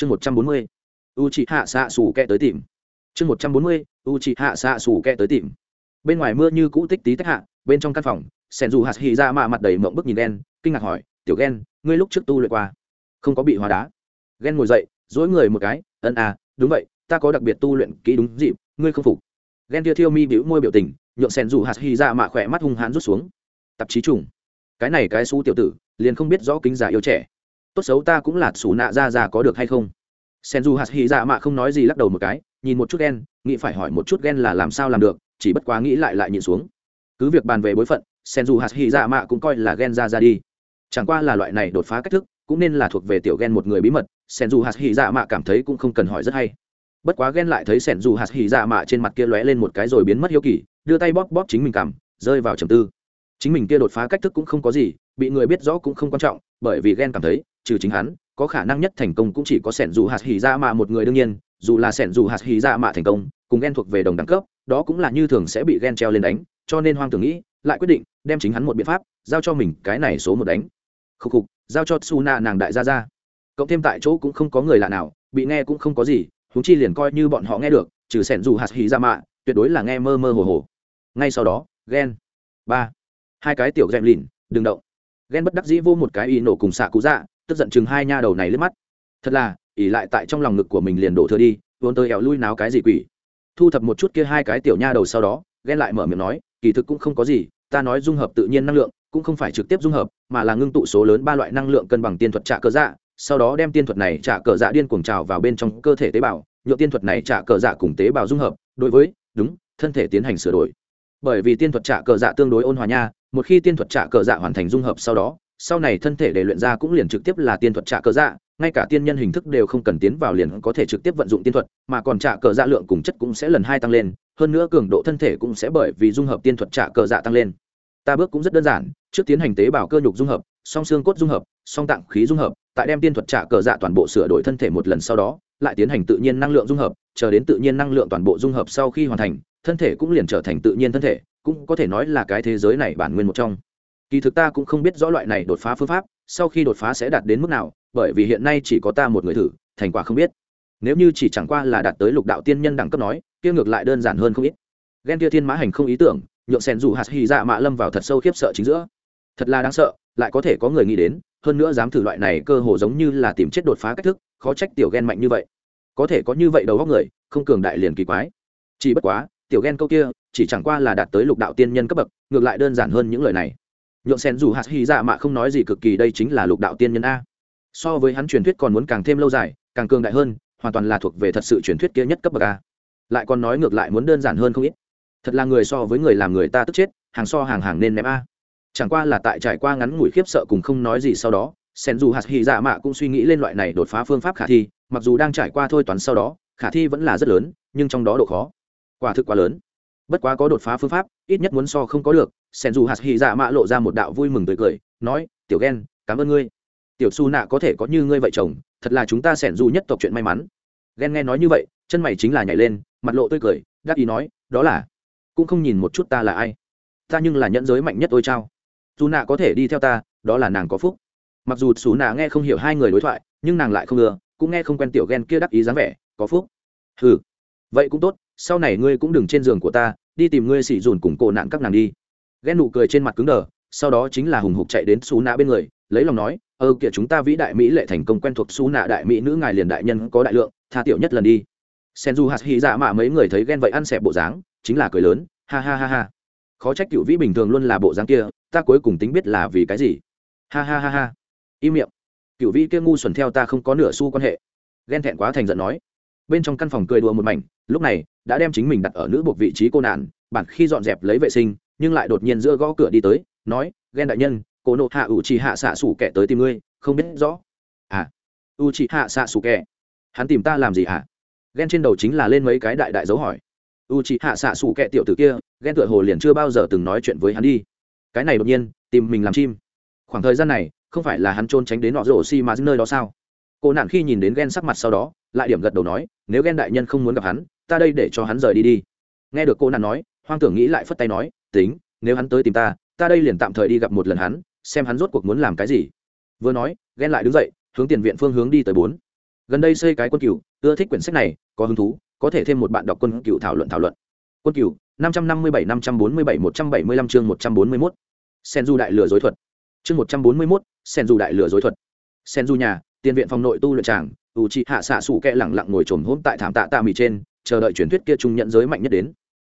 chương một trăm bốn mươi u chị hạ xạ xù kẹ tới tìm. Chương một trăm bốn mươi u chị hạ xạ xù kẹ tới tìm. Bên ngoài mưa như cũ tích tí tách hạ, bên trong căn phòng sen dù hạt hì ra mạ mặt đầy mộng bức nhìn đen kinh ngạc hỏi, tiểu ghen ngươi lúc trước tu luyện qua? Không có bị hóa đá? Ghen ngồi dậy, dối người một cái, ân à đúng vậy, ta có đặc biệt tu luyện kỹ đúng dịp, ngươi không phục. Ghen tia thiêu mi bĩu môi biểu tình, nhượng sen dù hạt hì ra mạ khỏe mắt hung hãn rút xuống. Tạp chí trùng, cái này cái xú tiểu tử, liền không biết rõ kính giả yêu trẻ tốt xấu ta cũng là xù nạ ra ra có được hay không? Sen du hạt hy dạ mạ không nói gì lắc đầu một cái, nhìn một chút ghen, nghĩ phải hỏi một chút ghen là làm sao làm được, chỉ bất quá nghĩ lại lại nhìn xuống. Cứ việc bàn về bối phận, sen du hạt hy dạ mạ cũng coi là ghen ra ra đi. Chẳng qua là loại này đột phá cách thức, cũng nên là thuộc về tiểu ghen một người bí mật, sen du hạt hy dạ mạ cảm thấy cũng không cần hỏi rất hay. Bất quá ghen lại thấy sen du hạt hy dạ mạ trên mặt kia lóe lên một cái rồi biến mất hiếu kỳ, đưa tay bóp bóp chính mình cảm rơi vào trầm tư. Chính mình kia đột phá cách thức cũng không có gì, bị người biết rõ cũng không quan trọng, bởi vì ghen cảm thấy trừ chính hắn, có khả năng nhất thành công cũng chỉ có sẻn dù hạt hỉ ra mạ một người đương nhiên, dù là sẻn dù hạt hỉ ra mạ thành công, cùng ghen thuộc về đồng đẳng cấp, đó cũng là như thường sẽ bị ghen treo lên đánh, cho nên hoang tưởng nghĩ lại quyết định đem chính hắn một biện pháp giao cho mình cái này số một đánh. Khục khục, giao cho su na nàng đại gia ra cộng thêm tại chỗ cũng không có người lạ nào, bị nghe cũng không có gì húng chi liền coi như bọn họ nghe được, trừ sẻn dù hạt hỉ ra mạ, tuyệt đối là nghe mơ mơ hồ hồ. Ngay sau đó, ghen. Ba. Hai cái tiểu ghen lìn, đừng động. Ghen bất đắc dĩ vô một cái y nổ cùng xạ cú dạ tức giận chừng hai nha đầu này lướt mắt. Thật là ỉ lại tại trong lòng ngực của mình liền đổ thừa đi, vốn tôi ẻo lui náo cái gì quỷ. Thu thập một chút kia hai cái tiểu nha đầu sau đó, ghen lại mở miệng nói, kỳ thực cũng không có gì, ta nói dung hợp tự nhiên năng lượng, cũng không phải trực tiếp dung hợp, mà là ngưng tụ số lớn ba loại năng lượng cân bằng tiên thuật trả cờ dạ sau đó đem tiên thuật này trả cờ dạ điên cuồng trào vào bên trong cơ thể tế bào nhựa tiên thuật này trả cờ dạ cùng tế bào dung hợp, đối với, đúng, thân thể tiến hành sửa đổi. Bởi vì tiên thuật trả cờ dạ tương đối ôn hòa nha, một khi tiên thuật trả cờ dạ hoàn thành dung hợp sau đó sau này thân thể để luyện ra cũng liền trực tiếp là tiên thuật trả cờ dạ ngay cả tiên nhân hình thức đều không cần tiến vào liền có thể trực tiếp vận dụng tiên thuật, mà còn trả cờ dạ lượng cùng chất cũng sẽ lần hai tăng lên, hơn nữa cường độ thân thể cũng sẽ bởi vì dung hợp tiên thuật trả cờ dạ tăng lên. Ta bước cũng rất đơn giản, trước tiến hành tế bào cơ nhục dung hợp, song xương cốt dung hợp, song tạng khí dung hợp, tại đem tiên thuật trả cờ dạ toàn bộ sửa đổi thân thể một lần sau đó, lại tiến hành tự nhiên năng lượng dung hợp, chờ đến tự nhiên năng lượng toàn bộ dung hợp sau khi hoàn thành, thân thể cũng liền trở thành tự nhiên thân thể, cũng có thể nói là cái thế giới này bản nguyên một trong kỳ thực ta cũng không biết rõ loại này đột phá phương pháp, sau khi đột phá sẽ đạt đến mức nào, bởi vì hiện nay chỉ có ta một người thử, thành quả không biết. Nếu như chỉ chẳng qua là đạt tới lục đạo tiên nhân đẳng cấp nói, kia ngược lại đơn giản hơn không ít. Ghen kia thiên mã hành không ý tưởng, nhượng sen dù hạt hy dạ mạ lâm vào thật sâu khiếp sợ chính giữa. Thật là đáng sợ, lại có thể có người nghĩ đến, hơn nữa dám thử loại này cơ hồ giống như là tìm chết đột phá cách thức, khó trách tiểu ghen mạnh như vậy. Có thể có như vậy đầu góc người, không cường đại liền kỳ quái. Chỉ bất quá, tiểu ghen câu kia, chỉ chẳng qua là đạt tới lục đạo tiên nhân cấp bậc, ngược lại đơn giản hơn những lời này nhượng sen dù hạt hy dạ mạ không nói gì cực kỳ, đây chính là lục đạo tiên nhân a. So với hắn truyền thuyết còn muốn càng thêm lâu dài, càng cường đại hơn, hoàn toàn là thuộc về thật sự truyền thuyết kia nhất cấp bậc a. Lại còn nói ngược lại muốn đơn giản hơn không ít. Thật là người so với người làm người ta tức chết, hàng so hàng hàng nên ném a. Chẳng qua là tại trải qua ngắn ngủi khiếp sợ cùng không nói gì sau đó, sen dù hạt hy dạ mạ cũng suy nghĩ lên loại này đột phá phương pháp khả thi, mặc dù đang trải qua thôi toán sau đó, khả thi vẫn là rất lớn, nhưng trong đó độ khó, quả thực quá lớn. Bất quá có đột phá phương pháp, ít nhất muốn so không có được sen dù hạt hy dạ mạ lộ ra một đạo vui mừng tươi cười, nói, tiểu ghen cảm ơn ngươi. Tiểu su nạ có thể có như ngươi vậy chồng, thật là chúng ta sẻn dù nhất tộc chuyện may mắn. Ghen nghe nói như vậy, chân mày chính là nhảy lên, mặt lộ tươi cười, đắc ý nói, đó là, cũng không nhìn một chút ta là ai. Ta nhưng là nhẫn giới mạnh nhất ôi trao dù nạ có thể đi theo ta, đó là nàng có phúc. Mặc dù xù nạ nghe không hiểu hai người đối thoại, nhưng nàng lại không ngừa cũng nghe không quen tiểu ghen kia đắc ý dáng vẻ, có phúc. Ừ vậy cũng tốt, sau này ngươi cũng đừng trên giường của ta, đi tìm ngươi xỉ dùn cùng cổ nạn các nàng đi ghen nụ cười trên mặt cứng đờ, sau đó chính là hùng hục chạy đến xú nạ bên người, lấy lòng nói ơ kìa chúng ta vĩ đại mỹ lệ thành công quen thuộc xú nạ đại mỹ nữ ngài liền đại nhân có đại lượng, tha tiểu nhất lần đi. Sen du hạt hy dạ mạ mấy người thấy ghen vậy ăn xẹp bộ dáng, chính là cười lớn, ha ha ha ha. Khó trách cựu vĩ bình thường luôn là bộ dáng kia, ta cuối cùng tính biết là vì cái gì. Ha ha ha ha. Im miệng. Cựu vĩ kia ngu xuẩn theo ta không có nửa xu quan hệ. Ghen thẹn quá thành giận nói. Bên trong căn phòng cười đùa một mảnh, lúc này, đã đem chính mình đặt ở nữ buộc vị trí cô nạn, bản khi dọn dẹp lấy vệ sinh nhưng lại đột nhiên giữa gõ cửa đi tới, nói ghen đại nhân, cô nộ hạ ủ trì hạ xạ xủ kẻ tới tìm ngươi, không biết rõ. À u trì hạ xạ xủ kẻ? Hắn tìm ta làm gì hả? Ghen trên đầu chính là lên mấy cái đại đại dấu hỏi. U trì hạ xạ xủ kẻ tiểu tử kia ghen tựa hồ liền chưa bao giờ từng nói chuyện với hắn đi. Cái này đột nhiên, tìm mình làm chim. Khoảng thời gian này, không phải là hắn trôn tránh đến nọ rổ xi mà nơi đó sao? Cô nạn khi nhìn đến ghen sắc mặt sau đó, lại điểm gật đầu nói, nếu ghen đại nhân không muốn gặp hắn, ta đây để cho hắn rời đi đi. Nghe được cô nạn nói, hoang tưởng nghĩ lại phất tay nói tính, nếu hắn tới tìm ta ta đây liền tạm thời đi gặp một lần hắn, xem hắn rốt cuộc muốn làm cái gì. Vừa nói ghen lại đứng dậy, hướng tiền viện phương hướng đi tới bốn. Gần đây xây cái quân cựu ưa thích quyển sách này, có hứng thú, có thể thêm một bạn đọc quân cựu thảo luận thảo luận. Quân cựu năm trăm năm mươi bảy, năm trăm bốn mươi bảy, một trăm bảy mươi lăm chương một trăm bốn mươi mốt. Sen du đại lừa dối thuật. Chương một trăm bốn mươi mốt, sen du đại lừa dối thuật. Sen du nhà, tiền viện phòng nội tu luyện tràng, u chị hạ xạ sủ kẹ lẳng lặng ngồi trồm hôm tại thảm tạ tạ mì trên, chờ đợi truyền thuyết kia trung nhận giới mạnh nhất đến.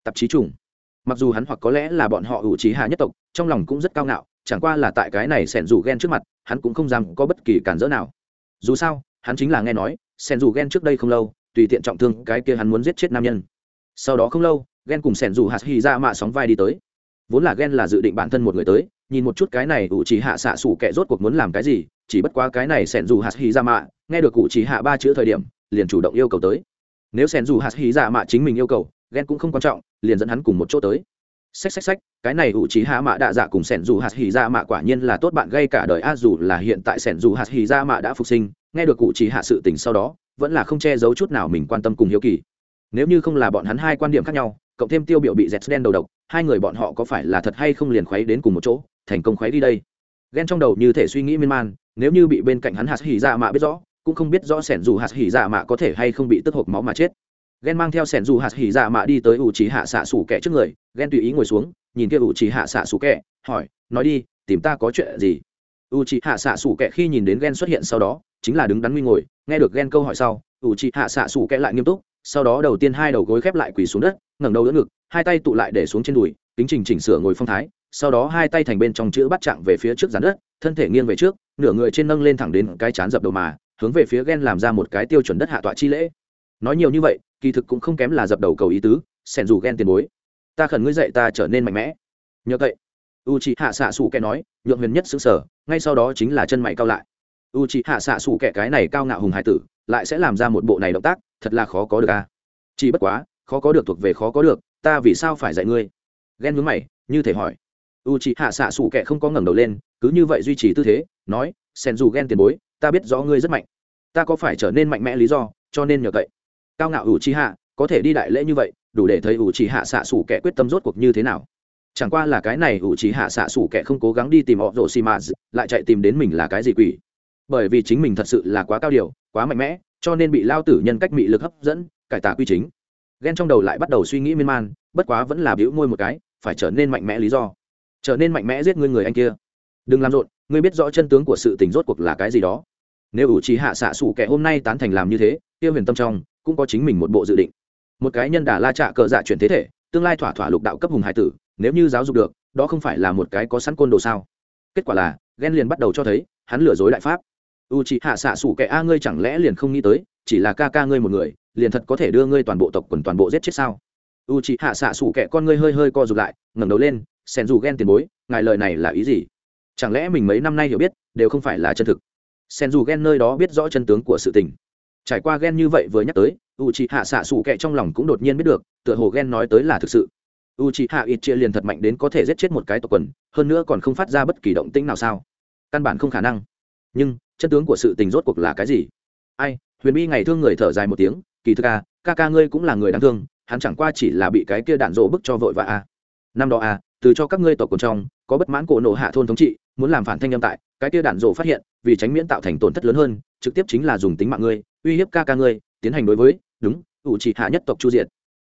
Tạp chí trùng mặc dù hắn hoặc có lẽ là bọn họ ủ trí hạ nhất tộc, trong lòng cũng rất cao ngạo, chẳng qua là tại cái này sẻn dù ghen trước mặt, hắn cũng không dám có bất kỳ cản dỡ nào. Dù sao, hắn chính là nghe nói, sẻn dù ghen trước đây không lâu, tùy tiện trọng thương cái kia hắn muốn giết chết nam nhân. Sau đó không lâu ghen cùng sẻn dù hạt hy ra dạ mạ sóng vai đi tới. Vốn là ghen là dự định bản thân một người tới, nhìn một chút cái này ủ trí hạ xạ xủ kẻ rốt cuộc muốn làm cái gì, chỉ bất quá cái này sẻn dù hạt hy ra dạ mạ, nghe được ủ trí hạ ba chữ thời điểm, liền chủ động yêu cầu tới. Nếu sẻn dù hạt hy ra dạ mạ chính mình yêu cầu ghen cũng không quan trọng, liền dẫn hắn cùng một chỗ tới. Xách xách xách, cái này ủ trí hạ mạ đạ dạ cùng sẻn dù hạt hì ra dạ mạ quả nhiên là tốt bạn gây cả đời, a, dù là hiện tại sẻn dù hạt hì ra dạ mạ đã phục sinh, nghe được cụ trí hạ sự tình sau đó, vẫn là không che giấu chút nào mình quan tâm cùng hiếu kỳ. Nếu như không là bọn hắn hai quan điểm khác nhau, cộng thêm tiêu biểu bị dẹt đen đầu độc, hai người bọn họ có phải là thật hay không liền khuấy đến cùng một chỗ, thành công khuấy đi đây. Ghen trong đầu như thể suy nghĩ miên man, nếu như bị bên cạnh hắn hạt hỉ dạ mạ biết rõ, cũng không biết rõ sẻn dù hạt hỉ dạ mạ có thể hay không bị tức hộp máu mà chết ghen mang theo sẻn dù hạt hỉ dạ mạ đi tới ủ trí hạ xạ xủ kẻ trước người ghen tùy ý ngồi xuống, nhìn kia ủ trí hạ xạ xủ kẻ, hỏi, nói đi, tìm ta có chuyện gì? U trí hạ xạ xủ kẻ khi nhìn đến ghen xuất hiện sau đó, chính là đứng đắn nguy ngồi, nghe được ghen câu hỏi sau u trí hạ xạ xủ kẻ lại nghiêm túc, sau đó đầu tiên hai đầu gối khép lại quỳ xuống đất, ngẩng đầu đỡ ngực, hai tay tụ lại để xuống trên đùi, kính trình chỉnh sửa ngồi phong thái, sau đó hai tay thành bên trong chữ bắt chạm về phía trước dán đất, thân thể nghiêng về trước, nửa người trên nâng lên thẳng đến cái chán dập đầu mà, hướng về phía ghen làm ra một cái tiêu chuẩn đất hạ tọa chi lễ nói nhiều như vậy, kỳ thực cũng không kém là dập đầu cầu ý tứ, sẻn dù ghen tiền bối. Ta khẩn ngươi dậy ta trở nên mạnh mẽ. Nhờ vậy u chị hạ xạ xù kẻ nói, nhượng huyền nhất xứng sở, ngay sau đó chính là chân mày cao lại. U chị hạ xạ xù kẻ cái này cao ngạo hùng hải tử, lại sẽ làm ra một bộ này động tác, thật là khó có được a. Chỉ bất quá, khó có được thuộc về khó có được, ta vì sao phải dạy ngươi? Ghen vướng mày, như thể hỏi. U chị hạ xạ xù kẻ không có ngẩng đầu lên, cứ như vậy duy trì tư thế, nói sen dù ghen tiền bối, ta biết rõ ngươi rất mạnh. Ta có phải trở nên mạnh mẽ lý do, cho nên nhờ cậy cao ngạo ủ chi hạ có thể đi đại lễ như vậy, đủ để thấy ủ trí hạ xạ xủ kẻ quyết tâm rốt cuộc như thế nào. Chẳng qua là cái này ủ trí hạ xạ xủ kẻ không cố gắng đi tìm họ rổ xì mạt lại chạy tìm đến mình là cái gì quỷ. Bởi vì chính mình thật sự là quá cao điều, quá mạnh mẽ, cho nên bị lao tử nhân cách mị lực hấp dẫn, cải tả quy chính. Ghen trong đầu lại bắt đầu suy nghĩ miên man, bất quá vẫn là biểu môi một cái, phải trở nên mạnh mẽ lý do. Trở nên mạnh mẽ giết ngươi người anh kia. Đừng làm rộn, ngươi biết rõ chân tướng của sự tình rốt cuộc là cái gì đó. Nếu ủ trí hạ xạ xủ kẻ hôm nay tán thành làm như thế kia huyền tâm trong cũng có chính mình một bộ dự định. Một cái nhân đà la trạ cờ dạ chuyển thế thể, tương lai thỏa thỏa lục đạo cấp hùng hải tử, nếu như giáo dục được, đó không phải là một cái có sẵn côn đồ sao? Kết quả là ghen liền bắt đầu cho thấy, hắn lừa dối đại pháp. U c hạ xạ sủ kẻ a ngươi chẳng lẽ liền không nghĩ tới, chỉ là ca ca ngươi một người, liền thật có thể đưa ngươi toàn bộ tộc quần toàn bộ giết chết sao? U c hạ xạ sủ kẻ con ngươi hơi hơi co rụt lại, ngẩng đầu lên Sen dù ghen tiền bối, ngài lời này là ý gì? Chẳng lẽ mình mấy năm nay hiểu biết, đều không phải là chân thực? Sen dù ghen nơi đó biết rõ chân tướng của sự tình trải qua ghen như vậy vừa nhắc tới u c h i hạ xạ xù kệ trong lòng cũng đột nhiên biết được tựa hồ ghen nói tới là thực sự. U c h i hạ ít chia liền thật mạnh đến có thể giết chết một cái tộc quần hơn nữa còn không phát ra bất kỳ động tĩnh nào sao? Căn bản không khả năng. Nhưng chân tướng của sự tình rốt cuộc là cái gì? Ai huyền bi ngày thương người thở dài một tiếng kỳ thực ca, ca ca ngươi cũng là người đáng thương hắn chẳng qua chỉ là bị cái kia đạn rộ bức cho vội và a năm đó a từ cho các ngươi tộc quần trong có bất mãn cổ nộ hạ thôn thống trị muốn làm phản thanh âm tại cái kia đạn rộ phát hiện vì tránh miễn tạo thành tổn thất lớn hơn trực tiếp chính là dùng tính mạng ngươi uy hiếp ca ca ngươi, tiến hành đối với, đúng, ủ chỉ hạ nhất tộc chu diệt.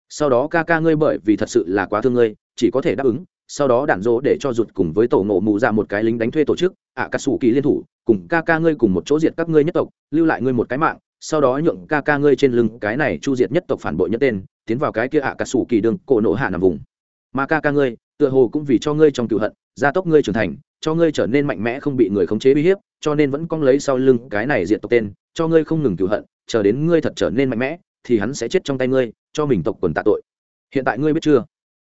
Sau đó ca ca ngươi bởi vì thật sự là quá thương ngươi, chỉ có thể đáp ứng, sau đó đản dỗ để cho rụt cùng với tổ ngộ mù ra một cái lính đánh thuê tổ chức ạ cà sủ kỳ liên thủ, cùng ca ca ngươi cùng một chỗ diệt các ngươi nhất tộc, lưu lại ngươi một cái mạng, sau đó nhượng ca ca ngươi trên lưng cái này chu diệt nhất tộc phản bội nhất tên, tiến vào cái kia ạ cà sủ kỳ đường, cổ nộ hạ nằm vùng. Mà ca ca ngươi, tựa hồ cũng vì cho ngươi trong cựu hận, gia tốc ngươi trưởng thành, cho ngươi trở nên mạnh mẽ không bị người khống chế uy hiếp cho nên vẫn cong lấy sau lưng cái này diện tộc tên, cho ngươi không ngừng cứu hận, chờ đến ngươi thật trở nên mạnh mẽ, thì hắn sẽ chết trong tay ngươi, cho mình tộc quần tạ tội. Hiện tại ngươi biết chưa?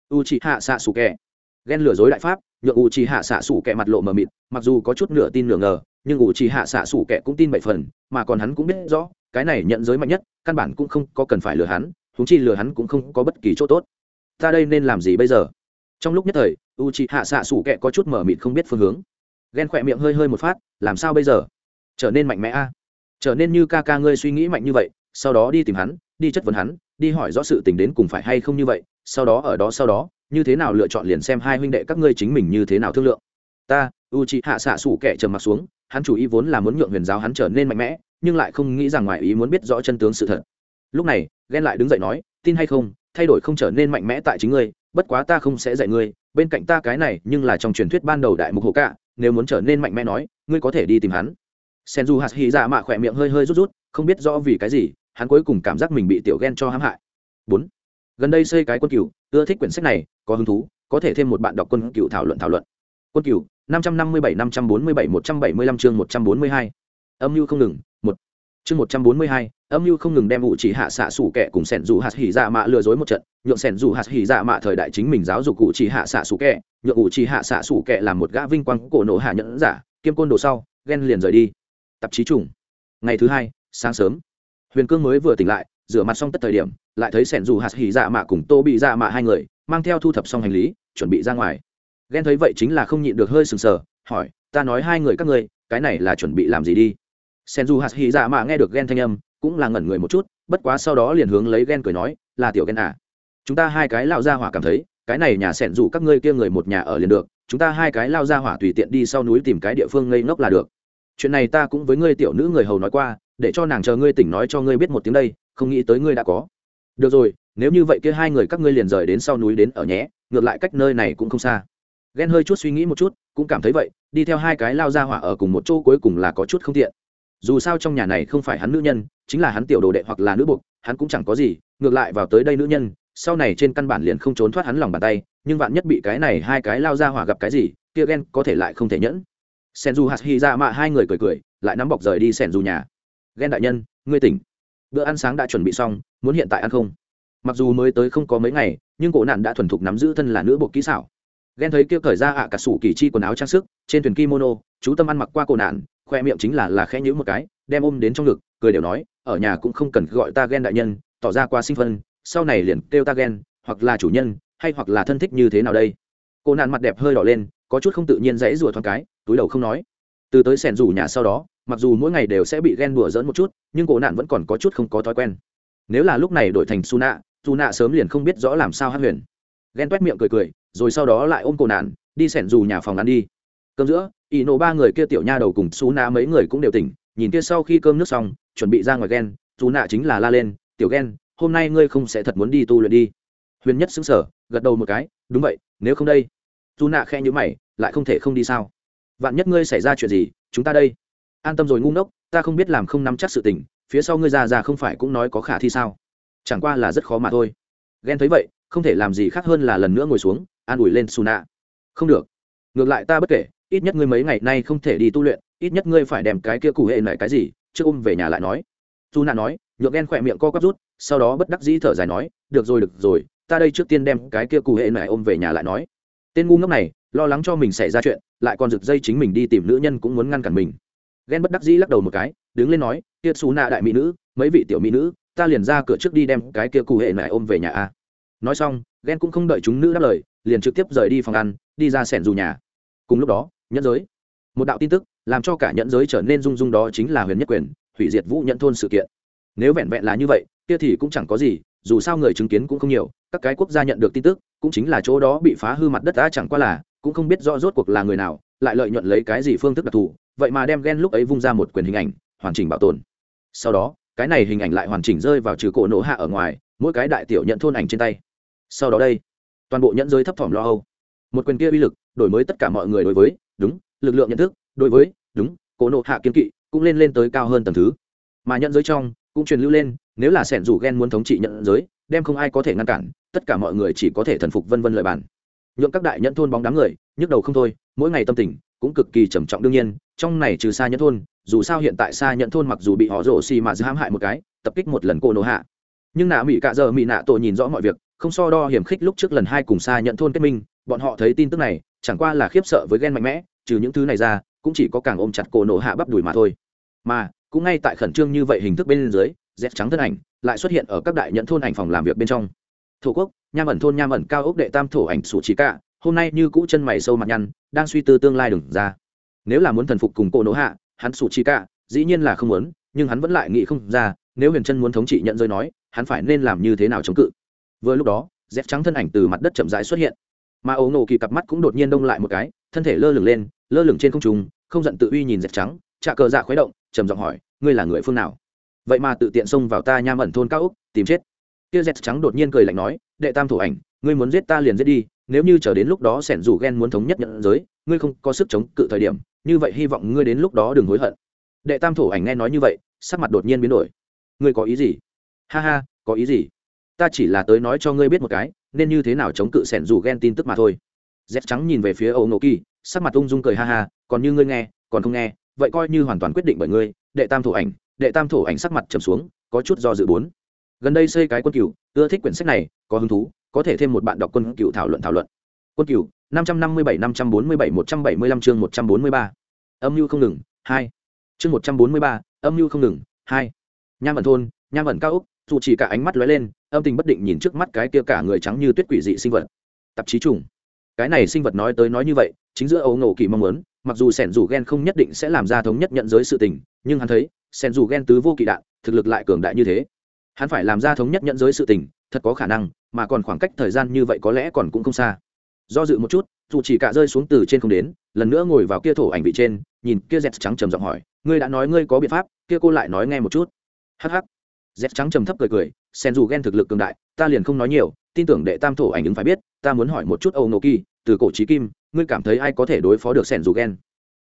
U chị hạ xạ xù kẻ ghen lừa dối đại pháp, nhượng u chị hạ xạ xù kẻ mặt lộ mờ mịt, mặc dù có chút nửa tin nửa ngờ, nhưng u chị hạ xạ xù kẻ cũng tin bảy phần, mà còn hắn cũng biết rõ, cái này nhận giới mạnh nhất, căn bản cũng không có cần phải lừa hắn húng chi lừa hắn cũng không có bất kỳ chỗ tốt. Ta đây nên làm gì bây giờ? Trong lúc nhất thời u chị hạ xạ xù kẻ có chút mờ mịt không biết phương hướng ghen khỏe miệng hơi hơi một phát, làm sao bây giờ? Trở nên mạnh mẽ a. Trở nên như ca ca ngươi suy nghĩ mạnh như vậy, sau đó đi tìm hắn, đi chất vấn hắn, đi hỏi rõ sự tình đến cùng phải hay không như vậy, sau đó ở đó sau đó, như thế nào lựa chọn liền xem hai huynh đệ các ngươi chính mình như thế nào thương lượng. Ta u c hạ xạ sủ kẻ trầm mặt xuống, hắn chủ ý vốn là muốn nhượng huyền giáo hắn trở nên mạnh mẽ, nhưng lại không nghĩ rằng ngoài ý muốn biết rõ chân tướng sự thật. Lúc này, ghen lại đứng dậy nói, tin hay không, thay đổi không trở nên mạnh mẽ tại chính ngươi, bất quá ta không sẽ dạy ngươi, bên cạnh ta cái này nhưng là trong truyền thuyết ban đầu đại mục hồ cả nếu muốn trở nên mạnh mẽ nói, ngươi có thể đi tìm hắn. Sen du hạt hy dạ mạ khỏe miệng hơi hơi rút rút, không biết rõ vì cái gì, hắn cuối cùng cảm giác mình bị tiểu ghen cho hãm hại. Bốn. Gần đây xây cái quân cựu ưa thích quyển sách này, có hứng thú, có thể thêm một bạn đọc quân cựu thảo luận thảo luận. Quân cựu năm trăm năm mươi bảy, năm trăm bốn mươi bảy, một trăm bảy mươi lăm chương một trăm bốn mươi hai. Âm mưu không ngừng chương một trăm bốn mươi hai, âm mưu không ngừng đem vụ chỉ hạ xạ sủ kẹ cùng sẻn dù hạt hỉ dạ mạ lừa dối một trận. Nhượng sẻn dù hạt hỉ dạ mạ thời đại chính mình giáo dục cụ chỉ hạ xạ sủ kẹ nhượng cụ chỉ hạ xạ sủ kẹ làm một gã vinh quang cổ nổ hạ nhẫn giả, kiêm côn đồ sau, ghen liền rời đi. Tạp chí trùng. Ngày thứ hai, sáng sớm. Huyền cương mới vừa tỉnh lại, rửa mặt xong tất thời điểm, lại thấy sẻn dù hạt hỉ dạ mạ cùng tô bị dạ mạ hai người, mang theo thu thập xong hành lý, chuẩn bị ra ngoài. Ghen thấy vậy chính là không nhịn được hơi sừng sờ, hỏi, ta nói hai người các ngươi, cái này là chuẩn bị làm gì đi? Sen dù hạt hy dạ mạ nghe được ghen thanh âm, cũng là ngẩn người một chút, bất quá sau đó liền hướng lấy ghen cười nói, là tiểu ghen à chúng ta hai cái lao ra hỏa cảm thấy, cái này nhà sẻn dù các ngươi kia người một nhà ở liền được, chúng ta hai cái lao ra hỏa tùy tiện đi sau núi tìm cái địa phương ngây ngốc là được. Chuyện này ta cũng với ngươi tiểu nữ người hầu nói qua, để cho nàng chờ ngươi tỉnh nói cho ngươi biết một tiếng đây, không nghĩ tới ngươi đã có. Được rồi, nếu như vậy kia hai người các ngươi liền rời đến sau núi đến ở nhé, ngược lại cách nơi này cũng không xa. Ghen hơi chút suy nghĩ một chút, cũng cảm thấy vậy, đi theo hai cái lao ra hỏa ở cùng một chỗ cuối cùng là có chút không tiện dù sao trong nhà này không phải hắn nữ nhân, chính là hắn tiểu đồ đệ hoặc là nữ buộc, hắn cũng chẳng có gì, ngược lại vào tới đây nữ nhân, sau này trên căn bản liền không trốn thoát hắn lòng bàn tay, nhưng vạn nhất bị cái này hai cái lao ra hỏa gặp cái gì, kia ghen có thể lại không thể nhẫn. Sen du hạt hy ra mạ hai người cười cười, lại nắm bọc rời đi sen du nhà. Ghen đại nhân, ngươi tỉnh. Bữa ăn sáng đã chuẩn bị xong, muốn hiện tại ăn không? Mặc dù mới tới không có mấy ngày, nhưng cổ nạn đã thuần thục nắm giữ thân là nữ bộ kỹ xảo. Ghen thấy kia cởi ra ạ cả sủ kỳ chi quần áo trang sức, trên thuyền kimono, chú tâm ăn mặc qua cổ nạn khoe miệng chính là là khẽ nhữ một cái, đem ôm đến trong ngực, cười đều nói, ở nhà cũng không cần gọi ta ghen đại nhân, tỏ ra qua sinh phân, sau này liền kêu ta ghen hoặc là chủ nhân, hay hoặc là thân thích như thế nào đây? Cô nạn mặt đẹp hơi đỏ lên, có chút không tự nhiên dãy rủa thoáng cái, túi đầu không nói. Từ tới sẻn rủ nhà sau đó, mặc dù mỗi ngày đều sẽ bị ghen đùa dỡn một chút, nhưng cô nạn vẫn còn có chút không có thói quen. Nếu là lúc này đổi thành su nạ su nạ sớm liền không biết rõ làm sao hát huyền. Ghen t miệng cười cười, rồi sau đó lại ôm cô nạn, đi sẻn rủ nhà phòng ăn đi. Cơm giữa ỷ nổ ba người kia tiểu nha đầu cùng xú nạ mấy người cũng đều tỉnh, nhìn kia sau khi cơm nước xong, chuẩn bị ra ngoài ghen xú nạ chính là la lên, tiểu ghen, hôm nay ngươi không sẽ thật muốn đi tu luyện đi. Huyền nhất xứng sở gật đầu một cái, đúng vậy, nếu không đây. Xú nạ khe nhữ mày, lại không thể không đi sao? Vạn nhất ngươi xảy ra chuyện gì, chúng ta đây. An tâm rồi ngu ngốc, ta không biết làm không nắm chắc sự tình, phía sau ngươi già già không phải cũng nói có khả thi sao? Chẳng qua là rất khó mà thôi. Ghen thấy vậy, không thể làm gì khác hơn là lần nữa ngồi xuống, an ủi lên xú nạ không được, ngược lại ta bất kể ít nhất ngươi mấy ngày nay không thể đi tu luyện, ít nhất ngươi phải đem cái kia cụ hệ này cái gì, trước ôm về nhà lại nói. Dù nạ nói, nhượng ghen khỏe miệng co quắp rút, sau đó bất đắc dĩ thở dài nói, được rồi được rồi, ta đây trước tiên đem cái kia cụ hệ này ôm về nhà lại nói. Tên ngu ngốc này, lo lắng cho mình xảy ra chuyện, lại còn rực dây chính mình đi tìm nữ nhân cũng muốn ngăn cản mình. Ghen bất đắc dĩ lắc đầu một cái, đứng lên nói, kia xù nạ đại mỹ nữ, mấy vị tiểu mỹ nữ, ta liền ra cửa trước đi đem cái kia cụ hệ này ôm về nhà a. Nói xong ghen cũng không đợi chúng nữ đáp lời, liền trực tiếp rời đi phòng ăn, đi ra sẻn dù nhà. Cùng lúc đó nhẫn giới. Một đạo tin tức làm cho cả nhẫn giới trở nên rung rung đó chính là huyền nhất quyền, hủy diệt vũ nhận thôn sự kiện. Nếu vẹn vẹn là như vậy, kia thì cũng chẳng có gì, dù sao người chứng kiến cũng không nhiều, các cái quốc gia nhận được tin tức cũng chính là chỗ đó bị phá hư mặt đất đã chẳng qua là cũng không biết rõ rốt cuộc là người nào, lại lợi nhuận lấy cái gì phương thức đặc thù, vậy mà đem ghen lúc ấy vung ra một quyền hình ảnh, hoàn chỉnh bảo tồn. Sau đó, cái này hình ảnh lại hoàn chỉnh rơi vào trừ cổ nổ hạ ở ngoài, mỗi cái đại tiểu nhận thôn ảnh trên tay. Sau đó đây, toàn bộ nhẫn giới thấp thỏm lo âu. Một quyền kia uy lực đổi mới tất cả mọi người đối với đúng, lực lượng nhận thức, đối với, đúng, cổ nộ hạ kiên kỵ cũng lên lên tới cao hơn tầng thứ. Mà nhận giới trong cũng truyền lưu lên, nếu là sẻn rủ ghen muốn thống trị nhận giới, đem không ai có thể ngăn cản, tất cả mọi người chỉ có thể thần phục vân vân lợi bản nhượng các đại nhẫn thôn bóng đám người, nhức đầu không thôi, mỗi ngày tâm tình cũng cực kỳ trầm trọng đương nhiên, trong này trừ xa nhẫn thôn, dù sao hiện tại xa nhẫn thôn mặc dù bị họ rổ xì mà hãm hại một cái, tập kích một lần cô nổ hạ. Nhưng nạ mỹ cạ giờ mỹ nạ tổ nhìn rõ mọi việc, không so đo hiểm khích lúc trước lần hai cùng xa nhận thôn kết minh, bọn họ thấy tin tức này chẳng qua là khiếp sợ với ghen mạnh mẽ, trừ những thứ này ra, cũng chỉ có càng ôm chặt cổ nổ hạ bắp đùi mà thôi. Mà, cũng ngay tại khẩn trương như vậy hình thức bên dưới dép trắng thân ảnh lại xuất hiện ở các đại nhận thôn ảnh phòng làm việc bên trong. Thổ quốc, nham ẩn thôn nham ẩn cao ốc đệ tam thổ ảnh sủ trí cả hôm nay như cũ chân mày sâu mặt nhăn, đang suy tư tương lai đừng ra. Nếu là muốn thần phục cùng cổ nổ hạ, hắn sủ trí cả dĩ nhiên là không muốn, nhưng hắn vẫn lại nghĩ không ra, nếu huyền chân muốn thống trị nhận rơi nói, hắn phải nên làm như thế nào chống cự. Vừa lúc đó dép trắng thân ảnh từ mặt đất chậm rãi xuất hiện mà ấu nổ kỳ cặp mắt cũng đột nhiên đông lại một cái, thân thể lơ lửng lên, lơ lửng trên không trung, không giận tự uy nhìn dẹp trắng trà cờ dạ khuấy động, trầm giọng hỏi, ngươi là người phương nào? Vậy mà tự tiện xông vào ta nham ẩn thôn cao úc tìm chết. Kia dẹt trắng đột nhiên cười lạnh nói, đệ tam thủ ảnh, ngươi muốn giết ta liền giết đi, nếu như chờ đến lúc đó sẻn rủ ghen muốn thống nhất nhận giới, ngươi không có sức chống cự thời điểm, như vậy hy vọng ngươi đến lúc đó đừng hối hận. Đệ tam thủ ảnh nghe nói như vậy, sắc mặt đột nhiên biến đổi. Ngươi có ý gì? Ha ha, có ý gì? Ta chỉ là tới nói cho ngươi biết một cái nên như thế nào chống cự sẻn rủ ghen tin tức mà thôi. Z trắng nhìn về phía âu nô kỳ, sắc mặt ung dung cười ha ha, còn như ngươi nghe, còn không nghe, vậy coi như hoàn toàn quyết định bởi ngươi, đệ tam thổ ảnh, đệ tam thổ ảnh sắc mặt trầm xuống, có chút do dự bốn. Gần đây xây cái quân cựu ưa thích quyển sách này, có hứng thú, có thể thêm một bạn đọc quân cựu thảo luận thảo luận. Quân cựu năm trăm năm mươi bảy, năm trăm bốn mươi bảy, một trăm bảy mươi lăm chương một trăm bốn mươi ba. Âm mưu không ngừng, hai. Chương một trăm bốn mươi ba, âm mưu không ngừng, hai. Nham ẩn thôn, nham ẩn cao úc dù chỉ cả ánh mắt lóe lên, âm tình bất định nhìn trước mắt cái kia cả người trắng như tuyết quỷ dị sinh vật. Tạp chí trùng. Cái này sinh vật nói tới nói như vậy, chính giữa ấu ngộ kỳ mong muốn, mặc dù sẻn dù ghen không nhất định sẽ làm ra thống nhất nhận giới sự tình, nhưng hắn thấy, sẻn dù ghen tứ vô kỳ đạn, thực lực lại cường đại như thế. Hắn phải làm ra thống nhất nhận giới sự tình, thật có khả năng, mà còn khoảng cách thời gian như vậy có lẽ còn cũng không xa. Do dự một chút, dù chỉ cả rơi xuống từ trên không đến, lần nữa ngồi vào kia thổ ảnh vị trên, nhìn kia dẹt trắng trầm giọng hỏi, ngươi đã nói ngươi có biện pháp, kia cô lại nói nghe một chút. Hắc hắc dẹt trắng trầm thấp cười cười, sen dù ghen thực lực cường đại, ta liền không nói nhiều, tin tưởng đệ tam thổ ảnh ứng phải biết, ta muốn hỏi một chút âu nô kỳ từ cổ trí kim, ngươi cảm thấy ai có thể đối phó được sen dù ghen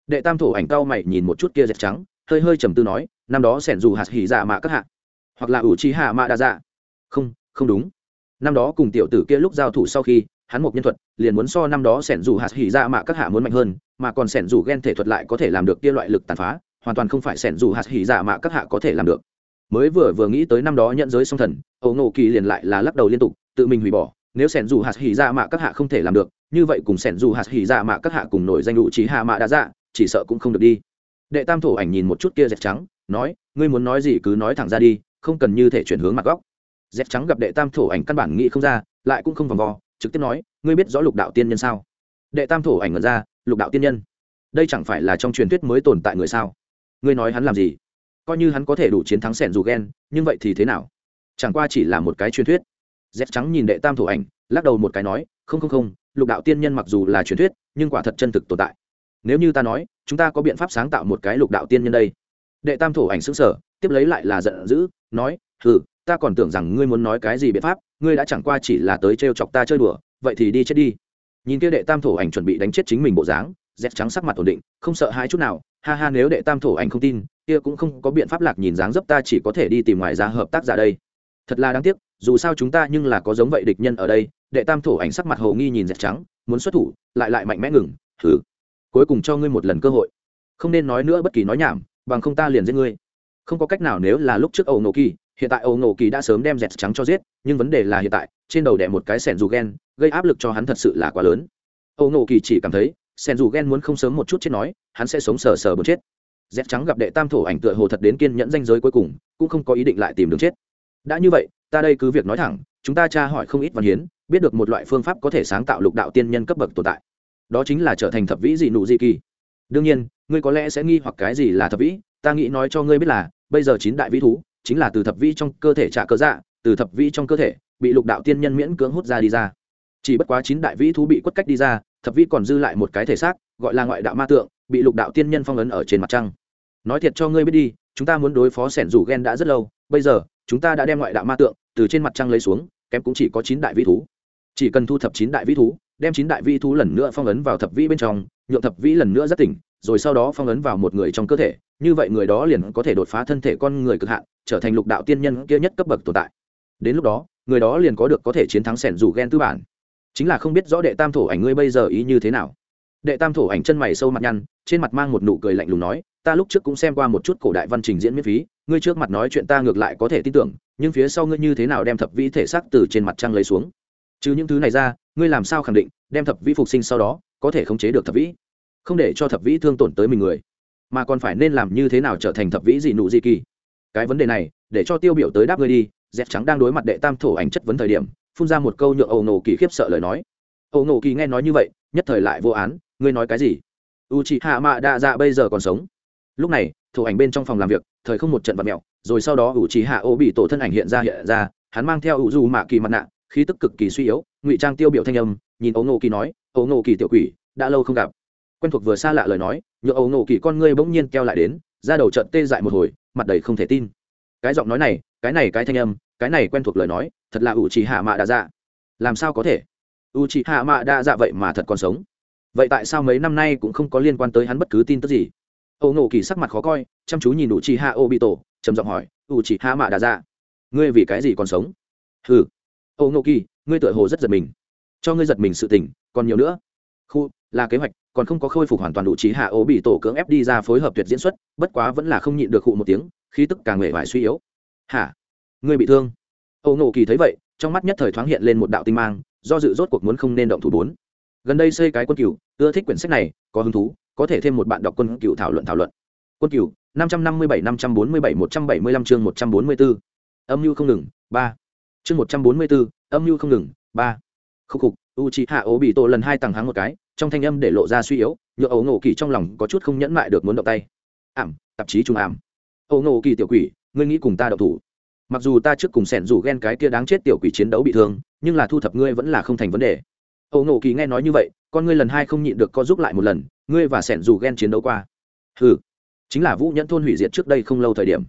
đệ tam thổ ảnh cao mày nhìn một chút kia dẹt trắng, hơi hơi trầm tư nói, năm đó sen dù hạt hỉ dạ mạ các hạ, hoặc là ủ trí hạ mạ đa dạ. Không không đúng. Năm đó cùng tiểu tử kia lúc giao thủ sau khi, hắn một nhân thuật, liền muốn so năm đó sẻn dù hạt hỉ ra mạ các hạ muốn mạnh hơn, mà còn sẻn dù ghen thể thuật lại có thể làm được kia loại lực tàn phá, hoàn toàn không phải sẻn dù hạt hỉ ra mạ các hạ có thể làm được mới vừa vừa nghĩ tới năm đó nhận giới song thần ấu nộ kỳ liền lại là lắc đầu liên tục, tự mình hủy bỏ, nếu sẻn dù hạt hỉ dạ mạ các hạ không thể làm được, như vậy cùng sẻn dù hạt hỉ dạ mạ các hạ cùng nổi danh đủ trí hạ mạ đã dạ chỉ sợ cũng không được đi. Đệ tam thổ ảnh nhìn một chút kia dẹp trắng, nói, ngươi muốn nói gì cứ nói thẳng ra đi, không cần như thể chuyển hướng mặt góc. Dẹp trắng gặp đệ tam thổ ảnh căn bản nghĩ không ra, lại cũng không vòng vo, trực tiếp nói, ngươi biết rõ lục đạo tiên nhân sao? Đệ tam thổ ảnh ngẩn ra, lục đạo tiên nhân? Đây chẳng phải là trong truyền thuyết mới tồn tại người sao? Ngươi nói hắn làm gì? Coi như hắn có thể đủ chiến thắng sẻn dù ghen nhưng vậy thì thế nào? Chẳng qua chỉ là một cái truyền thuyết. Dép trắng nhìn đệ tam thổ ảnh, lắc đầu một cái nói, không không không, lục đạo tiên nhân mặc dù là truyền thuyết, nhưng quả thật chân thực tồn tại. Nếu như ta nói, chúng ta có biện pháp sáng tạo một cái lục đạo tiên nhân đây. Đệ tam thổ ảnh xứng sở tiếp lấy lại là giận dữ, nói ừ ta còn tưởng rằng ngươi muốn nói cái gì biện pháp, ngươi đã chẳng qua chỉ là tới trêu chọc ta chơi đùa, vậy thì đi chết đi. Nhìn kia đệ tam thổ ảnh chuẩn bị đánh chết chính mình bộ dáng dép trắng sắc mặt ổn định, không sợ hai chút nào, ha ha, nếu đệ tam thổ ảnh không tin kia cũng không có biện pháp lạc nhìn dáng dấp ta chỉ có thể đi tìm ngoài ra hợp tác giả đây. Thật là đáng tiếc, dù sao chúng ta nhưng là có giống vậy địch nhân ở đây, đệ tam thổ ảnh sắc mặt hồ nghi nhìn dẹt trắng, muốn xuất thủ, lại lại mạnh mẽ ngừng thử cuối cùng cho ngươi một lần cơ hội. Không nên nói nữa bất kỳ nói nhảm, bằng không ta liền giết ngươi. Không có cách nào nếu là lúc trước âu nổ kỳ, hiện tại âu nổ kỳ đã sớm đem dẹt trắng cho giết, nhưng vấn đề là hiện tại, trên đầu đẻ một cái sẻn dù ghen gây áp lực cho hắn thật sự là quá lớn. Âu nổ kỳ chỉ cảm thấy, sẻn dù ghen muốn không sớm một chút chết nói, hắn sẽ sống sờ sờ bớt chết dép trắng gặp đệ tam thổ ảnh tựa hồ thật đến kiên nhẫn danh giới cuối cùng, cũng không có ý định lại tìm đường chết. Đã như vậy, ta đây cứ việc nói thẳng, chúng ta tra hỏi không ít văn hiến, biết được một loại phương pháp có thể sáng tạo lục đạo tiên nhân cấp bậc tồn tại. Đó chính là trở thành thập vĩ dị nụ dị kỳ. Đương nhiên, ngươi có lẽ sẽ nghi hoặc cái gì là thập vĩ, ta nghĩ nói cho ngươi biết là, bây giờ chín đại vĩ thú, chính là từ thập vĩ trong cơ thể trả cơ dạ từ thập vĩ trong cơ thể, bị lục đạo tiên nhân miễn cưỡng hút ra đi ra. Chỉ bất quá chín đại vĩ thú bị quất cách đi ra, thập vĩ còn dư lại một cái thể xác, gọi là ngoại đạo ma tượng, bị lục đạo tiên nhân phong ấn ở trên mặt trăng nói thiệt cho ngươi biết đi, chúng ta muốn đối phó sẻn rủ ghen đã rất lâu, bây giờ, chúng ta đã đem ngoại đạo ma tượng, từ trên mặt trăng lấy xuống, kém cũng chỉ có chín đại vĩ thú. Chỉ cần thu thập chín đại vĩ thú, đem chín đại vĩ thú lần nữa phong ấn vào thập vĩ bên trong, nhượng thập vĩ lần nữa rất tỉnh, rồi sau đó phong ấn vào một người trong cơ thể, như vậy người đó liền có thể đột phá thân thể con người cực hạn, trở thành lục đạo tiên nhân kia nhất cấp bậc tồn tại. Đến lúc đó, người đó liền có được có thể chiến thắng sẻn rủ ghen tư bản. Chính là không biết rõ đệ tam thổ ảnh ngươi bây giờ ý như thế nào. Đệ tam thổ ảnh chân mày sâu mặt nhăn trên mặt mang một nụ cười lạnh lùng nói, ta lúc trước cũng xem qua một chút cổ đại văn trình diễn miễn phí, ngươi trước mặt nói chuyện ta ngược lại có thể tin tưởng, nhưng phía sau ngươi như thế nào đem thập vĩ thể xác từ trên mặt trăng lấy xuống? Chứ những thứ này ra, ngươi làm sao khẳng định, đem thập vĩ phục sinh sau đó, có thể khống chế được thập vĩ? Không để cho thập vĩ thương tổn tới mình người, mà còn phải nên làm như thế nào trở thành thập vĩ dị nụ dị kỳ? Cái vấn đề này, để cho tiêu biểu tới đáp ngươi đi dẹp trắng đang đối mặt đệ tam thổ ảnh chất vấn thời điểm, phun ra một câu nhượng ồ nổ kỳ khiếp sợ lời nói. Ồ nổ kỳ nghe nói như vậy, nhất thời lại vô án, ngươi nói cái gì? U chị hạ mạ đa dạ bây giờ còn sống. Lúc này, thủ ảnh bên trong phòng làm việc, thời không một trận vật mẹo, rồi sau đó u chị hạ ô bị tổ thân ảnh hiện ra hiện ra, hắn mang theo u du mạ kỳ mặt nạ khí tức cực kỳ suy yếu, ngụy trang tiêu biểu thanh âm, nhìn ấu ngộ kỳ nói ấu ngộ kỳ tiểu quỷ, đã lâu không gặp. Quen thuộc vừa xa lạ lời nói nhựa ấu ngộ kỳ con ngươi bỗng nhiên keo lại đến ra đầu trận tê dại một hồi, mặt đầy không thể tin. Cái giọng nói này, cái này cái thanh âm, cái này quen thuộc lời nói, thật là u trì hạ mạ đa dạ làm sao có thể? U trì hạ mạ đa dạ vậy mà thật còn sống vậy tại sao mấy năm nay cũng không có liên quan tới hắn bất cứ tin tức gì? Ô nổ kỳ sắc mặt khó coi, chăm chú nhìn ủ trì hạ ô bị tổ trầm giọng hỏi ủ trì hạ mạ đà dạ ngươi vì cái gì còn sống? Hừ. Ô nổ kỳ, ngươi tựa hồ rất giật mình. Cho ngươi giật mình sự tình, còn nhiều nữa. Khu, là kế hoạch, còn không có khôi phục hoàn toàn đủ trí hạ ố bị tổ cưỡng ép đi ra phối hợp tuyệt diễn xuất, bất quá vẫn là không nhịn được hụ một tiếng, khí tức càng mể vải suy yếu. Hả? Ngươi bị thương? Ô ngộ kỳ thấy vậy, trong mắt nhất thời thoáng hiện lên một đạo tinh mang, do dự rốt cuộc muốn không nên động thủ bốn gần đây xây cái quân cựu ưa thích quyển sách này, có hứng thú, có thể thêm một bạn đọc quân cựu thảo luận thảo luận. Quân cựu năm trăm năm mươi bảy, năm trăm bốn mươi bảy, một trăm bảy mươi lăm chương một trăm bốn mươi bốn âm mưu không ngừng, ba. Chương một trăm bốn mươi bốn âm mưu không ngừng, ba. Khúc khục u chị hạ ố bị tổ lần hai tầng háng một cái, trong thanh âm để lộ ra suy yếu, nhựa ấu ngộ kỳ trong lòng có chút không nhẫn mại được muốn động tay. Ảm, tạp chí trung ảm. Ấu ngộ kỳ tiểu quỷ, ngươi nghĩ cùng ta đậu thủ. Mặc dù ta trước cùng sẻn rủ ghen cái kia đáng chết tiểu quỷ chiến đấu bị thương, nhưng là thu thập ngươi vẫn là không thành vấn đề ấu ngộ kỳ nghe nói như vậy, con ngươi lần hai không nhịn được co giúp lại một lần, ngươi và sẻn Dù ghen chiến đấu qua. Hừ, chính là vũ nhẫn thôn hủy diệt trước đây không lâu thời điểm.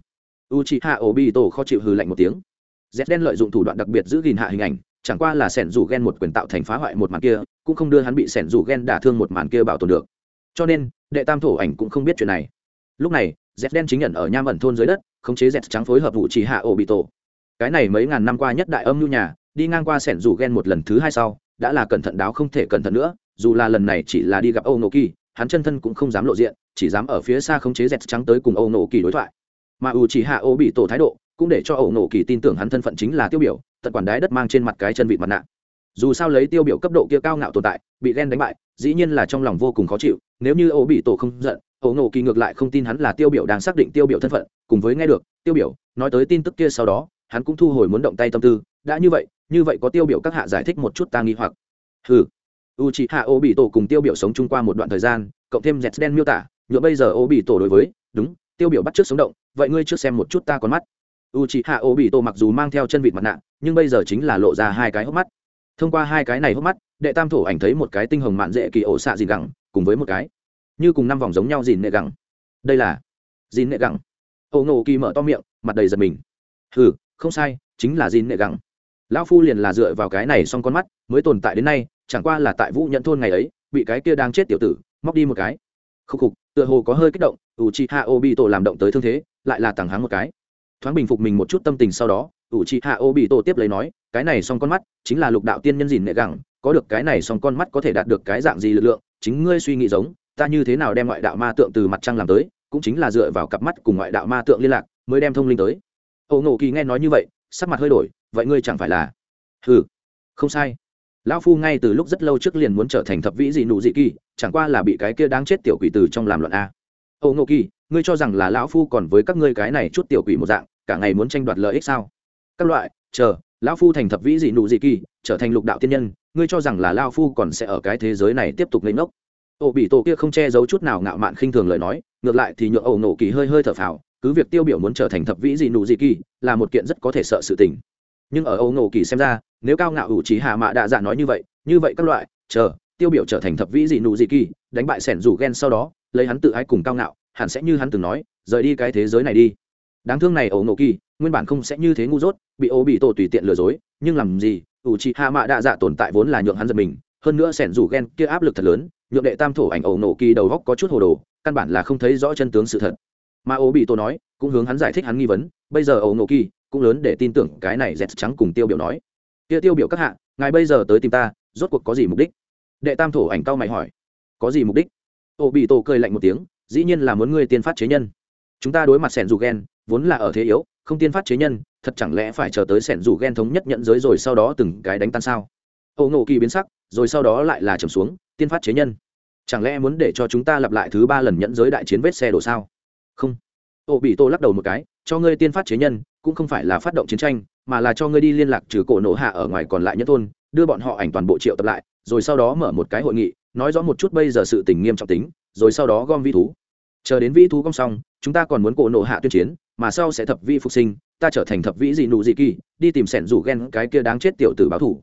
U chị hạ ổ bị tổ khó chịu hừ lạnh một tiếng. Dép đen lợi dụng thủ đoạn đặc biệt giữ gìn hạ hình ảnh, chẳng qua là sẻn Dù ghen một quyền tạo thành phá hoại một màn kia, cũng không đưa hắn bị sẻn Dù ghen đả thương một màn kia bảo tồn được. Cho nên, đệ tam thổ ảnh cũng không biết chuyện này. Lúc này dép đen chính nhận ở nham ẩn thôn dưới đất, khống chế dép trắng phối hợp vụ chỉ hạ ổ bị tổ cái này mấy ngàn năm qua nhất đại âm nhu nhà, đi ngang qua sẻn Dù ghen một lần thứ hai sau đã là cẩn thận đáo không thể cẩn thận nữa, dù là lần này chỉ là đi gặp âu nổ kỳ, hắn chân thân cũng không dám lộ diện, chỉ dám ở phía xa khống chế dẹt trắng tới cùng âu nổ kỳ đối thoại. Mà ủ chỉ hạ ô bị tổ thái độ, cũng để cho ẩu nổ kỳ tin tưởng hắn thân phận chính là tiêu biểu, tận quản đái đất mang trên mặt cái chân vịt mặt nạ. Dù sao lấy tiêu biểu cấp độ kia cao ngạo tồn tại, bị ghen đánh bại, dĩ nhiên là trong lòng vô cùng khó chịu, nếu như ẩu bị tổ không giận ẩu nổ kỳ ngược lại không tin hắn là tiêu biểu đang xác định tiêu biểu thân phận, cùng với nghe được tiêu biểu nói tới tin tức kia sau đó, hắn cũng thu hồi muốn động tay tâm tư, đã như vậy như vậy có tiêu biểu các hạ giải thích một chút ta nghi hoặc. Hừ. U chị hạ ô bị tổ cùng tiêu biểu sống chung qua một đoạn thời gian, cộng thêm dẹt đen miêu tả, nhựa bây giờ ô bị tổ đối với, đúng, tiêu biểu bắt trước sống động, vậy ngươi trước xem một chút ta con mắt. U chị hạ ô bị tổ mặc dù mang theo chân vịt mặt nạ, nhưng bây giờ chính là lộ ra hai cái hốc mắt. Thông qua hai cái này hốc mắt, đệ tam thổ ảnh thấy một cái tinh hồng mạn dễ kỳ ổ xạ dìn gẳng, cùng với một cái như cùng năm vòng giống nhau dìn nệ gẳng. Đây là dìn nệ gẳng. Ô ngộ kỳ mở to miệng, mặt đầy giật mình. Ừ không sai, chính là dìn nệ gẳng lão phu liền là dựa vào cái này xong con mắt, mới tồn tại đến nay, chẳng qua là tại vũ nhận thôn ngày ấy, bị cái kia đang chết tiểu tử, móc đi một cái. Khúc khục, tựa hồ có hơi kích động ủ chị hạ ô bị tổ làm động tới thương thế, lại là tàng háng một cái. Thoáng bình phục mình một chút tâm tình sau đó ủ chị hạ ô bị tổ tiếp lấy nói, cái này xong con mắt, chính là lục đạo tiên nhân dìn nệ gẳng, có được cái này xong con mắt có thể đạt được cái dạng gì lực lượng, chính ngươi suy nghĩ giống, ta như thế nào đem ngoại đạo ma tượng từ mặt trăng làm tới, cũng chính là dựa vào cặp mắt cùng ngoại đạo ma tượng liên lạc, mới đem thông linh tới. Âu ngộ kỳ nghe nói như vậy, sắc mặt hơi đổi vậy ngươi chẳng phải là ừ không sai. Lão phu ngay từ lúc rất lâu trước liền muốn trở thành thập vĩ dị nụ dị kỳ, chẳng qua là bị cái kia đáng chết tiểu quỷ từ trong làm luận a. Ô ngô kỳ, ngươi cho rằng là lão phu còn với các ngươi cái này chút tiểu quỷ một dạng, cả ngày muốn tranh đoạt lợi ích sao? Các loại, chờ, lão phu thành thập vĩ dị nụ dị kỳ, trở thành lục đạo tiên nhân, ngươi cho rằng là lão phu còn sẽ ở cái thế giới này tiếp tục lấy ngốc? Ô bị tổ kia không che giấu chút nào ngạo mạn khinh thường lời nói, ngược lại thì nhượng ẩu nổ kỳ hơi hơi thở phào, cứ việc tiêu biểu muốn trở thành thập vĩ dị nụ dị kỳ, là một kiện rất có thể sợ sự tình nhưng ở âu ngộ kỳ xem ra, nếu cao ngạo ủ trí hạ mạ đạ dạ nói như vậy như vậy các loại, chờ, tiêu biểu trở thành thập vĩ dị nụ dị kỳ, đánh bại sẻn rủ ghen sau đó, lấy hắn tự ái cùng cao ngạo, hẳn sẽ như hắn từng nói, rời đi cái thế giới này đi. Đáng thương này ổ nổ kỳ, nguyên bản không sẽ như thế ngu dốt, bị ô bị tổ tùy tiện lừa dối, nhưng làm gì, ủ trí hạ mạ đạ dạ tồn tại vốn là nhượng hắn giật mình, hơn nữa sẻn rủ ghen kia áp lực thật lớn, nhượng đệ tam thổ ảnh ổ nổ kỳ đầu góc có chút hồ đồ, căn bản là không thấy rõ chân tướng sự thật. Mà ô bị tổ nói, cũng hướng hắn giải thích hắn nghi vấn, bây giờ ổ nổ kỳ cũng lớn để tin tưởng cái này dẹt trắng cùng tiêu biểu nói. Kia tiêu biểu các hạ, ngài bây giờ tới tìm ta, rốt cuộc có gì mục đích? Đệ tam thổ ảnh cao mày hỏi. Có gì mục đích? Ô bị tổ cười lạnh một tiếng, dĩ nhiên là muốn ngươi tiên phát chế nhân. Chúng ta đối mặt sẻn dù ghen vốn là ở thế yếu, không tiên phát chế nhân, thật chẳng lẽ phải chờ tới sẻn dù ghen thống nhất nhận giới rồi sau đó từng cái đánh tan sao? Âu ngộ kỳ biến sắc, rồi sau đó lại là trầm xuống, tiên phát chế nhân. Chẳng lẽ muốn để cho chúng ta lặp lại thứ ba lần nhận giới đại chiến vết xe đổ sao? Không ô bị tô lắc đầu một cái, cho ngươi tiên phát chế nhân, cũng không phải là phát động chiến tranh, mà là cho ngươi đi liên lạc trừ cổ nổ hạ ở ngoài còn lại nhất thôn, đưa bọn họ ảnh toàn bộ triệu tập lại, rồi sau đó mở một cái hội nghị, nói rõ một chút bây giờ sự tình nghiêm trọng tính, rồi sau đó gom vi thú. Chờ đến vĩ thú gom xong, chúng ta còn muốn cổ nổ hạ tuyên chiến, mà sau sẽ thập vi phục sinh, ta trở thành thập vĩ dị nụ dị kỳ, đi tìm sẻn rủ ghen cái kia đáng chết tiểu tử báo thủ.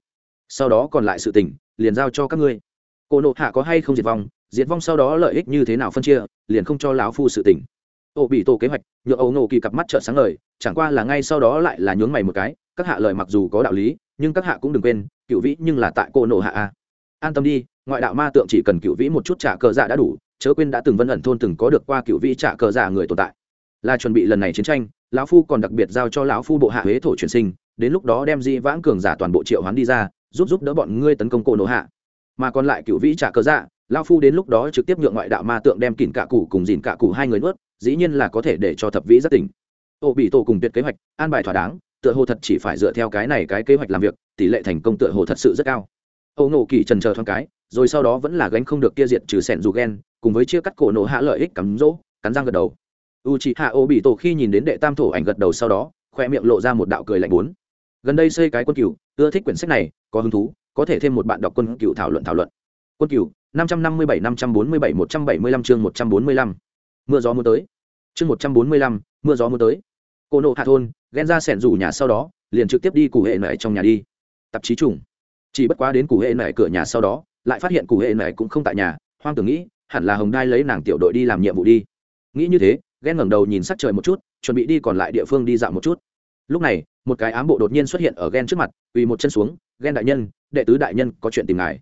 Sau đó còn lại sự tình, liền giao cho các ngươi. Cổ nộ hạ có hay không diệt vong diệt vong sau đó lợi ích như thế nào phân chia, liền không cho lão phu sự tình ô bị tổ kế hoạch, nhựa ấu nổ kỳ cặp mắt trợn sáng lời chẳng qua là ngay sau đó lại là nhướng mày một cái, các hạ lời mặc dù có đạo lý, nhưng các hạ cũng đừng quên, cựu vĩ nhưng là tại cô nổ hạ a. An tâm đi, ngoại đạo ma tượng chỉ cần cựu vĩ một chút trả cờ dạ đã đủ, chớ quên đã từng vân ẩn thôn từng có được qua cựu vĩ trả cờ dạ người tồn tại. Là chuẩn bị lần này chiến tranh, lão phu còn đặc biệt giao cho lão phu bộ hạ huế thổ truyền sinh, đến lúc đó đem di vãng cường giả toàn bộ triệu hoán đi ra, giúp giúp đỡ bọn ngươi tấn công cổ nổ hạ. Mà còn lại cựu vĩ trả cờ dạ lão phu đến lúc đó trực tiếp nhượng ngoại đạo ma tượng đem kỉn cả cụ cùng dìn cả cụ hai người nuốt dĩ nhiên là có thể để cho thập vĩ rất tỉnh. Ô bị tổ cùng tuyệt kế hoạch an bài thỏa đáng, tựa hồ thật chỉ phải dựa theo cái này cái kế hoạch làm việc, tỷ lệ thành công tựa hồ thật sự rất cao. Âu nổ kỳ trần chờ thoáng cái, rồi sau đó vẫn là gánh không được kia diệt trừ sẹn dù ghen cùng với chia cắt cổ nổ hạ lợi ích cắm rỗ, cắn răng gật đầu. U chị hạ ô bị tổ khi nhìn đến đệ tam thổ ảnh gật đầu sau đó, khoe miệng lộ ra một đạo cười lạnh bốn. Gần đây xây cái quân cựu ưa thích quyển sách này, có hứng thú, có thể thêm một bạn đọc quân cựu thảo luận thảo luận. Quân cựu năm trăm năm mươi bảy, năm trăm bốn mươi bảy, một trăm bảy mươi lăm chương một trăm bốn mươi lăm mưa gió mưa tới. Chương một trăm bốn mươi lăm, mưa gió mưa tới. Cô nộ hạ thôn, ghen ra sẻn rủ nhà sau đó, liền trực tiếp đi cụ hệ mẹ trong nhà đi. Tạp chí trùng. Chỉ bất quá đến cụ hệ mẹ cửa nhà sau đó, lại phát hiện cụ hệ mẹ cũng không tại nhà, hoang tưởng nghĩ, hẳn là hồng đai lấy nàng tiểu đội đi làm nhiệm vụ đi. Nghĩ như thế, ghen ngẩng đầu nhìn sắc trời một chút, chuẩn bị đi còn lại địa phương đi dạo một chút. Lúc này, một cái ám bộ đột nhiên xuất hiện ở ghen trước mặt vì một chân xuống, ghen đại nhân, đệ tứ đại nhân có chuyện tìm ngài.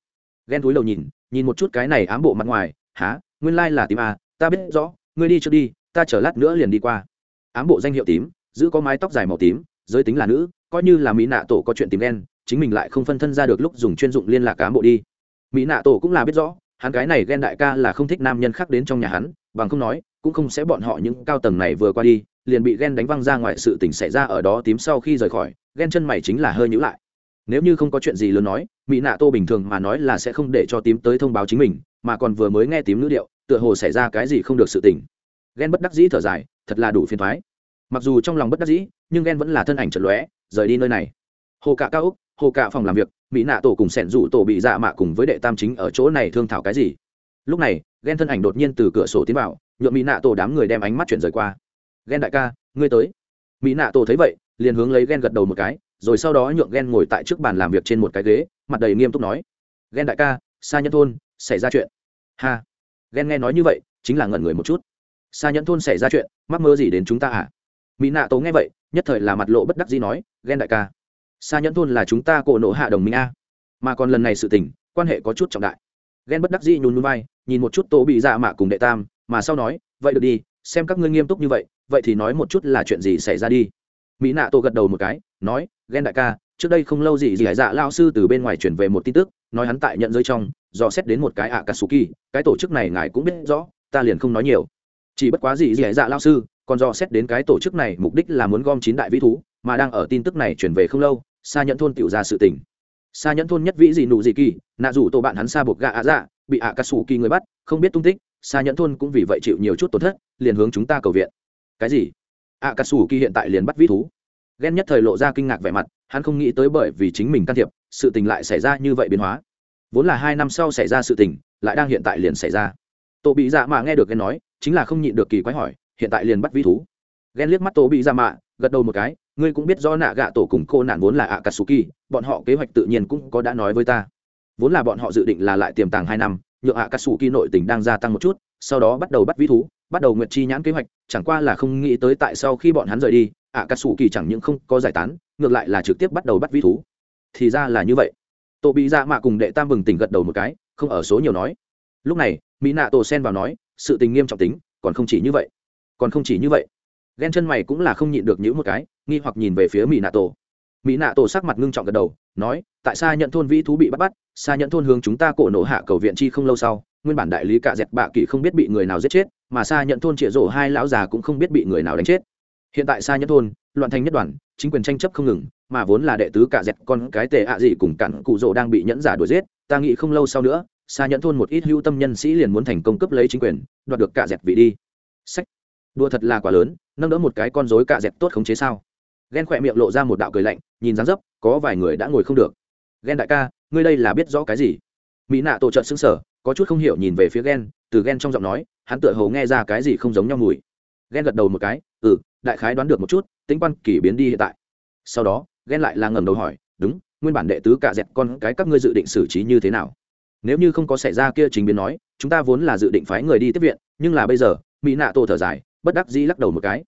Ghen túi đầu nhìn nhìn một chút cái này ám bộ mặt ngoài há nguyên lai là tìm à ta biết rõ ngươi đi trước đi, ta chờ lát nữa liền đi qua. Ám bộ danh hiệu tím, giữ có mái tóc dài màu tím, giới tính là nữ, coi như là mỹ nạ tổ có chuyện tìm đen chính mình lại không phân thân ra được lúc dùng chuyên dụng liên lạc ám bộ đi. Mỹ nạ tổ cũng là biết rõ, hắn cái này ghen đại ca là không thích nam nhân khác đến trong nhà hắn, bằng không nói, cũng không sẽ bọn họ những cao tầng này vừa qua đi, liền bị ghen đánh văng ra ngoài sự tình xảy ra ở đó tím sau khi rời khỏi, ghen chân mày chính là hơi nhữ lại. Nếu như không có chuyện gì lớn nói, mỹ nạ tô bình thường mà nói là sẽ không để cho tím tới thông báo chính mình mà còn vừa mới nghe tím nữ điệu, tựa hồ xảy ra cái gì không được sự tình. Ghen bất đắc dĩ thở dài, thật là đủ phiền thoái. Mặc dù trong lòng bất đắc dĩ, nhưng ghen vẫn là thân ảnh trật lóe, rời đi nơi này. Hồ cạ cao úc, hồ cạ phòng làm việc, mỹ nạ tổ cùng sẻn rủ tổ bị dạ mạ cùng với đệ tam chính ở chỗ này thương thảo cái gì? Lúc này ghen thân ảnh đột nhiên từ cửa sổ tiến vào nhuộm mỹ nạ tổ đám người đem ánh mắt chuyển rời qua. Ghen đại ca, ngươi tới. Mỹ nạ tổ thấy vậy, liền hướng lấy ghen gật đầu một cái, rồi sau đó nhượng ghen ngồi tại trước bàn làm việc trên một cái ghế, mặt đầy nghiêm túc nói ghen đại ca xa nhân thôn xảy ra chuyện. Ha. Ghen nghe nói như vậy, chính là ngẩn người một chút. Xa nhẫn thôn xảy ra chuyện, mắc mơ gì đến chúng ta à? Mỹ nạ tố nghe vậy, nhất thời là mặt lộ bất đắc gì nói, ghen đại ca xa nhẫn thôn là chúng ta cổ nộ hạ đồng minh a. Mà còn lần này sự tình, quan hệ có chút trọng đại. Ghen bất đắc dĩ nhún núi vai, nhìn một chút tổ bị dạ mạ cùng đệ tam, mà sau nói, vậy được đi, xem các ngươi nghiêm túc như vậy vậy thì nói một chút là chuyện gì xảy ra đi. Mỹ nạ tổ gật đầu một cái, nói, ghen đại ca trước đây không lâu gì gì hải dạ lao sư từ bên ngoài chuyển về một tin tức, nói hắn tại nhận giới trong do xét đến một cái ạ cà sù kỳ cái tổ chức này ngài cũng biết rõ, ta liền không nói nhiều. Chỉ bất quá gì gì dạ lao sư, còn do xét đến cái tổ chức này mục đích là muốn gom chín đại vĩ thú, mà đang ở tin tức này chuyển về không lâu xa nhẫn thôn tiểu ra sự tình. Xa nhẫn thôn nhất vĩ gì nụ gì kỳ, nạ rủ tổ bạn hắn xa buộc gạ ạ dạ bị ạ cà sù kỳ người bắt, không biết tung tích xa nhẫn thôn cũng vì vậy chịu nhiều chút tổn thất, liền hướng chúng ta cầu viện. Cái gì? Ạ cà sù kỳ hiện tại liền bắt vĩ thú ghen nhất thời lộ ra kinh ngạc vẻ mặt, hắn không nghĩ tới bởi vì chính mình can thiệp, sự tình lại xảy ra như vậy biến hóa. Vốn là hai năm sau xảy ra sự tình, lại đang hiện tại liền xảy ra. Tổ bị dạ mạ nghe được ghen nói, chính là không nhịn được kỳ quái hỏi, hiện tại liền bắt vĩ thú. Ghen liếc mắt tổ bị dạ mạ, gật đầu một cái, ngươi cũng biết do nạ gạ tổ cùng cô nạn vốn là ạ katsuki bọn họ kế hoạch tự nhiên cũng có đã nói với ta. Vốn là bọn họ dự định là lại tiềm tàng hai năm nhựa ạ katsuki nội tình đang gia tăng một chút, sau đó bắt đầu bắt vĩ thú bắt đầu nguyệt chi nhãn kế hoạch, chẳng qua là không nghĩ tới tại sau khi bọn hắn rời đi, ạ kỳ chẳng những không có giải tán, ngược lại là trực tiếp bắt đầu bắt vĩ thú. Thì ra là như vậy. Tổ bị dạ mạ cùng đệ tam bừng tỉnh gật đầu một cái, không ở số nhiều nói. Lúc này, mỹ nạ tổ sen vào nói, sự tình nghiêm trọng tính, còn không chỉ như vậy. Còn không chỉ như vậy. Ghen chân mày cũng là không nhịn được những một cái, nghi hoặc nhìn về phía mỹ nạ tổ. Mỹ nạ tổ sắc mặt ngưng trọng gật đầu, nói, tại sao nhận thôn vĩ thú bị bắt bắt xa nhận thôn hướng chúng ta cổ nổ hạ cầu viện chi không lâu sau, nguyên bản đại lý cạ dẹt bạ kỳ không biết bị người nào giết chết mà xa nhận thôn trịa rổ hai lão già cũng không biết bị người nào đánh chết. Hiện tại xa nhận thôn, loạn thành nhất đoàn, chính quyền tranh chấp không ngừng, mà vốn là đệ tứ cạ dẹt con cái tệ ạ gì cùng cản cụ rổ đang bị nhẫn giả đuổi giết, ta nghĩ không lâu sau nữa xa nhẫn thôn một ít hưu tâm nhân sĩ liền muốn thành công cấp lấy chính quyền, đoạt được cả dẹp vị đi. Sách. Đua thật là quá lớn, nâng đỡ một cái con rối cả dẹp tốt khống chế sao? Ghen khỏe miệng lộ ra một đạo cười lạnh, nhìn dáng dấp, có vài người đã ngồi không được. Ghen đại ca, ngươi đây là biết rõ cái gì? Mỹ nạ tổ trợ xứng sở có chút không hiểu nhìn về phía ghen từ ghen trong giọng nói hắn tựa hồ nghe ra cái gì không giống nhau mùi. Ghen gật đầu một cái ừ đại khái đoán được một chút, tính quan kỳ biến đi hiện tại. Sau đó ghen lại là ngầm đầu hỏi, đúng, nguyên bản đệ tứ cả dẹp con cái các ngươi dự định xử trí như thế nào? Nếu như không có xảy ra kia chính biến nói, chúng ta vốn là dự định phái người đi tiếp viện, nhưng là bây giờ, mỹ nạ tổ thở dài, bất đắc dĩ lắc đầu một cái.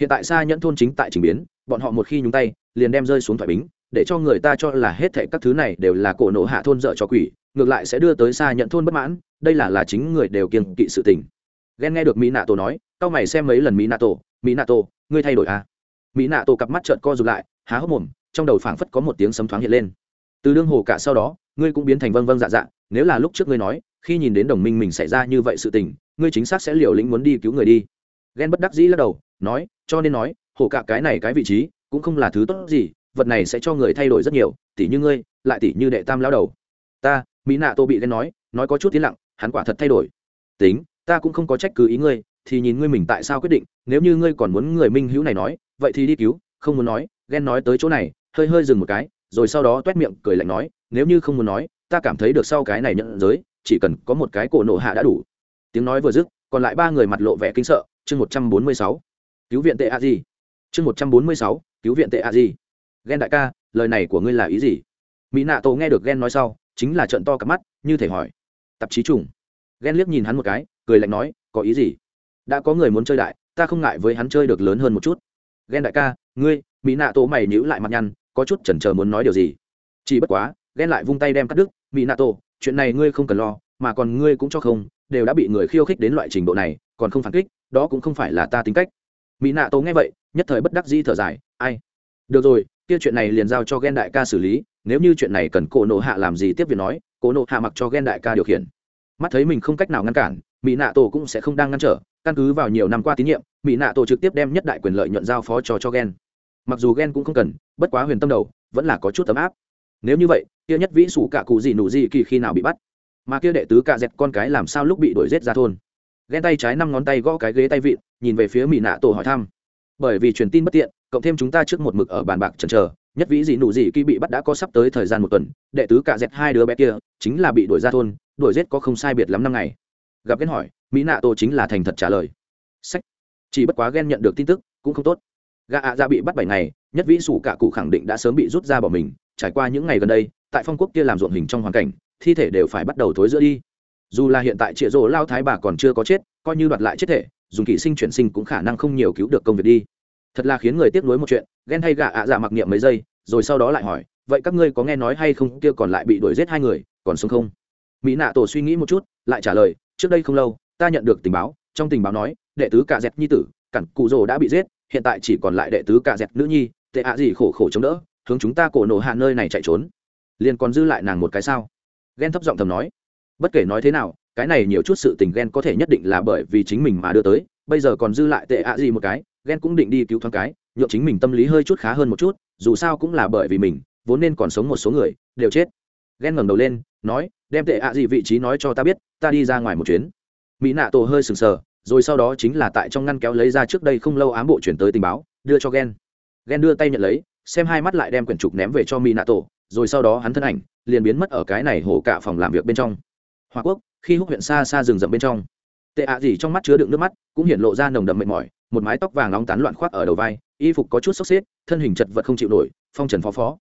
Hiện tại xa nhẫn thôn chính tại trình biến, bọn họ một khi nhúng tay, liền đem rơi xuống thoại bính, để cho người ta cho là hết thệ các thứ này đều là cổ nổ hạ thôn dợ cho quỷ, ngược lại sẽ đưa tới xa nhận thôn bất mãn, đây là là chính người đều kiêng kỵ sự tình ghen nghe được mỹ nạ tổ nói tao mày xem mấy lần mỹ nạ tổ mỹ nạ tổ ngươi thay đổi à? Mỹ nạ tổ cặp mắt trợn co rụt lại, há hốc mồm, trong đầu phảng phất có một tiếng sấm thoáng hiện lên. Từ đương hồ cả sau đó, ngươi cũng biến thành vâng vâng dạ dạ nếu là lúc trước ngươi nói, khi nhìn đến đồng minh mình xảy ra như vậy sự tình, ngươi chính xác sẽ liều lĩnh muốn đi cứu người đi. Ghen bất đắc dĩ lắc đầu, nói, cho nên nói, hồ cả cái này cái vị trí, cũng không là thứ tốt gì, vật này sẽ cho người thay đổi rất nhiều tỷ như ngươi, lại tỷ như đệ tam lão đầu. Ta mỹ nạ tô bị ghen nói nói có chút tiến lặng, hắn quả thật thay đổi. Tính ta cũng không có trách cứ ý ngươi, thì nhìn ngươi mình tại sao quyết định, nếu như ngươi còn muốn người minh hữu này nói, vậy thì đi cứu, không muốn nói, ghen nói tới chỗ này, hơi hơi dừng một cái, rồi sau đó t u é t miệng cười lạnh nói, nếu như không muốn nói, ta cảm thấy được sau cái này nhận giới, chỉ cần có một cái cổ nộ hạ đã đủ. Tiếng nói vừa dứt, còn lại ba người mặt lộ vẻ kinh sợ, chương một trăm bốn mươi sáu. Cứu viện tệ a di chương một trăm bốn mươi sáu, cứu viện tệ a di ghen đại ca, lời này của ngươi là ý gì? Mỹ nạ tổ nghe được ghen nói sau, chính là trận to cặp mắt, như thể hỏi. Tạp chí trùng ghen liếc nhìn hắn một cái, cười lạnh nói, có ý gì? Đã có người muốn chơi đại, ta không ngại với hắn chơi được lớn hơn một chút. Ghen đại ca, ngươi, mỹ nạ tổ mày nhữ lại mặt nhăn, có chút chần chờ muốn nói điều gì? Chỉ bất quá ghen lại vung tay đem cắt đứt, mỹ nạ tổ chuyện này ngươi không cần lo, mà còn ngươi cũng cho không, đều đã bị người khiêu khích đến loại trình độ này, còn không phản kích, đó cũng không phải là ta tính cách. Mỹ nạ tổ nghe vậy, nhất thời bất đắc di thở dài, ai? Được rồi, kia chuyện này liền giao cho ghen đại ca xử lý, nếu như chuyện này cần cổ nộ hạ làm gì tiếp việc nói, cổ nộ hạ mặc cho ghen đại ca điều khiển mắt thấy mình không cách nào ngăn cản, mỹ nạ tổ cũng sẽ không đang ngăn trở, căn cứ vào nhiều năm qua tín nhiệm mỹ nạ tổ trực tiếp đem nhất đại quyền lợi nhuận giao phó cho cho ghen mặc dù ghen cũng không cần, bất quá huyền tâm đầu, vẫn là có chút ấm áp. Nếu như vậy, kia nhất vĩ sủ cả cụ gì nụ gì kỳ khi nào bị bắt? Mà kia đệ tứ cạ dẹt con cái làm sao lúc bị đuổi rết ra thôn? Ghen tay trái năm ngón tay gõ cái ghế tay vịn, nhìn về phía mỹ nạ tổ hỏi thăm. Bởi vì truyền tin bất tiện, cộng thêm chúng ta trước một mực ở bàn bạc chần chờ nhất vĩ dị nụ dị kỳ bị bắt đã có sắp tới thời gian một tuần, đệ tứ cả dẹt hai đứa bé kia chính là bị đuổi ra thôn, đuổi giết có không sai biệt lắm năm ngày. Gặp ghen hỏi, mỹ nạ tổ chính là thành thật trả lời. Sách. Chỉ bất quá ghen nhận được tin tức, cũng không tốt. Gà ạ ra bị bắt bảy ngày, nhất vĩ sủ cả cụ khẳng định đã sớm bị rút ra bỏ mình. Trải qua những ngày gần đây, tại phong quốc kia làm ruộng hình trong hoàn cảnh, thi thể đều phải bắt đầu thối giữa đi. Dù là hiện tại trịa rỗ lao thái bà còn chưa có chết, coi như đoạt lại chết thể, dùng kỹ sinh chuyển sinh cũng khả năng không nhiều cứu được công việc đi thật là khiến người tiếc nuối một chuyện, ghen hay gạ ạ dạ mặc niệm mấy giây, rồi sau đó lại hỏi, vậy các ngươi có nghe nói hay không, kia còn lại bị đuổi giết hai người, còn sống không? Mỹ nạ tổ suy nghĩ một chút, lại trả lời, trước đây không lâu, ta nhận được tình báo, trong tình báo nói, đệ tứ cả dẹt nhi tử cẳng cụ rồ đã bị giết, hiện tại chỉ còn lại đệ tứ cả dẹt nữ nhi, tệ ạ gì khổ khổ chống đỡ, hướng chúng ta cổ nổ hạ nơi này chạy trốn. Liền còn dư lại nàng một cái sao? Ghen thấp giọng thầm nói, bất kể nói thế nào, cái này nhiều chút sự tình ghen có thể nhất định là bởi vì chính mình mà đưa tới, bây giờ còn dư lại tệ ạ gì một cái ghen cũng định đi cứu thoáng cái, nhượng chính mình tâm lý hơi chút khá hơn một chút, dù sao cũng là bởi vì mình, vốn nên còn sống một số người, đều chết. Ghen ngẩng đầu lên, nói, đem tệ ạ gì vị trí nói cho ta biết, ta đi ra ngoài một chuyến. Mỹ nạ tổ hơi sừng sờ, rồi sau đó chính là tại trong ngăn kéo lấy ra trước đây không lâu ám bộ chuyển tới tình báo, đưa cho ghen ghen đưa tay nhận lấy, xem hai mắt lại đem quyển trục ném về cho mỹ nạ tổ, rồi sau đó hắn thân ảnh liền biến mất ở cái này hổ cả phòng làm việc bên trong. Hoa quốc, khi húc huyện xa xa rừng rậm bên trong, tệ ạ gì trong mắt chứa đựng nước mắt, cũng hiện lộ ra nồng đậm mệt mỏi một mái tóc vàng nóng tán loạn khoác ở đầu vai, y phục có chút sốc xếp, thân hình chật vật không chịu nổi, phong trần phó phó.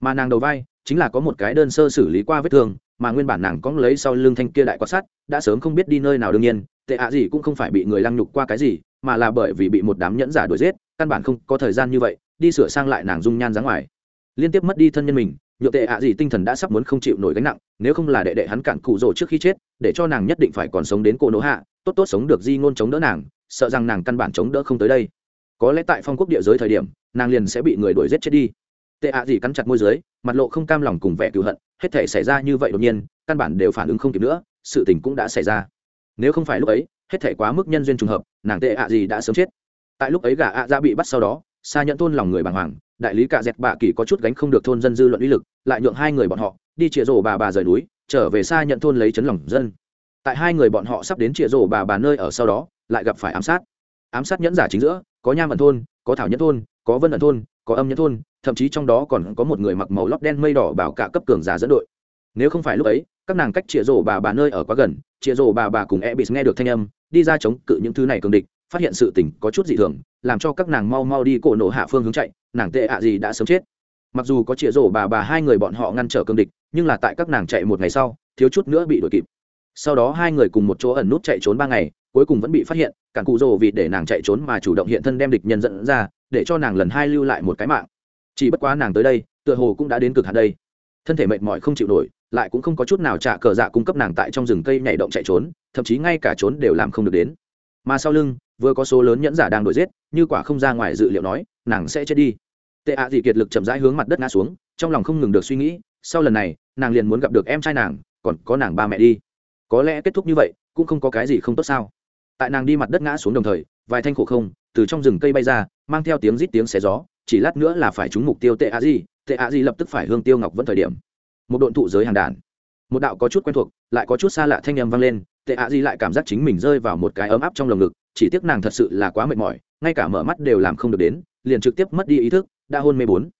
Mà nàng đầu vai chính là có một cái đơn sơ xử lý qua vết thương, mà nguyên bản nàng cóng lấy sau lưng thanh kia đại quát sắt đã sớm không biết đi nơi nào đương nhiên, tệ ạ gì cũng không phải bị người lăng nhục qua cái gì, mà là bởi vì bị một đám nhẫn giả đuổi giết, căn bản không có thời gian như vậy, đi sửa sang lại nàng dung nhan dáng ngoài. Liên tiếp mất đi thân nhân mình, nhựa tệ ạ gì tinh thần đã sắp muốn không chịu nổi gánh nặng, nếu không là đệ đệ hắn cạn cụ rồ trước khi chết, để cho nàng nhất định phải còn sống đến cổ nỗ hạ, tốt tốt sống được di ngôn chống đỡ nàng sợ rằng nàng căn bản chống đỡ không tới đây. Có lẽ tại phong quốc địa giới thời điểm, nàng liền sẽ bị người đuổi giết chết đi. Tệ ạ gì cắn chặt môi giới mặt lộ không cam lòng cùng vẻ cựu hận, hết thể xảy ra như vậy đột nhiên, căn bản đều phản ứng không kịp nữa, sự tình cũng đã xảy ra. Nếu không phải lúc ấy, hết thể quá mức nhân duyên trùng hợp, nàng tệ ạ gì đã sớm chết. Tại lúc ấy gà ạ ra bị bắt sau đó xa nhận thôn lòng người bàng hoàng, đại lý cả dẹt bạ kỳ có chút gánh không được thôn dân dư luận uy lực, lại nhượng hai người bọn họ đi chĩa rổ bà bà rời núi, trở về xa nhận thôn lấy chấn lòng dân. Tại hai người bọn họ sắp đến chĩa rổ bà bà nơi ở sau đó lại gặp phải ám sát. Ám sát nhẫn giả chính giữa, có nham ẩn thôn, có thảo nhẫn thôn, có vân ẩn thôn, có âm nhẫn thôn, thậm chí trong đó còn có một người mặc màu lót đen mây đỏ bảo cả cấp cường giả dẫn đội. Nếu không phải lúc ấy, các nàng cách chĩa rổ bà bà nơi ở quá gần chĩa rổ bà bà cùng e bị nghe được thanh âm, đi ra chống cự những thứ này cường địch, phát hiện sự tình có chút dị thường, làm cho các nàng mau mau đi cổ nổ hạ phương hướng chạy, nàng tệ ạ gì đã sớm chết. Mặc dù có chĩa rổ bà bà hai người bọn họ ngăn trở cương địch, nhưng là tại các nàng chạy một ngày sau, thiếu chút nữa bị đuổi kịp. Sau đó hai người cùng một chỗ ẩn nút chạy trốn ba ngày cuối cùng vẫn bị phát hiện, cản cụ rồ vì để nàng chạy trốn mà chủ động hiện thân đem địch nhân dẫn ra, để cho nàng lần hai lưu lại một cái mạng. Chỉ bất quá nàng tới đây, tựa hồ cũng đã đến cực hạn đây. Thân thể mệt mỏi không chịu nổi, lại cũng không có chút nào trả cờ dạ cung cấp nàng tại trong rừng cây nhảy động chạy trốn, thậm chí ngay cả trốn đều làm không được đến. Mà sau lưng, vừa có số lớn nhẫn giả đang đuổi giết, như quả không ra ngoài dự liệu nói, nàng sẽ chết đi. Tệ ạ dị kiệt lực chậm rãi hướng mặt đất ngã xuống, trong lòng không ngừng được suy nghĩ, sau lần này, nàng liền muốn gặp được em trai nàng, còn có nàng ba mẹ đi. Có lẽ kết thúc như vậy, cũng không có cái gì không tốt sao tại nàng đi mặt đất ngã xuống đồng thời, vài thanh khổ không từ trong rừng cây bay ra, mang theo tiếng rít tiếng xé gió, chỉ lát nữa là phải trúng mục tiêu tệ a di. Tệ a di lập tức phải hương tiêu ngọc vẫn thời điểm. Một độn thụ giới hàng đàn. Một đạo có chút quen thuộc, lại có chút xa lạ thanh â m vang lên, tệ a di lại cảm giác chính mình rơi vào một cái ấm áp trong lồng ngực, chỉ tiếc nàng thật sự là quá mệt mỏi, ngay cả mở mắt đều làm không được đến, liền trực tiếp mất đi ý thức, đã hôn mê bốn.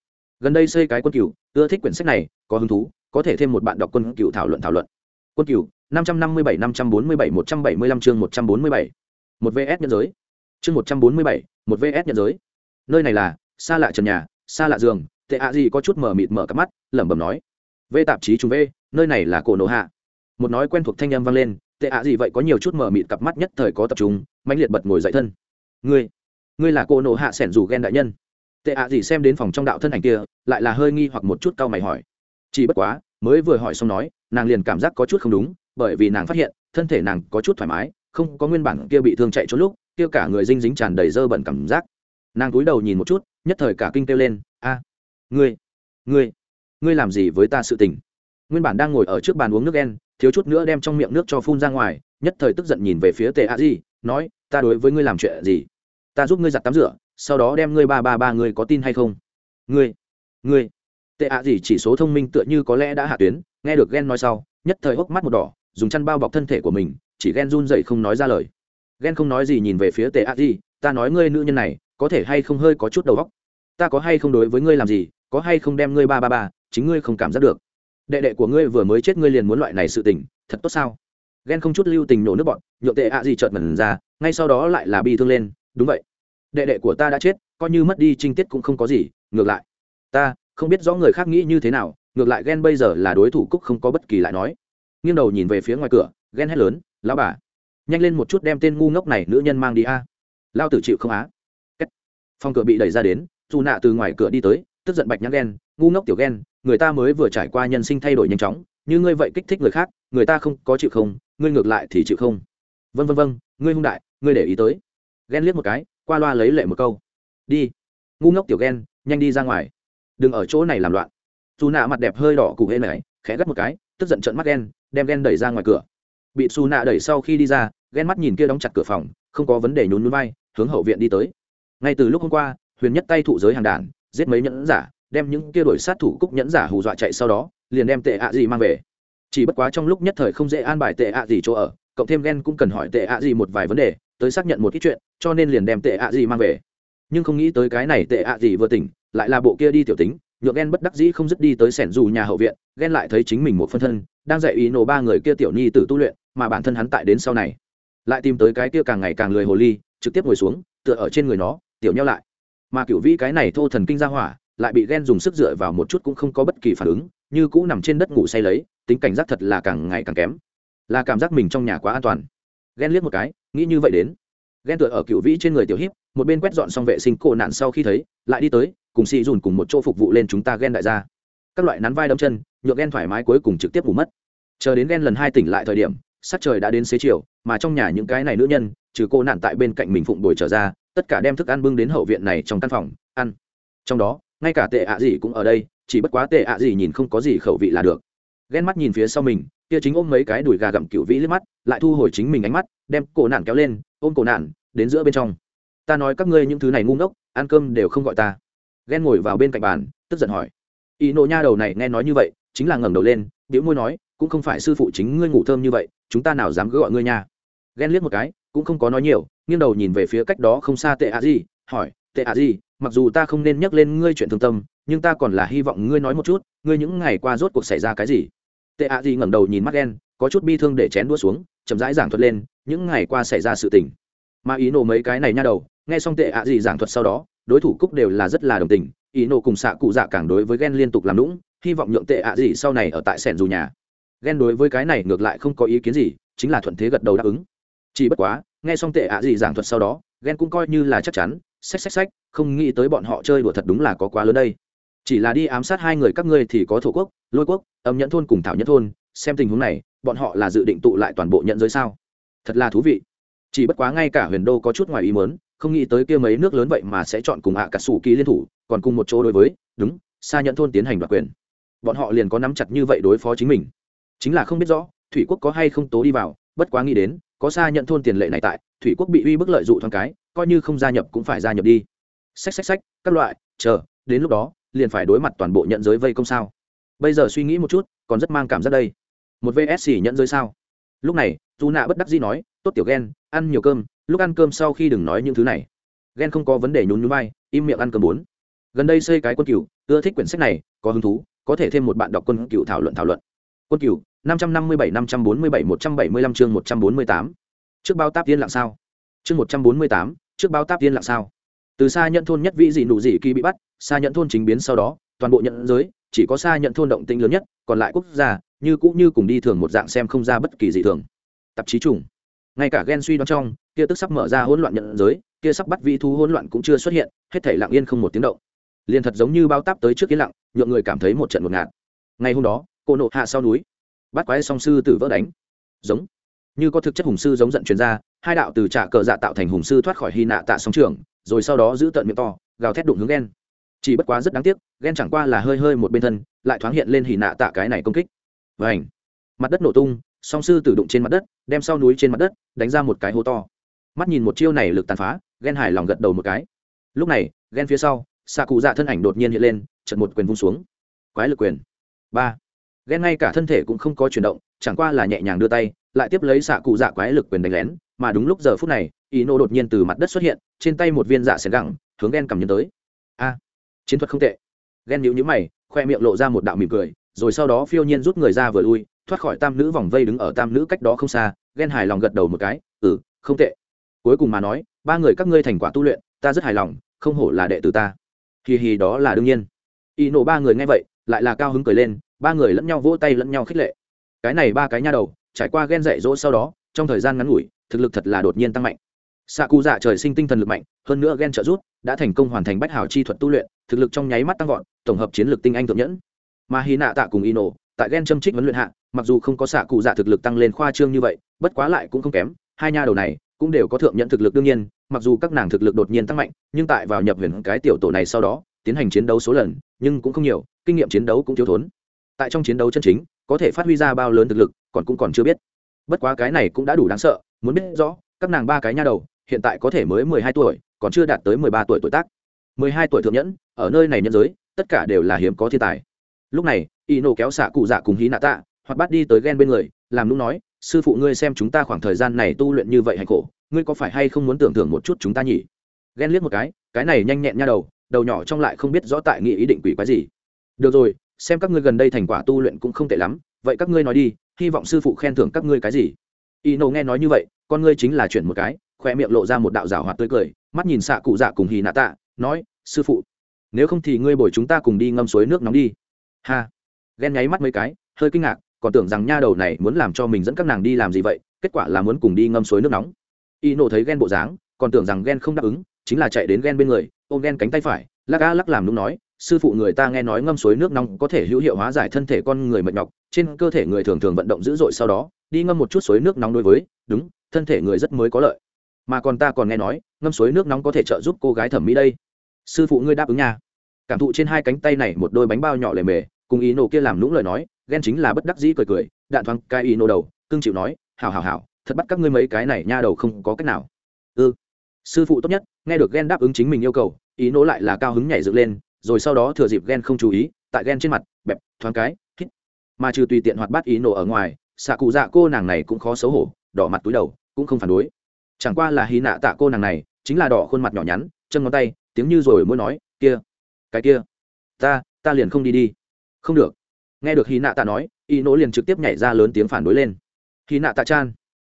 Gần đây xây cái quân cựu ưa thích quyển sách này, có hứng thú, có thể thêm một bạn đọc quân cựu thảo luận thảo luận quân cửu, năm trăm năm mươi bảy, năm trăm bốn mươi bảy, một trăm bảy mươi lăm chương một trăm bốn mươi bảy. Một vs nhân giới. Chương một trăm bốn mươi bảy, một vs nhân giới. Nơi này là xa lạ trần nhà xa lạ giường, tệ ạ gì có chút mờ mịt mở cặp mắt, lẩm bẩm nói. V tạp chí chúng v, nơi này là cổ nổ hạ. Một nói quen thuộc thanh âm vang lên, tệ ạ gì vậy có nhiều chút mờ mịt cặp mắt nhất thời có tập trung mạnh liệt bật ngồi dậy thân. Ngươi ngươi là cổ nổ hạ sẻn dù ghen đại nhân. Tệ ạ gì xem đến phòng trong đạo thân ảnh kia, lại là hơi nghi hoặc một chút cau mày hỏi. Chỉ bất quá mới vừa hỏi xong nói, nàng liền cảm giác có chút không đúng, bởi vì nàng phát hiện, thân thể nàng có chút thoải mái, không có nguyên bản kia bị thương chạy trốn lúc, kia cả người dinh dính tràn đầy dơ bẩn cảm giác. Nàng cúi đầu nhìn một chút, nhất thời cả kinh kêu lên, a, ngươi ngươi ngươi làm gì với ta sự tình? Nguyên bản đang ngồi ở trước bàn uống nước đen, thiếu chút nữa đem trong miệng nước cho phun ra ngoài, nhất thời tức giận nhìn về phía tề a di, nói, ta đối với ngươi làm chuyện gì? Ta giúp ngươi giặt tắm rửa, sau đó đem ngươi ba ba ba ngươi có tin hay không? Ngươi ngươi tệ ạ gì chỉ số thông minh tựa như có lẽ đã hạ tuyến, nghe được ghen nói sau, nhất thời hốc mắt một đỏ, dùng chăn bao bọc thân thể của mình, chỉ ghen run dậy không nói ra lời. Ghen không nói gì nhìn về phía tệ ạ gì, ta nói ngươi nữ nhân này, có thể hay không hơi có chút đầu óc? Ta có hay không đối với ngươi làm gì, có hay không đem ngươi ba ba ba, chính ngươi không cảm giác được. Đệ đệ của ngươi vừa mới chết ngươi liền muốn loại này sự tình, thật tốt sao? Ghen không chút lưu tình nổ nước bọn nhộn tệ ạ gì chợt mẩn ra, ngay sau đó lại là bi thương lên, đúng vậy. Đệ đệ của ta đã chết, coi như mất đi trinh tiết cũng không có gì, ngược lại. Ta không biết rõ người khác nghĩ như thế nào, ngược lại ghen bây giờ là đối thủ cúc không có bất kỳ lại nói. Nghiêng đầu nhìn về phía ngoài cửa ghen hét lớn, lão bà, nhanh lên một chút đem tên ngu ngốc này nữ nhân mang đi a. Lao tử chịu không á. Kết. phòng cửa bị đẩy ra đến, dù nạ từ ngoài cửa đi tới, tức giận bạch nhắc ghen ngu ngốc tiểu ghen người ta mới vừa trải qua nhân sinh thay đổi nhanh chóng, như ngươi vậy kích thích người khác, người ta không có chịu không, ngươi ngược lại thì chịu không. Vân vân vân ngươi hung đại, ngươi để ý tới. Ghen liếc một cái, qua loa lấy lệ một câu. Đi. Ngu ngốc tiểu ghen nhanh đi ra ngoài đừng ở chỗ này làm loạn. Dù nạ mặt đẹp hơi đỏ cụ hễ này, khẽ gắt một cái, tức giận trận mắt ghen, đem ghen đẩy ra ngoài cửa. Bị xù nạ đẩy sau khi đi ra, ghen mắt nhìn kia đóng chặt cửa phòng, không có vấn đề nhún núi bay hướng hậu viện đi tới. Ngay từ lúc hôm qua, huyền nhất tay thụ giới hàng đàn, giết mấy nhẫn giả, đem những kia đổi sát thủ cúc nhẫn giả hù dọa chạy sau đó, liền đem tệ ạ gì mang về. Chỉ bất quá trong lúc nhất thời không dễ an bài tệ ạ gì chỗ ở, cộng thêm ghen cũng cần hỏi tệ ạ gì một vài vấn đề, tới xác nhận một ít chuyện, cho nên liền đem tệ ạ gì mang về nhưng không nghĩ tới cái này tệ ạ gì vừa tỉnh, lại là bộ kia đi tiểu tính, nhượng ghen bất đắc dĩ không dứt đi tới sẻn dù nhà hậu viện, ghen lại thấy chính mình một phân thân, đang dạy ý nổ ba người kia tiểu nhi tử tu luyện, mà bản thân hắn tại đến sau này, lại tìm tới cái kia càng ngày càng lười hồ ly, trực tiếp ngồi xuống, tựa ở trên người nó, tiểu nhau lại. Mà cựu vĩ cái này thô thần kinh ra hỏa, lại bị ghen dùng sức dựa vào một chút cũng không có bất kỳ phản ứng, như cũ nằm trên đất ngủ say lấy, tính cảnh giác thật là càng ngày càng kém. Là cảm giác mình trong nhà quá an toàn. Ghen liếc một cái, nghĩ như vậy đến ghen tựa ở cựu vĩ trên người tiểu hiếp một bên quét dọn xong vệ sinh cổ nạn sau khi thấy, lại đi tới, cùng xì dùn cùng một chỗ phục vụ lên chúng ta ghen đại gia. Các loại nắn vai đâm chân, nhượng ghen thoải mái cuối cùng trực tiếp ngủ mất. Chờ đến ghen lần hai tỉnh lại thời điểm, sắc trời đã đến xế chiều, mà trong nhà những cái này nữ nhân, trừ cô nạn tại bên cạnh mình phụng đổi trở ra, tất cả đem thức ăn bưng đến hậu viện này trong căn phòng, ăn. Trong đó, ngay cả tệ ạ à gì cũng ở đây, chỉ bất quá tệ ạ à gì nhìn không có gì khẩu vị là được ghen mắt nhìn phía sau mình, kia chính ôm mấy cái đùi gà gặm cựu vĩ liếc mắt, lại thu hồi chính mình ánh mắt, đem cổ nạn kéo lên, ôm cổ nạn đến giữa bên trong. Ta nói các ngươi những thứ này ngu ngốc, ăn cơm đều không gọi ta. Ghen ngồi vào bên cạnh bàn, tức giận hỏi. Ý nộ nha đầu này nghe nói như vậy, chính là ngẩng đầu lên, biểu môi nói, cũng không phải sư phụ chính ngươi ngủ thơm như vậy, chúng ta nào dám cứ gọi ngươi nha. Ghen liếc một cái, cũng không có nói nhiều, nghiêng đầu nhìn về phía cách đó không xa tệ a gì hỏi, tệ a gì mặc dù ta không nên nhắc lên ngươi chuyện thương tâm, nhưng ta còn là hy vọng ngươi nói một chút, ngươi những ngày qua rốt cuộc xảy ra cái gì? Tệ ạ gì ngẩng đầu nhìn mắt đen, có chút bi thương để chén đua xuống, chậm rãi giảng thuật lên, những ngày qua xảy ra sự tình. Mà ý nổ mấy cái này nha đầu, nghe xong tệ ạ gì giảng thuật sau đó, đối thủ cúc đều là rất là đồng tình, ý nổ cùng xạ cụ dạ càng đối với ghen liên tục làm lũng hy vọng nhượng tệ ạ gì sau này ở tại sẻn dù nhà. Ghen đối với cái này ngược lại không có ý kiến gì, chính là thuận thế gật đầu đáp ứng. Chỉ bất quá, nghe xong tệ ạ gì giảng thuật sau đó ghen cũng coi như là chắc chắn, xách xách xách, không nghĩ tới bọn họ chơi đùa thật đúng là có quá lớn đây chỉ là đi ám sát hai người các ngươi thì có thổ quốc, lôi quốc, âm nhẫn thôn cùng thảo nhẫn thôn, xem tình huống này, bọn họ là dự định tụ lại toàn bộ nhận giới sao? Thật là thú vị. Chỉ bất quá ngay cả huyền đô có chút ngoài ý mớn không nghĩ tới kia mấy nước lớn vậy mà sẽ chọn cùng hạ cả sủ ký liên thủ, còn cùng một chỗ đối với, đúng, xa nhận thôn tiến hành đoạt quyền. Bọn họ liền có nắm chặt như vậy đối phó chính mình. Chính là không biết rõ, thủy quốc có hay không tố đi vào, bất quá nghĩ đến, có xa nhận thôn tiền lệ này tại, thủy quốc bị uy bức lợi dụ thoáng cái, coi như không gia nhập cũng phải gia nhập đi. Xách xách xách, các loại, chờ, đến lúc đó liền phải đối mặt toàn bộ nhận giới vây công sao? Bây giờ suy nghĩ một chút, còn rất mang cảm giác đây. Một vsc nhận giới sao? Lúc này dù nạ bất đắc dĩ nói, tốt tiểu ghen ăn nhiều cơm, lúc ăn cơm sau khi đừng nói những thứ này. Ghen không có vấn đề nhún nhún bay im miệng ăn cơm bốn. Gần đây xây cái quân cựu ưa thích quyển sách này, có hứng thú, có thể thêm một bạn đọc quân cựu thảo luận thảo luận. Quân cựu năm trăm năm mươi bảy, năm trăm bốn mươi bảy, một trăm bảy mươi lăm chương một trăm bốn mươi tám. Trước bao táp tiên lặng sao? Chương một trăm bốn mươi tám, trước bao táp tiên lặng sao? Từ xa nhận thôn nhất vị dị nụ dị kỳ bị bắt, xa nhận thôn chính biến sau đó, toàn bộ nhận giới, chỉ có xa nhận thôn động tĩnh lớn nhất, còn lại quốc gia, như cũng như cùng đi thường một dạng xem không ra bất kỳ dị thường. Tạp chí trùng. Ngay cả ghen suy đoán trong, kia tức sắp mở ra hỗn loạn nhận giới, kia sắp bắt vị thú hỗn loạn cũng chưa xuất hiện, hết thể lặng yên không một tiếng động. Liền thật giống như bao táp tới trước yên lặng, nhượng người cảm thấy một trận ngột ngạt. Ngày hôm đó, cô nộ hạ sau núi, bắt quái song sư tử vỡ đánh. Giống. Như có thực chất hùng sư giống giận truyền ra, hai đạo từ trả cờ dạ tạo thành hùng sư thoát khỏi hy nạ tạ sóng trường rồi sau đó giữ tận miệng to, gào thét đụng hướng ghen chỉ bất quá rất đáng tiếc ghen chẳng qua là hơi hơi một bên thân, lại thoáng hiện lên hỉ nạ tạ cái này công kích. Và ảnh mặt đất nổ tung, song sư tử đụng trên mặt đất, đem sau núi trên mặt đất, đánh ra một cái hố to. Mắt nhìn một chiêu này lực tàn phá ghen hài lòng gật đầu một cái. Lúc này ghen phía sau xạ cụ dạ thân ảnh đột nhiên hiện lên, chật một quyền vung xuống. Quái lực quyền. Ba. Ghen ngay cả thân thể cũng không có chuyển động, chẳng qua là nhẹ nhàng đưa tay, lại tiếp lấy xạ cụ dạ quái lực quyền đánh lén, mà đúng lúc giờ phút này ý nô đột nhiên từ mặt đất xuất hiện, trên tay một viên dạ xẻng gẳng, hướng ghen cầm nhấn tới. A, chiến thuật không tệ. Ghen nhíu nhíu mày, khoe miệng lộ ra một đạo mỉm cười, rồi sau đó phiêu nhiên rút người ra vừa lui, thoát khỏi tam nữ vòng vây đứng ở tam nữ cách đó không xa ghen hài lòng gật đầu một cái ừ không tệ. Cuối cùng mà nói, ba người các ngươi thành quả tu luyện, ta rất hài lòng, không hổ là đệ tử ta. Hì hì, đó là đương nhiên. Y nổ ba người nghe vậy, lại là cao hứng cười lên, ba người lẫn nhau vỗ tay lẫn nhau khích lệ. Cái này ba cái nha đầu, trải qua ghen dạy dỗ sau đó, trong thời gian ngắn ngủi, thực lực thật là đột nhiên tăng mạnh xạ cụ dạ trời sinh tinh thần lực mạnh, hơn nữa ghen trợ rút đã thành công hoàn thành bách hảo chi thuật tu luyện, thực lực trong nháy mắt tăng vọt, tổng hợp chiến lược tinh anh thượng nhẫn. Mà hy nạ tạ cùng y nổ tại ghen châm trích vấn luyện hạ, mặc dù không có xạ cụ dạ thực lực tăng lên khoa trương như vậy, bất quá lại cũng không kém, hai nha đầu này cũng đều có thượng nhẫn thực lực đương nhiên, mặc dù các nàng thực lực đột nhiên tăng mạnh, nhưng tại vào nhập huyền cái tiểu tổ này sau đó, tiến hành chiến đấu số lần, nhưng cũng không nhiều, kinh nghiệm chiến đấu cũng thiếu thốn. Tại trong chiến đấu chân chính, có thể phát huy ra bao lớn thực lực, còn cũng còn chưa biết. Bất quá cái này cũng đã đủ đáng sợ, muốn biết rõ, các nàng ba cái nha đầu hiện tại có thể mới mười hai tuổi, còn chưa đạt tới mười ba tuổi tuổi tác. mười hai tuổi thượng nhẫn, ở nơi này nhân giới, tất cả đều là hiếm có thiên tài. Lúc này y nổ kéo xạ cụ dạ cùng hí nạ tạ hoặc bắt đi tới ghen bên người, làm lúc nói, sư phụ ngươi xem chúng ta khoảng thời gian này tu luyện như vậy hạnh khổ, ngươi có phải hay không muốn tưởng tượng một chút chúng ta nhỉ? Ghen liếc một cái cái này nhanh nhẹn nha đầu đầu nhỏ trong lại không biết rõ tại nghị ý định quỷ quái gì. Được rồi, xem các ngươi gần đây thành quả tu luyện cũng không tệ lắm, vậy các ngươi nói đi, hy vọng sư phụ khen thưởng các ngươi cái gì? Y nổ nghe nói như vậy, con ngươi chính là chuyển một cái, khoe miệng lộ ra một đạo rào hoạt tươi cười, mắt nhìn xạ cụ dạ cùng hì nạ tạ, nói, sư phụ, nếu không thì ngươi bồi chúng ta cùng đi ngâm suối nước nóng đi. Ha. Ghen nháy mắt mấy cái, hơi kinh ngạc, còn tưởng rằng nha đầu này muốn làm cho mình dẫn các nàng đi làm gì vậy, kết quả là muốn cùng đi ngâm suối nước nóng. Y nổ thấy ghen bộ dáng, còn tưởng rằng ghen không đáp ứng, chính là chạy đến ghen bên người, ôm ghen cánh tay phải, lắc a lắc làm đúng nói, sư phụ người ta nghe nói ngâm suối nước nóng có thể hữu hiệu hóa giải thân thể con người mệt nhọc, trên cơ thể người thường thường vận động dữ dội sau đó đi ngâm một chút suối nước nóng đối với, đúng, thân thể người rất mới có lợi. Mà còn ta còn nghe nói, ngâm suối nước nóng có thể trợ giúp cô gái thẩm mỹ đây. Sư phụ ngươi đáp ứng nha. Cảm thụ trên hai cánh tay này một đôi bánh bao nhỏ lề mề, cùng ý nổ kia làm lũng lời nói, ghen chính là bất đắc dĩ cười cười, đạn thoáng cai ý nổ đầu, cưng chịu nói, hảo hảo hảo, thật bắt các ngươi mấy cái này nha đầu không có cách nào. Ư ừ. sư phụ tốt nhất, nghe được ghen đáp ứng chính mình yêu cầu, ý nổ lại là cao hứng nhảy dựng lên, rồi sau đó thừa dịp ghen không chú ý, tại ghen trên mặt, bẹp, thoáng cái, hít. Mà trừ tùy tiện hoạt bát ý nổ ở ngoài xạ cụ dạ cô nàng này cũng khó xấu hổ, đỏ mặt túi đầu, cũng không phản đối. Chẳng qua là hy nạ tạ cô nàng này, chính là đỏ khuôn mặt nhỏ nhắn, chân ngón tay, tiếng như rồi mới nói, kia, cái kia, ta ta liền không đi đi. Không được. Nghe được hy nạ tạ nói, y nỗ liền trực tiếp nhảy ra lớn tiếng phản đối lên. Hy nạ tạ chan,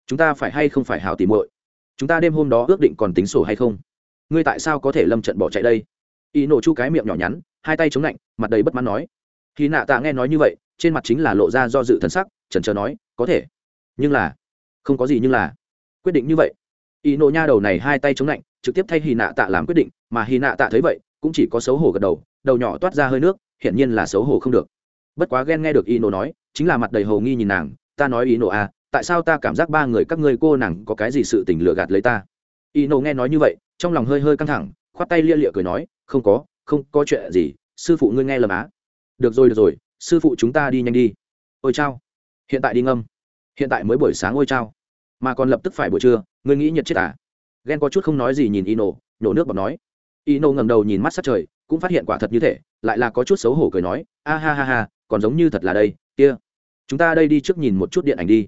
chúng ta phải hay không phải hào tìm muội? Chúng ta đêm hôm đó ước định còn tính sổ hay không? Ngươi tại sao có thể lâm trận bỏ chạy đây? Y nổ chu cái miệng nhỏ nhắn, hai tay chống lạnh, mặt đầy bất mãn nói. Hy nạ tạ nghe nói như vậy, trên mặt chính là lộ ra do dự thân sắc trần trờ nói, có thể, nhưng là, không có gì nhưng là. Quyết định như vậy. Y nộ nha đầu này hai tay chống lạnh, trực tiếp thay hy nạ tạ làm quyết định, mà hy nạ tạ thấy vậy, cũng chỉ có xấu hổ gật đầu đầu nhỏ toát ra hơi nước, hiển nhiên là xấu hổ không được. Bất quá ghen nghe được y nộ nói, chính là mặt đầy hồ nghi nhìn nàng, ta nói y nộ à tại sao ta cảm giác ba người các ngươi cô nàng có cái gì sự tình lừa gạt lấy ta? Y nộ nghe nói như vậy, trong lòng hơi hơi căng thẳng, khoát tay lia lịa cười nói, không có không có chuyện gì, sư phụ ngươi nghe lầm á. Được rồi được rồi, sư phụ chúng ta đi nhanh đi. Ôi chao hiện tại đi ngâm. Hiện tại mới buổi sáng ôi trao, mà còn lập tức phải buổi trưa ngươi nghĩ nhiệt chết à? Ghen có chút không nói gì nhìn ino nhổ nước bọc nói. Ino ngẩng đầu nhìn mắt sát trời cũng phát hiện quả thật như thế lại là có chút xấu hổ cười nói a ha ha ha còn giống như thật là đây kia. Chúng ta đây đi trước nhìn một chút điện ảnh đi.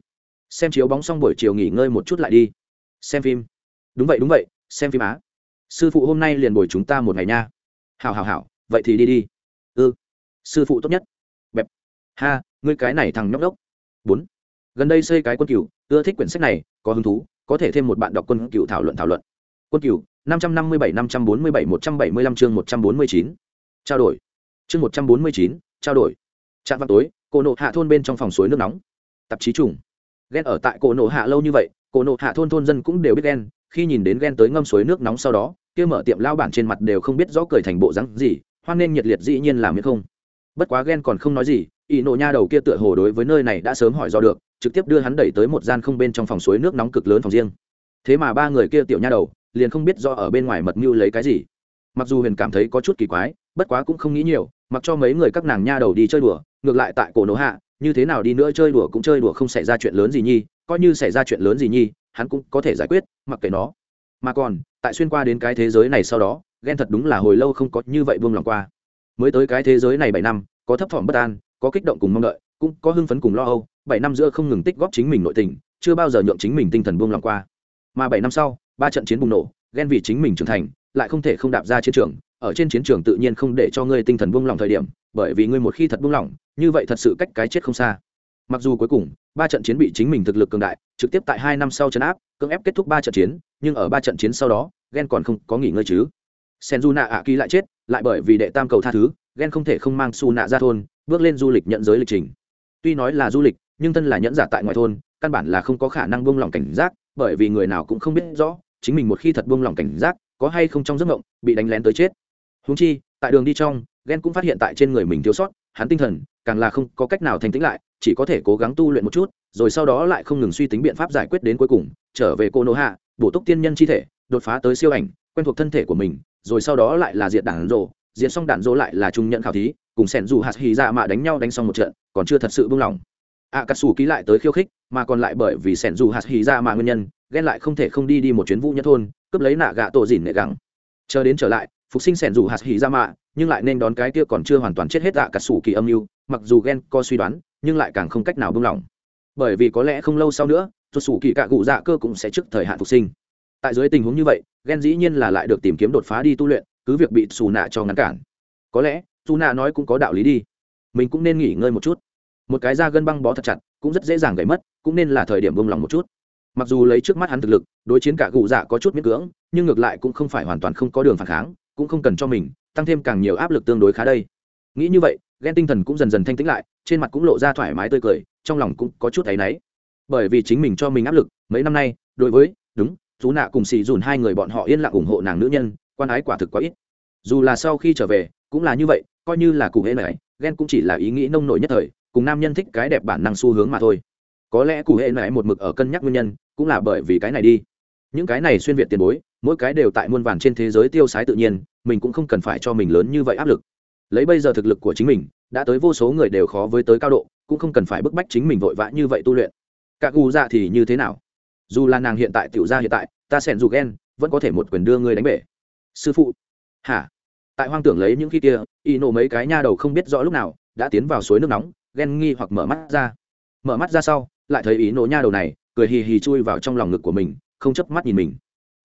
Xem chiếu bóng xong buổi chiều nghỉ ngơi một chút lại đi. Xem phim. Đúng vậy đúng vậy xem phim á. Sư phụ hôm nay liền bồi chúng ta một ngày nha. Hảo hảo hảo vậy thì đi đi. Ư ừ. sư phụ tốt nhất. Bẹp. Ha ngươi cái này thằng nhóc đốc bốn. Gần đây xây cái quân cựu, ưa thích quyển sách này có hứng thú có thể thêm một bạn đọc quân cựu thảo luận thảo luận. Quân cựu, năm trăm năm mươi bảy năm trăm bốn mươi bảy một trăm bảy mươi lăm chương một trăm bốn mươi chín. Trao đổi. Chương một trăm bốn mươi chín trao đổi. Trạm vào tối cổ nộ hạ thôn bên trong phòng suối nước nóng. Tạp chí trùng. Ghen ở tại cổ nộ hạ lâu như vậy cổ nộ hạ thôn thôn dân cũng đều biết ghen khi nhìn đến ghen tới ngâm suối nước nóng sau đó kia mở tiệm lao bản trên mặt đều không biết rõ cười thành bộ rắn gì hoan nên nhiệt liệt dĩ nhiên làm miễn không. Bất quá ghen còn không nói gì y nộ nha đầu kia tựa hồ đối với nơi này đã sớm hỏi do được, trực tiếp đưa hắn đẩy tới một gian không bên trong phòng suối nước nóng cực lớn phòng riêng. Thế mà ba người kia tiểu nha đầu, liền không biết do ở bên ngoài mật mưu lấy cái gì. Mặc dù huyền cảm thấy có chút kỳ quái, bất quá cũng không nghĩ nhiều, mặc cho mấy người các nàng nha đầu đi chơi đùa, ngược lại tại cổ nổ hạ, như thế nào đi nữa chơi đùa cũng chơi đùa không xảy ra chuyện lớn gì nhi, coi như xảy ra chuyện lớn gì nhi, hắn cũng có thể giải quyết, mặc kệ nó. Mà còn, tại xuyên qua đến cái thế giới này sau đó, ghen thật đúng là hồi lâu không có như vậy buông lòng qua. Mới tới cái thế giới này bảy năm, có thấp thỏm bất an có kích động cùng mong đợi, cũng có hưng phấn cùng lo âu, bảy năm giữa không ngừng tích góp chính mình nội tình, chưa bao giờ nhượng chính mình tinh thần buông lòng qua. Mà bảy năm sau, ba trận chiến bùng nổ, ghen vì chính mình trưởng thành, lại không thể không đạp ra chiến trường, ở trên chiến trường tự nhiên không để cho ngươi tinh thần buông lòng thời điểm, bởi vì ngươi một khi thật buông lòng như vậy thật sự cách cái chết không xa. Mặc dù cuối cùng, ba trận chiến bị chính mình thực lực cường đại, trực tiếp tại hai năm sau chấn áp, cưỡng ép kết thúc ba trận chiến, nhưng ở ba trận chiến sau đó, ghen còn không có nghỉ ngơi chứ. Senju nạ ạ kỳ lại chết, lại bởi vì đệ tam cầu tha thứ ghen không thể không mang su nạ ra thôn, bước lên du lịch nhận giới lịch trình. Tuy nói là du lịch, nhưng thân là nhẫn giả tại ngoài thôn, căn bản là không có khả năng buông lỏng cảnh giác, bởi vì người nào cũng không biết rõ, chính mình một khi thật buông lỏng cảnh giác, có hay không trong giấc mộng, bị đánh lén tới chết. Húng chi, tại đường đi trong ghen cũng phát hiện tại trên người mình thiếu sót, hắn tinh thần, càng là không có cách nào thành tĩnh lại, chỉ có thể cố gắng tu luyện một chút, rồi sau đó lại không ngừng suy tính biện pháp giải quyết đến cuối cùng, trở về cô nô hạ, bổ túc tiên nhân chi thể, đột phá tới siêu ảnh, quen thuộc thân thể của mình, rồi sau đó lại là diệt đảng rộ diễn xong đạn dỗ lại là trung nhận khảo thí, cùng sẻn dù hạt hì ra mạ đánh nhau đánh xong một trận, còn chưa thật sự buông lỏng a cà sủ ký lại tới khiêu khích, mà còn lại bởi vì sẻn dù hạt hì ra mạ nguyên nhân, ghen lại không thể không đi đi một chuyến vũ nhất thôn, cướp lấy nạ gạ tổ dìn nệ gắng chờ đến trở lại, phục sinh sẻn dù hạt hì ra mạ, nhưng lại nên đón cái kia còn chưa hoàn toàn chết hết ạ cà sủ kỳ âm mưu, mặc dù ghen có suy đoán, nhưng lại càng không cách nào buông lỏng bởi vì có lẽ không lâu sau nữa tuột sủ kỳ cạ cụ dạ cơ cũng sẽ trước thời hạn phục sinh. Tại dưới tình huống như vậy, ghen dĩ nhiên là lại được tìm kiếm đột phá đi tu luyện cứ việc bị xù nạ cho ngăn cản. Có lẽ, xù nạ nói cũng có đạo lý đi. Mình cũng nên nghỉ ngơi một chút. Một cái da gân băng bó thật chặt, cũng rất dễ dàng gãy mất, cũng nên là thời điểm buông lòng một chút. Mặc dù lấy trước mắt hắn thực lực, đối chiến cả cụ dạ có chút miễn cưỡng, nhưng ngược lại cũng không phải hoàn toàn không có đường phản kháng, cũng không cần cho mình, tăng thêm càng nhiều áp lực tương đối khá đây. Nghĩ như vậy, ghen tinh thần cũng dần dần thanh tĩnh lại, trên mặt cũng lộ ra thoải mái tươi cười, trong lòng cũng có chút áy náy. Bởi vì chính mình cho mình áp lực, mấy năm nay, đối với, đúng chú nạ cùng xì dùn hai người bọn họ yên lặng ủng hộ nàng nữ nhân quan ái quả thực quá ít. Dù là sau khi trở về, cũng là như vậy, coi như là cụ hễ này ghen cũng chỉ là ý nghĩ nông nổi nhất thời, cùng nam nhân thích cái đẹp bản năng xu hướng mà thôi. Có lẽ cụ hệ này một mực ở cân nhắc nguyên nhân, cũng là bởi vì cái này đi. Những cái này xuyên việt tiền bối, mỗi cái đều tại muôn vàn trên thế giới tiêu sái tự nhiên, mình cũng không cần phải cho mình lớn như vậy áp lực. Lấy bây giờ thực lực của chính mình, đã tới vô số người đều khó với tới cao độ, cũng không cần phải bức bách chính mình vội vã như vậy tu luyện. Các gu dạ thì như thế nào? Dù là nàng hiện tại, tiểu gia hiện tại, ta sẻn dù ghen vẫn có thể một quyền đưa ngươi đánh bể sư phụ hả tại hoang tưởng lấy những khi kia y nổ mấy cái nha đầu không biết rõ lúc nào đã tiến vào suối nước nóng ghen nghi hoặc mở mắt ra mở mắt ra sau lại thấy ý nổ nha đầu này cười hì hì chui vào trong lòng ngực của mình không chấp mắt nhìn mình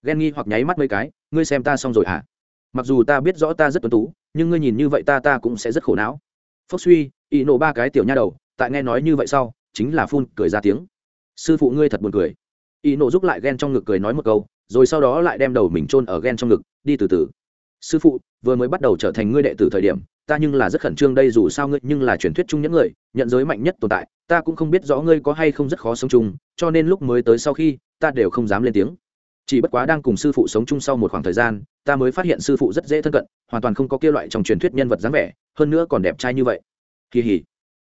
ghen nghi hoặc nháy mắt mấy cái ngươi xem ta xong rồi hả mặc dù ta biết rõ ta rất tuấn tú nhưng ngươi nhìn như vậy ta ta cũng sẽ rất khổ não phốc suy ý nổ ba cái tiểu nha đầu tại nghe nói như vậy sau chính là phun cười ra tiếng sư phụ ngươi thật buồn cười ý nổ giúp lại ghen trong ngực cười nói một câu rồi sau đó lại đem đầu mình chôn ở ghen trong ngực đi từ từ. Sư phụ, vừa mới bắt đầu trở thành ngươi đệ tử thời điểm, ta nhưng là rất khẩn trương đây, dù sao ngươi nhưng là truyền thuyết chung những người, nhận giới mạnh nhất tồn tại, ta cũng không biết rõ ngươi có hay không rất khó sống chung, cho nên lúc mới tới sau khi, ta đều không dám lên tiếng. Chỉ bất quá đang cùng sư phụ sống chung sau một khoảng thời gian, ta mới phát hiện sư phụ rất dễ thân cận, hoàn toàn không có kia loại trong truyền thuyết nhân vật dáng vẻ, hơn nữa còn đẹp trai như vậy. Kỳ hỉ.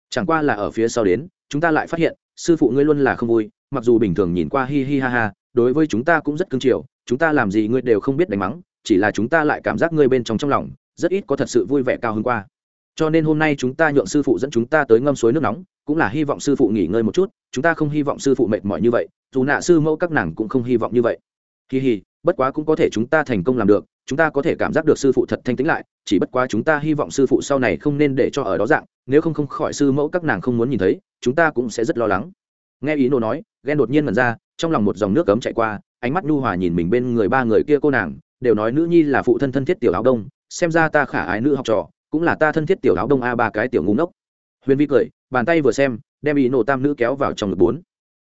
Chẳng qua là ở phía sau đến, chúng ta lại phát hiện, sư phụ ngươi luôn là không vui, mặc dù bình thường nhìn qua hi hi ha ha, đối với chúng ta cũng rất cưng chiều, chúng ta làm gì ngươi đều không biết đánh mắng chỉ là chúng ta lại cảm giác ngươi bên trong trong lòng, rất ít có thật sự vui vẻ cao hơn qua. Cho nên hôm nay chúng ta nhượng sư phụ dẫn chúng ta tới ngâm suối nước nóng, cũng là hy vọng sư phụ nghỉ ngơi một chút, chúng ta không hy vọng sư phụ mệt mỏi như vậy, dù nạ sư mẫu các nàng cũng không hy vọng như vậy. Kỳ hì, bất quá cũng có thể chúng ta thành công làm được, chúng ta có thể cảm giác được sư phụ thật thanh tĩnh lại, chỉ bất quá chúng ta hy vọng sư phụ sau này không nên để cho ở đó dạng, nếu không không khỏi sư mẫu các nàng không muốn nhìn thấy, chúng ta cũng sẽ rất lo lắng. Nghe ý nô nói, ghen đột nhiên mần ra, trong lòng một dòng nước cấm chạy qua, ánh mắt nhu hòa nhìn mình bên người ba người kia cô nàng đều nói nữ nhi là phụ thân thân thiết tiểu áo đông xem ra ta khả ái nữ học trò cũng là ta thân thiết tiểu áo đông a ba cái tiểu ngũ ngốc. Huyền vi cười bàn tay vừa xem đem ý nổ tam nữ kéo vào trong ngực bốn.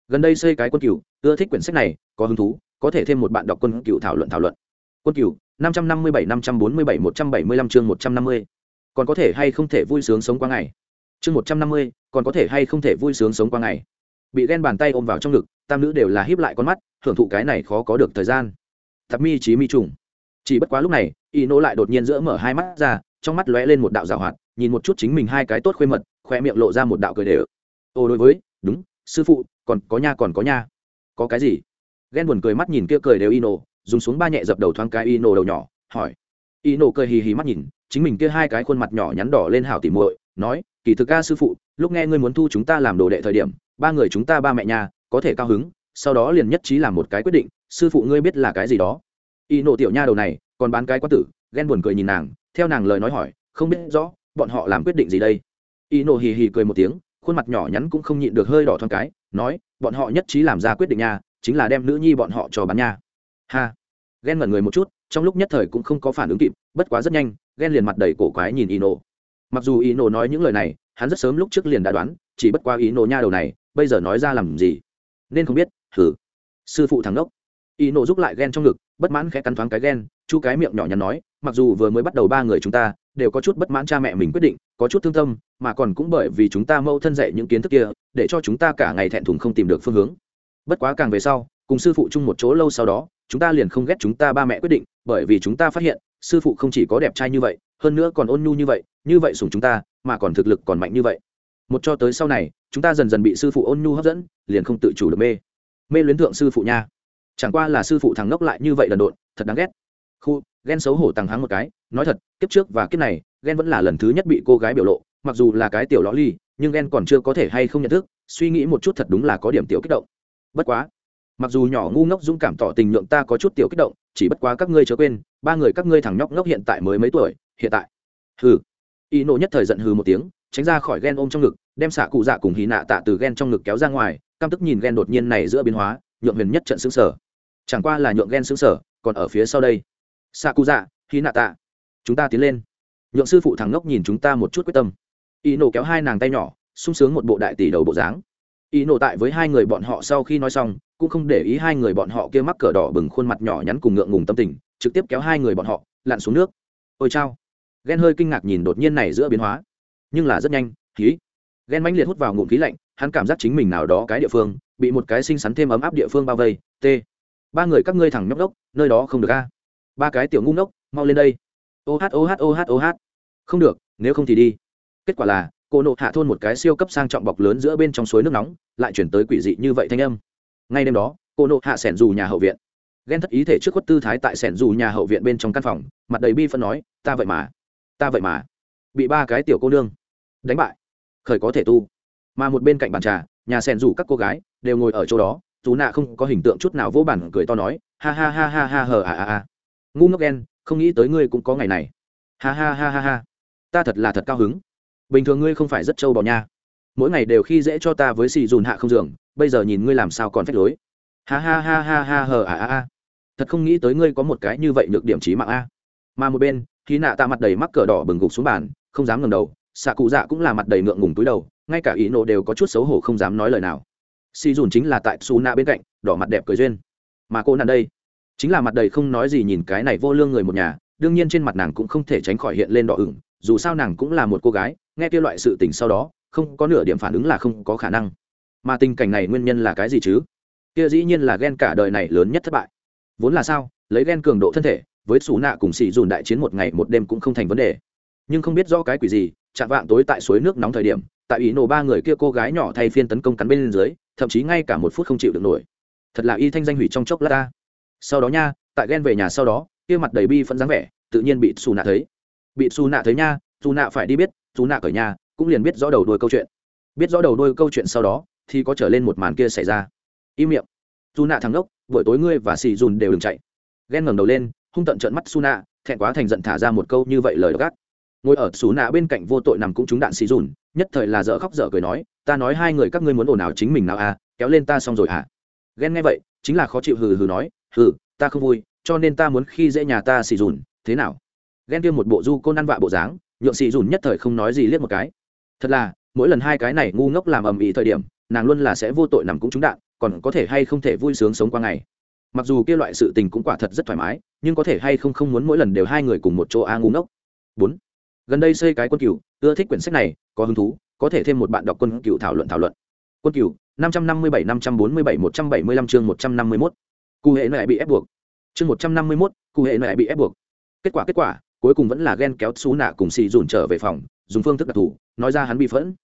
Gần đây xây cái quân cựu ưa thích quyển sách này có hứng thú có thể thêm một bạn đọc quân cựu thảo luận thảo luận. Quân cựu, năm trăm năm mươi bảy năm trăm bốn mươi bảy một trăm bảy mươi lăm chương một trăm năm mươi. Còn có thể hay không thể vui sướng sống qua ngày? Chương một trăm năm mươi còn có thể hay không thể vui sướng sống qua ngày? Bị ghen bàn tay ôm vào trong ngực tam nữ đều là híp lại con mắt hưởng thụ cái này khó có được thời gian. Thập mi trí mi trùng chỉ bất quá lúc này y nô lại đột nhiên giữa mở hai mắt ra, trong mắt lóe lên một đạo rào hoạt, nhìn một chút chính mình hai cái tốt khuê mật khoe miệng lộ ra một đạo cười đều. Ô đối với, đúng, sư phụ, còn có nha, còn có nha. Có cái gì? Ghen buồn cười mắt nhìn kia cười đều y nô dùng xuống ba nhẹ dập đầu thoáng cái y nô đầu nhỏ, hỏi. Y nô cười hì hì mắt nhìn, chính mình kia hai cái khuôn mặt nhỏ nhắn đỏ lên hảo tỉ muội, nói, kỳ thực ca sư phụ, lúc nghe ngươi muốn thu chúng ta làm đồ đệ thời điểm, ba người chúng ta ba mẹ nhà có thể cao hứng, sau đó liền nhất trí làm một cái quyết định, sư phụ ngươi biết là cái gì đó y nộ tiểu nha đầu này, còn bán cái quá tử, ghen buồn cười nhìn nàng, theo nàng lời nói hỏi, không biết rõ, bọn họ làm quyết định gì đây? Y nộ hì hì cười một tiếng, khuôn mặt nhỏ nhắn cũng không nhịn được hơi đỏ thoáng cái, nói, bọn họ nhất trí làm ra quyết định nha, chính là đem nữ nhi bọn họ cho bán nha. Ha. Ghen ngẩn người một chút, trong lúc nhất thời cũng không có phản ứng kịp, bất quá rất nhanh, ghen liền mặt đầy cổ quái nhìn y nộ mặc dù y nộ nói những lời này, hắn rất sớm lúc trước liền đã đoán, chỉ bất qua y nộ nha đầu này, bây giờ nói ra làm gì? Nên không biết thử sư phụ thằng đốc y nộ giúp lại ghen trong ngực, bất mãn khẽ cắn thoáng cái ghen chu cái miệng nhỏ nhắn nói, mặc dù vừa mới bắt đầu ba người chúng ta, đều có chút bất mãn cha mẹ mình quyết định, có chút thương tâm, mà còn cũng bởi vì chúng ta mâu thân dạy những kiến thức kia, để cho chúng ta cả ngày thẹn thùng không tìm được phương hướng. Bất quá càng về sau, cùng sư phụ chung một chỗ lâu sau đó, chúng ta liền không ghét chúng ta ba mẹ quyết định, bởi vì chúng ta phát hiện, sư phụ không chỉ có đẹp trai như vậy, hơn nữa còn ôn nhu như vậy như vậy sùng chúng ta, mà còn thực lực còn mạnh như vậy. Một cho tới sau này, chúng ta dần dần bị sư phụ ôn nhu hấp dẫn, liền không tự chủ được mê. Mê luyến thượng sư phụ nha chẳng qua là sư phụ thằng ngốc lại như vậy lần độn, thật đáng ghét. Khu ghen xấu hổ tăng háng một cái, nói thật, kiếp trước và kiếp này ghen vẫn là lần thứ nhất bị cô gái biểu lộ, mặc dù là cái tiểu ló ly, nhưng ghen còn chưa có thể hay không nhận thức, suy nghĩ một chút thật đúng là có điểm tiểu kích động. Bất quá, mặc dù nhỏ ngu ngốc dũng cảm tỏ tình nhượng ta có chút tiểu kích động, chỉ bất quá các ngươi chớ quên, ba người các ngươi thằng nhóc ngốc hiện tại mới mấy tuổi, hiện tại. Hừ. Y nộ nhất thời giận hừ một tiếng, tránh ra khỏi ghen ôm trong ngực, đem xạ cụ dạ cùng hì nạ tạ từ ghen trong ngực kéo ra ngoài, căm tức nhìn ghen đột nhiên này giữa biến hóa nhượng huyền nhất trận xứng sở. Chẳng qua là nhượng ghen xứng sở, còn ở phía sau đây. Xạ cụ dạ khi nạ tạ chúng ta tiến lên. Nhượng sư phụ thằng ngốc nhìn chúng ta một chút quyết tâm. Y nổ kéo hai nàng tay nhỏ, sung sướng một bộ đại tỷ đầu bộ dáng. Y nổ tại với hai người bọn họ sau khi nói xong, cũng không để ý hai người bọn họ kia mắc cờ đỏ bừng khuôn mặt nhỏ nhắn cùng ngượng ngùng tâm tình, trực tiếp kéo hai người bọn họ, lặn xuống nước. Ôi chao. Ghen hơi kinh ngạc nhìn đột nhiên này giữa biến hóa. Nhưng là rất nhanh khí ghen mãnh liệt hút vào ngụm khí lạnh, hắn cảm giác chính mình nào đó cái địa phương bị một cái xinh xắn thêm ấm áp địa phương bao vây, t. Ba người các ngươi thẳng nhóc đốc nơi đó không được a. Ba cái tiểu ngu ngốc, mau lên đây. Ô hát ô hát ô hát ô hát. Không được, nếu không thì đi. Kết quả là, cô nộ hạ thôn một cái siêu cấp sang trọng bọc lớn giữa bên trong suối nước nóng, lại chuyển tới quỷ dị như vậy thanh âm. Ngay đêm đó, cô nộ hạ sẻn dù nhà hậu viện. Ghen thất ý thể trước khuất tư thái tại sẻn dù nhà hậu viện bên trong căn phòng, mặt đầy bi phân nói, ta vậy mà, ta vậy mà. Bị ba cái tiểu cô nương đánh bại. Khởi có thể tu. Mà một bên cạnh bàn trà, nhà sẻn dù các cô gái đều ngồi ở chỗ đó dù nạ không có hình tượng chút nào vỗ bản cười to nói ha ha ha ha ha hờ à à à ngu ngốc ghen không nghĩ tới ngươi cũng có ngày này ha ha ha ha ha ta thật là thật cao hứng bình thường ngươi không phải rất trâu bò nha mỗi ngày đều khi dễ cho ta với xì dùn hạ không dường, bây giờ nhìn ngươi làm sao còn phép lối ha ha ha ha ha hờ à à à thật không nghĩ tới ngươi có một cái như vậy nhược điểm trí mạng a mà một bên khi nạ tạ mặt đầy mắc cờ đỏ bừng gục xuống bàn không dám ngầm đầu xạ cụ dạ cũng là mặt đầy ngượng ngùng túi đầu ngay cả ý nộ đều có chút xấu hổ không dám nói lời nào si dùn chính là tại su na bên cạnh, đỏ mặt đẹp cười duyên. Mà cô nạn đây, chính là mặt đầy không nói gì nhìn cái này vô lương người một nhà, đương nhiên trên mặt nàng cũng không thể tránh khỏi hiện lên đỏ ửng, dù sao nàng cũng là một cô gái, nghe kia loại sự tình sau đó, không có nửa điểm phản ứng là không có khả năng. Mà tình cảnh này nguyên nhân là cái gì chứ? Kia dĩ nhiên là ghen cả đời này lớn nhất thất bại. Vốn là sao, lấy ghen cường độ thân thể, với xù nạ cùng xì dùn đại chiến một ngày một đêm cũng không thành vấn đề. Nhưng không biết do cái quỷ gì, chạm vạng tối tại suối nước nóng thời điểm, tại ý nổ ba người kia cô gái nhỏ thay phiên tấn công cắn bên dưới thậm chí ngay cả một phút không chịu được nổi. Thật là y thanh danh hủy trong chốc lát ta. Sau đó nha, tại ghen về nhà sau đó, kia mặt đầy bi phẫn dáng vẻ, tự nhiên bị xù nạ thấy. Bị xù nạ thấy nha xù nạ phải đi biết xù nạ cởi nhà, cũng liền biết rõ đầu đuôi câu chuyện. Biết rõ đầu đuôi câu chuyện sau đó, thì có trở lên một màn kia xảy ra. Im miệng. Xù nạ thằng đốc buổi tối ngươi và xì dùn đều đừng chạy. Ghen ngẩng đầu lên, hung tận trợn mắt xù nạ, thẹn quá thành giận thả ra một câu như vậy lời gắt. Ngồi ở xù nạ bên cạnh vô tội nằm cũng trúng đạn xì dùn, nhất thời là dở khóc dở cười nói ta nói hai người các ngươi muốn ồn ào chính mình nào à kéo lên ta xong rồi à. Ghen nghe vậy, chính là khó chịu hừ hừ nói, hừ, ta không vui, cho nên ta muốn khi dễ nhà ta xì dùn, thế nào? Ghen kia một bộ du côn ăn vạ bộ dáng, nhượng xì dùn nhất thời không nói gì liếc một cái. Thật là, mỗi lần hai cái này ngu ngốc làm ầm ĩ thời điểm, nàng luôn là sẽ vô tội nằm cũng trúng đạn, còn có thể hay không thể vui sướng sống qua ngày. Mặc dù kia loại sự tình cũng quả thật rất thoải mái, nhưng có thể hay không không muốn mỗi lần đều hai người cùng một chỗ a ngu ngốc. Bốn. Gần đây xây cái quân cựu ưa thích quyển sách này, có hứng thú có thể thêm một bạn đọc quân cựu thảo luận thảo luận. Quân cựu, năm trăm năm mươi bảy, năm trăm bốn mươi bảy, một trăm bảy mươi lăm chương một trăm năm mươi mốt. Cụ hệ mẹ bị ép buộc. Chương một trăm năm mươi mốt, cụ hệ mẹ bị ép buộc. Kết quả kết quả, cuối cùng vẫn là ghen kéo xú nạ cùng xì dùn trở về phòng, dùng phương thức đặc thù, nói ra hắn bị phẫn.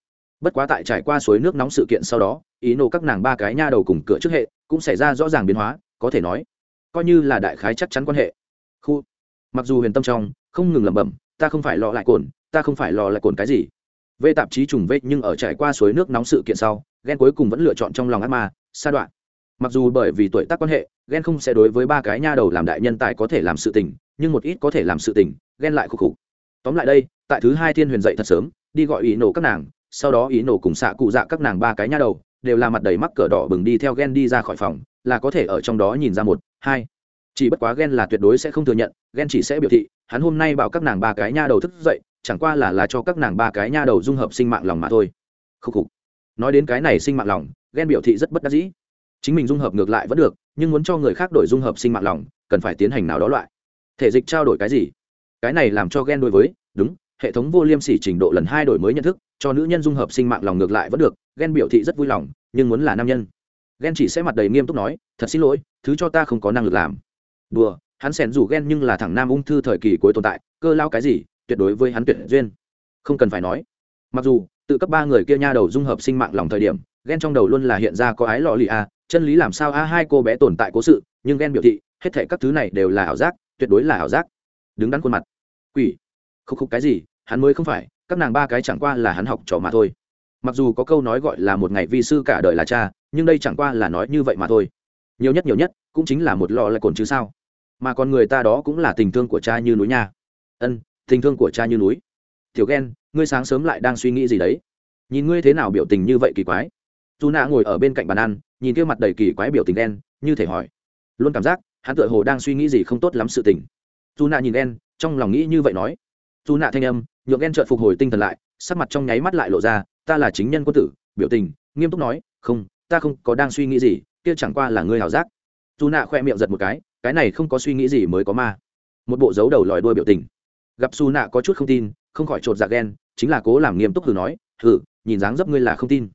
Bất quá tại trải qua suối nước nóng sự kiện sau đó, ý nổ các nàng ba cái nha đầu cùng cửa trước hệ cũng xảy ra rõ ràng biến hóa, có thể nói, coi như là đại khái chắc chắn quan hệ. Khu, mặc dù huyền tâm trong, không ngừng lẩm bẩm, ta không phải lo lại cồn, ta không phải lo lại cồn cái gì về tạp chí trùng vết nhưng ở trải qua suối nước nóng sự kiện sau ghen cuối cùng vẫn lựa chọn trong lòng ác ma, sa đoạn. Mặc dù bởi vì tuổi tác quan hệ ghen không sẽ đối với ba cái nha đầu làm đại nhân tài có thể làm sự tình, nhưng một ít có thể làm sự tình ghen lại khục khục. Tóm lại đây, tại thứ hai thiên huyền dậy thật sớm, đi gọi ý nổ các nàng, sau đó ý nổ cùng xạ cụ dạ các nàng ba cái nha đầu, đều là mặt đầy mắc cỡ đỏ bừng đi theo ghen đi ra khỏi phòng, là có thể ở trong đó nhìn ra một, hai. Chỉ bất quá ghen là tuyệt đối sẽ không thừa nhận ghen chỉ sẽ biểu thị, hắn hôm nay bảo các nàng ba cái nha đầu thức dậy chẳng qua là là cho các nàng ba cái nha đầu dung hợp sinh mạng lòng mà thôi. Khúc khục. Nói đến cái này sinh mạng lòng, ghen biểu thị rất bất đắc dĩ. Chính mình dung hợp ngược lại vẫn được, nhưng muốn cho người khác đổi dung hợp sinh mạng lòng, cần phải tiến hành nào đó loại. Thể dịch trao đổi cái gì? Cái này làm cho ghen đối với, đúng, hệ thống vô liêm sỉ trình độ lần hai đổi mới nhận thức, cho nữ nhân dung hợp sinh mạng lòng ngược lại vẫn được, ghen biểu thị rất vui lòng, nhưng muốn là nam nhân. Ghen chỉ sẽ mặt đầy nghiêm túc nói, thật xin lỗi, thứ cho ta không có năng lực làm. Đùa, hắn xèn rủ ghen nhưng là thằng nam ung thư thời kỳ cuối tồn tại, cơ lao cái gì tuyệt đối với hắn tuyệt duyên. Không cần phải nói. Mặc dù, tự cấp ba người kia nha đầu dung hợp sinh mạng lòng thời điểm, ghen trong đầu luôn là hiện ra có ái lọ lì a à, chân lý làm sao a, hai cô bé tồn tại cố sự, nhưng ghen biểu thị, hết thể các thứ này đều là ảo giác, tuyệt đối là ảo giác. Đứng đắn khuôn mặt. Quỷ. Khúc khúc cái gì, hắn mới không phải, các nàng ba cái chẳng qua là hắn học trò mà thôi. Mặc dù có câu nói gọi là một ngày vi sư cả đời là cha, nhưng đây chẳng qua là nói như vậy mà thôi. Nhiều nhất nhiều nhất, cũng chính là một lọ lại cồn chứ sao. Mà còn người ta đó cũng là tình thương của cha như núi nha. Ân tình thương của cha như núi. Tiểu ghen ngươi sáng sớm lại đang suy nghĩ gì đấy? Nhìn ngươi thế nào biểu tình như vậy kỳ quái. Dù nạ ngồi ở bên cạnh bàn ăn, nhìn kia mặt đầy kỳ quái biểu tình đen như thể hỏi. Luôn cảm giác, hắn tựa hồ đang suy nghĩ gì không tốt lắm sự tình. Dù nạ nhìn đen trong lòng nghĩ như vậy nói. Dù nạ thanh âm, nhượng đen trợn phục hồi tinh thần lại, sắc mặt trong nháy mắt lại lộ ra, ta là chính nhân quân tử, biểu tình, nghiêm túc nói, không, ta không có đang suy nghĩ gì, kia chẳng qua là ngươi hảo giác. Dù nạ khoe miệng giật một cái cái này không có suy nghĩ gì mới có ma. Một bộ dấu đầu lòi đuôi biểu tình gặp su nạ có chút không tin, không khỏi chột dạ ghen, chính là cố làm nghiêm túc hừ nói, hừ, nhìn dáng dấp ngươi là không tin.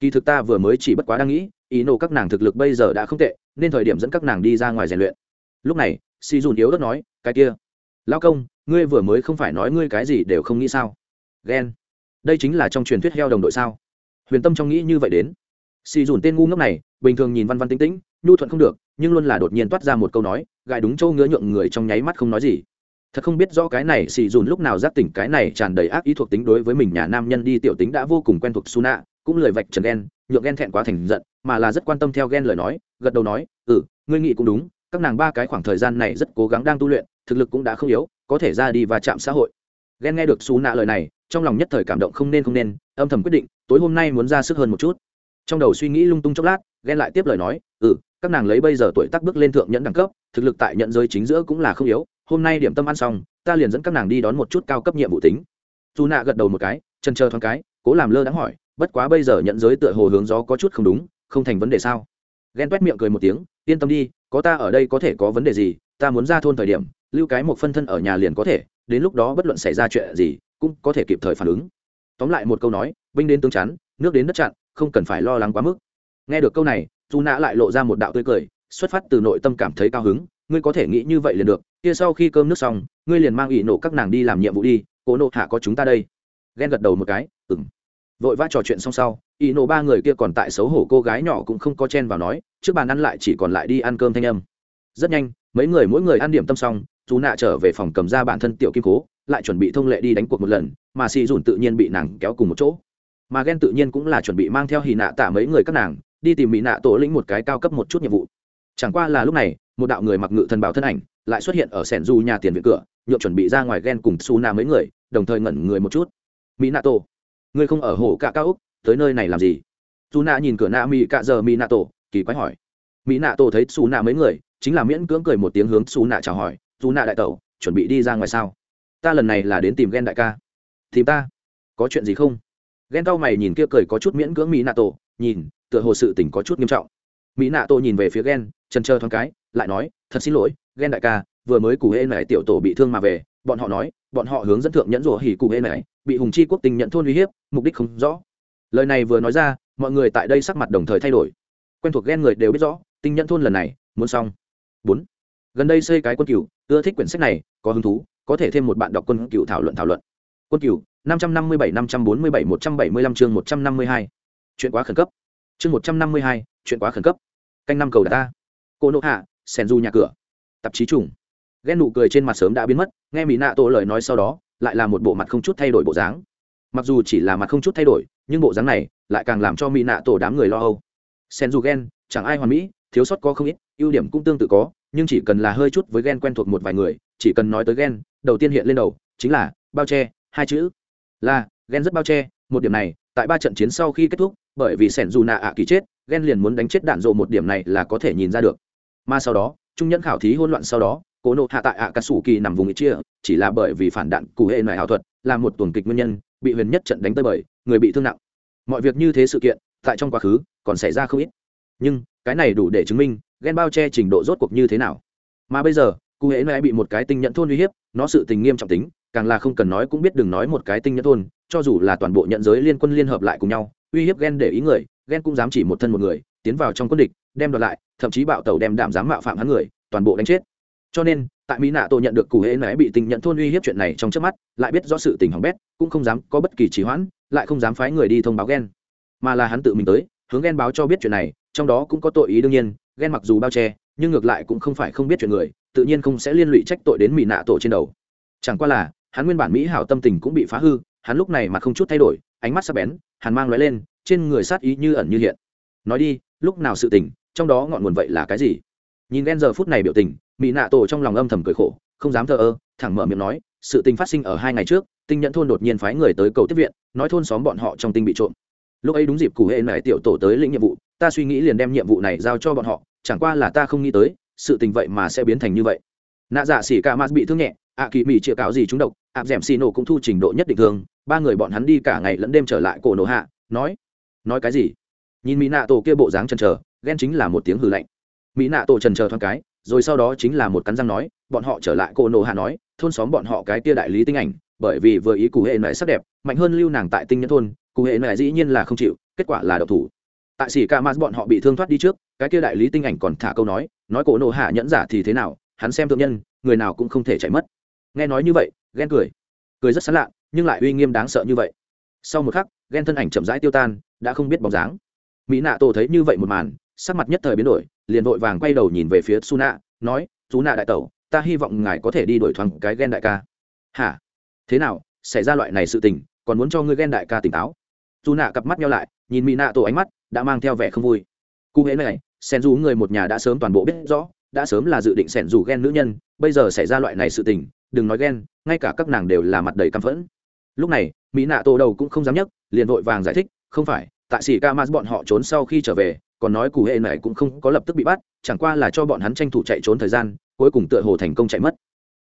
Kỳ thực ta vừa mới chỉ bất quá đang nghĩ, ý nổ các nàng thực lực bây giờ đã không tệ, nên thời điểm dẫn các nàng đi ra ngoài rèn luyện. Lúc này si dùn yếu đất nói, cái kia lao công, ngươi vừa mới không phải nói ngươi cái gì đều không nghĩ sao? Ghen. Đây chính là trong truyền thuyết heo đồng đội sao? Huyền tâm trong nghĩ như vậy đến. Si dùn tên ngu ngốc này, bình thường nhìn văn văn tính tĩnh, nhu thuận không được, nhưng luôn là đột nhiên toát ra một câu nói gài đúng châu ngứa nhượng người trong nháy mắt không nói gì thật không biết rõ cái này xì dùn lúc nào giác tỉnh cái này tràn đầy ác ý thuộc tính đối với mình nhà nam nhân đi tiểu tính đã vô cùng quen thuộc su nạ cũng lời vạch trần ghen, nhượng ghen thẹn quá thành giận, mà là rất quan tâm theo ghen lời nói, gật đầu nói ừ ngươi nghĩ cũng đúng, các nàng ba cái khoảng thời gian này rất cố gắng đang tu luyện, thực lực cũng đã không yếu, có thể ra đi và chạm xã hội. Ghen nghe được su nạ lời này, trong lòng nhất thời cảm động không nên không nên, âm thầm quyết định, tối hôm nay muốn ra sức hơn một chút. Trong đầu suy nghĩ lung tung chốc lát, ghen lại tiếp lời nói ừ các nàng lấy bây giờ tuổi tác bước lên thượng nhẫn đẳng cấp, thực lực tại nhận giới chính giữa cũng là không yếu hôm nay điểm tâm ăn xong, ta liền dẫn các nàng đi đón một chút cao cấp nhiệm vụ tính. Dù nạ gật đầu một cái chân chờ thoáng cái, cố làm lơ đáng hỏi, bất quá bây giờ nhận giới tựa hồ hướng gió có chút không đúng, không thành vấn đề sao? Ghen toét miệng cười một tiếng, yên tâm đi, có ta ở đây có thể có vấn đề gì, ta muốn ra thôn thời điểm, lưu cái một phân thân ở nhà liền có thể, đến lúc đó bất luận xảy ra chuyện gì, cũng có thể kịp thời phản ứng. Tóm lại một câu nói, binh đến tướng chắn, nước đến đất chặn, không cần phải lo lắng quá mức. Nghe được câu này dù nạ lại lộ ra một đạo tươi cười, xuất phát từ nội tâm cảm thấy cao hứng, ngươi có thể nghĩ như vậy liền được kia sau khi cơm nước xong, ngươi liền mang ỷ nổ các nàng đi làm nhiệm vụ đi, cố nộ hạ có chúng ta đây. Ghen gật đầu một cái ừng vội vã trò chuyện xong sau, ỷ nổ ba người kia còn tại xấu hổ cô gái nhỏ cũng không có chen vào nói, trước bàn ăn lại chỉ còn lại đi ăn cơm thanh âm. Rất nhanh, mấy người mỗi người ăn điểm tâm xong chú nạ trở về phòng cầm ra bản thân tiểu kim cố, lại chuẩn bị thông lệ đi đánh cuộc một lần, mà xì dùn tự nhiên bị nàng kéo cùng một chỗ. Mà ghen tự nhiên cũng là chuẩn bị mang theo hì nạ tả mấy người các nàng, đi tìm mỹ nạ tổ lĩnh một cái cao cấp một chút nhiệm vụ chẳng qua là lúc này, một đạo người mặc ngự thần bảo thân ảnh lại xuất hiện ở sẻn du nhà tiền viện cửa nhộn chuẩn bị ra ngoài ghen cùng su na mấy người, đồng thời ngẩn người một chút. Mỹ nạ tổ ngươi không ở hồ cạ cao úc, tới nơi này làm gì? Su na nhìn cửa na mỹ cạ giờ mỹ nạ tổ kỳ quái hỏi. Mỹ nạ tổ thấy su na mấy người, chính là miễn cưỡng cười một tiếng hướng su na chào hỏi. Su na đại tẩu, chuẩn bị đi ra ngoài sao? Ta lần này là đến tìm ghen đại ca. Tìm ta? Có chuyện gì không? Ghen tao mày nhìn kia cười có chút miễn cưỡng mỹ nạ tổ nhìn, tựa hồ sự tình có chút nghiêm trọng. Mỹ nạ tổ nhìn về phía ghen trần trơ thoáng cái, lại nói, thật xin lỗi ghen đại ca, vừa mới cụ hễ này tiểu tổ bị thương mà về. Bọn họ nói, bọn họ hướng dẫn thượng nhẫn rủa hỉ cụ hễ này bị hùng chi quốc tình nhận thôn uy hiếp, mục đích không rõ. Lời này vừa nói ra, mọi người tại đây sắc mặt đồng thời thay đổi. Quen thuộc ghen người đều biết rõ tinh nhận thôn lần này, muốn xong. Bốn. Gần đây xây cái quân cửu, ưa thích quyển sách này, có hứng thú, có thể thêm một bạn đọc quân cửu thảo luận thảo luận. Quân cửu, năm trăm năm mươi bảy, năm trăm bốn mươi bảy, một trăm bảy mươi lăm chương một trăm năm mươi hai. Chuyện quá khẩn cấp. Chương một trăm năm mươi hai, chuyện quá khẩn cấp. Canh năm cầu đà ta cô nộ hạ sen du nhà cửa. Tạp chí trùng. Ghen nụ cười trên mặt sớm đã biến mất, nghe mỹ nạ tổ lời nói sau đó, lại là một bộ mặt không chút thay đổi bộ dáng. Mặc dù chỉ là mặt không chút thay đổi, nhưng bộ dáng này lại càng làm cho mỹ nạ tổ đám người lo âu. Sen du ghen, chẳng ai hoàn mỹ, thiếu sót có không ít, ưu điểm cũng tương tự có, nhưng chỉ cần là hơi chút với ghen quen thuộc một vài người, chỉ cần nói tới ghen, đầu tiên hiện lên đầu, chính là bao che, hai chữ. Là, ghen rất bao che, một điểm này, tại ba trận chiến sau khi kết thúc, bởi vì sẻn dù nạ ạ kỳ chết, ghen liền muốn đánh chết đạn dộ một điểm này là có thể nhìn ra được mà sau đó, trung nhẫn khảo thí hỗn loạn sau đó, cố nộ hạ tại ạ cà sủ kỳ nằm vùng ít chia, chỉ là bởi vì phản đạn cụ hệ nại ảo thuật là một tuần kịch nguyên nhân, bị huyền nhất trận đánh tới bởi, người bị thương nặng. Mọi việc như thế sự kiện, tại trong quá khứ, còn xảy ra không ít. Nhưng, cái này đủ để chứng minh ghen bao che trình độ rốt cuộc như thế nào. Mà bây giờ, cụ hệ này bị một cái tinh nhận thôn uy hiếp, nó sự tình nghiêm trọng tính, càng là không cần nói cũng biết đừng nói một cái tinh nhận thôn, cho dù là toàn bộ nhận giới liên quân liên hợp lại cùng nhau, uy hiếp ghen để ý người ghen cũng dám chỉ một thân một người, tiến vào trong quân địch đem đoạt lại, thậm chí bạo tàu đem đảm dám mạo phạm hắn người, toàn bộ đánh chết. Cho nên, tại mỹ nạ tổ nhận được cụ hễ né bị tình nhận thôn uy hiếp chuyện này trong trước mắt, lại biết rõ sự tình hỏng bét, cũng không dám có bất kỳ trì hoãn, lại không dám phái người đi thông báo ghen mà là hắn tự mình tới, hướng ghen báo cho biết chuyện này, trong đó cũng có tội ý đương nhiên ghen mặc dù bao che, nhưng ngược lại cũng không phải không biết chuyện người, tự nhiên không sẽ liên lụy trách tội đến mỹ nạ tổ trên đầu. Chẳng qua là, hắn nguyên bản mỹ hảo tâm tình cũng bị phá hư, hắn lúc này mà không chút thay đổi, ánh mắt sắc bén hắn mang lóe lên, trên người sát ý như ẩn như hiện. Nói đi, lúc nào sự tình trong đó ngọn nguồn vậy là cái gì? Nhìn ghen giờ phút này biểu tình mỹ nạ tổ trong lòng âm thầm cười khổ không dám thờ ơ thẳng mở miệng nói sự tình phát sinh ở hai ngày trước tinh nhận thôn đột nhiên phái người tới cầu tiếp viện nói thôn xóm bọn họ trong tinh bị trộm. Lúc ấy đúng dịp cụ hệ nải tiểu tổ tới lĩnh nhiệm vụ ta suy nghĩ liền đem nhiệm vụ này giao cho bọn họ chẳng qua là ta không nghĩ tới sự tình vậy mà sẽ biến thành như vậy. Nạ dạ xỉ ca mát bị thương nhẹ ạ kỳ mỹ chĩa cáo gì trúng độc áp d ẻ m xì nổ cũng thu trình độ nhất định thường, ba người bọn hắn đi cả ngày lẫn đêm trở lại cổ nổ hạ nói nói cái gì? Nhìn mỹ nạ tổ kia bộ dáng chần chờ ghen chính là một tiếng hư lạnh. Mỹ nạ tổ trần chờ thoáng cái, rồi sau đó chính là một cắn răng nói, bọn họ trở lại cô nô hạ nói, thôn xóm bọn họ cái kia đại lý tinh ảnh, bởi vì vừa ý cụ hệ mẹ sắc đẹp, mạnh hơn lưu nàng tại tinh nhân thôn, cụ hệ mẹ dĩ nhiên là không chịu, kết quả là độc thủ. Tại xỉ ca mát bọn họ bị thương thoát đi trước, cái kia đại lý tinh ảnh còn thả câu nói nói cổ nổ hạ nhẫn giả thì thế nào, hắn xem thượng nhân, người nào cũng không thể chạy mất. Nghe nói như vậy, ghen cười. Cười rất sán lạ, nhưng lại uy nghiêm đáng sợ như vậy. Sau một khắc, ghen thân ảnh chậm rãi tiêu tan, đã không biết bóng dáng. Mỹ nạ tổ thấy như vậy một màn sắc mặt nhất thời biến đổi, liền vội vàng quay đầu nhìn về phía su nạ nói su nạ đại tẩu, ta hy vọng ngài có thể đi đổi thoáng cái ghen đại ca. Hả? Thế nào? Xảy ra loại này sự tình, còn muốn cho ngươi ghen đại ca tỉnh táo? Dù nạ cặp mắt nhau lại, nhìn mỹ nạ tổ ánh mắt, đã mang theo vẻ không vui. Cụ hễ này, sen dù người một nhà đã sớm toàn bộ biết rõ, đã sớm là dự định sẻn dù ghen nữ nhân, bây giờ xảy ra loại này sự tình, đừng nói ghen ngay cả các nàng đều là mặt đầy căm phẫn. Lúc này mỹ nạ tổ đầu cũng không dám nhấc, liền vội vàng giải thích, không phải, tại sĩ ca mars bọn họ trốn sau khi trở về còn nói cụ hệ này cũng không có lập tức bị bắt, chẳng qua là cho bọn hắn tranh thủ chạy trốn thời gian, cuối cùng tựa hồ thành công chạy mất.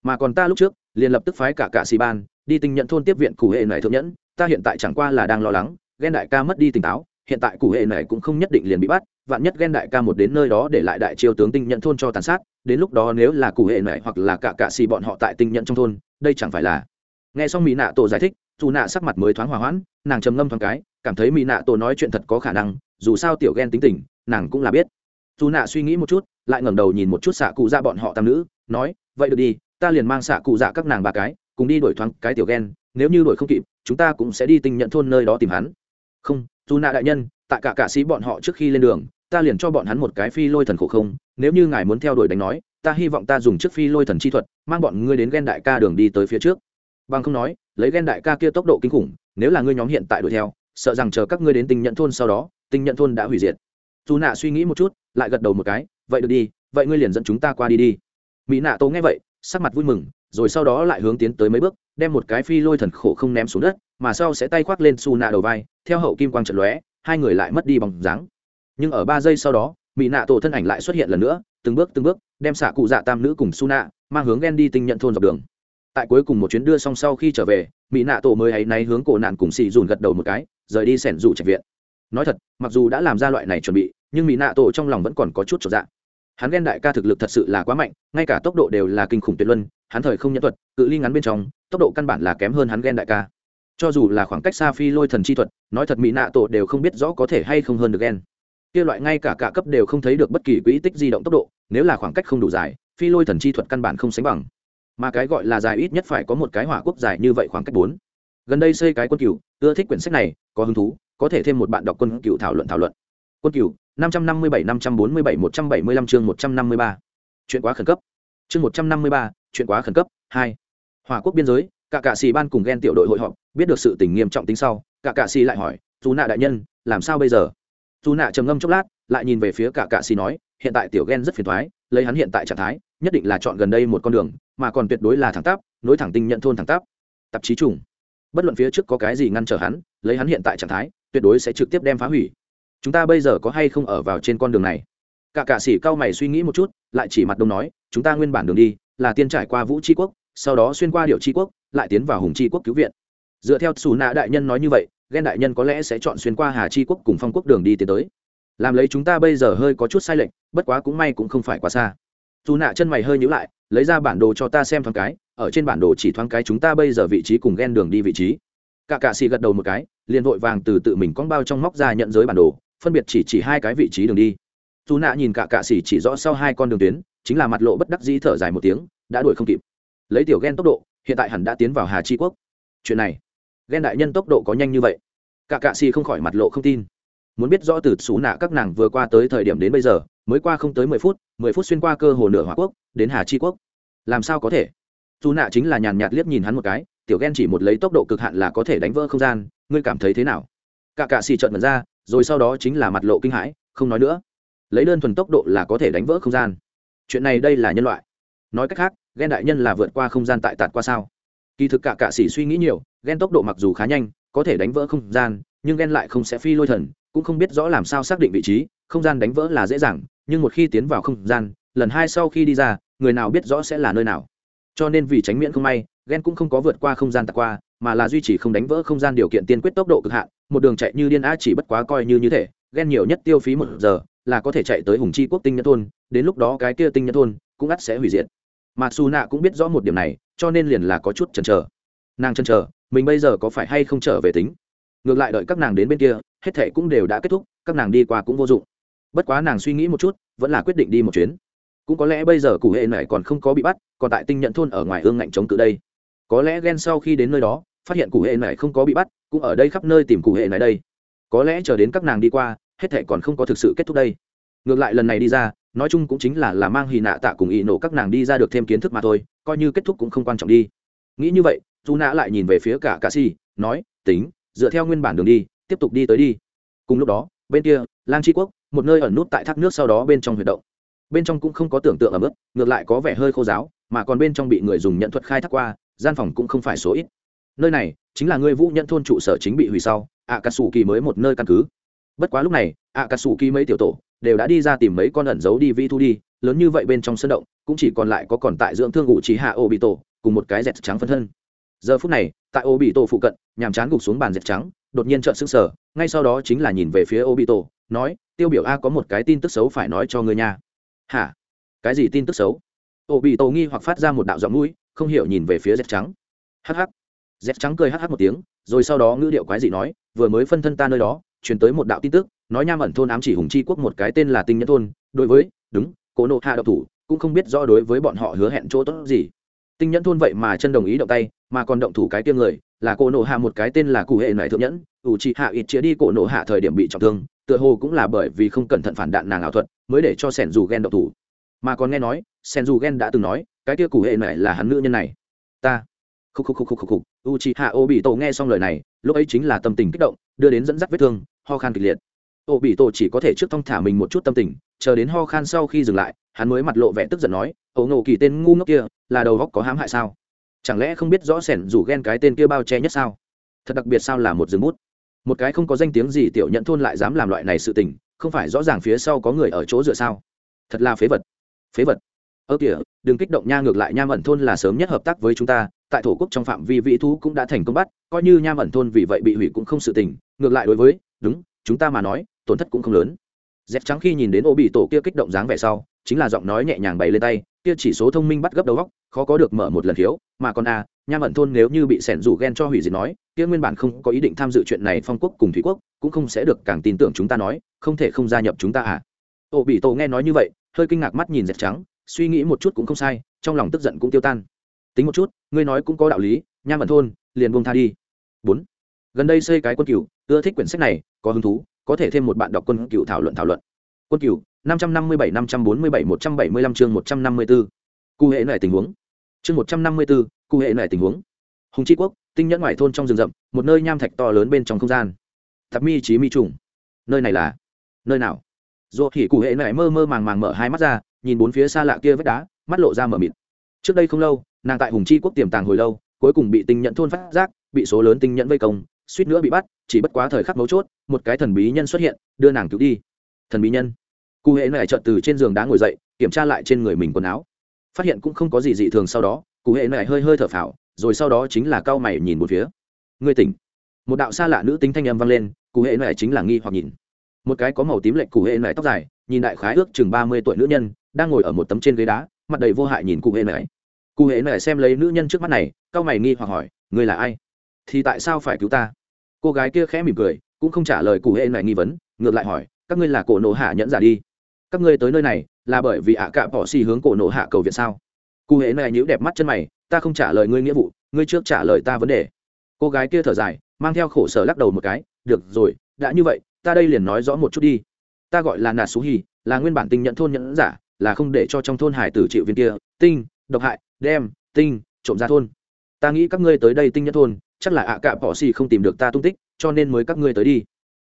Mà còn ta lúc trước, liền lập tức phái cả cả xì ban, đi tinh nhận thôn tiếp viện cụ hệ này thượng nhẫn, ta hiện tại chẳng qua là đang lo lắng, ghen đại ca mất đi tỉnh táo, hiện tại cụ hệ này cũng không nhất định liền bị bắt, vạn nhất ghen đại ca một đến nơi đó để lại đại triều tướng tinh nhận thôn cho tàn sát, đến lúc đó nếu là cụ hệ này hoặc là cả cạ xì bọn họ tại tinh nhận trong thôn, đây chẳng phải là nghe xong mỹ nạ tổ giải thích, dù nạ sắc mặt mới thoáng hòa hoãn, nàng trầm ngâm thoáng cái, cảm thấy mỹ nạ tổ nói chuyện thật có khả năng, dù sao tiểu ghen tính tình nàng cũng là biết. Dù nạ suy nghĩ một chút, lại ngẩng đầu nhìn một chút xạ cụ dạ bọn họ tam nữ, nói, vậy được đi, ta liền mang xạ cụ dạ các nàng ba cái, cùng đi đổi thoáng cái tiểu ghen, nếu như đổi không kịp, chúng ta cũng sẽ đi tinh nhận thôn nơi đó tìm hắn. Không dù nạ đại nhân, tại cả cả sĩ bọn họ trước khi lên đường, ta liền cho bọn hắn một cái phi lôi thần khổ không, nếu như ngài muốn theo đuổi đánh nói, ta hy vọng ta dùng chiếc phi lôi thần chi thuật, mang bọn ngươi đến ghen đại ca đường đi tới phía trước. Bằng không nói, lấy ghen đại ca kia tốc độ kinh khủng, nếu là ngươi nhóm hiện tại đuổi theo, sợ rằng chờ các ngươi đến tinh nhận thôn sau đó, tinh nhận thôn đã hủy diệt dù nạ suy nghĩ một chút, lại gật đầu một cái, vậy được đi, vậy ngươi liền dẫn chúng ta qua đi đi. Mỹ nạ tô nghe vậy, sắc mặt vui mừng, rồi sau đó lại hướng tiến tới mấy bước, đem một cái phi lôi thần khổ không ném xuống đất, mà sau sẽ tay khoác lên xù nạ đầu vai, theo hậu kim quang trận lóe, hai người lại mất đi bằng dáng. Nhưng ở ba giây sau đó, mỹ nạ tổ thân ảnh lại xuất hiện lần nữa, từng bước từng bước, đem xạ cụ dạ tam nữ cùng su nạ mang hướng ghen đi tinh nhận thôn dọc đường. Tại cuối cùng một chuyến đưa xong sau khi trở về, mỹ nạ tổ mới hay náy hướng cổ nạn cùng xì dùn gật đầu một cái, rời đi sẻn rủ trạch viện nói thật, mặc dù đã làm ra loại này chuẩn bị, nhưng mỹ nạ tổ trong lòng vẫn còn có chút trở dạng hắn ghen đại ca thực lực thật sự là quá mạnh, ngay cả tốc độ đều là kinh khủng tuyệt luân, hắn thời không nhân thuật, cự ly ngắn bên trong, tốc độ căn bản là kém hơn hắn ghen đại ca. Cho dù là khoảng cách xa phi lôi thần chi thuật, nói thật mỹ nạ tổ đều không biết rõ có thể hay không hơn được ghen. Kia loại ngay cả cả cấp đều không thấy được bất kỳ quỹ tích di động tốc độ, nếu là khoảng cách không đủ dài, phi lôi thần chi thuật căn bản không sánh bằng. Mà cái gọi là dài ít nhất phải có một cái hỏa quốc dài như vậy khoảng cách bốn. Gần đây xây cái quân cựu ưa thích quyển sách này, có hứng thú có thể thêm một bạn đọc quân cựu thảo luận thảo luận. Quân cựu, năm trăm năm mươi bảy, năm trăm bốn mươi bảy, một trăm bảy mươi lăm, chương một trăm năm mươi ba. Chuyện quá khẩn cấp. Chương một trăm năm mươi ba, chuyện quá khẩn cấp. Hai. Hòa quốc biên giới, cả cạ xì ban cùng ghen tiểu đội hội họp, biết được sự tình nghiêm trọng tính sau, cả cạ xì lại hỏi, dù nạ đại nhân, làm sao bây giờ? Dù nạ trầm ngâm chốc lát, lại nhìn về phía cả cạ xì nói, hiện tại tiểu ghen rất phiền thoái lấy hắn hiện tại trạng thái, nhất định là chọn gần đây một con đường, mà còn tuyệt đối là thẳng tắp, nối thẳng tinh nhận thôn thẳng tắp. Tạp chí trùng. Bất luận phía trước có cái gì ngăn trở hắn, lấy hắn hiện tại trạng thái tuyệt đối sẽ trực tiếp đem phá hủy. Chúng ta bây giờ có hay không ở vào trên con đường này? Cả cạ sĩ cao mày suy nghĩ một chút, lại chỉ mặt đông nói, chúng ta nguyên bản đường đi là tiên trải qua vũ tri quốc, sau đó xuyên qua điệu tri quốc, lại tiến vào hùng tri quốc cứu viện. Dựa theo xù nạ đại nhân nói như vậy ghen đại nhân có lẽ sẽ chọn xuyên qua hà tri quốc cùng phong quốc đường đi tiến tới. Làm lấy chúng ta bây giờ hơi có chút sai lệch, bất quá cũng may cũng không phải quá xa. Dù nạ chân mày hơi nhữ lại, lấy ra bản đồ cho ta xem thoáng cái, ở trên bản đồ chỉ thoáng cái chúng ta bây giờ vị trí cùng ghen đường đi vị trí cả cạ xì gật đầu một cái, liền vội vàng từ tự mình con bao trong móc ra nhận giới bản đồ, phân biệt chỉ chỉ hai cái vị trí đường đi. Dù nạ nhìn cả cạ xì chỉ rõ sau hai con đường tuyến, chính là mặt lộ bất đắc dĩ thở dài một tiếng, đã đuổi không kịp. Lấy tiểu ghen tốc độ, hiện tại hẳn đã tiến vào hà tri quốc. Chuyện này ghen đại nhân tốc độ có nhanh như vậy? Cả cạ xì không khỏi mặt lộ không tin. Muốn biết rõ từ xú nạ các nàng vừa qua tới thời điểm đến bây giờ, mới qua không tới mười phút mười phút xuyên qua cơ hồ nửa hòa quốc, đến hà tri quốc. Làm sao có thể? Dù nạ chính là nhàn nhạt liếc nhìn hắn một cái tiểu ghen chỉ một lấy tốc độ cực hạn là có thể đánh vỡ không gian, ngươi cảm thấy thế nào? Cả cạ xì trợn mật ra, rồi sau đó chính là mặt lộ kinh hãi, không nói nữa. Lấy đơn thuần tốc độ là có thể đánh vỡ không gian. Chuyện này đây là nhân loại. Nói cách khác, ghen đại nhân là vượt qua không gian tại tạt qua sao? Kỳ thực cả cạ xỉ suy nghĩ nhiều, ghen tốc độ mặc dù khá nhanh, có thể đánh vỡ không gian, nhưng ghen lại không sẽ phi lôi thần, cũng không biết rõ làm sao xác định vị trí, không gian đánh vỡ là dễ dàng, nhưng một khi tiến vào không gian, lần hai sau khi đi ra, người nào biết rõ sẽ là nơi nào? Cho nên vì tránh miễn không may ghen cũng không có vượt qua không gian tạc qua, mà là duy trì không đánh vỡ không gian điều kiện tiên quyết tốc độ cực hạn, một đường chạy như điên á chỉ bất quá coi như như thế ghen nhiều nhất tiêu phí một giờ, là có thể chạy tới hùng chi quốc tinh nhân thôn, đến lúc đó cái kia tinh nhân thôn cũng ắt sẽ hủy diệt. Mà su nạ cũng biết rõ một điểm này, cho nên liền là có chút chần chờ. Nàng chần chờ, mình bây giờ có phải hay không trở về tính? Ngược lại đợi các nàng đến bên kia, hết thệ cũng đều đã kết thúc, các nàng đi qua cũng vô dụng. Bất quá nàng suy nghĩ một chút, vẫn là quyết định đi một chuyến cũng có lẽ bây giờ cụ hệ này còn không có bị bắt, còn tại tinh nhận thôn ở ngoài ương ngạnh chống cự đây. Có lẽ ghen sau khi đến nơi đó, phát hiện cụ hệ này không có bị bắt, cũng ở đây khắp nơi tìm cụ hệ này đây. Có lẽ chờ đến các nàng đi qua, hết thệ còn không có thực sự kết thúc đây. Ngược lại lần này đi ra, nói chung cũng chính là là mang hì nạ tạ cùng ý nổ các nàng đi ra được thêm kiến thức mà thôi, coi như kết thúc cũng không quan trọng đi. Nghĩ như vậy dù nạ lại nhìn về phía cả cà si nói, tính, dựa theo nguyên bản đường đi, tiếp tục đi tới đi. Cùng lúc đó, bên kia, lang tri quốc, một nơi ẩn nút tại thác nước sau đó bên trong huyệt động bên trong cũng không có tưởng tượng ở mức ngược lại có vẻ hơi khô giáo mà còn bên trong bị người dùng nhận thuật khai thác qua, gian phòng cũng không phải số ít. Nơi này chính là người vũ nhận thôn trụ sở chính bị hủy sau ạ cà sủ kỳ mới một nơi căn cứ. Bất quá lúc này ạ cà sủ kỳ mấy tiểu tổ đều đã đi ra tìm mấy con ẩn giấu đi vi thu đi, lớn như vậy bên trong sân động, cũng chỉ còn lại có còn tại dưỡng thương ngụ trí hạ ô bị tổ cùng một cái dẹt trắng phân thân. Giờ phút này, tại ô bị tổ phụ cận, nhàm chán gục xuống bàn dẹt trắng, đột nhiên trợn sức sở ngay sau đó chính là nhìn về phía ô bị tổ nói, tiêu biểu a có một cái tin tức xấu phải nói cho người nhà hả? Cái gì tin tức xấu? Ô, bị tổ nghi hoặc phát ra một đạo giọng mũi, không hiểu nhìn về phía dép trắng. Hh dép trắng cười hh một tiếng, rồi sau đó ngữ điệu quái dị nói, vừa mới phân thân ta nơi đó chuyển tới một đạo tin tức, nói nham ẩn thôn ám chỉ hùng chi quốc một cái tên là tinh nhẫn thôn, đối với, đúng cổ nộ hạ độc thủ, cũng không biết rõ đối với bọn họ hứa hẹn chỗ tốt gì. Tinh nhẫn thôn vậy mà chân đồng ý động tay, mà còn động thủ cái tiêm người, là cổ nộ hạ một cái tên là cụ hệ nải thượng nhẫn, ủ trị hạ ít chia đi cổ nộ hạ thời điểm bị trọng thương tựa hồ cũng là bởi vì không cẩn thận phản đạn nàng ảo thuật mới để cho sẻn dù ghen độc thủ. Mà còn nghe nói sẻn dù ghen đã từng nói, cái kia cụ hệ nải là hắn nữ nhân này. Ta. Khúc khúc khúc khúc khúc khúc. U chị hạ ô bị tổ nghe xong lời này, lúc ấy chính là tâm tình kích động, đưa đến dẫn dắt vết thương, ho khan kịch liệt. Ô bị tổ chỉ có thể trước thong thả mình một chút tâm tình, chờ đến ho khan sau khi dừng lại, hắn mới mặt lộ vẻ tức giận nói, ấu ngộ kỳ tên ngu ngốc kia, là đầu góc có hãm hại sao? Chẳng lẽ không biết rõ sẻn rủ ghen cái tên kia bao che nhất sao? Thật đặc biệt sao là một rừng bút? Một cái không có danh tiếng gì tiểu nhận thôn lại dám làm loại này sự tình, không phải rõ ràng phía sau có người ở chỗ dựa sao? Thật là phế vật. Phế vật. Ơ kìa, đừng kích động nha, ngược lại nham ẩn thôn là sớm nhất hợp tác với chúng ta, tại thổ quốc trong phạm vi vị thú cũng đã thành công bắt, coi như nham ẩn thôn vì vậy bị hủy cũng không sự tình, ngược lại đối với, đúng, chúng ta mà nói, tổn thất cũng không lớn. Dép trắng khi nhìn đến ô bị tổ kia kích động dáng vẻ sau chính là giọng nói nhẹ nhàng bày lên tay kia chỉ số thông minh bắt gấp đầu góc khó có được mở một lần thiếu mà còn a à, nham ẩn thôn nếu như bị sẻn rủ ghen cho hủy diệt nói kia nguyên bản không có ý định tham dự chuyện này phong quốc cùng thủy quốc cũng không sẽ được càng tin tưởng chúng ta nói không thể không gia nhập chúng ta à. Ô bị tổ nghe nói như vậy hơi kinh ngạc mắt nhìn dẹt trắng suy nghĩ một chút cũng không sai trong lòng tức giận cũng tiêu tan. Tính một chút ngươi nói cũng có đạo lý nha mận thôn liền buông tha đi. Bốn. Gần đây xây cái quân cựu ưa thích quyển sách này có hứng thú có thể thêm một bạn đọc quân cựu thảo luận thảo luận. Quân cựu 557 547 175 chương 154. Cụ hệ này tình huống. Chương 154, cụ hệ này tình huống. Hùng Chi Quốc, tinh nhẫn ngoại thôn trong rừng rậm, một nơi nham thạch to lớn bên trong không gian. Thập Mi Chí Mi trùng. Nơi này là nơi nào? Dỗ Hỉ cụ hệ này mơ mơ màng màng mở hai mắt ra, nhìn bốn phía xa lạ kia vết đá, mắt lộ ra mở mịt. Trước đây không lâu, nàng tại Hùng Chi Quốc tiềm tàng hồi lâu, cuối cùng bị tinh nhẫn thôn phát giác, bị số lớn tinh nhẫn vây công, suýt nữa bị bắt, chỉ bất quá thời khắc mấu chốt, một cái thần bí nhân xuất hiện, đưa nàng cứu đi. Thần bí nhân? Cụ hệ này chợt từ trên giường đá ngồi dậy, kiểm tra lại trên người mình quần áo. Phát hiện cũng không có gì dị thường sau đó, cụ hệ này hơi hơi thở phào, rồi sau đó chính là cao mày nhìn một phía. Người tỉnh. Một đạo xa lạ nữ tính thanh âm vang lên, cụ hệ này chính là nghi hoặc nhìn. Một cái có màu tím lệch cụ hệ này tóc dài, nhìn đại khái ước chừng ba mươi tuổi nữ nhân, đang ngồi ở một tấm trên ghế đá, mặt đầy vô hại nhìn cụ hệ này cụ hệ này xem lấy nữ nhân trước mắt này cao mày nghi hoặc hỏi người là ai? Thì tại sao phải cứu ta? Cô gái kia khẽ mỉm cười, cũng không trả lời cụ hệ này nghi vấn, ngược lại hỏi, các ngươi là cổ nổ hạ nhẫn giả đi các ngươi tới nơi này là bởi vì ạ cạ bỏ xì hướng cổ nổ hạ cầu viện sao? Cụ hệ này nhữ đẹp mắt chân mày, ta không trả lời ngươi nghĩa vụ, ngươi trước trả lời ta vấn đề. Cô gái kia thở dài, mang theo khổ sở lắc đầu một cái, được rồi, đã như vậy, ta đây liền nói rõ một chút đi. Ta gọi là nà xú hì, là nguyên bản tinh nhận thôn nhẫn giả, là không để cho trong thôn hải tử chịu viên kia, tinh, độc hại, đem, tinh, trộm ra thôn. Ta nghĩ các ngươi tới đây tinh nhất thôn, chắc là ạ cạ bỏ xì không tìm được ta tung tích, cho nên mới các ngươi tới đi.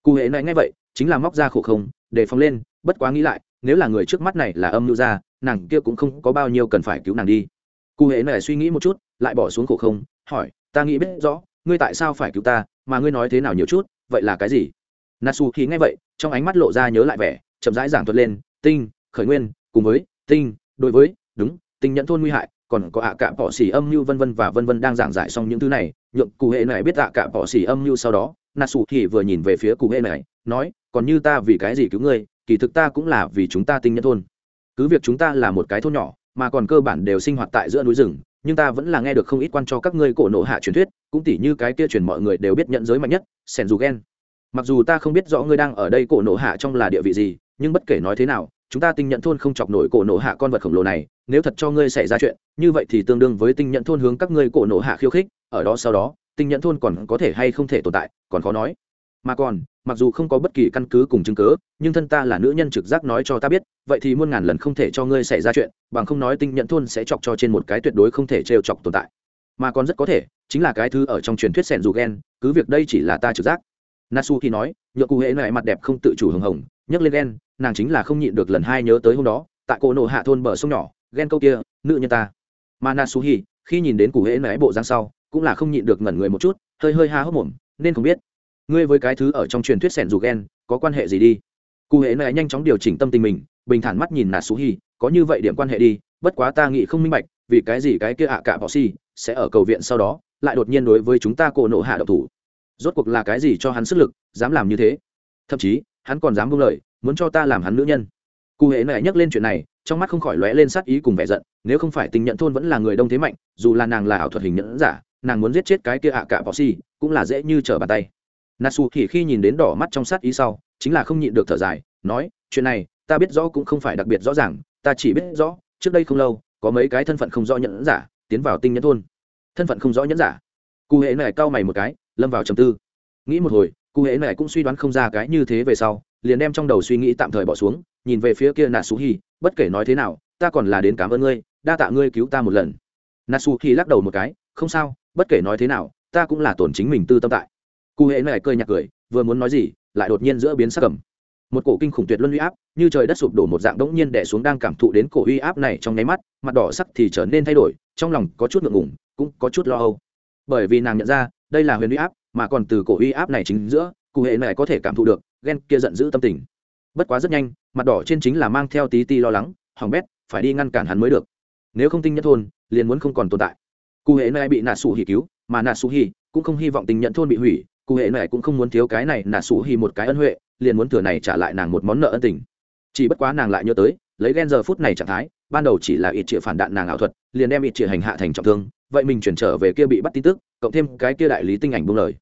Cụ hệ này ngay vậy, chính là móc ra khổ không, để phóng lên, bất quá nghĩ lại nếu là người trước mắt này là âm mưu ra nàng kia cũng không có bao nhiêu cần phải cứu nàng đi. Cụ hệ này suy nghĩ một chút, lại bỏ xuống khổ không, hỏi, ta nghĩ biết rõ, ngươi tại sao phải cứu ta, mà ngươi nói thế nào nhiều chút, vậy là cái gì? Nasu thì nghe vậy, trong ánh mắt lộ ra nhớ lại vẻ, chậm rãi giảng thuật lên, tinh, khởi nguyên, cùng với, tinh, đối với, đúng, tinh nhận thôn nguy hại, còn có ạ cả bỏ xỉ âm mưu vân vân và vân vân đang giảng giải xong những thứ này, nhượng cụ hệ này biết ạ cả bỏ xỉ âm mưu sau đó. Nasu thì vừa nhìn về phía cụ hệ này nói, còn như ta vì cái gì cứu ngươi kỳ thực ta cũng là vì chúng ta tinh nhân thôn. Cứ việc chúng ta là một cái thôn nhỏ, mà còn cơ bản đều sinh hoạt tại giữa núi rừng, nhưng ta vẫn là nghe được không ít quan cho các ngươi cổ nộ hạ truyền thuyết, cũng tỉ như cái kia truyền mọi người đều biết nhận giới mạnh nhất sen dù ghen mặc dù ta không biết rõ ngươi đang ở đây cổ nộ hạ trong là địa vị gì, nhưng bất kể nói thế nào, chúng ta tinh nhận thôn không chọc nổi cổ nộ hạ con vật khổng lồ này, nếu thật cho ngươi xảy ra chuyện, như vậy thì tương đương với tinh nhận thôn hướng các ngươi cổ nộ hạ khiêu khích, ở đó sau đó, tinh nhận thôn còn có thể hay không thể tồn tại, còn khó nói. Mà còn mặc dù không có bất kỳ căn cứ cùng chứng cớ nhưng thân ta là nữ nhân trực giác nói cho ta biết, vậy thì muôn ngàn lần không thể cho ngươi xảy ra chuyện, bằng không nói tinh nhận thôn sẽ chọc cho trên một cái tuyệt đối không thể trêu chọc tồn tại. Mà còn rất có thể, chính là cái thứ ở trong truyền thuyết sẻn dù ghen cứ việc đây chỉ là ta trực giác. Nasu thì nói, nhựa cụ hễ lại mặt đẹp không tự chủ hồng hồng, nhấc lên ghen nàng chính là không nhịn được lần hai nhớ tới hôm đó, tại cổ nộ hạ thôn bờ sông nhỏ ghen câu kia, nữ nhân ta. Mà nasu hi khi nhìn đến cụ hễ nãy bộ dáng sau, cũng là không nhịn được ngẩn người một chút, hơi hơi ha hốc mồm, nên không biết ngươi với cái thứ ở trong truyền thuyết sẻn dù ghen có quan hệ gì đi? Cụ hệ này nhanh chóng điều chỉnh tâm tình mình, bình thản mắt nhìn nà sú hi, có như vậy điểm quan hệ đi, bất quá ta nghĩ không minh bạch, vì cái gì cái kia ạ cả bọ xì sẽ ở cầu viện sau đó, lại đột nhiên đối với chúng ta cổ nộ hạ độc thủ? Rốt cuộc là cái gì cho hắn sức lực, dám làm như thế? Thậm chí, hắn còn dám buông lời, muốn cho ta làm hắn nữ nhân. Cụ hệ này nhắc lên chuyện này, trong mắt không khỏi lóe lên sát ý cùng vẻ giận, nếu không phải tình nhận thôn vẫn là người đông thế mạnh, dù là nàng là ảo thuật hình nhẫn giả, nàng muốn giết chết cái kia ạ cả bọ xì cũng là dễ như trở bàn tay natsu thì khi nhìn đến đỏ mắt trong sát ý sau, chính là không nhịn được thở dài, nói, chuyện này, ta biết rõ cũng không phải đặc biệt rõ ràng, ta chỉ biết rõ, trước đây không lâu, có mấy cái thân phận không rõ nhẫn giả tiến vào tinh nhẫn thôn. Thân phận không rõ nhẫn giả. Cụ hệ này cau mày một cái, lâm vào trầm tư. Nghĩ một hồi, cụ hệ này cũng suy đoán không ra cái như thế về sau, liền đem trong đầu suy nghĩ tạm thời bỏ xuống, nhìn về phía kia nà sú hi, bất kể nói thế nào, ta còn là đến cảm ơn ngươi, đa tạ ngươi cứu ta một lần. Nà thì hi lắc đầu một cái, không sao, bất kể nói thế nào, ta cũng là tổn chính mình tư tâm tại cụ hệ này cười nhạt cười, vừa muốn nói gì, lại đột nhiên giữa biến sắc cầm một cổ kinh khủng tuyệt luân uy áp, như trời đất sụp đổ một dạng đống nhiên đè xuống đang cảm thụ đến cổ uy áp này trong nháy mắt, mặt đỏ sắc thì trở nên thay đổi, trong lòng có chút ngượng ngùng, cũng có chút lo âu. Bởi vì nàng nhận ra, đây là huyền uy áp, mà còn từ cổ uy áp này chính giữa cụ hệ này có thể cảm thụ được, ghen kia giận dữ tâm tình. Bất quá rất nhanh, mặt đỏ trên chính là mang theo tí ti lo lắng, hỏng bét, phải đi ngăn cản hắn mới được. Nếu không tinh nhất thôn, liền muốn không còn tồn tại. Cụ hệ này bị nạ sủ hỉ cứu, mà nạ sủ hỉ cũng không hy vọng tình nhận thôn bị hủy cụ hệ này cũng không muốn thiếu cái này, nà sủ Hi một cái ân huệ, liền muốn thừa này trả lại nàng một món nợ ân tình. Chỉ bất quá nàng lại nhớ tới, lấy ghen giờ phút này trạng thái, ban đầu chỉ là ít chĩa phản đạn nàng ảo thuật, liền đem ít chĩa hành hạ thành trọng thương, vậy mình chuyển trở về kia bị bắt tin tức, cộng thêm cái kia đại lý tinh ảnh buông lời.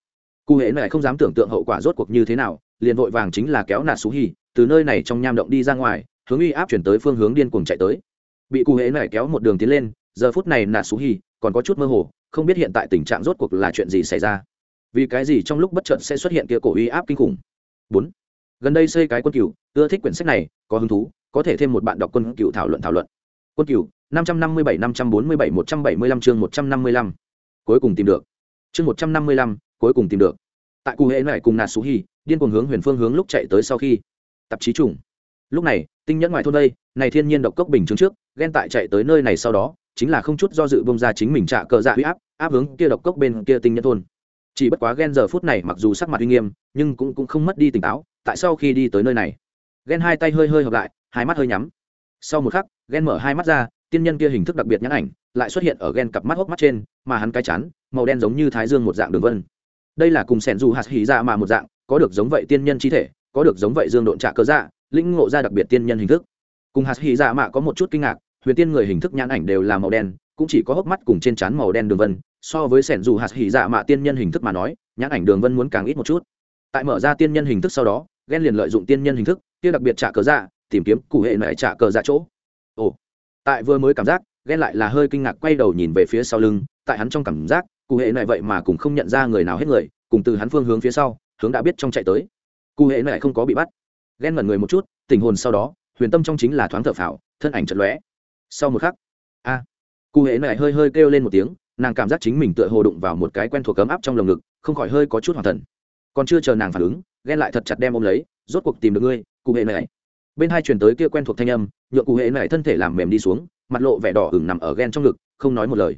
Cụ hệ này không dám tưởng tượng hậu quả rốt cuộc như thế nào, liền vội vàng chính là kéo nà xú Hi từ nơi này trong nham động đi ra ngoài, hướng uy áp chuyển tới phương hướng điên cuồng chạy tới. Bị cụ hệ này kéo một đường tiến lên, giờ phút này nà xú Hi còn có chút mơ hồ, không biết hiện tại tình trạng rốt cuộc là chuyện gì xảy ra vì cái gì trong lúc bất chợt sẽ xuất hiện kia cổ uy áp kinh khủng? Bốn, gần đây xây cái quân cựu ưa thích quyển sách này, có hứng thú, có thể thêm một bạn đọc quân cựu thảo luận thảo luận. Quân cựu năm trăm năm mươi bảy, năm trăm bốn mươi bảy, một trăm bảy mươi lăm chương một trăm năm mươi lăm. Cuối cùng tìm được. Chương một trăm năm mươi lăm, cuối cùng tìm được. Tại cụ hệ này cùng nạt xú hi điên cuồng hướng huyền phương hướng lúc chạy tới sau khi tạp chí trùng. Lúc này, tinh nhẫn ngoài thôn đây, này thiên nhiên độc cốc bình chứng trước, ghen tại chạy tới nơi này sau đó, chính là không chút do dự bông ra chính mình trả cờ dạ huy áp áp hướng kia độc cốc bên kia tinh nhẫn thôn chỉ bất quá ghen giờ phút này mặc dù sắc mặt uy nghiêm, nhưng cũng cũng không mất đi tỉnh táo, tại sau khi đi tới nơi này? Ghen hai tay hơi hơi hợp lại, hai mắt hơi nhắm. Sau một khắc ghen mở hai mắt ra, tiên nhân kia hình thức đặc biệt nhãn ảnh, lại xuất hiện ở ghen cặp mắt hốc mắt trên, mà hắn cái chán, màu đen giống như thái dương một dạng đường vân. Đây là cùng sẻn dù hạt hỉ ra mà một dạng, có được giống vậy tiên nhân chi thể, có được giống vậy dương độn trạ cơ dạ lĩnh ngộ ra đặc biệt tiên nhân hình thức. Cùng hạt hỉ dạ ra mạ có một chút kinh ngạc, huyền tiên người hình thức nhãn ảnh đều là màu đen, cũng chỉ có hốc mắt cùng trên trán màu đen đường vân so với sẻn dù hạt hỉ dạ mạ tiên nhân hình thức mà nói, nhãn ảnh đường vân muốn càng ít một chút. Tại mở ra tiên nhân hình thức sau đó ghen liền lợi dụng tiên nhân hình thức, kia đặc biệt trả cờ dạ tìm kiếm cụ hệ mẹ trả cờ dạ chỗ. Ồ, tại vừa mới cảm giác ghen lại là hơi kinh ngạc quay đầu nhìn về phía sau lưng, tại hắn trong cảm giác, cụ hệ này vậy mà cũng không nhận ra người nào hết người, cùng từ hắn phương hướng phía sau, hướng đã biết trong chạy tới. Cụ hệ này không có bị bắt. Ghen ngẩn người một chút, tình hồn sau đó, huyền tâm trong chính là thoáng thở phào, thân ảnh chật lóe. Sau một khắc, a, cụ hệ này hơi hơi kêu lên một tiếng nàng cảm giác chính mình tựa hồ đụng vào một cái quen thuộc cấm áp trong lồng ngực, không khỏi hơi có chút hoàng thần. Còn chưa chờ nàng phản ứng, ghen lại thật chặt đem ôm lấy, rốt cuộc tìm được ngươi, cụ hệ này. Bên hai truyền tới kia quen thuộc thanh âm nhựa cụ hệ này thân thể làm mềm đi xuống, mặt lộ vẻ đỏ ửng nằm ở ghen trong ngực, không nói một lời.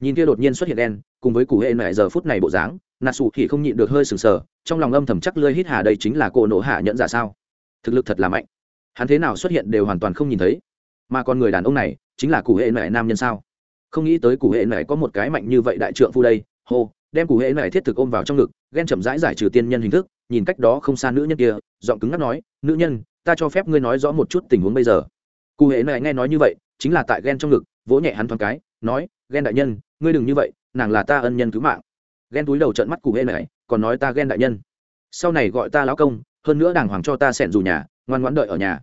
Nhìn kia đột nhiên xuất hiện đen cùng với cụ hệ này giờ phút này bộ dáng nà sụ thì không nhịn được hơi sừng sờ, trong lòng âm thầm chắc lơi hít hà đây chính là cô nổ hạ nhận ra sao. Thực lực thật là mạnh. Hắn thế nào xuất hiện đều hoàn toàn không nhìn thấy. Mà con người đàn ông này, chính là cụ hệ này nam nhân sao? Không nghĩ tới cụ hệ này có một cái mạnh như vậy đại trượng phu đây. Hô, đem cụ hệ này thiết thực ôm vào trong ngực, ghen chậm rãi giải trừ tiên nhân hình thức, nhìn cách đó không xa nữ nhân kia, giọng cứng ngắc nói, nữ nhân, ta cho phép ngươi nói rõ một chút tình huống bây giờ. Cụ hệ này nghe nói như vậy, chính là tại ghen trong ngực, vỗ nhẹ hắn thoáng cái, nói, ghen đại nhân, ngươi đừng như vậy, nàng là ta ân nhân cứu mạng. Ghen túi đầu trận mắt cụ hệ này, còn nói ta ghen đại nhân. Sau này gọi ta lão công, hơn nữa đàng hoàng cho ta xẻn dù nhà, ngoan ngoãn đợi ở nhà.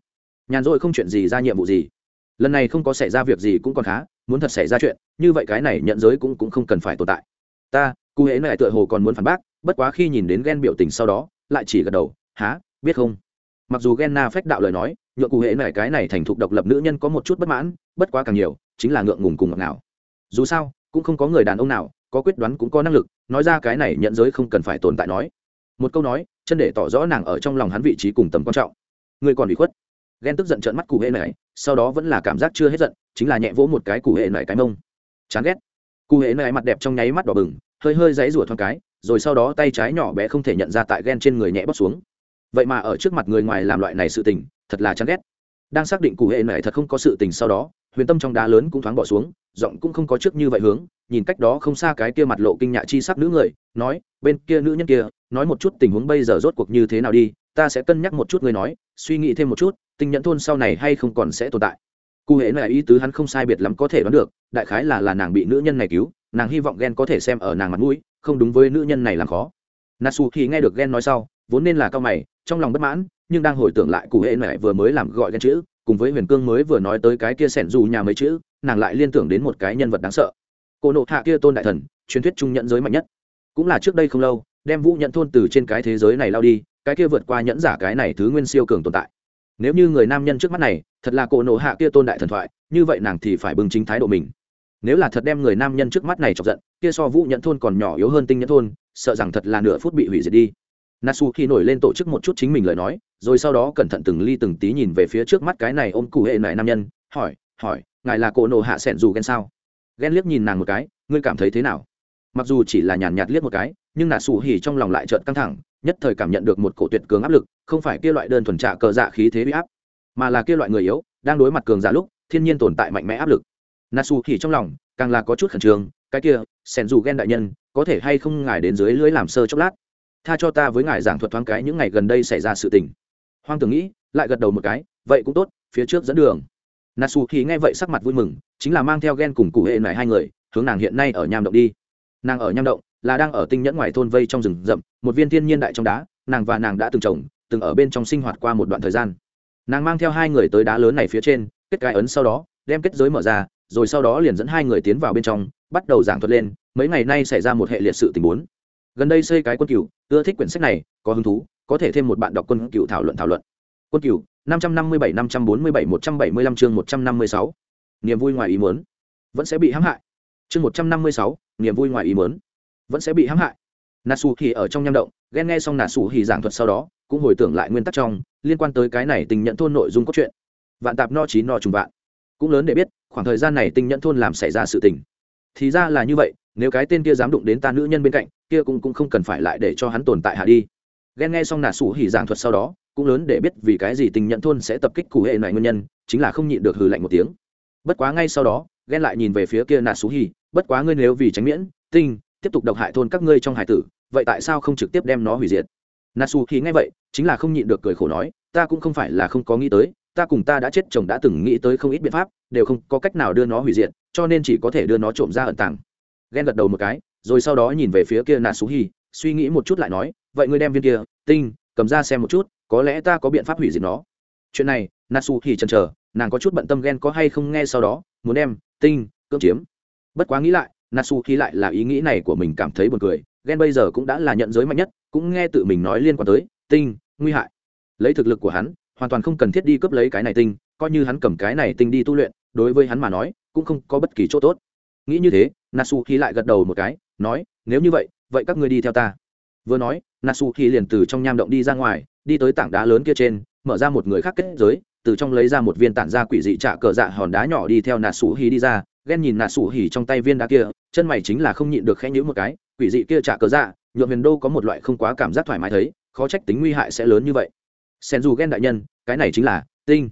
Nhàn rỗi không chuyện gì ra nhiệm vụ gì lần này không có xảy ra việc gì cũng còn khá, muốn thật xảy ra chuyện, như vậy cái này nhận giới cũng cũng không cần phải tồn tại. Ta cụ hễ này tựa hồ còn muốn phản bác, bất quá khi nhìn đến ghen biểu tình sau đó, lại chỉ gật đầu há biết không? Mặc dù ghen na phách đạo lời nói, nhượng cụ hễ này cái này thành thục độc lập nữ nhân có một chút bất mãn, bất quá càng nhiều, chính là ngượng ngùng cùng ngọc nào dù sao, cũng không có người đàn ông nào, có quyết đoán cũng có năng lực, nói ra cái này nhận giới không cần phải tồn tại nói. Một câu nói, chân để tỏ rõ nàng ở trong lòng hắn vị trí cùng tầm quan trọng. Người còn bị khuất ghen tức giận trợn mắt cụ hệ này, sau đó vẫn là cảm giác chưa hết giận, chính là nhẹ vỗ một cái cụ hệ này cái mông. Chán ghét. Cụ hệ này mặt đẹp trong nháy mắt đỏ bừng, hơi hơi dãy rủa thoáng cái, rồi sau đó tay trái nhỏ bé không thể nhận ra tại ghen trên người nhẹ bóc xuống. Vậy mà ở trước mặt người ngoài làm loại này sự tình, thật là chán ghét. Đang xác định cụ hệ này thật không có sự tình sau đó, huyền tâm trong đá lớn cũng thoáng bỏ xuống, giọng cũng không có trước như vậy hướng, nhìn cách đó không xa cái kia mặt lộ kinh nhạ chi sắc nữ người, nói, bên kia nữ nhân kia, nói một chút tình huống bây giờ rốt cuộc như thế nào đi ta sẽ cân nhắc một chút người nói, suy nghĩ thêm một chút, tinh nhẫn thôn sau này hay không còn sẽ tồn tại. Cụ hệ này ý tứ hắn không sai biệt lắm có thể đoán được, đại khái là là nàng bị nữ nhân này cứu, nàng hy vọng ghen có thể xem ở nàng mặt mũi, không đúng với nữ nhân này làm khó. Nasu khi nghe được ghen nói sau, vốn nên là cao mày, trong lòng bất mãn, nhưng đang hồi tưởng lại cụ hệ mẹ vừa mới làm gọi ghen chữ, cùng với huyền cương mới vừa nói tới cái kia sẻn dù nhà mấy chữ, nàng lại liên tưởng đến một cái nhân vật đáng sợ. Cô nộ hạ kia tôn đại thần, truyền thuyết trung nhận giới mạnh nhất. Cũng là trước đây không lâu, đem vũ nhận thôn từ trên cái thế giới này lao đi cái kia vượt qua nhẫn giả cái này thứ nguyên siêu cường tồn tại. Nếu như người nam nhân trước mắt này, thật là cổ nộ hạ kia tôn đại thần thoại, như vậy nàng thì phải bưng chính thái độ mình. Nếu là thật đem người nam nhân trước mắt này chọc giận, kia so vũ nhẫn thôn còn nhỏ yếu hơn tinh nhẫn thôn, sợ rằng thật là nửa phút bị hủy diệt đi. Nasu khi nổi lên tổ chức một chút chính mình lời nói, rồi sau đó cẩn thận từng ly từng tí nhìn về phía trước mắt cái này ôm cụ hệ này nam nhân, hỏi hỏi, ngài là cổ nộ hạ sẻn dù ghen sao? Ghen liếc nhìn nàng một cái, ngươi cảm thấy thế nào? Mặc dù chỉ là nhàn nhạt liếc một cái, nhưng nà hỉ trong lòng lại trợn căng thẳng nhất thời cảm nhận được một cổ tuyệt cường áp lực, không phải kia loại đơn thuần trạ cờ dạ khí thế bị áp, mà là kia loại người yếu, đang đối mặt cường giả lúc, thiên nhiên tồn tại mạnh mẽ áp lực. Nasu thì trong lòng, càng là có chút khẩn trương, cái kia sen dù ghen đại nhân, có thể hay không ngài đến dưới lưới làm sơ chốc lát? Tha cho ta với ngài giảng thuật thoáng cái những ngày gần đây xảy ra sự tình. Hoang tưởng nghĩ, lại gật đầu một cái, vậy cũng tốt, phía trước dẫn đường. Nasu thì nghe vậy sắc mặt vui mừng, chính là mang theo ghen cùng cụ hệ này hai người, hướng nàng hiện nay ở nham động đi. Nàng ở nham động là đang ở tinh nhẫn ngoài thôn vây trong rừng rậm, một viên thiên nhiên đại trong đá, nàng và nàng đã từng trồng, từng ở bên trong sinh hoạt qua một đoạn thời gian. Nàng mang theo hai người tới đá lớn này phía trên, kết cái ấn sau đó, đem kết giới mở ra, rồi sau đó liền dẫn hai người tiến vào bên trong, bắt đầu giảng thuật lên, mấy ngày nay xảy ra một hệ liệt sự tình huống gần đây xây cái quân cựu ưa thích quyển sách này, có hứng thú, có thể thêm một bạn đọc quân cựu thảo luận thảo luận. Quân cựu năm trăm năm mươi bảy, năm trăm bốn mươi bảy, một trăm bảy mươi lăm chương một trăm năm mươi sáu. Niềm vui ngoài ý muốn. Vẫn sẽ bị hãm hại. Chương một trăm năm mươi sáu, niềm vui ngoài ý muốn vẫn sẽ bị hãm hại. Nà xù Hỉ ở trong nham động, ghen nghe xong nà xù Hỉ giảng thuật sau đó, cũng hồi tưởng lại nguyên tắc trong, liên quan tới cái này tình nhận thôn nội dung cốt truyện. Vạn tạp no chín no trùng vạn. Cũng lớn để biết, khoảng thời gian này tình nhận thôn làm xảy ra sự tình. Thì ra là như vậy, nếu cái tên kia dám đụng đến ta nữ nhân bên cạnh, kia cũng cũng không cần phải lại để cho hắn tồn tại hạ đi. Ghen nghe xong nà sủ hỉ giảng thuật sau đó, cũng lớn để biết vì cái gì tình nhận thôn sẽ tập kích cụ hệ này nguyên nhân, chính là không nhịn được hừ lạnh một tiếng. Bất quá ngay sau đó, ghen lại nhìn về phía kia nà sủ hỉ bất quá ngươi nếu vì tránh miễn, tinh tiếp tục độc hại thôn các ngươi trong hải tử, vậy tại sao không trực tiếp đem nó hủy diệt? Nasu khi nghe vậy, chính là không nhịn được cười khổ nói, ta cũng không phải là không có nghĩ tới, ta cùng ta đã chết chồng đã từng nghĩ tới không ít biện pháp, đều không có cách nào đưa nó hủy diệt, cho nên chỉ có thể đưa nó trộm ra ẩn tàng. Ghen gật đầu một cái, rồi sau đó nhìn về phía kia nasu hi suy nghĩ một chút lại nói, vậy ngươi đem viên kia, tinh, cầm ra xem một chút, có lẽ ta có biện pháp hủy diệt nó. Chuyện này nasu hi chần chờ, nàng có chút bận tâm ghen có hay không nghe sau đó, muốn đem, tinh, cưỡng chiếm. Bất quá nghĩ lại natsu khi lại là ý nghĩ này của mình cảm thấy buồn cười, gen bây giờ cũng đã là nhận giới mạnh nhất, cũng nghe tự mình nói liên quan tới, tinh, nguy hại. Lấy thực lực của hắn, hoàn toàn không cần thiết đi cướp lấy cái này tinh, coi như hắn cầm cái này tinh đi tu luyện, đối với hắn mà nói, cũng không có bất kỳ chỗ tốt. Nghĩ như thế natsu khi lại gật đầu một cái, nói, nếu như vậy vậy các ngươi đi theo ta. Vừa nói natsu khi liền từ trong nham động đi ra ngoài, đi tới tảng đá lớn kia trên, mở ra một người khác kết giới từ trong lấy ra một viên tản ra quỷ dị trả cờ dạ hòn đá nhỏ đi theo nà sủ hỉ đi ra, ghen nhìn nà sủ hỉ trong tay viên đá kia, chân mày chính là không nhịn được khẽ nhữ một cái, quỷ dị kia trả cờ dạ nhuộm huyền đô có một loại không quá cảm giác thoải mái thấy, khó trách tính nguy hại sẽ lớn như vậy. Sen dù ghen đại nhân, cái này chính là tinh.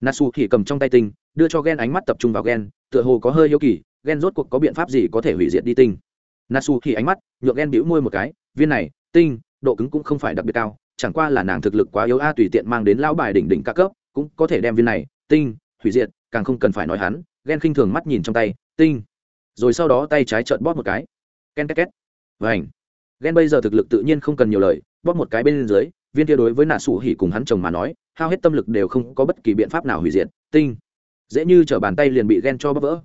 Nà sủ hỉ cầm trong tay tinh, đưa cho ghen ánh mắt tập trung vào ghen, tựa hồ có hơi yêu kỳ, ghen rốt cuộc có biện pháp gì có thể hủy diệt đi tinh. Nà sủ hỉ ánh mắt nhượng ghen bĩu môi một cái, viên này, tinh, độ cứng cũng không phải đặc biệt cao, chẳng qua là nàng thực lực quá yếu a, tùy tiện mang đến lão bài đỉnh đỉnh ca cấp cũng có thể đem viên này, tinh, hủy diệt, càng không cần phải nói hắn ghen khinh thường mắt nhìn trong tay, tinh. Rồi sau đó tay trái trợn bóp một cái. Ken két két. Vảnh ghen bây giờ thực lực tự nhiên không cần nhiều lời, bóp một cái bên dưới, viên kia đối với nạ sủ hỉ cùng hắn chồng mà nói, hao hết tâm lực đều không có bất kỳ biện pháp nào hủy diệt, tinh. Dễ như t bàn tay liền bị ghen cho bóp vỡ.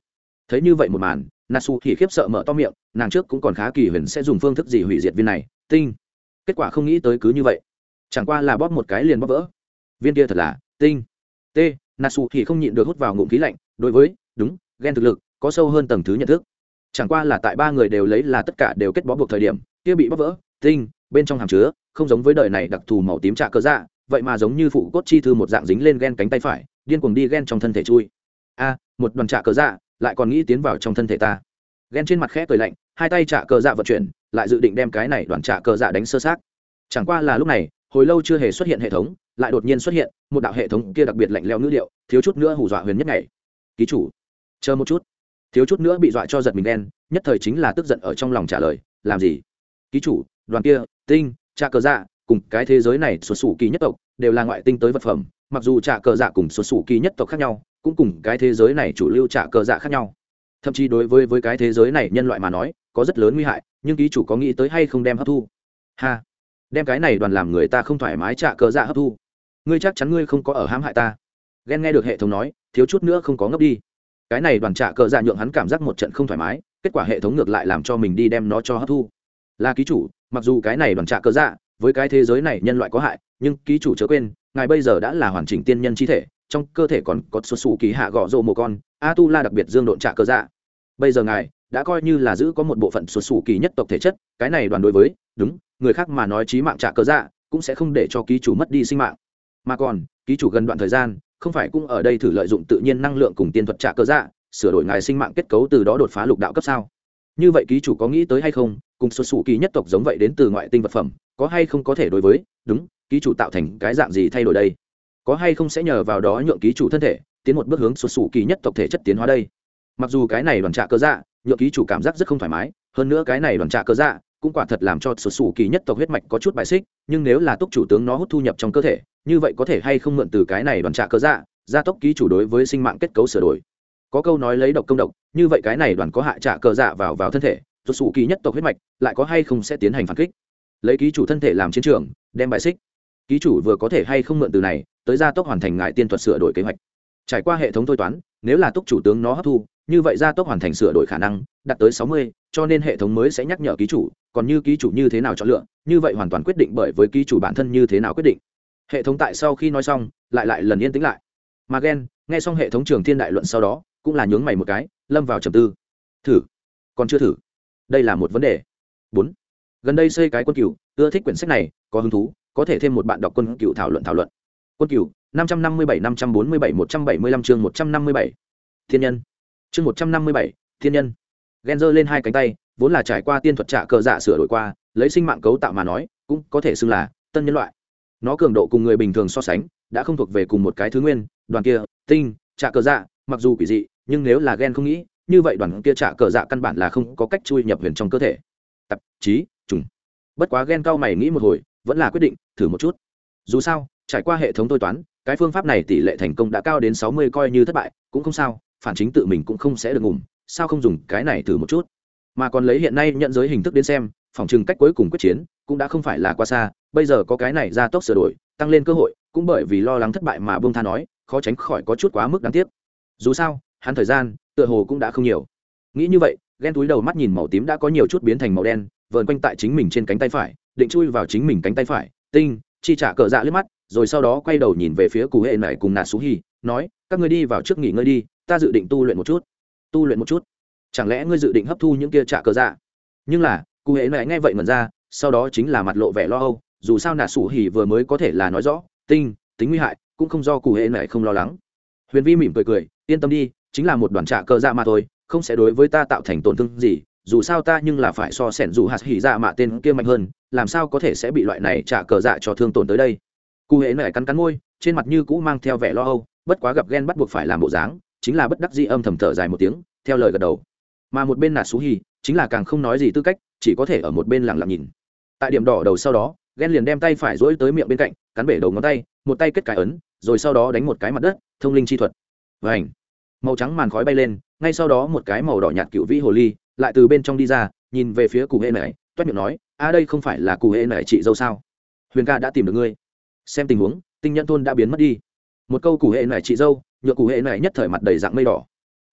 Thấy như vậy một màn, nạ sủ hỉ khiếp sợ mở to miệng, nàng trước cũng còn khá kỳ huyền sẽ dùng phương thức gì hủy diệt viên này, tinh. Kết quả không nghĩ tới cứ như vậy. Chẳng qua là bóp một cái liền bóp vỡ. Viên kia thật là tinh. T, Natsu thì không nhịn được hút vào ngụm khí lạnh, đối với, đúng ghen thực lực, có sâu hơn tầng thứ nhận thức. Chẳng qua là tại ba người đều lấy là tất cả đều kết bó buộc thời điểm, kia bị bóp vỡ, tinh, bên trong hàm chứa, không giống với đời này đặc thù màu tím trạ cơ dạ vậy mà giống như phụ cốt chi thư một dạng dính lên ghen cánh tay phải, điên cuồng đi ghen trong thân thể chui. A, một đoàn trạ cơ dạ lại còn nghĩ tiến vào trong thân thể ta. Ghen trên mặt khẽ cười lạnh, hai tay trạ cơ dạ vận chuyển, lại dự định đem cái này đoàn trạ cơ dạ đánh sơ sát chẳng qua là lúc này, hồi lâu chưa hề xuất hiện hệ thống lại đột nhiên xuất hiện một đạo hệ thống kia đặc biệt lạnh leo ngữ liệu thiếu chút nữa hù dọa huyền nhất ngày. Ký chủ, chờ một chút. Thiếu chút nữa bị dọa cho giật mình đen, nhất thời chính là tức giận ở trong lòng trả lời, làm gì? Ký chủ, đoàn kia, tinh cha cờ dạ cùng cái thế giới này xuất xù kỳ nhất tộc, đều là ngoại tinh tới vật phẩm, mặc dù trả cờ dạ cùng xuất xù kỳ nhất tộc khác nhau, cũng cùng cái thế giới này chủ lưu trả cờ dạ khác nhau. Thậm chí đối với với cái thế giới này nhân loại mà nói, có rất lớn nguy hại, nhưng ký chủ có nghĩ tới hay không đem hấp thu? Ha, đem cái này đoàn làm người ta không thoải mái trả cờ dạ hấp thu ngươi chắc chắn ngươi không có ở hãm hại ta. Ghen nghe được hệ thống nói, thiếu chút nữa không có ngốc đi. Cái này đoàn trả cờ dạ nhượng hắn cảm giác một trận không thoải mái, kết quả hệ thống ngược lại làm cho mình đi đem nó cho hấp thu. Là ký chủ, mặc dù cái này đoàn trả cờ dạ với cái thế giới này nhân loại có hại, nhưng ký chủ chớ quên, ngài bây giờ đã là hoàn chỉnh tiên nhân chi thể, trong cơ thể còn có xuất xù kỳ hạ gõ rộ một con a tu la đặc biệt dương độn trả cờ dạ. Bây giờ ngài đã coi như là giữ có một bộ phận xuất xù kỳ nhất tộc thể chất, cái này đoàn đối với, đúng, người khác mà nói trí mạng trả cờ dạ cũng sẽ không để cho ký chủ mất đi sinh mạng mà còn, ký chủ gần đoạn thời gian, không phải cũng ở đây thử lợi dụng tự nhiên năng lượng cùng tiên thuật trả cơ dạ sửa đổi ngài sinh mạng kết cấu từ đó đột phá lục đạo cấp sao? Như vậy ký chủ có nghĩ tới hay không? Cùng xuất xù kỳ nhất tộc giống vậy đến từ ngoại tinh vật phẩm, có hay không có thể đối với? Đúng, ký chủ tạo thành cái dạng gì thay đổi đây? Có hay không sẽ nhờ vào đó nhượng ký chủ thân thể, tiến một bước hướng xuất xù kỳ nhất tộc thể chất tiến hóa đây? Mặc dù cái này đoàn trạ cơ dạ nhượng ký chủ cảm giác rất không thoải mái, hơn nữa cái này đoàn trạ cơ dạ cũng quả thật làm cho sổ sủ kỳ nhất tộc huyết mạch có chút bài xích, nhưng nếu là túc chủ tướng nó hút thu nhập trong cơ thể, như vậy có thể hay không mượn từ cái này đoàn trạ cơ dạ gia tốc ký chủ đối với sinh mạng kết cấu sửa đổi. Có câu nói lấy độc công độc, như vậy cái này đoàn có hại trạ cơ dạ vào vào thân thể, sổ sủ kỳ nhất tộc huyết mạch lại có hay không sẽ tiến hành phản kích? Lấy ký chủ thân thể làm chiến trường, đem bài xích. Ký chủ vừa có thể hay không mượn từ này, tới gia tốc hoàn thành ngại tiên thuật sửa đổi kế hoạch. Trải qua hệ thống thôi toán, nếu là túc chủ tướng nó hấp thu như vậy gia tốc hoàn thành sửa đổi khả năng đạt tới sáu mươi, cho nên hệ thống mới sẽ nhắc nhở ký chủ, còn như ký chủ như thế nào chọn lựa, như vậy hoàn toàn quyết định bởi với ký chủ bản thân như thế nào quyết định. Hệ thống tại sau khi nói xong, lại lại lần yên tĩnh lại. Magen nghe xong hệ thống trường thiên đại luận sau đó, cũng là nhướng mày một cái, lâm vào trầm tư. Thử. Còn chưa thử. Đây là một vấn đề. Bốn. Gần đây xây cái quân cựu ưa thích quyển sách này, có hứng thú, có thể thêm một bạn đọc quân cựu thảo luận thảo luận. Quân cựu năm trăm năm mươi bảy, năm trăm bốn mươi bảy, một trăm bảy mươi lăm chương một trăm năm mươi bảy. Thiên nhân chương một trăm năm mươi bảy, thiên nhân. Ghen giơ lên hai cánh tay, vốn là trải qua tiên thuật trạ cờ dạ sửa đổi qua, lấy sinh mạng cấu tạo mà nói, cũng có thể xưng là tân nhân loại. Nó cường độ cùng người bình thường so sánh, đã không thuộc về cùng một cái thứ nguyên, đoàn kia, tinh, trạ cờ dạ mặc dù quỷ dị, nhưng nếu là ghen không nghĩ, như vậy đoàn kia trạ cờ dạ căn bản là không có cách chui nhập huyền trong cơ thể. Tạp chí trùng. Bất quá ghen cao mày nghĩ một hồi, vẫn là quyết định, thử một chút. Dù sao, trải qua hệ thống tôi toán, cái phương pháp này tỷ lệ thành công đã cao đến sáu mươi coi như thất bại, cũng không sao phản chính tự mình cũng không sẽ được ngủm, sao không dùng cái này thử một chút? Mà còn lấy hiện nay nhận giới hình thức đến xem, phòng trừng cách cuối cùng quyết chiến cũng đã không phải là quá xa, bây giờ có cái này ra tốc sửa đổi, tăng lên cơ hội, cũng bởi vì lo lắng thất bại mà bông tha nói, khó tránh khỏi có chút quá mức đáng tiếc. Dù sao, hắn thời gian, tựa hồ cũng đã không nhiều. Nghĩ như vậy, ghen túi đầu mắt nhìn màu tím đã có nhiều chút biến thành màu đen, vờn quanh tại chính mình trên cánh tay phải, định chui vào chính mình cánh tay phải, tinh, chi trả cờ dạ liếc mắt, rồi sau đó quay đầu nhìn về phía cụ hệ này cùng nà sú hi, nói, các ngươi đi vào trước nghỉ ngơi đi ta dự định tu luyện một chút. Tu luyện một chút. Chẳng lẽ ngươi dự định hấp thu những kia trả cờ dạ? Nhưng là, cụ hệ này nghe vậy mần ra, sau đó chính là mặt lộ vẻ lo âu, dù sao nà sủ hỉ vừa mới có thể là nói rõ, tinh, tính nguy hại, cũng không do cụ hệ này không lo lắng. Huyền vi mỉm cười cười, yên tâm đi, chính là một đoàn trả cờ dạ mà thôi, không sẽ đối với ta tạo thành tổn thương gì, dù sao ta nhưng là phải so sẻn dù hạt hỉ dạ mạ tên kia mạnh hơn, làm sao có thể sẽ bị loại này trả cờ dạ cho thương tổn tới đây? Cụ hệ này cắn cắn môi, trên mặt như cũ mang theo vẻ lo âu, bất quá gặp ghen bắt buộc phải làm bộ dáng chính là bất đắc dĩ âm thầm thở dài một tiếng, theo lời gật đầu. Mà một bên nạt xú hi, chính là càng không nói gì tư cách, chỉ có thể ở một bên lặng lặng nhìn. Tại điểm đỏ đầu sau đó ghen liền đem tay phải dỗi tới miệng bên cạnh, cắn bể đầu ngón tay, một tay kết cái ấn, rồi sau đó đánh một cái mặt đất, thông linh chi thuật. Vảnh màu trắng màn khói bay lên, ngay sau đó một cái màu đỏ nhạt cựu vĩ hồ ly, lại từ bên trong đi ra, nhìn về phía cụ hệ này toát miệng nói, a, đây không phải là cụ hệ này chị dâu sao? Huyền ca đã tìm được ngươi. Xem tình huống, tinh nhân thôn đã biến mất đi. Một câu cụ hệ này chị dâu nhựa cụ hệ này nhất thời mặt đầy dạng mây đỏ.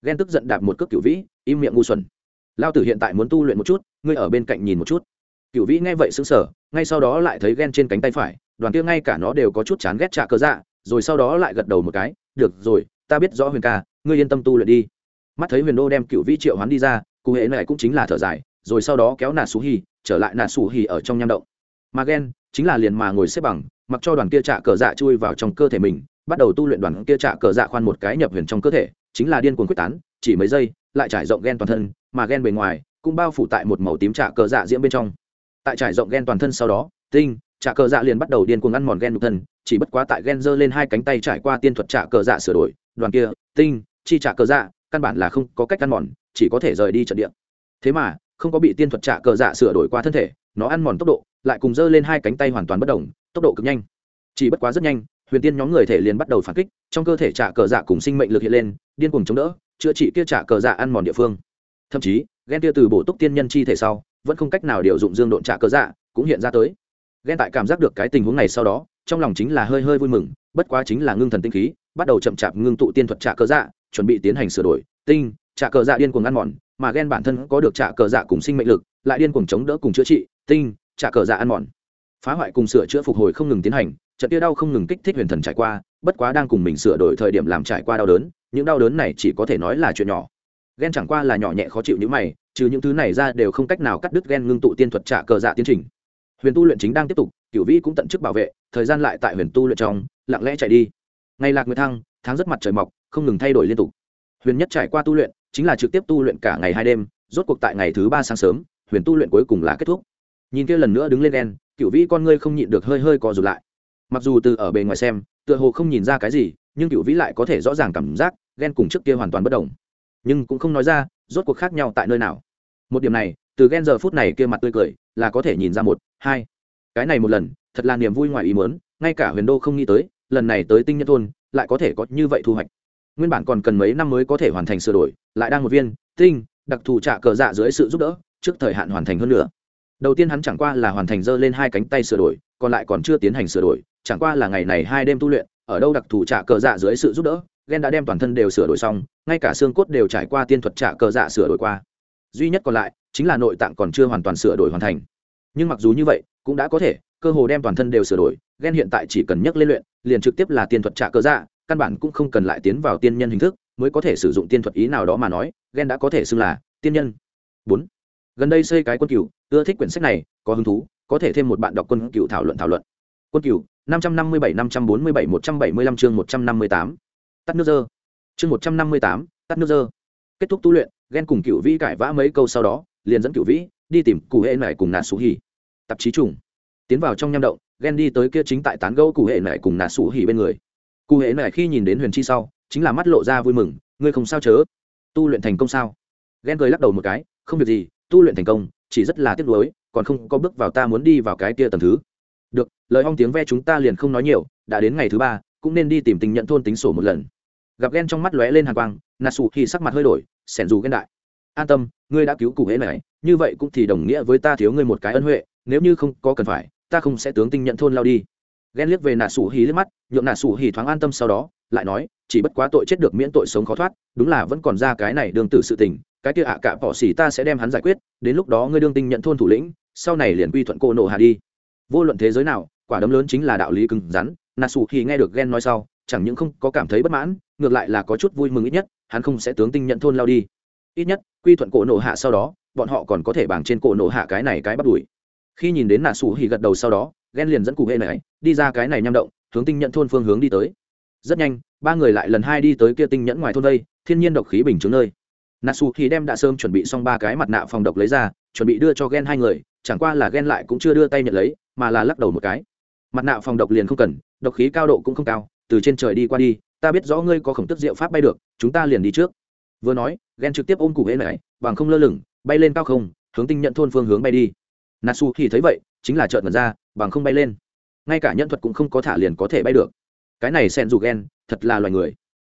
Ghen tức giận đạp một cước cựu vĩ, im miệng ngu xuẩn. Lao tử hiện tại muốn tu luyện một chút, ngươi ở bên cạnh nhìn một chút. Cựu vĩ nghe vậy xứng sở ngay sau đó lại thấy ghen trên cánh tay phải, đoàn kia ngay cả nó đều có chút chán ghét trả cơ dạ rồi sau đó lại gật đầu một cái, được rồi, ta biết rõ huyền ca, ngươi yên tâm tu luyện đi. Mắt thấy huyền đô đem cựu vĩ triệu hoán đi ra, cụ hệ này cũng chính là thở dài, rồi sau đó kéo nà xú hì, trở lại nà xù hì ở trong nham động. Mà ghen, chính là liền mà ngồi xếp bằng, mặc cho đoàn kia trả cờ dạ chui vào trong cơ thể mình bắt đầu tu luyện đoàn kia trạ cờ dạ khoan một cái nhập huyền trong cơ thể, chính là điên cuồng quyết tán, chỉ mấy giây, lại trải rộng gen toàn thân, mà gen bề ngoài cũng bao phủ tại một màu tím trạ cờ dạ diễm bên trong. Tại trải rộng gen toàn thân sau đó, tinh trạ cờ dạ liền bắt đầu điên cuồng ăn mòn gen nhục thân, chỉ bất quá tại gen giơ lên hai cánh tay trải qua tiên thuật trạ cờ dạ sửa đổi, đoàn kia, tinh, chi trạ cờ dạ căn bản là không có cách ăn mòn, chỉ có thể rời đi trận địa. Thế mà, không có bị tiên thuật trạ cờ dạ sửa đổi qua thân thể, nó ăn mòn tốc độ, lại cùng giơ lên hai cánh tay hoàn toàn bất đồng, tốc độ cực nhanh. Chỉ bất quá rất nhanh huyền tiên nhóm người thể liền bắt đầu phản kích, trong cơ thể trả cờ dạ cùng sinh mệnh lực hiện lên, điên cuồng chống đỡ, chữa trị kia trả cờ dạ ăn mòn địa phương. Thậm chí ghen kia từ bổ túc tiên nhân chi thể sau, vẫn không cách nào điều dụng dương độn trả cờ dạ cũng hiện ra tới. Ghen tại cảm giác được cái tình huống này sau đó, trong lòng chính là hơi hơi vui mừng, bất quá chính là ngưng thần tinh khí, bắt đầu chậm chạp ngưng tụ tiên thuật trả cờ dạ chuẩn bị tiến hành sửa đổi. Tinh, trả cờ dạ điên cuồng ăn mòn, mà ghen bản thân có được trả cờ dạ cùng sinh mệnh lực, lại điên cuồng chống đỡ cùng chữa trị. Tinh, trả cờ dạ ăn mòn. Phá hoại cùng sửa chữa phục hồi không ngừng tiến hành trận kia đau không ngừng kích thích huyền thần trải qua, bất quá đang cùng mình sửa đổi thời điểm làm trải qua đau đớn, những đau đớn này chỉ có thể nói là chuyện nhỏ. Ghen chẳng qua là nhỏ nhẹ khó chịu như mày, trừ những thứ này ra đều không cách nào cắt đứt ghen ngưng tụ tiên thuật trả cờ dạ tiến trình. Huyền tu luyện chính đang tiếp tục, cửu vĩ cũng tận chức bảo vệ, thời gian lại tại huyền tu luyện trong, lặng lẽ chạy đi. Ngày lạc nguyệt thăng, tháng rất mặt trời mọc, không ngừng thay đổi liên tục. Huyền nhất trải qua tu luyện, chính là trực tiếp tu luyện cả ngày hai đêm, rốt cuộc tại ngày thứ ba sáng sớm, huyền tu luyện cuối cùng là kết thúc. Nhìn kia lần nữa đứng lên đen cựu vĩ con ngươi không nhịn được hơi hơi co rụt lại mặc dù từ ở bề ngoài xem, tựa hồ không nhìn ra cái gì, nhưng cựu vĩ lại có thể rõ ràng cảm giác ghen cùng trước kia hoàn toàn bất đồng. Nhưng cũng không nói ra, rốt cuộc khác nhau tại nơi nào. Một điểm này, từ ghen giờ phút này kia mặt tươi cười, là có thể nhìn ra một, hai. Cái này một lần, thật là niềm vui ngoài ý mớn ngay cả huyền đô không nghĩ tới, lần này tới tinh nhân thôn, lại có thể có như vậy thu hoạch. Nguyên bản còn cần mấy năm mới có thể hoàn thành sửa đổi, lại đang một viên, tinh, đặc thù trả cờ dạ dưới sự giúp đỡ, trước thời hạn hoàn thành hơn nữa. Đầu tiên hắn chẳng qua là hoàn thành dơ lên hai cánh tay sửa đổi, còn lại còn chưa tiến hành sửa đổi chẳng qua là ngày này hai đêm tu luyện, ở đâu đặc thù trả cờ dạ dưới sự giúp đỡ ghen đã đem toàn thân đều sửa đổi xong, ngay cả xương cốt đều trải qua tiên thuật trả cờ dạ sửa đổi qua. Duy nhất còn lại, chính là nội tạng còn chưa hoàn toàn sửa đổi hoàn thành. Nhưng mặc dù như vậy, cũng đã có thể, cơ hồ đem toàn thân đều sửa đổi ghen hiện tại chỉ cần nhắc lên luyện, liền trực tiếp là tiên thuật trả cờ dạ căn bản cũng không cần lại tiến vào tiên nhân hình thức, mới có thể sử dụng tiên thuật ý nào đó mà nói ghen đã có thể xưng là tiên nhân. Bốn. Gần đây xây cái quân cựu ưa thích quyển sách này, có hứng thú, có thể thêm một bạn đọc quân cựu thảo luận thảo luận quân cửu, năm trăm năm mươi bảy, năm trăm bốn mươi bảy, một trăm bảy mươi lăm chương một trăm năm mươi tám. Tắt nước dơ. Chương một trăm năm mươi tám, tắt nước dơ. Kết thúc tu luyện ghen cùng cựu vĩ cãi vã mấy câu sau đó, liền dẫn cựu vĩ đi tìm cụ hệ này cùng nà sủ hỉ. Tạp chí trùng. Tiến vào trong nham động ghen đi tới kia chính tại tán gẫu cụ hệ này cùng nà sủ hỉ bên người. Cụ hệ này khi nhìn đến huyền chi sau, chính là mắt lộ ra vui mừng, ngươi không sao chớ? Tu luyện thành công sao? Ghen cười lắc đầu một cái, không việc gì, tu luyện thành công, chỉ rất là tiếc nuối, còn không có bước vào ta muốn đi vào cái kia tầng thứ lời hong tiếng ve chúng ta liền không nói nhiều, đã đến ngày thứ ba, cũng nên đi tìm tình nhận thôn tính sổ một lần. Gặp ghen trong mắt lóe lên hàng quang nà sủ thì sắc mặt hơi đổi sẻn dù ghen đại. An tâm, ngươi đã cứu cụ hễ này, như vậy cũng thì đồng nghĩa với ta thiếu ngươi một cái ân huệ, nếu như không có cần phải, ta không sẽ tướng tinh nhận thôn lao đi. Ghen liếc về nà sủ hì liếc mắt, nhượng nà sủ hì thoáng an tâm sau đó, lại nói, chỉ bất quá tội chết được miễn tội sống khó thoát, đúng là vẫn còn ra cái này đương tử sự tình, cái kia ạ à cả bỏ xỉ ta sẽ đem hắn giải quyết, đến lúc đó ngươi đương tinh nhận thôn thủ lĩnh, sau này liền quy thuận cô nộ hạ đi. Vô luận thế giới nào quả đấm lớn chính là đạo lý cứng rắn. Nà sủ hì nghe được ghen nói sau chẳng những không có cảm thấy bất mãn ngược lại là có chút vui mừng ít nhất hắn không sẽ tướng tinh nhận thôn lao đi. Ít nhất quy thuận cổ nổ hạ sau đó bọn họ còn có thể bảng trên cổ nổ hạ cái này cái bắt đuổi. Khi nhìn đến nà sủ hì gật đầu sau đó ghen liền dẫn cụ hệ này đi ra cái này nham động hướng tinh nhận thôn phương hướng đi tới. Rất nhanh ba người lại lần hai đi tới kia tinh nhẫn ngoài thôn đây, thiên nhiên độc khí bình chứng nơi. Nà sủ hì đem đã sớm chuẩn bị xong ba cái mặt nạ phòng độc lấy ra chuẩn bị đưa cho ghen hai người chẳng qua là ghen lại cũng chưa đưa tay nhận lấy mà là lắc đầu một cái mặt nạ phòng độc liền không cần, độc khí cao độ cũng không cao, từ trên trời đi qua đi, ta biết rõ ngươi có khổng tức diệu pháp bay được, chúng ta liền đi trước. Vừa nói ghen trực tiếp ôm cụ hễ này bằng không lơ lửng, bay lên cao không, hướng tinh nhận thôn phương hướng bay đi. Natsu thì thấy vậy, chính là trợn mật ra, bằng không bay lên. Ngay cả nhân thuật cũng không có thả liền có thể bay được. Cái này sen dù ghen thật là loài người.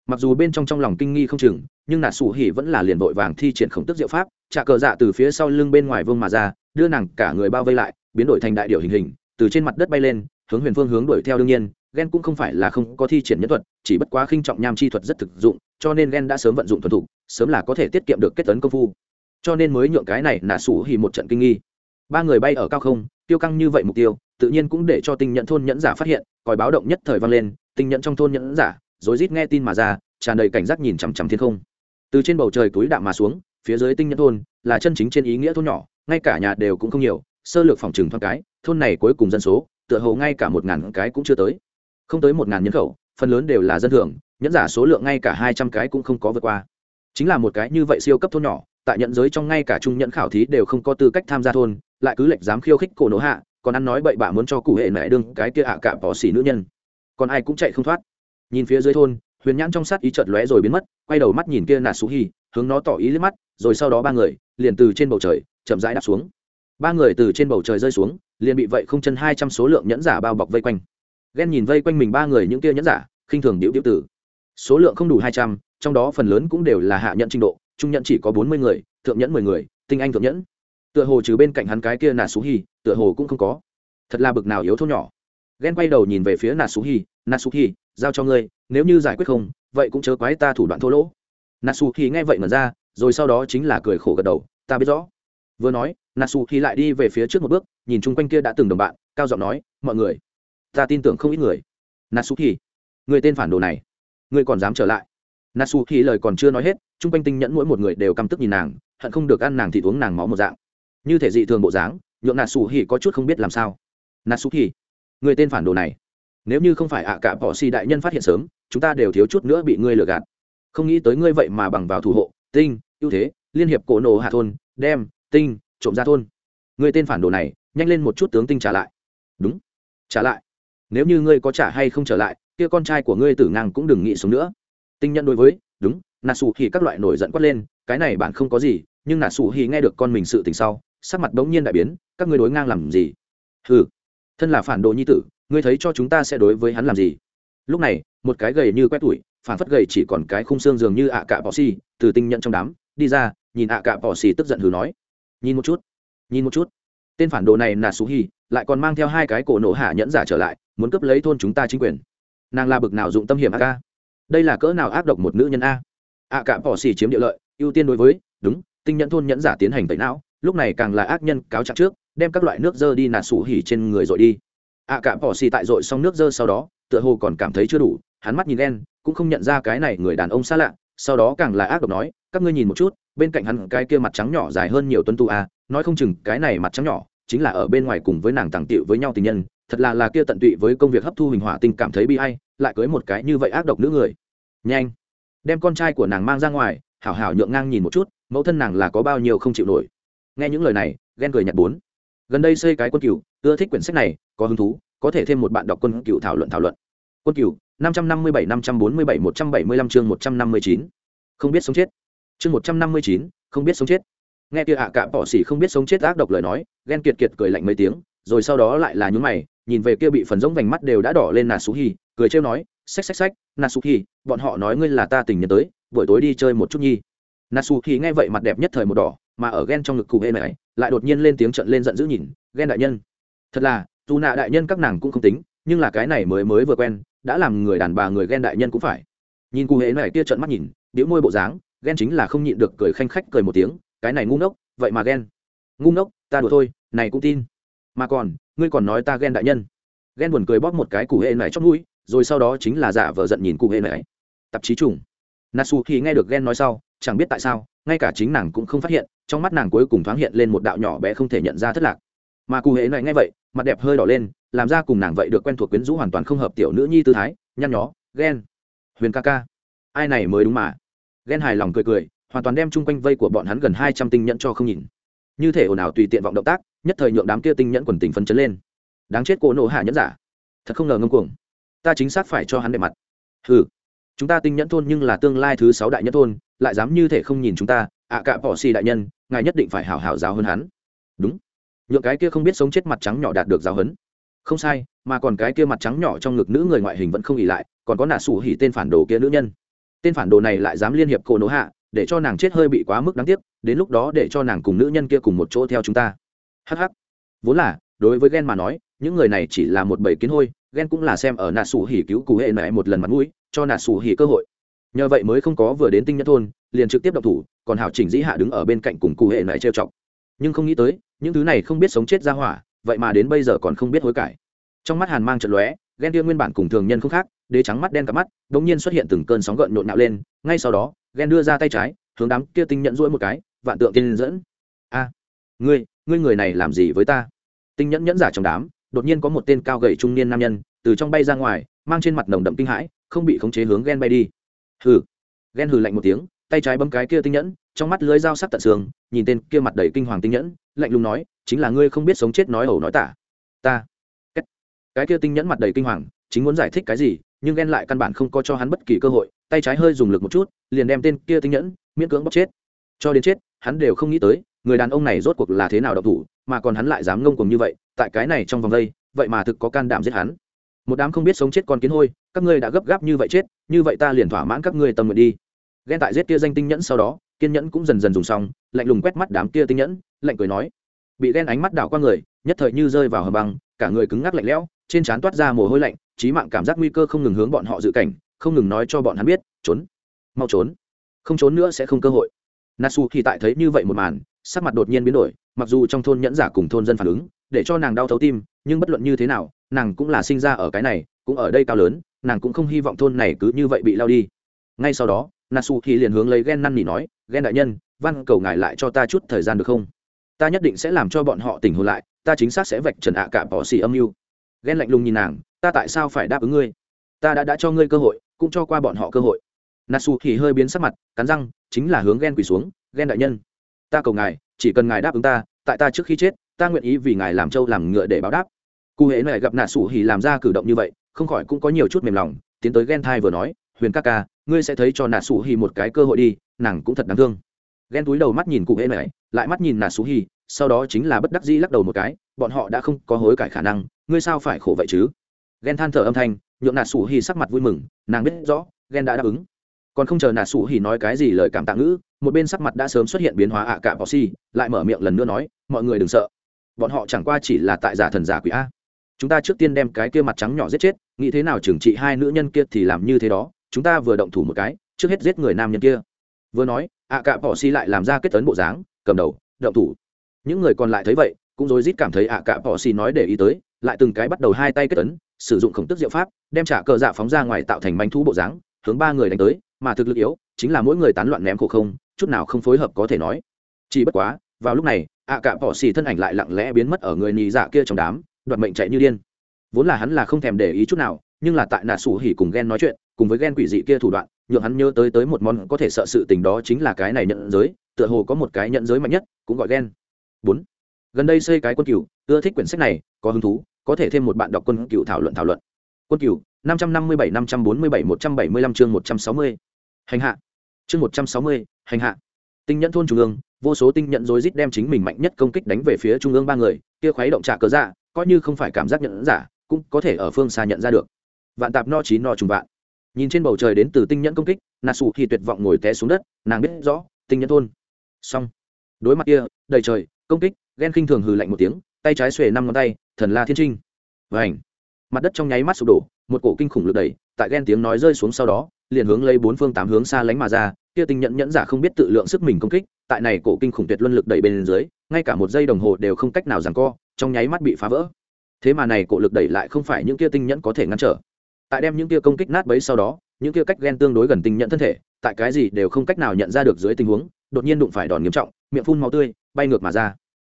Mặc dù bên trong trong lòng kinh nghi không chừng, nhưng nà sủ hỉ vẫn là liền vội vàng thi triển khổng tức diệu pháp, trả cờ dạ từ phía sau lưng bên ngoài vương mà ra, đưa nàng cả người bao vây lại, biến đổi thành đại điệu hình hình, từ trên mặt đất bay lên hướng huyền phương hướng đuổi theo đương nhiên ghen cũng không phải là không có thi triển nhân thuật, chỉ bất quá khinh trọng nham chi thuật rất thực dụng, cho nên ghen đã sớm vận dụng thuần thục, sớm là có thể tiết kiệm được kết tấn công phu. Cho nên mới nhượng cái này nà sủ hỉ một trận kinh nghi. Ba người bay ở cao không, tiêu căng như vậy mục tiêu, tự nhiên cũng để cho tinh nhận thôn nhẫn giả phát hiện, còi báo động nhất thời vang lên, tinh nhận trong thôn nhẫn giả, rối rít nghe tin mà ra, tràn đầy cảnh giác nhìn chằm chằm thiên không. Từ trên bầu trời túi đạm mà xuống, phía dưới tinh nhận thôn là chân chính trên ý nghĩa thôn nhỏ, ngay cả nhà đều cũng không nhiều, sơ lược phòng trừng thoáng cái, thôn này cuối cùng dân số tựa hồ ngay cả một ngàn cái cũng chưa tới. Không tới một ngàn nhân khẩu, phần lớn đều là dân thường, nhẫn giả số lượng ngay cả hai trăm cái cũng không có vượt qua. Chính là một cái như vậy siêu cấp thôn nhỏ, tại nhận giới trong ngay cả trung nhận khảo thí đều không có tư cách tham gia thôn, lại cứ lệch dám khiêu khích cổ nổ hạ, còn ăn nói bậy bạ muốn cho cụ hệ mẹ đương cái kia ạ à bỏ xỉ nữ nhân. Còn ai cũng chạy không thoát. Nhìn phía dưới thôn, huyền nhãn trong sát ý chợt lóe rồi biến mất, quay đầu mắt nhìn kia nà sú hi hướng nó tỏ ý liếc mắt, rồi sau đó ba người liền từ trên bầu trời chậm rãi đáp xuống. Ba người từ trên bầu trời rơi xuống liền bị vậy không chân hai trăm số lượng nhẫn giả bao bọc vây quanh. Ghen nhìn vây quanh mình ba người những kia nhẫn giả, khinh thường điệu điệu tử. Số lượng không đủ hai trăm, trong đó phần lớn cũng đều là hạ nhận trình độ, trung nhận chỉ có bốn mươi người, thượng nhẫn mười người, tinh anh thượng nhẫn. Tựa hồ trừ bên cạnh hắn cái kia nà sú hi tựa hồ cũng không có. Thật là bực nào yếu thô nhỏ. Ghen quay đầu nhìn về phía nà sú hi nà sú hi giao cho ngươi, nếu như giải quyết không, vậy cũng chớ quái ta thủ đoạn thô lỗ. Nà sú hi nghe vậy mà ra, rồi sau đó chính là cười khổ gật đầu, ta biết rõ vừa nói nà su hi lại đi về phía trước một bước, nhìn chung quanh kia đã từng đồng bạn, cao giọng nói, mọi người, ta tin tưởng không ít người. Nà su hi người tên phản đồ này, người còn dám trở lại. Nà su hi lời còn chưa nói hết, chung quanh tinh nhẫn mỗi một người đều căm tức nhìn nàng, hận không được ăn nàng thì uống nàng máu một dạng. Như thể dị thường bộ dáng, nhượng nà su hi có chút không biết làm sao. Nà su hi người tên phản đồ này, nếu như không phải ạ cả bỏ xì đại nhân phát hiện sớm, chúng ta đều thiếu chút nữa bị ngươi lừa gạt. Không nghĩ tới ngươi vậy mà bằng vào thủ hộ, tinh, ưu thế, liên hiệp cổ nổ hạ thôn, đem tinh, trộm ra thôn. Ngươi tên phản đồ này, nhanh lên một chút tướng tinh trả lại. Đúng. Trả lại. Nếu như ngươi có trả hay không trở lại, kia con trai của ngươi tử ngang cũng đừng nghĩ sống nữa. Tinh nhận đối với, đúng, nà sù thì các loại nổi giận quát lên, cái này bạn không có gì, nhưng nà sù thì nghe được con mình sự tình sau, sắc mặt bỗng nhiên đại biến, các ngươi đối ngang làm gì? Ừ thân là phản đồ nhi tử, ngươi thấy cho chúng ta sẽ đối với hắn làm gì? Lúc này, một cái gầy như quét tuổi phản phất gầy chỉ còn cái khung xương dường như ạ cạ bỏ xì, từ tinh nhận trong đám, đi ra, nhìn ạ cạ bỏ xì tức giận hừ nói nhìn một chút, nhìn một chút. Tên phản đồ này là sú hi, lại còn mang theo hai cái cổ nổ hạ nhẫn giả trở lại, muốn cướp lấy thôn chúng ta chính quyền. Nàng là bực nào dụng tâm hiểm a? Ca đây là cỡ nào ác độc một nữ nhân a? Ạ cả bỏ xì chiếm địa lợi, ưu tiên đối với, đúng, tinh nhẫn thôn nhẫn giả tiến hành tẩy não, lúc này càng là ác nhân cáo trạng trước, đem các loại nước dơ đi nà sủ hỉ trên người rồi đi. Ạ cả bỏ xì tại dội xong nước dơ sau đó, tựa hồ còn cảm thấy chưa đủ, hắn mắt nhìn đen, cũng không nhận ra cái này người đàn ông xa lạ sau đó càng là ác độc nói, các ngươi nhìn một chút, bên cạnh hắn cái kia mặt trắng nhỏ dài hơn nhiều tuân tu a nói không chừng cái này mặt trắng nhỏ chính là ở bên ngoài cùng với nàng tàng tiệu với nhau tình nhân, thật là là kia tận tụy với công việc hấp thu hình hỏa tình cảm thấy bi ai, lại cưới một cái như vậy ác độc nữ người. Nhanh, đem con trai của nàng mang ra ngoài, hảo hảo nhượng ngang nhìn một chút, mẫu thân nàng là có bao nhiêu không chịu nổi. Nghe những lời này, ghen cười nhặt bốn. Gần đây xây cái quân cựu ưa thích quyển sách này, có hứng thú, có thể thêm một bạn đọc quân cựu thảo luận thảo luận. Quân cựu năm trăm năm mươi bảy, năm trăm bốn mươi bảy, một trăm bảy mươi lăm chương một trăm năm mươi chín. Không biết sống chết. Chương một trăm năm mươi chín, không biết sống chết. Nghe kia ạ à cả bỏ xỉ không biết sống chết ác độc lời nói, ghen kiệt kiệt cười lạnh mấy tiếng, rồi sau đó lại là nhún mày, nhìn về kia bị phần giống vành mắt đều đã đỏ lên nà sú hi cười trêu nói, xách xách xách nà sú hi bọn họ nói ngươi là ta tình nhân tới, buổi tối đi chơi một chút nhi. Nà sú hi nghe vậy mặt đẹp nhất thời một đỏ, mà ở ghen trong ngực cụ hê này lại đột nhiên lên tiếng trận lên giận dữ nhìn, ghen đại nhân. Thật là tu nạ đại nhân các nàng cũng không tính, nhưng là cái này mới mới vừa quen đã làm người đàn bà người ghen đại nhân cũng phải. Nhìn cụ hễ này kia trận mắt nhìn, điếu môi bộ dáng, ghen chính là không nhịn được cười khanh khách cười một tiếng, cái này ngu ngốc, vậy mà ghen. Ngu ngốc, ta đùa thôi, này cũng tin. Mà còn, ngươi còn nói ta ghen đại nhân. Ghen buồn cười bóp một cái cụ hễ này trong mũi, rồi sau đó chính là giả vờ giận nhìn cụ hễ này. Tạp chí trùng. Nasu khi nghe được ghen nói sau, chẳng biết tại sao, ngay cả chính nàng cũng không phát hiện, trong mắt nàng cuối cùng thoáng hiện lên một đạo nhỏ bé không thể nhận ra thất lạc. Mà cụ hễ này nghe vậy, mặt đẹp hơi đỏ lên làm ra cùng nàng vậy được quen thuộc quyến rũ hoàn toàn không hợp tiểu nữ nhi tư thái nhăn nhó ghen. Huyền ca ca ai này mới đúng mà. Ghen hài lòng cười cười hoàn toàn đem chung quanh vây của bọn hắn gần hai trăm tinh nhẫn cho không nhìn. Như thể ồn ào tùy tiện vọng động tác nhất thời nhượng đám kia tinh nhẫn quần tình phấn chấn lên. Đáng chết cô nộ hạ nhẫn giả. Thật không ngờ ngông cuồng. Ta chính xác phải cho hắn để mặt. Ừ chúng ta tinh nhẫn thôn nhưng là tương lai thứ sáu đại nhất thôn lại dám như thể không nhìn chúng ta ạ à, cả bỏ xì đại nhân ngài nhất định phải hảo hảo giáo hơn hắn. Đúng. Nhượng cái kia không biết sống chết mặt trắng nhỏ đạt được giáo hấn không sai, mà còn cái kia mặt trắng nhỏ trong ngực nữ người ngoại hình vẫn không ỉ lại, còn có nạ sủ hỉ tên phản đồ kia nữ nhân. Tên phản đồ này lại dám liên hiệp cổ nỗ hạ, để cho nàng chết hơi bị quá mức đáng tiếc, đến lúc đó để cho nàng cùng nữ nhân kia cùng một chỗ theo chúng ta. Hh vốn là, đối với ghen mà nói, những người này chỉ là một bầy kiến hôi ghen cũng là xem ở nạ sủ hỉ cứu cụ hệ mẹ một lần mặt mũi, cho nạ sủ hỉ cơ hội. Nhờ vậy mới không có vừa đến tinh nhất thôn, liền trực tiếp độc thủ, còn hảo chỉnh dĩ hạ đứng ở bên cạnh cùng cụ hệ mẹ trêu chọc. Nhưng không nghĩ tới, những thứ này không biết sống chết ra hỏa vậy mà đến bây giờ còn không biết hối cải. Trong mắt hàn mang trận lóe, ghen đưa nguyên bản cùng thường nhân không khác, đế trắng mắt đen cặp mắt đ ỗ n g nhiên xuất hiện từng cơn sóng gợn nhộn nạo lên, ngay sau đó, ghen đưa ra tay trái, hướng đám kia tinh nhận rỗi một cái, vạn tượng tiên dẫn. A, ngươi ngươi người này làm gì với ta? Tinh nhẫn nhẫn giả trong đám, đột nhiên có một tên cao gầy trung niên nam nhân, từ trong bay ra ngoài, mang trên mặt nồng đậm kinh hãi, không bị khống chế hướng ghen bay đi. Hừ. Ghen hừ lạnh một tiếng, tay trái bấm cái kia tinh nhẫn, trong mắt lưới dao sắc tận xương nhìn tên kia mặt đầy kinh hoàng tinh nhẫn, lạnh lùng nói chính là ngươi không biết sống chết nói ẩu nói tả. Ta. Cái kia tinh nhẫn mặt đầy kinh hoàng, chính muốn giải thích cái gì, nhưng ghen lại căn bản không có cho hắn bất kỳ cơ hội, tay trái hơi dùng lực một chút, liền đem tên kia tinh nhẫn, miễn cưỡng bóc chết. Cho đến chết, hắn đều không nghĩ tới, người đàn ông này rốt cuộc là thế nào độc thủ, mà còn hắn lại dám ngông cùng như vậy, tại cái này trong vòng đây, vậy mà thực có can đảm giết hắn. Một đám không biết sống chết con kiến hôi, các ngươi đã gấp gáp như vậy chết, như vậy ta liền thỏa mãn các ngươi tâm nguyện đi. Ghen tại giết kia danh tinh nhẫn sau đó, kiên nhẫn cũng dần dần dùng xong, lạnh lùng quét mắt đám kia tinh nhẫn, lạnh cười nói bị ghen ánh mắt đảo qua người, nhất thời như rơi vào hầm băng, cả người cứng ngắc lạnh lẽo, trên trán toát ra mồ hôi lạnh trí mạng cảm giác nguy cơ không ngừng hướng bọn họ dự cảnh, không ngừng nói cho bọn hắn biết, trốn, mau trốn, không trốn nữa sẽ không cơ hội. Nasu thì tại thấy như vậy một màn, sắc mặt đột nhiên biến đổi, mặc dù trong thôn nhẫn giả cùng thôn dân phản ứng, để cho nàng đau thấu tim, nhưng bất luận như thế nào, nàng cũng là sinh ra ở cái này, cũng ở đây cao lớn, nàng cũng không hy vọng thôn này cứ như vậy bị lao đi. Ngay sau đó nasu thì liền hướng lấy ghen năn nỉ nói ghen đại nhân, văn cầu ngài lại cho ta chút thời gian được không? Ta nhất định sẽ làm cho bọn họ tỉnh hồn lại, ta chính xác sẽ vạch trần ạ cả bỏ xì âm mưu. Ghen lạnh lùng nhìn nàng, ta tại sao phải đáp ứng ngươi? Ta đã đã cho ngươi cơ hội, cũng cho qua bọn họ cơ hội. Nasu thì hơi biến sắc mặt, cắn răng, chính là hướng ghen quỳ xuống, ghen đại nhân, ta cầu ngài, chỉ cần ngài đáp ứng ta, tại ta trước khi chết, ta nguyện ý vì ngài làm trâu làm ngựa để báo đáp. Cụ hệ này gặp nạ sủ làm ra cử động như vậy, không khỏi cũng có nhiều chút mềm lòng, tiến tới ghen thai vừa nói, huyền ca ca, ngươi sẽ thấy cho nạ sủ một cái cơ hội đi, nàng cũng thật đáng thương ghen túi đầu mắt nhìn cụ hễ này lại mắt nhìn nà sủ hỉ sau đó chính là bất đắc dĩ lắc đầu một cái, bọn họ đã không có hối cải khả năng, ngươi sao phải khổ vậy chứ? Ghen than thở âm thanh, nhượng nà sủ hỉ sắc mặt vui mừng, nàng biết rõ, ghen đã đáp ứng. Còn không chờ nà sủ hỉ nói cái gì lời cảm tạ ngữ, một bên sắc mặt đã sớm xuất hiện biến hóa ạ cả bò si lại mở miệng lần nữa nói, mọi người đừng sợ. Bọn họ chẳng qua chỉ là tại giả thần giả quỷ a. Chúng ta trước tiên đem cái kia mặt trắng nhỏ giết chết, nghĩ thế nào trừng trị hai nữ nhân kia thì làm như thế đó, chúng ta vừa động thủ một cái, trước hết giết người nam nhân kia vừa nói, ạ cạ bỏ xì lại làm ra kết tấn bộ dáng, cầm đầu, động thủ. Những người còn lại thấy vậy, cũng rối rít cảm thấy ạ cạ bỏ xì nói để ý tới, lại từng cái bắt đầu hai tay kết tấn sử dụng khổng tức diệu pháp, đem trả cờ dạ phóng ra ngoài tạo thành manh thú bộ dáng, hướng ba người đánh tới, mà thực lực yếu, chính là mỗi người tán loạn ném khổ không, chút nào không phối hợp có thể nói. Chỉ bất quá, vào lúc này, ạ cạ bỏ xì thân ảnh lại lặng lẽ biến mất ở người nhì dạ kia trong đám, đoạt mệnh chạy như điên. Vốn là hắn là không thèm để ý chút nào, nhưng là tại nà sủ hỉ cùng ghen nói chuyện, cùng với ghen quỷ dị kia thủ đoạn nhượng hắn nhớ tới tới một món có thể sợ sự tình đó chính là cái này nhận giới, tựa hồ có một cái nhận giới mạnh nhất, cũng gọi ghen bốn. Gần đây xây cái quân cựu ưa thích quyển sách này, có hứng thú, có thể thêm một bạn đọc quân cựu thảo luận thảo luận. Quân cựu năm trăm năm mươi bảy, năm trăm bốn mươi bảy, một trăm bảy mươi lăm, chương một trăm sáu mươi. Hành hạ. Chương một trăm sáu mươi, hành hạ. Tinh nhẫn thôn trung ương, vô số tinh nhận rối rít đem chính mình mạnh nhất công kích đánh về phía trung ương ba người, kia khuấy động trả cớ dạ coi như không phải cảm giác nhận giả, cũng có thể ở phương xa nhận ra được. Vạn tạp no trí no trùng vạn nhìn trên bầu trời đến từ tinh nhẫn công kích nà sụ thì tuyệt vọng ngồi té xuống đất, nàng biết rõ, tinh nhẫn thôn. Xong. Đối mặt kia, đầy trời, công kích, ghen khinh thường hừ lạnh một tiếng, tay trái xuề năm ngón tay, thần la thiên trinh. Vảnh mặt đất trong nháy mắt sụp đổ, một cổ kinh khủng lực đẩy, tại ghen tiếng nói rơi xuống sau đó, liền hướng lấy bốn phương tám hướng xa lánh mà ra, kia tinh nhẫn nhẫn giả không biết tự lượng sức mình công kích, tại này cổ kinh khủng tuyệt luân lực đẩy bên dưới, ngay cả một giây đồng hồ đều không cách nào giằng co, trong nháy mắt bị phá vỡ. Thế mà này cổ lực đẩy lại không phải những kia tinh nhẫn có thể ngăn trở tại đem những kia công kích nát bấy sau đó, những kia cách ghen tương đối gần tình nhận thân thể, tại cái gì đều không cách nào nhận ra được dưới tình huống, đột nhiên đụng phải đòn nghiêm trọng, miệng phun máu tươi, bay ngược mà ra.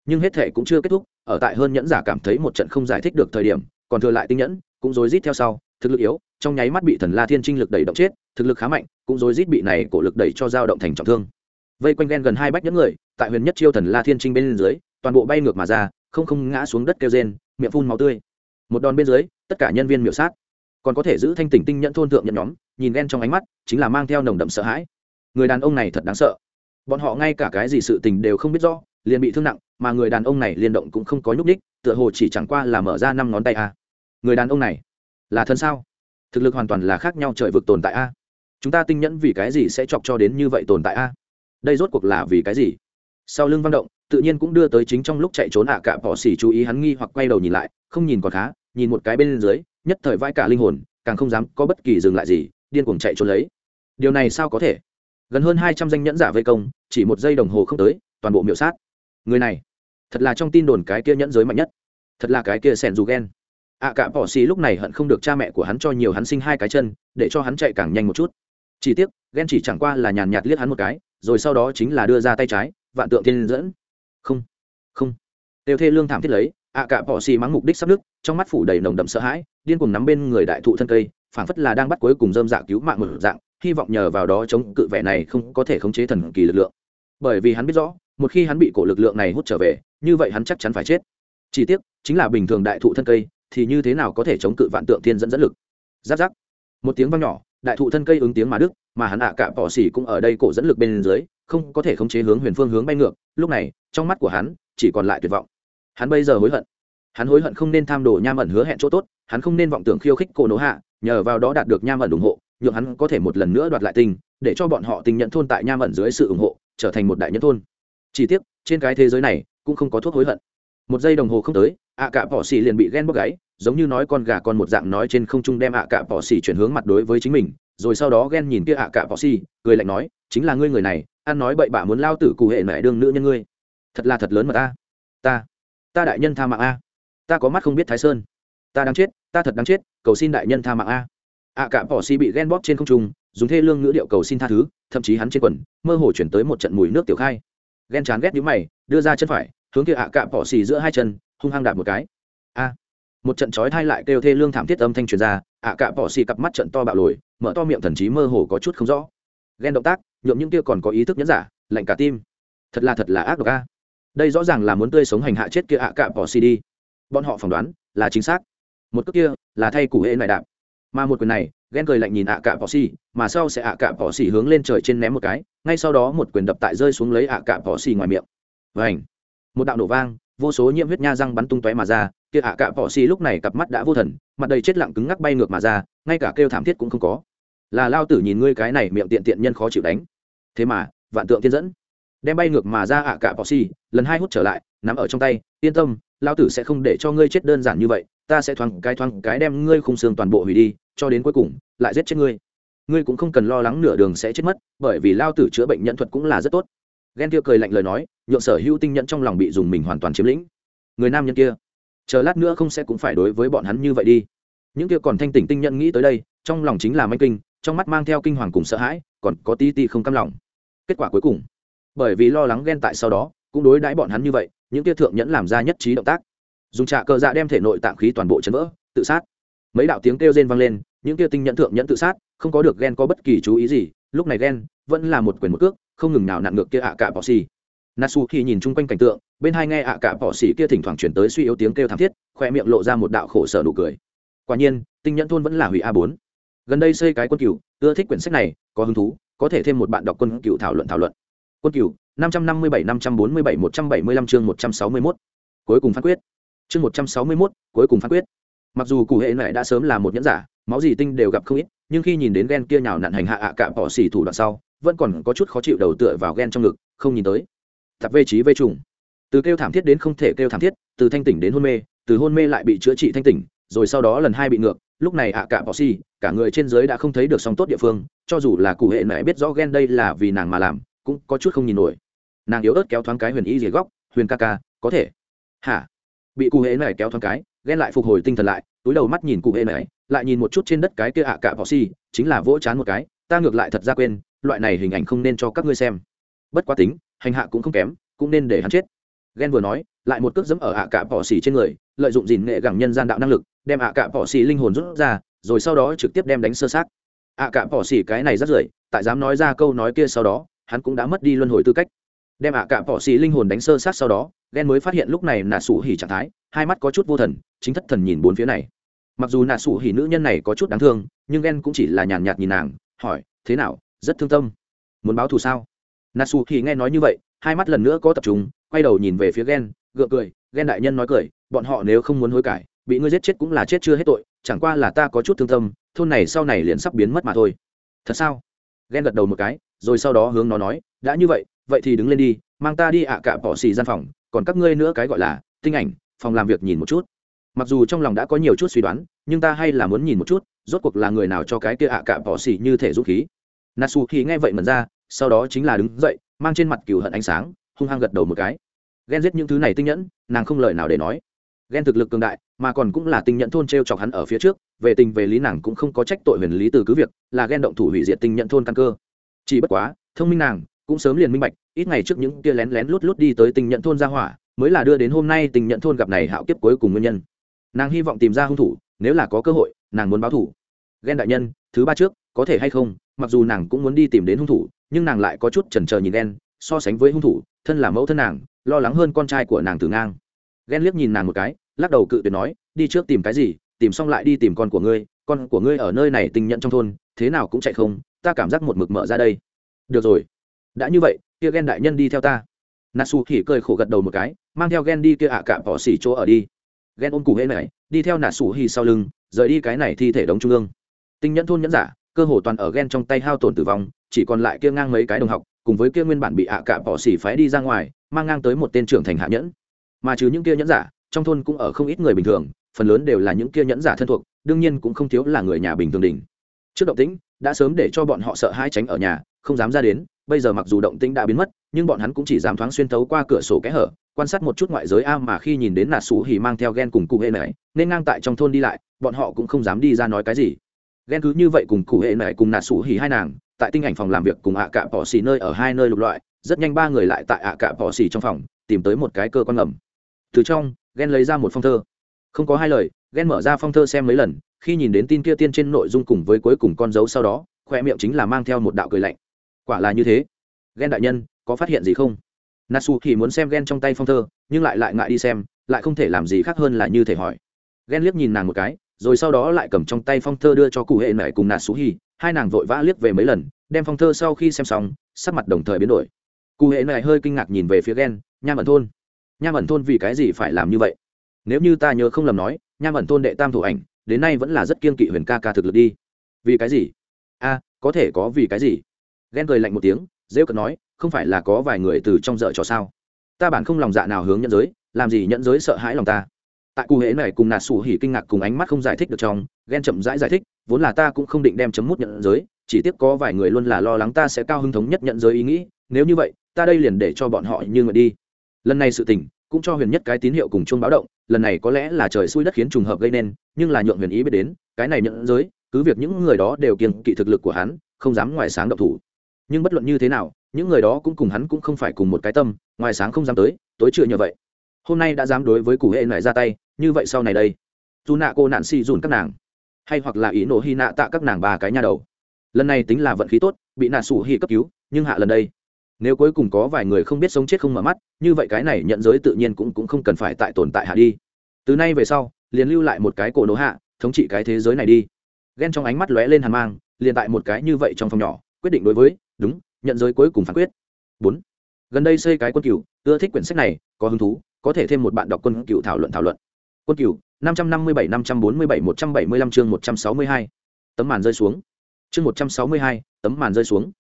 Nhưng hết thể cũng chưa kết thúc, ở tại hơn nhẫn giả cảm thấy một trận không giải thích được thời điểm, còn thừa lại tinh nhẫn, cũng rối rít theo sau, thực lực yếu, trong nháy mắt bị thần la thiên trinh lực đẩy động chết, thực lực khá mạnh, cũng rối rít bị này cổ lực đẩy cho dao động thành trọng thương. Vây quanh ghen gần hai bách nhẫn người, tại huyền nhất chiêu thần la thiên trinh bên dưới, toàn bộ bay ngược mà ra, không không ngã xuống đất kêu rên, miệng phun máu tươi. Một đòn bên dưới, tất cả nhân viên miểu sát còn có thể giữ thanh tỉnh tinh nhẫn thôn thượng nhận nhóm, nhìn ghen trong ánh mắt, chính là mang theo nồng đậm sợ hãi. Người đàn ông này thật đáng sợ. Bọn họ ngay cả cái gì sự tình đều không biết rõ, liền bị thương nặng, mà người đàn ông này liên động cũng không có nhúc ních tựa hồ chỉ chẳng qua là mở ra năm ngón tay a. Người đàn ông này, là thân sao? Thực lực hoàn toàn là khác nhau trời vực tồn tại a. Chúng ta tinh nhẫn vì cái gì sẽ chọc cho đến như vậy tồn tại a? Đây rốt cuộc là vì cái gì? Sau lưng văn động, tự nhiên cũng đưa tới chính trong lúc chạy trốn ạ cả bỏ xỉ chú ý hắn nghi hoặc quay đầu nhìn lại, không nhìn còn khá, nhìn một cái bên dưới nhất thời vai cả linh hồn, càng không dám có bất kỳ dừng lại gì, điên cuồng chạy trốn lấy. Điều này sao có thể? Gần hơn hai trăm danh nhẫn giả vây công, chỉ một giây đồng hồ không tới, toàn bộ miểu sát. Người này, thật là trong tin đồn cái kia nhẫn giới mạnh nhất. Thật là cái kia sẻn dù ghen ạ cả bỏ xì lúc này hận không được cha mẹ của hắn cho nhiều hắn sinh hai cái chân, để cho hắn chạy càng nhanh một chút. Chỉ tiếc ghen chỉ chẳng qua là nhàn nhạt liếc hắn một cái, rồi sau đó chính là đưa ra tay trái, vạn tượng thiên dẫn. Không không. Đều thê lương thảm thiết lấy ạ cả bỏ xì mắng mục đích sắp đứt, trong mắt phủ đầy nồng đậm sợ hãi điên cùng nắm bên người đại thụ thân cây phảng phất là đang bắt cuối cùng dơm dạ cứu mạng một dạng hy vọng nhờ vào đó chống cự vẻ này không có thể khống chế thần kỳ lực lượng. Bởi vì hắn biết rõ một khi hắn bị cổ lực lượng này hút trở về như vậy hắn chắc chắn phải chết. Chỉ tiếc chính là bình thường đại thụ thân cây thì như thế nào có thể chống cự vạn tượng thiên dẫn dẫn lực? Giáp giáp. Một tiếng vang nhỏ đại thụ thân cây ứng tiếng mà đức mà hắn ạ cả bỏ xỉ cũng ở đây cổ dẫn lực bên dưới không có thể khống chế hướng huyền phương hướng bay ngược. Lúc này trong mắt của hắn chỉ còn lại tuyệt vọng hắn bây giờ hối hận. Hắn hối hận không nên tham đồ nham ẩn hứa hẹn chỗ tốt, hắn không nên vọng tưởng khiêu khích cổ nổ hạ, nhờ vào đó đạt được nham ẩn ủng hộ, nhượng hắn có thể một lần nữa đoạt lại tình, để cho bọn họ tình nhận thôn tại nham ẩn dưới sự ủng hộ, trở thành một đại nhân thôn. Chỉ tiếc, trên cái thế giới này, cũng không có thuốc hối hận. Một giây đồng hồ không tới, ạ cả bỏ xì liền bị ghen bóc gáy, giống như nói con gà con một dạng nói trên không trung đem ạ cả bỏ xì chuyển hướng mặt đối với chính mình, rồi sau đó ghen nhìn kia ạ cả bỏ xì, cười lạnh nói, chính là ngươi người này, ăn nói bậy bạ muốn lao tử cụ hệ mẹ đương nữ nhân ngươi. Thật là thật lớn mà ta. Ta ta đại nhân tha mạng a. Ta có mắt không biết thái sơn. Ta đáng chết, ta thật đáng chết, cầu xin đại nhân tha mạng a. Ạ cả bỏ si bị ghen bóp trên không trung, dùng thê lương ngữ điệu cầu xin tha thứ, thậm chí hắn trên quần, mơ hồ chuyển tới một trận mùi nước tiểu khai. Ghen chán ghét nhíu mày, đưa ra chân phải, hướng kia ạ cạm bỏ xì giữa hai chân, hung hăng đạp một cái. A. Một trận chói thai lại kêu thê lương thảm thiết âm thanh truyền ra ạ cạm bỏ xì cặp mắt trận to bạo lồi, mở to miệng thần trí mơ hồ có chút không rõ. Ghen động tác, nhuộm những kia còn có ý thức nhẫn giả, lạnh cả tim. Thật là thật là ác độc a đây rõ ràng là muốn tươi sống hành hạ chết kia ạ cạ bỏ xì đi. Bọn họ phỏng đoán là chính xác. Một cước kia là thay củ hệ này đạp. Mà một quyền này, ghen cười lạnh nhìn ạ cạ bỏ xì, mà sau sẽ ạ cạ bỏ xì hướng lên trời trên ném một cái, ngay sau đó một quyền đập tại rơi xuống lấy ạ cạ bỏ xì ngoài miệng. Vảnh một đạo nổ vang, vô số nhiễm huyết nha răng bắn tung tóe mà ra, kia ạ cạ bỏ xì lúc này cặp mắt đã vô thần, mặt đầy chết lặng cứng ngắc bay ngược mà ra, ngay cả kêu thảm thiết cũng không có. Là lao tử nhìn ngươi cái này miệng tiện tiện nhân khó chịu đánh. Thế mà, vạn tượng tiên dẫn đem bay ngược mà ra ạ cả bỏ xì lần hai hút trở lại, nắm ở trong tay, yên tâm lao tử sẽ không để cho ngươi chết đơn giản như vậy, ta sẽ thoáng cái thoáng cái đem ngươi khung xương toàn bộ hủy đi, cho đến cuối cùng, lại giết chết ngươi. Ngươi cũng không cần lo lắng nửa đường sẽ chết mất, bởi vì lao tử chữa bệnh nhận thuật cũng là rất tốt. Ghen kia cười lạnh lời nói, nhượng sở hữu tinh nhẫn trong lòng bị dùng mình hoàn toàn chiếm lĩnh. Người nam nhân kia, chờ lát nữa không sẽ cũng phải đối với bọn hắn như vậy đi. Những kia còn thanh tỉnh tinh nhẫn nghĩ tới đây, trong lòng chính là manh kinh, trong mắt mang theo kinh hoàng cùng sợ hãi, còn có tí ti không căm lòng. Kết quả cuối cùng bởi vì lo lắng ghen tại sau đó, cũng đối đãi bọn hắn như vậy, những kia thượng nhẫn làm ra nhất trí động tác. Dùng trạ cờ dạ đem thể nội tạng khí toàn bộ chấn vỡ, tự sát. Mấy đạo tiếng kêu rên vang lên, những kia tinh nhẫn thượng nhẫn tự sát, không có được ghen có bất kỳ chú ý gì, lúc này ghen vẫn là một quyền một cước, không ngừng nào nặn ngược kia ạ cả bỏ xì. Natsu khi nhìn chung quanh cảnh tượng, bên hai nghe ạ cả bỏ xì kia thỉnh thoảng chuyển tới suy yếu tiếng kêu thảm thiết, khoe miệng lộ ra một đạo khổ sở nụ cười. Quả nhiên, tinh nhẫn thôn vẫn là hủy a bốn. Gần đây xây cái quân cựu ưa thích quyển sách này, có hứng thú, có thể thêm một bạn đọc quân cựu thảo luận thảo luận quân cửu, năm trăm năm mươi bảy, năm trăm bốn mươi bảy, một trăm bảy mươi lăm chương một trăm sáu mươi mốt. Cuối cùng phán quyết. Chương một trăm sáu mươi mốt, cuối cùng phán quyết. Mặc dù cụ hệ này đã sớm là một nhẫn giả, máu gì tinh đều gặp không ít, nhưng khi nhìn đến ghen kia nhào nặn hành hạ ạ cả bỏ xỉ thủ đoạn sau, vẫn còn có chút khó chịu đầu tựa vào ghen trong ngực, không nhìn tới. Tập vê trí vê trùng. Từ kêu thảm thiết đến không thể kêu thảm thiết, từ thanh tỉnh đến hôn mê, từ hôn mê lại bị chữa trị thanh tỉnh, rồi sau đó lần hai bị ngược, lúc này ạ cả bỏ xỉ, cả người trên dưới đã không thấy được song tốt địa phương, cho dù là cụ hệ mẹ biết rõ ghen đây là vì nàng mà làm cũng có chút không nhìn nổi. Nàng yếu ớt kéo thoáng cái huyền y dìa góc, huyền ca ca, có thể. Hả? Bị cụ hễ này kéo thoáng cái, ghen lại phục hồi tinh thần lại, túi đầu mắt nhìn cụ hễ này, lại nhìn một chút trên đất cái kia ạ cả bỏ xỉ chính là vỗ chán một cái, ta ngược lại thật ra quên, loại này hình ảnh không nên cho các ngươi xem. Bất quá tính, hành hạ cũng không kém, cũng nên để hắn chết. Ghen vừa nói, lại một cước dẫm ở ạ cả bỏ xỉ trên người, lợi dụng dìn nghệ gẳng nhân gian đạo năng lực, đem ạ cả bỏ xỉ linh hồn rút ra, rồi sau đó trực tiếp đem đánh sơ sát ạ cả bỏ xỉ cái này rất rưởi, tại dám nói ra câu nói kia sau đó hắn cũng đã mất đi luân hồi tư cách. Đem ạ cả bỏ xì linh hồn đánh sơ sát sau đó ghen mới phát hiện lúc này nà sủ hỉ trạng thái, hai mắt có chút vô thần, chính thất thần nhìn bốn phía này. Mặc dù nà sủ hỉ nữ nhân này có chút đáng thương, nhưng ghen cũng chỉ là nhàn nhạt nhìn nàng, hỏi, thế nào? Rất thương tâm. Muốn báo thù sao? Nà sủ hỉ nghe nói như vậy, hai mắt lần nữa có tập trung, quay đầu nhìn về phía ghen gượng cười ghen đại nhân nói cười, bọn họ nếu không muốn hối cải, bị ngươi giết chết cũng là chết chưa hết tội, chẳng qua là ta có chút thương tâm, thôn này sau này liền sắp biến mất mà thôi. Thật sao? Ghen gật đầu một cái rồi sau đó hướng nó nói, đã như vậy vậy thì đứng lên đi, mang ta đi ạ à cả bỏ xì gian phòng, còn các ngươi nữa cái gọi là tinh ảnh, phòng làm việc nhìn một chút. Mặc dù trong lòng đã có nhiều chút suy đoán, nhưng ta hay là muốn nhìn một chút, rốt cuộc là người nào cho cái kia ạ à cả bỏ xì như thể dũng khí. Natsu khi nghe vậy mần ra, sau đó chính là đứng dậy, mang trên mặt cừu hận ánh sáng, hung hăng gật đầu một cái. Ghen giết những thứ này tinh nhẫn, nàng không lời nào để nói. Ghen thực lực cường đại, mà còn cũng là tinh nhẫn thôn t r e o chọc hắn ở phía trước, về tình về lý nàng cũng không có trách tội huyền lý từ cứ việc, là ghen động thủ hủy diệt tinh nhẫn thôn căn cơ chỉ bất quá, thông minh nàng, cũng sớm liền minh bạch, ít ngày trước những kia lén lén lút lút đi tới tình nhận thôn ra hỏa, mới là đưa đến hôm nay tình nhận thôn gặp này hạo kiếp cuối cùng nguyên nhân. Nàng hy vọng tìm ra hung thủ, nếu là có cơ hội, nàng muốn báo thủ ghen đại nhân, thứ ba trước, có thể hay không? Mặc dù nàng cũng muốn đi tìm đến hung thủ, nhưng nàng lại có chút chần chờ nhìn ghen so sánh với hung thủ, thân là mẫu thân nàng, lo lắng hơn con trai của nàng từ ngang. Ghen liếc nhìn nàng một cái, lắc đầu cự tuyệt nói, đi trước tìm cái gì, tìm xong lại đi tìm con của ngươi, con của ngươi ở nơi này tình nhận trong thôn, thế nào cũng chạy không ta cảm giác một mực mở ra đây. Được rồi. Đã như vậy, kia ghen đại nhân đi theo ta. Natsu thì cười khổ gật đầu một cái, mang theo ghen đi kia ạ à cả bỏ xỉ chỗ ở đi. Ghen ôm cụ hễ này đi theo natsu hi sau lưng, rời đi cái này thi thể đống trung ương. Tinh nhẫn thôn nhẫn giả, cơ hồ toàn ở ghen trong tay hao tổn tử vong, chỉ còn lại kia ngang mấy cái đồng học, cùng với kia nguyên bản bị ạ cả bỏ xỉ phái đi ra ngoài, mang ngang tới một tên trưởng thành hạ nhẫn. Mà trừ những kia nhẫn giả, trong thôn cũng ở không ít người bình thường, phần lớn đều là những kia nhẫn giả thân thuộc, đương nhiên cũng không thiếu là người nhà bình thường đỉnh trước động tĩnh, đã sớm để cho bọn họ sợ hai tránh ở nhà, không dám ra đến, bây giờ mặc dù động tĩnh đã biến mất, nhưng bọn hắn cũng chỉ dám thoáng xuyên thấu qua cửa sổ kẽ hở, quan sát một chút ngoại giới a mà khi nhìn đến nạt xù hì mang theo ghen cùng cụ hệ này, nên ngang tại trong thôn đi lại, bọn họ cũng không dám đi ra nói cái gì. Ghen cứ như vậy cùng cụ hệ này cùng nạt xù hì hai nàng, tại tinh ảnh phòng làm việc cùng ạ cạ bỏ xì nơi ở hai nơi lục loại, rất nhanh ba người lại tại ạ cạ bỏ xì trong phòng, tìm tới một cái cơ quan ngầm. Từ trong ghen lấy ra một phong thơ. Không có hai lời ghen mở ra phong thơ xem mấy lần khi nhìn đến tin kia tiên trên nội dung cùng với cuối cùng con dấu sau đó, khoe miệng chính là mang theo một đạo cười lạnh. Quả là như thế. Ghen đại nhân, có phát hiện gì không? Nasu thì muốn xem ghen trong tay phong thơ, nhưng lại lại ngại đi xem, lại không thể làm gì khác hơn là như thể hỏi. Ghen liếc nhìn nàng một cái, rồi sau đó lại cầm trong tay phong thơ đưa cho cụ hệ mẹ cùng natsu hi hai nàng vội vã liếc về mấy lần, đem phong thơ sau khi xem xong, sắc mặt đồng thời biến đổi. Cụ hệ mẹ hơi kinh ngạc nhìn về phía ghen nham ẩn thôn. Nham ẩn thôn vì cái gì phải làm như vậy? Nếu như ta nhớ không lầm nói, nham ẩn thôn đệ tam thủ ảnh đến nay vẫn là rất kiên kỵ huyền ca ca thực lực đi. Vì cái gì? A, có thể có vì cái gì? Ghen cười lạnh một tiếng, rêu cận nói, không phải là có vài người từ trong dợ trò sao? Ta bản không lòng dạ nào hướng nhận giới, làm gì nhận giới sợ hãi lòng ta? Tại cụ hễ này cùng nạt sủ hỉ kinh ngạc cùng ánh mắt không giải thích được trong, ghen chậm rãi giải thích, vốn là ta cũng không định đem chấm mút nhận giới, chỉ tiếc có vài người luôn là lo lắng ta sẽ cao hứng thống nhất nhận giới ý nghĩ, nếu như vậy, ta đây liền để cho bọn họ như nguyện đi. Lần này sự tình cũng cho huyền nhất cái tín hiệu cùng chung báo động, lần này có lẽ là trời xui đất khiến trùng hợp gây nên, nhưng là nhượng huyền ý biết đến, cái này nhận giới, cứ việc những người đó đều kiêng kỵ thực lực của hắn, không dám ngoài sáng động thủ. Nhưng bất luận như thế nào, những người đó cũng cùng hắn cũng không phải cùng một cái tâm, ngoài sáng không dám tới, tối chưa như vậy. Hôm nay đã dám đối với cụ hệ lại ra tay, như vậy sau này đây, dù nạ cô nạn si dùn các nàng, hay hoặc là ý nổ hy nạ tạ các nàng ba cái nhà đầu. Lần này tính là vận khí tốt, bị nạ sủ hy cấp cứu, nhưng hạ lần đây nếu cuối cùng có vài người không biết sống chết không mở mắt, như vậy cái này nhận giới tự nhiên cũng cũng không cần phải tại tồn tại hạ đi. Từ nay về sau, liền lưu lại một cái cổ nổ hạ, thống trị cái thế giới này đi. Ghen trong ánh mắt lóe lên hàn mang, liền tại một cái như vậy trong phòng nhỏ, quyết định đối với, đúng, nhận giới cuối cùng phán quyết. Bốn, gần đây xây cái quân cửu, ưa thích quyển sách này, có hứng thú, có thể thêm một bạn đọc quân cửu thảo luận thảo luận. Quân cửu, năm trăm năm mươi bảy, năm trăm bốn mươi bảy, một trăm bảy mươi lăm chương một trăm sáu mươi hai. Tấm màn rơi xuống. Chương một trăm sáu mươi hai, tấm màn rơi xuống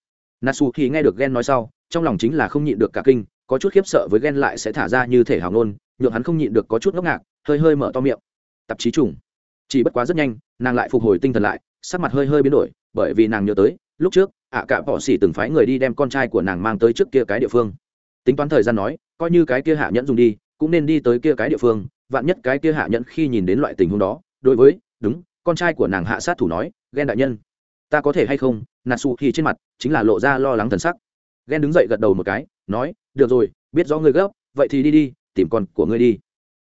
nasu khi nghe được ghen nói sau, trong lòng chính là không nhịn được cả kinh, có chút khiếp sợ với ghen lại sẽ thả ra như thể hào ngôn, nhượng hắn không nhịn được có chút ngốc ngạc, hơi hơi mở to miệng. Tạp chí trùng. Chỉ bất quá rất nhanh, nàng lại phục hồi tinh thần lại, sắc mặt hơi hơi biến đổi, bởi vì nàng nhớ tới, lúc trước, ạ cả bỏ xỉ từng phái người đi đem con trai của nàng mang tới trước kia cái địa phương. Tính toán thời gian nói, coi như cái kia hạ nhẫn dùng đi, cũng nên đi tới kia cái địa phương, vạn nhất cái kia hạ nhẫn khi nhìn đến loại tình huống đó, đối với, đúng, con trai của nàng hạ sát thủ nói ghen đại nhân ta có thể hay không? Nà su thì trên mặt chính là lộ ra lo lắng thần sắc. Ghen đứng dậy gật đầu một cái, nói, được rồi, biết rõ ngươi gấp, vậy thì đi đi, tìm con của ngươi đi.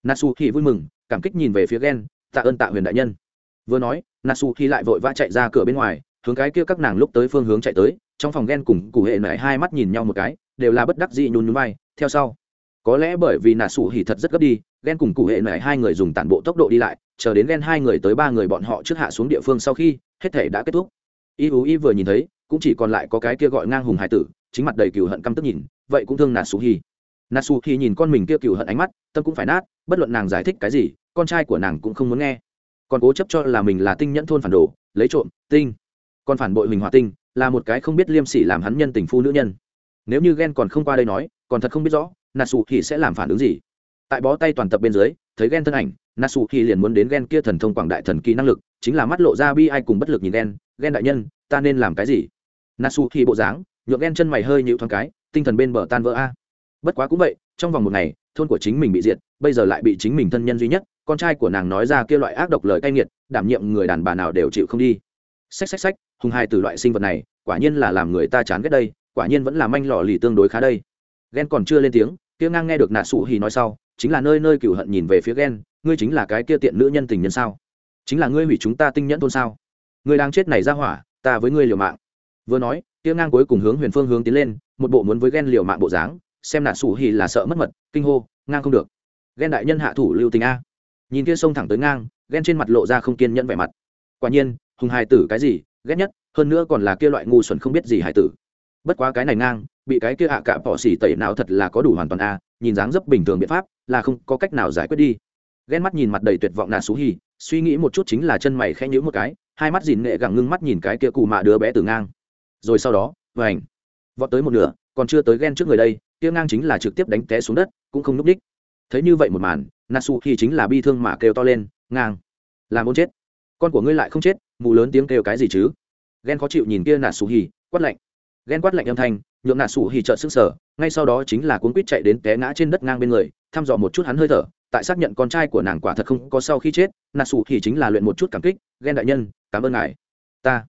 Nà su thì vui mừng, cảm kích nhìn về phía ghen tạ ơn tạ huyền đại nhân. Vừa nói nà su thì lại vội vã chạy ra cửa bên ngoài, hướng cái kia các nàng lúc tới phương hướng chạy tới, trong phòng ghen cùng cụ hệ nại hai mắt nhìn nhau một cái, đều là bất đắc dị nhún nhún vai, theo sau. Có lẽ bởi vì nà sủ hỉ thật rất gấp đi ghen cùng cụ hệ nại hai người dùng tản bộ tốc độ đi lại, chờ đến ghen hai người tới ba người bọn họ trước hạ xuống địa phương sau khi, hết thể đã kết thúc y ú y vừa nhìn thấy, cũng chỉ còn lại có cái kia gọi ngang hùng hải tử, chính mặt đầy cừu hận căm tức nhìn, vậy cũng thương nà Su Hi. nà Su Hi nhìn con mình kia cừu hận ánh mắt, tâm cũng phải nát, bất luận nàng giải thích cái gì, con trai của nàng cũng không muốn nghe. Còn cố chấp cho là mình là tinh nhẫn thôn phản đồ, lấy trộm, tinh. Còn phản bội mình hòa tinh, là một cái không biết liêm sỉ làm hắn nhân tình phu nữ nhân. Nếu như ghen còn không qua đây nói, còn thật không biết rõ Nà Su Hi sẽ làm phản ứng gì. Tại bó tay toàn tập bên dưới, thấy ghen thân ảnh nasu Hi liền muốn đến ghen kia thần thông quảng đại thần kỳ năng lực, chính là mắt lộ ra bi ai cùng bất lực nhìn ghen ghen đại nhân, ta nên làm cái gì? Nasu thì bộ dáng, nhượng ghen chân mày hơi nhịu thoáng cái, tinh thần bên bờ tan vỡ a. Bất quá cũng vậy, trong vòng một ngày, thôn của chính mình bị diệt, bây giờ lại bị chính mình thân nhân duy nhất, con trai của nàng nói ra kia loại ác độc lời cay nghiệt, đảm nhiệm người đàn bà nào đều chịu không đi. Xách xách xách, hùng hai từ loại sinh vật này, quả nhiên là làm người ta chán ghét đây, quả nhiên vẫn là manh lò lì tương đối khá đây. Ghen còn chưa lên tiếng, kia ngang nghe được nạ sụ hì nói sau, chính là nơi nơi cửu hận nhìn về phía ghen ngươi chính là cái kia tiện nữ nhân tình nhân sao? Chính là ngươi hủy chúng ta tinh nhẫn thôn sao? Ngươi đang chết này ra hỏa, ta với ngươi liều mạng. Vừa nói, kia ngang cuối cùng hướng huyền phương hướng tiến lên, một bộ muốn với ghen liều mạng bộ dáng, xem nạ sụ hỉ là sợ mất mật, kinh hô, ngang không được. Ghen đại nhân hạ thủ lưu tình a. Nhìn kia sông thẳng tới ngang, ghen trên mặt lộ ra không kiên nhẫn vẻ mặt. Quả nhiên, hùng hài tử cái gì, ghét nhất, hơn nữa còn là kia loại ngu xuẩn không biết gì hài tử. Bất quá cái này ngang, bị cái kia hạ à cạ bỏ xỉ tẩy não thật là có đủ hoàn toàn a, nhìn dáng dấp bình thường biện pháp, là không có cách nào giải quyết đi ghen mắt nhìn mặt đầy tuyệt vọng nà xú hì, suy nghĩ một chút chính là chân mày khẽ nhữ một cái, hai mắt dìn nghệ gẳng ngưng mắt nhìn cái kia cù mạ đứa bé từ ngang. Rồi sau đó và ảnh vọt tới một nửa, còn chưa tới ghen trước người đây, kia ngang chính là trực tiếp đánh té xuống đất, cũng không núp đích. Thấy như vậy một màn, nà xú hì chính là bi thương mà kêu to lên, ngang. Làm ôn chết. Con của ngươi lại không chết, mù lớn tiếng kêu cái gì chứ? Ghen khó chịu nhìn kia nà xú hì, quát lạnh. Ghen quát lạnh âm thanh, nhượng xú hì trợn sức sở ngay sau đó chính là cuốn quýt chạy đến té ngã trên đất ngang bên người, thăm dò một chút hắn hơi thở tại xác nhận con trai của nàng quả thật không có sau khi chết nạt sủ thì chính là luyện một chút cảm kích ghen đại nhân, cảm ơn ngài. Ta.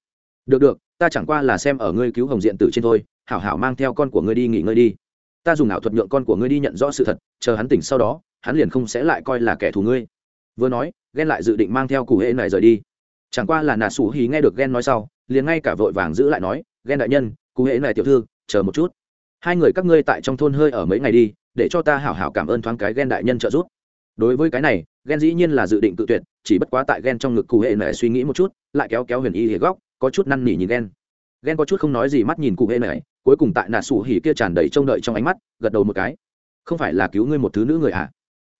Được được, ta chẳng qua là xem ở ngươi cứu hồng diện tử trên thôi, hảo hảo mang theo con của ngươi đi nghỉ ngơi đi. Ta dùng ảo thuật nhượng con của ngươi đi nhận rõ sự thật, chờ hắn tỉnh sau đó, hắn liền không sẽ lại coi là kẻ thù ngươi. Vừa nói ghen lại dự định mang theo cụ hệ này rời đi. Chẳng qua là nà sủ hì nghe được ghen nói sau, liền ngay cả vội vàng giữ lại nói ghen đại nhân, cụ hệ này tiểu thư, chờ một chút. Hai người các ngươi tại trong thôn hơi ở mấy ngày đi, để cho ta hảo hảo cảm ơn thoáng cái ghen đại nhân trợ giúp đối với cái này ghen dĩ nhiên là dự định tự tuyệt, chỉ bất quá tại ghen trong ngực cụ hệ nệ suy nghĩ một chút, lại kéo kéo huyền y hề góc, có chút năn nỉ nhìn ghen ghen có chút không nói gì mắt nhìn cụ hệ nệ cuối cùng tại nà sủ hỉ kia tràn đầy trông đợi trong ánh mắt, gật đầu một cái. Không phải là cứu ngươi một thứ nữ người ạ à?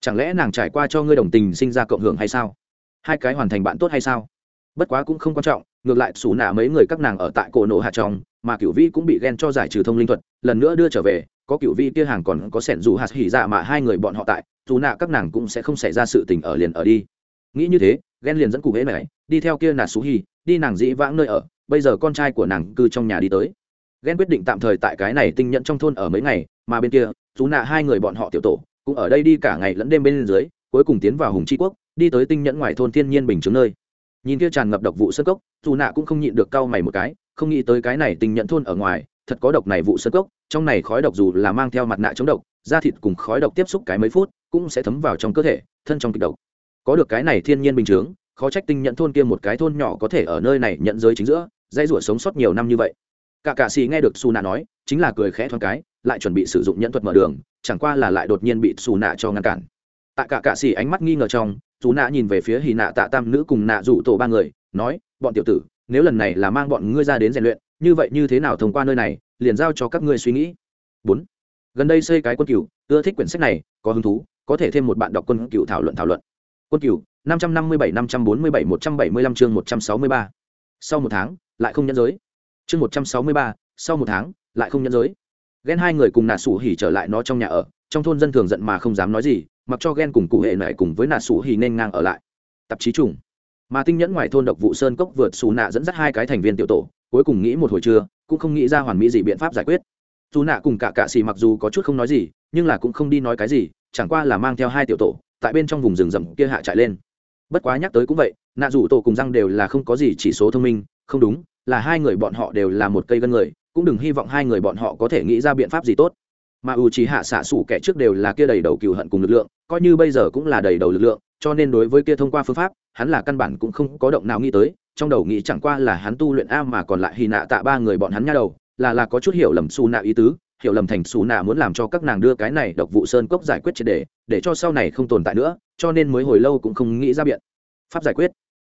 chẳng lẽ nàng trải qua cho ngươi đồng tình sinh ra cộng hưởng hay sao? Hai cái hoàn thành bạn tốt hay sao? Bất quá cũng không quan trọng ngược lại xù nạ mấy người các nàng ở tại cổ nổ hạ trong, mà cựu vi cũng bị ghen cho giải trừ thông linh thuật, lần nữa đưa trở về, có cựu vi kia hàng còn có sẻn dù hạt hỉ dạ mà hai người bọn họ tại, dù nạ các nàng cũng sẽ không xảy ra sự tình ở liền ở đi. Nghĩ như thế, ghen liền dẫn cụ hễ này đi theo kia nà xú hỉ, đi nàng dĩ vãng nơi ở, bây giờ con trai của nàng cư trong nhà đi tới. Ghen quyết định tạm thời tại cái này tinh nhận trong thôn ở mấy ngày, mà bên kia, dù nạ hai người bọn họ tiểu tổ, cũng ở đây đi cả ngày lẫn đêm bên dưới, cuối cùng tiến vào hùng tri quốc, đi tới tinh nhẫn ngoài thôn thiên nhiên bình chứng nơi nhìn kia tràn ngập độc vụ sơ cốc, dù nạ cũng không nhịn được cau mày một cái, không nghĩ tới cái này tinh nhận thôn ở ngoài, thật có độc này vụ sơ cốc, trong này khói độc dù là mang theo mặt nạ chống độc, da thịt cùng khói độc tiếp xúc cái mấy phút, cũng sẽ thấm vào trong cơ thể, thân trong kịch độc. Có được cái này thiên nhiên bình chướng, khó trách tinh nhận thôn kia một cái thôn nhỏ có thể ở nơi này nhận giới chính giữa dây rủa sống sót nhiều năm như vậy. Cả cạ xì nghe được xù nạ nói, chính là cười khẽ thoáng cái, lại chuẩn bị sử dụng nhẫn thuật mở đường, chẳng qua là lại đột nhiên bị xù nạ cho ngăn cản. Tại cả cạ xì ánh mắt nghi ngờ trong dù nạ nhìn về phía hì nạ tạ tam nữ cùng nạ rủ tổ ba người, nói, bọn tiểu tử, nếu lần này là mang bọn ngươi ra đến rèn luyện, như vậy như thế nào thông qua nơi này, liền giao cho các ngươi suy nghĩ. Bốn. Gần đây xây cái quân cựu ưa thích quyển sách này, có hứng thú, có thể thêm một bạn đọc quân cựu thảo luận thảo luận. Quân cựu năm trăm năm mươi bảy, năm trăm bốn mươi bảy, một trăm bảy mươi lăm chương một trăm sáu mươi ba. Sau một tháng, lại không nhẫn giới. Chương một trăm sáu mươi ba, sau một tháng, lại không nhẫn giới. Ghen hai người cùng nạ sủ hỉ trở lại nó trong nhà ở, trong thôn dân thường giận mà không dám nói gì mặc cho ghen cùng cụ hệ này cùng với nà sủ hì nên ngang ở lại. Tạp chí trùng. Mà tinh nhẫn ngoài thôn độc vụ sơn cốc vượt xù nạ dẫn dắt hai cái thành viên tiểu tổ, cuối cùng nghĩ một hồi trưa, cũng không nghĩ ra hoàn mỹ gì biện pháp giải quyết. Dù nạ cùng cả cạ xì mặc dù có chút không nói gì, nhưng là cũng không đi nói cái gì, chẳng qua là mang theo hai tiểu tổ, tại bên trong vùng rừng rậm kia hạ chạy lên. Bất quá nhắc tới cũng vậy, nạ rủ tổ cùng răng đều là không có gì chỉ số thông minh, không đúng, là hai người bọn họ đều là một cây gân người, cũng đừng hy vọng hai người bọn họ có thể nghĩ ra biện pháp gì tốt mà u trí hạ xạ xủ kẻ trước đều là kia đầy đầu cừu hận cùng lực lượng, coi như bây giờ cũng là đầy đầu lực lượng, cho nên đối với kia thông qua phương pháp, hắn là căn bản cũng không có động nào nghĩ tới, trong đầu nghĩ chẳng qua là hắn tu luyện a mà còn lại hy nạ tạ ba người bọn hắn nha đầu, là là có chút hiểu lầm xù nạ ý tứ, hiểu lầm thành xù nạ muốn làm cho các nàng đưa cái này độc vụ sơn cốc giải quyết triệt đề, để cho sau này không tồn tại nữa, cho nên mới hồi lâu cũng không nghĩ ra biện pháp giải quyết.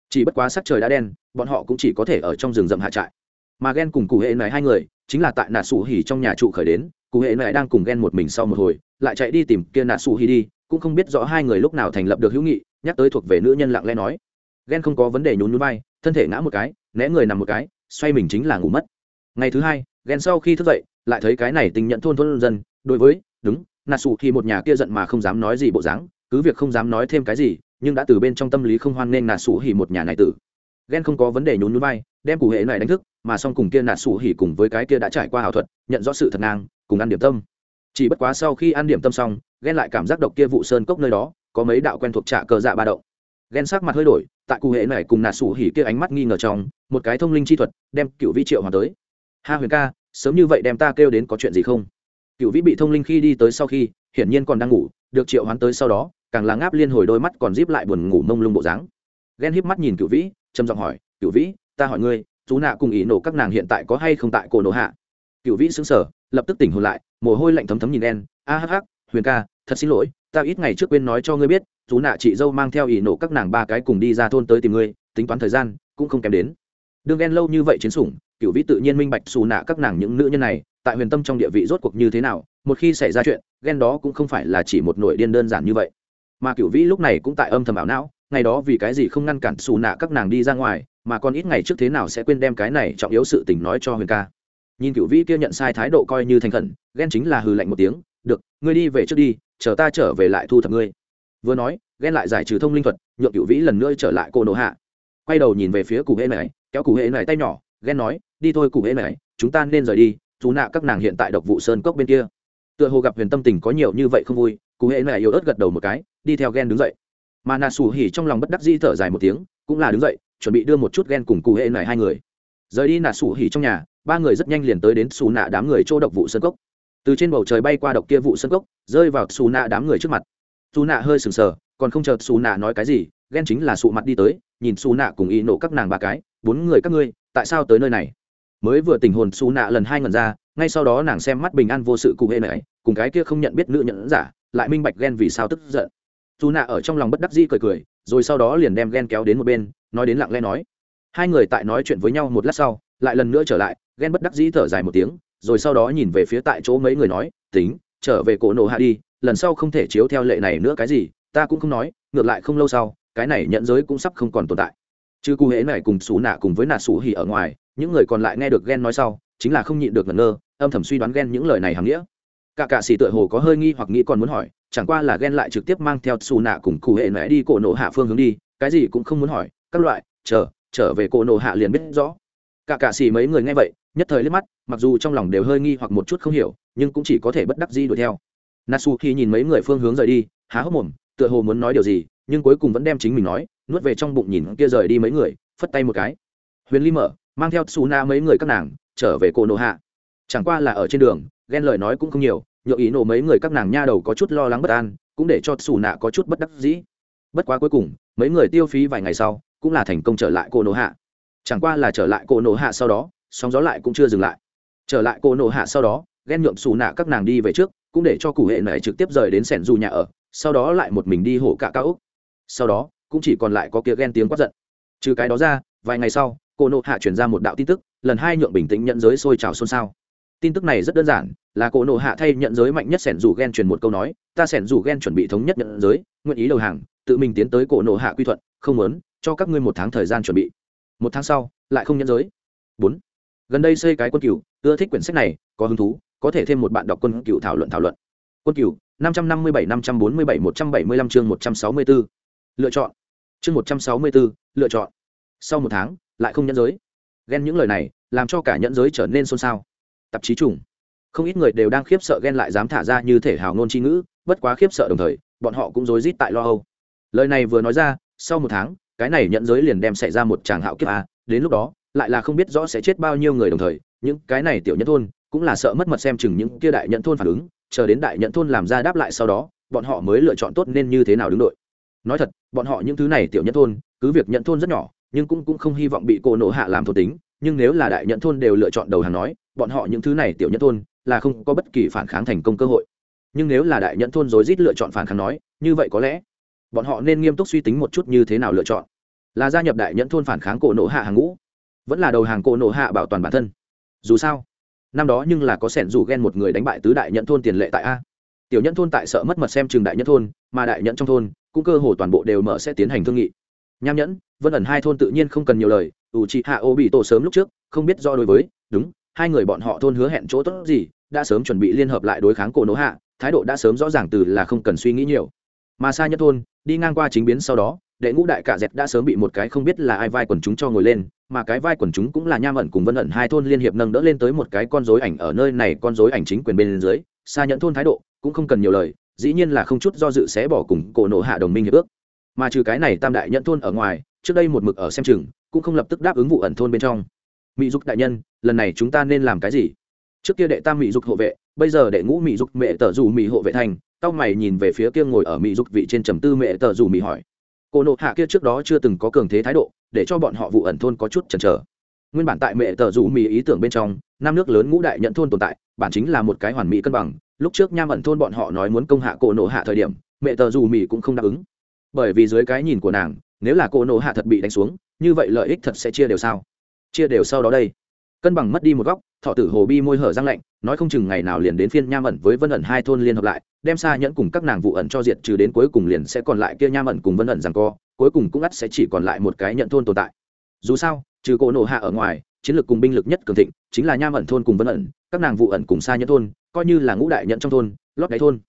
Chỉ bất quá sắc trời đã đen, bọn họ cũng chỉ có thể ở trong rừng rậm hạ trại. Mà ghen cùng cụ hệ này hai người, chính là tại nạ sủ hỉ trong nhà trụ khởi đến cụ hệ này đang cùng ghen một mình sau một hồi, lại chạy đi tìm kia nạ sủ hỉ đi, cũng không biết rõ hai người lúc nào thành lập được hữu nghị, nhắc tới thuộc về nữ nhân lặng lẽ nói. Ghen không có vấn đề nhún nhún vai, thân thể ngã một cái, né người nằm một cái, xoay mình chính là ngủ mất. Ngày thứ hai, ghen sau khi thức dậy, lại thấy cái này tình nhận thôn thôn dân, đối với, đúng nà Sụ thì một nhà kia giận mà không dám nói gì bộ dáng, cứ việc không dám nói thêm cái gì, nhưng đã từ bên trong tâm lý không hoan nên nà Sụ hỉ một nhà này tử. Ghen không có vấn đề nhún nhún vai, đem cụ hệ này đánh thức, mà xong cùng kia nà Sụ hỉ cùng với cái kia đã trải qua ảo thuật, nhận rõ sự thật ngang cùng ăn điểm tâm. Chỉ bất quá sau khi ăn điểm tâm xong, ghen lại cảm giác độc kia vụ sơn cốc nơi đó, có mấy đạo quen thuộc trạ cờ dạ ba động. Ghen sắc mặt hơi đổi, tại cụ hệ này cùng nà sủ hỉ kia ánh mắt nghi ngờ trong, một cái thông linh chi thuật, đem cựu vi triệu hoàng tới. Ha huyền ca, sớm như vậy đem ta kêu đến có chuyện gì không? Cựu vĩ bị thông linh khi đi tới sau khi, hiển nhiên còn đang ngủ, được triệu hoán tới sau đó, càng là ngáp liên hồi đôi mắt còn díp lại buồn ngủ mông lung bộ dáng. Ghen híp mắt nhìn cựu vĩ, trầm giọng hỏi, cựu vĩ, ta hỏi ngươi, chú nạ cùng ý nổ các nàng hiện tại có hay không tại cổ nổ hạ? Cựu vĩ xứng sở lập tức tỉnh hồn lại, mồ hôi lạnh thấm thấm nhìn đen. A hh huyền ca, thật xin lỗi, ta ít ngày trước quên nói cho ngươi biết, chú nạ chị dâu mang theo ỷ nổ các nàng ba cái cùng đi ra thôn tới tìm ngươi, tính toán thời gian, cũng không kém đến. Đương ghen lâu như vậy chiến sủng, cựu vĩ tự nhiên minh bạch xù nạ các nàng những nữ nhân này, tại huyền tâm trong địa vị rốt cuộc như thế nào, một khi xảy ra chuyện, ghen đó cũng không phải là chỉ một nội điên đơn giản như vậy. Mà cựu vĩ lúc này cũng tại âm thầm ảo não, ngày đó vì cái gì không ngăn cản xù nạ các nàng đi ra ngoài, mà còn ít ngày trước thế nào sẽ quên đem cái này trọng yếu sự tình nói cho huyền ca nhìn cựu vĩ kia nhận sai thái độ coi như thành khẩn, ghen chính là hừ lạnh một tiếng, được, ngươi đi về trước đi, chờ ta trở về lại thu thập ngươi. Vừa nói, ghen lại giải trừ thông linh thuật, nhượng cựu vĩ lần nữa trở lại cô nổ hạ. Quay đầu nhìn về phía cụ hễ này, kéo cụ hễ này tay nhỏ, ghen nói, đi thôi cụ hễ này, chúng ta nên rời đi chú nạ các nàng hiện tại độc vụ sơn cốc bên kia. Tựa hồ gặp huyền tâm tình có nhiều như vậy không vui, cụ hễ này yếu ớt gật đầu một cái, đi theo ghen đứng dậy. Mà nà xù hỉ trong lòng bất đắc dĩ thở dài một tiếng, cũng là đứng dậy, chuẩn bị đưa một chút ghen cùng cụ hễ này hai người rời đi nà sủ hỉ trong nhà, ba người rất nhanh liền tới đến xù nạ đám người chỗ độc vụ sơn cốc. Từ trên bầu trời bay qua độc kia vụ sơn cốc, rơi vào xù nạ đám người trước mặt. Xù nạ hơi sừng sờ, còn không chờ xù nạ nói cái gì, ghen chính là sụ mặt đi tới, nhìn xù nạ cùng y nổ các nàng ba cái, bốn người các ngươi, tại sao tới nơi này? Mới vừa tình hồn xù nạ lần hai ngần ra, ngay sau đó nàng xem mắt bình an vô sự cụ hệ này cùng cái kia không nhận biết nữ nhận giả, lại minh bạch ghen vì sao tức giận. Dù nạ ở trong lòng bất đắc dĩ cười cười, rồi sau đó liền đem ghen kéo đến một bên, nói đến lặng lẽ nói hai người tại nói chuyện với nhau một lát sau, lại lần nữa trở lại, ghen bất đắc dĩ thở dài một tiếng, rồi sau đó nhìn về phía tại chỗ mấy người nói, tính, trở về cổ nổ hạ đi, lần sau không thể chiếu theo lệ này nữa cái gì, ta cũng không nói, ngược lại không lâu sau, cái này nhận giới cũng sắp không còn tồn tại. Chứ cụ hễ này cùng xù nạ cùng với nạ xù hỉ ở ngoài, những người còn lại nghe được ghen nói sau, chính là không nhịn được ngẩn ngơ, âm thầm suy đoán ghen những lời này hàm nghĩa. Cả cạ xì tựa hồ có hơi nghi hoặc nghĩ còn muốn hỏi, chẳng qua là ghen lại trực tiếp mang theo xù nạ cùng cụ hệ mẹ đi cổ nổ hạ phương hướng đi, cái gì cũng không muốn hỏi, các loại, chờ trở về cổ nổ hạ liền biết rõ. Cả cạ xì mấy người nghe vậy nhất thời liếc mắt mặc dù trong lòng đều hơi nghi hoặc một chút không hiểu nhưng cũng chỉ có thể bất đắc di đuổi theo. Nasu khi nhìn mấy người phương hướng rời đi há hốc mồm tựa hồ muốn nói điều gì nhưng cuối cùng vẫn đem chính mình nói nuốt về trong bụng nhìn kia rời đi mấy người phất tay một cái. Huyền ly mở mang theo su na mấy người các nàng trở về cổ nổ hạ. Chẳng qua là ở trên đường ghen lời nói cũng không nhiều nhượng ý nổ mấy người các nàng nha đầu có chút lo lắng bất an cũng để cho xù nạ có chút bất đắc dĩ. Bất quá cuối cùng mấy người tiêu phí vài ngày sau cũng là thành công trở lại cô nổ hạ. Chẳng qua là trở lại cô nổ hạ sau đó, sóng gió lại cũng chưa dừng lại. Trở lại cô nổ hạ sau đó, ghen nhượng xù nạ các nàng đi về trước, cũng để cho cụ hệ này trực tiếp rời đến sẻn dù nhà ở, sau đó lại một mình đi hổ cả cao úc. Sau đó, cũng chỉ còn lại có kia ghen tiếng quát giận. Trừ cái đó ra, vài ngày sau, cô nộ hạ chuyển ra một đạo tin tức, lần hai nhượng bình tĩnh nhận giới sôi trào xôn xao. Tin tức này rất đơn giản, là cô nộ hạ thay nhận giới mạnh nhất sẻn dù ghen truyền một câu nói, ta sẻn dù ghen chuẩn bị thống nhất nhận giới, nguyện ý đầu hàng, tự mình tiến tới cổ nộ hạ quy thuận, không muốn cho các ngươi một tháng thời gian chuẩn bị. Một tháng sau, lại không nhận giới. Bốn. Gần đây xây cái quân cựu ưa thích quyển sách này, có hứng thú, có thể thêm một bạn đọc quân cựu thảo luận thảo luận. Quân cựu năm trăm năm mươi bảy, năm trăm bốn mươi bảy, một trăm bảy mươi lăm chương một trăm sáu mươi bốn lựa chọn. Chương một trăm sáu mươi bốn lựa chọn. Sau một tháng, lại không nhận giới. Ghen những lời này, làm cho cả nhẫn giới trở nên xôn xao. Tạp chí trùng. Không ít người đều đang khiếp sợ ghen lại dám thả ra như thể hào ngôn c h i ngữ, bất quá khiếp sợ đồng thời, bọn họ cũng rối rít tại lo âu. Lời này vừa nói ra, sau một tháng cái này nhận giới liền đem xảy ra một tràng hạo kiếp a, đến lúc đó, lại là không biết rõ sẽ chết bao nhiêu người đồng thời, những cái này tiểu nhân thôn cũng là sợ mất mật xem chừng những kia đại nhận thôn phản ứng, chờ đến đại nhận thôn làm ra đáp lại sau đó, bọn họ mới lựa chọn tốt nên như thế nào đứng đội. Nói thật, bọn họ những thứ này tiểu nhân thôn, cứ việc nhận thôn rất nhỏ, nhưng cũng cũng không hy vọng bị cô nổ hạ làm thôn tính, nhưng nếu là đại nhận thôn đều lựa chọn đầu hàng nói, bọn họ những thứ này tiểu nhận thôn là không có bất kỳ phản kháng thành công cơ hội. Nhưng nếu là đại nhận thôn rối rít lựa chọn phản kháng nói, như vậy có lẽ bọn họ nên nghiêm túc suy tính một chút như thế nào lựa chọn. Là gia nhập đại nhẫn thôn phản kháng cổ nổ hạ hàng ngũ, vẫn là đầu hàng cổ nổ hạ bảo toàn bản thân. Dù sao, năm đó nhưng là có sẻn dù ghen một người đánh bại tứ đại nhẫn thôn tiền lệ tại a. Tiểu nhẫn thôn tại sợ mất mật xem trường đại nhẫn thôn, mà đại nhẫn trong thôn, cũng cơ hồ toàn bộ đều mở sẽ tiến hành thương nghị. Nham nhẫn, vân ẩn hai thôn tự nhiên không cần nhiều lời, ủ trị hạ ô bị tổ sớm lúc trước, không biết do đối với, đúng, hai người bọn họ thôn hứa hẹn chỗ tốt gì, đã sớm chuẩn bị liên hợp lại đối kháng cổ nổ hạ, thái độ đã sớm rõ ràng từ là không cần suy nghĩ nhiều. Mà xa nhất thôn đi ngang qua chính biến sau đó, đệ ngũ đại cả dẹt đã sớm bị một cái không biết là ai vai quần chúng cho ngồi lên, mà cái vai quần chúng cũng là nham ẩn cùng vân ẩn hai thôn liên hiệp nâng đỡ lên tới một cái con dối ảnh ở nơi này, con dối ảnh chính quyền bên dưới, xa nhận thôn thái độ, cũng không cần nhiều lời, dĩ nhiên là không chút do dự sẽ bỏ cùng cổ nổ hạ đồng minh hiệp ước. Mà trừ cái này tam đại nhận thôn ở ngoài, trước đây một mực ở xem chừng, cũng không lập tức đáp ứng vụ ẩn thôn bên trong. Mỹ dục đại nhân, lần này chúng ta nên làm cái gì? Trước kia đệ tam mỹ dục hộ vệ, bây giờ đệ ngũ mỹ dục mẹ tở dù mỹ hộ vệ thành tao mày nhìn về phía kia ngồi ở mỹ dục vị trên trầm tư mẹ tờ dù mỹ hỏi. Cô nộ hạ kia trước đó chưa từng có cường thế thái độ, để cho bọn họ vụ ẩn thôn có chút chần chờ. Nguyên bản tại mẹ tờ dù mỹ ý tưởng bên trong, năm nước lớn ngũ đại nhận thôn tồn tại, bản chính là một cái hoàn mỹ cân bằng. Lúc trước nham ẩn thôn bọn họ nói muốn công hạ cổ nộ hạ thời điểm, mẹ tờ dù mỹ cũng không đáp ứng. Bởi vì dưới cái nhìn của nàng, nếu là cổ nộ hạ thật bị đánh xuống, như vậy lợi ích thật sẽ chia đều sao? Chia đều sau đó đây cân bằng mất đi một góc, thọ tử hồ bi môi hở răng lạnh, nói không chừng ngày nào liền đến phiên nham ẩn với vân ẩn hai thôn liên hợp lại, đem xa nhẫn cùng các nàng vụ ẩn cho diệt trừ đến cuối cùng liền sẽ còn lại kia nham ẩn cùng vân ẩn rằng co, cuối cùng cũng ắt sẽ chỉ còn lại một cái nhận thôn tồn tại. Dù sao, trừ cỗ nổ hạ ở ngoài, chiến lược cùng binh lực nhất cường thịnh, chính là nham ẩn thôn cùng vân ẩn, các nàng vụ ẩn cùng xa nhẫn thôn, coi như là ngũ đại nhận trong thôn, lót đáy thôn.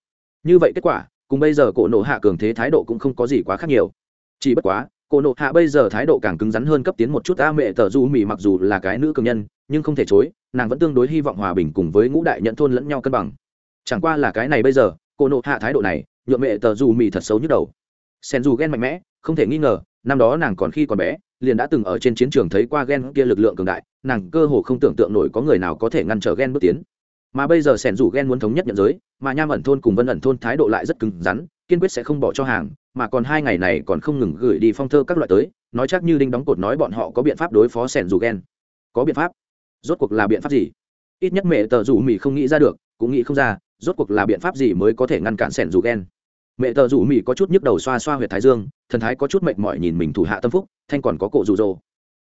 Như vậy kết quả, cùng bây giờ cỗ nổ hạ cường thế thái độ cũng không có gì quá khác nhiều. Chỉ bất quá Cô nộ hạ bây giờ thái độ càng cứng rắn hơn cấp tiến một chút a mẹ tờ du mì mặc dù là cái nữ cường nhân, nhưng không thể chối, nàng vẫn tương đối hy vọng hòa bình cùng với ngũ đại nhận thôn lẫn nhau cân bằng. Chẳng qua là cái này bây giờ, cô nộ hạ thái độ này, nhuộm mẹ tờ du mì thật xấu nhức đầu. Sen du ghen mạnh mẽ, không thể nghi ngờ, năm đó nàng còn khi còn bé, liền đã từng ở trên chiến trường thấy qua ghen kia lực lượng cường đại, nàng cơ hồ không tưởng tượng nổi có người nào có thể ngăn trở ghen bước tiến. Mà bây giờ sẻn rủ ghen muốn thống nhất nhận giới, mà nham ẩn thôn cùng vân ẩn thôn thái độ lại rất cứng rắn kiên quyết sẽ không bỏ cho hàng, mà còn hai ngày này còn không ngừng gửi đi phong thơ các loại tới, nói chắc như đinh đóng cột nói bọn họ có biện pháp đối phó sẻn rủ ghen có biện pháp? Rốt cuộc là biện pháp gì? Ít nhất mẹ tờ rủ mỹ không nghĩ ra được, cũng nghĩ không ra, rốt cuộc là biện pháp gì mới có thể ngăn cản sẻn rủ ghen mẹ tờ rủ mỹ có chút nhức đầu xoa xoa huyệt thái dương, thần thái có chút mệt mỏi nhìn mình thủ hạ tâm phúc, thanh còn có cổ rủ rồ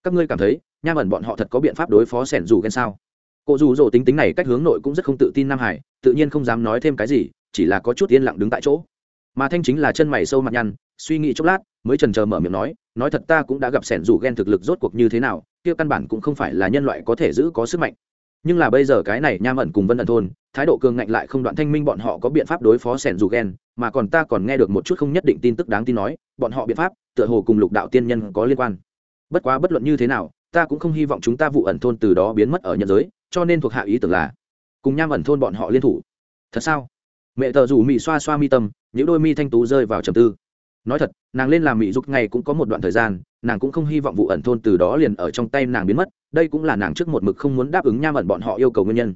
các ngươi cảm thấy nham ẩn bọn họ thật có biện pháp đối phó sẻn rủ ghen sao? Cổ rủ rồ tính tính này cách hướng nội cũng rất không tự tin nam hải, tự nhiên không dám nói thêm cái gì, chỉ là có chút yên lặng đứng tại chỗ mà thanh chính là chân mày sâu mặt nhăn, suy nghĩ chốc lát, mới trần chờ mở miệng nói nói thật ta cũng đã gặp sẻn rủ ghen thực lực rốt cuộc như thế nào, kia căn bản cũng không phải là nhân loại có thể giữ có sức mạnh. Nhưng là bây giờ cái này nham ẩn cùng vân ẩn thôn, thái độ cường ngạnh lại không đoạn thanh minh bọn họ có biện pháp đối phó sẻn dù ghen, mà còn ta còn nghe được một chút không nhất định tin tức đáng tin nói, bọn họ biện pháp, tựa hồ cùng lục đạo tiên nhân có liên quan. Bất quá bất luận như thế nào, ta cũng không hy vọng chúng ta vụ ẩn thôn từ đó biến mất ở nhân giới, cho nên thuộc hạ ý tưởng là, cùng nham ẩn thôn bọn họ liên thủ. Thật sao? Mẹ tờ rủ mị xoa xoa mi tâm, những đôi mi thanh tú rơi vào trầm tư. Nói thật, nàng lên làm mỹ dục ngày cũng có một đoạn thời gian, nàng cũng không hy vọng vụ ẩn thôn từ đó liền ở trong tay nàng biến mất, đây cũng là nàng trước một mực không muốn đáp ứng nham ẩn bọn họ yêu cầu nguyên nhân.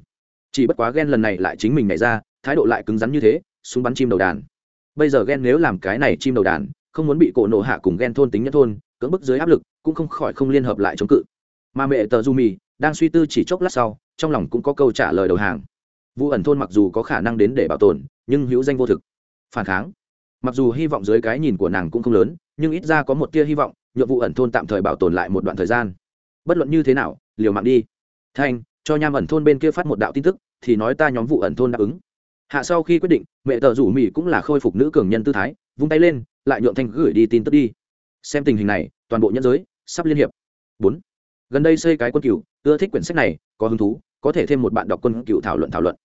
Chỉ bất quá ghen lần này lại chính mình nảy ra, thái độ lại cứng rắn như thế, súng bắn chim đầu đàn. Bây giờ ghen nếu làm cái này chim đầu đàn, không muốn bị cổ nộ hạ cùng ghen thôn tính nhất thôn, cưỡng bức dưới áp lực, cũng không khỏi không liên hợp lại chống cự. Mà mẹ tờ du mì đang suy tư chỉ chốc lát sau, trong lòng cũng có câu trả lời đầu hàng vụ ẩn thôn mặc dù có khả năng đến để bảo tồn nhưng hữu danh vô thực. Phản kháng. Mặc dù hy vọng dưới cái nhìn của nàng cũng không lớn nhưng ít ra có một tia hy vọng nhượng vụ ẩn thôn tạm thời bảo tồn lại một đoạn thời gian. Bất luận như thế nào liều mạng đi. Thanh cho nham ẩn thôn bên kia phát một đạo tin tức thì nói ta nhóm vụ ẩn thôn đáp ứng. Hạ sau khi quyết định mẹ tờ rủ mỹ cũng là khôi phục nữ cường nhân tư thái vung tay lên lại nhượng thanh gửi đi tin tức đi. Xem tình hình này toàn bộ nhân giới sắp liên hiệp. Bốn. Gần đây xây cái quân cựu, ưa thích quyển sách này có hứng thú có thể thêm một bạn đọc quân cựu thảo luận thảo luận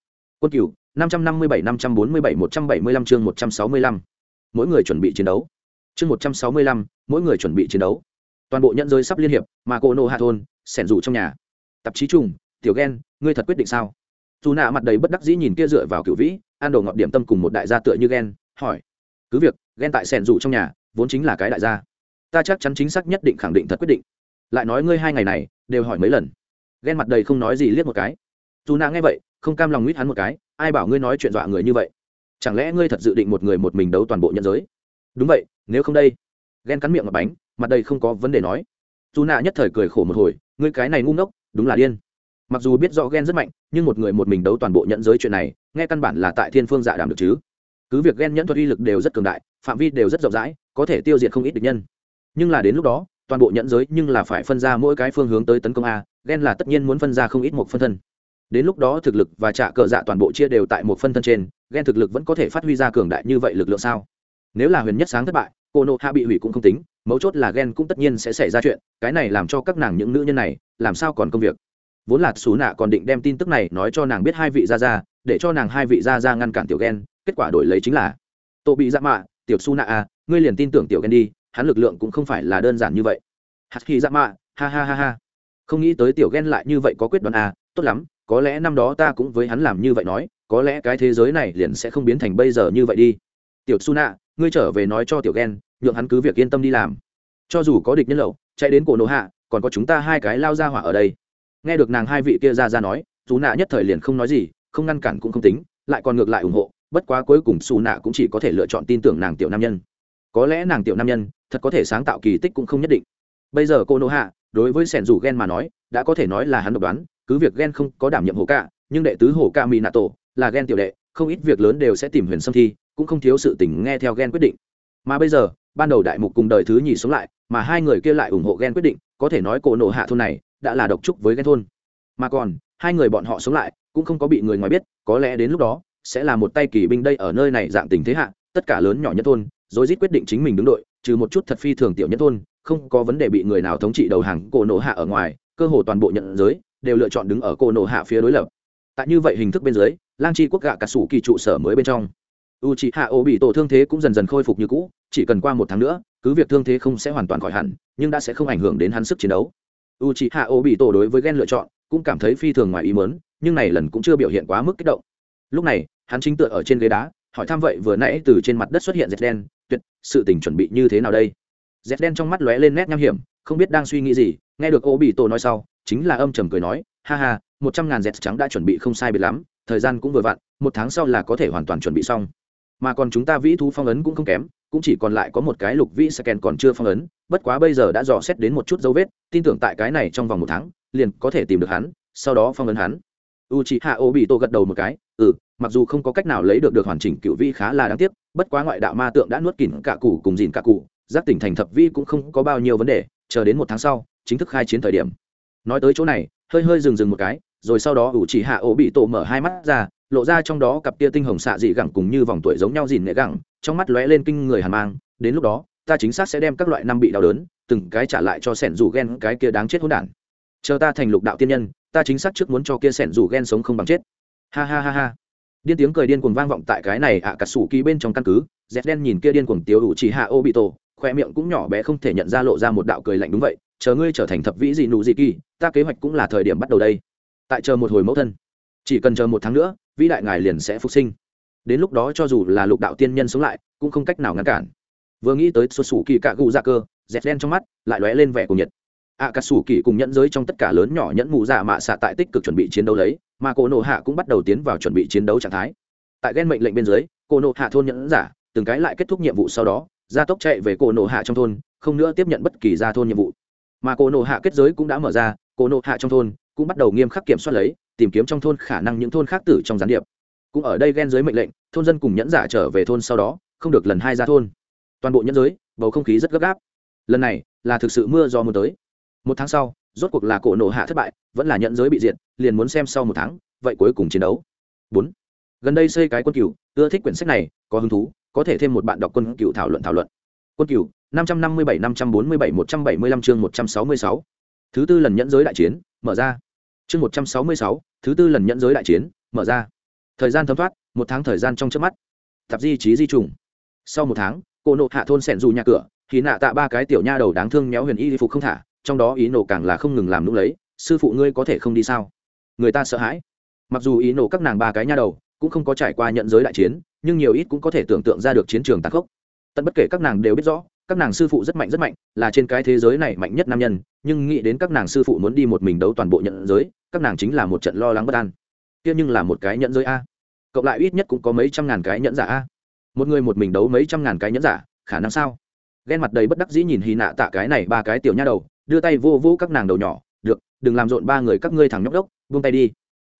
quân cửu, năm trăm năm mươi bảy, năm trăm bốn mươi bảy, một trăm bảy mươi lăm chương một trăm sáu mươi lăm. Mỗi người chuẩn bị chiến đấu. Chương một trăm sáu mươi lăm, mỗi người chuẩn bị chiến đấu. Toàn bộ nhận giới sắp liên hiệp, mà cô nô hạ thôn, sẻn rủ trong nhà. Tạp chí trùng, tiểu ghen, ngươi thật quyết định sao? Dù nạ mặt đầy bất đắc dĩ nhìn kia dựa vào cựu vĩ an đồ ngọt điểm tâm cùng một đại gia tựa như ghen, hỏi. Cứ việc, ghen tại sẻn rủ trong nhà, vốn chính là cái đại gia. Ta chắc chắn chính xác nhất định khẳng định thật quyết định. Lại nói ngươi hai ngày này, đều hỏi mấy lần. Ghen mặt đầy không nói gì liếc một cái dù nạ nghe vậy, không cam lòng nguyết hắn một cái, ai bảo ngươi nói chuyện dọa người như vậy? Chẳng lẽ ngươi thật dự định một người một mình đấu toàn bộ nhân giới? Đúng vậy, nếu không đây. Ghen cắn miệng ngập bánh, mặt đây không có vấn đề nói. Dù nạ nhất thời cười khổ một hồi, ngươi cái này ngu ngốc, đúng là điên. Mặc dù biết rõ ghen rất mạnh, nhưng một người một mình đấu toàn bộ nhận giới chuyện này, nghe căn bản là tại thiên phương dạ đảm được chứ. Cứ việc ghen nhẫn thuật uy lực đều rất cường đại, phạm vi đều rất rộng rãi, có thể tiêu diệt không ít địch nhân. Nhưng là đến lúc đó, toàn bộ nhận giới nhưng là phải phân ra mỗi cái phương hướng tới tấn công a, ghen là tất nhiên muốn phân ra không ít một phân thân đến lúc đó thực lực và trả cờ dạ toàn bộ chia đều tại một phân thân trên ghen thực lực vẫn có thể phát huy ra cường đại như vậy lực lượng sao? Nếu là huyền nhất sáng thất bại, cô nộ hạ bị hủy cũng không tính, mấu chốt là ghen cũng tất nhiên sẽ xảy ra chuyện, cái này làm cho các nàng những nữ nhân này, làm sao còn công việc? Vốn là xú nạ còn định đem tin tức này nói cho nàng biết hai vị ra ra để cho nàng hai vị ra ra ngăn cản tiểu ghen kết quả đổi lấy chính là tổ bị dạ mạ, tiểu su nạ à ngươi liền tin tưởng tiểu ghen đi, hắn lực lượng cũng không phải là đơn giản như vậy. Hạt khi dạ mạ, ha ha ha ha. Không nghĩ tới tiểu ghen lại như vậy có quyết đoán à tốt lắm có lẽ năm đó ta cũng với hắn làm như vậy nói, có lẽ cái thế giới này liền sẽ không biến thành bây giờ như vậy đi. Tiểu su nạ ngươi trở về nói cho tiểu ghen nhượng hắn cứ việc yên tâm đi làm. Cho dù có địch nhân lậu, chạy đến cổ nổ hạ, còn có chúng ta hai cái lao ra hỏa ở đây. Nghe được nàng hai vị kia ra ra nói su nạ nhất thời liền không nói gì, không ngăn cản cũng không tính, lại còn ngược lại ủng hộ, bất quá cuối cùng xù nạ cũng chỉ có thể lựa chọn tin tưởng nàng tiểu nam nhân. Có lẽ nàng tiểu nam nhân, thật có thể sáng tạo kỳ tích cũng không nhất định. Bây giờ cô nô hạ, đối với sẻn rủ ghen mà nói, đã có thể nói là hắn độc đoán cứ việc ghen không có đảm nhiệm hồ ca, nhưng đệ tứ hồ ca mỹ nạ tổ là ghen tiểu đệ, không ít việc lớn đều sẽ tìm huyền Sâm thi, cũng không thiếu sự tình nghe theo ghen quyết định. Mà bây giờ, ban đầu đại mục cùng đời thứ nhì sống lại, mà hai người kia lại ủng hộ ghen quyết định, có thể nói cổ nộ hạ thôn này đã là độc trúc với ghen thôn. Mà còn, hai người bọn họ sống lại, cũng không có bị người ngoài biết, có lẽ đến lúc đó, sẽ là một tay kỳ binh đây ở nơi này dạng tình thế hạ, tất cả lớn nhỏ nhất thôn, rồi rít quyết định chính mình đứng đội, trừ một chút thật phi thường tiểu nhất thôn, không có vấn đề bị người nào thống trị đầu hàng cổ nộ hạ ở ngoài, cơ hồ toàn bộ nhận giới đều lựa chọn đứng ở cô nổ hạ phía đối lập. Tại như vậy hình thức bên dưới, lang chi quốc gạ cả sủ kỳ trụ sở mới bên trong. U c h ị hạ ô bị tổ thương thế cũng dần dần khôi phục như cũ, chỉ cần qua một tháng nữa, cứ việc thương thế không sẽ hoàn toàn khỏi hẳn, nhưng đã sẽ không ảnh hưởng đến hắn sức chiến đấu. U c h ị hạ ô bị tổ đối với ghen lựa chọn, cũng cảm thấy phi thường ngoài ý mớn nhưng này lần cũng chưa biểu hiện quá mức kích động. Lúc này, hắn chính tựa ở trên ghế đá, hỏi thăm vậy vừa nãy từ trên mặt đất xuất hiện dệt đen, tuyệt, sự tình chuẩn bị như thế nào đây? Dệt đen trong mắt lóe lên nét nham hiểm không biết đang suy nghĩ gì, nghe được ô bị tổ nói sau, chính là âm trầm cười nói, ha ha, một trăm ngàn dẹt trắng đã chuẩn bị không sai biệt lắm, thời gian cũng vừa vặn, một tháng sau là có thể hoàn toàn chuẩn bị xong. Mà còn chúng ta vĩ thú phong ấn cũng không kém, cũng chỉ còn lại có một cái lục vĩ scan còn chưa phong ấn, bất quá bây giờ đã dò xét đến một chút dấu vết, tin tưởng tại cái này trong vòng một tháng, liền có thể tìm được hắn, sau đó phong ấn hắn. U c hạ ô bị tô gật đầu một cái ừ mặc dù không có cách nào lấy được được hoàn chỉnh cựu vĩ khá là đáng tiếc, bất quá ngoại đạo ma tượng đã nuốt kỉn cả cụ cùng dìn cả cụ, giác tỉnh thành thập vi cũng không có bao nhiêu vấn đề chờ đến một tháng sau, chính thức khai chiến thời điểm. Nói tới chỗ này, hơi hơi dừng dừng một cái, rồi sau đó ủ chỉ hạ ổ bị tổ mở hai mắt ra, lộ ra trong đó cặp tia tinh hồng xạ dị gẳng cùng như vòng tuổi giống nhau dìn nệ gẳng, trong mắt lóe lên kinh người hàn mang, đến lúc đó, ta chính xác sẽ đem các loại năm bị đau đớn, từng cái trả lại cho sẻn dù ghen cái kia đáng chết hỗn đản. Chờ ta thành lục đạo tiên nhân, ta chính xác trước muốn cho kia sẻn dù ghen sống không bằng chết. Ha ha ha ha. Điên tiếng cười điên cuồng vang vọng tại cái này ạ à cà sủ ký bên trong căn cứ dẹt đen nhìn kia điên cuồng tiếu ủ chỉ hạ ô bị tổ khoe miệng cũng nhỏ bé không thể nhận ra lộ ra một đạo cười lạnh đúng vậy chờ ngươi trở thành thập vĩ gì nụ gì kỳ ta kế hoạch cũng là thời điểm bắt đầu đây. Tại chờ một hồi mẫu thân. Chỉ cần chờ một tháng nữa vĩ đại ngài liền sẽ phục sinh. Đến lúc đó cho dù là lục đạo tiên nhân sống lại cũng không cách nào ngăn cản. Vừa nghĩ tới xuất xù kỳ cạ gù ra cơ dẹt đen trong mắt lại lóe lên vẻ cùng nhiệt. Ạ à, cà sủ kỳ cùng nhẫn giới trong tất cả lớn nhỏ nhẫn mù dạ mạ xạ tại tích cực chuẩn bị chiến đấu lấy mà cô nộ hạ cũng bắt đầu tiến vào chuẩn bị chiến đấu trạng thái. Tại ghen mệnh lệnh bên dưới cô nộ hạ thôn nhẫn giả từng cái lại kết thúc nhiệm vụ sau đó gia tốc chạy về cổ nộ hạ trong thôn, không nữa tiếp nhận bất kỳ gia thôn nhiệm vụ. Mà cổ nộ hạ kết giới cũng đã mở ra, cổ nộ hạ trong thôn cũng bắt đầu nghiêm khắc kiểm soát lấy, tìm kiếm trong thôn khả năng những thôn khác tử trong gián điệp. Cũng ở đây ghen dưới mệnh lệnh, thôn dân cùng nhẫn giả trở về thôn sau đó, không được lần hai ra thôn. Toàn bộ nhẫn giới, bầu không khí rất gấp gáp. Lần này là thực sự mưa do mưa tới. Một tháng sau, rốt cuộc là cổ nổ hạ thất bại, vẫn là nhẫn giới bị diệt, liền muốn xem sau một tháng, vậy cuối cùng chiến đấu. Bốn. Gần đây xây cái quân cửu, ưa thích quyển sách này, có hứng thú có thể thêm một bạn đọc quân cựu thảo luận thảo luận. Quân cựu, năm trăm năm mươi bảy, năm trăm bốn mươi bảy, một trăm bảy mươi lăm, chương một trăm sáu mươi sáu. Thứ tư lần nhẫn giới đại chiến, mở ra. Chương một trăm sáu mươi sáu, thứ tư lần nhẫn giới đại chiến, mở ra. Thời gian thấm thoát, một tháng thời gian trong trước mắt. Tạp di trí di trùng. Sau một tháng, cô nộ hạ thôn sẻn dù nhà cửa thì nạ tạ ba cái tiểu nha đầu đáng thương méo huyền y phục không thả, trong đó ý nổ càng là không ngừng làm nũng lấy, sư phụ ngươi có thể không đi sao? Người ta sợ hãi. Mặc dù ý nổ các nàng ba cái nha đầu cũng không có trải qua nhận giới đại chiến nhưng nhiều ít cũng có thể tưởng tượng ra được chiến trường tàn khốc. Tận bất kể các nàng đều biết rõ, các nàng sư phụ rất mạnh rất mạnh, là trên cái thế giới này mạnh nhất nam nhân, nhưng nghĩ đến các nàng sư phụ muốn đi một mình đấu toàn bộ nhận giới, các nàng chính là một trận lo lắng bất an. Kia nhưng là một cái nhận giới a. Cộng lại ít nhất cũng có mấy trăm ngàn cái nhẫn giả a. Một người một mình đấu mấy trăm ngàn cái nhẫn giả, khả năng sao? Ghen mặt đầy bất đắc dĩ nhìn hy nạ tạ cái này ba cái tiểu nha đầu, đưa tay vô vô các nàng đầu nhỏ, được, đừng làm rộn ba người các ngươi thằng nhóc đốc, buông tay đi.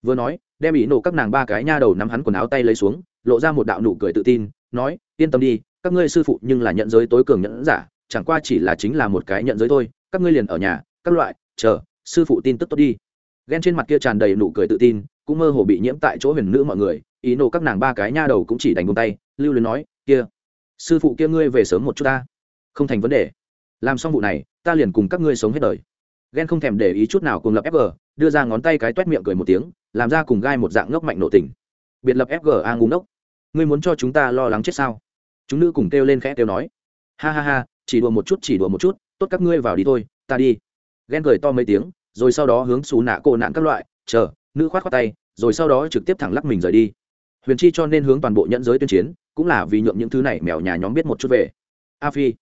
Vừa nói, đem ý nổ các nàng ba cái nha đầu nắm hắn quần áo tay lấy xuống lộ ra một đạo nụ cười tự tin, nói, yên tâm đi, các ngươi sư phụ nhưng là nhận giới tối cường nhẫn giả, chẳng qua chỉ là chính là một cái nhận giới thôi, các ngươi liền ở nhà, các loại, chờ, sư phụ tin tức tốt đi. Ghen trên mặt kia tràn đầy nụ cười tự tin, cũng mơ hồ bị nhiễm tại chỗ huyền nữ mọi người, ý nổ các nàng ba cái nha đầu cũng chỉ đánh bông tay, lưu luyến nói, kia, sư phụ kia ngươi về sớm một chút ta, không thành vấn đề, làm xong vụ này, ta liền cùng các ngươi sống hết đời. Ghen không thèm để ý chút nào cùng lập fg đưa ra ngón tay cái t u é t miệng cười một tiếng, làm ra cùng gai một dạng ngốc mạnh nộ tình. Biệt lập fg a ngúng ngốc ngươi muốn cho chúng ta lo lắng chết sao? Chúng nữ cùng kêu lên khẽ kêu nói. Ha ha ha, chỉ đùa một chút, chỉ đùa một chút, tốt các ngươi vào đi thôi, ta đi. Ghen cười to mấy tiếng, rồi sau đó hướng xù nạ cổ nạn các loại, chờ, nữ khoát khoát tay, rồi sau đó trực tiếp thẳng lắc mình rời đi. Huyền chi cho nên hướng toàn bộ nhẫn giới tuyên chiến, cũng là vì nhượng những thứ này mèo nhà nhóm biết một chút về. A phi,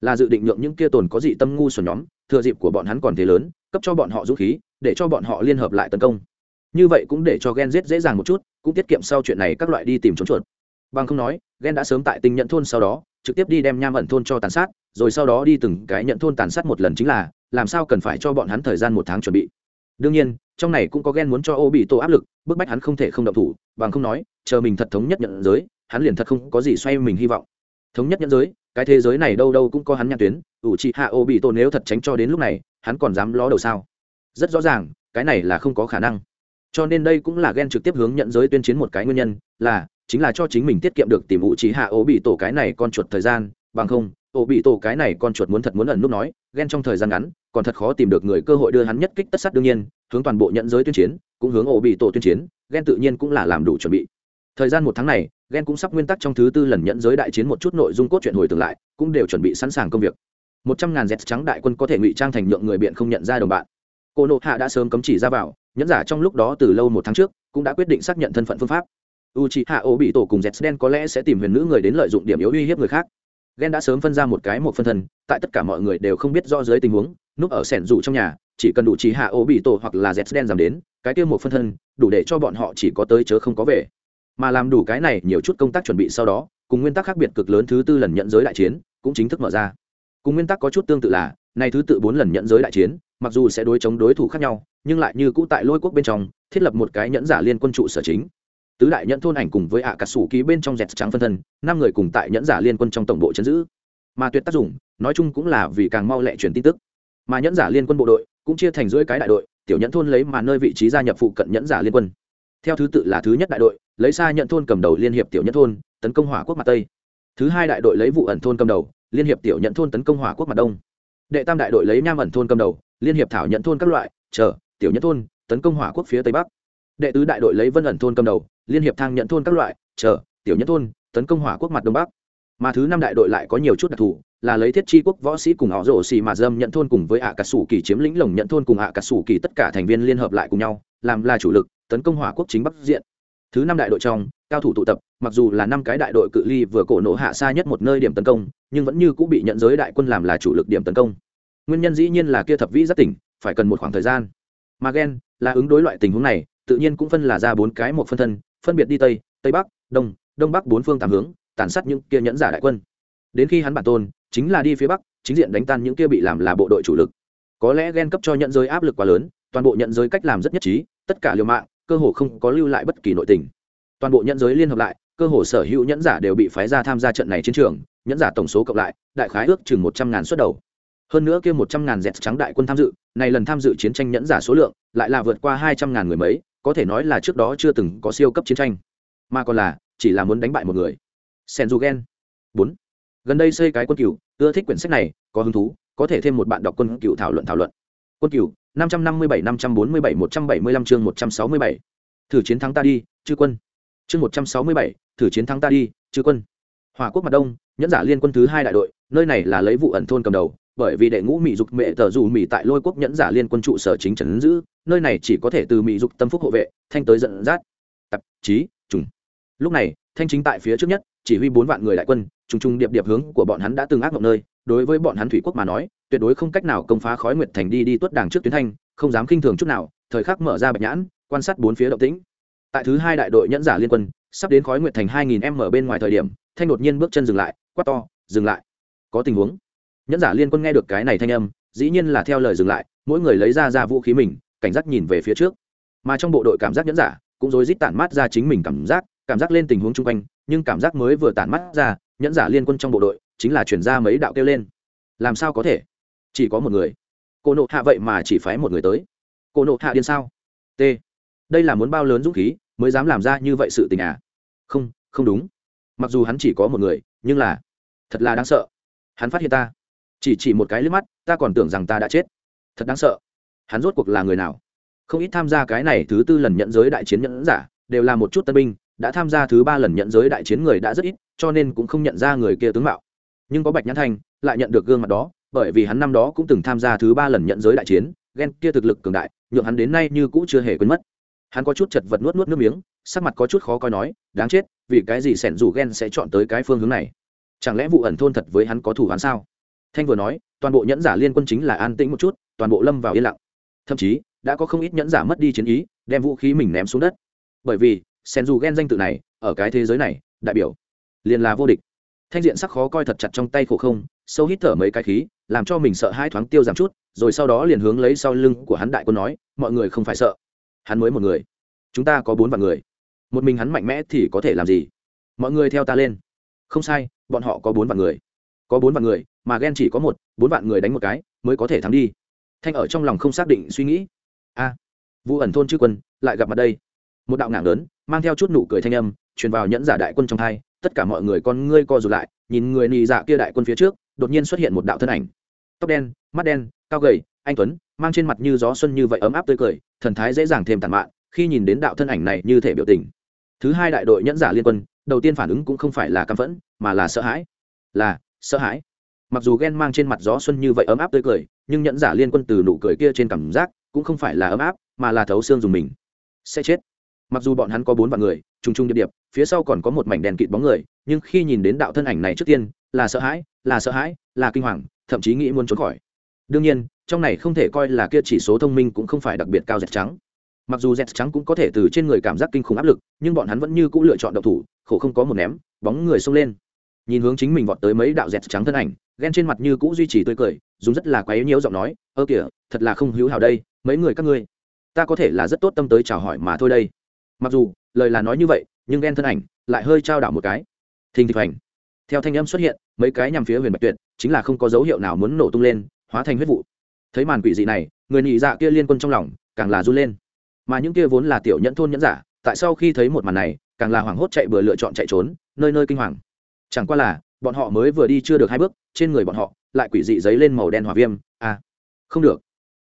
là dự định nhượng những kia tồn có dị tâm ngu xuẩn nhóm, thừa dịp của bọn hắn còn thế lớn, cấp cho bọn họ dũng khí, để cho bọn họ liên hợp lại tấn công. Như vậy cũng để cho ghen giết dễ dàng một chút, cũng tiết kiệm sau chuyện này các loại đi tìm trốn chuột bằng không nói ghen đã sớm tại tinh nhận thôn sau đó, trực tiếp đi đem nham ẩn thôn cho tàn sát, rồi sau đó đi từng cái nhận thôn tàn sát một lần chính là, làm sao cần phải cho bọn hắn thời gian một tháng chuẩn bị. Đương nhiên, trong này cũng có ghen muốn cho ô bị tổ áp lực, bức bách hắn không thể không động thủ, bằng không nói, chờ mình thật thống nhất nhận giới, hắn liền thật không có gì xoay mình hy vọng. Thống nhất nhận giới, cái thế giới này đâu đâu cũng có hắn nhãn tuyến, ủ trị hạ ô bị tổ nếu thật tránh cho đến lúc này, hắn còn dám ló đầu sao? Rất rõ ràng, cái này là không có khả năng. Cho nên đây cũng là ghen trực tiếp hướng nhận giới tuyên chiến một cái nguyên nhân, là chính là cho chính mình tiết kiệm được tìm ủ trí hạ ố bị tổ cái này con chuột thời gian, bằng không, ổ bị tổ cái này con chuột muốn thật muốn ẩn núp nói, ghen trong thời gian ngắn, còn thật khó tìm được người cơ hội đưa hắn nhất kích tất sát đương nhiên, hướng toàn bộ nhận giới tuyên chiến, cũng hướng ổ bị tổ tuyên chiến, ghen tự nhiên cũng là làm đủ chuẩn bị. Thời gian một tháng này, ghen cũng sắp nguyên tắc trong thứ tư lần nhận giới đại chiến một chút nội dung cốt truyện hồi tương lại, cũng đều chuẩn bị sẵn sàng công việc. Một trăm ngàn dẹt trắng đại quân có thể ngụy trang thành nhượng người biện không nhận ra đồng bạn. Cô nộ hạ đã sớm cấm chỉ ra vào, nhẫn giả trong lúc đó từ lâu một tháng trước, cũng đã quyết định xác nhận thân phận phương pháp u c h i hạ ô bị tổ cùng z đen có lẽ sẽ tìm huyền nữ người đến lợi dụng điểm yếu uy hiếp người khác. Ghen đã sớm phân ra một cái một phân thân, tại tất cả mọi người đều không biết do dưới tình huống, núp ở sẻn rủ trong nhà, chỉ cần đủ trí hạ ô bị tổ hoặc là z đen giảm đến, cái tiêu một phân thân, đủ để cho bọn họ chỉ có tới chớ không có về. Mà làm đủ cái này, nhiều chút công tác chuẩn bị sau đó, cùng nguyên tắc khác biệt cực lớn thứ tư lần nhận giới đại chiến, cũng chính thức mở ra. Cùng nguyên tắc có chút tương tự là, nay thứ tự bốn lần nhận giới đại chiến, mặc dù sẽ đối chống đối thủ khác nhau, nhưng lại như cũ tại lôi quốc bên trong, thiết lập một cái nhẫn giả liên quân trụ sở chính tứ đại nhẫn thôn ảnh cùng với ạ cà sủ ký bên trong dẹt trắng phân thân, năm người cùng tại nhẫn giả liên quân trong tổng bộ chấn giữ. Mà tuyệt tác dụng, nói chung cũng là vì càng mau lẹ truyền tin tức. Mà nhẫn giả liên quân bộ đội cũng chia thành dưới cái đại đội, tiểu nhẫn thôn lấy mà nơi vị trí gia nhập phụ cận nhẫn giả liên quân. Theo thứ tự là thứ nhất đại đội, lấy xa nhận thôn cầm đầu liên hiệp tiểu nhẫn thôn, tấn công hỏa quốc mặt tây. Thứ hai đại đội lấy vụ ẩn thôn cầm đầu, liên hiệp tiểu nhận thôn tấn công hỏa quốc mặt đông. Đệ tam đại đội lấy nham ẩn thôn cầm đầu, liên hiệp thảo nhận thôn các loại, chờ, tiểu nhẫn thôn, tấn công hỏa quốc phía tây bắc. Đệ tứ đại đội lấy vân ẩn thôn cầm đầu liên hiệp thang nhận thôn các loại, chờ, tiểu nhất thôn, tấn công hỏa quốc mặt đông bắc. Mà thứ năm đại đội lại có nhiều chút đặc thù, là lấy thiết chi quốc võ sĩ cùng họ rổ xì mà dâm nhận thôn cùng với ạ cà sủ kỳ chiếm lĩnh lồng nhận thôn cùng ạ cà sủ kỳ tất cả thành viên liên hợp lại cùng nhau, làm là chủ lực, tấn công hỏa quốc chính bắc diện. Thứ năm đại đội trong, cao thủ tụ tập, mặc dù là năm cái đại đội cự ly vừa cổ nổ hạ xa nhất một nơi điểm tấn công, nhưng vẫn như cũng bị nhận giới đại quân làm là chủ lực điểm tấn công. Nguyên nhân dĩ nhiên là kia thập vĩ rất tỉnh, phải cần một khoảng thời gian. Mà ghen là ứng đối loại tình huống này, tự nhiên cũng phân là ra bốn cái một phân thân phân biệt đi tây tây bắc, đông đông bắc bốn phương tám hướng, tàn sát những kia nhẫn giả đại quân. Đến khi hắn bản tôn, chính là đi phía bắc, chính diện đánh tan những kia bị làm là bộ đội chủ lực. Có lẽ ghen cấp cho nhận giới áp lực quá lớn, toàn bộ nhận giới cách làm rất nhất trí, tất cả liều mạng, cơ hồ không có lưu lại bất kỳ nội tình. Toàn bộ nhận giới liên hợp lại, cơ hồ sở hữu nhẫn giả đều bị phái ra tham gia trận này chiến trường, nhẫn giả tổng số cộng lại, đại khái ước chừng một trăm ngàn suất đầu. Hơn nữa kia một trăm ngàn dẹt trắng đại quân tham dự, này lần tham dự chiến tranh nhẫn giả số lượng, lại là vượt qua hai trăm ngàn người mấy có thể nói là trước đó chưa từng có siêu cấp chiến tranh, mà còn là chỉ là muốn đánh bại một người. Senjugen. Bốn. Gần đây xây cái quân cựu ưa thích quyển sách này, có hứng thú, có thể thêm một bạn đọc quân cựu thảo luận thảo luận. Quân cựu năm trăm năm mươi bảy, năm trăm bốn mươi bảy, một trăm bảy mươi lăm chương một trăm sáu mươi bảy. Thử chiến thắng ta đi, chư quân. Chương một trăm sáu mươi bảy, thử chiến thắng ta đi, chư quân. Hòa quốc mặt đông, nhẫn giả liên quân thứ hai đại đội, nơi này là lấy vụ ẩn thôn cầm đầu bởi vì đệ ngũ mỹ dục mẹ tờ dù mỹ tại lôi quốc nhẫn giả liên quân trụ sở chính trấn giữ, nơi này chỉ có thể từ mỹ dục tâm phúc hộ vệ, thanh tới dẫn dắt. Tạp chí, trùng. Lúc này, thanh chính tại phía trước nhất, chỉ huy bốn vạn người đại quân, trùng trùng điệp điệp hướng của bọn hắn đã từng ác mộng nơi. Đối với bọn hắn thủy quốc mà nói, tuyệt đối không cách nào công phá khói nguyệt thành đi đi tuất đàng trước tuyến thanh, không dám khinh thường chút nào, thời khắc mở ra bạch nhãn, quan sát bốn phía động tĩnh. Tại thứ hai đại đội nhẫn giả liên quân, sắp đến khói nguyệt thành hai nghìn m bên ngoài thời điểm, thanh đột nhiên bước chân dừng lại, quát to, dừng lại. Có tình huống nhẫn giả liên quân nghe được cái này thanh âm, dĩ nhiên là theo lời dừng lại, mỗi người lấy ra ra vũ khí mình, cảnh giác nhìn về phía trước. Mà trong bộ đội cảm giác nhẫn giả cũng rối rít tản mát ra chính mình cảm giác cảm giác lên tình huống chung quanh, nhưng cảm giác mới vừa tản mắt ra, nhẫn giả liên quân trong bộ đội chính là chuyển ra mấy đạo kêu lên. Làm sao có thể? Chỉ có một người. Cô nộ hạ vậy mà chỉ phái một người tới. Cô nộ hạ điên sao? T. Đây là muốn bao lớn dũng khí mới dám làm ra như vậy sự tình à? Không không đúng. Mặc dù hắn chỉ có một người, nhưng là thật là đáng sợ. Hắn phát hiện ta chỉ chỉ một cái liếc mắt, ta còn tưởng rằng ta đã chết. Thật đáng sợ. Hắn rốt cuộc là người nào? Không ít tham gia cái này thứ tư lần nhận giới đại chiến nhẫn giả, đều là một chút tân binh, đã tham gia thứ ba lần nhận giới đại chiến người đã rất ít, cho nên cũng không nhận ra người kia tướng mạo. Nhưng có bạch nhãn thanh, lại nhận được gương mặt đó, bởi vì hắn năm đó cũng từng tham gia thứ ba lần nhận giới đại chiến, ghen kia thực lực cường đại, nhượng hắn đến nay như cũ chưa hề quên mất. Hắn có chút chật vật nuốt nuốt nước miếng, sắc mặt có chút khó coi nói, đáng chết, vì cái gì sẻn dù ghen sẽ chọn tới cái phương hướng này? Chẳng lẽ vụ ẩn thôn thật với hắn có thủ hắn sao? Thanh vừa nói, toàn bộ nhẫn giả liên quân chính là an tĩnh một chút, toàn bộ lâm vào yên lặng. Thậm chí, đã có không ít nhẫn giả mất đi chiến ý, đem vũ khí mình ném xuống đất. Bởi vì sen dù ghen danh tự này, ở cái thế giới này, đại biểu, liền là vô địch. Thanh diện sắc khó coi thật chặt trong tay khổ không, sâu hít thở mấy cái khí, làm cho mình sợ hai thoáng tiêu giảm chút, rồi sau đó liền hướng lấy sau lưng của hắn đại quân nói, mọi người không phải sợ. Hắn mới một người. Chúng ta có bốn vạn người. Một mình hắn mạnh mẽ thì có thể làm gì? Mọi người theo ta lên. Không sai, bọn họ có bốn vạn người có bốn vạn người mà ghen chỉ có một bốn vạn người đánh một cái mới có thể thắng đi. Thanh ở trong lòng không xác định suy nghĩ. A à, ẩn thôn chư quân lại gặp mặt đây. Một đạo ngảng lớn mang theo chút nụ cười thanh âm truyền vào nhẫn giả đại quân trong thai tất cả mọi người con ngươi co rụt lại nhìn người nì dạ kia đại quân phía trước đột nhiên xuất hiện một đạo thân ảnh. Tóc đen mắt đen cao gầy anh tuấn mang trên mặt như gió xuân như vậy ấm áp tươi cười thần thái dễ dàng thêm tàn mạn khi nhìn đến đạo thân ảnh này như thể biểu tình. Thứ hai đại đội nhẫn giả liên quân đầu tiên phản ứng cũng không phải là căm phẫn mà là sợ hãi. Là sợ hãi. Mặc dù ghen mang trên mặt gió xuân như vậy ấm áp tươi cười, nhưng nhẫn giả liên quân từ nụ cười kia trên cảm giác cũng không phải là ấm áp, mà là thấu xương dùng mình. Sẽ chết. Mặc dù bọn hắn có bốn vạn người, trùng trùng điệp điệp, phía sau còn có một mảnh đèn kịt bóng người, nhưng khi nhìn đến đạo thân ảnh này trước tiên, là sợ hãi, là sợ hãi, là kinh hoàng, thậm chí nghĩ muốn trốn khỏi. Đương nhiên, trong này không thể coi là kia chỉ số thông minh cũng không phải đặc biệt cao dẹt trắng. Mặc dù dẹt trắng cũng có thể từ trên người cảm giác kinh khủng áp lực, nhưng bọn hắn vẫn như cũng lựa chọn độc thủ, khổ không có một ném, bóng người xông lên nhìn hướng chính mình vọt tới mấy đạo dẹt trắng thân ảnh, ghen trên mặt như cũ duy trì tươi cười, dùng rất là quấy nhiễu giọng nói, ơ kìa, thật là không hữu hảo đây, mấy người các ngươi, ta có thể là rất tốt tâm tới chào hỏi mà thôi đây. Mặc dù, lời là nói như vậy, nhưng ghen thân ảnh lại hơi trao đảo một cái. Thình thịch hành theo thanh âm xuất hiện, mấy cái nhằm phía huyền bạch tuyệt, chính là không có dấu hiệu nào muốn nổ tung lên, hóa thành huyết vụ. Thấy màn quỷ dị này, người nhị dạ kia liên quân trong lòng càng là run lên. Mà những kia vốn là tiểu nhẫn thôn nhẫn giả, tại sau khi thấy một màn này, càng là hoảng hốt chạy bừa lựa chọn chạy trốn, nơi nơi kinh hoàng chẳng qua là bọn họ mới vừa đi chưa được hai bước trên người bọn họ lại quỷ dị giấy lên màu đen hỏa viêm. A à, không được.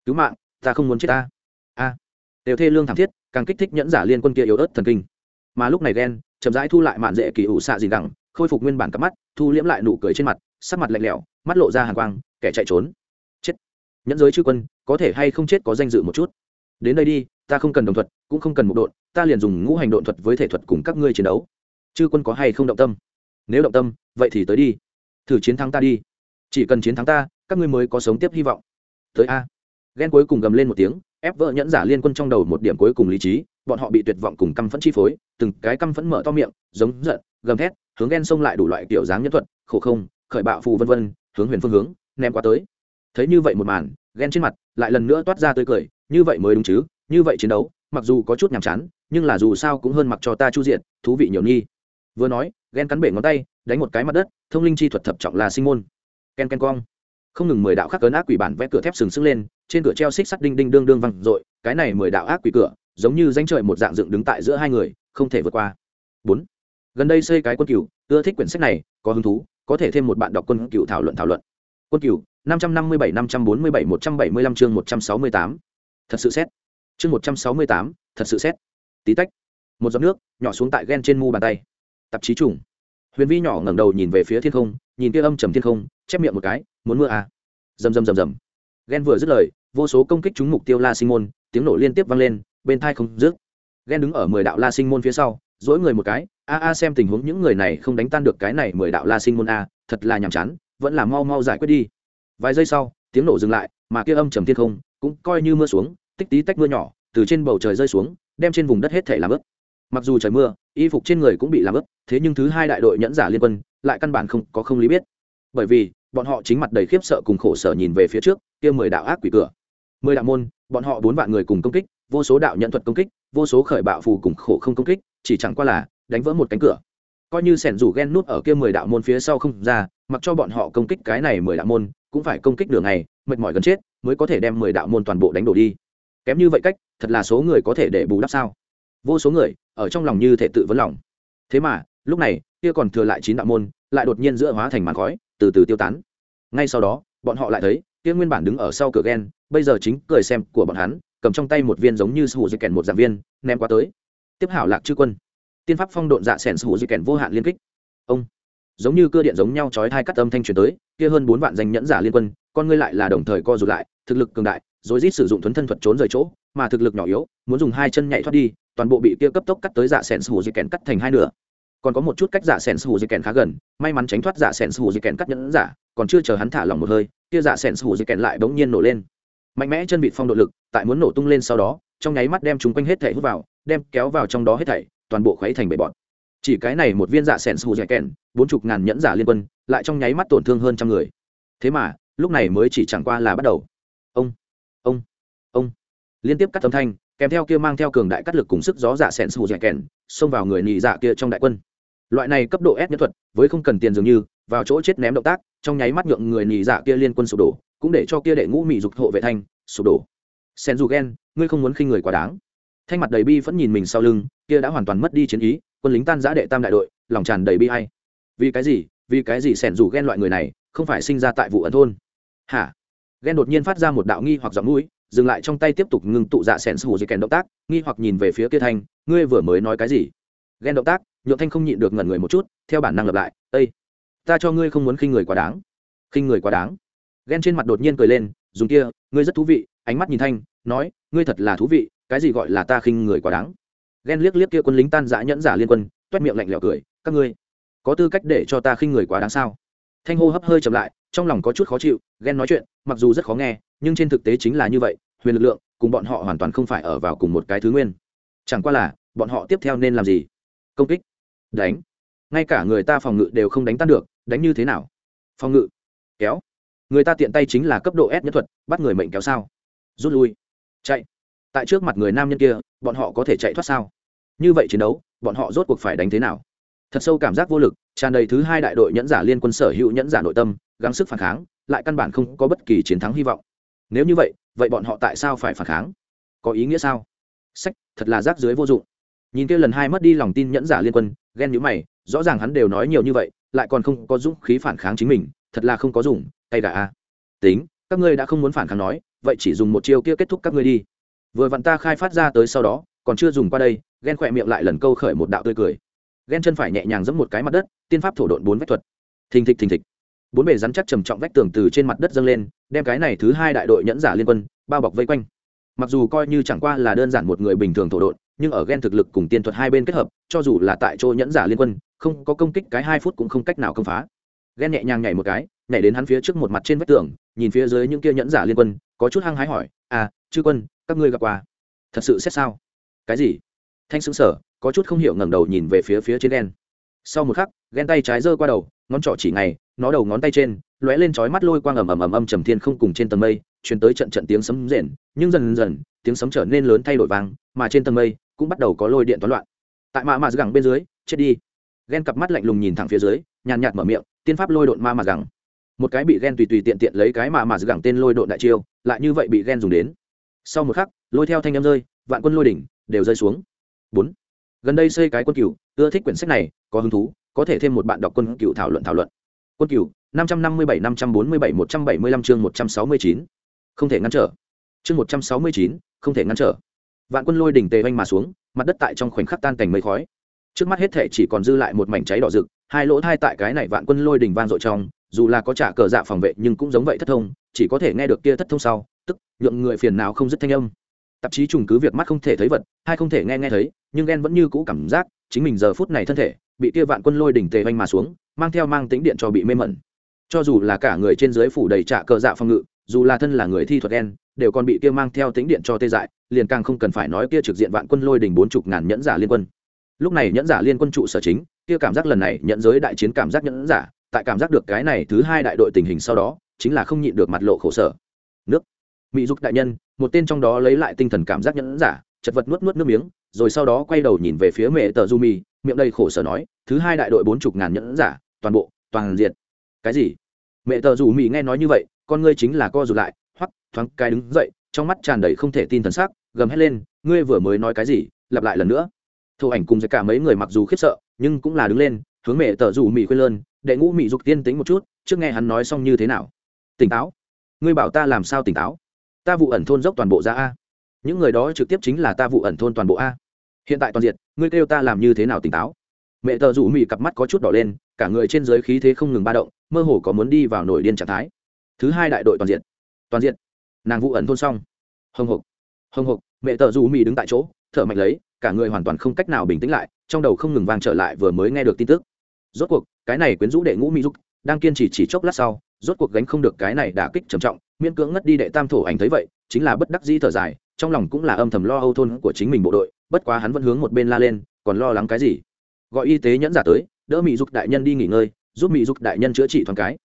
Cứu mạng ta không muốn chết ta. A đều thê lương thảm thiết càng kích thích nhẫn giả liên quân kia yếu ớt thần kinh. Mà lúc này ghen chậm rãi thu lại mạn dễ kỳ ủ xạ gì đẳng khôi phục nguyên bản cặp mắt thu liễm lại nụ cười trên mặt sắc mặt lạnh lẽo mắt lộ ra hàng quang kẻ chạy trốn. Chết. Nhẫn giới chư quân có thể hay không chết có danh dự một chút. Đến đây đi ta không cần đồng thuật cũng không cần một độn ta liền dùng ngũ hành độn thuật với thể thuật cùng các ngươi chiến đấu. Chư quân có hay không động tâm? Nếu động tâm, vậy thì tới đi. Thử chiến thắng ta đi. Chỉ cần chiến thắng ta, các ngươi mới có sống tiếp hy vọng. Tới a. Ghen cuối cùng gầm lên một tiếng, ép vợ nhẫn giả liên quân trong đầu một điểm cuối cùng lý trí, bọn họ bị tuyệt vọng cùng căm phẫn chi phối, từng cái căm phẫn mở to miệng, giống giận, gầm thét, hướng ghen xông lại đủ loại kiểu dáng nhân thuật, khổ không, khởi bạo phù vân vân, hướng huyền phương hướng, ném qua tới. Thấy như vậy một màn, ghen trên mặt lại lần nữa toát ra tươi cười, như vậy mới đúng chứ, như vậy chiến đấu, mặc dù có chút nhàm chán, nhưng là dù sao cũng hơn mặc cho ta chu diện, thú vị nhiều nghi vừa nói, ghen cắn bể ngón tay, đánh một cái mặt đất, thông linh chi thuật thập trọng là sinh môn. Ken ken cong. Không ngừng mười đạo khắc cấn ác quỷ bản vẽ cửa thép sừng sững lên, trên cửa treo xích sắt đinh đinh đương đương văng r cái này mười đạo ác quỷ cửa, giống như danh trời một dạng dựng đứng tại giữa hai người, không thể vượt qua. Bốn. Gần đây xây cái quân cựu ưa thích quyển sách này, có hứng thú, có thể thêm một bạn đọc quân cựu thảo luận thảo luận. Quân cựu năm trăm năm mươi bảy, năm trăm bốn mươi bảy, một trăm bảy mươi lăm chương một trăm sáu mươi tám. Thật sự xét. Chương một trăm sáu mươi tám, thật sự xét. Tí tách. Một giọt nước, nhỏ xuống tại ghen trên mu bàn tay tạp chí trùng. Huyền vi nhỏ ngẩng đầu nhìn về phía thiên không, nhìn kia âm trầm thiên không, chép miệng một cái, muốn mưa à? Rầm rầm rầm rầm. Ghen vừa dứt lời, vô số công kích trúng mục tiêu la sinh môn, tiếng nổ liên tiếp vang lên, bên thai không dứt. Ghen đứng ở mười đạo la sinh môn phía sau dỗi người một cái, a a xem tình huống những người này không đánh tan được cái này mười đạo la sinh môn a thật là nhàm chán, vẫn là mau mau giải quyết đi. Vài giây sau, tiếng nổ dừng lại, mà kia âm trầm thiên không cũng coi như mưa xuống, tích tí tách mưa nhỏ, từ trên bầu trời rơi xuống, đem trên vùng đất hết thể làm ướt. Mặc dù trời mưa y phục trên người cũng bị làm ướt, thế nhưng thứ hai đại đội nhẫn giả liên quân lại căn bản không có không lý biết. Bởi vì, bọn họ chính mặt đầy khiếp sợ cùng khổ sở nhìn về phía trước, kia mười đạo ác quỷ cửa. Mười đạo môn, bọn họ bốn vạn người cùng công kích, vô số đạo nhận thuật công kích, vô số khởi bạo phù cùng khổ không công kích, chỉ chẳng qua là đánh vỡ một cánh cửa. Coi như sẻn rủ ghen nút ở kia mười đạo môn phía sau không ra, mặc cho bọn họ công kích cái này mười đạo môn, cũng phải công kích đường này mệt mỏi gần chết, mới có thể đem mười đạo môn toàn bộ đánh đổ đi. Kém như vậy cách, thật là số người có thể để bù đắp sao? Vô số người, ở trong lòng như thể tự vấn lòng. Thế mà, lúc này, kia còn thừa lại chín đạo môn, lại đột nhiên giữa hóa thành màn khói, từ từ tiêu tán. Ngay sau đó, bọn họ lại thấy, kia nguyên bản đứng ở sau cửa ghen bây giờ chính cười xem của bọn hắn, cầm trong tay một viên giống như sủ dây kèn một dạng viên, ném qua tới. Tiếp hảo lạc chư quân. Tiên pháp phong độn dạ sẻn sủ dây kèn vô hạn liên kích. Ông. Giống như cơ điện giống nhau chói hai cắt âm thanh truyền tới, kia hơn bốn vạn danh nhẫn giả liên quân, con ngươi lại là đồng thời co rụt lại, thực lực cường đại rồi rít sử dụng thuấn thân thuật trốn rời chỗ mà thực lực nhỏ yếu, muốn dùng hai chân nhảy thoát đi, toàn bộ bị kia cấp tốc cắt tới dạ sẻn sủ di kèn cắt thành hai nửa. Còn có một chút cách dạ sẻn sủ di kèn khá gần, may mắn tránh thoát dạ sẻn sủ di kèn cắt nhẫn giả, còn chưa chờ hắn thả lỏng một hơi, kia dạ sẻn sủ di kèn lại bỗng nhiên nổ lên. Mạnh mẽ chân vịt phong độ lực, tại muốn nổ tung lên sau đó, trong nháy mắt đem chúng quanh hết thảy hút vào, đem kéo vào trong đó hết thảy, toàn bộ khuấy thành bể bọt. Chỉ cái này một viên dạ sẻn sù di kèn bốn chục ngàn nhẫn giả liên quân, lại trong nháy mắt tổn thương hơn trăm người. Thế mà, lúc này mới chỉ chẳng qua là bắt đầu. Ông ông ông liên tiếp cắt âm thanh, kèm theo kia mang theo cường đại cắt lực cùng sức gió giả sẹn sù dẻ kèn xông vào người nhị dạ kia trong đại quân. Loại này cấp độ S nhất thuật, với không cần tiền dường như, vào chỗ chết ném động tác, trong nháy mắt nhượng người nhị dạ kia liên quân sụp đổ, cũng để cho kia đệ ngũ mỹ dục hộ vệ thanh, sụp đổ. Sen dù ghen, ngươi không muốn khinh người quá đáng. Thanh mặt đầy bi vẫn nhìn mình sau lưng, kia đã hoàn toàn mất đi chiến ý, quân lính tan giã đệ tam đại đội, lòng tràn đầy bi hay vì cái gì? Vì cái gì sẻn dù ghen loại người này không phải sinh ra tại vụ ẩn thôn? Hả? Ghen đột nhiên phát ra một đạo nghi hoặc giọng mũi dừng lại trong tay tiếp tục ngừng tụ dạ sẻn sù dây kèn động tác, nghi hoặc nhìn về phía kia thanh, ngươi vừa mới nói cái gì? Ghen động tác, nhượng thanh không nhịn được ngẩn người một chút, theo bản năng lập lại ây ta cho ngươi không muốn khinh người quá đáng. Khinh người quá đáng? Ghen trên mặt đột nhiên cười lên, dùng kia, ngươi rất thú vị. Ánh mắt nhìn thanh, nói, ngươi thật là thú vị, cái gì gọi là ta khinh người quá đáng? Ghen liếc liếc kia quân lính tan dã nhẫn giả liên quân, toét miệng lạnh lẽo cười, các ngươi, có tư cách để cho ta khinh người quá đáng sao? Thanh hô hấp hơi chậm lại, trong lòng có chút khó chịu, ghen nói chuyện, mặc dù rất khó nghe nhưng trên thực tế chính là như vậy, huyền lực lượng cùng bọn họ hoàn toàn không phải ở vào cùng một cái thứ nguyên. Chẳng qua là, bọn họ tiếp theo nên làm gì? Công kích. Đánh. Ngay cả người ta phòng ngự đều không đánh tan được, đánh như thế nào? Phòng ngự. Kéo. Người ta tiện tay chính là cấp độ s nhất thuật, bắt người mệnh kéo sao? Rút lui. Chạy. Tại trước mặt người nam nhân kia, bọn họ có thể chạy thoát sao? Như vậy chiến đấu, bọn họ rốt cuộc phải đánh thế nào? Thật sâu cảm giác vô lực, tràn đầy thứ hai đại đội nhẫn giả liên quân sở hữu nhẫn giả nội tâm, gắng sức phản kháng, lại căn bản không có bất kỳ chiến thắng hy vọng nếu như vậy vậy bọn họ tại sao phải phản kháng? Có ý nghĩa sao? Sách, thật là rác dưới vô dụng. Nhìn kia lần hai mất đi lòng tin nhẫn giả liên quân, ghen nhữ mày, rõ ràng hắn đều nói nhiều như vậy, lại còn không có dũng khí phản kháng chính mình, thật là không có dùng tay gà a. Tính, các ngươi đã không muốn phản kháng nói, vậy chỉ dùng một chiêu kia kết thúc các ngươi đi. Vừa vặn ta khai phát ra tới sau đó, còn chưa dùng qua đây, ghen khỏe miệng lại lần câu khởi một đạo tươi cười. Ghen chân phải nhẹ nhàng giẫm một cái mặt đất, tiên pháp thổ độn bốn vách thuật. Thình thịch thình thịch bốn bề rắn chắc trầm trọng vách tường từ trên mặt đất dâng lên đem cái này thứ hai đại đội nhẫn giả liên quân bao bọc vây quanh. Mặc dù coi như chẳng qua là đơn giản một người bình thường thổ đội, nhưng ở ghen thực lực cùng tiên thuật hai bên kết hợp cho dù là tại chỗ nhẫn giả liên quân không có công kích cái hai phút cũng không cách nào công phá. Ghen nhẹ nhàng nhảy một cái nhảy đến hắn phía trước một mặt trên vách tường nhìn phía dưới những kia nhẫn giả liên quân có chút hăng hái hỏi à chư quân các ngươi gặp qua? Thật sự xét sao? Cái gì? Thanh xứng sở có chút không hiểu ngẩng đầu nhìn về phía phía trên ghen sau một khắc ghen tay trái giơ qua đầu ngón trỏ chỉ ngày nó đầu ngón tay trên, lóe lên chói mắt lôi quang ầm ầm ầm âm trầm thiên không cùng trên tầng mây, truyền tới trận trận tiếng sấm rền, nhưng dần dần, tiếng sấm trở nên lớn thay đổi vang, mà trên tầng mây cũng bắt đầu có lôi điện toán loạn. Tại mạ mạ gẳng bên dưới, chết đi. Ghen cặp mắt lạnh lùng nhìn thẳng phía dưới, nhàn nhạt mở miệng, tiên pháp lôi độn ma mạ gẳng. Một cái bị ghen tùy tùy tiện tiện lấy cái mà mạ gẳng tên lôi độn đại chiêu, lại như vậy bị ghen dùng đến. Sau một khắc, lôi theo thanh em rơi, vạn quân lôi đỉnh đều rơi xuống. Bốn. Gần đây xây cái quân cửu, ưa thích quyển sách này, có hứng thú, có thể thêm một bạn đọc quân cửu thảo luận thảo luận quân cửu, năm trăm năm mươi bảy, năm trăm bốn mươi bảy, một trăm bảy mươi lăm chương một trăm sáu mươi chín. Không thể ngăn trở. Chương một trăm sáu mươi chín, không thể ngăn trở. Vạn quân lôi đỉnh tề oanh mà xuống, mặt đất tại trong khoảnh khắc tan cảnh mây khói. Trước mắt hết thể chỉ còn dư lại một mảnh cháy đỏ rực, hai lỗ thai tại cái này vạn quân lôi đỉnh vang dội trong, dù là có trả cờ dạ phòng vệ nhưng cũng giống vậy thất thông, chỉ có thể nghe được kia thất thông sau, tức, nhượng người phiền nào không dứt thanh âm. Tạp chí trùng cứ việc mắt không thể thấy vật, hay không thể nghe nghe thấy, nhưng ghen vẫn như cũ cảm giác, chính mình giờ phút này thân thể bị kia vạn quân lôi đỉnh tề oanh mà xuống, mang theo mang tính điện cho bị mê mẩn. Cho dù là cả người trên dưới phủ đầy trạ cờ dạ phòng ngự, dù là thân là người thi thuật đen, đều còn bị kia mang theo tính điện cho tê dại, liền càng không cần phải nói kia trực diện vạn quân lôi đỉnh bốn chục ngàn nhẫn giả liên quân. Lúc này nhẫn giả liên quân trụ sở chính, kia cảm giác lần này nhận giới đại chiến cảm giác nhẫn giả, tại cảm giác được cái này thứ hai đại đội tình hình sau đó, chính là không nhịn được mặt lộ khổ sở. Nước. Mỹ dục đại nhân, một tên trong đó lấy lại tinh thần cảm giác nhẫn giả, chật vật nuốt nuốt nước miếng, rồi sau đó quay đầu nhìn về phía mẹ tờ du mi miệng đầy khổ sở nói, thứ hai đại đội bốn chục ngàn nhẫn giả, toàn bộ, toàn diện cái gì? Mẹ tờ rủ mỹ nghe nói như vậy, con ngươi chính là co rụt lại, hoắc, thoáng cái đứng dậy, trong mắt tràn đầy không thể tin thần sắc, gầm hét lên, ngươi vừa mới nói cái gì, lặp lại lần nữa. Thổ ảnh cùng với cả mấy người mặc dù khiếp sợ, nhưng cũng là đứng lên, hướng mẹ tờ rủ mỹ khuyên lơn, đệ ngũ mỹ dục tiên tính một chút, trước nghe hắn nói xong như thế nào. Tỉnh táo. Ngươi bảo ta làm sao tỉnh táo? Ta vụ ẩn thôn dốc toàn bộ ra a. Những người đó trực tiếp chính là ta vụ ẩn thôn toàn bộ a. Hiện tại toàn diện ngươi kêu ta làm như thế nào tỉnh táo? Mẹ tờ rủ mỹ cặp mắt có chút đỏ lên, cả người trên giới khí thế không ngừng ba động, mơ hồ có muốn đi vào nổi điên trạng thái. Thứ hai đại đội toàn diện. Toàn diện. Nàng vụ ẩn thôn xong. Hồng hộc hồng hộc mẹ tờ rủ mỹ đứng tại chỗ, thở mạnh lấy, cả người hoàn toàn không cách nào bình tĩnh lại, trong đầu không ngừng vang trở lại vừa mới nghe được tin tức. Rốt cuộc, cái này quyến rũ đệ ngũ mỹ dục đang kiên trì chỉ chốc lát sau, rốt cuộc gánh không được cái này đả kích trầm trọng, miễn cưỡng ngất đi đệ tam thổ ảnh thấy vậy, chính là bất đắc dĩ thở dài, trong lòng cũng là âm thầm lo âu thôn của chính mình bộ đội bất quá hắn vẫn hướng một bên la lên, còn lo lắng cái gì? Gọi y tế nhẫn giả tới, đỡ mỹ dục đại nhân đi nghỉ ngơi, giúp mỹ dục đại nhân chữa trị thoáng cái.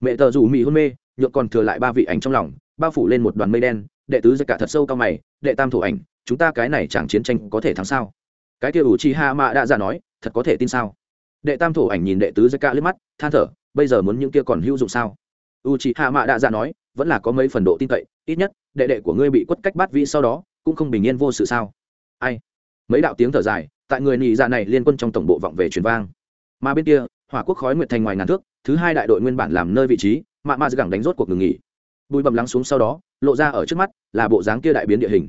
Mẹ tờ rủ mỹ hôn mê nhược còn thừa lại ba vị ảnh trong lòng, bao phủ lên một đoàn mây đen, đệ tứ giật cả thật sâu cao mày, đệ tam thổ ảnh, chúng ta cái này chẳng chiến tranh có thể thắng sao? Cái kia ủ chi ha mạ đã ra nói, thật có thể tin sao? Đệ tam thổ ảnh nhìn đệ tứ giật cả liếc mắt, than thở, bây giờ muốn những kia còn hữu dụng sao? U chi ha mạ đã ra nói, vẫn là có mấy phần độ tin cậy, ít nhất, đệ đệ của ngươi bị quất cách bát vĩ sau đó, cũng không bình yên vô sự sao? Ai? Mấy đạo tiếng thở dài, tại người nị dạ này liên quân trong tổng bộ vọng về truyền vang. Mà bên kia, hỏa quốc khói nguyệt thành ngoài ngàn thước, thứ hai đại đội nguyên bản làm nơi vị trí, mạ ma gẳng đánh rốt cuộc ngừng nghỉ. Bụi bầm lắng xuống sau đó, lộ ra ở trước mắt, là bộ dáng kia đại biến địa hình.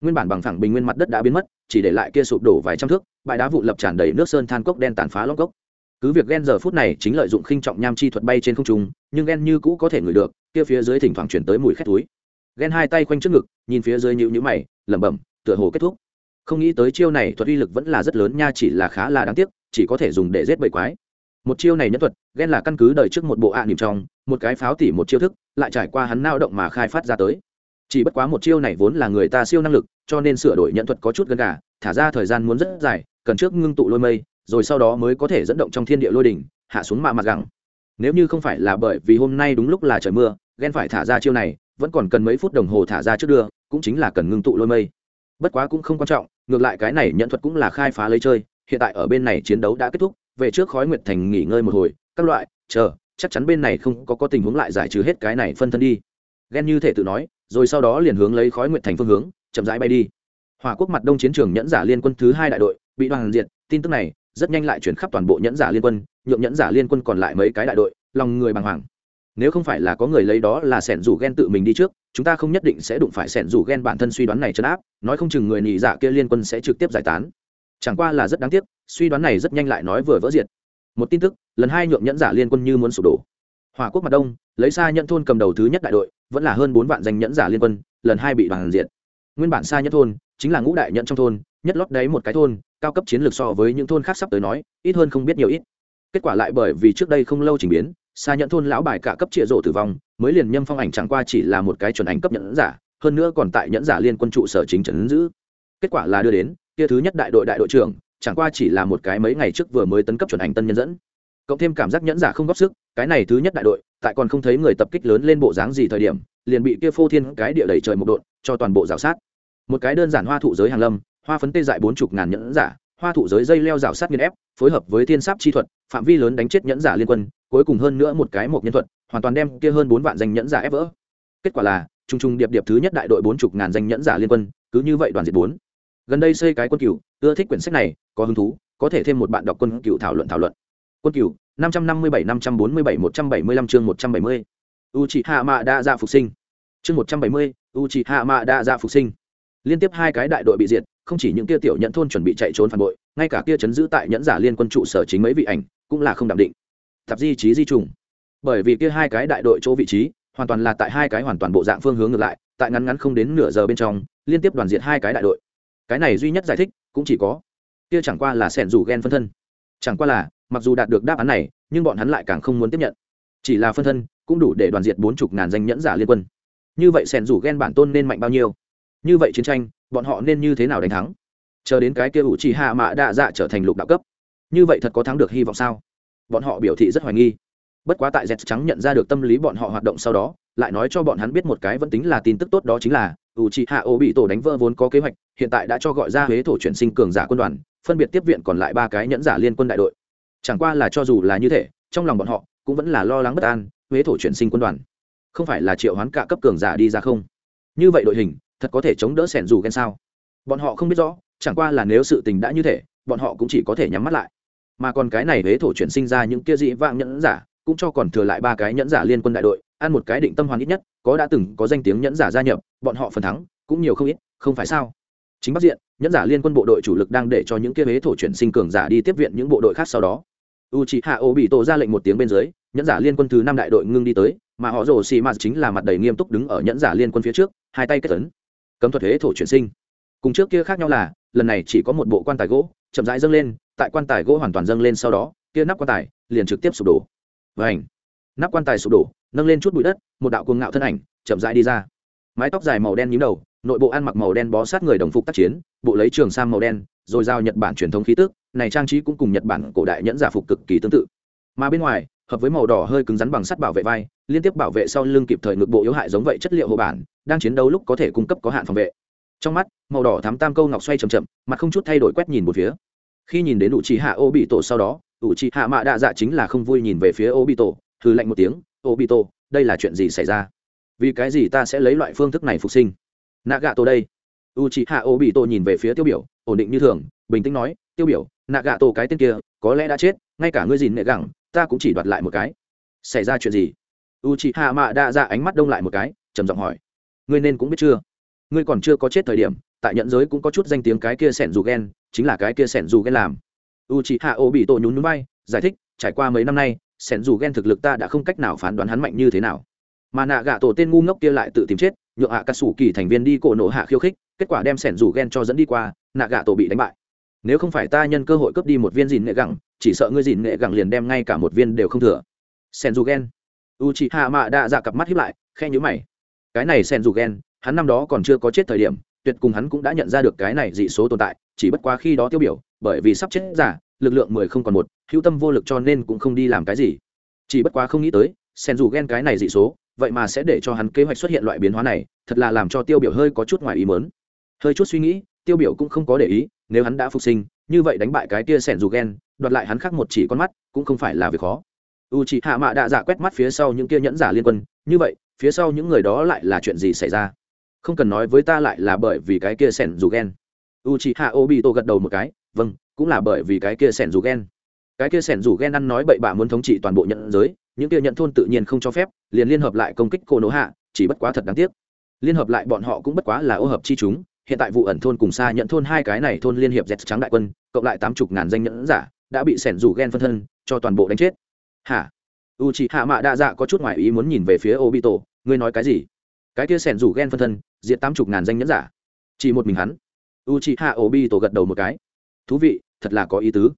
Nguyên bản bằng phẳng bình nguyên mặt đất đã biến mất, chỉ để lại kia sụp đổ vài trăm thước, bãi đá vụ lập tràn đầy nước sơn than cốc đen tàn phá lóc cốc. Cứ việc ghen giờ phút này chính lợi dụng khinh trọng nham chi thuật bay trên không trung, nhưng ghen như cũ có thể ngửi được, kia phía dưới thỉnh thoảng chuyển tới mùi khét túi ghen hai tay quanh trước ngực, nhìn phía dưới nhịu nhữ mày, lẩm bẩm, tựa hồ kết thúc không nghĩ tới chiêu này thuật uy lực vẫn là rất lớn nha, chỉ là khá là đáng tiếc, chỉ có thể dùng để giết bầy quái. Một chiêu này nhân thuật, ghen là căn cứ đời trước một bộ ạ à trong, một cái pháo tỉ một chiêu thức, lại trải qua hắn nao động mà khai phát ra tới. Chỉ bất quá một chiêu này vốn là người ta siêu năng lực, cho nên sửa đổi nhận thuật có chút gần gà, thả ra thời gian muốn rất dài, cần trước ngưng tụ lôi mây, rồi sau đó mới có thể dẫn động trong thiên địa lôi đỉnh, hạ xuống mạ mặt gẳng. Nếu như không phải là bởi vì hôm nay đúng lúc là trời mưa, ghen phải thả ra chiêu này, vẫn còn cần mấy phút đồng hồ thả ra trước đưa, cũng chính là cần ngưng tụ lôi mây. Bất quá cũng không quan trọng ngược lại cái này nhận thuật cũng là khai phá lấy chơi, hiện tại ở bên này chiến đấu đã kết thúc, về trước khói nguyệt thành nghỉ ngơi một hồi, các loại, chờ, chắc chắn bên này không có có tình huống lại giải trừ hết cái này phân thân đi. Ghen như thể tự nói, rồi sau đó liền hướng lấy khói nguyệt thành phương hướng, chậm rãi bay đi. Hòa quốc mặt đông chiến trường nhẫn giả liên quân thứ hai đại đội, bị đoàn diệt, tin tức này rất nhanh lại chuyển khắp toàn bộ nhẫn giả liên quân, nhượng nhẫn giả liên quân còn lại mấy cái đại đội, lòng người bàng hoàng nếu không phải là có người lấy đó là sẻn rủ ghen tự mình đi trước, chúng ta không nhất định sẽ đụng phải sẻn rủ ghen bản thân suy đoán này chấn áp, nói không chừng người nhị dạ kia liên quân sẽ trực tiếp giải tán. Chẳng qua là rất đáng tiếc, suy đoán này rất nhanh lại nói vừa vỡ diệt. Một tin tức, lần hai nhượng nhẫn giả liên quân như muốn sụp đổ. Hòa quốc mặt đông, lấy xa nhận thôn cầm đầu thứ nhất đại đội, vẫn là hơn bốn vạn danh nhẫn giả liên quân, lần hai bị đoàn diệt. Nguyên bản xa nhất thôn, chính là ngũ đại nhận trong thôn, nhất lót đấy một cái thôn, cao cấp chiến lược so với những thôn khác sắp tới nói, ít hơn không biết nhiều ít. Kết quả lại bởi vì trước đây không lâu trình biến xa nhận thôn lão bài cả cấp trịa rộ tử vong, mới liền nhâm phong ảnh chẳng qua chỉ là một cái chuẩn ảnh cấp nhẫn giả, hơn nữa còn tại nhẫn giả liên quân trụ sở chính trấn giữ. Kết quả là đưa đến, kia thứ nhất đại đội đại đội trưởng, chẳng qua chỉ là một cái mấy ngày trước vừa mới tấn cấp chuẩn ảnh tân nhân dẫn. Cộng thêm cảm giác nhẫn giả không góp sức, cái này thứ nhất đại đội, tại còn không thấy người tập kích lớn lên bộ dáng gì thời điểm, liền bị kia phô thiên cái địa đầy trời một độn, cho toàn bộ rào sát. Một cái đơn giản hoa thụ giới hàng lâm, hoa phấn tê dại bốn chục ngàn nhẫn giả hoa thụ giới dây leo rào sát nghiên ép phối hợp với thiên sáp chi thuật phạm vi lớn đánh chết nhẫn giả liên quân cuối cùng hơn nữa một cái một nhân thuật hoàn toàn đem kia hơn bốn vạn danh nhẫn giả ép vỡ. Kết quả là trung trung điệp điệp thứ nhất đại đội bốn chục ngàn danh nhẫn giả liên quân cứ như vậy đoàn diệt bốn. Gần đây xây cái quân cựu, ưa thích quyển sách này có hứng thú có thể thêm một bạn đọc quân cựu thảo luận thảo luận. Quân cựu năm trăm năm mươi bảy năm trăm bốn mươi bảy một trăm bảy mươi lăm chương một trăm bảy mươi. U chị hạ mạ đa dạ phục sinh. Chương một trăm bảy mươi u chị hạ mạ đa dạ phục sinh. Liên tiếp hai cái đại đội bị diệt không chỉ những kia tiểu nhẫn thôn chuẩn bị chạy trốn phản bội, ngay cả kia chấn giữ tại nhẫn giả liên quân trụ sở chính mấy vị ảnh, cũng là không đảm định. Tạp di trí di trùng. Bởi vì kia hai cái đại đội chỗ vị trí, hoàn toàn là tại hai cái hoàn toàn bộ dạng phương hướng ngược lại, tại ngắn ngắn không đến nửa giờ bên trong, liên tiếp đoàn diệt hai cái đại đội. Cái này duy nhất giải thích, cũng chỉ có, kia chẳng qua là sẻn rủ ghen phân thân. Chẳng qua là, mặc dù đạt được đáp án này, nhưng bọn hắn lại càng không muốn tiếp nhận. Chỉ là phân thân, cũng đủ để đoàn diệt bốn chục ngàn danh nhẫn giả liên quân. Như vậy sẻn rủ ghen bản tôn nên mạnh bao nhiêu? Như vậy chiến tranh, bọn họ nên như thế nào đánh thắng? Chờ đến cái kia ủ trì hạ mạ đa dạ trở thành lục đạo cấp, như vậy thật có thắng được hy vọng sao? Bọn họ biểu thị rất hoài nghi. Bất quá tại dẹt trắng nhận ra được tâm lý bọn họ hoạt động sau đó, lại nói cho bọn hắn biết một cái vẫn tính là tin tức tốt đó chính là ủ trì hạ ô bị tổ đánh vỡ vốn có kế hoạch, hiện tại đã cho gọi ra huế thổ chuyển sinh cường giả quân đoàn, phân biệt tiếp viện còn lại ba cái nhẫn giả liên quân đại đội. Chẳng qua là cho dù là như thế, trong lòng bọn họ cũng vẫn là lo lắng bất an, huế thổ chuyển sinh quân đoàn. Không phải là triệu hoán cả cấp cường giả đi ra không? Như vậy đội hình thật có thể chống đỡ sẻn dù ghen sao? Bọn họ không biết rõ, chẳng qua là nếu sự tình đã như thế bọn họ cũng chỉ có thể nhắm mắt lại. Mà còn cái này huế thổ chuyển sinh ra những kia dị vạng nhẫn giả, cũng cho còn thừa lại ba cái nhẫn giả liên quân đại đội, ăn một cái định tâm hoàn ít nhất, có đã từng có danh tiếng nhẫn giả gia nhập, bọn họ phần thắng, cũng nhiều không ít, không phải sao? Chính bắc diện, nhẫn giả liên quân bộ đội chủ lực đang để cho những kia huế thổ chuyển sinh cường giả đi tiếp viện những bộ đội khác sau đó. U c hạ ô bị tổ ra lệnh một tiếng bên dưới, nhẫn giả liên quân thứ năm đại đội ngưng đi tới, mà họ rồ xì mạt chính là mặt đầy nghiêm túc đứng ở nhẫn giả liên quân phía trước, hai tay kết tấn cấm thuật huế thổ chuyển sinh. Cùng trước kia khác nhau là, lần này chỉ có một bộ quan tài gỗ, chậm rãi dâng lên, tại quan tài gỗ hoàn toàn dâng lên sau đó, kia nắp quan tài liền trực tiếp sụp đổ. Và ảnh nắp quan tài sụp đổ, nâng lên chút bụi đất, một đạo cuồng ngạo thân ảnh chậm rãi đi ra. Mái tóc dài màu đen nhím đầu, nội bộ ăn mặc màu đen bó sát người đồng phục tác chiến, bộ lấy trường sang màu đen, rồi giao nhật bản truyền thống khí tức, này trang trí cũng cùng nhật bản cổ đại nhẫn giả phục cực kỳ tương tự. Mà bên ngoài hợp với màu đỏ hơi cứng rắn bằng sắt bảo vệ vai, liên tiếp bảo vệ sau lưng kịp thời ngực bộ yếu hại giống vậy chất liệu hộ bản, đang chiến đấu lúc có thể cung cấp có hạn phòng vệ. Trong mắt, màu đỏ thắm tam câu ngọc xoay chầm chậm, mặt không chút thay đổi quét nhìn một phía. Khi nhìn đến ủ trì hạ ô bị tổ sau đó ủ trì hạ mạ đạ dạ chính là không vui nhìn về phía ô bị tổ lạnh một tiếng ô bị tổ đây là chuyện gì xảy ra? Vì cái gì ta sẽ lấy loại phương thức này phục sinh? Nạ gạ tổ đây. U Obito hạ ô bị tổ nhìn về phía tiêu biểu, ổn định như thường, bình tĩnh nói, tiêu biểu nạ gạ tổ cái tên kia, có lẽ đã chết, ngay cả ngươi dìn nệ gẳng ta cũng chỉ đoạt lại một cái. Xảy ra chuyện gì? U chị hạ mạ đa ra ánh mắt đông lại một cái, trầm giọng hỏi. Ngươi nên cũng biết chưa? Ngươi còn chưa có chết thời điểm, tại nhận giới cũng có chút danh tiếng cái kia sẻn dù ghen chính là cái kia sẻn dù ghen làm. U chị hạ ô bị tổ nhún núi bay giải thích, trải qua mấy năm nay, sẻn dù ghen thực lực ta đã không cách nào phán đoán hắn mạnh như thế nào. Mà nạ gạ tổ tên ngu ngốc kia lại tự tìm chết, nhượng hạ cắt sủ kỳ thành viên đi cổ nổ hạ khiêu khích, kết quả đem sẻn dù ghen cho dẫn đi qua, nạ gạ tổ bị đánh bại. Nếu không phải ta nhân cơ hội cướp đi một viên dìn nghệ gẳng chỉ sợ ngươi dìn nghệ gẳng liền đem ngay cả một viên đều không thừa. Sen dù ghen u chị hạ mạ đã ra cặp mắt hiếp lại, khe nhữ mày. Cái này Sen dù ghen hắn năm đó còn chưa có chết thời điểm, tuyệt cùng hắn cũng đã nhận ra được cái này dị số tồn tại, chỉ bất quá khi đó tiêu biểu, bởi vì sắp chết giả lực lượng mười không còn một, hữu tâm vô lực cho nên cũng không đi làm cái gì. Chỉ bất quá không nghĩ tới sen dù ghen cái này dị số, vậy mà sẽ để cho hắn kế hoạch xuất hiện loại biến hóa này, thật là làm cho tiêu biểu hơi có chút ngoài ý mớn hơi chút suy nghĩ, tiêu biểu cũng không có để ý, nếu hắn đã phục sinh, như vậy đánh bại cái tia sẻn dù ghen đoạt lại hắn khác một chỉ con mắt, cũng không phải là việc khó. U c h ị hạ mạ đạ dạ quét mắt phía sau những kia nhẫn giả liên quân, như vậy, phía sau những người đó lại là chuyện gì xảy ra? Không cần nói với ta lại là bởi vì cái kia sẻn dù ghen u c h ị hạ ô bị tô gật đầu một cái vâng cũng là bởi vì cái kia sẻn dù ghen cái kia sẻn dù ghen ăn nói bậy bạ muốn thống trị toàn bộ nhận giới, những kia nhận thôn tự nhiên không cho phép, liền liên hợp lại công kích cô nỗ hạ chỉ bất quá thật đáng tiếc. Liên hợp lại bọn họ cũng bất quá là ô hợp chi chúng, hiện tại vụ ẩn thôn cùng xa nhận thôn hai cái này thôn liên hiệp dẹt trắng đại quân, cộng lại tám chục ngàn danh nhẫn giả đã bị sẻn rủ ghen phân thân, cho toàn bộ đánh chết. Hả? U chị hạ mạ đa dạ có chút ngoại ý muốn nhìn về phía obito, ngươi nói cái gì? Cái kia sẻn rủ ghen phân thân, diệt tám chục ngàn danh nhẫn giả. Chỉ một mình hắn. U chị hạ obito gật đầu một cái. Thú vị, thật là có ý tứ.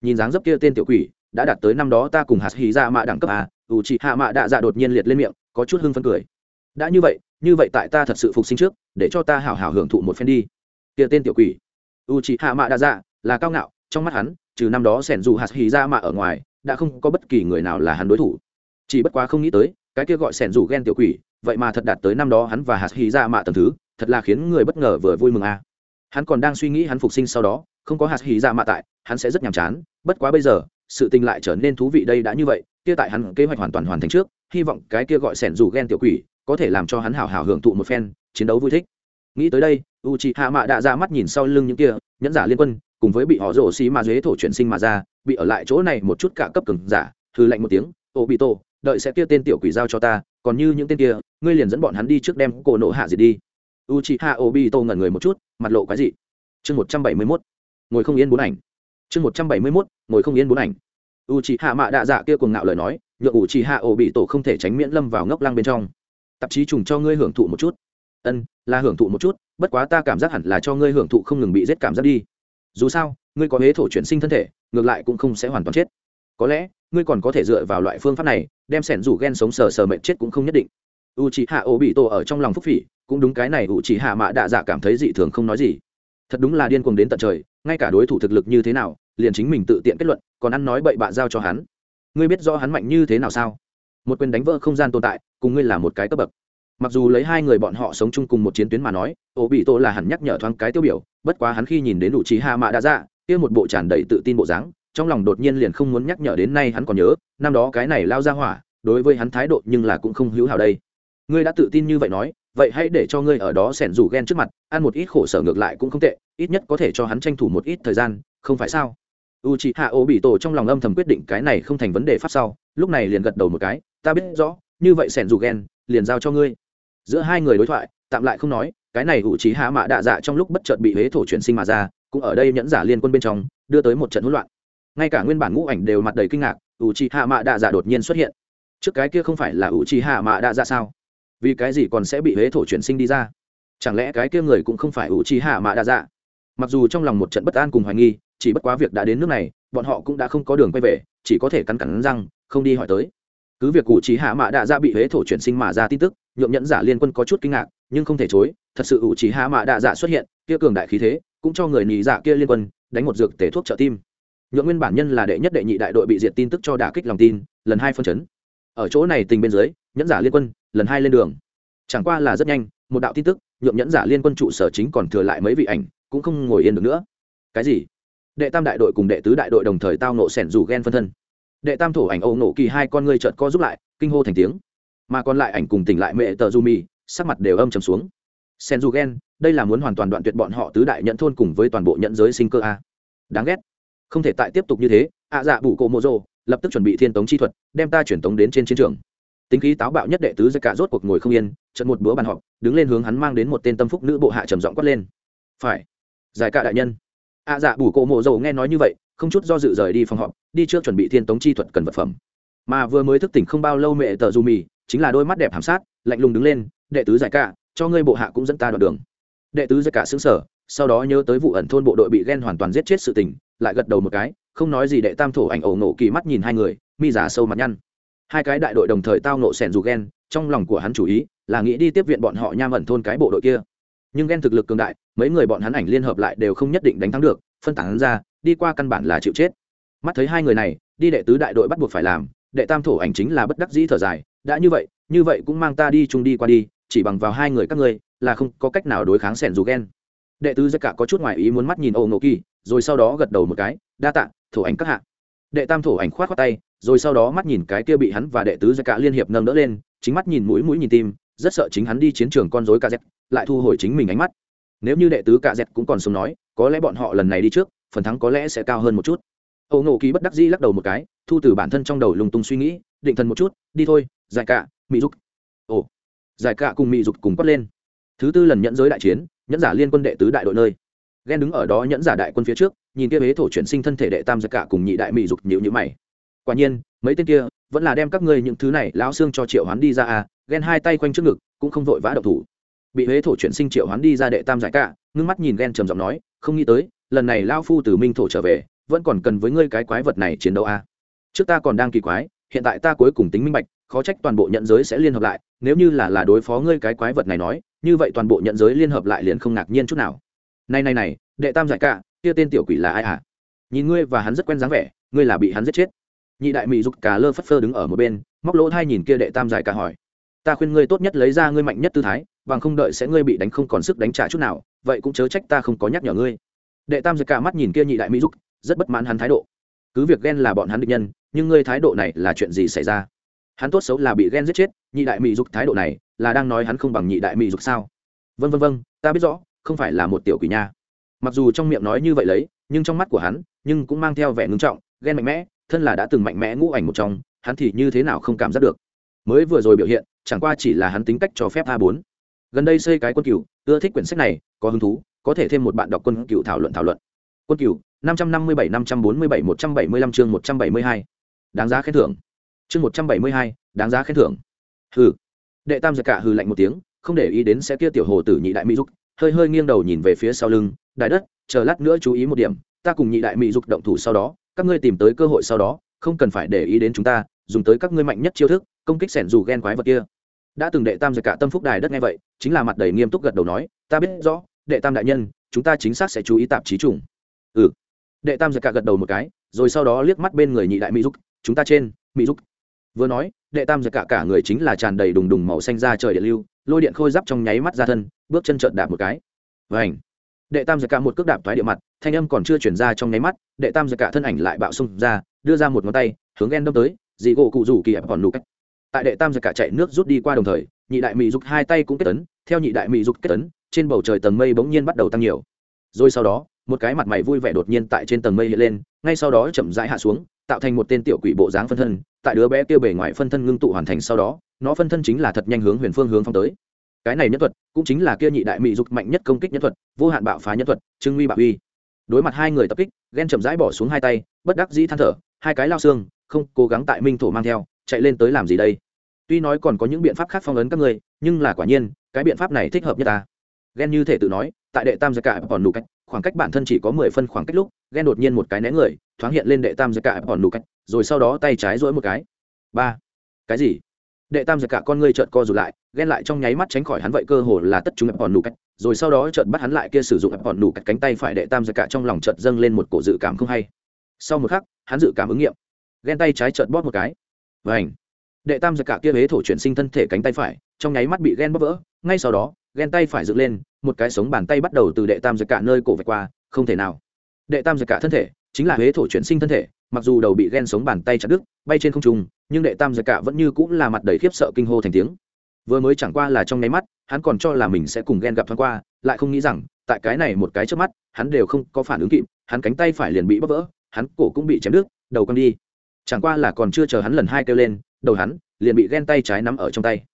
Nhìn dáng dấp kia tên tiểu quỷ, đã đạt tới năm đó ta cùng hạt hì ra mạ đẳng cấp à? u chị hạ mạ đa dạ đột nhiên liệt lên miệng, có chút hưng phấn cười. Đã như vậy như vậy tại ta thật sự phục sinh trước, để cho ta hảo hảo hưởng thụ một phen đi. Kia tên tiểu quỷ. U c h ị hạ mạ đa dạ là cao ngạo, trong mắt hắn trừ năm đó sẻn dù hạt hì ra mạ ở ngoài, đã không có bất kỳ người nào là hắn đối thủ. Chỉ bất quá không nghĩ tới, cái kia gọi sẻn dù ghen tiểu quỷ, vậy mà thật đạt tới năm đó hắn và hạt hì ra mạ tầm thứ, thật là khiến người bất ngờ vừa vui mừng a. Hắn còn đang suy nghĩ hắn phục sinh sau đó, không có hạt hì ra mạ tại, hắn sẽ rất nhàm chán, bất quá bây giờ, sự tình lại trở nên thú vị đây đã như vậy, kia tại hắn kế hoạch hoàn toàn hoàn thành trước, hy vọng cái kia gọi sẻn dù ghen tiểu quỷ, có thể làm cho hắn hào hào hưởng thụ một phen, chiến đấu vui thích. Nghĩ tới đây u c h hạ mạ đã ra mắt nhìn sau lưng những kia, nhẫn giả liên quân cùng với bị họ rổ xí mà dế thổ chuyển sinh mà ra, bị ở lại chỗ này một chút cả cấp cường giả thư lạnh một tiếng, ô bị tổ đợi sẽ kia tên tiểu quỷ giao cho ta, còn như những tên kia, ngươi liền dẫn bọn hắn đi trước đem cổ nộ hạ diệt đi. U chị hạ ô bị tổ ngẩn người một chút, mặt lộ cái gì chương một trăm bảy mươi mốt, ngồi không yên bốn ảnh. Chương một trăm bảy mươi mốt, ngồi không yên bốn ảnh. U chị hạ mạ đạ dạ kia cùng ngạo lời nói nhựa u chị hạ ô bị tổ không thể tránh miễn lâm vào ngốc lăng bên trong. Tạp chí trùng cho ngươi hưởng thụ một chút. Ân, là hưởng thụ một chút, bất quá ta cảm giác hẳn là cho ngươi hưởng thụ không ngừng bị giết cảm giác đi dù sao, ngươi có huế thổ chuyển sinh thân thể, ngược lại cũng không sẽ hoàn toàn chết. Có lẽ, ngươi còn có thể dựa vào loại phương pháp này, đem sẻn rủ ghen sống sờ sờ mệnh chết cũng không nhất định. U c h ị hạ ô bị tổ ở trong lòng phúc phỉ, cũng đúng cái này u c h ị hạ mạ đạ dạ cảm thấy dị thường không nói gì. Thật đúng là điên cuồng đến tận trời, ngay cả đối thủ thực lực như thế nào, liền chính mình tự tiện kết luận, còn ăn nói bậy bạ giao cho hắn. Ngươi biết rõ hắn mạnh như thế nào sao? Một quyền đánh vỡ không gian tồn tại, cùng ngươi là một cái cấp bậc mặc dù lấy hai người bọn họ sống chung cùng một chiến tuyến mà nói ô bị tổ là hẳn nhắc nhở thoáng cái tiêu biểu, bất quá hắn khi nhìn đến đủ trí hạ mạ đã ra dạ, kia một bộ tràn đầy tự tin bộ dáng, trong lòng đột nhiên liền không muốn nhắc nhở đến nay hắn còn nhớ, năm đó cái này lao ra hỏa, đối với hắn thái độ nhưng là cũng không hữu hảo đây. Ngươi đã tự tin như vậy nói, vậy hãy để cho ngươi ở đó sẻn rủ ghen trước mặt, ăn một ít khổ sở ngược lại cũng không tệ, ít nhất có thể cho hắn tranh thủ một ít thời gian, không phải sao? U chị hạ ô bị tổ trong lòng âm thầm quyết định cái này không thành vấn đề pháp sau, lúc này liền gật đầu một cái, ta biết rõ, như vậy sẻn rủ ghen, liền giao cho ngươi giữa hai người đối thoại, tạm lại không nói, cái này hữu trí hạ mạ đạ dạ trong lúc bất chợt bị huế thổ chuyển sinh mà ra, cũng ở đây nhẫn giả liên quân bên trong, đưa tới một trận hỗn loạn. Ngay cả nguyên bản ngũ ảnh đều mặt đầy kinh ngạc, ủ trí hạ mạ đạ dạ đột nhiên xuất hiện. Trước cái kia không phải là ủ trí hạ mạ đạ dạ sao? Vì cái gì còn sẽ bị huế thổ chuyển sinh đi ra? Chẳng lẽ cái kia người cũng không phải ủ trí hạ mạ đạ dạ? Mặc dù trong lòng một trận bất an cùng hoài nghi, chỉ bất quá việc đã đến nước này, bọn họ cũng đã không có đường quay về, chỉ có thể cắn cắn răng, không đi hỏi tới. Cứ việc U trí hạ mạ đạ dạ bị huế thổ chuyển sinh mà ra tin tức nhượng nhẫn giả liên quân có chút kinh ngạc, nhưng không thể chối, thật sự ủ trí hạ mạ đạ dạ xuất hiện, kia cường đại khí thế, cũng cho người nhì dạ kia liên quân đánh một dược tể thuốc trợ tim. Nhượng nguyên bản nhân là đệ nhất đệ nhị đại đội bị diệt tin tức cho đả kích lòng tin, lần hai phân chấn. Ở chỗ này tình bên dưới, nhẫn giả liên quân, lần hai lên đường. Chẳng qua là rất nhanh, một đạo tin tức, nhượng nhẫn giả liên quân trụ sở chính còn thừa lại mấy vị ảnh, cũng không ngồi yên được nữa. Cái gì? Đệ tam đại đội cùng đệ tứ đại đội đồng thời tao nộ sẻn dù ghen phân thân. Đệ tam thổ ảnh âu nổ kỳ hai con ngươi trợt co giúp lại, kinh hô thành tiếng mà còn lại ảnh cùng tỉnh lại mẹ tờ du mi sắc mặt đều âm trầm xuống. Sen du ghen đây là muốn hoàn toàn đoạn tuyệt bọn họ tứ đại nhận thôn cùng với toàn bộ nhận giới sinh cơ a. Đáng ghét. Không thể tại tiếp tục như thế, ạ dạ bù cổ mộ rồ, lập tức chuẩn bị thiên tống chi thuật, đem ta chuyển tống đến trên chiến trường. Tính khí táo bạo nhất đệ tứ giặc cả rốt cuộc ngồi không yên trận một bữa bàn họp, đứng lên hướng hắn mang đến một tên tâm phúc nữ bộ hạ trầm giọng quát lên. Phải. Giải cả đại nhân. Ạ dạ bù cổ mộ rồ nghe nói như vậy, không chút do dự rời đi phòng họp, đi trước chuẩn bị thiên tống chi thuật cần vật phẩm. Mà vừa mới thức tỉnh không bao lâu mẹ tờ dù mì chính là đôi mắt đẹp hàm sát, lạnh lùng đứng lên, đệ tứ giải cả, cho ngươi bộ hạ cũng dẫn ta đoạn đường. Đệ tứ giải cả xứng sở sau đó nhớ tới vụ ẩn thôn bộ đội bị ghen hoàn toàn giết chết sự tình, lại gật đầu một cái, không nói gì đệ tam thổ ảnh ẩu nổ kỳ mắt nhìn hai người, mi giả sâu mặt nhăn. Hai cái đại đội đồng thời tao nộ sẻn dù ghen, trong lòng của hắn chủ ý là nghĩ đi tiếp viện bọn họ nham ẩn thôn cái bộ đội kia. Nhưng ghen thực lực cường đại, mấy người bọn hắn ảnh liên hợp lại đều không nhất định đánh thắng được, phân tán ra, đi qua căn bản là chịu chết. Mắt thấy hai người này, đi đệ tứ đại đội bắt buộc phải làm, đệ tam thổ ảnh chính là bất đắc dĩ thở dài đã như vậy như vậy cũng mang ta đi chung đi qua đi, chỉ bằng vào hai người các ngươi, là không có cách nào đối kháng sẻn dù ghen đệ tứ giấc cả có chút ngoài ý muốn mắt nhìn ô ngộ kỳ, rồi sau đó gật đầu một cái, đa tạ, thổ ảnh các hạ. Đệ tam thổ ảnh khoát khoát tay, rồi sau đó mắt nhìn cái kia bị hắn và đệ tứ giấc cả liên hiệp nâng đỡ lên, chính mắt nhìn mũi mũi nhìn tim, rất sợ chính hắn đi chiến trường con rối ca dẹt, lại thu hồi chính mình ánh mắt. Nếu như đệ tứ ca dẹt cũng còn sống nói, có lẽ bọn họ lần này đi trước, phần thắng có lẽ sẽ cao hơn một chút. Âu ngộ kỳ bất đắc dĩ lắc đầu một cái, thu từ bản thân trong đầu lùng tung suy nghĩ định thần một chút đi thôi giải cạ, mỹ dục. Ồ giải cạ cùng mỹ dục cùng quất lên. Thứ tư lần nhẫn giới đại chiến nhẫn giả liên quân đệ tứ đại đội nơi. Ghen đứng ở đó nhẫn giả đại quân phía trước nhìn kia huế thổ chuyển sinh thân thể đệ tam giải cạ cùng nhị đại mỹ dục nhịu nhữ mày. Quả nhiên mấy tên kia vẫn là đem các ngươi những thứ này lão xương cho triệu hoán đi ra à ghen hai tay quanh trước ngực cũng không vội vã độc thủ. Bị huế thổ chuyển sinh triệu hoán đi ra đệ tam giải cạ, ngưng mắt nhìn ghen trầm giọng nói không nghĩ tới lần này lao phu từ minh thổ trở về vẫn còn cần với ngươi cái quái vật này chiến đấu à? trước ta còn đang kỳ quái hiện tại ta cuối cùng tính minh bạch, khó trách toàn bộ nhận giới sẽ liên hợp lại, nếu như là là đối phó ngươi cái quái vật này nói, như vậy toàn bộ nhận giới liên hợp lại liền không ngạc nhiên chút nào. Này này này, đệ tam giải cả, kia tên tiểu quỷ là ai à nhìn ngươi và hắn rất quen dáng vẻ, ngươi là bị hắn giết chết. Nhị đại mỹ dục cà lơ phất phơ đứng ở một bên, móc lỗ thai nhìn kia đệ tam giải cả hỏi. Ta khuyên ngươi tốt nhất lấy ra ngươi mạnh nhất tư thái, bằng không đợi sẽ ngươi bị đánh không còn sức đánh trả chút nào, vậy cũng chớ trách ta không có nhắc nhở ngươi. Đệ tam giật cả mắt nhìn kia nhị đại mỹ dục, rất bất mãn hắn thái độ. Cứ việc ghen là bọn hắn địch nhân nhưng ngươi thái độ này là chuyện gì xảy ra? Hắn tốt xấu là bị ghen giết chết, nhị đại mỹ dục thái độ này là đang nói hắn không bằng nhị đại mỹ dục sao? Vân vân vân ta biết rõ, không phải là một tiểu quỷ nha. Mặc dù trong miệng nói như vậy lấy, nhưng trong mắt của hắn, nhưng cũng mang theo vẻ ngưng trọng, ghen mạnh mẽ, thân là đã từng mạnh mẽ ngũ ảnh một trong, hắn thì như thế nào không cảm giác được? Mới vừa rồi biểu hiện, chẳng qua chỉ là hắn tính cách cho phép a bốn. Gần đây xây cái quân cựu ưa thích quyển sách này, có hứng thú, có thể thêm một bạn đọc quân cựu thảo luận thảo luận. Quân cựu năm trăm năm mươi bảy, năm trăm bốn mươi bảy, một trăm bảy mươi lăm chương một trăm bảy mươi hai đáng giá khen thưởng. Chương một trăm bảy mươi hai, đáng giá khen thưởng. Hừ. Đệ tam giật cả hừ lạnh một tiếng, không để ý đến sẽ kia tiểu hồ tử nhị đại mỹ dục, hơi hơi nghiêng đầu nhìn về phía sau lưng, đại đất, chờ lát nữa chú ý một điểm, ta cùng nhị đại mỹ dục động thủ sau đó, các ngươi tìm tới cơ hội sau đó, không cần phải để ý đến chúng ta, dùng tới các ngươi mạnh nhất chiêu thức, công kích sẻn dù ghen quái vật kia. Đã từng đệ tam giật cả tâm phúc đài đất nghe vậy, chính là mặt đầy nghiêm túc gật đầu nói, ta biết rõ, đệ tam đại nhân, chúng ta chính xác sẽ chú ý tạp chí trùng. Ừ. Đệ tam giật cả gật đầu một cái, rồi sau đó liếc mắt bên người nhị đại mỹ dục chúng ta trên, mỹ giúp vừa nói, đệ tam giật cả cả người chính là tràn đầy đùng đùng màu xanh ra trời điện lưu, lôi điện khôi giáp trong nháy mắt ra thân, bước chân trợn đạp một cái. Vảnh đệ tam giật cả một cước đạp thoái địa mặt, thanh âm còn chưa chuyển ra trong nháy mắt, đệ tam giật cả thân ảnh lại bạo xung ra, đưa ra một ngón tay, hướng ghen đâm tới, dị gỗ cụ rủ kỳ ập còn nụ cách. Tại đệ tam giật cả chạy nước rút đi qua đồng thời, nhị đại mỹ dục hai tay cũng kết tấn theo nhị đại mỹ dục kết tấn trên bầu trời tầng mây bỗng nhiên bắt đầu tăng nhiều. Rồi sau đó, một cái mặt mày vui vẻ đột nhiên tại trên tầng mây hiện lên, ngay sau đó chậm rãi hạ xuống tạo thành một tên tiểu quỷ bộ dáng phân thân, tại đứa bé kia bề ngoài phân thân ngưng tụ hoàn thành sau đó, nó phân thân chính là thật nhanh hướng huyền phương hướng phong tới. Cái này nhất thuật cũng chính là kia nhị đại mỹ dục mạnh nhất công kích nhất thuật, vô hạn bạo phá nhất thuật trưng uy bạo uy. Đối mặt hai người tập kích ghen chậm rãi bỏ xuống hai tay, bất đắc dĩ than thở, hai cái lao xương, không, cố gắng tại minh thổ mang theo, chạy lên tới làm gì đây? Tuy nói còn có những biện pháp khác phong ấn các người nhưng là quả nhiên, cái biện pháp này thích hợp nhất ta. Ghen như thể tự nói, tại đệ tam gia cả còn đủ cách, khoảng cách bản thân chỉ có mười phân khoảng cách lúc ghen đột nhiên một cái né người thoáng hiện lên đệ tam giật cả còn nụ cách, rồi sau đó tay trái dỗi một cái. Ba. Cái gì? Đệ tam giật cả con ngươi trợn co rụt lại, ghen lại trong nháy mắt tránh khỏi hắn vậy cơ hồ là tất chúng ép còn nụ cách, rồi sau đó trợn bắt hắn lại kia sử dụng ép còn nụ cách cánh tay phải đệ tam giật cả trong lòng trợn dâng lên một cổ dự cảm không hay. Sau một khắc, hắn dự cảm ứng nghiệm. Ghen tay trái trợn bóp một cái. Và ảnh đệ tam giật cả kia huế thổ chuyển sinh thân thể cánh tay phải, trong nháy mắt bị ghen bóp vỡ, ngay sau đó, ghen tay phải dựng lên, một cái sống bàn tay bắt đầu từ đệ tam giật cả nơi cổ vạch qua, không thể nào. Đệ tam giật cả thân thể chính là huế thổ chuyển sinh thân thể, mặc dù đầu bị ghen sống bàn tay chặt đứt, bay trên không trung, nhưng đệ tam giải cả vẫn như cũng là mặt đầy khiếp sợ kinh hô thành tiếng. Vừa mới chẳng qua là trong nháy mắt, hắn còn cho là mình sẽ cùng ghen gặp thoáng qua, lại không nghĩ rằng, tại cái này một cái trước mắt, hắn đều không có phản ứng kịp, hắn cánh tay phải liền bị bóp vỡ, hắn cổ cũng bị chém đứt, đầu căng đi. Chẳng qua là còn chưa chờ hắn lần hai kêu lên, đầu hắn liền bị ghen tay trái nắm ở trong tay.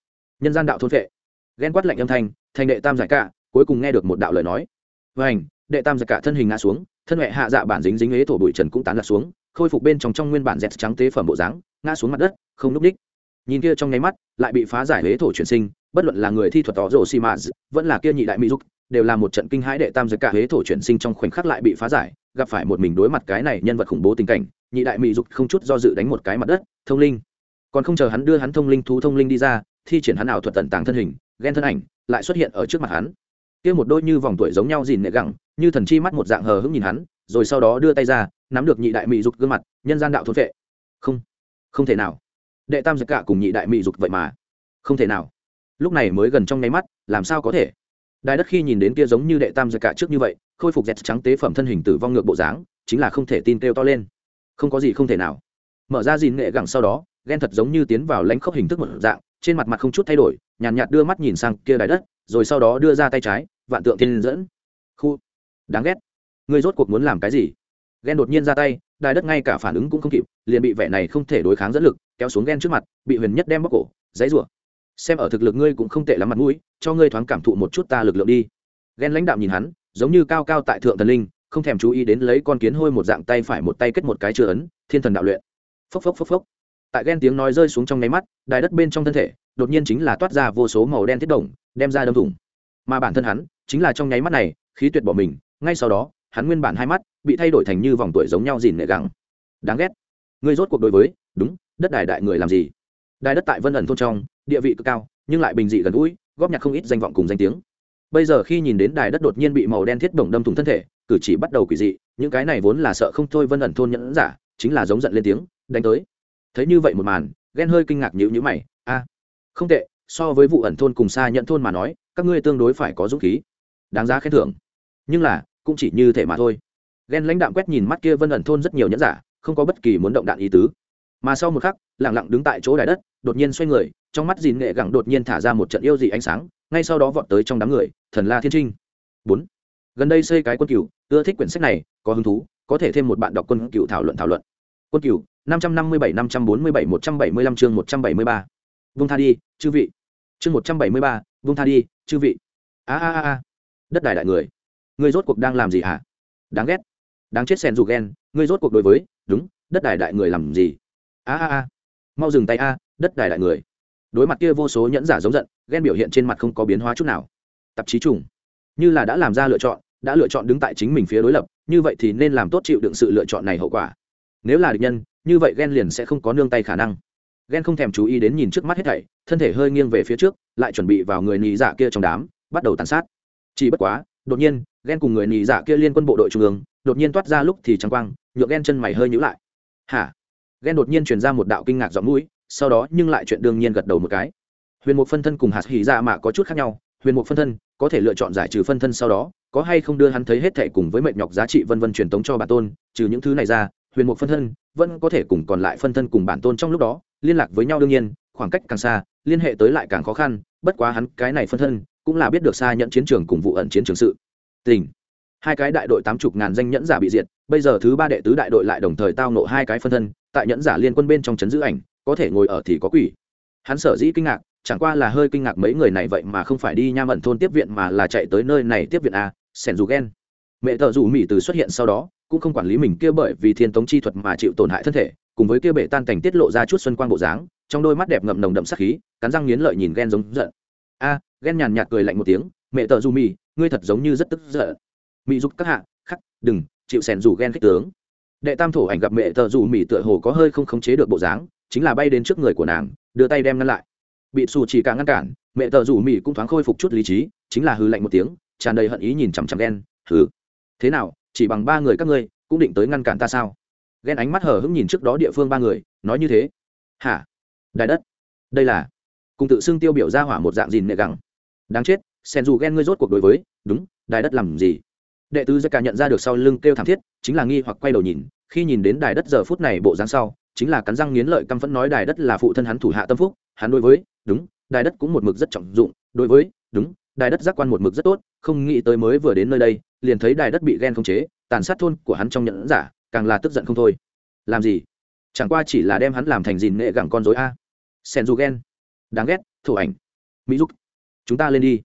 Nhân gian đạo thôn vệ ghen quát lạnh âm thanh, thành đệ tam giải cả cuối cùng nghe được một đạo lời nói. Vảnh đệ tam giải cả thân hình ngã xuống thân huệ hạ dạ bản dính dính ế thổ bụi trần cũng tán lạc xuống, khôi phục bên trong trong nguyên bản dẹt trắng tế phẩm bộ dáng, ngã xuống mặt đất, không núp đích nhìn kia trong nháy mắt, lại bị phá giải ế thổ chuyển sinh, bất luận là người thi thuật tỏ rổ xi mã vẫn là kia nhị đại mỹ dục, đều là một trận kinh hãi đệ tam giới cả ế thổ chuyển sinh trong khoảnh khắc lại bị phá giải, gặp phải một mình đối mặt cái này nhân vật khủng bố tình cảnh, nhị đại mỹ dục không chút do dự đánh một cái mặt đất, thông linh. Còn không chờ hắn đưa hắn thông linh thú thông linh đi ra, thi triển hắn ảo thuật tận tàng thân hình ghen thân ảnh, lại xuất hiện ở trước mặt hắn kia một đôi như vòng tuổi giống nhau dìn nệ gẳng như thần chi mắt một dạng hờ hững nhìn hắn rồi sau đó đưa tay ra nắm được nhị đại mỹ dục gương mặt nhân gian đạo thôn vệ. Không không thể nào. Đệ tam giật cả cùng nhị đại mỹ dục vậy mà. Không thể nào. Lúc này mới gần trong nháy mắt làm sao có thể? Đài đất khi nhìn đến kia giống như đệ tam giật cả trước như vậy khôi phục dẹt trắng tế phẩm thân hình tử vong ngược bộ dáng chính là không thể tin kêu to lên. Không có gì không thể nào. Mở ra dìn nghệ gẳng sau đó ghen thật giống như tiến vào lãnh khốc hình thức một dạng trên mặt mặt không chút thay đổi nhàn nhạt, nhạt đưa mắt nhìn sang kia đài đất rồi sau đó đưa ra tay trái vạn tượng thiên dẫn. Khu. Đáng ghét. Ngươi rốt cuộc muốn làm cái gì? Ghen đột nhiên ra tay, đài đất ngay cả phản ứng cũng không kịp, liền bị vẻ này không thể đối kháng dẫn lực kéo xuống ghen trước mặt, bị huyền nhất đem bóc cổ dãy rủa xem ở thực lực ngươi cũng không tệ lắm mặt mũi, cho ngươi thoáng cảm thụ một chút ta lực lượng đi. Ghen lãnh đạo nhìn hắn, giống như cao cao tại thượng thần linh, không thèm chú ý đến lấy con kiến hôi một dạng tay phải một tay kết một cái chưa ấn, thiên thần đạo luyện. Phốc phốc phốc phốc. Tại ghen tiếng nói rơi xuống trong nháy mắt, đài đất bên trong thân thể, đột nhiên chính là toát ra vô số màu đen thiết động đem ra đâm thủng mà bản thân hắn chính là trong nháy mắt này, khí tuyệt bỏ mình, ngay sau đó, hắn nguyên bản hai mắt bị thay đổi thành như vòng tuổi giống nhau dìn nệ gắng đáng ghét. Ngươi rốt cuộc đối với, đúng, đất đài đại người làm gì? Đài đất tại vân ẩn thôn trong, địa vị cực cao, nhưng lại bình dị gần gũi, góp nhặt không ít danh vọng cùng danh tiếng. Bây giờ khi nhìn đến đài đất đột nhiên bị màu đen thiết bổng đâm thủng thân thể, cử chỉ bắt đầu quỷ dị, những cái này vốn là sợ không thôi vân ẩn thôn nhẫn giả, chính là giống giận lên tiếng, đánh tới. Thấy như vậy một màn, ghen hơi kinh ngạc nhữ nhữ mày, a, không tệ, so với vụ ẩn thôn cùng xa nhận thôn mà nói các ngươi tương đối phải có dũng khí. Đáng giá khen thưởng. Nhưng là, cũng chỉ như thể mà thôi. Ghen lãnh đạm quét nhìn mắt kia vân ẩn thôn rất nhiều nhẫn giả, không có bất kỳ muốn động đạn ý tứ. Mà sau một khắc lẳng lặng đứng tại chỗ đài đất, đột nhiên xoay người, trong mắt dìn nghệ gẳng đột nhiên thả ra một trận yêu dị ánh sáng, ngay sau đó vọt tới trong đám người, thần la thiên trinh. Bốn. Gần đây xây cái quân cửu, ưa thích quyển sách này, có hứng thú, có thể thêm một bạn đọc quân cửu thảo luận thảo luận. Quân cửu, năm trăm năm mươi bảy, năm trăm bốn mươi bảy, một trăm bảy mươi lăm chương một trăm bảy mươi ba. Vung tha đi, chư vị chương một trăm bảy mươi ba, vung tha đi, chư vị. A a a a. Đất đài đại người. Người rốt cuộc đang làm gì hả? Đáng ghét. Đáng chết sen dù ghen, ngươi rốt cuộc đối với, đúng, đất đài đại người làm gì? A a a. Mau dừng tay a, đất đài đại người. Đối mặt kia vô số nhẫn giả giống giận, ghen biểu hiện trên mặt không có biến hóa chút nào. Tạp chí trùng. Như là đã làm ra lựa chọn, đã lựa chọn đứng tại chính mình phía đối lập, như vậy thì nên làm tốt chịu đựng sự lựa chọn này hậu quả. Nếu là địch nhân, như vậy ghen liền sẽ không có nương tay khả năng ghen không thèm chú ý đến nhìn trước mắt hết thảy, thân thể hơi nghiêng về phía trước, lại chuẩn bị vào người nhị giả dạ kia trong đám, bắt đầu tàn sát. Chỉ bất quá, đột nhiên ghen cùng người nhị giả dạ kia liên quân bộ đội trung ương, đột nhiên toát ra lúc thì trắng quang nhựa ghen chân mày hơi nhữ lại. Hả? Ghen đột nhiên truyền ra một đạo kinh ngạc giọng mũi, sau đó nhưng lại chuyện đương nhiên gật đầu một cái. Huyền mục phân thân cùng hạt hỉ dạ mạ có chút khác nhau, huyền mục phân thân có thể lựa chọn giải trừ phân thân sau đó, có hay không đưa hắn thấy hết thệ cùng với mệnh nhọc giá trị vân vân truyền tống cho bản tôn, trừ những thứ này ra, huyền mục phân thân vẫn có thể cùng còn lại phân thân cùng bản tôn trong lúc đó liên lạc với nhau đương nhiên, khoảng cách càng xa, liên hệ tới lại càng khó khăn, bất quá hắn cái này phân thân, cũng là biết được xa nhận chiến trường cùng vụ ẩn chiến trường sự. Tình. Hai cái đại đội tám chục ngàn danh nhẫn giả bị diệt, bây giờ thứ ba đệ tứ đại đội lại đồng thời tao nộ hai cái phân thân, tại nhẫn giả liên quân bên trong chấn giữ ảnh, có thể ngồi ở thì có quỷ. Hắn sở dĩ kinh ngạc, chẳng qua là hơi kinh ngạc mấy người này vậy mà không phải đi nham ẩn thôn tiếp viện mà là chạy tới nơi này tiếp viện a sẻn dù ghen mẹ thợ dù mỹ từ xuất hiện sau đó, cũng không quản lý mình kia bởi vì thiên tống chi thuật mà chịu tổn hại thân thể cùng với kia bể tan cảnh tiết lộ ra chút xuân quang bộ dáng, trong đôi mắt đẹp ngậm nồng đậm sắc khí, cắn răng nghiến lợi nhìn ghen giống giận. A ghen nhàn nhạt cười lạnh một tiếng, mẹ thợ dù mì, ngươi thật giống như rất tức giận. Mỹ giúp các hạ, khắc, đừng, chịu xèn dù ghen kích tướng. Đệ tam thổ ảnh gặp mẹ thợ dù mì tựa hồ có hơi không khống chế được bộ dáng, chính là bay đến trước người của nàng, đưa tay đem ngăn lại. Bị xù chỉ cả ngăn cản, mẹ thợ dù mì cũng thoáng khôi phục chút lý trí, chính là hư lạnh một tiếng, tràn đầy hận ý nhìn chằm chằm ghen hừ, thế nào, chỉ bằng ba người các ngươi, cũng định tới ngăn cản ta sao? Ghen ánh mắt hở hững nhìn trước đó địa phương ba người, nói như thế. Hả? Đài đất. Đây là? Cùng tự xưng tiêu biểu ra hỏa một dạng dìn nệ gẳng. Đáng chết, sen dù ghen ngươi rốt cuộc đối với, đúng đài đất làm gì? Đệ tứ cả nhận ra được sau lưng kêu thảm thiết, chính là nghi hoặc quay đầu nhìn, khi nhìn đến đài đất giờ phút này bộ dáng sau, chính là cắn răng nghiến lợi căm phẫn nói đài đất là phụ thân hắn thủ hạ tâm phúc, hắn đối với, đúng đài đất cũng một mực rất trọng dụng, đối với, đúng đài đất giác quan một mực rất tốt, không nghĩ tới mới vừa đến nơi đây, liền thấy đài đất bị ghen không chế, tàn sát thôn của hắn trong nhận giả càng là tức giận không thôi. Làm gì? Chẳng qua chỉ là đem hắn làm thành dìn nghệ gẳng con dối a. Sen du ghen đáng ghét thủ ảnh. Mỹ giúp chúng ta lên đi.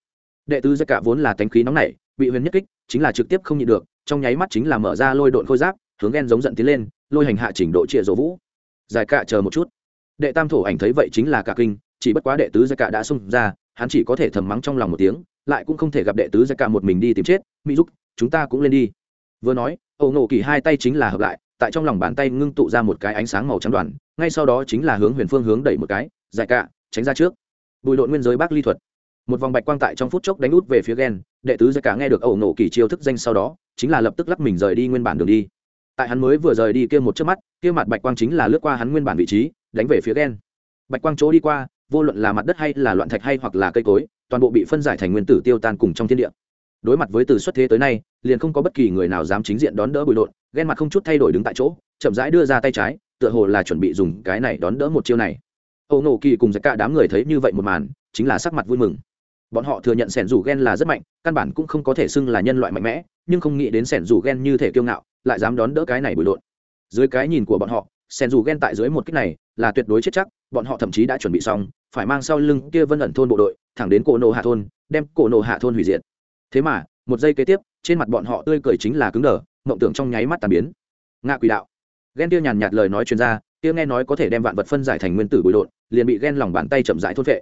Đệ tứ giặc cả vốn là tánh khí nóng nảy, bị huyền nhất kích, chính là trực tiếp không nhịn được, trong nháy mắt chính là mở ra lôi độn khôi giáp, hướng ghen giống giận tiến lên, lôi hành hạ chỉnh độ trịa dỗ vũ. Giải cạ chờ một chút. Đệ tam thổ ảnh thấy vậy chính là cả kinh, chỉ bất quá đệ tứ giặc cả đã xung ra, hắn chỉ có thể thầm mắng trong lòng một tiếng, lại cũng không thể gặp đệ tứ giặc cả một mình đi tìm chết. Mỹ giúp chúng ta cũng lên đi. Vừa nói ẩu nổ kỳ hai tay chính là hợp lại, tại trong lòng bàn tay ngưng tụ ra một cái ánh sáng màu trắng đoàn, ngay sau đó chính là hướng huyền phương hướng đẩy một cái, giải cạ, tránh ra trước. Bùi lộn nguyên giới bác ly thuật. Một vòng bạch quang tại trong phút chốc đánh út về phía ghen đệ tứ giải cạ nghe được ẩu nổ kỳ chiêu thức danh sau đó, chính là lập tức lắc mình rời đi nguyên bản đường đi. Tại hắn mới vừa rời đi kia một chớp mắt, kia mặt bạch quang chính là lướt qua hắn nguyên bản vị trí, đánh về phía ghen bạch quang chỗ đi qua, vô luận là mặt đất hay là loạn thạch hay hoặc là cây cối, toàn bộ bị phân giải thành nguyên tử tiêu tan cùng trong thiên địa. Đối mặt với từ xuất thế tới nay liền không có bất kỳ người nào dám chính diện đón đỡ bùi lộn, ghen mặt không chút thay đổi đứng tại chỗ, chậm rãi đưa ra tay trái, tựa hồ là chuẩn bị dùng cái này đón đỡ một chiêu này. Âu nổ kỳ cùng dạ giặc cả đám người thấy như vậy một màn, chính là sắc mặt vui mừng. Bọn họ thừa nhận sẻn rủ ghen là rất mạnh, căn bản cũng không có thể xưng là nhân loại mạnh mẽ, nhưng không nghĩ đến sẻn rủ ghen như thể kiêu ngạo, lại dám đón đỡ cái này bùi lộn. Dưới cái nhìn của bọn họ, sẻn rủ ghen tại dưới một kích này là tuyệt đối chết chắc, bọn họ thậm chí đã chuẩn bị xong, phải mang sau lưng kia vân ẩn thôn bộ đội, thẳng đến cổ nổ hạ thôn, đem cổ nổ hạ thôn hủy diệt. Thế mà, một giây kế tiếp trên mặt bọn họ tươi cười chính là cứng đờ, mộng tưởng trong nháy mắt tàn biến. Ngạ quỷ đạo. Ghen tiêu nhàn nhạt lời nói chuyên gia tiêu nghe nói có thể đem vạn vật phân giải thành nguyên tử bụi độn, liền bị ghen lòng bàn tay chậm rãi thốt vệ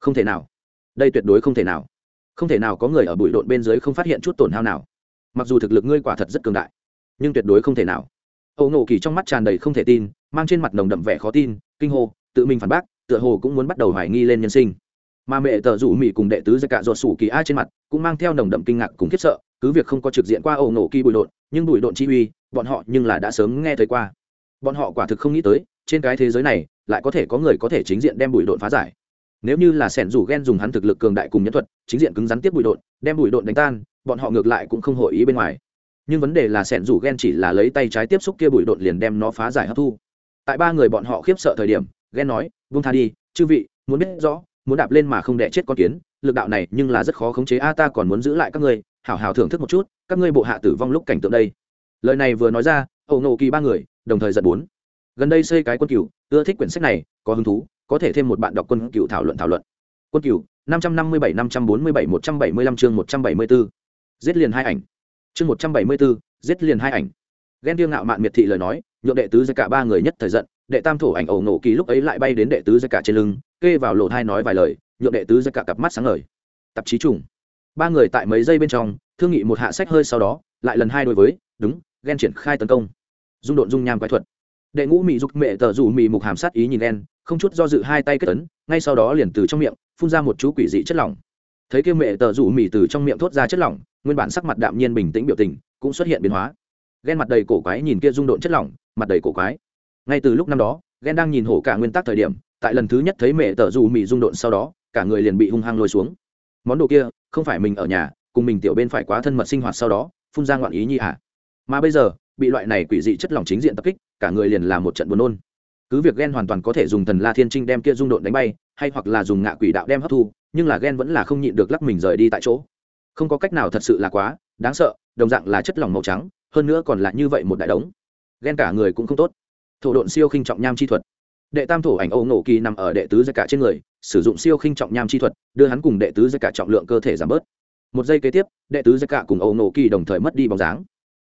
không thể nào. Đây tuyệt đối không thể nào. Không thể nào có người ở bụi độn bên dưới không phát hiện chút tổn hao nào. Mặc dù thực lực ngươi quả thật rất cường đại, nhưng tuyệt đối không thể nào. Âu nộ kỳ trong mắt tràn đầy không thể tin, mang trên mặt nồng đậm vẻ khó tin, kinh hô, tự mình phản bác, tựa hồ cũng muốn bắt đầu hoài nghi lên nhân sinh. Mà mẹ tờ rủ mỹ cùng đệ tứ ra cả ruột sủ kỳ a trên mặt, cũng mang theo nồng đậm kinh ngạc cùng khiếp sợ cứ việc không có trực diện qua ẩu nổ kỳ bụi độn nhưng bụi độn chi uy, bọn họ nhưng là đã sớm nghe thấy qua. Bọn họ quả thực không nghĩ tới, trên cái thế giới này, lại có thể có người có thể chính diện đem bụi độn phá giải. Nếu như là sẻn rủ ghen dùng hắn thực lực cường đại cùng nhân thuật, chính diện cứng rắn tiếp bụi độn đem bụi độn đánh tan, bọn họ ngược lại cũng không hội ý bên ngoài. Nhưng vấn đề là sẻn rủ ghen chỉ là lấy tay trái tiếp xúc kia bụi độn liền đem nó phá giải hấp thu. Tại ba người bọn họ khiếp sợ thời điểm ghen nói vung tha đi, chư vị, muốn biết rõ, muốn đạp lên mà không đẻ chết con kiến, lực đạo này nhưng là rất khó khống chế. A, ta còn muốn giữ lại các ngươi hảo hảo thưởng thức một chút, các ngươi bộ hạ tử vong lúc cảnh tượng đây. Lời này vừa nói ra ẩu nộ kỳ ba người đồng thời giận bốn. Gần đây xây cái quân cựu ưa thích quyển sách này, có hứng thú, có thể thêm một bạn đọc quân cựu thảo luận thảo luận. Quân cựu năm trăm năm mươi bảy, năm trăm bốn mươi bảy, một trăm bảy mươi lăm chương một trăm bảy mươi bốn giết liền hai ảnh. Chương một trăm bảy mươi bốn giết liền hai ảnh. Ghen tiêu ngạo mạn miệt thị lời nói, nhượng đệ tứ ra cả ba người nhất thời giận, đệ tam thổ ảnh ẩu nổ kỳ lúc ấy lại bay đến đệ tứ ra cả trên lưng, kê vào lỗ thai nói vài lời, nhượng đệ tứ ra cả cặp mắt sáng ngời. Tạp chí trùng ba người tại mấy giây bên trong, thương nghị một hạ sách hơi sau đó, lại lần hai đối với, đúng ghen triển khai tấn công. Dung độn dung nham quái thuật. Đệ ngũ mỹ dục mẹ tờ rủ mỹ mục hàm sát ý nhìn đen không chút do dự hai tay kết tấn ngay sau đó liền từ trong miệng, phun ra một chú quỷ dị chất lỏng. Thấy kia mẹ tờ rủ mỹ từ trong miệng thốt ra chất lỏng, nguyên bản sắc mặt đạm nhiên bình tĩnh biểu tình cũng xuất hiện biến hóa. Ghen mặt đầy cổ quái nhìn kia rung độn chất lỏng, mặt đầy cổ quái. Ngay từ lúc năm đó ghen đang nhìn hổ cả nguyên tắc thời điểm, tại lần thứ nhất thấy mẹ tờ rủ mỹ rung độn sau đó, cả người liền bị hung hăng lôi xuống. Món đồ kia không phải mình ở nhà, cùng mình tiểu bên phải quá thân mật sinh hoạt sau đó, phun ra ngoạn ý nhi à. Mà bây giờ, bị loại này quỷ dị chất lỏng chính diện tập kích, cả người liền làm một trận buồn nôn. Cứ việc ghen hoàn toàn có thể dùng thần la thiên trinh đem kia dung độn đánh bay, hay hoặc là dùng ngạ quỷ đạo đem hấp thu, nhưng là ghen vẫn là không nhịn được lắc mình rời đi tại chỗ. Không có cách nào thật sự là quá, đáng sợ, đồng dạng là chất lỏng màu trắng, hơn nữa còn là như vậy một đại đống. Ghen cả người cũng không tốt. Thổ độn siêu khinh trọng nham chi thuật đệ tam thổ ảnh âu nổ kỳ nằm ở đệ tứ giai cả trên người, sử dụng siêu khinh trọng nham chi thuật, đưa hắn cùng đệ tứ giai cả trọng lượng cơ thể giảm bớt. Một giây kế tiếp, đệ tứ giai cả cùng âu nổ kỳ đồng thời mất đi bóng dáng.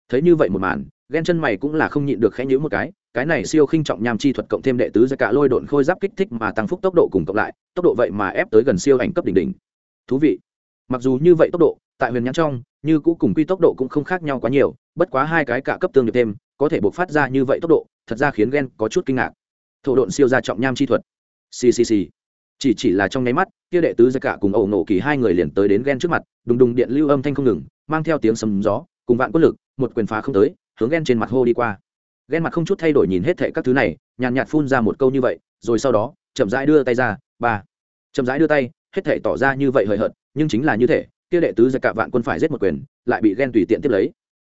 Thấy như vậy một màn ghen chân mày cũng là không nhịn được khẽ nhữ một cái cái này siêu khinh trọng nham chi thuật cộng thêm đệ tứ giai cả lôi độn khôi giáp kích thích mà tăng phúc tốc độ cùng cộng lại, tốc độ vậy mà ép tới gần siêu ảnh cấp đỉnh đỉnh. Thú vị. Mặc dù như vậy tốc độ, tại huyền nhãn trong, như cũ cùng quy tốc độ cũng không khác nhau quá nhiều, bất quá hai cái cả cấp tương được thêm, có thể buộc phát ra như vậy tốc độ, thật ra khiến ghen có chút kinh ngạc thổ độn siêu ra trọng nham chi thuật. Ccc chỉ chỉ là trong nháy mắt, kia đệ tứ giai cả cùng ẩu nổ kỳ hai người liền tới đến ghen trước mặt, đùng đùng điện lưu âm thanh không ngừng, mang theo tiếng sấm gió, cùng vạn quân lực, một quyền phá không tới, hướng ghen trên mặt hô đi qua. Ghen mặt không chút thay đổi nhìn hết thệ các thứ này, nhàn nhạt phun ra một câu như vậy, rồi sau đó, chậm rãi đưa tay ra, ba. Chậm rãi đưa tay, hết thệ tỏ ra như vậy hời hợt, nhưng chính là như thế, kia đệ tứ giặc cả vạn quân phải giết một quyền, lại bị ghen tùy tiện tiếp lấy.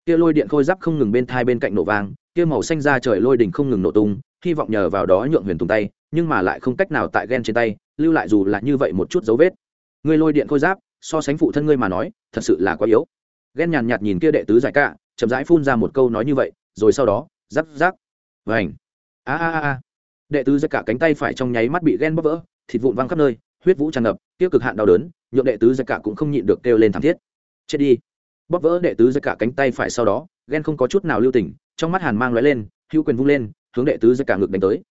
Kia lôi điện khôi giáp không ngừng bên thai bên cạnh nổ vang, kia màu xanh ra trời lôi đỉnh không ngừng nổ tung hy vọng nhờ vào đó nhượng huyền tùng tay, nhưng mà lại không cách nào tại ghen trên tay, lưu lại dù là như vậy một chút dấu vết. Ngươi lôi điện khôi giáp, so sánh phụ thân ngươi mà nói, thật sự là quá yếu. Ghen nhàn nhạt nhìn kia đệ tứ giải cả chậm rãi phun ra một câu nói như vậy, rồi sau đó giáp giáp vảnh a a a đệ tứ giải cả cánh tay phải trong nháy mắt bị ghen bóp vỡ, thịt vụn văng khắp nơi, huyết vũ tràn ngập tiêu cực hạn đau đớn, nhượng đệ tứ giải cả cũng không nhịn được kêu lên thảm thiết. Chết đi. Bóp vỡ đệ tứ giải cả cánh tay phải sau đó ghen không có chút nào lưu tình, trong mắt hàn mang lóe lên, hữu quyền vung lên hướng đệ tứ giặc cả ngực đánh tới.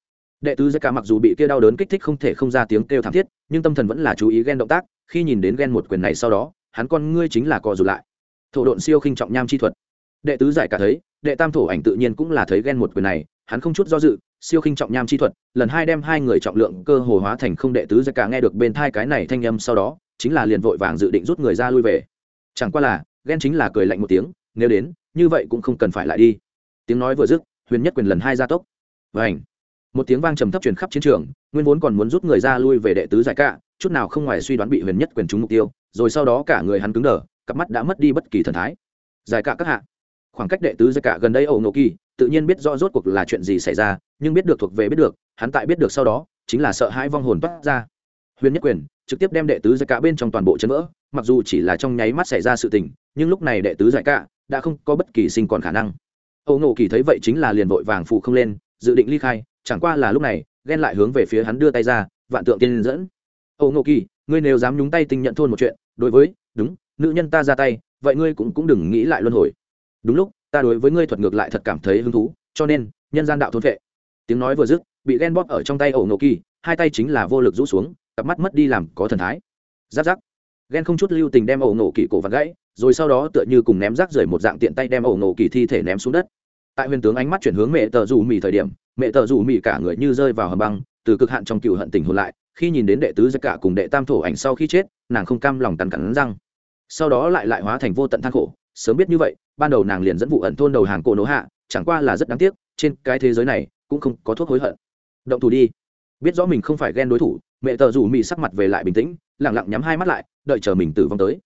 Đệ tứ giặc cả mặc dù bị kia đau đớn kích thích không thể không ra tiếng kêu thảm thiết, nhưng tâm thần vẫn là chú ý ghen động tác, khi nhìn đến ghen một quyền này sau đó, hắn con ngươi chính là co rụt lại. Thổ độn siêu khinh trọng nham chi thuật. Đệ tứ giải cả thấy, đệ tam thổ ảnh tự nhiên cũng là thấy ghen một quyền này, hắn không chút do dự, siêu khinh trọng nham chi thuật, lần hai đem hai người trọng lượng cơ hồ hóa thành không đệ tứ giải cả nghe được bên thai cái này thanh âm sau đó, chính là liền vội vàng dự định rút người ra lui về. Chẳng qua là ghen chính là cười lạnh một tiếng, nếu đến, như vậy cũng không cần phải lại đi. Tiếng nói vừa dứt, huyền nhất quyền lần hai gia tốc vảnh một tiếng vang trầm thấp truyền khắp chiến trường, nguyên vốn còn muốn rút người ra lui về đệ tứ giải cả, chút nào không ngoài suy đoán bị huyền nhất quyền trúng mục tiêu, rồi sau đó cả người hắn cứng đờ, cặp mắt đã mất đi bất kỳ thần thái. Giải cả các hạ. Khoảng cách đệ tứ giải cả gần đây ẩu nộ kỳ, tự nhiên biết rõ rốt cuộc là chuyện gì xảy ra, nhưng biết được thuộc về biết được, hắn tại biết được sau đó, chính là sợ hãi vong hồn toát ra. Huyền nhất quyền, trực tiếp đem đệ tứ giải cả bên trong toàn bộ chân vỡ, mặc dù chỉ là trong nháy mắt xảy ra sự tình, nhưng lúc này đệ tứ giải cả đã không có bất kỳ sinh còn khả năng. Ẩu nộ kỳ thấy vậy chính là liền vội vàng phụ không lên dự định ly khai, chẳng qua là lúc này, ghen lại hướng về phía hắn đưa tay ra, vạn tượng tiên dẫn. Ẩu nổ kỳ, ngươi nếu dám nhúng tay tinh nhận thôn một chuyện, đối với, đúng, nữ nhân ta ra tay, vậy ngươi cũng cũng đừng nghĩ lại luân hồi. Đúng lúc, ta đối với ngươi thuật ngược lại thật cảm thấy hứng thú, cho nên, nhân gian đạo thôn vệ. Tiếng nói vừa dứt, bị ghen bóp ở trong tay ẩu nộ kỳ, hai tay chính là vô lực rũ xuống, cặp mắt mất đi làm có thần thái. Giáp giáp. Ghen không chút lưu tình đem ẩu nộ kỳ cổ vặt gãy, rồi sau đó tựa như cùng ném rác rưởi một dạng tiện tay đem ẩu nộ kỳ thi thể ném xuống đất tại huyền tướng ánh mắt chuyển hướng mẹ tờ rủ mì thời điểm, mẹ tờ rủ mì cả người như rơi vào hầm băng, từ cực hạn trong cựu hận tình hồn lại, khi nhìn đến đệ tứ giặc cả cùng đệ tam thổ ảnh sau khi chết, nàng không cam lòng cắn cắn răng. Sau đó lại lại hóa thành vô tận than khổ, sớm biết như vậy, ban đầu nàng liền dẫn vụ ẩn thôn đầu hàng cổ nỗ hạ, chẳng qua là rất đáng tiếc, trên cái thế giới này cũng không có thuốc hối hận. Động thủ đi. Biết rõ mình không phải ghen đối thủ, mẹ tờ rủ mị sắc mặt về lại bình tĩnh lẳng lặng nhắm hai mắt lại, đợi chờ mình tử vong tới.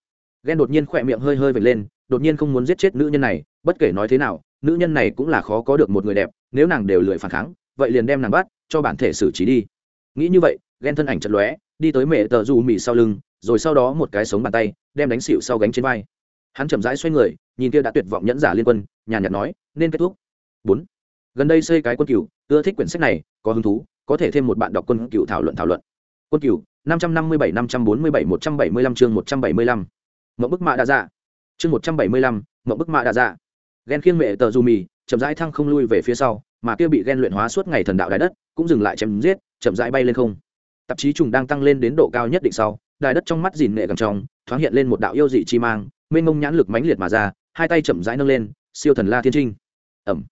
Ghen đột nhiên khỏe miệng hơi hơi vệt lên, đột nhiên không muốn giết chết nữ nhân này, bất kể nói thế nào nữ nhân này cũng là khó có được một người đẹp, nếu nàng đều lười phản kháng, vậy liền đem nàng bắt, cho bản thể xử trí đi. Nghĩ như vậy ghen thân ảnh chật lóe, đi tới mẹ tờ rủ mì sau lưng, rồi sau đó một cái sống bàn tay, đem đánh xịu sau gánh trên vai. Hắn chậm rãi xoay người, nhìn kia đã tuyệt vọng nhẫn giả liên quân, nhàn nhạt nói, nên kết thúc. Bốn. Gần đây xây cái quân cựu ưa thích quyển sách này, có hứng thú, có thể thêm một bạn đọc quân cựu thảo luận thảo luận. Quân cựu năm trăm năm mươi bảy, năm trăm bốn mươi bảy, một trăm bảy mươi lăm chương một trăm bảy mươi lăm. Mậu bức mạ đa dạ. Chương một trăm bảy mươi lăm mậu bức mạ đa dạ ghen khiêng mẹ tờ dù mì chậm rãi thăng không lui về phía sau, mà kia bị ghen luyện hóa suốt ngày thần đạo đài đất, cũng dừng lại chém giết, chậm rãi bay lên không. Tạp chí trùng đang tăng lên đến độ cao nhất định sau đài đất trong mắt dìn nghệ gần trong thoáng hiện lên một đạo yêu dị chi mang, mênh mông nhãn lực mãnh liệt mà ra, hai tay chậm rãi nâng lên, siêu thần la thiên trinh. Ẩm.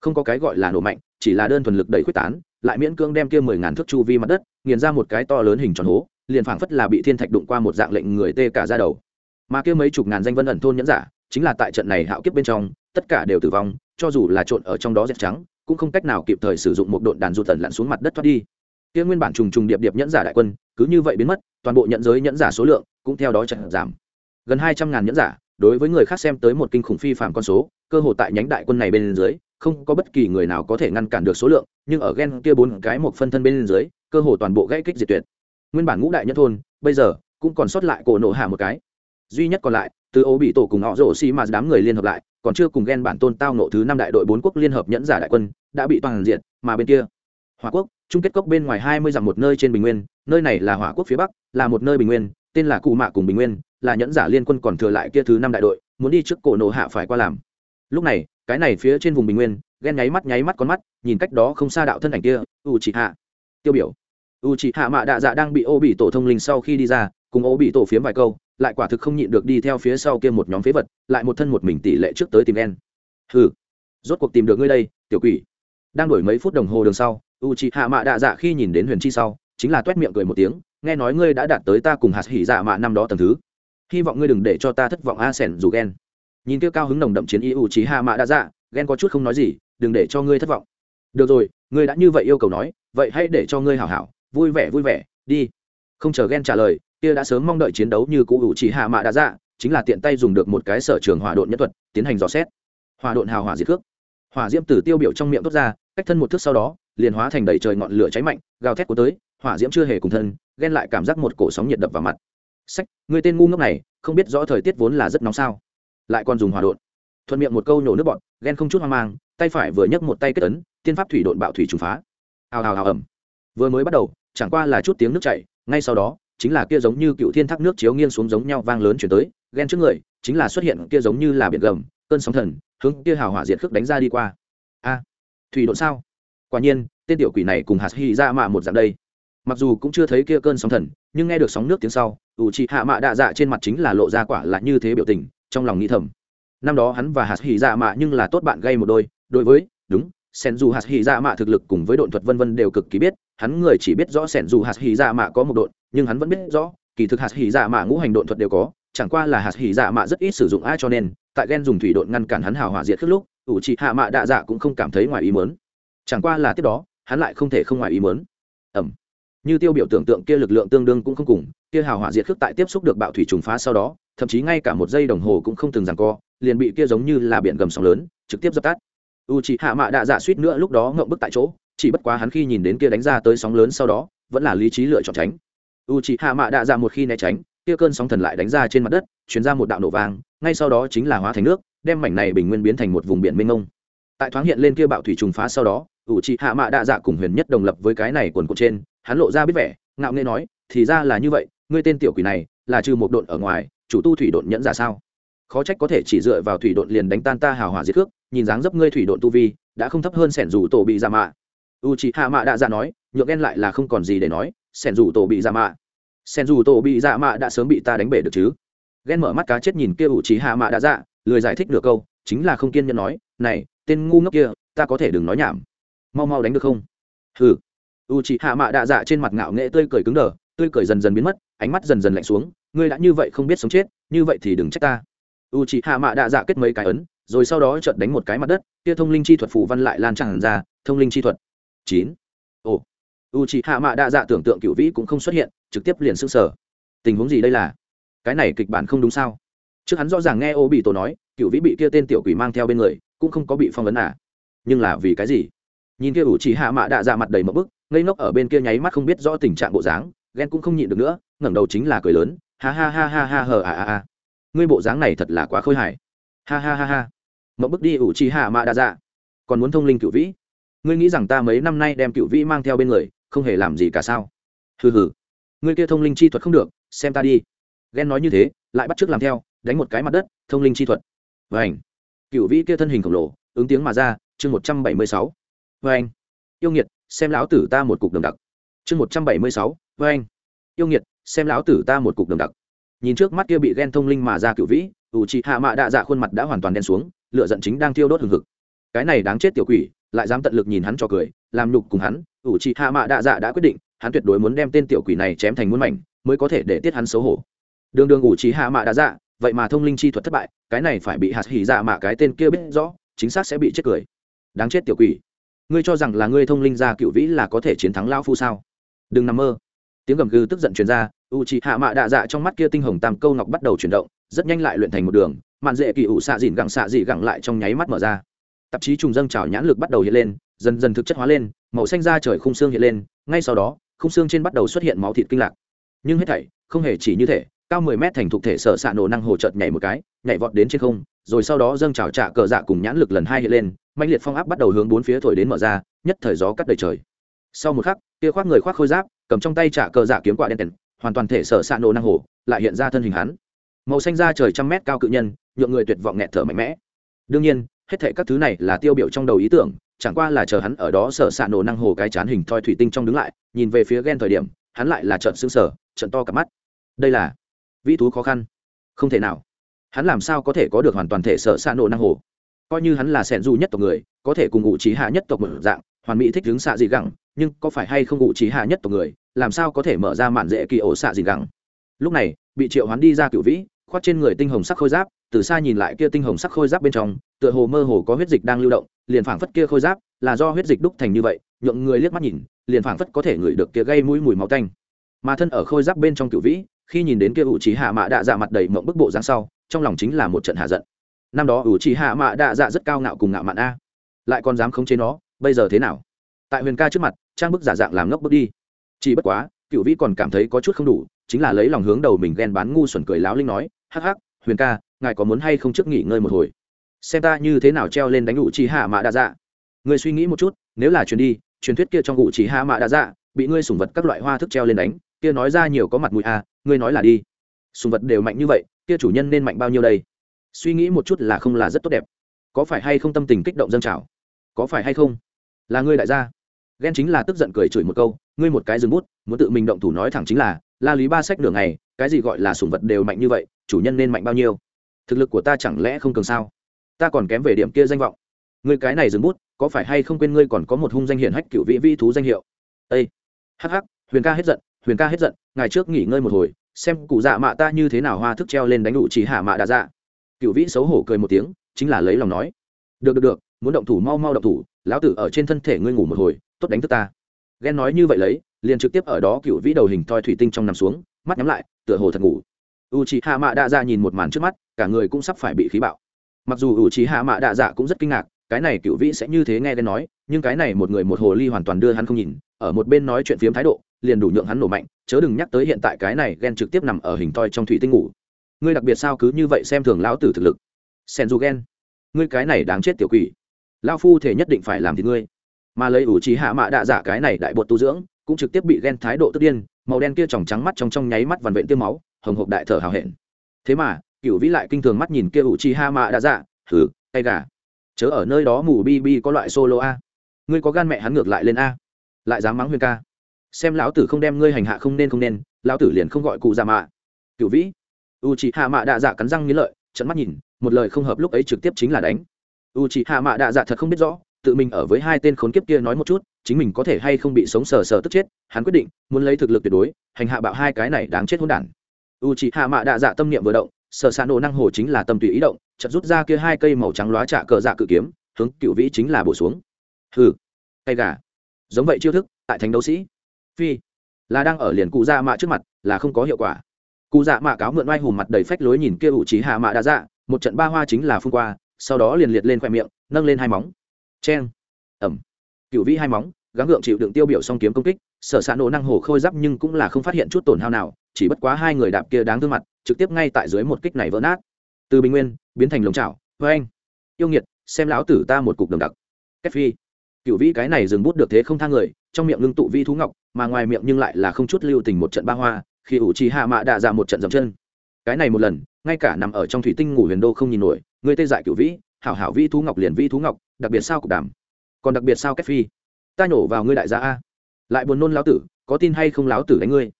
Không có cái gọi là nổ mạnh, chỉ là đơn thuần lực đẩy quyết tán, lại miễn cưỡng đem kia mười ngàn thước chu vi mặt đất, nghiền ra một cái to lớn hình tròn hố, liền phảng phất là bị thiên thạch đụng qua một dạng lệnh người tê cả ra đầu. Mà kia mấy chục ngàn danh vân ẩn thôn nhẫn giả chính là tại trận này hạo kiếp bên trong, tất cả đều tử vong, cho dù là trộn ở trong đó dẹp trắng, cũng không cách nào kịp thời sử dụng một độn đàn du tần lặn xuống mặt đất thoát đi. Kia nguyên bản trùng trùng điệp điệp nhẫn giả đại quân, cứ như vậy biến mất, toàn bộ nhận giới nhẫn giả số lượng cũng theo đó chật giảm. Gần hai trăm ngàn nhẫn giả, đối với người khác xem tới một kinh khủng phi phạm con số, cơ hội tại nhánh đại quân này bên dưới, không có bất kỳ người nào có thể ngăn cản được số lượng, nhưng ở ghen kia bốn cái một phân thân bên dưới, cơ hội toàn bộ gãy kích diệt tuyệt. Nguyên bản ngũ đại nhất thôn, bây giờ cũng còn sót lại cổ nộ hạ một cái. Duy nhất còn lại từ ô bị tổ cùng họ rổ xi mà đám người liên hợp lại, còn chưa cùng ghen bản tôn tao nộ thứ năm đại đội bốn quốc liên hợp nhẫn giả đại quân, đã bị toàn diện, mà bên kia, hỏa quốc chung kết cốc bên ngoài hai mươi dặm một nơi trên bình nguyên, nơi này là hỏa quốc phía bắc, là một nơi bình nguyên, tên là cụ mạ cùng bình nguyên, là nhẫn giả liên quân còn thừa lại kia thứ năm đại đội, muốn đi trước cổ nổ hạ phải qua làm. Lúc này, cái này phía trên vùng bình nguyên ghen nháy mắt nháy mắt con mắt, nhìn cách đó không xa đạo thân ảnh kia u chị hạ tiêu biểu. U chị hạ mạ đạ dạ đang bị ô bị tổ thông linh sau khi đi ra, cùng ô bị tổ phiếm vài câu lại quả thực không nhịn được đi theo phía sau kia một nhóm phế vật, lại một thân một mình tỷ lệ trước tới tìm đen hừ, rốt cuộc tìm được ngươi đây, tiểu quỷ. Đang đổi mấy phút đồng hồ đường sau u hạ mạ đạ dạ khi nhìn đến huyền chi sau, chính là tuét miệng cười một tiếng, nghe nói ngươi đã đạt tới ta cùng hạt hỉ dạ mạ năm đó tầm thứ. Hy vọng ngươi đừng để cho ta thất vọng a sẻn dù ghen nhìn kia cao hứng nồng đậm chiến ý u hạ mạ Đạ dạ ghen có chút không nói gì, đừng để cho ngươi thất vọng. Được rồi, ngươi đã như vậy yêu cầu nói, vậy hãy để cho ngươi hảo hảo, vui vẻ vui vẻ, đi. Không chờ ghen trả lời kia đã sớm mong đợi chiến đấu như cũ hữu chỉ hạ mạ đã dạ chính là tiện tay dùng được một cái sở trường hỏa độn nhân thuật, tiến hành dò xét. Hỏa độn hào hỏa diệt cước. Hỏa diễm tử tiêu biểu trong miệng tốt ra, cách thân một thước sau đó, liền hóa thành đầy trời ngọn lửa cháy mạnh, gào thét của tới, hỏa diễm chưa hề cùng thân, ghen lại cảm giác một cổ sóng nhiệt đập vào mặt. Sách, người tên ngu ngốc này, không biết rõ thời tiết vốn là rất nóng sao. Lại còn dùng hòa đột thuận miệng một câu nhổ nước bọn ghen không chút hoang mang, tay phải vừa nhấc một tay kết ấn, tiên pháp thủy độn bạo thủy trùng phá. Hào hào hào ẩm vừa mới bắt đầu, chẳng qua là chút tiếng nước chảy, ngay sau đó chính là kia giống như cựu thiên thác nước chiếu nghiêng xuống giống nhau vang lớn chuyển tới ghen trước người, chính là xuất hiện kia giống như là biển gầm, cơn sóng thần, hướng kia hào hỏa diệt khước đánh ra đi qua. A à, thủy độn sao? Quả nhiên, tên tiểu quỷ này cùng hạt hy ra dạ mạ một dạng đây. Mặc dù cũng chưa thấy kia cơn sóng thần, nhưng nghe được sóng nước tiếng sau, ủ trị hạ mạ đạ dạ trên mặt chính là lộ ra quả là như thế biểu tình, trong lòng nghĩ thầm. Năm đó hắn và hạt hy dạ mạ nhưng là tốt bạn gây một đôi, đối với, đúng sen dù hạt hỉ dạ mạ thực lực cùng với độn thuật vân vân đều cực kỳ biết, hắn người chỉ biết rõ sen dù hạt hỉ dạ mạ có một độn, nhưng hắn vẫn biết rõ, kỳ thực hạt hỉ dạ mạ ngũ hành độn thuật đều có, chẳng qua là hạt hỉ dạ mạ rất ít sử dụng ai cho nên, tại ghen dùng thủy độn ngăn cản hắn hào hỏa diệt khước lúc, ủ trị hạ mạ đạ dạ cũng không cảm thấy ngoài ý mớn chẳng qua là tiếp đó, hắn lại không thể không ngoài ý mớn ẩm. Như tiêu biểu tưởng tượng kia lực lượng tương đương cũng không cùng, kia hào hỏa diệt khước tại tiếp xúc được bạo thủy trùng phá sau đó, thậm chí ngay cả một giây đồng hồ cũng không từng rằng co, liền bị kia giống như là biển gầm sóng lớn, trực tiếp dập tắt u c hạ mạ đạ dạ suýt nữa lúc đó ngậm bức tại chỗ, chỉ bất quá hắn khi nhìn đến kia đánh ra tới sóng lớn sau đó, vẫn là lý trí lựa chọn tránh. U c hạ mạ đạ dạ một khi né tránh, kia cơn sóng thần lại đánh ra trên mặt đất chuyển ra một đạo nổ vàng ngay sau đó chính là hóa thành nước, đem mảnh này bình nguyên biến thành một vùng biển mênh mông. Tại thoáng hiện lên kia bạo thủy trùng phá sau đó, u c hạ mạ đạ dạ cùng huyền nhất đồng lập với cái này quần cột trên, hắn lộ ra biết vẻ, ngạo nghê nói, thì ra là như vậy, ngươi tên tiểu quỷ này, là trừ một độn ở ngoài, chủ tu thủy độn nhẫn ra sao? Khó trách có thể chỉ dựa vào thủy độn liền đánh tan ta hào hòa diệt cước nhìn dáng dấp ngươi thủy độn tu vi, đã không thấp hơn sẻn dù tổ bị ra mạ. U chị hạ mạ đã ra dạ nói, nhượng ghen lại là không còn gì để nói, sẻn dù tổ bị ra mạ. Sẻn dù tổ bị ra mạ đã sớm bị ta đánh bể được chứ? Ghen mở mắt cá chết nhìn kia u chị hạ mạ đã ra lười giải thích được câu, chính là không kiên nhẫn nói, này, tên ngu ngốc kia, ta có thể đừng nói nhảm. Mau mau đánh được không? Hừ. U chị hạ mạ đạ dạ trên mặt ngạo nghệ tươi cười cứng đờ, tươi cười dần dần biến mất, ánh mắt dần dần lạnh xuống, ngươi đã như vậy không biết sống chết, như vậy thì đừng trách ta. U chị hạ mạ đạ dạ kết mấy cái ấn rồi sau đó chợt đánh một cái mặt đất, kia thông linh chi thuật phủ văn lại lan tràn ra, thông linh chi thuật. Chín. Ồ. U chị hạ mạ đa dạ tưởng tượng cựu vĩ cũng không xuất hiện, trực tiếp liền s ư sở tình huống gì đây là? Cái này kịch bản không đúng sao? Trước hắn rõ ràng nghe ô bị tổ nói, cựu vĩ bị kia tên tiểu quỷ mang theo bên người, cũng không có bị phong vấn à? Nhưng là vì cái gì? Nhìn kia ủ chỉ hạ mạ đa dạ mặt đầy mẫu bức, ngây ngốc ở bên kia nháy mắt không biết rõ tình trạng bộ dáng, ghen cũng không nhịn được nữa, ngẩng đầu chính là cười lớn, ha ha ha ha ha hờ à à à ngươi bộ dáng này thật là quá khôi hài ha ha ha ha. Mậu bước đi ủ trì hạ mạ đa dạ. Còn muốn thông linh cựu vĩ. Ngươi nghĩ rằng ta mấy năm nay đem cựu vĩ mang theo bên người, không hề làm gì cả sao? Hừ hừ. Ngươi kia thông linh chi thuật không được, xem ta đi. Ghen nói như thế, lại bắt t làm theo, đánh một cái mặt đất, thông linh chi thuật. Vảnh cựu vĩ kia thân hình khổng lồ, ứng tiếng mà ra, chương một trăm bảy mươi sáu. Vảnh yêu nghiệt, xem lão tử ta một cục đồng đặc. Chương một trăm bảy mươi sáu vảnh yêu nghiệt, xem lão tử ta một cục đồng đặc nhìn trước mắt kia bị ghen thông linh mà ra cựu vĩ, ủ trị hạ mạ đạ dạ khuôn mặt đã hoàn toàn đen xuống lựa giận chính đang thiêu đốt hừng hực. Cái này đáng chết tiểu quỷ, lại dám tận lực nhìn hắn cho cười, làm nhục cùng hắn, ủ trị hạ mạ đạ dạ đã quyết định, hắn tuyệt đối muốn đem tên tiểu quỷ này chém thành muôn mảnh, mới có thể để tiết hắn xấu hổ. Đường đường ủ trí hạ mạ đạ dạ vậy mà thông linh chi thuật thất bại, cái này phải bị hạt hỉ dạ mạ cái tên kia biết rõ, chính xác sẽ bị chết cười. Đáng chết tiểu quỷ. Ngươi cho rằng là ngươi thông linh ra cựu vĩ là có thể chiến thắng lao phu sao? Đừng nằm mơ. Tiếng gầm gừ tức giận truyền ra u c hạ mạ đạ dạ trong mắt kia tinh hồng tam câu ngọc bắt đầu chuyển động, rất nhanh lại luyện thành một đường, mạn dễ kỳ ủ xạ dịn gẳng xạ dị gẳng lại trong nháy mắt mở ra. Tạp chí trùng dâng trào nhãn lực bắt đầu hiện lên, dần dần thực chất hóa lên, màu xanh ra trời khung xương hiện lên, ngay sau đó, khung xương trên bắt đầu xuất hiện máu thịt kinh lạc. Nhưng hết thảy, không hề chỉ như thể, cao mười mét thành thục thể sở xạ nổ năng hồ chợt nhảy một cái, nhảy vọt đến trên không, rồi sau đó dâng trào trả cờ dạ cùng nhãn lực lần hai hiện lên mạnh liệt phong áp bắt đầu hướng bốn phía thổi đến mở ra, nhất thời gió cắt đầy trời. Sau một khắc, kia khoác người khoác khôi giáp, cầm trong tay trả cờ dạ kiếm quạ đen tèn hoàn toàn thể sở s ạ nổ năng hồ lại hiện ra thân hình hắn. Màu xanh da trời trăm mét cao cự nhân, nhượng người tuyệt vọng nghẹt thở mạnh mẽ. Đương nhiên, hết thệ các thứ này là tiêu biểu trong đầu ý tưởng, chẳng qua là chờ hắn ở đó sở s ạ nổ năng hồ cái chán hình thoi thủy tinh trong đứng lại, nhìn về phía ghen thời điểm, hắn lại là trận xương sở trận to cả mắt. Đây là vĩ thú khó khăn. Không thể nào. Hắn làm sao có thể có được hoàn toàn thể sở s ạ nổ năng hồ coi như hắn là sẻn du nhất tộc người, có thể cùng ngụ trí hạ nhất tộc một dạng hoàn mỹ thích hướng xạ dị gẳng, nhưng có phải hay không ngụ trí hạ nhất tộc người, làm sao có thể mở ra mạn dễ kỳ ổ xạ dị gẳng? Lúc này, bị triệu hoán đi ra cựu vĩ, khoác trên người tinh hồng sắc khôi giáp, từ xa nhìn lại kia tinh hồng sắc khôi giáp bên trong, tựa hồ mơ hồ có huyết dịch đang lưu động, liền phảng phất kia khôi giáp là do huyết dịch đúc thành như vậy, nhượng người liếc mắt nhìn, liền phảng phất có thể ngửi được kia gây mũi mùi máu tanh. Mà thân ở khôi giáp bên trong cựu vĩ, khi nhìn đến kia ủ trí hạ mạ đạ dạ mặt đầy mộng bức bộ dáng sau, trong lòng chính là một trận hạ giận. Năm đó ủ trí hạ mạ đạ dạ rất cao ngạo cùng ngạo mạn a, lại còn dám khống chế nó bây giờ thế nào? Tại huyền ca trước mặt, trang bức giả dạng làm ngốc bước đi. Chỉ bất quá cựu vĩ còn cảm thấy có chút không đủ, chính là lấy lòng hướng đầu mình ghen bán ngu xuẩn cười láo linh nói, hắc hắc, huyền ca, ngài có muốn hay không trước nghỉ ngơi một hồi? Xem ta như thế nào treo lên đánh ngụ chi hạ mạ đa dạ. Người suy nghĩ một chút, nếu là truyền đi, truyền thuyết kia trong ngụ chỉ hạ mạ đa dạ bị ngươi sủng vật các loại hoa thức treo lên đánh, kia nói ra nhiều có mặt mũi à ngươi nói là đi. Sùng vật đều mạnh như vậy, kia chủ nhân nên mạnh bao nhiêu đây? Suy nghĩ một chút là không là rất tốt đẹp. Có phải hay không tâm tình kích động dân trào? Có phải hay không? Là ngươi đại gia. Ghen chính là tức giận cười chửi một câu, ngươi một cái dừng bút, muốn tự mình động thủ nói thẳng chính là, la lý ba sách đường này cái gì gọi là sủng vật đều mạnh như vậy, chủ nhân nên mạnh bao nhiêu? Thực lực của ta chẳng lẽ không cường sao? Ta còn kém về điểm kia danh vọng. Ngươi cái này dừng bút, có phải hay không quên ngươi còn có một hung danh hiển hách cựu vị vi thú danh hiệu? Â hh huyền ca hết giận, huyền ca hết giận ngày trước nghỉ ngơi một hồi, xem cụ dạ mạ ta như thế nào hoa thức treo lên đánh đủ chỉ hạ mạ đã dạ. Cựu vĩ xấu hổ cười một tiếng, chính là lấy lòng nói. Được được được, muốn động thủ mau mau động thủ lão tử ở trên thân thể ngươi ngủ một hồi, tốt đánh thức ta. Ghen nói như vậy lấy, liền trực tiếp ở đó cựu vĩ đầu hình thoi thủy tinh trong nằm xuống, mắt nhắm lại, tựa hồ thật ngủ. U c hạ mạ đa dạ nhìn một màn trước mắt, cả người cũng sắp phải bị khí bạo. Mặc dù u c hạ mạ đa dạ cũng rất kinh ngạc, cái này cựu vĩ sẽ như thế nghe ghen nói, nhưng cái này một người một hồ ly hoàn toàn đưa hắn không nhìn, ở một bên nói chuyện phiếm thái độ, liền đủ nhượng hắn nổ mạnh, chớ đừng nhắc tới hiện tại cái này ghen trực tiếp nằm ở hình thoi trong thủy tinh ngủ. Ngươi đặc biệt sao cứ như vậy xem thường lão tử thực lực. Sen du ghen, ngươi cái này đáng chết tiểu quỷ lao phu thể nhất định phải làm thì ngươi. Mà lấy ủ trí hạ mạ đạ giả cái này đại bột tu dưỡng, cũng trực tiếp bị ghen thái độ tức điên, màu đen kia tròng trắng mắt trong trong nháy mắt vằn vện tiêu máu, hồng hộp đại thở hào hẹn. Thế mà cựu vĩ lại kinh thường mắt nhìn kia ủ trí hạ mạ đạ giả thử tay gà. Chớ ở nơi đó mù bi bi có loại solo a. Ngươi có gan mẹ hắn ngược lại lên a. Lại dám mắng huyền ca. Xem lão tử không đem ngươi hành hạ không nên không nên, lão tử liền không gọi cụ già mạ. Cựu vĩ. U chị hạ mạ đạ dạ cắn răng nghĩ lợi trận mắt nhìn, một lời không hợp lúc ấy trực tiếp chính là đánh u chị hạ mạ đạ dạ thật không biết rõ, tự mình ở với hai tên khốn kiếp kia nói một chút, chính mình có thể hay không bị sống sờ sờ tức chết, hắn quyết định, muốn lấy thực lực tuyệt đối, hành hạ bạo hai cái này đáng chết hôn đản. U chị hạ mạ đạ dạ tâm niệm vừa động, sở s nổ năng hồ chính là tâm tùy ý động, chợt rút ra kia hai cây màu trắng lóa trả cờ dạ cự kiếm, hướng cựu vĩ chính là bổ xuống. Hừ, cây gà. Giống vậy chiêu thức, tại thành đấu sĩ. Phi, là đang ở liền cụ dạ mạ trước mặt, là không có hiệu quả. Cụ dạ mạ cáo mượn oai hùm mặt đầy phách lối nhìn kia ủ trí hạ mạ đã dạ một trận ba hoa chính là phun qua sau đó liền liệt lên khoe miệng, nâng lên hai móng. Cheng. Ẩm. Cựu vĩ hai móng, gắng gượng chịu đựng tiêu biểu song kiếm công kích, sở s nổ năng hồ khôi giáp nhưng cũng là không phát hiện chút tổn hao nào, chỉ bất quá hai người đạp kia đáng thương mặt, trực tiếp ngay tại dưới một kích này vỡ nát. Từ bình nguyên, biến thành lồng trào với anh. Yêu nghiệt, xem lão tử ta một cục đồng đặc. Cách phi. Cựu vĩ cái này dừng bút được thế không thang người, trong miệng ngưng tụ vi thú ngọc, mà ngoài miệng nhưng lại là không chút lưu tình một trận ba hoa, khi ủ trì hạ mạ đạ ra một trận dầm chân. Cái này một lần, ngay cả nằm ở trong thủy tinh ngủ huyền đô không nhìn nổi người tê dại cửu vĩ, hảo hảo vi thú ngọc liền vi thú ngọc, đặc biệt sao cục đàm. Còn đặc biệt sao cách phi? Ta nhổ vào ngươi đại gia a. Lại buồn nôn lão tử, có tin hay không lão tử đánh ngươi?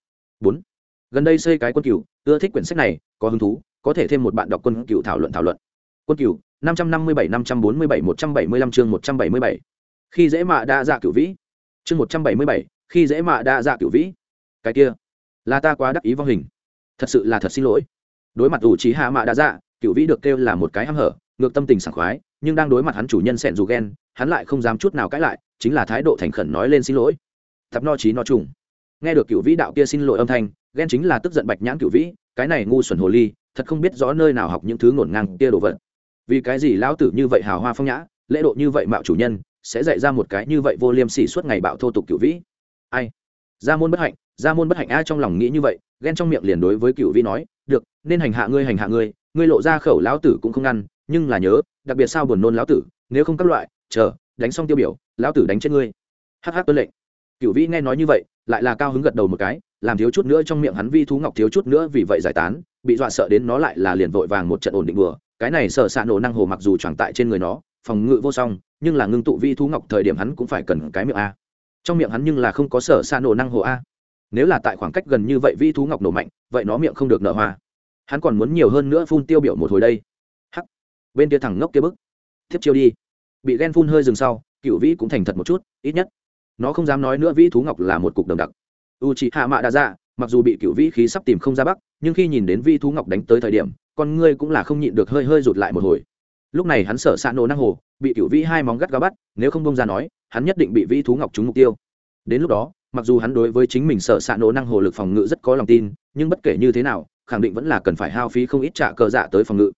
Bốn. Gần đây xây cái quân cửu, ưa thích quyển sách này, có hứng thú, có thể thêm một bạn đọc quân cửu thảo luận thảo luận. Quân cửu, năm trăm năm mươi bảy, năm trăm bốn mươi bảy, một trăm bảy mươi lăm chương một trăm bảy mươi bảy. Khi dễ mạ đa dạ cửu vĩ. Chương một trăm bảy mươi bảy, khi dễ mạ đa dạ cửu vĩ. Cái kia, là ta quá đắc ý vong hình. Thật sự là thật xin lỗi đối mặt ủ trí hạ mạ đa dạ cựu vĩ được kêu là một cái hăm hở, ngược tâm tình sảng khoái, nhưng đang đối mặt hắn chủ nhân sẹn dù ghen hắn lại không dám chút nào cãi lại, chính là thái độ thành khẩn nói lên xin lỗi. Tập no trí no trùng. Nghe được cựu vĩ đạo kia xin lỗi âm thanh ghen chính là tức giận bạch nhãn cựu vĩ, cái này ngu xuẩn hồ ly, thật không biết rõ nơi nào học những thứ ngổn ngang kia đồ vật. Vì cái gì lão tử như vậy hào hoa phong nhã, lễ độ như vậy mạo chủ nhân, sẽ dạy ra một cái như vậy vô liêm sỉ suốt ngày bạo thô tục cựu vĩ? Ai? Ra môn bất hạnh ra môn bất hạnh a trong lòng nghĩ như vậy, ghen trong miệng liền đối với cựu vĩ nói, được, nên hành hạ ngươi, hành hạ ngươi. Ngươi lộ ra khẩu lão tử cũng không ngăn, nhưng là nhớ, đặc biệt sao buồn nôn lão tử, nếu không các loại, chờ, đánh xong tiêu biểu, lão tử đánh chết ngươi. Hh tuân lệnh. Cựu vĩ nghe nói như vậy, lại là cao hứng gật đầu một cái, làm thiếu chút nữa trong miệng hắn vi thú ngọc thiếu chút nữa vì vậy giải tán, bị dọa sợ đến nó lại là liền vội vàng một trận ổn định bừa. Cái này sợ xạ nổ năng hồ mặc dù chẳng tại trên người nó, phòng ngự vô song, nhưng là ngưng tụ vi thú ngọc thời điểm hắn cũng phải cần cái miệng a. Trong miệng hắn nhưng là không có sở xạ nổ năng hồ a nếu là tại khoảng cách gần như vậy vi thú ngọc nổ mạnh, vậy nó miệng không được nở hoa. Hắn còn muốn nhiều hơn nữa phun tiêu biểu một hồi đây. Hắc. Bên kia thẳng ngốc kia bức tiếp chiêu đi. Bị ghen phun hơi dừng sau, cựu vĩ cũng thành thật một chút, ít nhất. Nó không dám nói nữa vĩ thú ngọc là một cục đồng đặc. U chị hạ mạ đã ra mặc dù bị cựu vĩ khí sắp tìm không ra bắc, nhưng khi nhìn đến vi thú ngọc đánh tới thời điểm, con ngươi cũng là không nhịn được hơi hơi rụt lại một hồi. Lúc này hắn sợ xạ nổ năng hồ, bị cựu vĩ hai móng gắt gá bắt, nếu không bông ra nói, hắn nhất định bị vĩ thú ngọc trúng mục tiêu. Đến lúc đó mặc dù hắn đối với chính mình sợ xạ nổ năng hồ lực phòng ngự rất có lòng tin, nhưng bất kể như thế nào, khẳng định vẫn là cần phải hao phí không ít trả cờ dạ tới phòng ngự.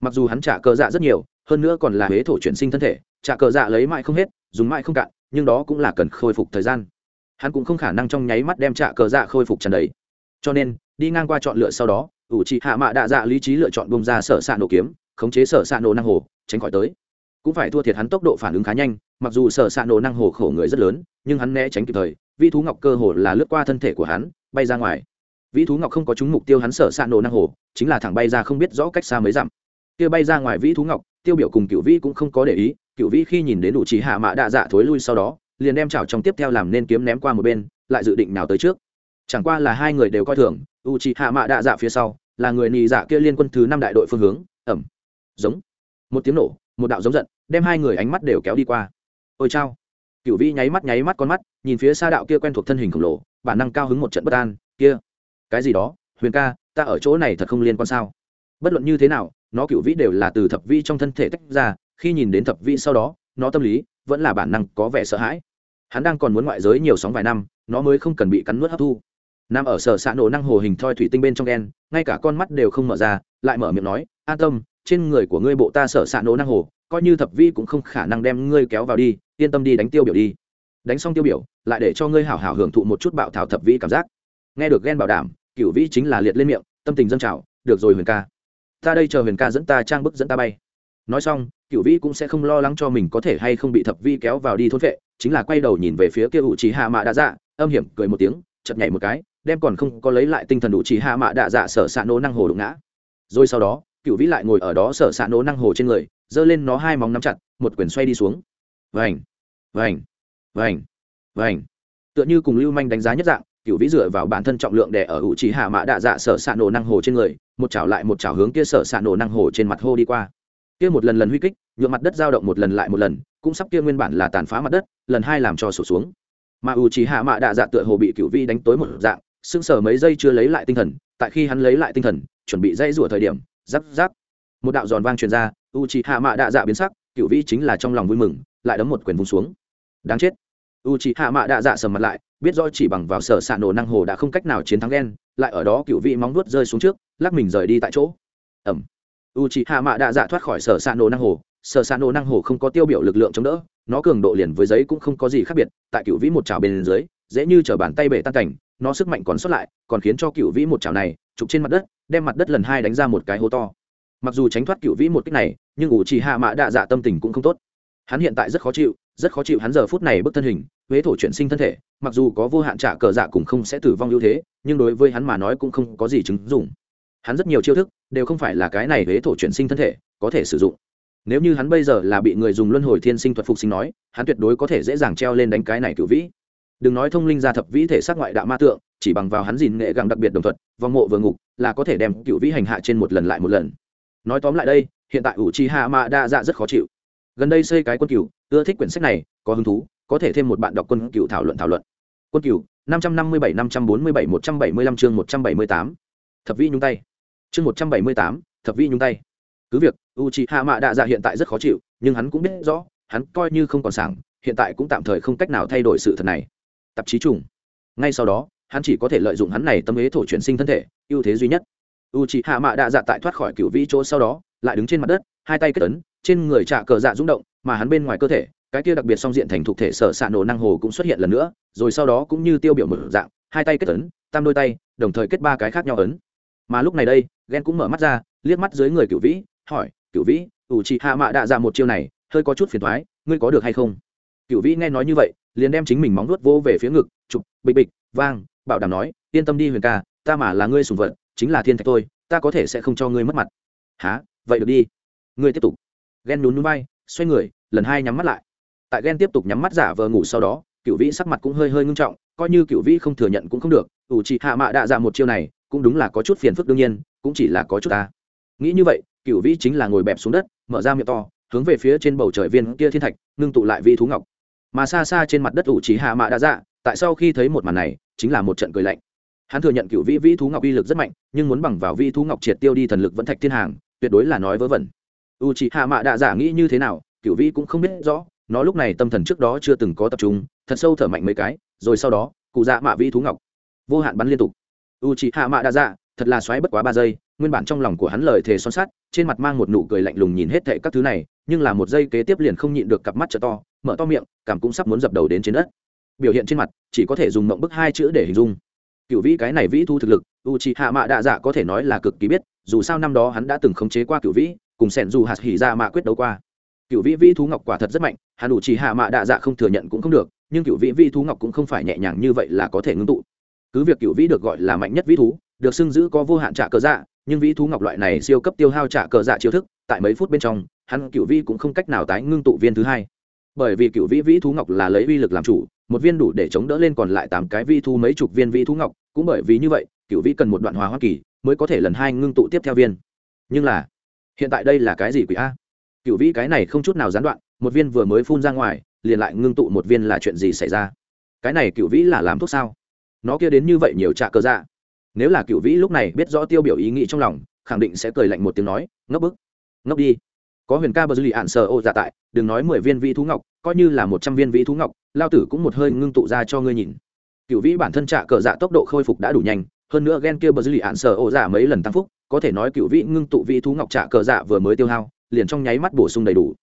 Mặc dù hắn trả cờ dạ rất nhiều, hơn nữa còn là huế thổ chuyển sinh thân thể, trả cờ dạ lấy mãi không hết, dùng mãi không cạn, nhưng đó cũng là cần khôi phục thời gian. Hắn cũng không khả năng trong nháy mắt đem trả cờ dạ khôi phục trần đấy cho nên, đi ngang qua chọn lựa sau đó, ủ trị hạ mạ đạ dạ lý trí lựa chọn bông ra sở xạ nổ kiếm, khống chế sở xạ nổ năng hồ, tránh khỏi tới. Cũng phải thua thiệt hắn tốc độ phản ứng khá nhanh, mặc dù sở xạ nổ năng hồ khổ người rất lớn, nhưng hắn né tránh kịp thời vĩ thú ngọc cơ hồ là lướt qua thân thể của hắn, bay ra ngoài. Vĩ thú ngọc không có trúng mục tiêu hắn sở s ạ nổ năng hồ, chính là thẳng bay ra không biết rõ cách xa mấy dặm. Kia bay ra ngoài vĩ thú ngọc, tiêu biểu cùng cựu vĩ cũng không có để ý cựu vĩ khi nhìn đến đủ trí hạ mạ đạ dạ thối lui sau đó, liền đem chảo trong tiếp theo làm nên kiếm ném qua một bên, lại dự định nào tới trước. Chẳng qua là hai người đều coi thường, u trí hạ mạ đạ dạ phía sau, là người nì dạ kia liên quân thứ năm đại đội phương hướng, ẩm, giống. Một tiếng nổ, một đạo giống giận, đem hai người ánh mắt đều kéo đi qua. Ôi chao cựu vĩ nháy mắt nháy mắt con mắt, nhìn phía xa đạo kia quen thuộc thân hình khổng lồ, bản năng cao hứng một trận bất an, kia, cái gì đó? Huyền ca, ta ở chỗ này thật không liên quan sao? Bất luận như thế nào, nó cựu vĩ đều là từ thập vi trong thân thể tách ra, khi nhìn đến thập vi sau đó, nó tâm lý vẫn là bản năng có vẻ sợ hãi. Hắn đang còn muốn ngoại giới nhiều sóng vài năm, nó mới không cần bị cắn nuốt hấp thu. Nằm ở sở xạ nổ năng hồ hình thoi thủy tinh bên trong đen, ngay cả con mắt đều không mở ra, lại mở miệng nói, an tâm, trên người của ngươi bộ ta sở xạ nổ năng hồ, coi như thập vi cũng không khả năng đem ngươi kéo vào đi yên tâm đi đánh tiêu biểu đi. Đánh xong tiêu biểu, lại để cho ngươi hảo hảo hưởng thụ một chút bạo thảo thập vi cảm giác. Nghe được ghen bảo đảm cựu vĩ chính là liệt lên miệng, tâm tình dân trào, được rồi huyền ca, ta đây chờ huyền ca dẫn ta trang bức dẫn ta bay. Nói xong cựu vĩ cũng sẽ không lo lắng cho mình có thể hay không bị thập vi kéo vào đi thôn vệ, chính là quay đầu nhìn về phía kia ủ trí hạ mạ đã dạ âm hiểm cười một tiếng chật nhảy một cái, đem còn không có lấy lại tinh thần ủ trí hạ mạ đạ dạ sở s ạ nổ năng hồ đụng ngã. Rồi sau đó cựu vĩ lại ngồi ở đó sở s ạ nổ năng hồ trên người, giơ lên nó hai móng nắm chặt, một quyển xoay đi xuống. Vành! Vành vành vành. Tựa như cùng lưu manh đánh giá nhất dạng cựu vĩ dựa vào bản thân trọng lượng để ở ủ trí hạ Mã đạ dạ sở s ạ nổ năng hồ trên người, một chảo lại một chảo hướng kia sở s ạ nổ năng hồ trên mặt hô đi qua. Kia một lần lần huy kích, nhuộm mặt đất dao động một lần lại một lần, cũng sắp kia nguyên bản là tàn phá mặt đất, lần hai làm cho sổ xuống. Mà ủ trí hạ Mã đạ dạ tựa hồ bị cựu vĩ đánh tối một dạng, sững sờ mấy giây chưa lấy lại tinh thần, tại khi hắn lấy lại tinh thần, chuẩn bị dây rủa thời điểm giáp giáp một đạo giòn vang truyền ra u c hạ mạ đạ dạ biến sắc cựu vĩ chính là trong lòng vui mừng, lại đấm một quyền vùng xuống đáng chết. U c hạ mạ đạ dạ sầm mặt lại, biết rõ chỉ bằng vào sở s ạ nổ năng hồ đã không cách nào chiến thắng đen lại ở đó cựu vĩ móng nuốt rơi xuống trước, lắc mình rời đi tại chỗ. Ẩm. U c hạ mạ đạ dạ thoát khỏi sở s ạ nổ năng hồ, sở s ạ nổ năng hồ không có tiêu biểu lực lượng chống đỡ, nó cường độ liền với giấy cũng không có gì khác biệt, tại cựu vĩ một trào bên dưới, dễ như chở bàn tay bể tan cảnh, nó sức mạnh còn sót lại, còn khiến cho cựu vĩ một chảo này trục trên mặt đất, đem mặt đất lần hai đánh ra một cái hố to. Mặc dù tránh thoát cựu vĩ một cách này, nhưng ủ trì hạ mã đạ dạ tâm tình cũng không tốt hắn hiện tại rất khó chịu, rất khó chịu hắn giờ phút này bức thân hình, huế thổ chuyển sinh thân thể, mặc dù có vô hạn trả cờ dạ cũng không sẽ tử vong ưu thế, nhưng đối với hắn mà nói cũng không có gì chứng dụng. Hắn rất nhiều chiêu thức đều không phải là cái này huế thổ chuyển sinh thân thể có thể sử dụng. Nếu như hắn bây giờ là bị người dùng luân hồi thiên sinh thuật phục sinh nói, hắn tuyệt đối có thể dễ dàng treo lên đánh cái này cựu vĩ. Đừng nói thông linh gia thập vĩ thể xác ngoại đạo ma tượng, chỉ bằng vào hắn dìn nghệ gặng đặc biệt đồng thuận vòng mộ vừa ngục, là có thể đem cựu vĩ hành hạ trên một lần lại một lần. Nói tóm lại đây, hiện tại ủ chi hạ mạ đa dạ rất khó chịu gần đây xây cái quân cựu ưa thích quyển sách này, có hứng thú, có thể thêm một bạn đọc quân cựu thảo luận thảo luận. Quân cựu năm trăm năm mươi bảy, năm trăm bốn mươi bảy, một trăm bảy mươi lăm chương một trăm bảy mươi tám. Thập vĩ nhung tay. Chương một trăm bảy mươi tám, thập vĩ nhung tay. Cứ việc u chị hạ mạ đạ dạ hiện tại rất khó chịu, nhưng hắn cũng biết rõ, hắn coi như không còn sảng, hiện tại cũng tạm thời không cách nào thay đổi sự thật này. Tạp chí trùng. Ngay sau đó, hắn chỉ có thể lợi dụng hắn này tâm ế thổ chuyển sinh thân thể, ưu thế duy nhất. U c h hạ mạ đạ dạ tại thoát khỏi cựu vĩ chỗ sau đó, lại đứng trên mặt đất, hai tay kết ấn trên người trạ cờ dạ rung động, mà hắn bên ngoài cơ thể, cái kia đặc biệt song diện thành thục thể sở s ạ nổ năng hồ cũng xuất hiện lần nữa, rồi sau đó cũng như tiêu biểu một dạng, hai tay kết ấn, tam đôi tay, đồng thời kết ba cái khác nhau ấn. Mà lúc này đây ghen cũng mở mắt ra, liếc mắt dưới người cựu vĩ, hỏi cựu vĩ, ủ chị hạ mạ đạ ra một chiêu này, hơi có chút phiền thoái ngươi có được hay không? Cựu vĩ nghe nói như vậy, liền đem chính mình móng nuốt vô về phía ngực, chụp, bịch bịch, vang, bảo đảm nói, yên tâm đi huyền ca, ta mà là ngươi sùng vật, chính là thiên thạch tôi ta có thể sẽ không cho ngươi mất mặt. Há vậy được đi. Ngươi tiếp tục ghen nhún núi bay xoay người, lần hai nhắm mắt lại. Tại ghen tiếp tục nhắm mắt giả vờ ngủ sau đó cựu vĩ sắc mặt cũng hơi hơi ngưng trọng, coi như cựu vĩ không thừa nhận cũng không được, ủ chị hạ mạ đạ dạ một chiêu này, cũng đúng là có chút phiền phức đương nhiên, cũng chỉ là có chút ta. Nghĩ như vậy cựu vĩ chính là ngồi bẹp xuống đất, mở ra miệng to, hướng về phía trên bầu trời viên kia thiên thạch, ngưng tụ lại vi thú ngọc. Mà xa xa trên mặt đất ủ trí hạ mạ đã dạ tại sau khi thấy một màn này, chính là một trận cười lạnh. Hắn thừa nhận cựu vĩ vĩ thú ngọc uy lực rất mạnh, nhưng muốn bằng vào vĩ thú ngọc triệt tiêu đi thần lực vẫn thạch thiên hàng, tuyệt đối là nói vớ vẩn u trí hạ mạ đạ giả nghĩ như thế nào cựu vĩ cũng không biết rõ, nó lúc này tâm thần trước đó chưa từng có tập trung, thật sâu thở mạnh mấy cái, rồi sau đó, cụ dạ mạ vĩ thú ngọc. Vô hạn bắn liên tục. U trí hạ mạ đạ dạ thật là xoáy bất quá ba giây, nguyên bản trong lòng của hắn lời thề son sắt, trên mặt mang một nụ cười lạnh lùng nhìn hết thệ các thứ này, nhưng là một giây kế tiếp liền không nhịn được cặp mắt t to, mở to miệng, cảm cũng sắp muốn dập đầu đến trên đất. Biểu hiện trên mặt, chỉ có thể dùng mộng bức hai chữ để hình dung. Cựu vĩ cái này vĩ thu thực lực u c h ị hạ mạ đạ dạ có thể nói là cực kỳ biết, dù sao năm đó hắn đã từng khống chế qua cựu vĩ cùng sẻn dù hạt hỉ ra mạ quyết đấu qua. Cựu vĩ vĩ thú ngọc quả thật rất mạnh, hà đủ chỉ hạ mạ đạ dạ không thừa nhận cũng không được, nhưng cựu vĩ vĩ thú ngọc cũng không phải nhẹ nhàng như vậy là có thể ngưng tụ. Cứ việc cựu vĩ được gọi là mạnh nhất vĩ thú, được xưng giữ có vô hạn trả cờ dạ nhưng vĩ thú ngọc loại này siêu cấp tiêu hao trả cờ dạ chiêu thức, tại mấy phút bên trong, hắn cựu vĩ cũng không cách nào tái ngưng tụ viên thứ hai. Bởi vì cựu vĩ vĩ thú ngọc là lấy uy lực làm chủ, một viên đủ để chống đỡ lên còn lại tám cái vĩ thú mấy chục viên vĩ thú ngọc, cũng bởi vì như vậy, cựu vĩ cần một đoạn hòa hoa kỳ mới có thể lần hai ngưng tụ tiếp theo viên. Nhưng là hiện tại đây là cái gì quỷ a? Cựu vĩ cái này không chút nào gián đoạn, một viên vừa mới phun ra ngoài, liền lại ngưng tụ một viên là chuyện gì xảy ra? Cái này cựu vĩ là làm thuốc sao? Nó kia đến như vậy nhiều trạ cơ dạ. Nếu là cựu vĩ lúc này biết rõ tiêu biểu ý nghĩ trong lòng, khẳng định sẽ cười lạnh một tiếng nói, ngốc bức, ngốc đi. Có huyền ca bờ dư lì ạn sờ ô dạ tại, đừng nói mười viên vĩ thú ngọc, coi như là một trăm viên vĩ thú ngọc, lao tử cũng một hơi ngưng tụ ra cho ngươi nhìn. Cựu vĩ bản thân trạ cờ dạ tốc độ khôi phục đã đủ nhanh, hơn nữa ghen kia bờ dư lì ạn sờ ô dạ mấy lần tăng phúc có thể nói cựu vĩ ngưng tụ vĩ thú ngọc trạ cờ dạ vừa mới tiêu hao, liền trong nháy mắt bổ sung đầy đủ.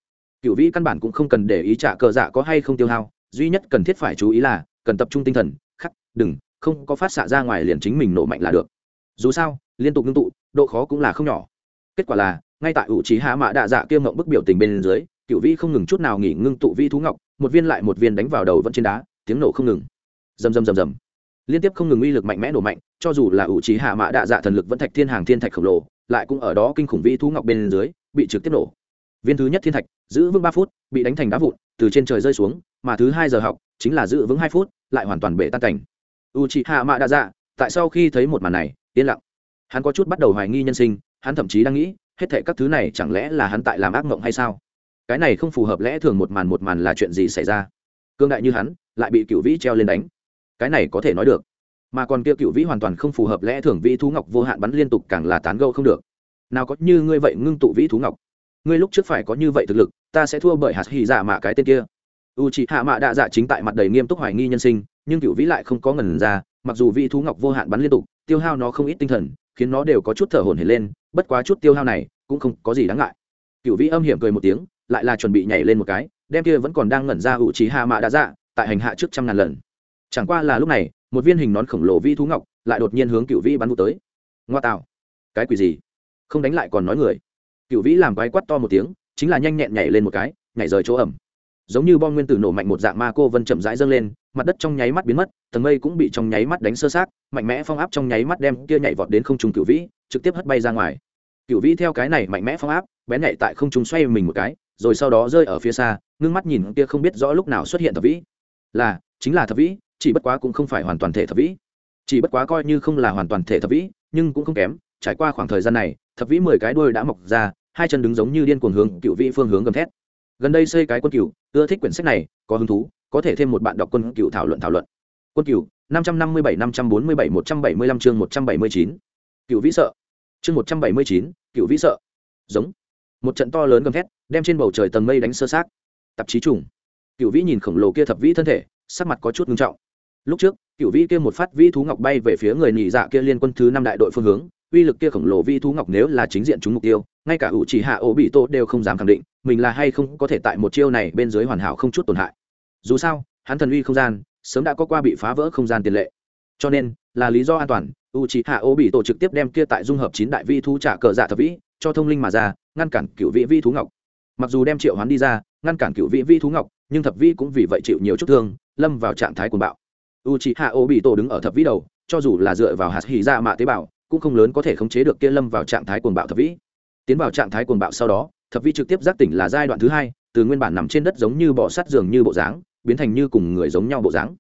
Cựu vĩ căn bản cũng không cần để ý trả cờ dạ có hay không tiêu hao, duy nhất cần thiết phải chú ý là, cần tập trung tinh thần, khắc, đừng, không có phát xạ ra ngoài liền chính mình nổ mạnh là được. Dù sao, liên tục ngưng tụ, độ khó cũng là không nhỏ. Kết quả là, ngay tại ủ trí hạ mạ đạ dạ kiêm ngộng bức biểu tình bên dưới, cựu vĩ không ngừng chút nào nghỉ ngưng tụ vi thú ngọc, một viên lại một viên đánh vào đầu vẫn trên đá, tiếng nổ không ngừng. Rầm rầm rầm rầm liên tiếp không ngừng uy lực mạnh mẽ nổ mạnh, cho dù là ủ trí hạ mạ đạ dạ thần lực vẫn thạch thiên hàng thiên thạch khổng lồ, lại cũng ở đó kinh khủng vĩ thú ngọc bên dưới, bị trực tiếp nổ. Viên thứ nhất thiên thạch, giữ vững ba phút, bị đánh thành đá vụn, từ trên trời rơi xuống, mà thứ hai giờ học, chính là giữ vững hai phút, lại hoàn toàn bể tan cảnh. U trí hạ mạ đạ dạ tại sau khi thấy một màn này, yên lặng. Hắn có chút bắt đầu hoài nghi nhân sinh, hắn thậm chí đang nghĩ, hết thệ các thứ này chẳng lẽ là hắn tại làm ác mộng hay sao? Cái này không phù hợp lẽ thường một màn một màn là chuyện gì xảy ra. Cương đại như hắn, lại bị cựu vĩ treo lên đánh cái này có thể nói được. Mà còn kia cựu vĩ hoàn toàn không phù hợp lẽ thường vĩ thú ngọc vô hạn bắn liên tục càng là tán gâu không được. Nào có như ngươi vậy ngưng tụ vĩ thú ngọc? Ngươi lúc trước phải có như vậy thực lực, ta sẽ thua bởi hạt hỉ dạ mạ cái tên kia. U c hạ mạ đạ dạ chính tại mặt đầy nghiêm túc hoài nghi nhân sinh, nhưng cựu vĩ lại không có ngần ra, mặc dù vĩ thú ngọc vô hạn bắn liên tục, tiêu hao nó không ít tinh thần, khiến nó đều có chút thở hổn hển lên, bất quá chút tiêu hao này cũng không có gì đáng ngại. Cựu vĩ âm hiểm cười một tiếng, lại là chuẩn bị nhảy lên một cái, đem kia vẫn còn đang ngẩn ra u c hạ mạ đạ dạ tại hành hạ trước trăm ngàn lần chẳng qua là lúc này, một viên hình nón khổng lồ vi thú ngọc lại đột nhiên hướng cựu vĩ bắn vụ tới. Ngoa tạo. Cái quỷ gì? Không đánh lại còn nói người. Cựu vĩ làm quái quắt to một tiếng, chính là nhanh nhẹn nhảy lên một cái, nhảy rời chỗ ẩm. Giống như bom nguyên tử nổ mạnh một dạng ma cô vân chậm rãi dâng lên, mặt đất trong nháy mắt biến mất, tầng mây cũng bị trong nháy mắt đánh sơ sát mạnh mẽ phong áp trong nháy mắt đem kia nhảy vọt đến không trung cựu vĩ, trực tiếp hất bay ra ngoài. Cựu vĩ theo cái này mạnh mẽ phong áp, bén nhảy tại không trung xoay mình một cái, rồi sau đó rơi ở phía xa, ngưng mắt nhìn kia không biết rõ lúc nào xuất hiện thập vĩ. Là, chính là thập vĩ chỉ bất quá cũng không phải hoàn toàn thể thập vĩ. Chỉ bất quá coi như không là hoàn toàn thể thập vĩ, nhưng cũng không kém, trải qua khoảng thời gian này, thập vĩ mười cái đuôi đã mọc ra, hai chân đứng giống như điên cuồng hướng cựu vĩ phương hướng gầm thét. Gần đây xây cái quân cựu ưa thích quyển sách này, có hứng thú, có thể thêm một bạn đọc quân cựu thảo luận thảo luận. Quân cựu năm trăm năm mươi bảy, năm trăm bốn mươi bảy, một trăm bảy mươi lăm chương một trăm bảy mươi chín. Cựu vĩ sợ. Chương một trăm bảy mươi chín cựu vĩ sợ. Giống. Một trận to lớn gầm thét, đem trên bầu trời tầng mây đánh sơ sát tạp chí trùng. Cựu vĩ nhìn khổng lồ kia thập vĩ thân thể, sắc mặt có chút ngưng trọng lúc trước, cựu vĩ kia một phát vĩ thú ngọc bay về phía người nhị dạ kia liên quân thứ năm đại đội phương hướng, uy lực kia khổng lồ vi thú ngọc nếu là chính diện chúng mục tiêu, ngay cả ủ chỉ hạ ổ bị tô đều không dám khẳng định, mình là hay không có thể tại một chiêu này bên dưới hoàn hảo không chút tổn hại. Dù sao, hắn thần uy không gian, sớm đã có qua bị phá vỡ không gian tiền lệ. Cho nên, là lý do an toàn u chỉ hạ ổ bị tổ trực tiếp đem kia tại dung hợp chín đại vi thú trả cờ dạ thập vĩ, cho thông linh mà ra, ngăn cản cựu vị vi thú ngọc. Mặc dù đem triệu hoán đi ra, ngăn cản cựu vị vi thú ngọc, nhưng thập vĩ cũng vì vậy chịu nhiều chút thương, lâm vào trạng thái cuồng bạo u chỉ hạ ổ bị tổ đứng ở thập vĩ đầu, cho dù là dựa vào hạt hỉ ra mạ tế bào, cũng không lớn có thể khống chế được kia lâm vào trạng thái cuồng bạo thập vĩ. Tiến vào trạng thái cuồng bạo sau đó, thập vĩ trực tiếp giác tỉnh là giai đoạn thứ hai, từ nguyên bản nằm trên đất giống như bọ sắt giường như bộ dáng, biến thành như cùng người giống nhau bộ dáng.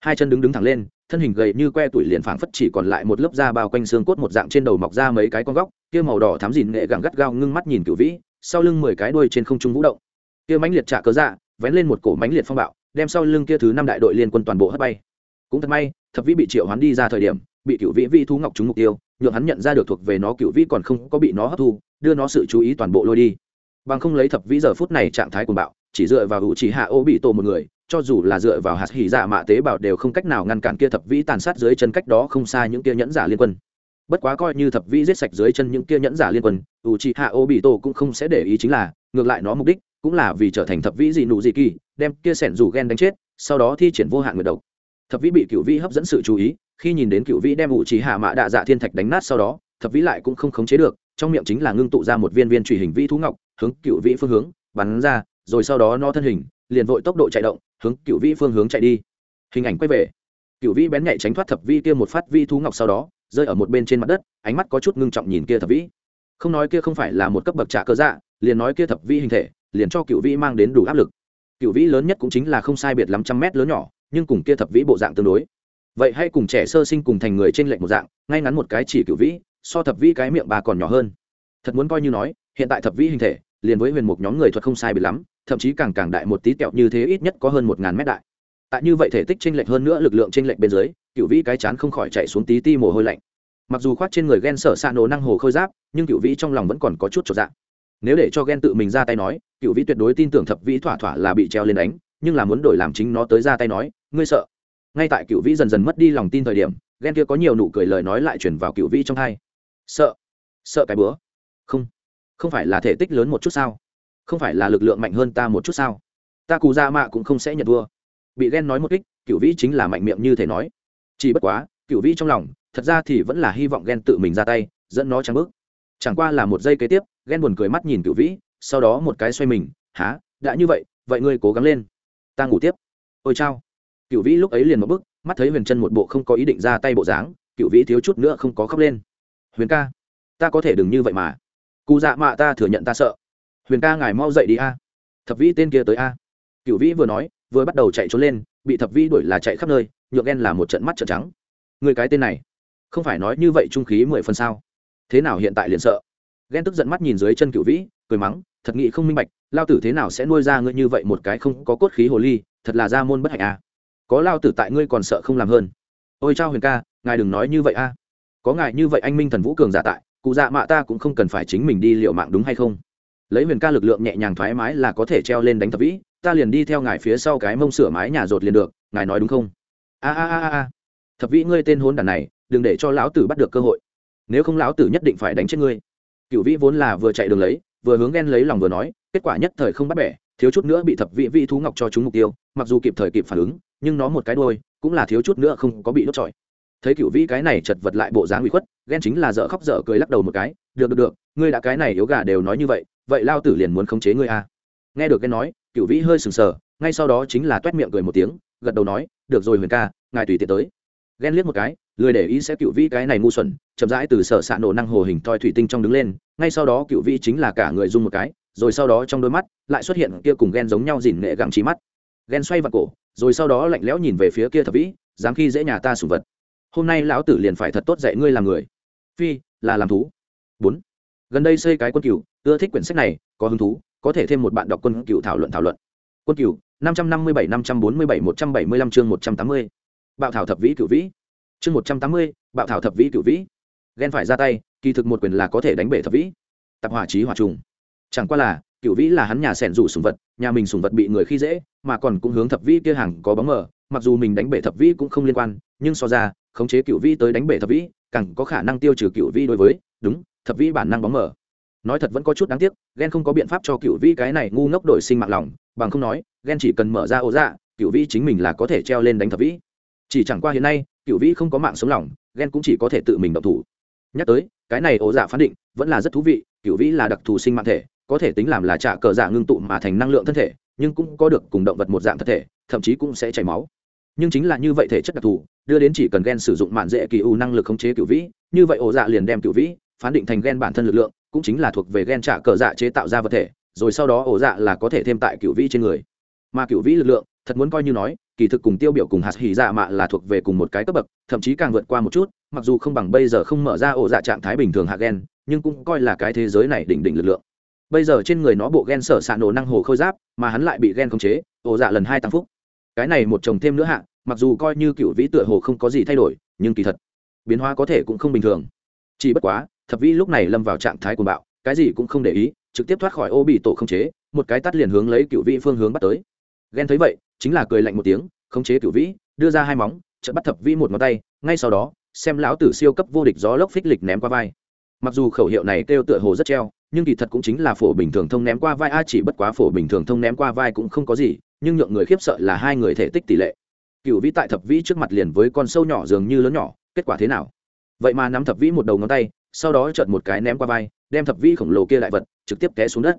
Hai chân đứng đứng thẳng lên, thân hình gầy như que tuổi liền phảng phất chỉ còn lại một lớp da bao quanh xương cốt một dạng trên đầu mọc ra mấy cái con góc, kia màu đỏ thắm dìn nghệ gẳng gắt gao ngưng mắt nhìn cửu vĩ, sau lưng mười cái đuôi trên không trung vũ động. Kia mãnh liệt trả cớ dạ vén lên một cổ mãnh liệt phong bạo, đem sau lưng kia thứ năm đại đội liên quân toàn bộ hất bay cũng thật may, thập vĩ bị triệu hoán đi ra thời điểm, bị cựu vĩ vi thú ngọc trúng mục tiêu, nhượng hắn nhận ra được thuộc về nó cựu vĩ còn không có bị nó hấp thu, đưa nó sự chú ý toàn bộ lôi đi. Bằng không lấy thập vĩ giờ phút này trạng thái cuồng bạo, chỉ dựa vào hữu chỉ hạ ô bị tổ một người, cho dù là dựa vào hạt hỉ dạ mạ tế bào đều không cách nào ngăn cản kia thập vĩ tàn sát dưới chân cách đó không xa những kia nhẫn giả liên quân. Bất quá coi như thập vĩ giết sạch dưới chân những kia nhẫn giả liên quân hữu chỉ hạ ô bị tổ cũng không sẽ để ý chính là, ngược lại nó mục đích cũng là vì trở thành thập vĩ dị nụ dị kỳ, đem kia sẻn rủ ghen đánh chết, sau đó thi triển vô hạn nguyệt độc thập vĩ bị cựu vĩ hấp dẫn sự chú ý, khi nhìn đến cựu vĩ đem ủ trí hạ mạ đạ dạ thiên thạch đánh nát sau đó, thập vĩ lại cũng không khống chế được, trong miệng chính là ngưng tụ ra một viên viên truy hình vĩ thú ngọc, hướng cựu vĩ phương hướng, bắn ra, rồi sau đó nó thân hình, liền vội tốc độ chạy động, hướng cựu vĩ phương hướng chạy đi. Hình ảnh quay về. Cựu vĩ bén nhạy tránh thoát thập vi kia một phát vi thú ngọc sau đó, rơi ở một bên trên mặt đất, ánh mắt có chút ngưng trọng nhìn kia thập vĩ. Không nói kia không phải là một cấp bậc trả cơ dạ liền nói kia thập vĩ hình thể, liền cho cựu vĩ mang đến đủ áp lực. Cựu vĩ lớn nhất cũng chính là không sai biệt lắm trăm mét lớn nhỏ nhưng cùng kia thập vĩ bộ dạng tương đối. Vậy hay cùng trẻ sơ sinh cùng thành người trên lệnh một dạng, ngay ngắn một cái chỉ cựu vĩ, so thập vĩ cái miệng bà còn nhỏ hơn. Thật muốn coi như nói, hiện tại thập vĩ hình thể, liền với huyền một nhóm người thuật không sai bị lắm, thậm chí càng càng đại một tí kẹo như thế ít nhất có hơn một ngàn mét đại. Tại như vậy thể tích chênh lệch hơn nữa lực lượng chênh lệch bên dưới cựu vĩ cái chán không khỏi chạy xuống tí ti mồ hôi lạnh. Mặc dù khoác trên người ghen sở xạ nổ năng hồ khôi giáp, nhưng cựu vĩ trong lòng vẫn còn có chút trọn dạng nếu để cho ghen tự mình ra tay nói cựu vĩ tuyệt đối tin tưởng thập vĩ thỏa thỏa là bị treo lên đánh, nhưng là muốn đổi làm chính nó tới ra tay nói ngươi sợ. Ngay tại cựu vĩ dần dần mất đi lòng tin thời điểm, ghen kia có nhiều nụ cười lời nói lại chuyển vào cựu vĩ trong hai. Sợ. Sợ cái bữa. Không. Không phải là thể tích lớn một chút sao? Không phải là lực lượng mạnh hơn ta một chút sao? Ta cù ra mạ cũng không sẽ nhận thua. Bị ghen nói một kích cựu vĩ chính là mạnh miệng như thể nói. Chỉ bất quá cựu vĩ trong lòng, thật ra thì vẫn là hy vọng ghen tự mình ra tay, dẫn nó trắng bước. Chẳng qua là một giây kế tiếp, ghen buồn cười mắt nhìn cựu vĩ, sau đó một cái xoay mình há đã như vậy vậy ngươi cố gắng lên. Ta ngủ tiếp. Ôi chao cựu vĩ lúc ấy liền một bức mắt thấy huyền chân một bộ không có ý định ra tay bộ dáng cựu vĩ thiếu chút nữa không có khóc lên. Huyền ca, ta có thể đừng như vậy mà. Cụ dạ mạ ta thừa nhận ta sợ. Huyền ca ngài mau dậy đi a. Thập vĩ tên kia tới a. Cựu vĩ vừa nói, vừa bắt đầu chạy trốn lên, bị thập vĩ đuổi là chạy khắp nơi nhược ghen là một trận mắt trận trắng. Người cái tên này, không phải nói như vậy trung khí mười phần sao? Thế nào hiện tại liền sợ? Ghen tức giận mắt nhìn dưới chân cựu vĩ, cười mắng, thật nghị không minh bạch, lao tử thế nào sẽ nuôi ra ngươi như vậy một cái không có cốt khí hồ ly, thật là ra môn bất hạnh a có lao tử tại ngươi còn sợ không làm hơn. Ôi chao huyền ca, ngài đừng nói như vậy a. Có ngài như vậy anh minh thần vũ cường giả tại, cụ dạ mạ ta cũng không cần phải chính mình đi liệu mạng đúng hay không? Lấy huyền ca lực lượng nhẹ nhàng thoải mái là có thể treo lên đánh thập vĩ, ta liền đi theo ngài phía sau cái mông sửa mái nhà rột liền được, ngài nói đúng không? A a a a thập vĩ ngươi tên hôn đàn này, đừng để cho lão tử bắt được cơ hội. Nếu không lão tử nhất định phải đánh chết ngươi. Cựu vĩ vốn là vừa chạy đường lấy, vừa hướng ghen lấy lòng vừa nói, kết quả nhất thời không bắt bẻ, thiếu chút nữa bị thập vĩ vĩ thú ngọc cho chúng mục tiêu, mặc dù kịp thời kịp phản ứng nhưng nó một cái đôi cũng là thiếu chút nữa không có bị đốt trọi. Thấy cựu vĩ cái này chật vật lại bộ dáng bị khuất, ghen chính là dở khóc dở cười lắc đầu một cái, được được được, ngươi đã cái này yếu gà đều nói như vậy vậy lao tử liền muốn khống chế ngươi à. nghe được ghen nói cựu vĩ hơi sừng sờ, ngay sau đó chính là t u é t miệng cười một tiếng, gật đầu nói, được rồi huyền ca, ngài tùy tiện tới. Ghen liếc một cái, lười để ý sẽ cựu vĩ cái này ngu xuẩn, chậm rãi từ sở xạ nổ năng hồ hình thoi thủy tinh trong đứng lên, ngay sau đó cựu vĩ chính là cả người dung một cái, rồi sau đó trong đôi mắt lại xuất hiện kia cùng ghen giống nhau dìn nghệ gặng trí mắt. Ghen xoay vào cổ rồi sau đó lạnh lẽo nhìn về phía kia thập vĩ, dám khi dễ nhà ta sủng vật. Hôm nay lão tử liền phải thật tốt dạy ngươi làm người. Phi, là làm thú. Bốn. Gần đây xây cái quân cựu ưa thích quyển sách này, có hứng thú, có thể thêm một bạn đọc quân cựu thảo luận thảo luận. Quân cựu năm trăm năm mươi bảy, năm trăm bốn mươi bảy, một trăm bảy mươi lăm chương một trăm tám mươi. Bạo thảo thập vĩ cựu vĩ. Chương một trăm tám mươi, bạo thảo thập vĩ cựu vĩ. Ghen phải ra tay, kỳ thực một quyền là có thể đánh bể thập vĩ. Tập hỏa trí hỏa trùng. Chẳng qua là cựu vĩ là hắn nhà sẻn rủ sùng vật, nhà mình sùng vật bị người khi dễ, mà còn cũng hướng thập vĩ kia hàng có bóng mờ. Mặc dù mình đánh bể thập vĩ cũng không liên quan, nhưng so ra, khống chế cựu vĩ tới đánh bể thập vĩ, càng có khả năng tiêu trừ cựu vĩ đối với, đúng, thập vĩ bản năng bóng mờ. Nói thật vẫn có chút đáng tiếc ghen không có biện pháp cho cựu vĩ cái này ngu ngốc đổi sinh mạng lòng, bằng không nói ghen chỉ cần mở ra ô dạ cựu vĩ chính mình là có thể treo lên đánh thập vĩ. Chỉ chẳng qua hiện nay cựu vĩ không có mạng sống lòng ghen cũng chỉ có thể tự mình động thủ. Nhắc tới, cái này ô dạ phán định vẫn là rất thú vị cựu vĩ là đặc thù sinh mạng thể có thể tính làm là trả cờ dạ ngưng tụ mà thành năng lượng thân thể, nhưng cũng có được cùng động vật một dạng thân thể, thậm chí cũng sẽ chảy máu. Nhưng chính là như vậy thể chất đặc thù, đưa đến chỉ cần gen sử dụng mạn dễ kỳ u năng lực khống chế cựu vĩ, như vậy ổ dạ liền đem cựu vĩ phán định thành gen bản thân lực lượng, cũng chính là thuộc về gen trả cờ dạ chế tạo ra vật thể, rồi sau đó ổ dạ là có thể thêm tại cựu vĩ trên người. Mà cựu vĩ lực lượng, thật muốn coi như nói, kỳ thực cùng tiêu biểu cùng hạt hỉ dạ mạ là thuộc về cùng một cái cấp bậc, thậm chí càng vượt qua một chút, mặc dù không bằng bây giờ không mở ra ổ dạ trạng thái bình thường hạ gen, nhưng cũng coi là cái thế giới này đỉnh đỉnh lực lượng bây giờ trên người nó bộ gen sở xạ nổ năng hồ khôi giáp, mà hắn lại bị gen khống chế, ổ dạ lần hai tăng phúc. Cái này một chồng thêm nữa hạ, mặc dù coi như cựu vĩ tựa hồ không có gì thay đổi, nhưng kỳ thật, biến hóa có thể cũng không bình thường. Chỉ bất quá, thập vĩ lúc này lâm vào trạng thái cuồng bạo, cái gì cũng không để ý, trực tiếp thoát khỏi ô bị tổ không chế, một cái tắt liền hướng lấy cựu vĩ phương hướng bắt tới. Ghen thấy vậy, chính là cười lạnh một tiếng, khống chế cựu vĩ, đưa ra hai móng, chợt bắt thập vĩ một ngón tay, ngay sau đó, xem lão tử siêu cấp vô địch gió lốc phích lịch ném qua vai. Mặc dù khẩu hiệu này kêu tựa hồ rất treo nhưng kỳ thật cũng chính là phổ bình thường thông ném qua vai. A, chỉ bất quá phổ bình thường thông ném qua vai cũng không có gì, nhưng nhượng người khiếp sợ là hai người thể tích tỷ lệ. Cựu vĩ tại thập vĩ trước mặt liền với con sâu nhỏ dường như lớn nhỏ, kết quả thế nào? Vậy mà nắm thập vĩ một đầu ngón tay, sau đó chợt một cái ném qua vai, đem thập vĩ khổng lồ kia lại vật trực tiếp té xuống đất.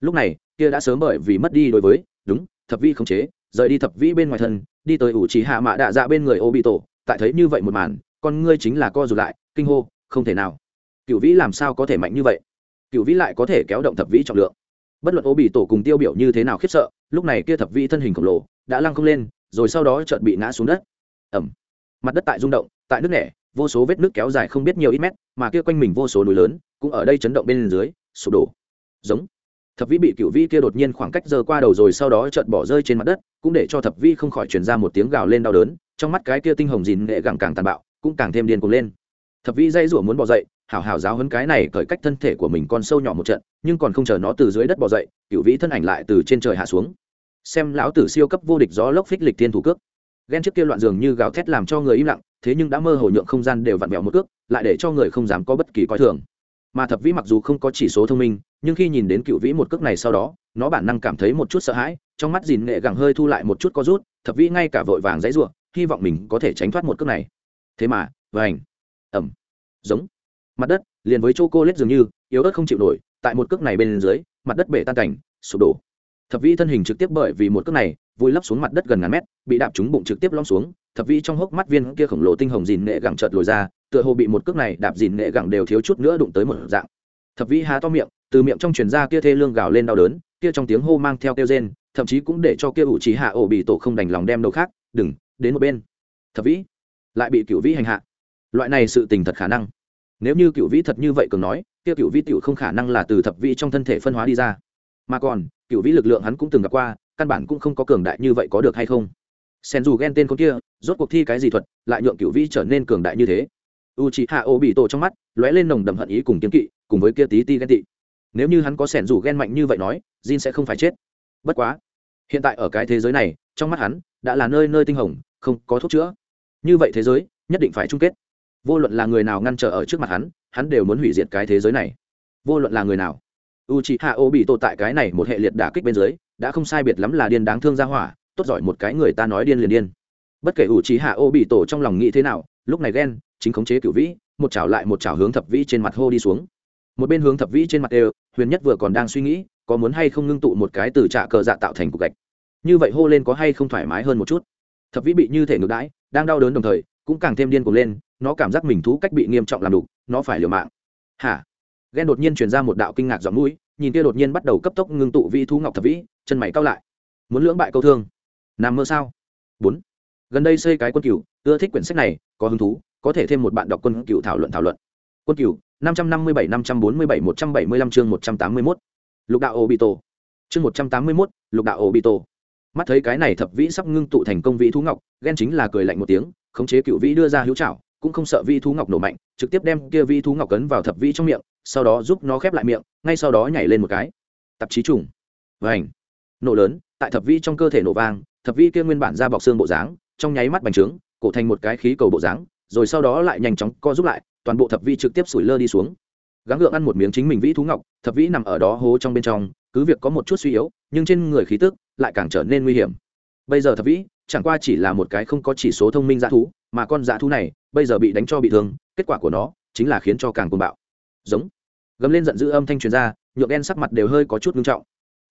Lúc này, kia đã sớm bởi vì mất đi đối với, đúng, thập vĩ không chế, rời đi thập vĩ bên ngoài thân, đi tới ủ trí hạ mạ đạ dạ bên người ô bị tổ tại thấy như vậy một màn, con ngươi chính là co rụt lại, kinh hô, không thể nào. Cựu vĩ làm sao có thể mạnh như vậy? Cựu vĩ lại có thể kéo động thập vĩ trọng lượng. Bất luận ô bị tổ cùng tiêu biểu như thế nào khiếp sợ, lúc này kia thập vĩ thân hình khổng lồ đã lăng không lên, rồi sau đó chợt bị ngã xuống đất. Ẩm mặt đất tại rung động, tại nước nẻ, vô số vết nước kéo dài không biết nhiều ít mét, mà kia quanh mình vô số núi lớn cũng ở đây chấn động bên dưới, sụp đổ. Giống. Thập vĩ bị cựu vĩ kia đột nhiên khoảng cách giờ qua đầu rồi sau đó chợt bỏ rơi trên mặt đất, cũng để cho thập vĩ không khỏi truyền ra một tiếng gào lên đau đớn, trong mắt cái kia tinh hồng dìn nghệ gẳng càng tàn bạo, cũng càng thêm điên cuồng lên. Thập vĩ dây rủa muốn bỏ dậy hảo hảo giáo hấn cái này cởi cách thân thể của mình con sâu nhỏ một trận, nhưng còn không chờ nó từ dưới đất bỏ dậy, cựu vĩ thân ảnh lại từ trên trời hạ xuống. Xem lão tử siêu cấp vô địch gió lốc phích lịch tiên thủ cước. Ghen trước kia loạn dường như gào thét làm cho người im lặng, thế nhưng đã mơ hồ nhượng không gian đều vặn vẹo một cước, lại để cho người không dám có bất kỳ coi thường. Mà thập vĩ mặc dù không có chỉ số thông minh, nhưng khi nhìn đến cựu vĩ một cước này sau đó, nó bản năng cảm thấy một chút sợ hãi, trong mắt dìn nghệ gẳng hơi thu lại một chút có rút, thập vĩ ngay cả vội vàng dãy ruộng hy vọng mình có thể tránh thoát một cước này. Thế mà vảnh ẩm giống mặt đất liền với chỗ cô lết dường như, yếu ớt không chịu nổi, tại một cước này bên dưới, mặt đất bể tan cảnh, sụp đổ. Thập vĩ thân hình trực tiếp bởi vì một cước này, vùi lấp xuống mặt đất gần ngàn mét, bị đạp trúng bụng trực tiếp lom xuống, thập vĩ trong hốc mắt viên kia khổng lồ tinh hồng dìn nghệ gẳng chợt lồi ra, tựa hồ bị một cước này đạp dìn nghệ gẳng đều thiếu chút nữa đụng tới một dạng. Thập vĩ há to miệng, từ miệng trong truyền ra kia thê lương gào lên đau đớn, kia trong tiếng hô mang theo kêu rên, thậm chí cũng để cho kia ủ trí hạ ổ bị tổ không đành lòng đem đầu khác, đừng, đến một bên. Thập vĩ, lại bị cựu vĩ hành hạ. Loại này sự tình thật khả năng nếu như cựu vĩ thật như vậy cường nói, kia cựu vĩ tiểu không khả năng là từ thập vĩ trong thân thể phân hóa đi ra. Mà còn, cựu vĩ lực lượng hắn cũng từng gặp qua, căn bản cũng không có cường đại như vậy có được hay không? Sen dù ghen tên con kia, rốt cuộc thi cái gì thuật, lại nhượng cựu vĩ trở nên cường đại như thế? U c h ị hạ ô bị tổ trong mắt, lóe lên nồng đậm hận ý cùng kiếm kỵ, cùng với kia tí ti ghen tị. Nếu như hắn có sẻn dù ghen mạnh như vậy nói, jin sẽ không phải chết. Bất quá, hiện tại ở cái thế giới này, trong mắt hắn, đã là nơi nơi tinh hồng, không có thuốc chữa. Như vậy thế giới, nhất định phải chung kết vô luận là người nào ngăn trở ở trước mặt hắn hắn đều muốn hủy diệt cái thế giới này. Vô luận là người nào. U c h hạ ô bị tổ tại cái này một hệ liệt đả kích bên dưới, đã không sai biệt lắm là điên đáng thương ra hỏa, tốt giỏi một cái người ta nói điên liền điên. Bất kể u c h hạ ô bị tổ trong lòng nghĩ thế nào, lúc này ghen, chính khống chế cựu vĩ, một chảo lại một chảo hướng thập vĩ trên mặt hô đi xuống. Một bên hướng thập vĩ trên mặt đều, huyền nhất vừa còn đang suy nghĩ, có muốn hay không ngưng tụ một cái từ trạ cờ dạ tạo thành cục gạch. Như vậy hô lên có hay không thoải mái hơn một chút? Thập vĩ bị như thể ngược đãi, đang đau đớn đồng thời cũng càng thêm điên cuồng lên, nó cảm giác mình thú cách bị nghiêm trọng làm đục, nó phải liều mạng. Hả? Ghen đột nhiên truyền ra một đạo kinh ngạc giọng mũi, nhìn kia đột nhiên bắt đầu cấp tốc ngưng tụ vi thú ngọc thập vĩ, chân mày cao lại. Muốn lưỡng bại câu thương. Nằm mơ sao? Bốn. Gần đây xây cái quân cửu, ưa thích quyển sách này, có hứng thú, có thể thêm một bạn đọc quân cửu thảo luận thảo luận. Quân cửu, năm trăm năm mươi bảy, năm trăm bốn mươi bảy, một trăm bảy mươi lăm chương một trăm tám mươi mốt. Lục đạo ô bị tổ chương một trăm tám mươi mốt, lục đạo ô bị tổ mắt thấy cái này thập vĩ sắp ngưng tụ thành công vĩ thú ngọc ghen chính là cười lạnh một tiếng khống chế cựu vĩ đưa ra hữu trảo, cũng không sợ vi thú ngọc nổ mạnh, trực tiếp đem kia vi thú ngọc cấn vào thập vĩ trong miệng, sau đó giúp nó khép lại miệng, ngay sau đó nhảy lên một cái. Tạp chí trùng. Vảnh nổ lớn, tại thập vĩ trong cơ thể nổ vang, thập vĩ kia nguyên bản ra bọc xương bộ dáng, trong nháy mắt bành trướng, cổ thành một cái khí cầu bộ dáng, rồi sau đó lại nhanh chóng co giúp lại, toàn bộ thập vĩ trực tiếp sủi lơ đi xuống. Gắng gượng ăn một miếng chính mình vĩ thú ngọc, thập vĩ nằm ở đó hố trong bên trong, cứ việc có một chút suy yếu, nhưng trên người khí tức lại càng trở nên nguy hiểm. Bây giờ thập vĩ chẳng qua chỉ là một cái không có chỉ số thông minh dã thú, mà con dã thú này bây giờ bị đánh cho bị thương, kết quả của nó chính là khiến cho càng cuồng bạo. Giống. Gầm lên giận dữ âm thanh truyền ra, nhượng đen sắc mặt đều hơi có chút ngưng trọng.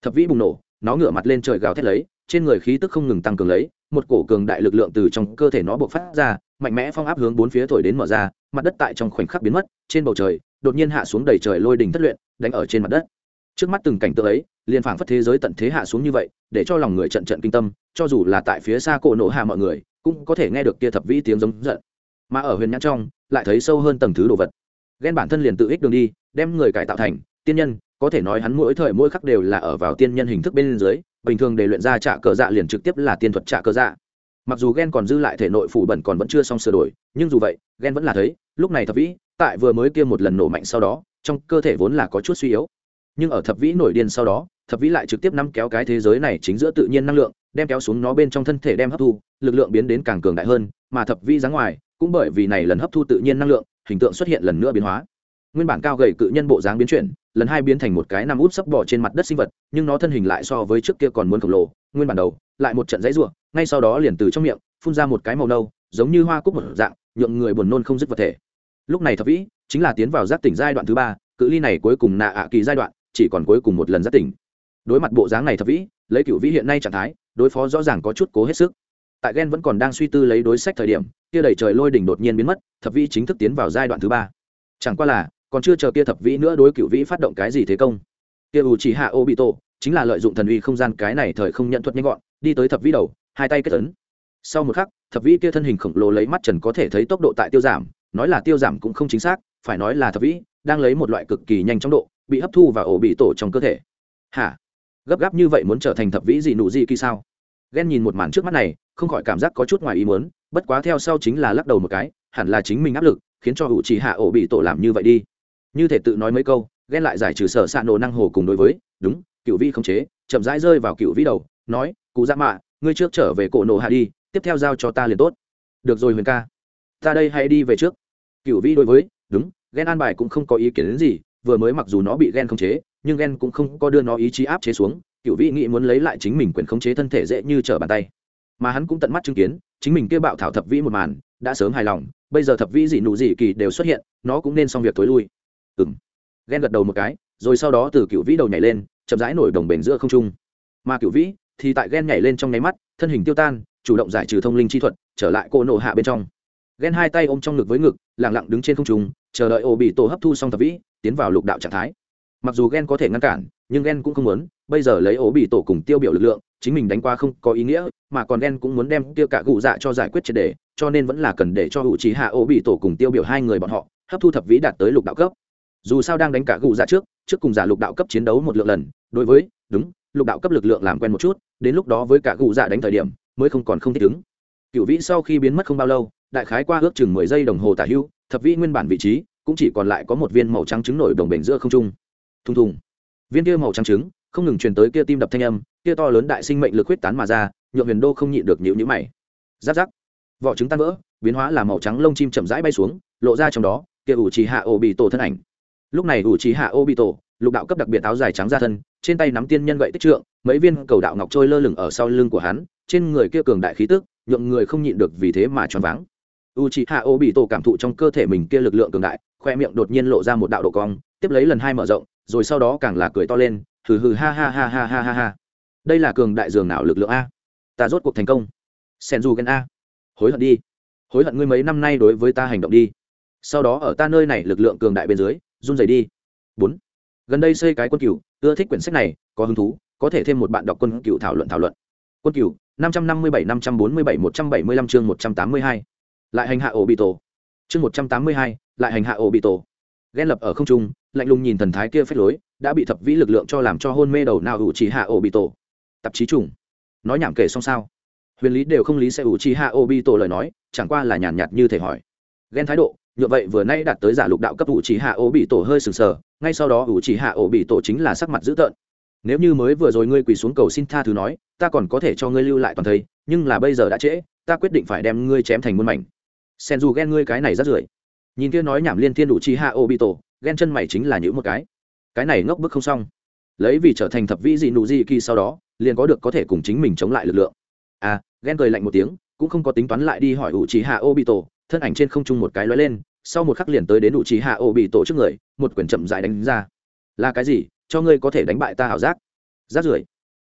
Thập vĩ bùng nổ, nó ngửa mặt lên trời gào thét lấy, trên người khí tức không ngừng tăng cường lấy, một cổ cường đại lực lượng từ trong cơ thể nó bộc phát ra, mạnh mẽ phong áp hướng bốn phía thổi đến mở ra, mặt đất tại trong khoảnh khắc biến mất, trên bầu trời, đột nhiên hạ xuống đầy trời lôi đỉnh thất luyện, đánh ở trên mặt đất trước mắt từng cảnh tượng ấy, liền phảng phất thế giới tận thế hạ xuống như vậy, để cho lòng người trận trận kinh tâm, cho dù là tại phía xa cổ nổ hạ mọi người, cũng có thể nghe được kia thập vĩ tiếng giống giận. Mà ở huyền nhãn trong, lại thấy sâu hơn tầng thứ đồ vật. Ghen bản thân liền tự ích đường đi, đem người cải tạo thành, tiên nhân, có thể nói hắn mỗi thời mỗi khắc đều là ở vào tiên nhân hình thức bên dưới, bình thường để luyện ra trả cờ dạ liền trực tiếp là tiên thuật trả cờ dạ. Mặc dù ghen còn dư lại thể nội phủ bẩn còn vẫn chưa xong sửa đổi, nhưng dù vậy ghen vẫn là thấy, lúc này thập vĩ, tại vừa mới kia một lần nổ mạnh sau đó, trong cơ thể vốn là có chút suy yếu nhưng ở thập vĩ nổi điên sau đó, thập vĩ lại trực tiếp nắm kéo cái thế giới này chính giữa tự nhiên năng lượng, đem kéo xuống nó bên trong thân thể đem hấp thu, lực lượng biến đến càng cường đại hơn, mà thập vĩ dáng ngoài, cũng bởi vì này lần hấp thu tự nhiên năng lượng, hình tượng xuất hiện lần nữa biến hóa. Nguyên bản cao gầy cự nhân bộ dáng biến chuyển, lần hai biến thành một cái nằm út sấp bỏ trên mặt đất sinh vật, nhưng nó thân hình lại so với trước kia còn muốn khổng lồ, nguyên bản đầu, lại một trận dãy ruộng ngay sau đó liền từ trong miệng, phun ra một cái màu nâu, giống như hoa cúc một dạng, nhượng người buồn nôn không dứt vật thể. Lúc này thập vĩ, chính là tiến vào giác tỉnh giai đoạn thứ ba, cự ly này cuối cùng nạ ạ kỳ giai đoạn chỉ còn cuối cùng một lần giác tỉnh. Đối mặt bộ dáng này thập vĩ, lấy cựu vĩ hiện nay trạng thái, đối phó rõ ràng có chút cố hết sức. Tại ghen vẫn còn đang suy tư lấy đối sách thời điểm, kia đầy trời lôi đỉnh đột nhiên biến mất, thập vĩ chính thức tiến vào giai đoạn thứ ba. Chẳng qua là, còn chưa chờ kia thập vĩ nữa đối cựu vĩ phát động cái gì thế công. Kia u chỉ hạ ô bị tổ chính là lợi dụng thần uy không gian cái này thời không nhận thuật nhanh gọn, đi tới thập vĩ đầu, hai tay kết tấn sau một khắc, thập vĩ kia thân hình khổng lồ lấy mắt trần có thể thấy tốc độ tại tiêu giảm, nói là tiêu giảm cũng không chính xác, phải nói là thập vĩ đang lấy một loại cực kỳ nhanh chóng độ bị hấp thu và ổ bị tổ trong cơ thể. Hả? Gấp gáp như vậy muốn trở thành thập vĩ gì nụ gì kỳ sao? Ghen nhìn một màn trước mắt này, không khỏi cảm giác có chút ngoài ý muốn, bất quá theo sau chính là lắc đầu một cái, hẳn là chính mình áp lực, khiến cho hữu chỉ hạ ổ bị tổ làm như vậy đi. Như thể tự nói mấy câu ghen lại giải trừ sở s ạ nổ năng hồ cùng đối với, đúng, cựu vi không chế, chậm rãi rơi vào cựu vi đầu, nói cụ dạ mạ, ngươi trước trở về cổ nổ hạ đi, tiếp theo giao cho ta liền tốt. Được rồi huyền ca, ta đây hãy đi về trước. Cựu vi đối với, đúng ghen an bài cũng không có ý kiến đến gì vừa mới mặc dù nó bị ghen khống chế, nhưng ghen cũng không có đưa nó ý chí áp chế xuống cựu vĩ nghĩ muốn lấy lại chính mình quyền khống chế thân thể dễ như trở bàn tay. Mà hắn cũng tận mắt chứng kiến, chính mình kêu bạo thảo thập vĩ một màn, đã sớm hài lòng, bây giờ thập vĩ dị nụ dị kỳ đều xuất hiện, nó cũng nên xong việc tối lui. Ừ m ghen gật đầu một cái, rồi sau đó từ cựu vĩ đầu nhảy lên, chậm rãi nổi đồng bền giữa không trung. Mà cựu vĩ thì tại ghen nhảy lên trong nháy mắt, thân hình tiêu tan, chủ động giải trừ thông linh chi thuật, trở lại cô nộ hạ bên trong. Ghen hai tay ôm trong ngực với ngực lẳng lặng đứng trên không trung chờ đợi ổ bị tổ hấp thu xong thập vĩ, tiến vào lục đạo trạng thái. Mặc dù ghen có thể ngăn cản, nhưng ghen cũng không muốn. Bây giờ lấy ổ bị tổ cùng tiêu biểu lực lượng, chính mình đánh qua không có ý nghĩa, mà còn ghen cũng muốn đem tiêu cả gụ dạ cho giải quyết triệt đề, cho nên vẫn là cần để cho hữu trí hạ ổ bị tổ cùng tiêu biểu hai người bọn họ hấp thu thập vĩ đạt tới lục đạo cấp. Dù sao đang đánh cả gụ dạ trước trước cùng giả lục đạo cấp chiến đấu một lượng lần, đối với, đúng, lục đạo cấp lực lượng làm quen một chút, đến lúc đó với cả gụ dạ đánh thời điểm, mới không còn không thích ứng. Cựu vĩ sau khi biến mất không bao lâu, đại khái qua ước chừng mười giây đồng hồ tả hưu thập vĩ nguyên bản vị trí, cũng chỉ còn lại có một viên màu trắng trứng nổi đồng bể giữa không trung. Thùng thùng. Viên kia màu trắng trứng, không ngừng truyền tới kia tim đập thanh âm, kia to lớn đại sinh mệnh lực huyết tán mà ra, nhượng huyền đô không nhịn được nhịu nhữ mày. Giáp giáp. Vỏ trứng tan vỡ, biến hóa là màu trắng lông chim chậm rãi bay xuống, lộ ra trong đó, kia ủ trì hạ ô bị tổ thân ảnh. Lúc này ủ trì hạ ô bị tổ, lục đạo cấp đặc biệt áo dài trắng ra thân, trên tay nắm tiên nhân gậy tích trượng, mấy viên cầu đạo ngọc trôi lơ lửng ở sau lưng của hắn, trên người kia cường đại khí tức, nhượng người không nhịn được vì thế mà choáng váng u c h i hạ ô bị tổ cảm thụ trong cơ thể mình kia lực lượng cường đại, khoe miệng đột nhiên lộ ra một đạo độ cong, tiếp lấy lần hai mở rộng, rồi sau đó càng là cười to lên, hừ hừ ha ha ha ha ha ha ha. Đây là cường đại dường nào lực lượng a? Ta rốt cuộc thành công. Sen du gen a. Hối hận đi. Hối hận ngươi mấy năm nay đối với ta hành động đi. Sau đó ở ta nơi này lực lượng cường đại bên dưới, run rẩy đi. Bốn. Gần đây xây cái quân cửu, ưa thích quyển sách này, có hứng thú, có thể thêm một bạn đọc quân cửu thảo luận thảo luận. Quân cửu, năm trăm năm mươi bảy, năm trăm bốn mươi bảy, một trăm bảy mươi lăm chương một trăm tám mươi hai lại hành hạ ổ bị tổ. Chương một trăm tám mươi hai, lại hành hạ ổ bị tổ. Ghen lập ở không trung, lạnh lùng nhìn thần thái kia phép lối, đã bị thập vĩ lực lượng cho làm cho hôn mê đầu nào ủ chỉ hạ ổ bị tổ. Tạp chí trùng. Nói nhảm kể xong sao? Huyền lý đều không lý sẽ ủ chỉ hạ ổ bị tổ lời nói, chẳng qua là nhàn nhạt như thể hỏi. Ghen thái độ, nhựa vậy vừa nay đạt tới giả lục đạo cấp ủ chỉ hạ ổ bị tổ hơi sừng sờ, ngay sau đó ủ chỉ hạ ổ bị tổ chính là sắc mặt dữ tợn. Nếu như mới vừa rồi ngươi quỳ xuống cầu xin tha thứ nói, ta còn có thể cho ngươi lưu lại toàn thây, nhưng là bây giờ đã trễ, ta quyết định phải đem ngươi chém thành muôn mảnh sen dù ghen ngươi cái này rất rưởi nhìn kia nói nhảm liên thiên đủ chi hạ ô bị tổ ghen chân mày chính là những một cái. Cái này ngốc bức không xong. Lấy vì trở thành thập vĩ dị nụ dị kỳ sau đó, liền có được có thể cùng chính mình chống lại lực lượng. À ghen cười lạnh một tiếng, cũng không có tính toán lại đi hỏi ủ trí hạ ô bị tổ thân ảnh trên không trung một cái lóe lên, sau một khắc liền tới đến ủ trí hạ ô bị tổ trước người, một quyển chậm dài đánh ra. Là cái gì? Cho ngươi có thể đánh bại ta hảo giác. Giác rưởi.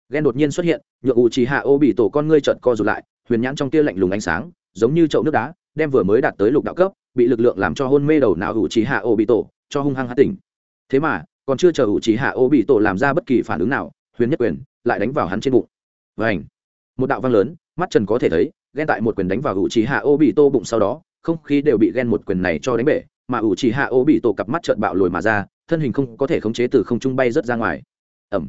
Ghen đột nhiên xuất hiện nhựa ủ trí hạ ô bị tổ con ngươi trợn co rụt lại, huyền nhãn trong tia lạnh lùng ánh sáng, giống như chậu nước đá đem vừa mới đạt tới lục đạo cấp, bị lực lượng làm cho hôn mê đầu não ủ trí hạ ô bị tổ cho hung hăng hát tỉnh. Thế mà, còn chưa chờ ủ trí hạ ô bị tổ làm ra bất kỳ phản ứng nào, huyền nhất quyền lại đánh vào hắn trên bụng. Vảnh một đạo vang lớn, mắt trần có thể thấy, ghen tại một quyền đánh vào ủ trí hạ ô bị tô bụng sau đó, không khí đều bị ghen một quyền này cho đánh bể, mà ủ trì hạ ô bị tổ cặp mắt trợn bạo lồi mà ra, thân hình không có thể khống chế từ không trung bay rớt ra ngoài. Ẩm!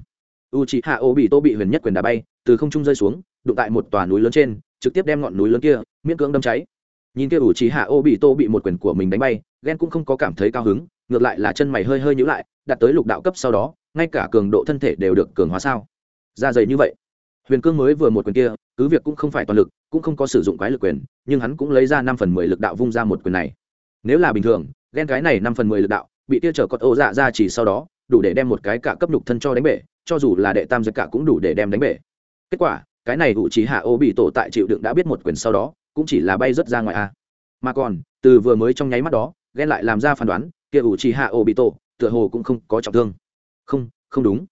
U trì hạ ô bị tô bị huyền nhất quyền đá bay, từ không trung rơi xuống, đụng tại một tòa núi lớn trên, trực tiếp đem ngọn núi lớn kia miễn cưỡng đâm cháy nhìn kia ủ trí hạ ô bị tô bị một quyền của mình đánh bay ghen cũng không có cảm thấy cao hứng, ngược lại là chân mày hơi hơi nhữ lại, đạt tới lục đạo cấp sau đó, ngay cả cường độ thân thể đều được cường hóa sao? Ra dày như vậy. Huyền cương mới vừa một quyền kia, cứ việc cũng không phải toàn lực, cũng không có sử dụng quái lực quyền, nhưng hắn cũng lấy ra năm phần mười lực đạo vung ra một quyền này. Nếu là bình thường ghen cái này năm phần mười lực đạo, bị tia trở cọt ô dạ ra chỉ sau đó, đủ để đem một cái cả cấp nhục thân cho đánh bể, cho dù là đệ tam giật cả cũng đủ để đem đánh bể. Kết quả, cái này ủ trí hạ ô bị tổ tại chịu đựng đã biết một quyền sau đó cũng chỉ là bay rất ra ngoài a. Mà còn, từ vừa mới trong nháy mắt đó, ghen lại làm ra phán đoán, kia ủ trì hạ ô bị tổ, tựa hồ cũng không có trọng thương. Không không đúng.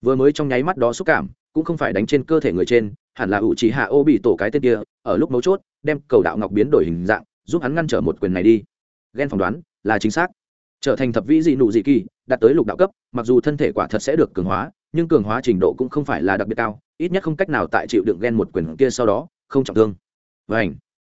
Vừa mới trong nháy mắt đó xúc cảm, cũng không phải đánh trên cơ thể người trên, hẳn là ủ chỉ hạ ô bị tổ cái tên kia, ở lúc mấu chốt, đem cầu đạo ngọc biến đổi hình dạng, giúp hắn ngăn trở một quyền này đi. Ghen phỏng đoán, là chính xác. Trở thành thập vĩ dị nụ dị kỳ, đạt tới lục đạo cấp, mặc dù thân thể quả thật sẽ được cường hóa, nhưng cường hóa trình độ cũng không phải là đặc biệt cao, ít nhất không cách nào tại chịu đựng ghen một quyền kia sau đó, không trọng thương và ảnh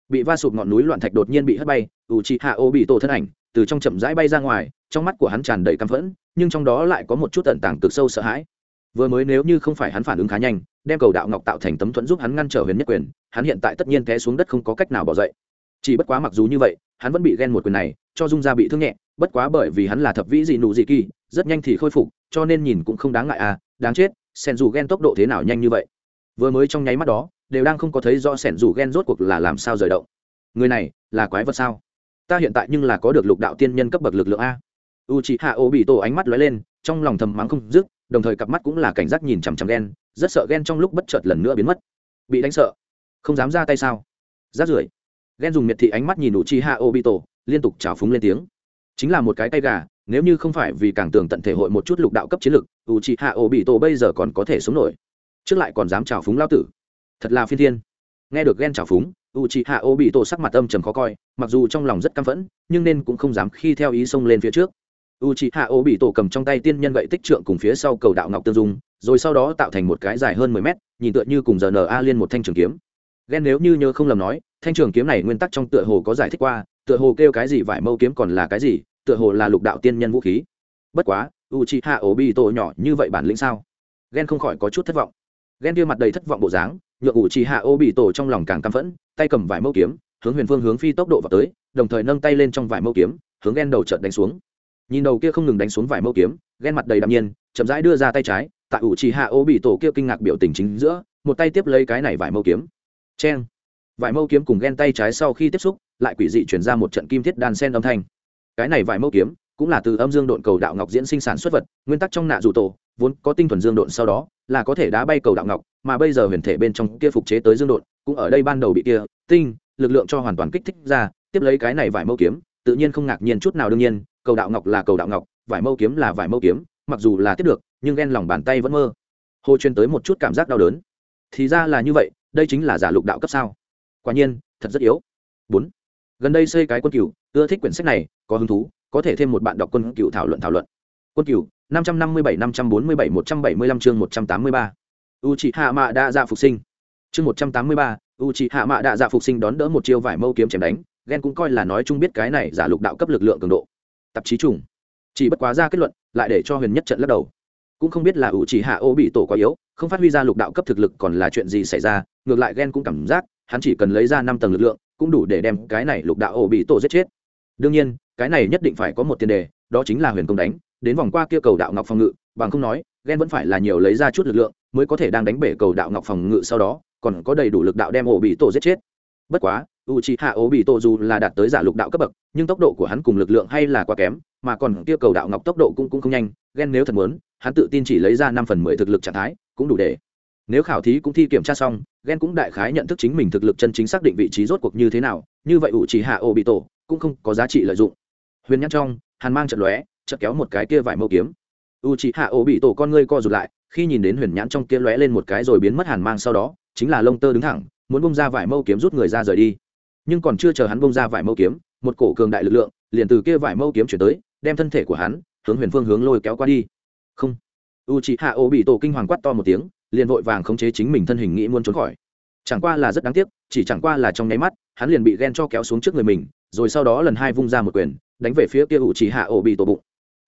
bị va sụp ngọn núi loạn thạch đột nhiên bị hất bay ủ chị hạ ô bị tổ thân ảnh, từ trong chậm rãi bay ra ngoài, trong mắt của hắn tràn đầy căm phẫn, nhưng trong đó lại có một chút tận tảng cực sâu sợ hãi. Vừa mới nếu như không phải hắn phản ứng khá nhanh, đem cầu đạo ngọc tạo thành tấm thuẫn giúp hắn ngăn trở huyền nhất quyền, hắn hiện tại tất nhiên té xuống đất không có cách nào bỏ dậy. Chỉ bất quá mặc dù như vậy, hắn vẫn bị ghen một quyền này, cho dung ra bị thương nhẹ, bất quá bởi vì hắn là thập vĩ dị nụ dị kỳ, rất nhanh thì khôi phục, cho nên nhìn cũng không đáng ngại à đáng chết sen dù ghen tốc độ thế nào nhanh như vậy? Vừa mới trong nháy mắt đó đều đang không có thấy rõ sẻn dù ghen rốt cuộc là làm sao rời động. Người này là quái vật sao? Ta hiện tại nhưng là có được lục đạo tiên nhân cấp bậc lực lượng a. U chị hạ ô bị tổ ánh mắt lóe lên, trong lòng thầm mắng không dứt, đồng thời cặp mắt cũng là cảnh giác nhìn chằm chằm ghen rất sợ ghen trong lúc bất chợt lần nữa biến mất. Bị đánh sợ. Không dám ra tay sao? Rát rưởi. Ghen dùng miệt thị ánh mắt nhìn u chị hạ ô bị tổ liên tục trào phúng lên tiếng. Chính là một cái tay gà, nếu như không phải vì càng tường tận thể hội một chút lục đạo cấp chiến lực u chị hạ ô bị tổ bây giờ còn có thể sống nổi. Trước lại còn dám trào phúng lao tử thật là phiên thiên. Nghe được ghen trào phúng u chị hạ ô bị tổ sắc mặt âm trầm khó coi, mặc dù trong lòng rất căm phẫn, nhưng nên cũng không dám khi theo ý xông lên phía trước. U chị hạ ô bị tổ cầm trong tay tiên nhân gậy tích trượng cùng phía sau cầu đạo ngọc tương dung, rồi sau đó tạo thành một cái dài hơn mười mét, nhìn tựa như cùng giờ n a liên một thanh trường kiếm. Ghen nếu như nhớ không lầm nói, thanh trường kiếm này nguyên tắc trong tựa hồ có giải thích qua, tựa hồ kêu cái gì vải mâu kiếm còn là cái gì, tựa hồ là lục đạo tiên nhân vũ khí. Bất quá u chị hạ ô bị tổ nhỏ như vậy bản lĩnh sao? Ghen không khỏi có chút thất vọng. Ghen kia mặt đầy thất vọng bộ dáng nhượng ủ chỉ hạ ô bị tổ trong lòng càng căm phẫn, tay cầm vải mâu kiếm, hướng huyền phương hướng phi tốc độ vào tới, đồng thời nâng tay lên trong vải mâu kiếm, hướng ghen đầu trận đánh xuống. Nhìn đầu kia không ngừng đánh xuống vải mâu kiếm, ghen mặt đầy đạm nhiên, chậm rãi đưa ra tay trái, tại ủ chỉ hạ ô bị tổ kia kinh ngạc biểu tình chính giữa, một tay tiếp lấy cái này vải mâu kiếm. Cheng! Vải mâu kiếm cùng ghen tay trái sau khi tiếp xúc, lại quỷ dị chuyển ra một trận kim thiết đan sen âm thanh. Cái này vải mâu kiếm, cũng là từ âm dương độn cầu đạo ngọc diễn sinh sản xuất vật, nguyên tắc trong nạ dù tổ, vốn có tinh thuần dương độn sau đó, là có thể đá bay cầu đạo ngọc mà bây giờ huyền thể bên trong kia phục chế tới dương độn, cũng ở đây ban đầu bị kia, tinh, lực lượng cho hoàn toàn kích thích ra, tiếp lấy cái này vải mâu kiếm, tự nhiên không ngạc nhiên chút nào đương nhiên, cầu đạo ngọc là cầu đạo ngọc, vải mâu kiếm là vải mâu kiếm, mặc dù là tiếp được, nhưng ghen lòng bàn tay vẫn mơ. Hồ truyền tới một chút cảm giác đau đớn. Thì ra là như vậy, đây chính là giả lục đạo cấp sao? Quả nhiên, thật rất yếu. Bốn. Gần đây xây cái quân cửu, ưa thích quyển sách này, có hứng thú, có thể thêm một bạn đọc quân cửu thảo luận thảo luận. Quân cửu, năm trăm năm mươi bảy, năm trăm bốn mươi bảy, một trăm bảy mươi lăm chương một trăm tám mươi ba u chị hạ mạ đa dạ phục sinh chương một trăm tám mươi ba u chị hạ mạ đa dạ phục sinh đón đỡ một chiêu vải mâu kiếm chém đánh ghen cũng coi là nói chung biết cái này giả lục đạo cấp lực lượng cường độ. Tạp chí trùng. Chỉ bất quá ra kết luận, lại để cho huyền nhất trận lắc đầu. Cũng không biết là u chị hạ ô bị tổ quá yếu, không phát huy ra lục đạo cấp thực lực còn là chuyện gì xảy ra, ngược lại ghen cũng cảm giác, hắn chỉ cần lấy ra năm tầng lực lượng, cũng đủ để đem cái này lục đạo ô bị tổ giết chết. Đương nhiên, cái này nhất định phải có một tiền đề, đó chính là huyền công đánh, đến vòng qua kia cầu đạo ngọc phòng ngự, bằng không nói ghen vẫn phải là nhiều lấy ra chút lực lượng mới có thể đang đánh bể cầu đạo ngọc phòng ngự sau đó, còn có đầy đủ lực đạo đem ổ bị tổ giết chết. Bất quá u c h i hạ ổ bị tổ dù là đạt tới giả lục đạo cấp bậc, nhưng tốc độ của hắn cùng lực lượng hay là quá kém, mà còn kia cầu đạo ngọc tốc độ cũng cũng không nhanh, ghen nếu thật muốn, hắn tự tin chỉ lấy ra năm phần mười thực lực trạng thái, cũng đủ để. Nếu khảo thí cũng thi kiểm tra xong, ghen cũng đại khái nhận thức chính mình thực lực chân chính xác định vị trí rốt cuộc như thế nào, như vậy u c h i hạ ổ bị tổ cũng không có giá trị lợi dụng. Huyền nhắc trong, hàn mang trận lóe, chợt kéo một cái kia vải mâu kiếm. U chị hạ ổ bị tổ con ngươi co rụt lại khi nhìn đến huyền nhãn trong kia lóe lên một cái rồi biến mất hàn mang sau đó, chính là lông tơ đứng thẳng, muốn bông ra vải mâu kiếm rút người ra rời đi. Nhưng còn chưa chờ hắn bông ra vải mâu kiếm, một cổ cường đại lực lượng liền từ kia vải mâu kiếm chuyển tới, đem thân thể của hắn hướng huyền phương hướng lôi kéo qua đi. Không. U chị hạ ô bị tổ kinh hoàng quát to một tiếng, liền vội vàng khống chế chính mình thân hình nghĩ muốn trốn khỏi. Chẳng qua là rất đáng tiếc, chỉ chẳng qua là trong nháy mắt, hắn liền bị ghen cho kéo xuống trước người mình, rồi sau đó lần hai vung ra một quyền, đánh về phía kia u chị hạ ô bị tổ bụng.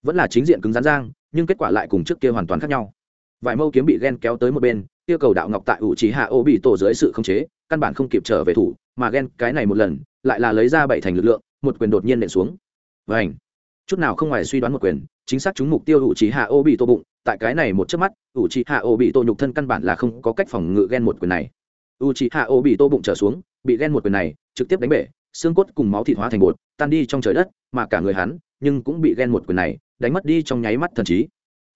Vẫn là chính diện cứng rắn giang, nhưng kết quả lại cùng trước kia hoàn toàn khác nhau vài mâu kiếm bị ghen kéo tới một bên yêu cầu đạo ngọc tại ủ trí hạ ô bị tổ dưới sự khống chế, căn bản không kịp trở về thủ, mà ghen cái này một lần, lại là lấy ra bảy thành lực lượng, một quyền đột nhiên nện xuống. Vảnh chút nào không ngoài suy đoán một quyền, chính xác chúng mục tiêu ủ trí hạ ô bị tổ bụng, tại cái này một chớp mắt, ủ trí hạ ô bị tổ nhục thân căn bản là không có cách phòng ngự ghen một quyền này. U trí hạ ô bị tổ bụng trở xuống, bị ghen một quyền này, trực tiếp đánh bể, xương cốt cùng máu thịt hóa thành bột, tan đi trong trời đất, mà cả người hắn, nhưng cũng bị ghen một quyền này, đánh mất đi trong nháy mắt thần trí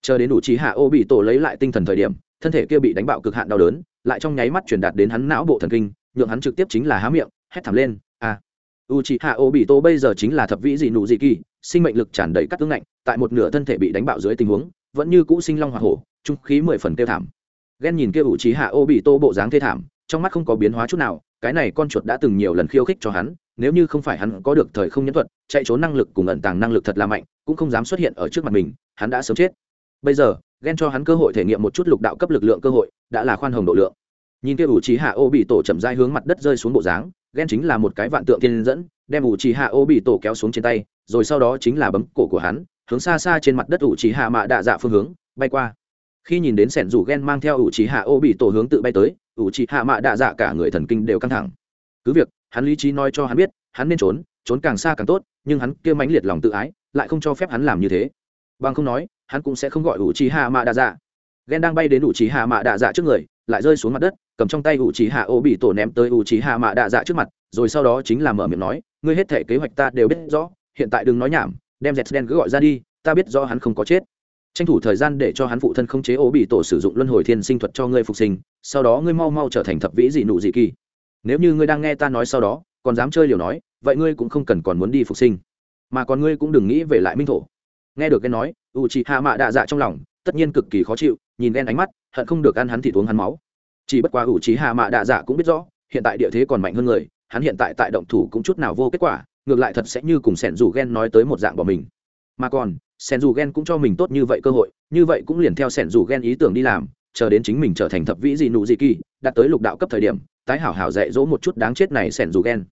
chờ đến đủ trí hạ ô bị tổ lấy lại tinh thần thời điểm, thân thể kia bị đánh bạo cực hạn đau đớn, lại trong nháy mắt truyền đạt đến hắn não bộ thần kinh, nhượng hắn trực tiếp chính là há miệng, hét thảm lên, a à. u trí hạ ô bị tổ bây giờ chính là thập vĩ dị nụ dị kỳ, sinh mệnh lực tràn đầy cắt tướng lạnh, tại một nửa thân thể bị đánh bạo dưới tình huống, vẫn như cũ sinh long hoa hổ, trung khí mười phần tiêu thảm ghen nhìn kia U trí hạ ô bị tô bộ dáng thê thảm, trong mắt không có biến hóa chút nào, cái này con chuột đã từng nhiều lần khiêu khích cho hắn, nếu như không phải hắn có được thời không nhân thuật, chạy trốn năng lực cùng ẩn tàng năng lực thật là mạnh, cũng không dám xuất hiện ở trước mặt mình, hắn đã sớm chết bây giờ, ghen cho hắn cơ hội thể nghiệm một chút lục đạo cấp lực lượng cơ hội, đã là khoan hồng độ lượng. Nhìn kia ủ trí hạ ô bị tổ chậm dai hướng mặt đất rơi xuống bộ dáng, ghen chính là một cái vạn tượng tiên dẫn, đem ủ trí hạ ô bị tổ kéo xuống trên tay, rồi sau đó chính là bấm cổ của hắn, hướng xa xa trên mặt đất ủ trí hạ mạ đạ dạ phương hướng, bay qua. Khi nhìn đến sẻn rủ ghen mang theo ủ trí hạ ô bị tổ hướng tự bay tới ủ trí hạ mạ đạ dạ cả người thần kinh đều căng thẳng. Cứ việc, hắn lý trí nói cho hắn biết, hắn nên trốn trốn càng xa càng tốt, nhưng hắn kia mãnh liệt lòng tự ái, lại không cho phép hắn làm như thế. Bằng không nói hắn cũng sẽ không gọi ủ trí hạ mạ đạ dạ ghen đang bay đến ủ trí hạ mạ đạ dạ trước người, lại rơi xuống mặt đất, cầm trong tay ủ trí hạ ô bị tổ ném tới ủ trí hạ mạ đạ dạ trước mặt, rồi sau đó chính là mở miệng nói, ngươi hết thể kế hoạch ta đều biết rõ, hiện tại đừng nói nhảm, đem dẹt đen cứ gọi ra đi, ta biết rõ hắn không có chết. Tranh thủ thời gian để cho hắn phụ thân không chế ô bị tổ sử dụng luân hồi thiên sinh thuật cho ngươi phục sinh, sau đó ngươi mau mau trở thành thập vĩ dị nụ dị kỳ. Nếu như ngươi đang nghe ta nói sau đó, còn dám chơi liều nói, vậy ngươi cũng không cần còn muốn đi phục sinh. Mà còn ngươi cũng đừng nghĩ về lại minh thổ. Nghe được cái nói u chị hạ mạ đạ dạ trong lòng, tất nhiên cực kỳ khó chịu, nhìn đen ánh mắt, hận không được ăn hắn thịt uống hắn máu. Chỉ bất quá u chị hạ mạ đạ dạ cũng biết rõ, hiện tại địa thế còn mạnh hơn người, hắn hiện tại tại động thủ cũng chút nào vô kết quả, ngược lại thật sẽ như cùng sẻn dù ghen nói tới một dạng bỏ mình. Mà còn, sẻn dù ghen cũng cho mình tốt như vậy cơ hội, như vậy cũng liền theo sẻn dù ghen ý tưởng đi làm, chờ đến chính mình trở thành thập vĩ dị nụ dị kỳ, đạt tới lục đạo cấp thời điểm, tái hảo hảo dạy dỗ một chút đáng chết này sẻn dù ghen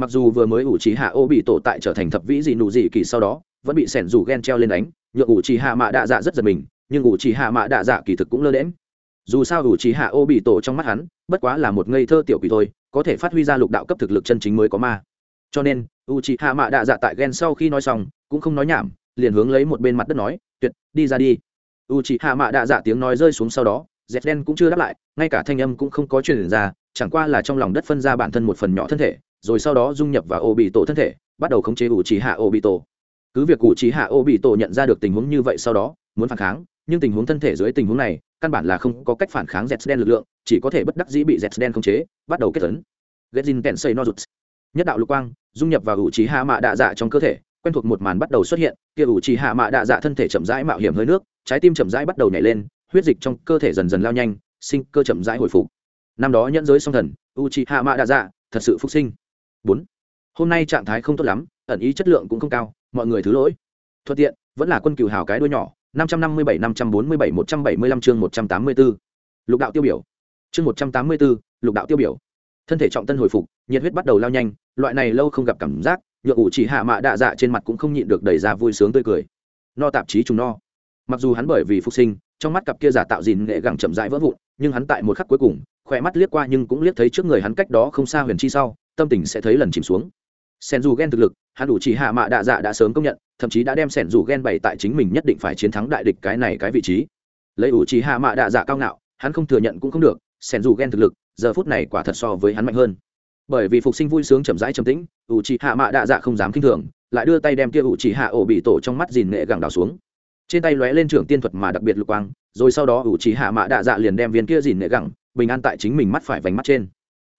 mặc dù vừa mới ủ trí hạ ô bị tổ tại trở thành thập vĩ dị nụ dị kỳ sau đó, vẫn bị sẻn dù ghen treo lên đánh nhượng ủ chỉ hạ mạ đạ dạ rất giật mình, nhưng ủ chỉ hạ mạ đạ dạ kỳ thực cũng lơ đễm dù sao ủ chỉ hạ ô bị tổ trong mắt hắn, bất quá là một ngây thơ tiểu quỷ thôi, có thể phát huy ra lục đạo cấp thực lực chân chính mới có ma. Cho nên u c hạ mạ đạ dạ tại ghen sau khi nói xong, cũng không nói nhảm, liền hướng lấy một bên mặt đất nói, tuyệt, đi ra đi. U c hạ mạ đạ dạ tiếng nói rơi xuống sau đó dẹp đen cũng chưa đáp lại, ngay cả thanh âm cũng không có truyền ra, chẳng qua là trong lòng đất phân ra bản thân một phần nhỏ thân thể, rồi sau đó dung nhập vào ô bị tổ thân thể, bắt đầu khống chế u c hạ ô bị tổ cứ việc cụ trí hạ ô bị tổ nhận ra được tình huống như vậy sau đó muốn phản kháng nhưng tình huống thân thể dưới tình huống này căn bản là không có cách phản kháng z đen lực lượng chỉ có thể bất đắc dĩ bị z đen khống chế bắt đầu kết tấn Gezin Tensei no Jutsu. Nhất đạo lục quang, dung nhập vào ủ trí hạ mạ đạ dạ trong cơ thể, quen thuộc một màn bắt đầu xuất hiện, kia ủ trí hạ mạ đạ dạ thân thể chậm rãi mạo hiểm hơi nước, trái tim chậm rãi bắt đầu nhảy lên, huyết dịch trong cơ thể dần dần lao nhanh, sinh cơ chậm rãi hồi phục. Năm đó nhận giới song thần, Uchiha Mạ Đạ Dạ, thật sự phục sinh. Bốn Hôm nay trạng thái không tốt lắm, ẩn ý chất lượng cũng không cao, mọi người thứ lỗi. Thuận tiện, vẫn là quân cừu hào cái đuôi nhỏ, 557 547 175 chương 184. Lục đạo tiêu biểu. Chương 184, lục đạo tiêu biểu thân thể trọng tân hồi phục nhiệt huyết bắt đầu lao nhanh loại này lâu không gặp cảm giác nhựa ủ chỉ hạ mạ đạ dạ trên mặt cũng không nhịn được đẩy ra vui sướng tươi cười no tạp chí trùng no mặc dù hắn bởi vì phục sinh trong mắt cặp kia giả tạo dìn nghệ gẳng chậm rãi vỡ vụn nhưng hắn tại một khắc cuối cùng khỏe mắt liếc qua nhưng cũng liếc thấy trước người hắn cách đó không xa huyền chi sau tâm tình sẽ thấy lần chìm xuống sen dù ghen thực lực, hắn đủ chỉ hạ mạ đạ dạ đã sớm công nhận, thậm chí đã đem sen dù ghen bày tại chính mình nhất định phải chiến thắng đại địch cái này cái vị trí. Lấy ủ chỉ hạ mạ đạ dạ cao ngạo, hắn không thừa nhận cũng không được, sen dù ghen thực lực, giờ phút này quả thật so với hắn mạnh hơn. Bởi vì phục sinh vui sướng chậm rãi trầm tĩnh, ủ chỉ hạ mạ đạ dạ không dám k i n h thường, lại đưa tay đem kia ủ chỉ hạ ổ bị tổ trong mắt dìn nghệ gẳng đào xuống. Trên tay lóe lên trưởng tiên thuật mà đặc biệt lục quang, rồi sau đó ủ chỉ hạ mạ đạ dạ liền đem viên kia dìn nghệ gẳng bình an tại chính mình mắt phải vành mắt trên.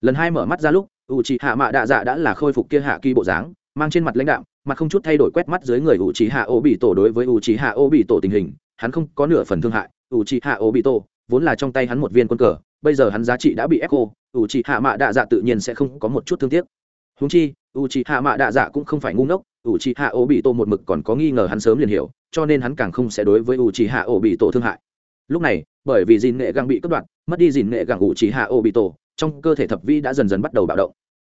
Lần hai mở mắt ra lúc ủ trì hạ mạ đạ dạ đã là khôi phục kia hạ kỳ bộ dáng, mang trên mặt lãnh đạo mà không chút thay đổi quét mắt dưới người ủ trì hạ ổ bị tổ đối với ủ trì hạ ổ bị tổ tình hình, hắn không có nửa phần thương hại. Ủ trì hạ ổ bị tổ vốn là trong tay hắn một viên quân cờ, bây giờ hắn giá trị đã bị ép cô u c hạ mạ đạ dạ tự nhiên sẽ không có một chút thương tiếc. Húng chi u c hạ mạ đạ dạ cũng không phải ngu ngốc. U c hạ ô bị tổ một mực còn có nghi ngờ hắn sớm liền hiểu, cho nên hắn càng không sẽ đối với u c hạ ô bị tổ thương hại. Lúc này, bởi vì dìn nghệ găng bị cất đoạn, mất đi dìn nghệ găng u c hạ ô bị tổ trong cơ thể thập vi đã dần dần bắt đầu bạo động.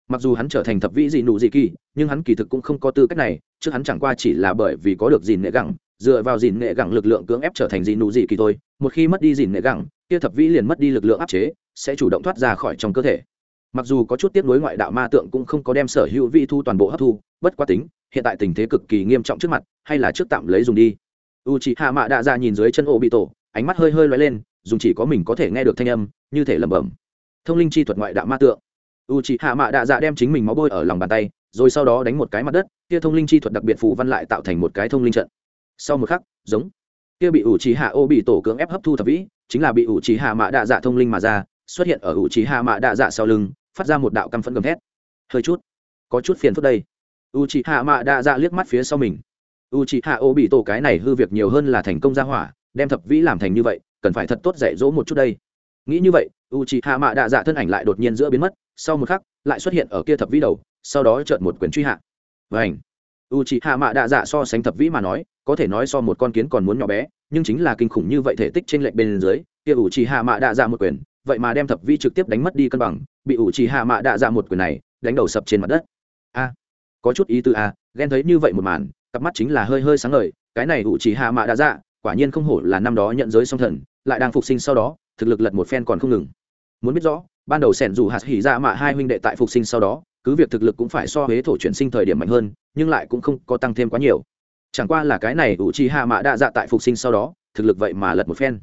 Mặc dù hắn trở thành thập vĩ dị nụ dị kỳ, nhưng hắn kỳ thực cũng không có tư cách này, trước hắn chẳng qua chỉ là bởi vì có được dìn nghệ gẳng, dựa vào dìn nghệ gẳng lực lượng cưỡng ép trở thành dị nụ dị kỳ thôi, một khi mất đi dìn nghệ gẳng, kia thập vĩ liền mất đi lực lượng áp chế, sẽ chủ động thoát ra khỏi trong cơ thể. Mặc dù có chút tiếp nối ngoại đạo ma tượng cũng không có đem sở hữu vị thu toàn bộ hấp thu, bất quá tính, hiện tại tình thế cực kỳ nghiêm trọng trước mặt, hay là trước tạm lấy dùng đi. U chị hạ mạ đạ ra nhìn dưới chân ô bị tổ ánh mắt hơi hơi loay lên dùng chỉ có mình có thể nghe được thanh âm, như thể lẩm bẩm thông linh chi thuật ngoại đạo ma tượng. U chị hạ mạ đạ dạ đem chính mình máu bôi ở lòng bàn tay, rồi sau đó đánh một cái mặt đất, kia thông linh chi thuật đặc biệt phù văn lại tạo thành một cái thông linh trận. Sau một khắc, giống, kia bị ủ trí hạ ô bị tổ cưỡng ép hấp thu thập vĩ, chính là bị ủ trí hạ mạ đạ dạ thông linh mà ra, xuất hiện ở ủ trí hạ mạ đạ dạ sau lưng, phát ra một đạo căm phẫn gầm thét. Hơi chút, có chút phiền phức đây. U trí hạ mạ đạ dạ liếc mắt phía sau mình. U trí hạ ô bị tổ cái này hư việc nhiều hơn là thành công ra hỏa, đem thập vĩ làm thành như vậy, cần phải thật tốt dạy dỗ một chút đây. Nghĩ như vậy u c h i hạ mạ đạ dạ thân ảnh lại đột nhiên giữa biến mất, sau một khắc, lại xuất hiện ở kia thập vĩ đầu, sau đó trợn một quyền truy hạ. Và ảnh u c h i hạ mạ đạ dạ so sánh thập vĩ mà nói, có thể nói so một con kiến còn muốn nhỏ bé, nhưng chính là kinh khủng như vậy thể tích trên lệnh bên dưới, kia u c h i hạ mạ đạ dạ một quyền, vậy mà đem thập vĩ trực tiếp đánh mất đi cân bằng, bị u c h i hạ mạ đạ dạ một quyền này đánh đầu sập trên mặt đất. A! Có chút ý tư a à, ghen thấy như vậy một màn, cặp mắt chính là hơi hơi sáng ngời, cái này u c hạ mạ đạ dạ quả nhiên không hổ là năm đó nhận giới song thần, lại đang phục sinh sau đó, thực lực lật một phen còn không ngừng muốn biết rõ, ban đầu sẻn dù hạt hỉ ra mạ hai huynh đệ tại phục sinh sau đó, cứ việc thực lực cũng phải so huế thổ chuyển sinh thời điểm mạnh hơn, nhưng lại cũng không có tăng thêm quá nhiều. Chẳng qua là cái này ủ chi hạ mạ đa dạ tại phục sinh sau đó, thực lực vậy mà lật một phen.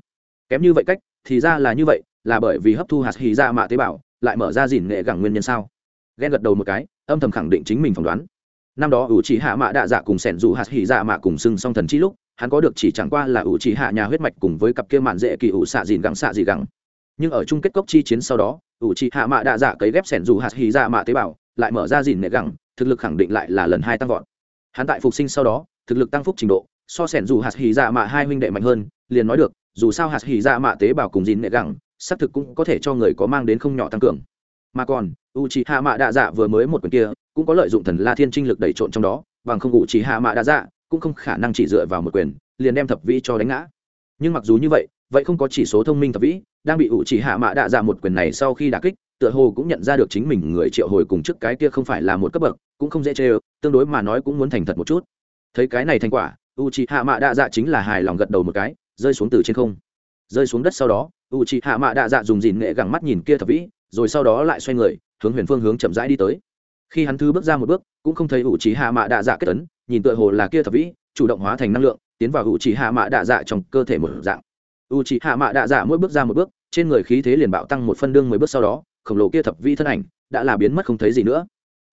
Kém như vậy cách, thì ra là như vậy, là bởi vì hấp thu hạt hỉ ra mạ tế bào, lại mở ra dìn nghệ gẳng nguyên nhân sao? Ghen gật đầu một cái, âm thầm khẳng định chính mình phỏng đoán. Năm đó ủ chỉ hạ mạ đa dạ cùng sẻn dù hạt hỉ dạ mạ cùng sưng song thần chi lúc, hắn có được chỉ chẳng qua là ủ chỉ hạ nhà huyết mạch cùng với cặp kia mạn dễ kỳ ủ xạ dìn gẳng xạ dị gẳng nhưng ở chung kết cốc chi chiến sau đó, ủ trị hạ mạ đạ dạ cấy ghép sẻn dù hạt hỉ dạ mạ tế bào, lại mở ra dìn nệ gẳng, thực lực khẳng định lại là lần hai tăng vọt. Hắn tại phục sinh sau đó, thực lực tăng phúc trình độ, so sẻn dù hạt hỉ dạ mạ hai huynh đệ mạnh hơn, liền nói được, dù sao hạt hỉ dạ mạ tế bào cùng dìn nệ gẳng, xác thực cũng có thể cho người có mang đến không nhỏ tăng cường. Mà còn u c hạ mạ đạ dạ vừa mới một quyền kia, cũng có lợi dụng thần la thiên trinh lực đẩy trộn trong đó, bằng không u c hạ mạ đạ dạ cũng không khả năng chỉ dựa vào một quyền, liền đem thập vĩ cho đánh ngã. Nhưng mặc dù như vậy vậy không có chỉ số thông minh thập vĩ, đang bị ủ chỉ hạ mạ đạ dạ một quyền này sau khi đà kích, tựa hồ cũng nhận ra được chính mình người triệu hồi cùng trước cái kia không phải là một cấp bậc, cũng không dễ chê tương đối mà nói cũng muốn thành thật một chút. Thấy cái này thành quả u c hạ mạ đạ dạ chính là hài lòng gật đầu một cái, rơi xuống từ trên không. Rơi xuống đất sau đó u c hạ mạ đạ dạ dùng dìn nghệ gẳng mắt nhìn kia thập vĩ, rồi sau đó lại xoay người, hướng huyền phương hướng chậm rãi đi tới. Khi hắn thứ bước ra một bước, cũng không thấy u c hạ mạ đạ dạ kết tấn nhìn tựa hồ là kia thập vĩ, chủ động hóa thành năng lượng, tiến vào u c hạ mạ đạ dạ trong cơ thể một dạng u c hạ mạ Đạ dạ mỗi bước ra một bước, trên người khí thế liền bạo tăng một phân đương mười bước sau đó, khổng lồ kia thập vi thân ảnh đã là biến mất không thấy gì nữa.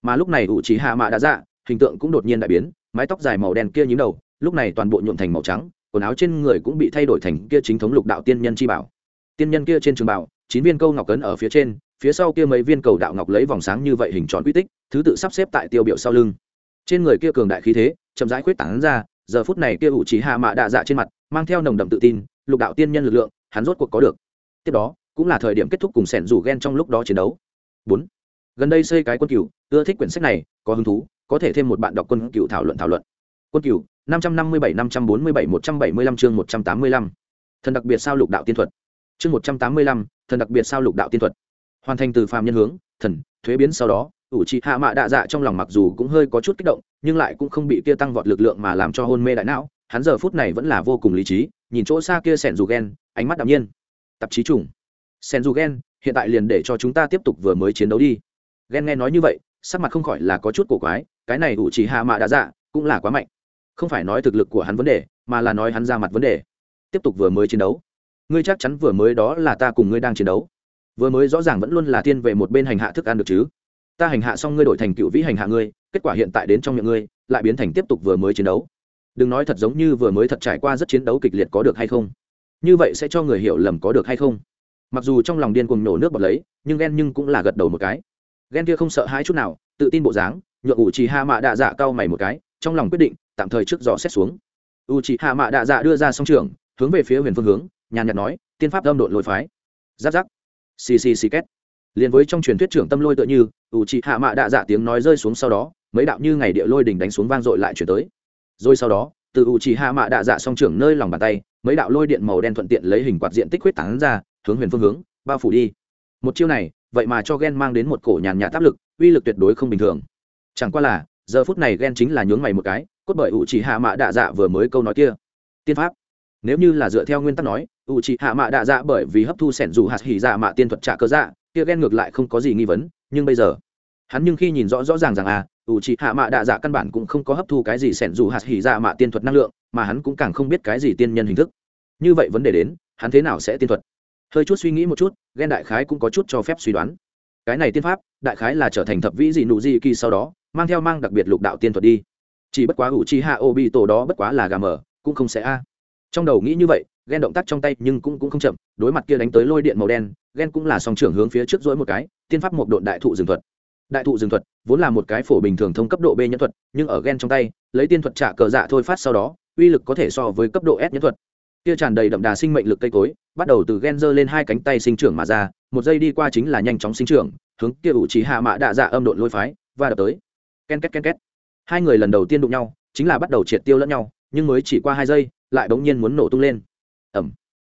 Mà lúc này ủ trí hạ mạ Đạ dạ hình tượng cũng đột nhiên đại biến, mái tóc dài màu đen kia nhím đầu, lúc này toàn bộ nhuộm thành màu trắng, quần áo trên người cũng bị thay đổi thành kia chính thống lục đạo tiên nhân chi bảo. Tiên nhân kia trên trường bảo, chín viên câu ngọc cấn ở phía trên, phía sau kia mấy viên cầu đạo ngọc lấy vòng sáng như vậy hình tròn quy tích, thứ tự sắp xếp tại tiêu biểu sau lưng. Trên người kia cường đại khí thế, chậm rãi khuyết tảng ra, giờ phút này kia ủ trí hạ mạ đạ dạ trên mặt, mang theo nồng đậm tự tin lục đạo tiên nhân lực lượng hắn rốt cuộc có được. Tiếp đó cũng là thời điểm kết thúc cùng sẻn rủ ghen trong lúc đó chiến đấu. Bốn. Gần đây xây cái quân cựu ưa thích quyển sách này có hứng thú có thể thêm một bạn đọc quân cựu thảo luận thảo luận. Quân cựu, năm trăm năm mươi bảy năm trăm bốn mươi bảy một trăm bảy mươi lăm chương một trăm tám mươi lăm. Thần đặc biệt sao lục đạo tiên thuật. Chương một trăm tám mươi lăm thần đặc biệt sao lục đạo tiên thuật. Hoàn thành từ phàm nhân hướng thần thuế biến sau đó ủ trị hạ mạ đạ dạ trong lòng mặc dù cũng hơi có chút kích động nhưng lại cũng không bị kia tăng vọt lực lượng mà làm cho hôn mê đại não hắn giờ phút này vẫn là vô cùng lý trí nhìn chỗ xa kia sẻn dù ghen ánh mắt đạm nhiên. Tạp chí trùng. Sen dù ghen hiện tại liền để cho chúng ta tiếp tục vừa mới chiến đấu đi. Ghen nghe nói như vậy, sắc mặt không khỏi là có chút cổ quái, cái này ủ chỉ hạ mạ đã dạ cũng là quá mạnh. Không phải nói thực lực của hắn vấn đề, mà là nói hắn ra mặt vấn đề. Tiếp tục vừa mới chiến đấu. Ngươi chắc chắn vừa mới đó là ta cùng ngươi đang chiến đấu. Vừa mới rõ ràng vẫn luôn là tiên về một bên hành hạ thức ăn được chứ. Ta hành hạ xong ngươi đổi thành cựu vĩ hành hạ ngươi, kết quả hiện tại đến trong miệng ngươi, lại biến thành tiếp tục vừa mới chiến đấu đừng nói thật giống như vừa mới thật trải qua rất chiến đấu kịch liệt có được hay không. Như vậy sẽ cho người hiểu lầm có được hay không. Mặc dù trong lòng điên cuồng nổ nước bọt lấy, nhưng ghen nhưng cũng là gật đầu một cái. Ghen kia không sợ hãi chút nào, tự tin bộ dáng, nhượng ủ trì hạ mạ đạ dạ cau mày một cái, trong lòng quyết định, tạm thời trước dò xét xuống. U trì hạ mạ đạ dạ đưa ra song trường hướng về phía huyền phương hướng, nhàn nhạt nói, tiên pháp âm độn lôi phái. Giáp giáp. Xì xì xì két. Liền với trong truyền thuyết trưởng tâm lôi tựa như u trì hạ mạ đạ dạ tiếng nói rơi xuống sau đó, mấy đạo như ngày địa lôi đỉnh đánh xuống vang dội lại chuyển tới rồi sau đó, từ u trì hạ mạ đạ dạ song trưởng nơi lòng bàn tay, mấy đạo lôi điện màu đen thuận tiện lấy hình quạt diện tích huyết tán ra, hướng huyền phương hướng, bao phủ đi. Một chiêu này, vậy mà cho ghen mang đến một cổ nhàn nhạt áp lực, uy lực tuyệt đối không bình thường. Chẳng qua là, giờ phút này ghen chính là nhướng mày một cái, cốt bởi ủ chỉ hạ mạ đạ dạ vừa mới câu nói kia. Tiên pháp. Nếu như là dựa theo nguyên tắc nói, ủ chỉ hạ mạ đạ dạ bởi vì hấp thu sẻn dù hạt hỉ dạ mạ tiên thuật trả cơ dạ kia ghen ngược lại không có gì nghi vấn, nhưng bây giờ, hắn nhưng khi nhìn rõ rõ ràng rằng à ủ chỉ hạ mạ đạ dạ căn bản cũng không có hấp thu cái gì sẻn dù hạt hỉ dạ mạ tiên thuật năng lượng, mà hắn cũng càng không biết cái gì tiên nhân hình thức. Như vậy vấn đề đến, hắn thế nào sẽ tiên thuật? Hơi chút suy nghĩ một chút ghen đại khái cũng có chút cho phép suy đoán. Cái này tiên pháp, đại khái là trở thành thập vĩ dị nụ dị kỳ sau đó, mang theo mang đặc biệt lục đạo tiên thuật đi. Chỉ bất quá ủ chi hạ ô bị tổ đó bất quá là gà mờ, cũng không sẽ a. Trong đầu nghĩ như vậy ghen động tác trong tay nhưng cũng cũng không chậm, đối mặt kia đánh tới lôi điện màu đen ghen cũng là song trưởng hướng phía trước dỗi một cái, tiên pháp một độn đại thụ rừng thuật đại thụ rừng thuật, vốn là một cái phổ bình thường thông cấp độ b nhân thuật, nhưng ở ghen trong tay, lấy tiên thuật trả cờ dạ thôi phát sau đó, uy lực có thể so với cấp độ s nhân thuật. Kia tràn đầy đậm đà sinh mệnh lực cây cối, bắt đầu từ ghen giơ lên hai cánh tay sinh trưởng mà ra, một giây đi qua chính là nhanh chóng sinh trưởng, hướng kia ủ trí hạ mạ đạ dạ âm độn lôi phái, và đập tới. Ken két ken két. Hai người lần đầu tiên đụng nhau, chính là bắt đầu triệt tiêu lẫn nhau, nhưng mới chỉ qua hai giây, lại bỗng nhiên muốn nổ tung lên. Ẩm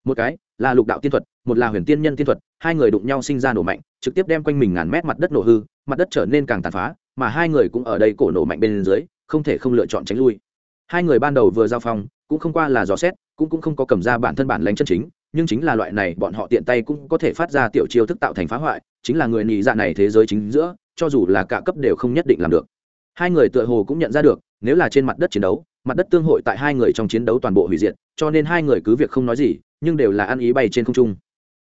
một cái, là lục đạo tiên thuật, một là huyền tiên nhân tiên thuật, hai người đụng nhau sinh ra nổ mạnh, trực tiếp đem quanh mình ngàn mét mặt đất nổ hư mặt đất trở nên càng tàn phá, mà hai người cũng ở đây cổ nổ mạnh bên dưới, không thể không lựa chọn tránh lui. Hai người ban đầu vừa giao phong, cũng không qua là dò xét, cũng cũng không có cầm ra bản thân bản lãnh chân chính, nhưng chính là loại này bọn họ tiện tay cũng có thể phát ra tiểu chiêu thức tạo thành phá hoại, chính là người nhị dạ này thế giới chính giữa, cho dù là cả cấp đều không nhất định làm được. Hai người tựa hồ cũng nhận ra được, nếu là trên mặt đất chiến đấu, mặt đất tương hội tại hai người trong chiến đấu toàn bộ hủy diệt, cho nên hai người cứ việc không nói gì, nhưng đều là ăn ý bay trên không trung.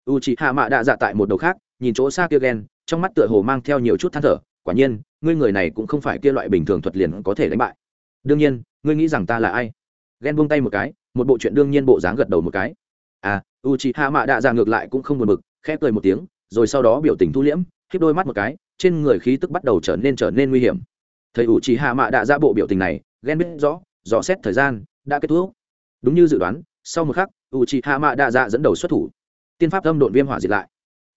U chị hạ mạ đạ dạ tại một đầu khác, nhìn chỗ xa kia ghen trong mắt tựa hồ mang theo nhiều chút than thở quả nhiên ngươi người này cũng không phải kia loại bình thường thuật liền có thể đánh bại. Đương nhiên ngươi nghĩ rằng ta là ai? Ghen buông tay một cái một bộ chuyện đương nhiên bộ dáng gật đầu một cái. À u chị hạ mạ đạ ra ngược lại cũng không buồn mực, khẽ cười một tiếng rồi sau đó biểu tình thu liễm khiếp đôi mắt một cái trên người khí tức bắt đầu trở nên trở nên nguy hiểm. Thầy u chị hạ mạ đạ ra bộ biểu tình này ghen biết rõ rõ xét thời gian đã kết thúc. Đúng như dự đoán sau một khắc u chị hạ mạ đạ ra dẫn đầu xuất thủ. Tiên pháp âm độn viêm hỏa diệt lại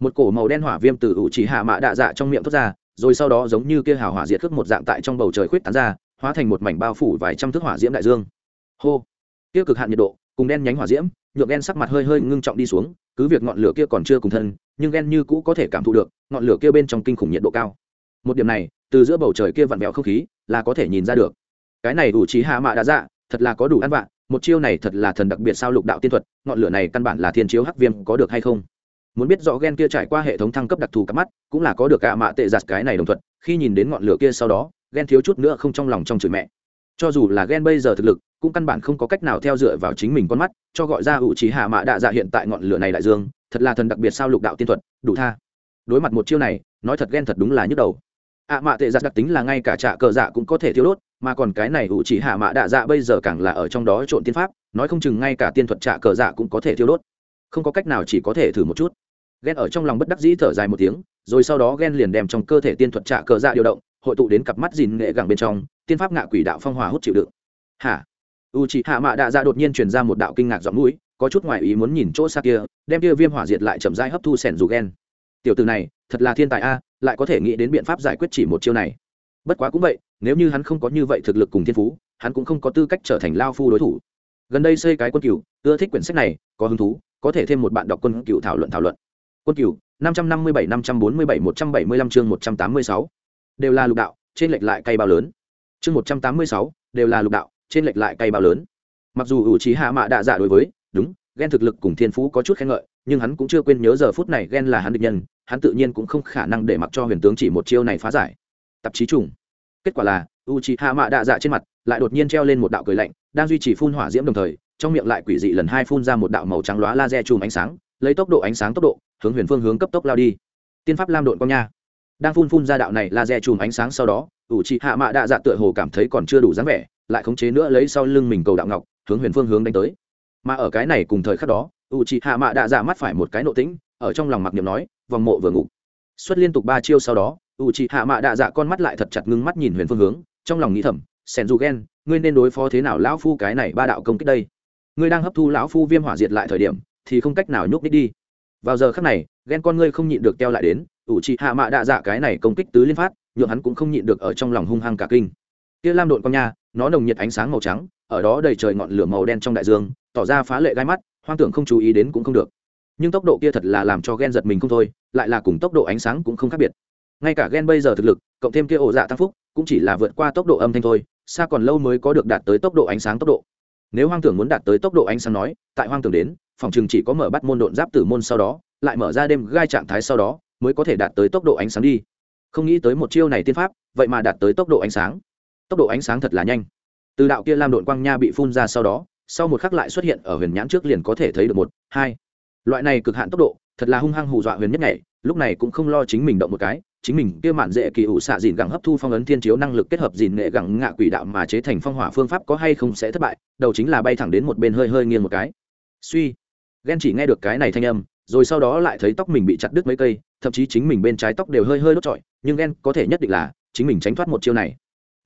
một cổ màu đen hỏa viêm từ ủ chỉ hạ mạ đạ dạ trong miệng thoát ra, rồi sau đó giống như kia hào hỏa diệt khước một dạng tại trong bầu trời khuyết tán ra, hóa thành một mảnh bao phủ vài trăm thước hỏa diễm đại dương. Hô! Kia cực hạn nhiệt độ, cùng đen nhánh hỏa diễm, nhượng đen sắc mặt hơi hơi ngưng trọng đi xuống, cứ việc ngọn lửa kia còn chưa cùng thân, nhưng đen như cũ có thể cảm thụ được, ngọn lửa kia bên trong kinh khủng nhiệt độ cao. Một điểm này, từ giữa bầu trời kia vặn vẹo không khí, là có thể nhìn ra được. Cái này đủ trí hạ mạ đã dạ thật là có đủ ăn vạ, một chiêu này thật là thần đặc biệt sao lục đạo tiên thuật, ngọn lửa này căn bản là thiên chiếu hắc viêm có được hay không? Muốn biết rõ gen kia trải qua hệ thống thăng cấp đặc thù cắp mắt, cũng là có được cả mạ tệ giặt cái này đồng thuận, khi nhìn đến ngọn lửa kia sau đó, gen thiếu chút nữa không trong lòng trong chửi mẹ. Cho dù là gen bây giờ thực lực, cũng căn bản không có cách nào theo dựa vào chính mình con mắt, cho gọi ra ủ trí hạ mạ đạ dạ hiện tại ngọn lửa này đại dương, thật là thần đặc biệt sao lục đạo tiên thuật, đủ tha. Đối mặt một chiêu này, nói thật ghen thật đúng là nhức đầu. Ạ mạ tệ giặt đặc tính là ngay cả trạ cờ dạ cũng có thể thiếu đốt, mà còn cái này ủ chỉ hạ mạ đạ dạ bây giờ càng là ở trong đó trộn tiên pháp, nói không chừng ngay cả tiên thuật trạ cờ dạ cũng có thể thiếu đốt. Không có cách nào chỉ có thể thử một chút ghen ở trong lòng bất đắc dĩ thở dài một tiếng, rồi sau đó ghen liền đem trong cơ thể tiên thuật trạ cờ dạ điều động, hội tụ đến cặp mắt dìn nghệ gẳng bên trong, tiên pháp ngạ quỷ đạo phong hòa hút chịu đựng. Hả? U chị hạ mạ đạ dạ đột nhiên truyền ra một đạo kinh ngạc giọng mũi, có chút ngoại ý muốn nhìn chỗ xa kia, đem kia viêm hỏa diệt lại chậm rãi hấp thu sẻn dù ghen tiểu từ này, thật là thiên tài a, lại có thể nghĩ đến biện pháp giải quyết chỉ một chiêu này. Bất quá cũng vậy, nếu như hắn không có như vậy thực lực cùng thiên phú, hắn cũng không có tư cách trở thành lao phu đối thủ. Gần đây xây cái quân cựu ưa thích quyển sách này, có hứng thú, có thể thêm một bạn đọc quân cựu thảo luận thảo luận quân cửu, năm trăm năm mươi bảy, năm trăm bốn mươi bảy, một trăm bảy mươi lăm chương một trăm tám mươi sáu. Đều là lục đạo, trên lệch lại cây bao lớn. Chương một trăm tám mươi sáu, đều là lục đạo, trên lệch lại cây bao lớn. Mặc dù ủ trí hạ mạ đạ dạ đối với, đúng ghen thực lực cùng thiên phú có chút khen ngợi, nhưng hắn cũng chưa quên nhớ giờ phút này ghen là hắn địch nhân, hắn tự nhiên cũng không khả năng để mặc cho huyền tướng chỉ một chiêu này phá giải. Tạp chí trùng. Kết quả là u c h i hạ mạ đạ dạ trên mặt lại đột nhiên treo lên một đạo cười lạnh, đang duy trì phun hỏa diễm đồng thời, trong miệng lại quỷ dị lần hai phun ra một đạo màu trắng lóa laser chùm ánh sáng, lấy tốc độ ánh sáng tốc độ hướng huyền phương hướng cấp tốc lao đi. Tiên pháp lam đội quang nha. Đang phun phun ra đạo này laser chùm ánh sáng sau đó, ủ trị hạ mạ đạ dạ tựa hồ cảm thấy còn chưa đủ dáng vẻ, lại khống chế nữa lấy sau lưng mình cầu đạo ngọc, hướng huyền phương hướng đánh tới. Mà ở cái này cùng thời khắc đó, ủ trị hạ mạ đạ dạ mắt phải một cái nộ tĩnh, ở trong lòng mặc niệm nói, vòng mộ vừa ngủ. Xuất liên tục ba chiêu sau đó, ủ trị hạ mạ đạ dạ con mắt lại thật chặt ngưng mắt nhìn huyền phương hướng, trong lòng nghĩ thầm sen du ghen, ngươi nên đối phó thế nào lão phu cái này ba đạo công kích đây? Ngươi đang hấp thu lão phu viêm hỏa diệt lại thời điểm, thì không cách nào nhúc đích đi vào giờ khắc này ghen con ngươi không nhịn được teo lại đến, ủ trị hạ mạ đạ dạ cái này công kích tứ liên phát, nhượng hắn cũng không nhịn được ở trong lòng hung hăng cả kinh. Kia lam độn con nha, nó nồng nhiệt ánh sáng màu trắng, ở đó đầy trời ngọn lửa màu đen trong đại dương, tỏ ra phá lệ gai mắt, hoang tưởng không chú ý đến cũng không được. Nhưng tốc độ kia thật là làm cho ghen giật mình không thôi, lại là cùng tốc độ ánh sáng cũng không khác biệt. Ngay cả ghen bây giờ thực lực, cộng thêm kia ổ dạ tăng phúc, cũng chỉ là vượt qua tốc độ âm thanh thôi, xa còn lâu mới có được đạt tới tốc độ ánh sáng tốc độ. Nếu hoang tưởng muốn đạt tới tốc độ ánh sáng nói, tại hoang tưởng đến phòng trường chỉ có mở bắt môn độn giáp tử môn sau đó, lại mở ra đêm gai trạng thái sau đó, mới có thể đạt tới tốc độ ánh sáng đi. Không nghĩ tới một chiêu này tiên pháp, vậy mà đạt tới tốc độ ánh sáng. Tốc độ ánh sáng thật là nhanh. Từ đạo kia lam độn quang nha bị phun ra sau đó, sau một khắc lại xuất hiện ở huyền nhãn trước liền có thể thấy được một, hai. Loại này cực hạn tốc độ, thật là hung hăng hù dọa huyền nhất nhảy, lúc này cũng không lo chính mình động một cái, chính mình kia mạn dễ kỳ ủ xạ dìn gẳng hấp thu phong ấn thiên chiếu năng lực kết hợp dìn nghệ gẳng ngạ quỷ đạo mà chế thành phong hỏa phương pháp có hay không sẽ thất bại, đầu chính là bay thẳng đến một bên hơi hơi nghiêng một cái. Suy ghen chỉ nghe được cái này thanh âm, rồi sau đó lại thấy tóc mình bị chặt đứt mấy cây, thậm chí chính mình bên trái tóc đều hơi hơi đốt trọi, nhưng ghen có thể nhất định là chính mình tránh thoát một chiêu này.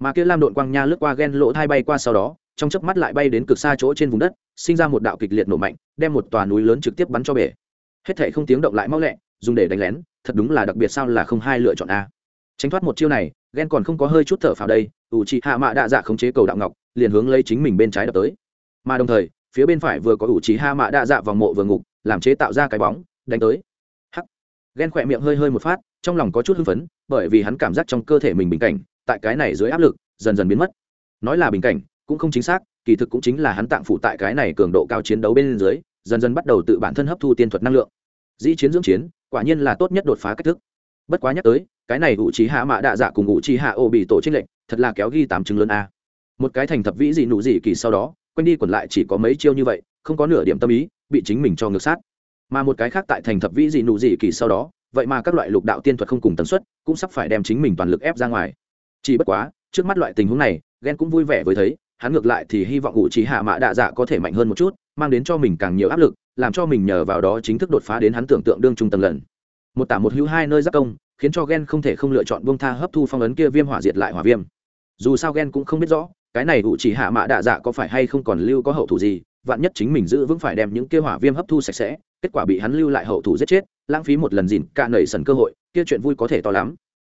Mà kia lam đội quang nha lướt qua ghen lỗ thai bay qua sau đó, trong chớp mắt lại bay đến cực xa chỗ trên vùng đất, sinh ra một đạo kịch liệt nổ mạnh, đem một tòa núi lớn trực tiếp bắn cho bể. Hết thể không tiếng động lại mau lẹ, dùng để đánh lén, thật đúng là đặc biệt sao là không hai lựa chọn a. Tránh thoát một chiêu này ghen còn không có hơi chút thở phào đây ủ chị hạ mạ đạ dạ khống chế cầu đạo ngọc, liền hướng lấy chính mình bên trái đập tới. Mà đồng thời phía bên phải vừa có ủ trí hạ mạ đa dạ vào mộ vừa ngục, làm chế tạo ra cái bóng, đánh tới. Hắc. Ghen khỏe miệng hơi hơi một phát, trong lòng có chút hưng phấn, bởi vì hắn cảm giác trong cơ thể mình bình cảnh, tại cái này dưới áp lực, dần dần biến mất. Nói là bình cảnh, cũng không chính xác, kỳ thực cũng chính là hắn tạng phụ tại cái này cường độ cao chiến đấu bên dưới, dần dần bắt đầu tự bản thân hấp thu tiên thuật năng lượng. Dĩ chiến dưỡng chiến, quả nhiên là tốt nhất đột phá cách thức. Bất quá nhắc tới, cái này ủ trí hạ mạ đạ dạ cùng ủ trí hạ ô bị tổ trinh lệnh thật là kéo ghi tám chứng lớn a. Một cái thành thập vĩ dị nụ dị kỳ sau đó quanh đi quẩn lại chỉ có mấy chiêu như vậy, không có nửa điểm tâm ý, bị chính mình cho ngược sát. Mà một cái khác tại thành thập vĩ dị nụ dị kỳ sau đó, vậy mà các loại lục đạo tiên thuật không cùng tần suất, cũng sắp phải đem chính mình toàn lực ép ra ngoài. Chỉ bất quá, trước mắt loại tình huống này ghen cũng vui vẻ với thấy, hắn ngược lại thì hy vọng ngụ trí hạ mạ đạ dạ có thể mạnh hơn một chút, mang đến cho mình càng nhiều áp lực, làm cho mình nhờ vào đó chính thức đột phá đến hắn tưởng tượng đương trung tầng lần. Một tả một hữu hai nơi giác công, khiến cho ghen không thể không lựa chọn buông tha hấp thu phong ấn kia viêm hỏa diệt lại hỏa viêm. Dù sao ghen cũng không biết rõ cái này ủ chỉ hạ mạ đạ dạ có phải hay không còn lưu có hậu thủ gì? Vạn nhất chính mình giữ vững phải đem những kia hỏa viêm hấp thu sạch sẽ, kết quả bị hắn lưu lại hậu thủ giết chết, lãng phí một lần dìn cả nảy sần cơ hội, kia chuyện vui có thể to lắm.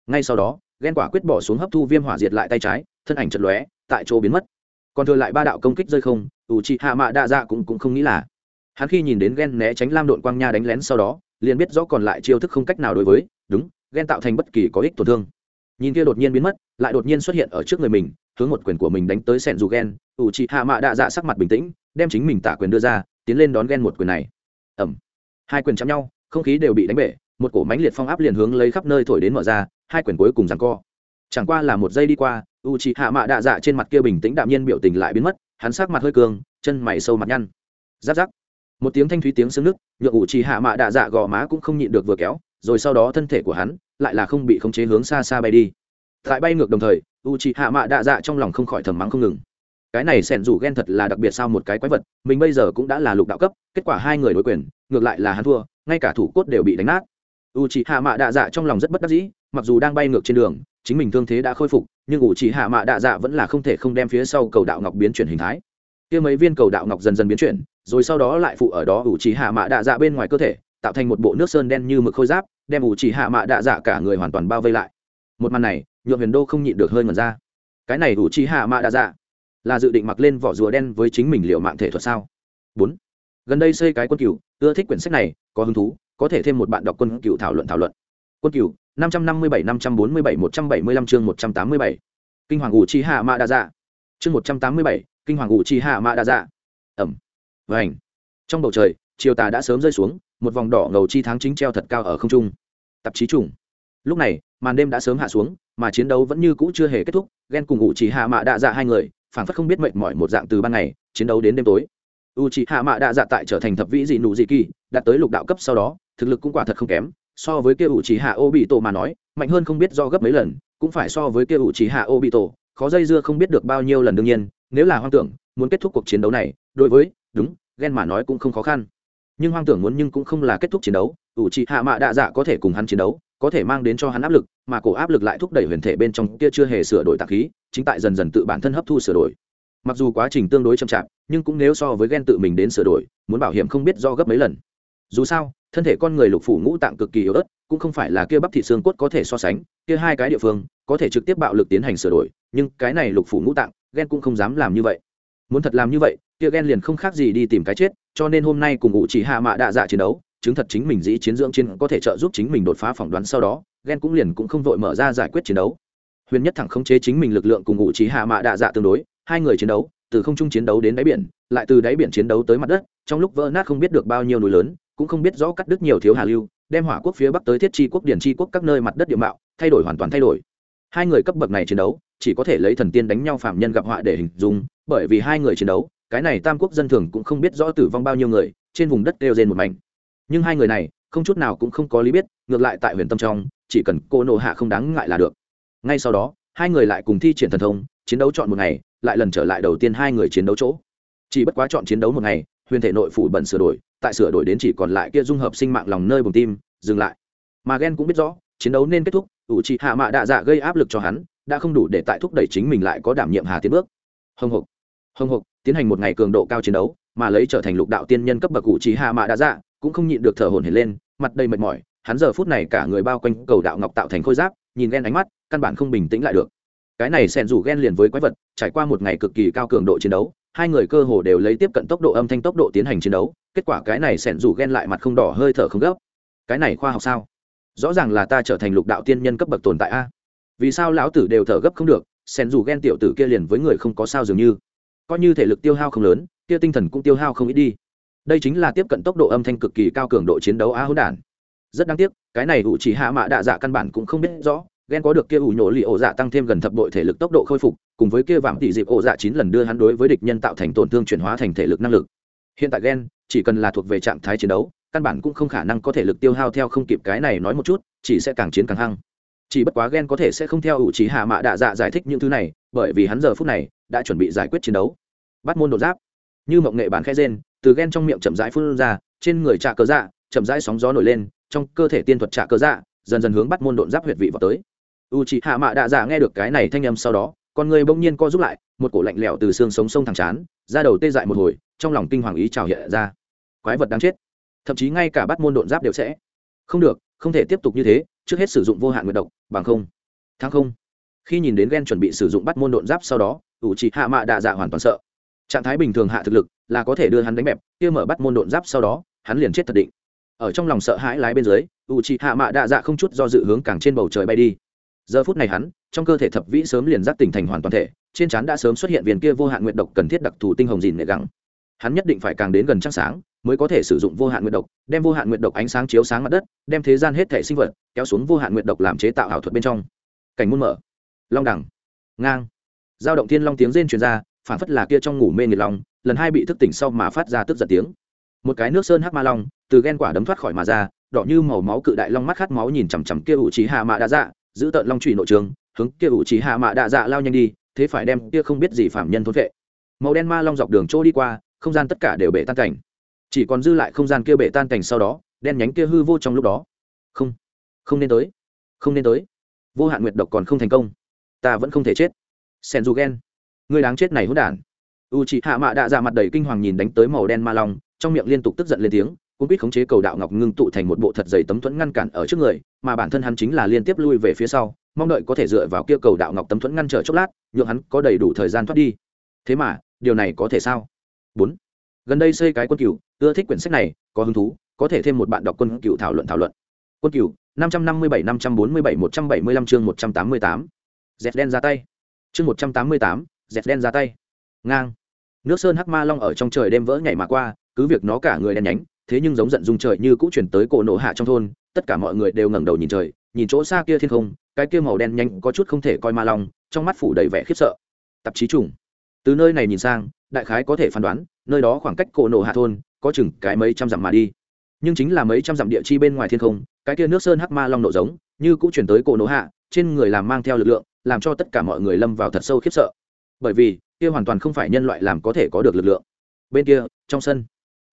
Ngay sau đó ghen quả quyết bỏ xuống hấp thu viêm hỏa diệt lại tay trái, thân ảnh chật lóe, tại chỗ biến mất. Còn thừa lại ba đạo công kích rơi không, ủ chỉ hạ mạ đạ dạ cũng cũng không nghĩ là. Hắn khi nhìn đến ghen né tránh lam đội quang nha đánh lén sau đó, liền biết rõ còn lại chiêu thức không cách nào đối với, đúng ghen tạo thành bất kỳ có ích tổn thương nhìn kia đột nhiên biến mất, lại đột nhiên xuất hiện ở trước người mình, hướng một quyền của mình đánh tới sẹn dù ghen ủ chị hạ mạ đạ dạ sắc mặt bình tĩnh, đem chính mình tả quyền đưa ra, tiến lên đón ghen một quyền này. Ẩm. Hai quyền chạm nhau, không khí đều bị đánh bể, một cổ mánh liệt phong áp liền hướng lấy khắp nơi thổi đến mở ra, hai quyền cuối cùng rằng co. Chẳng qua là một giây đi qua u chị hạ mạ đạ dạ trên mặt kia bình tĩnh đạm nhiên biểu tình lại biến mất, hắn sắc mặt hơi cường, chân mày sâu mặt nhăn. Giáp giáp. Một tiếng thanh thúy tiếng xương nước nhựa ủ chị hạ mạ đạ dạ gò má cũng không nhịn được vừa kéo, rồi sau đó thân thể của hắn lại là không bị khống chế hướng xa xa bay đi. Tại bay ngược đồng thời u trì hạ mạ đạ dạ trong lòng không khỏi thầm mắng không ngừng. Cái này sẻn rủ ghen thật là đặc biệt sao một cái quái vật, mình bây giờ cũng đã là lục đạo cấp, kết quả hai người đối quyền, ngược lại là hắn thua, ngay cả thủ cốt đều bị đánh nát. U c hạ mạ đạ dạ trong lòng rất bất đắc dĩ, mặc dù đang bay ngược trên đường, chính mình thương thế đã khôi phục, nhưng u c hạ mạ đạ dạ vẫn là không thể không đem phía sau cầu đạo ngọc biến chuyển hình thái. Kia mấy viên cầu đạo ngọc dần dần biến chuyển, rồi sau đó lại phụ ở đó ủ chỉ hạ mạ đạ dạ bên ngoài cơ thể, tạo thành một bộ nước sơn đen như mực khôi giáp đem ủ chỉ hạ mạ đạ dạ cả người hoàn toàn bao vây lại. Một màn này nhuộm huyền đô không nhịn được hơi ngần ra. Cái này ủ chỉ hạ mạ đạ dạ là dự định mặc lên vỏ rùa đen với chính mình liệu mạng thể thuật sao? Bốn. Gần đây xây cái quân cựu ưa thích quyển sách này, có hứng thú, có thể thêm một bạn đọc quân cựu thảo luận thảo luận. Quân cựu năm trăm năm mươi bảy, năm trăm bốn mươi bảy, một trăm bảy mươi lăm chương một trăm tám mươi bảy. Kinh hoàng ủ chi hạ mạ đa dạ. Chương một trăm tám mươi bảy, kinh hoàng ủ chi hạ mạ đa dạ. Ẩm. Vảnh trong bầu trời, chiều tà đã sớm rơi xuống một vòng đỏ ngầu chi tháng chính treo thật cao ở không trung. Tạp chí trùng. Lúc này, màn đêm đã sớm hạ xuống, mà chiến đấu vẫn như cũ chưa hề kết thúc, ghen cùng ủ chỉ hạ mạ đạ dạ hai người phản phất không biết mệt mỏi một dạng từ ban ngày, chiến đấu đến đêm tối. U chỉ hạ mạ đạ dạ tại trở thành thập vĩ dị nụ dị kỳ, đạt tới lục đạo cấp sau đó, thực lực cũng quả thật không kém, so với kia u chỉ hạ ô bị tổ mà nói, mạnh hơn không biết do gấp mấy lần, cũng phải so với kia u chỉ hạ ô bị tổ khó dây dưa không biết được bao nhiêu lần đương nhiên, nếu là hoang tưởng, muốn kết thúc cuộc chiến đấu này, đối với, đúng, ghen mà nói cũng không khó khăn nhưng hoang tưởng muốn nhưng cũng không là kết thúc chiến đấu, ủ trị hạ mạ đạ dạ có thể cùng hắn chiến đấu, có thể mang đến cho hắn áp lực, mà cổ áp lực lại thúc đẩy huyền thể bên trong kia chưa hề sửa đổi tạc khí, chính tại dần dần tự bản thân hấp thu sửa đổi. Mặc dù quá trình tương đối chậm chạp, nhưng cũng nếu so với ghen tự mình đến sửa đổi, muốn bảo hiểm không biết do gấp mấy lần. Dù sao, thân thể con người lục phủ ngũ tạng cực kỳ yếu ớt, cũng không phải là kia bắp thị xương cốt có thể so sánh, kia hai cái địa phương, có thể trực tiếp bạo lực tiến hành sửa đổi, nhưng cái này lục phủ ngũ tạng ghen cũng không dám làm như vậy. Muốn thật làm như vậy, kia ghen liền không khác gì đi tìm cái chết cho nên hôm nay cùng ngụ chỉ hạ mạ đạ dạ chiến đấu, chứng thật chính mình dĩ chiến dưỡng chiến có thể trợ giúp chính mình đột phá phỏng đoán sau đó ghen cũng liền cũng không vội mở ra giải quyết chiến đấu. Huyền nhất thẳng không chế chính mình lực lượng cùng ngụ chỉ hạ mạ đạ dạ tương đối, hai người chiến đấu, từ không trung chiến đấu đến đáy biển, lại từ đáy biển chiến đấu tới mặt đất, trong lúc vỡ nát không biết được bao nhiêu núi lớn, cũng không biết rõ cắt đứt nhiều thiếu hà lưu, đem hỏa quốc phía bắc tới thiết chi quốc, điển chi quốc các nơi mặt đất địa mạo, thay đổi hoàn toàn thay đổi. Hai người cấp bậc này chiến đấu, chỉ có thể lấy thần tiên đánh nhau phạm nhân gặp họa để hình dung, bởi vì hai người chiến đấu cái này tam quốc dân thường cũng không biết rõ tử vong bao nhiêu người, trên vùng đất đều rên một mảnh. Nhưng hai người này, không chút nào cũng không có lý biết, ngược lại tại huyền tâm trong, chỉ cần cô nộ hạ không đáng ngại là được. Ngay sau đó, hai người lại cùng thi triển thần thông, chiến đấu chọn một ngày, lại lần trở lại đầu tiên hai người chiến đấu chỗ. Chỉ bất quá chọn chiến đấu một ngày, huyền thể nội phủ bẩn sửa đổi, tại sửa đổi đến chỉ còn lại kia dung hợp sinh mạng lòng nơi bùng tim, dừng lại. Mà ghen cũng biết rõ, chiến đấu nên kết thúc, ủ trị hạ mạ đạ dạ gây áp lực cho hắn, đã không đủ để tại thúc đẩy chính mình lại có đảm nhiệm hà tiến bước. Hồng hộc hồng hộc tiến hành một ngày cường độ cao chiến đấu, mà lấy trở thành lục đạo tiên nhân cấp bậc cụ trí hạ mạ đã dạ cũng không nhịn được thở hổn hển lên, mặt đầy mệt mỏi, hắn giờ phút này cả người bao quanh cầu đạo ngọc tạo thành khôi giáp, nhìn ghen ánh mắt, căn bản không bình tĩnh lại được. Cái này xen rủ ghen liền với quái vật, trải qua một ngày cực kỳ cao cường độ chiến đấu, hai người cơ hồ đều lấy tiếp cận tốc độ âm thanh tốc độ tiến hành chiến đấu, kết quả cái này xen rủ ghen lại mặt không đỏ hơi thở không gấp. Cái này khoa học sao? Rõ ràng là ta trở thành lục đạo tiên nhân cấp bậc tồn tại a. Vì sao lão tử đều thở gấp không được xen rủ ghen tiểu tử kia liền với người không có sao dường như? Coi như thể lực tiêu hao không lớn, kia tinh thần cũng tiêu hao không ít đi. Đây chính là tiếp cận tốc độ âm thanh cực kỳ cao cường độ chiến đấu a hỗn đản. Rất đáng tiếc, cái này ủ chỉ hạ mạ đạ dạ căn bản cũng không biết rõ, ghen có được kia ủ nhổ lì ổ dạ tăng thêm gần thập đội thể lực tốc độ khôi phục, cùng với kia vạm tỷ dịp ổ dạ chín lần đưa hắn đối với địch nhân tạo thành tổn thương chuyển hóa thành thể lực năng lực. Hiện tại ghen, chỉ cần là thuộc về trạng thái chiến đấu, căn bản cũng không khả năng có thể lực tiêu hao theo không kịp cái này nói một chút, chỉ sẽ càng chiến càng hăng. Chỉ bất quá ghen có thể sẽ không theo ủ chỉ hạ mạ đạ dạ giải thích những thứ này, bởi vì hắn giờ phút này đã chuẩn bị giải quyết chiến đấu. Bắt môn đột giáp. Như mộng nghệ bản khe rên, từ ghen trong miệng chậm rãi phun ra, trên người trạ cơ dạ chậm rãi sóng gió nổi lên, trong cơ thể tiên thuật trạ cơ dạ dần dần hướng bắt môn đột giáp huyệt vị vào tới. U chị hạ mạ đạ dạ nghe được cái này thanh âm sau đó, con người bỗng nhiên co rút lại, một cổ lạnh lẽo từ xương sống sông thẳng chán ra đầu tê dại một hồi, trong lòng kinh hoàng ý trào hiện ra. Quái vật đáng chết. Thậm chí ngay cả bắt môn đột giáp đều sẽ. Không được, không thể tiếp tục như thế, trước hết sử dụng vô hạn nguyệt độc, bằng không. Thắng không? Khi nhìn đến ghen chuẩn bị sử dụng bắt môn độn giáp sau đó, ủ Trì hạ mạ đạ dạ hoàn toàn sợ. Trạng thái bình thường hạ thực lực là có thể đưa hắn đánh bẹp, kia mở bắt môn độn giáp sau đó, hắn liền chết thật định. Ở trong lòng sợ hãi lái bên dưới, ủ Trì hạ mạ đạ dạ không chút do dự hướng càng trên bầu trời bay đi. Giờ phút này hắn, trong cơ thể thập vĩ sớm liền giác tỉnh thành hoàn toàn thể, trên trán đã sớm xuất hiện viên kia vô hạn nguyện độc cần thiết đặc thù tinh hồng dìn nệ gắng hắn nhất định phải càng đến gần trăng sáng, mới có thể sử dụng vô hạn nguyện độc, đem vô hạn nguyện độc ánh sáng chiếu sáng mặt đất, đem thế gian hết thể sinh vật, kéo xuống vô hạn nguyện độc làm chế tạo ảo thuật bên trong. Cảnh môn mở long đẳng ngang. Giao động thiên long tiếng rên truyền ra, phản phất là kia trong ngủ mê nghiệt long, lần hai bị thức tỉnh sau mà phát ra tức giận tiếng. Một cái nước sơn hắc ma long, từ ghen quả đấm thoát khỏi mà ra, đỏ như màu máu cự đại long mắt khát máu nhìn chằm chằm kia ủ trí hạ mạ đa dạ giữ tợn long trụy nội trường, hướng kia ủ trí hạ mạ đa dạ lao nhanh đi, thế phải đem kia không biết gì phạm nhân thôn vệ màu đen ma long dọc đường trôi đi qua, không gian tất cả đều bể tan cảnh. Chỉ còn dư lại không gian kia bể tan cảnh sau đó, đen nhánh kia hư vô trong lúc đó. Không không nên tới, không nên tới. Vô hạn nguyệt độc còn không thành công ta vẫn không thể chết. Sen du ghen người đáng chết này hỗn đản. U chị hạ mạ đạ ra mặt đầy kinh hoàng nhìn đánh tới màu đen ma long trong miệng liên tục tức giận lên tiếng cũng biết khống chế cầu đạo ngọc ngưng tụ thành một bộ thật dày tấm thuẫn ngăn cản ở trước người mà bản thân hắn chính là liên tiếp lui về phía sau mong đợi có thể dựa vào kia cầu đạo ngọc tấm thuẫn ngăn trở chốc lát nhượng hắn có đầy đủ thời gian thoát đi. Thế mà điều này có thể sao? Bốn. Gần đây xây cái quân cựu, ưa thích quyển sách này có hứng thú có thể thêm một bạn đọc quân cựu thảo luận thảo luận. Quân cựu, năm trăm năm mươi bảy năm trăm bốn mươi bảy một trăm bảy mươi lăm chương một trăm tám mươi tám dẹt đen ra tay. Chương một trăm tám mươi tám dẹt đen ra tay. Ngang. Nước sơn hắc ma long ở trong trời đêm vỡ nhảy mà qua, cứ việc nó cả người đen nhánh, thế nhưng giống giận dung trời như cũng chuyển tới cổ nổ hạ trong thôn, tất cả mọi người đều ngẩng đầu nhìn trời, nhìn chỗ xa kia thiên không, cái kia màu đen nhanh có chút không thể coi ma long, trong mắt phủ đầy vẻ khiếp sợ. Tạp chí trùng. Từ nơi này nhìn sang, đại khái có thể phán đoán, nơi đó khoảng cách cổ nổ hạ thôn, có chừng cái mấy trăm dặm mà đi. Nhưng chính là mấy trăm dặm địa chi bên ngoài thiên không, cái kia nước sơn hắc ma long nổ giống, như cũng chuyển tới cổ nổ hạ, trên người làm mang theo lực lượng làm cho tất cả mọi người lâm vào thật sâu khiếp sợ. Bởi vì, kia hoàn toàn không phải nhân loại làm có thể có được lực lượng. Bên kia, trong sân,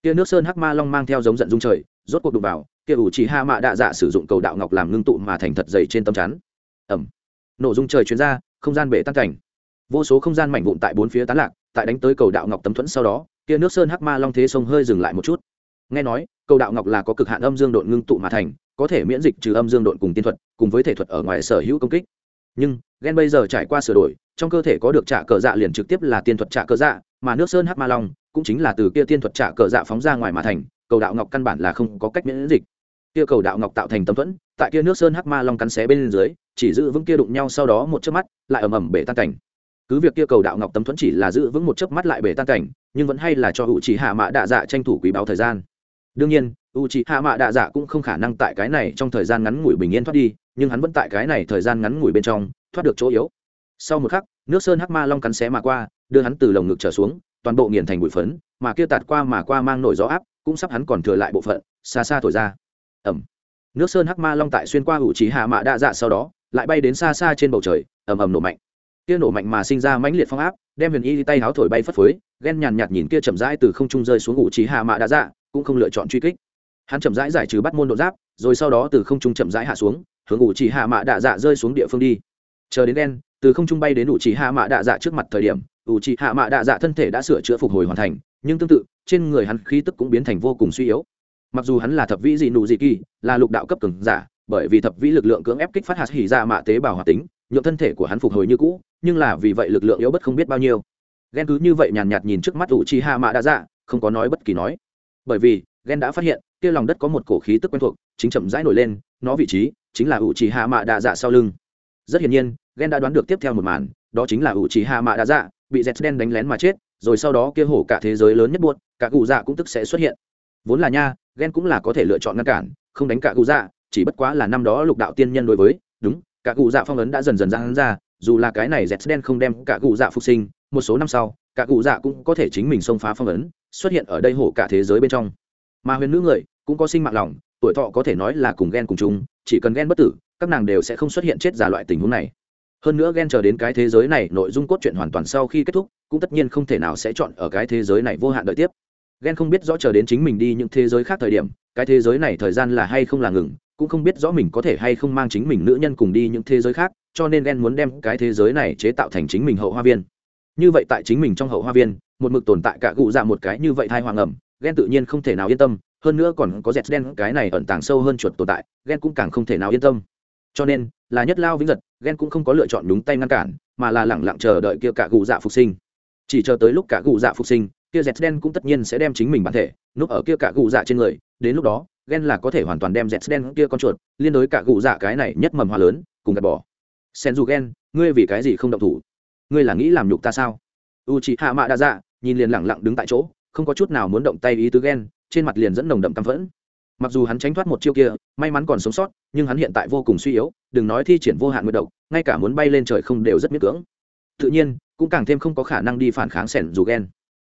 kia nước sơn hắc ma long mang theo giống giận dung trời, rốt cuộc đụng vào, kia ủ chỉ ha mạ đạ dạ sử dụng cầu đạo ngọc làm ngưng tụ mà thành thật dày trên tấm chắn. Ẩm nổ dung trời chuyến ra, không gian bể tan cảnh. Vô số không gian mảnh vụn tại bốn phía tán lạc, tại đánh tới cầu đạo ngọc tấm thuẫn sau đó, kia nước sơn hắc ma long thế sông hơi dừng lại một chút. Nghe nói, cầu đạo ngọc là có cực hạn âm dương độn ngưng tụ mà thành, có thể miễn dịch trừ âm dương độn cùng tiên thuật, cùng với thể thuật ở ngoài sở hữu công kích nhưng ghen bây giờ trải qua sửa đổi, trong cơ thể có được trả cờ dạ liền trực tiếp là tiên thuật trả cờ dạ mà nước sơn hắc ma long cũng chính là từ kia tiên thuật trả cờ dạ phóng ra ngoài mà thành, cầu đạo ngọc căn bản là không có cách miễn dịch. Kia cầu đạo ngọc tạo thành tấm thuẫn, tại kia nước sơn hắc ma long cắn xé bên dưới, chỉ giữ vững kia đụng nhau sau đó một chớp mắt, lại ầm ầm bể tan cảnh. Cứ việc kia cầu đạo ngọc tấm thuẫn chỉ là giữ vững một chớp mắt lại bể tan cảnh, nhưng vẫn hay là cho hữu chỉ hạ mã đạ dạ tranh thủ quý báo thời gian. Đương nhiên u chỉ hạ mạ đạ dạ cũng không khả năng tại cái này trong thời gian ngắn ngủi bình yên thoát đi, nhưng hắn vẫn tại cái này thời gian ngắn ngủi bên trong thoát được chỗ yếu. Sau một khắc, nước sơn hắc ma long cắn xé mà qua, đưa hắn từ lồng ngực trở xuống, toàn bộ nghiền thành bụi phấn, mà kia tạt qua mà qua mang nổi gió áp, cũng sắp hắn còn thừa lại bộ phận, xa xa thổi ra. Ẩm. Nước sơn hắc ma long tại xuyên qua u trí hạ mạ đạ dạ sau đó, lại bay đến xa xa trên bầu trời, ầm ầm nổ mạnh. Kia nổ mạnh mà sinh ra mãnh liệt phong áp, đem huyền y tay háo thổi bay phất phới, ghen nhàn nhạt nhìn kia chậm rãi từ không trung rơi xuống u trí hạ mạ đa dạ cũng không lựa chọn truy kích hắn chậm rãi giải trừ bắt môn độ giáp, rồi sau đó từ không trung chậm rãi hạ xuống, hướng ủ chỉ hạ mạ đạ dạ rơi xuống địa phương đi. Chờ đến đen, từ không trung bay đến ủ chỉ hạ mạ đạ dạ trước mặt thời điểm, ủ trì hạ mạ đạ dạ thân thể đã sửa chữa phục hồi hoàn thành, nhưng tương tự, trên người hắn khí tức cũng biến thành vô cùng suy yếu. Mặc dù hắn là thập vĩ dị nụ dị kỳ, là lục đạo cấp cường giả, bởi vì thập vĩ lực lượng cưỡng ép kích phát hạt hỉ ra mạ tế bào hoạt tính nhộn thân thể của hắn phục hồi như cũ, nhưng là vì vậy lực lượng yếu bất không biết bao nhiêu. Ghen cứ như vậy nhàn nhạt nhìn trước mắt ủ trì hạ mạ đạ dạ không có nói bất kỳ nói. Bởi vì ghen đã phát hiện kia lòng đất có một cổ khí tức quen thuộc, chính chậm rãi nổi lên, nó vị trí chính là ủ trì hạ mạ đạ dạ sau lưng. Rất hiển nhiên ghen đã đoán được tiếp theo một màn, đó chính là ủ trì hạ mạ đạ dạ bị dẹt đen đánh lén mà chết, rồi sau đó kia hổ cả thế giới lớn nhất buốt cả cụ dạ cũng tức sẽ xuất hiện. Vốn là nha ghen cũng là có thể lựa chọn ngăn cản, không đánh cả cụ dạ chỉ bất quá là năm đó lục đạo tiên nhân đối với, đúng, cả cụ dạ phong ấn đã dần dần ra hắn ra, dù là cái này dẹt đen không đem cả cụ dạ phục sinh, một số năm sau, cả cụ dạ cũng có thể chính mình xông phá phong ấn, xuất hiện ở đây hổ cả thế giới bên trong mà huyền nữ người cũng có sinh mạng lòng, tuổi thọ có thể nói là cùng ghen cùng chúng chỉ cần ghen bất tử, các nàng đều sẽ không xuất hiện chết giả loại tình huống này. Hơn nữa ghen chờ đến cái thế giới này nội dung cốt truyện hoàn toàn sau khi kết thúc, cũng tất nhiên không thể nào sẽ chọn ở cái thế giới này vô hạn đợi tiếp. Ghen không biết rõ chờ đến chính mình đi những thế giới khác thời điểm, cái thế giới này thời gian là hay không là ngừng, cũng không biết rõ mình có thể hay không mang chính mình nữ nhân cùng đi những thế giới khác, cho nên ghen muốn đem cái thế giới này chế tạo thành chính mình hậu hoa viên. Như vậy tại chính mình trong hậu hoa viên, một mực tồn tại cả cụ dạ một cái như vậy thai hoàng ẩm ghen tự nhiên không thể nào yên tâm, hơn nữa còn có dẹt đen cái này ẩn tàng sâu hơn chuột tồn tại ghen cũng càng không thể nào yên tâm. Cho nên, là nhất lao vĩnh giật ghen cũng không có lựa chọn đúng tay ngăn cản, mà là lẳng lặng chờ đợi kia cả gù dạ phục sinh. Chỉ chờ tới lúc cả gù dạ phục sinh, kia dẹt đen cũng tất nhiên sẽ đem chính mình bản thể núp ở kia cả gù dạ trên người. Đến lúc đó ghen là có thể hoàn toàn đem dẹt đen kia con chuột liên đối cả gù dạ cái này nhất mầm hoa lớn, cùng gạt bỏ. Sen dù ghen ngươi vì cái gì không động thủ? Ngươi là nghĩ làm nhục ta sao? U chị hạ mạ đa dạ nhìn liền lẳng lặng đứng tại chỗ không có chút nào muốn động tay ý tứ ghen, trên mặt liền dẫn nồng đậm căm phẫn. Mặc dù hắn tránh thoát một chiêu kia, may mắn còn sống sót, nhưng hắn hiện tại vô cùng suy yếu, đừng nói thi triển vô hạn nguyệt độc, ngay cả muốn bay lên trời không đều rất miễn cưỡng. Tự nhiên, cũng càng thêm không có khả năng đi phản kháng sẻn dù ghen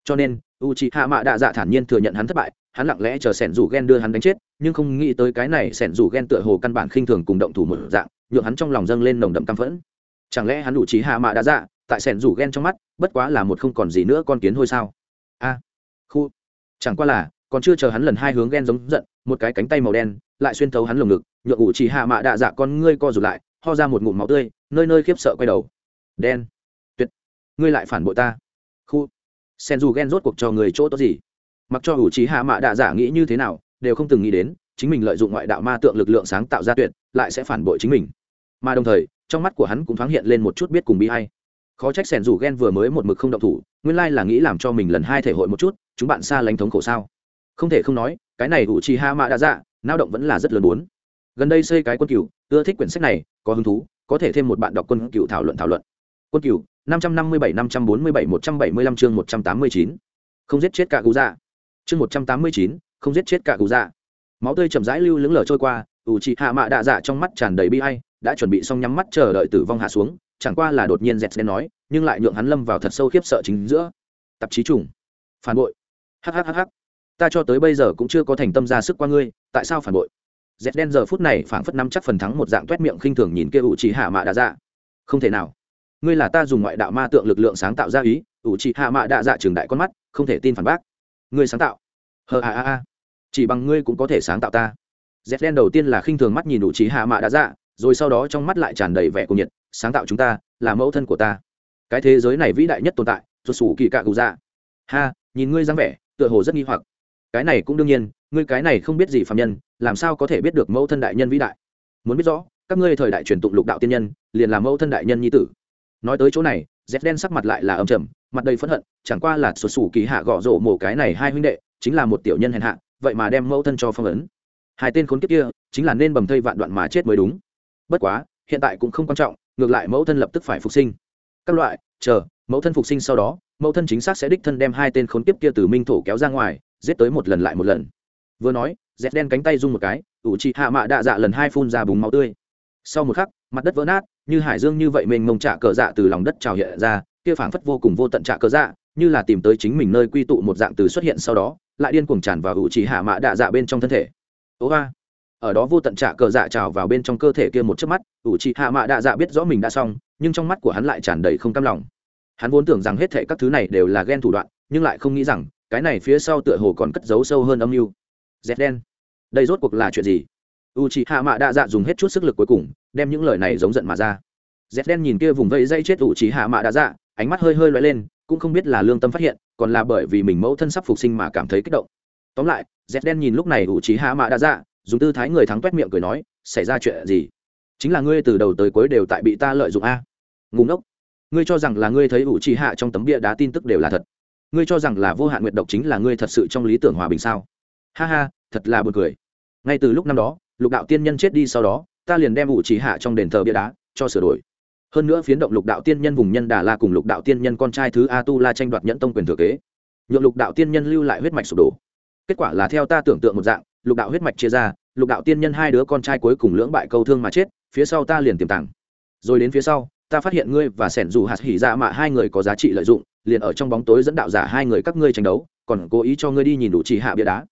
cho nên u c h i hạ mạ đạ dạ thản nhiên thừa nhận hắn thất bại, hắn lặng lẽ chờ sẻn dù ghen đưa hắn đánh chết, nhưng không nghĩ tới cái này sẻn dù ghen tựa hồ căn bản khinh thường cùng động thủ một dạng, nhượng hắn trong lòng dâng lên nồng đậm căm phẫn. Chẳng lẽ hắn u c h i hạ mạ đạ dạ tại sẻn dù ghen trong mắt, bất quá là một không còn gì nữa con kiến thôi sao? A khu. Chẳng qua là, còn chưa chờ hắn lần hai hướng ghen giống giận, một cái cánh tay màu đen lại xuyên thấu hắn lồng ngực, nhượng ủ chỉ hạ mạ đạ dạ con ngươi co rụt lại, ho ra một ngụm máu tươi, nơi nơi khiếp sợ quay đầu. Đen. Tuyệt. Ngươi lại phản bội ta. Khu. Sen dù ghen rốt cuộc cho người chỗ tốt gì? Mặc cho ủ chỉ hạ mạ đạ dạ nghĩ như thế nào, đều không từng nghĩ đến, chính mình lợi dụng ngoại đạo ma tượng lực lượng sáng tạo ra tuyệt, lại sẽ phản bội chính mình. Mà đồng thời, trong mắt của hắn cũng thoáng hiện lên một chút biết cùng bi hay khó trách sẻn dù ghen vừa mới một mực không động thủ, nguyên lai là nghĩ làm cho mình lần hai thể hội một chút chúng bạn xa lánh thống khổ sao? Không thể không nói cái này ủ trì ha mạ đã dạ lao động vẫn là rất lớn muốn gần đây xây cái quân cựu ưa thích quyển sách này có hứng thú có thể thêm một bạn đọc quân cựu thảo luận thảo luận. Quân cựu năm trăm năm mươi bảy năm trăm bốn mươi bảy một trăm bảy mươi lăm chương một trăm tám mươi chín. Không giết chết cả cụ dạ chương một trăm tám mươi chín không giết chết cả cụ dạ máu tươi chậm rãi lưu lững lờ trôi qua ủ trì hạ mạ đạ dạ trong mắt tràn đầy bi ai, đã chuẩn bị xong nhắm mắt chờ đợi tử vong hạ xuống chẳng qua là đột nhiên dẹt đen nói nhưng lại nhượng hắn lâm vào thật sâu khiếp sợ chính giữa. Tạp chí trùng. Phản bội hhhh ta cho tới bây giờ cũng chưa có thành tâm ra sức qua ngươi, tại sao phản bội? Dẹt đen giờ phút này phảng phất năm chắc phần thắng một dạng t u é t miệng khinh thường nhìn kia ủ trì hạ mạ đạ dạ. Không thể nào. Ngươi là ta dùng ngoại đạo ma tượng lực lượng sáng tạo ra ý, ủ trì hạ mạ đạ dạ trường đại con mắt, không thể tin phản bác. Ngươi sáng tạo. Hờ a a a. Chỉ bằng ngươi cũng có thể sáng tạo ta. Dẹt đen đầu tiên là khinh thường mắt nhìn ủ trì hạ mạ đạ dạ rồi sau đó trong mắt lại tràn đầy vẻ cuồng nhiệt, sáng tạo chúng ta, là mẫu thân của ta. Cái thế giới này vĩ đại nhất tồn tại ruột sủ kỳ cạ cụ dạ. Ha, nhìn ngươi dáng vẻ tựa hồ rất nghi hoặc. Cái này cũng đương nhiên, ngươi cái này không biết gì phạm nhân, làm sao có thể biết được mẫu thân đại nhân vĩ đại? Muốn biết rõ, các ngươi thời đại truyền tụng lục đạo tiên nhân, liền là mẫu thân đại nhân nhi tử. Nói tới chỗ này dép đen sắc mặt lại là âm trầm, mặt đầy phẫn hận, chẳng qua là sụt sủ kỳ hạ gõ rổ mổ cái này hai huynh đệ, chính là một tiểu nhân hèn hạ, vậy mà đem mẫu thân cho phong ấn. Hai tên khốn kiếp kia, chính là nên bầm thây vạn đoạn mà chết mới đúng. Bất quá, hiện tại cũng không quan trọng, ngược lại mẫu thân lập tức phải phục sinh. Các loại, chờ, mẫu thân phục sinh sau đó mẫu thân chính xác sẽ đích thân đem hai tên khốn kiếp kia từ minh thổ kéo ra ngoài, giết tới một lần lại một lần. Vừa nói, dẹt đen cánh tay rung một cái, ủ chị hạ mạ đạ dạ lần hai phun ra bùng máu tươi. Sau một khắc, mặt đất vỡ nát, như hải dương như vậy mình mông trạ cờ dạ từ lòng đất trào hiện ra, kia phảng phất vô cùng vô tận trạ cờ dạ như là tìm tới chính mình nơi quy tụ một dạng từ xuất hiện sau đó, lại điên cuồng tràn vào ủ trị hạ mạ đạ dạ bên trong thân thể. Ố ba ở đó vô tận trạ cờ dạ trào vào bên trong cơ thể kia một chớp mắt, ủ trị hạ mạ đạ dạ biết rõ mình đã xong, nhưng trong mắt của hắn lại tràn đầy không cam lòng hắn vốn tưởng rằng hết thệ các thứ này đều là ghen thủ đoạn nhưng lại không nghĩ rằng cái này phía sau tựa hồ còn cất giấu sâu hơn âm mưu. Dẹt đen. Đây rốt cuộc là chuyện gì? U chị hạ mạ đa dạ dùng hết chút sức lực cuối cùng đem những lời này giống giận mà ra. Dẹt đen nhìn kia vùng vây dây chết u chị hạ mạ đa dạ ánh mắt hơi hơi loay lên cũng không biết là lương tâm phát hiện còn là bởi vì mình mẫu thân sắp phục sinh mà cảm thấy kích động. Tóm lại dép đen nhìn lúc này ủ trí hạ mạ Đa Dạ, dùng tư thái người thắng t miệng cười nói xảy ra chuyện gì? Chính là ngươi từ đầu tới cuối đều tại bị ta lợi dụng a. Ngùng ốc ngươi cho rằng là ngươi thấy ủ trì hạ trong tấm bia đá tin tức đều là thật. Ngươi cho rằng là vô hạn nguyện độc chính là ngươi thật sự trong lý tưởng hòa bình sao? Ha ha, thật là buồn cười. Ngay từ lúc năm đó, lục đạo tiên nhân chết đi sau đó, ta liền đem ủ trì hạ trong đền thờ bia đá cho sửa đổi. Hơn nữa phiến động lục đạo tiên nhân vùng nhân đà la cùng lục đạo tiên nhân con trai thứ a tu la tranh đoạt nhẫn tông quyền thừa kế. Nhượng lục đạo tiên nhân lưu lại huyết mạch sụp đổ. Kết quả là theo ta tưởng tượng một dạng, lục đạo huyết mạch chia ra, lục đạo tiên nhân hai đứa con trai cuối cùng lưỡng bại câu thương mà chết, phía sau ta liền tiềm tàng. Rồi đến phía sau ta phát hiện ngươi và sẻn dù hạt hỉ dạ mạ hai người có giá trị lợi dụng, liền ở trong bóng tối dẫn đạo giả hai người các ngươi tranh đấu, còn cố ý cho ngươi đi nhìn đủ chỉ hạ bia đá.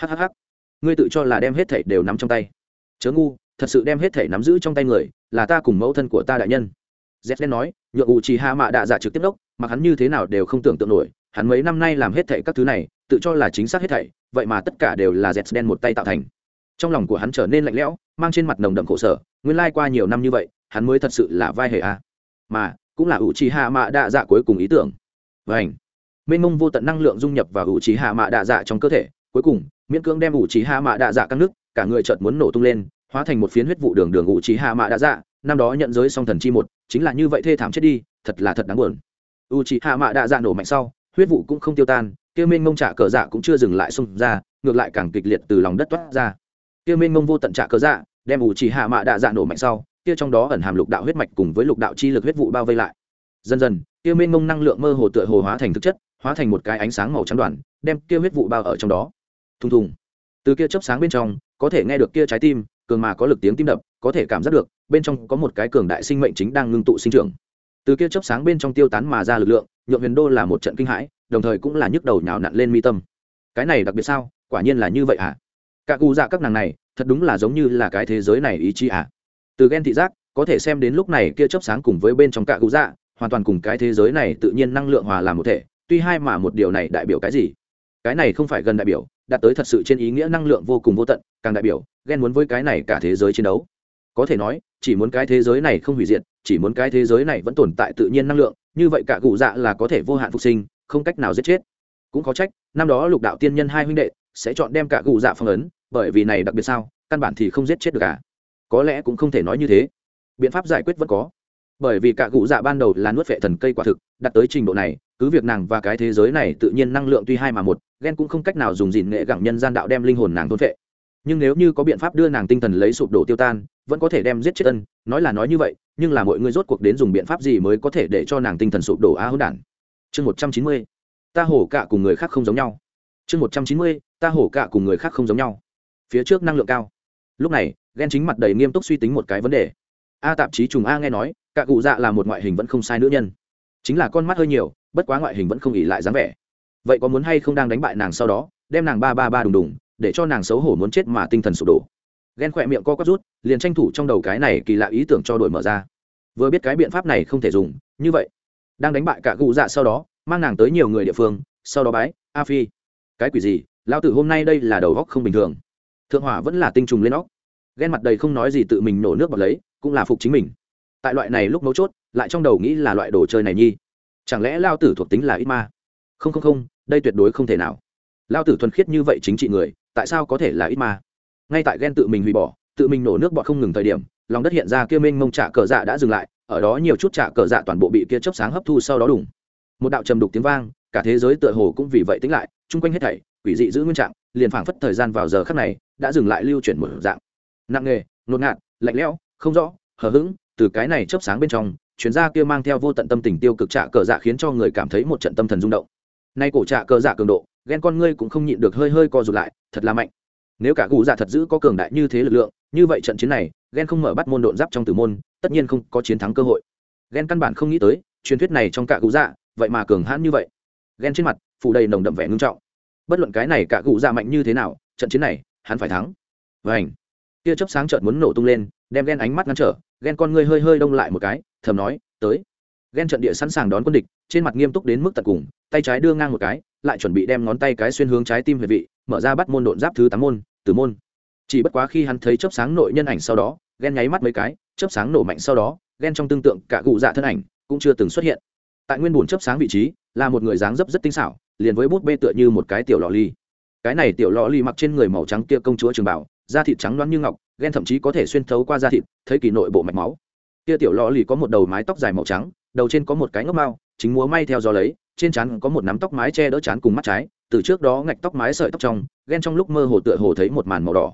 Hhh ngươi tự cho là đem hết thảy đều nắm trong tay. Chớ ngu, thật sự đem hết thảy nắm giữ trong tay người, là ta cùng mẫu thân của ta đại nhân. Z đen nói, nhượng ủ chỉ hạ mạ đạ giả trực tiếp đốc, mà hắn như thế nào đều không tưởng tượng nổi, hắn mấy năm nay làm hết thảy các thứ này, tự cho là chính xác hết thảy, vậy mà tất cả đều là z đen một tay tạo thành. Trong lòng của hắn trở nên lạnh lẽo, mang trên mặt nồng đậm khổ sở, nguyên lai qua nhiều năm như vậy hắn mới thật sự là vai hề a. Mà, cũng là ủ trì hạ mạ đạ dạ cuối cùng ý tưởng. Và ảnh mênh mông vô tận năng lượng dung nhập vào ủ trì hạ mạ đạ dạ trong cơ thể, cuối cùng, miễn cưỡng đem ủ trì hạ mạ đạ dạ căng nước, cả người chợt muốn nổ tung lên, hóa thành một phiến huyết vụ đường đường ủ trì hạ mạ đạ dạ năm đó nhận giới song thần chi một, chính là như vậy thê thảm chết đi, thật là thật đáng buồn. U trì hạ mạ đạ dạ nổ mạnh sau, huyết vụ cũng không tiêu tan, kia mênh mông trả cờ dạ cũng chưa dừng lại xung ra, ngược lại càng kịch liệt từ lòng đất toát ra. Kia mênh mông vô tận trả cờ dạ đem ủ trì hạ mạ đạ dạ nổ mạnh sau kia trong đó ẩn hàm lục đạo huyết mạch cùng với lục đạo chi lực huyết vụ bao vây lại. Dần dần, kia mênh mông năng lượng mơ hồ tựa hồ hóa thành thực chất, hóa thành một cái ánh sáng màu trắng đoàn, đem kia huyết vụ bao ở trong đó. Thùng thùng. Từ kia chớp sáng bên trong, có thể nghe được kia trái tim, cường mà có lực tiếng tim đập, có thể cảm giác được, bên trong có một cái cường đại sinh mệnh chính đang ngưng tụ sinh trưởng. Từ kia chớp sáng bên trong tiêu tán mà ra lực lượng, nhượng huyền đô là một trận kinh hãi, đồng thời cũng là nhức đầu nhào nặn lên mi tâm. Cái này đặc biệt sao? Quả nhiên là như vậy à cả cụ dạ các nàng này, thật đúng là giống như là cái thế giới này ý chí à từ ghen thị giác, có thể xem đến lúc này kia chớp sáng cùng với bên trong cạ cụ dạ hoàn toàn cùng cái thế giới này tự nhiên năng lượng hòa làm một thể, tuy hai mà một điều này đại biểu cái gì? Cái này không phải gần đại biểu, đạt tới thật sự trên ý nghĩa năng lượng vô cùng vô tận, càng đại biểu ghen muốn với cái này cả thế giới chiến đấu. Có thể nói, chỉ muốn cái thế giới này không hủy diệt, chỉ muốn cái thế giới này vẫn tồn tại tự nhiên năng lượng, như vậy cả cụ dạ là có thể vô hạn phục sinh, không cách nào giết chết. Cũng có trách, năm đó lục đạo tiên nhân hai huynh đệ sẽ chọn đem cả cụ dạ phong ấn, bởi vì này đặc biệt sao, căn bản thì không giết chết được cả có lẽ cũng không thể nói như thế. Biện pháp giải quyết vẫn có. Bởi vì cả cụ dạ ban đầu là nuốt vệ thần cây quả thực đặt tới trình độ này, cứ việc nàng và cái thế giới này tự nhiên năng lượng tuy hai mà một ghen cũng không cách nào dùng dìn nghệ gẳng nhân gian đạo đem linh hồn nàng thôn vệ nhưng nếu như có biện pháp đưa nàng tinh thần lấy sụp đổ tiêu tan, vẫn có thể đem giết chết ân, nói là nói như vậy, nhưng là mọi người rốt cuộc đến dùng biện pháp gì mới có thể để cho nàng tinh thần sụp đổ a hữu đản? Chương một trăm chín mươi, ta hổ cạ cùng người khác không giống nhau. Chương một trăm chín mươi, ta hổ cạ cùng người khác không giống nhau. Phía trước năng lượng cao. Lúc này ghen chính mặt đầy nghiêm túc suy tính một cái vấn đề. A tạp chí trùng a nghe nói cạ cụ dạ là một ngoại hình vẫn không sai nữ nhân. Chính là con mắt hơi nhiều, bất quá ngoại hình vẫn không ỉ lại dáng vẻ. Vậy có muốn hay không đang đánh bại nàng sau đó, đem nàng ba ba ba đùng đùng, để cho nàng xấu hổ muốn chết mà tinh thần sụp đổ. Ghen khỏe miệng co quắp rút, liền tranh thủ trong đầu cái này kỳ lạ ý tưởng cho đổi mở ra. Vừa biết cái biện pháp này không thể dùng, như vậy, đang đánh bại cả cụ dạ sau đó, mang nàng tới nhiều người địa phương, sau đó bái, a phi, cái quỷ gì? Lao tử hôm nay đây là đầu góc không bình thường. Thượng hỏa vẫn là tinh trùng lên óc ghen mặt đầy không nói gì tự mình nổ nước bọt lấy, cũng là phục chính mình. Tại loại này lúc mấu chốt, lại trong đầu nghĩ là loại đồ chơi này nhi. Chẳng lẽ lao tử thuộc tính là ít ma? Không không không, đây tuyệt đối không thể nào. Lao tử thuần khiết như vậy chính trị người, tại sao có thể là ít ma? Ngay tại ghen tự mình hủy bỏ, tự mình nổ nước bọt không ngừng thời điểm, lòng đất hiện ra kia mênh mông trả cờ dạ đã dừng lại, ở đó nhiều chút trả cờ dạ toàn bộ bị kia chớp sáng hấp thu sau đó đùng. Một đạo trầm đục tiếng vang, cả thế giới tựa hồ cũng vì vậy tính lại, chung quanh hết thảy, quỷ dị giữ nguyên trạng, liền phảng phất thời gian vào giờ khắc này, đã dừng lại lưu chuyển một dạng nặng nghề, ngột ngạt, lạnh lẽo, không rõ, hờ hững, từ cái này chớp sáng bên trong chuyến gia kia mang theo vô tận tâm tình tiêu cực trạ cờ dạ khiến cho người cảm thấy một trận tâm thần rung động. Nay cổ trạ cờ dạ cường độ ghen con ngươi cũng không nhịn được hơi hơi co rụt lại, thật là mạnh. Nếu cả gù dạ thật giữ có cường đại như thế lực lượng, như vậy trận chiến này ghen không mở bắt môn độn giáp trong tử môn, tất nhiên không có chiến thắng cơ hội. Ghen căn bản không nghĩ tới, truyền thuyết này trong cả gù dạ vậy mà cường hãn như vậy. Ghen trên mặt, phủ đầy nồng đậm vẻ ngưng trọng. Bất luận cái này cả gù dạ mạnh như thế nào, trận chiến này, hắn phải thắng. Vảnh kia chớp sáng chợt muốn nổ tung lên, đem ghen ánh mắt ngăn trở ghen con ngươi hơi hơi đông lại một cái, thầm nói, tới. Ghen trận địa sẵn sàng đón quân địch, trên mặt nghiêm túc đến mức tận cùng, tay trái đưa ngang một cái, lại chuẩn bị đem ngón tay cái xuyên hướng trái tim huyệt vị, mở ra bắt môn độn giáp thứ tám môn, tử môn. Chỉ bất quá khi hắn thấy chớp sáng nội nhân ảnh sau đó ghen nháy mắt mấy cái, chớp sáng nổ mạnh sau đó ghen trong tương tượng cả cụ dạ thân ảnh cũng chưa từng xuất hiện. Tại nguyên bùn chớp sáng vị trí, là một người dáng dấp rất tinh xảo, liền với bút bê tựa như một cái tiểu lò ly. Cái này tiểu lò ly mặc trên người màu trắng kia công chúa trường bảo da thịt trắng loáng như ngọc ghen thậm chí có thể xuyên thấu qua da thịt, thấy kỳ nội bộ mạch máu. Kia tiểu lò lì có một đầu mái tóc dài màu trắng, đầu trên có một cái ngốc mao, chính múa may theo gió lấy, trên trán có một nắm tóc mái che đỡ trán cùng mắt trái, từ trước đó ngạch tóc mái sợi tóc trong ghen trong lúc mơ hồ tựa hồ thấy một màn màu đỏ.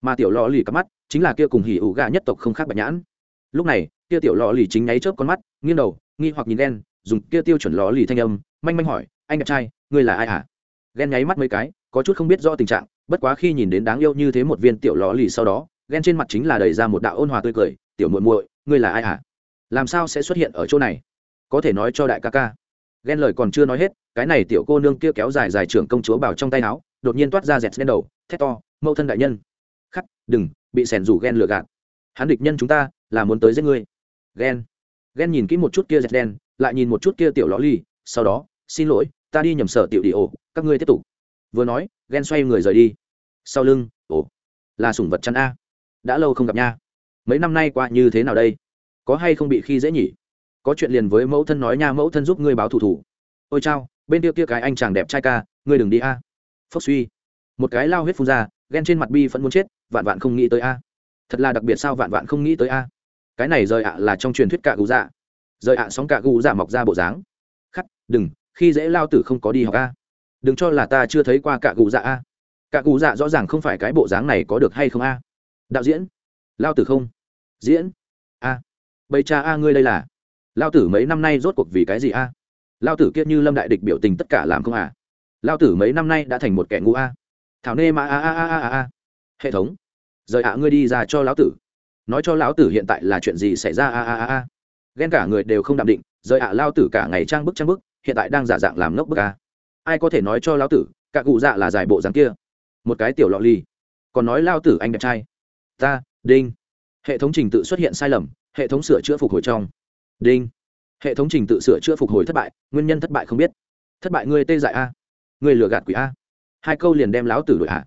Mà tiểu lò lì cắp mắt, chính là kia cùng hỉ ủ gà nhất tộc không khác bạch nhãn. Lúc này, kia tiểu lò lì chính nháy chớp con mắt, nghiêng đầu, nghi hoặc nhìn đen dùng kia tiêu chuẩn lò lì thanh âm, manh manh hỏi, anh đẹp trai, ngươi là ai hả? Ghen nháy mắt mấy cái, có chút không biết do tình trạng bất quá khi nhìn đến đáng yêu như thế một viên tiểu lò lì sau đó, ghen trên mặt chính là đầy ra một đạo ôn hòa tươi cười, tiểu muội muội, ngươi là ai hả? Làm sao sẽ xuất hiện ở chỗ này? Có thể nói cho đại ca ca. Ghen lời còn chưa nói hết, cái này tiểu cô nương kia kéo dài dài trưởng công chúa bảo trong tay áo, đột nhiên toát ra dẹt lên đầu, thét to, mẫu thân đại nhân. Khắc, đừng, bị sẻn rủ ghen lừa gạt. Hắn địch nhân chúng ta, là muốn tới giết ngươi. Ghen. Ghen nhìn kỹ một chút kia dẹt đen, lại nhìn một chút kia tiểu ló ly sau đó, xin lỗi, ta đi nhầm sở tiểu đi ổ, các ngươi tiếp tục vừa nói ghen xoay người rời đi. Sau lưng ồ, là sủng vật chăn a. Đã lâu không gặp nha. Mấy năm nay qua như thế nào đây? Có hay không bị khi dễ nhỉ? Có chuyện liền với mẫu thân nói nha mẫu thân giúp ngươi báo thủ thủ. Ôi chao bên kia kia cái anh chàng đẹp trai ca ngươi đừng đi a. À. phốc suy. Một cái lao huyết phun ra ghen trên mặt bi vẫn muốn chết vạn vạn không nghĩ tới a. Thật là đặc biệt sao vạn vạn không nghĩ tới a. Cái này rời ạ là trong truyền thuyết cạ gù dạ. Rời ạ sóng cạ gù dạ mọc ra bộ dáng. Khắc đừng khi dễ lao tử không có đi học a đừng cho là ta chưa thấy qua cạ cụ dạ a. Cạ cụ dạ rõ ràng không phải cái bộ dáng này có được hay không a. Đạo diễn. Lao tử không. Diễn. A. Bầy cha a ngươi đây là. Lao tử mấy năm nay rốt cuộc vì cái gì a? Lao tử kiết như lâm đại địch biểu tình tất cả làm không à? Lao tử mấy năm nay đã thành một kẻ ngu a. Thảo nê mà a a a a a. Hệ thống. Rời ạ, ngươi đi ra cho lão tử. Nói cho lão tử hiện tại là chuyện gì xảy ra a a a a. Ghen cả người đều không đạm định, rời ạ, lao tử cả ngày trang bức trang bức, hiện tại đang giả dạng làm ngốc bức a ai có thể nói cho lão tử, cả cụ dạ là giải bộ dáng kia. Một cái tiểu lọ ly còn nói lao tử anh đẹp trai. Ta, đinh. Hệ thống trình tự xuất hiện sai lầm, hệ thống sửa chữa phục hồi trong. Đinh. Hệ thống trình tự sửa chữa phục hồi thất bại, nguyên nhân thất bại không biết. Thất bại ngươi tê dại a. Ngươi lừa gạt quỷ a. Hai câu liền đem lão tử đội hạ.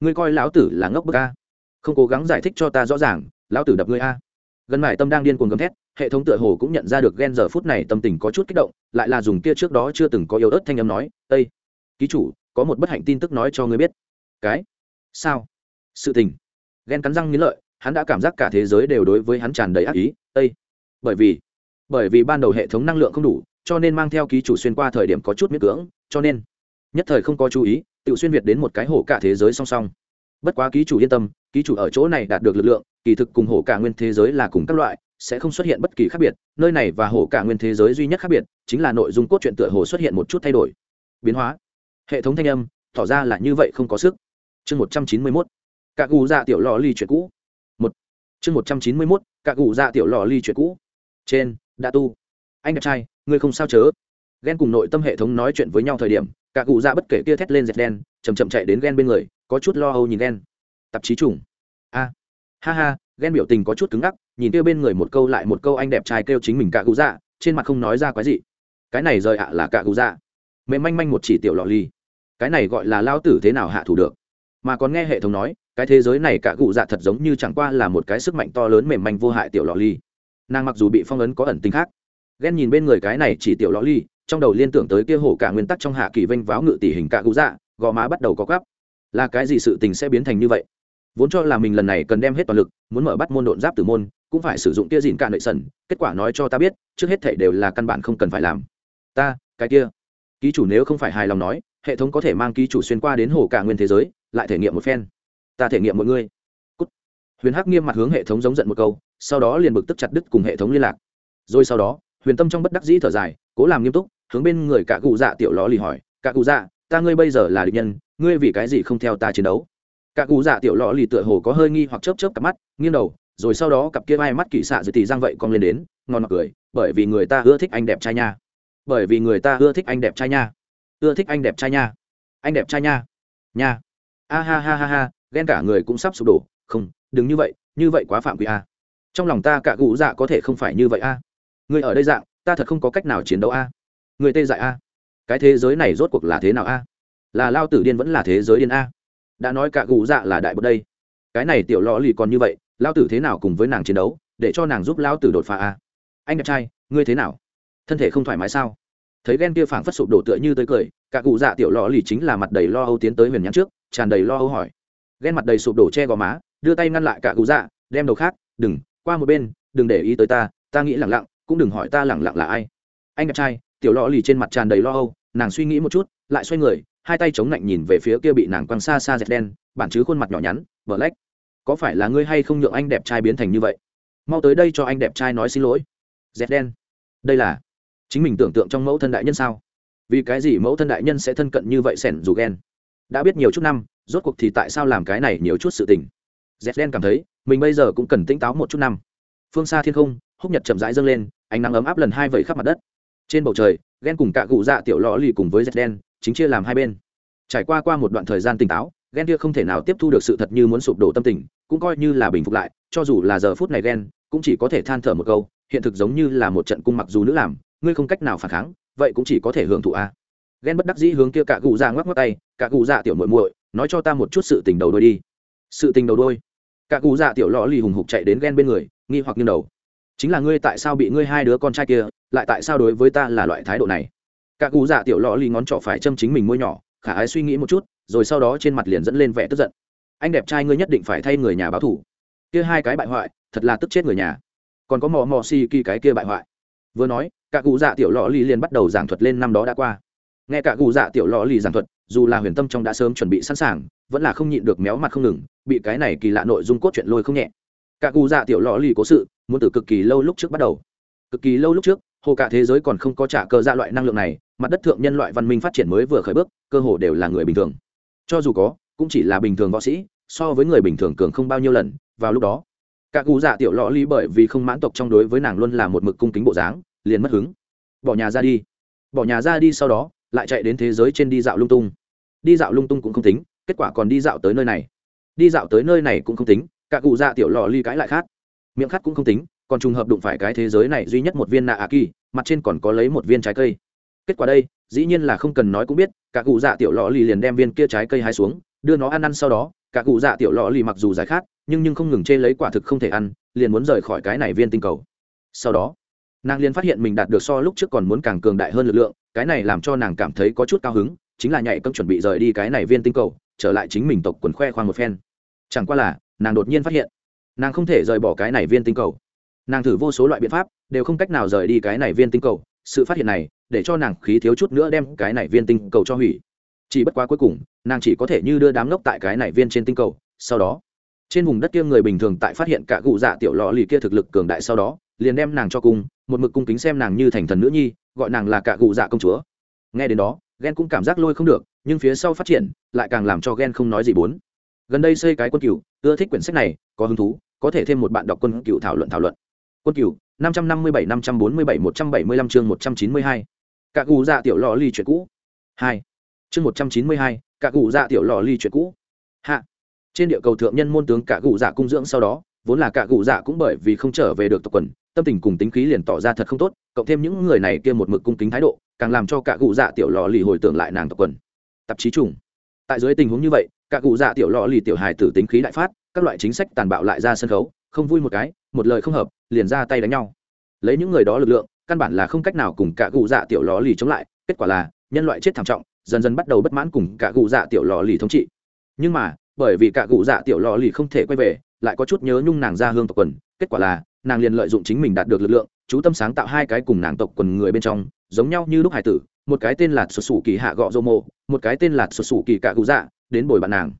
ngươi coi lão tử là ngốc bức a. Không cố gắng giải thích cho ta rõ ràng, lão tử đập ngươi a. Gần mải tâm đang điên cuồng gầm thét hệ thống tựa hồ cũng nhận ra được ghen giờ phút này tâm tình có chút kích động, lại là dùng kia trước đó chưa từng có yếu ớt thanh âm nói ây ký chủ, có một bất hạnh tin tức nói cho ngươi biết. Cái? Sao? Sự tình. Ghen cắn răng nghĩ lợi, hắn đã cảm giác cả thế giới đều đối với hắn tràn đầy ác ý ây bởi vì bởi vì ban đầu hệ thống năng lượng không đủ, cho nên mang theo ký chủ xuyên qua thời điểm có chút miễn cưỡng, cho nên nhất thời không có chú ý, tự xuyên việt đến một cái hổ cả thế giới song song. Bất quá ký chủ yên tâm, ký chủ ở chỗ này đạt được lực lượng, kỳ thực cùng hổ cả nguyên thế giới là cùng các loại sẽ không xuất hiện bất kỳ khác biệt, nơi này và hồ cả nguyên thế giới duy nhất khác biệt chính là nội dung cốt truyện tựa hồ xuất hiện một chút thay đổi. Biến hóa. Hệ thống thanh âm, tỏ ra là như vậy không có sức. Chương một trăm chín mươi mốt. Cả gù dạ tiểu lò ly chuyện cũ. Một. Chương một trăm chín mươi mốt. Cả gù dạ tiểu lò ly chuyện cũ. Trên, đã tu. Anh đẹp trai, ngươi không sao chớ. Ghen cùng nội tâm hệ thống nói chuyện với nhau thời điểm, cả cụ dạ bất kể kia thét lên dẹt đen chầm chậm chạy đến ghen bên người, có chút lo âu nhìn ghen tạp chí trùng. A. Ha ha ghen biểu tình có chút cứng ngắc nhìn kia bên người một câu lại một câu anh đẹp trai kêu chính mình cạ cụ dạ trên mặt không nói ra quái gì. Cái này rời ạ là cạ cụ dạ. Mềm manh manh một chỉ tiểu lọ ly. Cái này gọi là lao tử thế nào hạ thủ được? Mà còn nghe hệ thống nói, cái thế giới này cả cụ dạ thật giống như chẳng qua là một cái sức mạnh to lớn mềm manh vô hại tiểu lọ ly. Nàng mặc dù bị phong ấn có ẩn tính khác. Ghen nhìn bên người cái này chỉ tiểu lọ ly, trong đầu liên tưởng tới kia hổ cả nguyên tắc trong hạ kỳ vênh váo ngự tỷ hình cạ cụ dạ gò má bắt đầu có gắp là cái gì sự tình sẽ biến thành như vậy? Vốn cho là mình lần này cần đem hết toàn lực, muốn mở bắt môn độn giáp từ môn, cũng phải sử dụng kia dìn cạn nội sần, kết quả nói cho ta biết, trước hết thể đều là căn bản không cần phải làm. Ta, cái kia. Ký chủ nếu không phải hài lòng nói, hệ thống có thể mang ký chủ xuyên qua đến hồ cả nguyên thế giới, lại thể nghiệm một phen. Ta thể nghiệm mọi người. Cút. huyền hắc nghiêm mặt hướng hệ thống giống giận một câu, sau đó liền bực tức chặt đứt cùng hệ thống liên lạc. Rồi sau đó, huyền tâm trong bất đắc dĩ thở dài, cố làm nghiêm túc, hướng bên người cả cụ dạ tiểu ló lì hỏi, cả cụ dạ ta ngươi bây giờ là địch nhân, ngươi vì cái gì không theo ta chiến đấu? Cả cụ dạ tiểu lọ lì tựa hồ có hơi nghi hoặc chớp chớp cặp mắt, nghiêng đầu, rồi sau đó cặp kia hai mắt kỳ xạ dự tì răng vậy cong lên đến, ngon ngọt cười, bởi vì người ta ưa thích anh đẹp trai nha. Bởi vì người ta ưa thích anh đẹp trai nha. Ưa thích anh đẹp trai nha. Anh đẹp trai nha. Nha. A ha ha ha ha, ghen cả người cũng sắp sụp đổ. Không, đừng như vậy như vậy quá phạm quy a. Trong lòng ta cả cụ dạ có thể không phải như vậy a. Người ở đây dạng, ta thật không có cách nào chiến đấu a. Người tê dại a. Cái thế giới này rốt cuộc là thế nào a? Là lao tử điên vẫn là thế giới điên a? Đã nói cả cụ dạ là đại bất đây. Cái này tiểu lò lì còn như vậy lao tử thế nào cùng với nàng chiến đấu, để cho nàng giúp lao tử đột phá a anh đẹp trai, ngươi thế nào? Thân thể không thoải mái sao? Thấy ghen kia phảng phất sụp đổ tựa như tới cười, cả cụ dạ tiểu lò lì chính là mặt đầy lo âu tiến tới huyền nhãn trước, tràn đầy lo âu hỏi. Ghen mặt đầy sụp đổ che gò má, đưa tay ngăn lại cả cụ dạ đem đầu khác, đừng, qua một bên, đừng để ý tới ta ta nghĩ lẳng lặng, cũng đừng hỏi ta lẳng lặng là ai. Anh đẹp trai, tiểu lò lì trên mặt tràn đầy lo âu, nàng suy nghĩ một chút, lại xoay người hai tay chống lạnh nhìn về phía kia bị nàng quăng xa xa dẹt đen, bản chứ khuôn mặt nhỏ nhắn vợ lách, có phải là ngươi hay không nhượng anh đẹp trai biến thành như vậy? Mau tới đây cho anh đẹp trai nói xin lỗi. Dẹt đen, đây là chính mình tưởng tượng trong mẫu thân đại nhân sao? Vì cái gì mẫu thân đại nhân sẽ thân cận như vậy sẻn dù ghen? Đã biết nhiều chút năm, rốt cuộc thì tại sao làm cái này nhiều chút sự tình? Dẹt đen cảm thấy, mình bây giờ cũng cần tỉnh táo một chút năm. Phương xa thiên không húc nhật chậm rãi dâng lên, ánh nắng ấm áp lần hai vẩy khắp mặt đất trên bầu trời ghen cùng cạ cụ dạ tiểu lò lì cùng với dệt đen, chính chia làm hai bên. Trải qua qua một đoạn thời gian tỉnh táo ghen kia không thể nào tiếp thu được sự thật như muốn sụp đổ tâm tình, cũng coi như là bình phục lại, cho dù là giờ phút này ghen cũng chỉ có thể than thở một câu, hiện thực giống như là một trận cung mặc dù nữ làm, ngươi không cách nào phản kháng, vậy cũng chỉ có thể hưởng thụ a. Ghen bất đắc dĩ hướng kia cạ cụ dạ ngoắc ngoắc tay, cạ cụ dạ tiểu muội muội, nói cho ta một chút sự tình đầu đôi đi. Sự tình đầu đôi cạ cụ dạ tiểu lò lì hùng hục chạy đến ghen bên người, nghi hoặc nghiêng đầu chính là ngươi tại sao bị ngươi hai đứa con trai kia, lại tại sao đối với ta là loại thái độ này? Cạ cụ dạ tiểu lò lì ngón trỏ phải châm chính mình môi nhỏ, khả ái suy nghĩ một chút, rồi sau đó trên mặt liền dẫn lên vẻ tức giận. Anh đẹp trai ngươi nhất định phải thay người nhà báo thủ. Kia hai cái bại hoại, thật là tức chết người nhà. Còn có mò mò si kỳ cái kia bại hoại. Vừa nói, cả cụ dạ tiểu lò lì liền bắt đầu giảng thuật lên năm đó đã qua. Nghe cả cụ dạ tiểu lò lì giảng thuật, dù là huyền tâm trong đã sớm chuẩn bị sẵn sàng, vẫn là không nhịn được méo mặt không ngừng, bị cái này kỳ lạ nội dung cốt chuyện lôi không nhẹ. Cả cụ dạ tiểu lò lì cố sự muốn từ cực kỳ lâu lúc trước bắt đầu. Cực kỳ lâu lúc trước, hồ cả thế giới còn không có trả cơ ra loại năng lượng này, mặt đất thượng nhân loại văn minh phát triển mới vừa khởi bước, cơ hồ đều là người bình thường. Cho dù có, cũng chỉ là bình thường võ sĩ, so với người bình thường cường không bao nhiêu lần, vào lúc đó, cả cụ dạ tiểu lọ ly bởi vì không mãn tộc trong đối với nàng luôn là một mực cung kính bộ dáng, liền mất hứng. Bỏ nhà ra đi. Bỏ nhà ra đi sau đó, lại chạy đến thế giới trên đi dạo lung tung. Đi dạo lung tung cũng không tính, kết quả còn đi dạo tới nơi này. Đi dạo tới nơi này cũng không tính, cả cụ dạ tiểu lọ ly cãi lại khác miệng khát cũng không tính, còn trùng hợp đụng phải cái thế giới này duy nhất một viên nạ ạ kỳ mặt trên còn có lấy một viên trái cây. Kết quả đây, dĩ nhiên là không cần nói cũng biết, cả cụ dạ tiểu lò lì liền đem viên kia trái cây hái xuống, đưa nó ăn ăn sau đó, cả cụ dạ tiểu lò lì mặc dù giải khát, nhưng nhưng không ngừng chê lấy quả thực không thể ăn, liền muốn rời khỏi cái này viên tinh cầu. Sau đó, nàng liền phát hiện mình đạt được so lúc trước còn muốn càng cường đại hơn lực lượng, cái này làm cho nàng cảm thấy có chút cao hứng, chính là nhảy cấm chuẩn bị rời đi cái này viên tinh cầu, trở lại chính mình tộc quần khoe khoang một phen. Chẳng qua là, nàng đột nhiên phát hiện nàng không thể rời bỏ cái này viên tinh cầu. Nàng thử vô số loại biện pháp, đều không cách nào rời đi cái này viên tinh cầu. Sự phát hiện này, để cho nàng khí thiếu chút nữa đem cái này viên tinh cầu cho hủy. Chỉ bất quá cuối cùng, nàng chỉ có thể như đưa đám ngốc tại cái này viên trên tinh cầu, sau đó, trên vùng đất kia người bình thường tại phát hiện cả cụ dạ tiểu lò lì kia thực lực cường đại sau đó, liền đem nàng cho cung một mực cung kính xem nàng như thành thần nữ nhi, gọi nàng là cả cụ dạ công chúa. Nghe đến đó ghen cũng cảm giác lôi không được, nhưng phía sau phát triển, lại càng làm cho ghen không nói gì bốn. Gần đây xây cái quân cựu ưa thích quyển sách này, có hứng thú có thể thêm một bạn đọc quân cựu thảo luận thảo luận. Quân cựu, năm trăm năm mươi bảy, năm trăm bốn mươi bảy, một trăm bảy mươi lăm, chương một trăm chín mươi hai. Cả cụ dạ tiểu lò ly chuyện cũ. Hai. Chương một trăm chín mươi hai, cả cụ dạ tiểu lò ly chuyện cũ. Hạ. Trên địa cầu thượng nhân môn tướng cả cụ dạ cung dưỡng sau đó, vốn là cả cụ dạ cũng bởi vì không trở về được tộc quần, tâm tình cùng tính khí liền tỏ ra thật không tốt, cộng thêm những người này kia một mực cung kính thái độ, càng làm cho cả cụ dạ tiểu lò lì hồi tưởng lại nàng tộc quần. Tạp chí trùng. Tại dưới tình huống như vậy, cả cụ dạ tiểu lò lì tiểu hài tử tính khí đại phát các loại chính sách tàn bạo lại ra sân khấu, không vui một cái, một lời không hợp, liền ra tay đánh nhau. Lấy những người đó lực lượng, căn bản là không cách nào cùng cả cụ dạ tiểu lò lì chống lại, kết quả là, nhân loại chết thảm trọng, dần dần bắt đầu bất mãn cùng cả cụ dạ tiểu lò lì thống trị. Nhưng mà, bởi vì cả cụ dạ tiểu lò lì không thể quay về, lại có chút nhớ nhung nàng ra hương tộc quần, kết quả là, nàng liền lợi dụng chính mình đạt được lực lượng, chú tâm sáng tạo hai cái cùng nàng tộc quần người bên trong, giống nhau như lúc hải tử, một cái tên là xuất xù kỳ hạ gọ dô mộ một cái tên là xuất xù kỳ cả cụ dạ đến bồi bạn nàng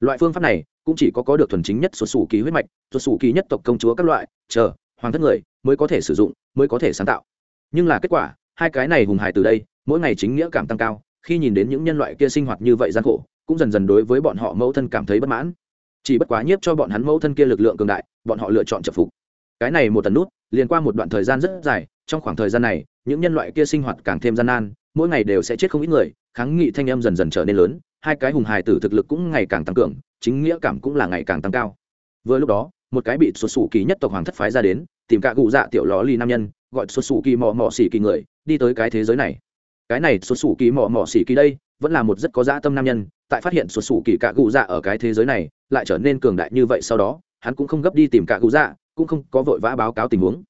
loại phương pháp này cũng chỉ có có được thuần chính nhất xuất xù kỳ huyết mạch, xuất xù kỳ nhất tộc công chúa các loại, chờ, hoàng thất người mới có thể sử dụng, mới có thể sáng tạo. Nhưng là kết quả, hai cái này hùng hải từ đây, mỗi ngày chính nghĩa cảm tăng cao, khi nhìn đến những nhân loại kia sinh hoạt như vậy gian khổ, cũng dần dần đối với bọn họ mẫu thân cảm thấy bất mãn. Chỉ bất quá nhiếp cho bọn hắn mẫu thân kia lực lượng cường đại, bọn họ lựa chọn trợ phục. Cái này một tần nút, liền qua một đoạn thời gian rất dài, trong khoảng thời gian này, những nhân loại kia sinh hoạt càng thêm gian nan, mỗi ngày đều sẽ chết không ít người, kháng nghị thanh âm dần dần trở nên lớn hai cái hùng hài tử thực lực cũng ngày càng tăng cường, chính nghĩa cảm cũng là ngày càng tăng cao. Vừa lúc đó, một cái bị xuất xù kỳ nhất tộc hoàng thất phái ra đến, tìm cả cụ dạ tiểu ló ly nam nhân, gọi xuất xù kỳ mò mò xỉ kỳ người, đi tới cái thế giới này. Cái này xuất xù kỳ mò mò xỉ kỳ đây, vẫn là một rất có dã tâm nam nhân, tại phát hiện xuất xù kỳ cả cụ dạ ở cái thế giới này, lại trở nên cường đại như vậy sau đó, hắn cũng không gấp đi tìm cả cụ dạ cũng không có vội vã báo cáo tình huống,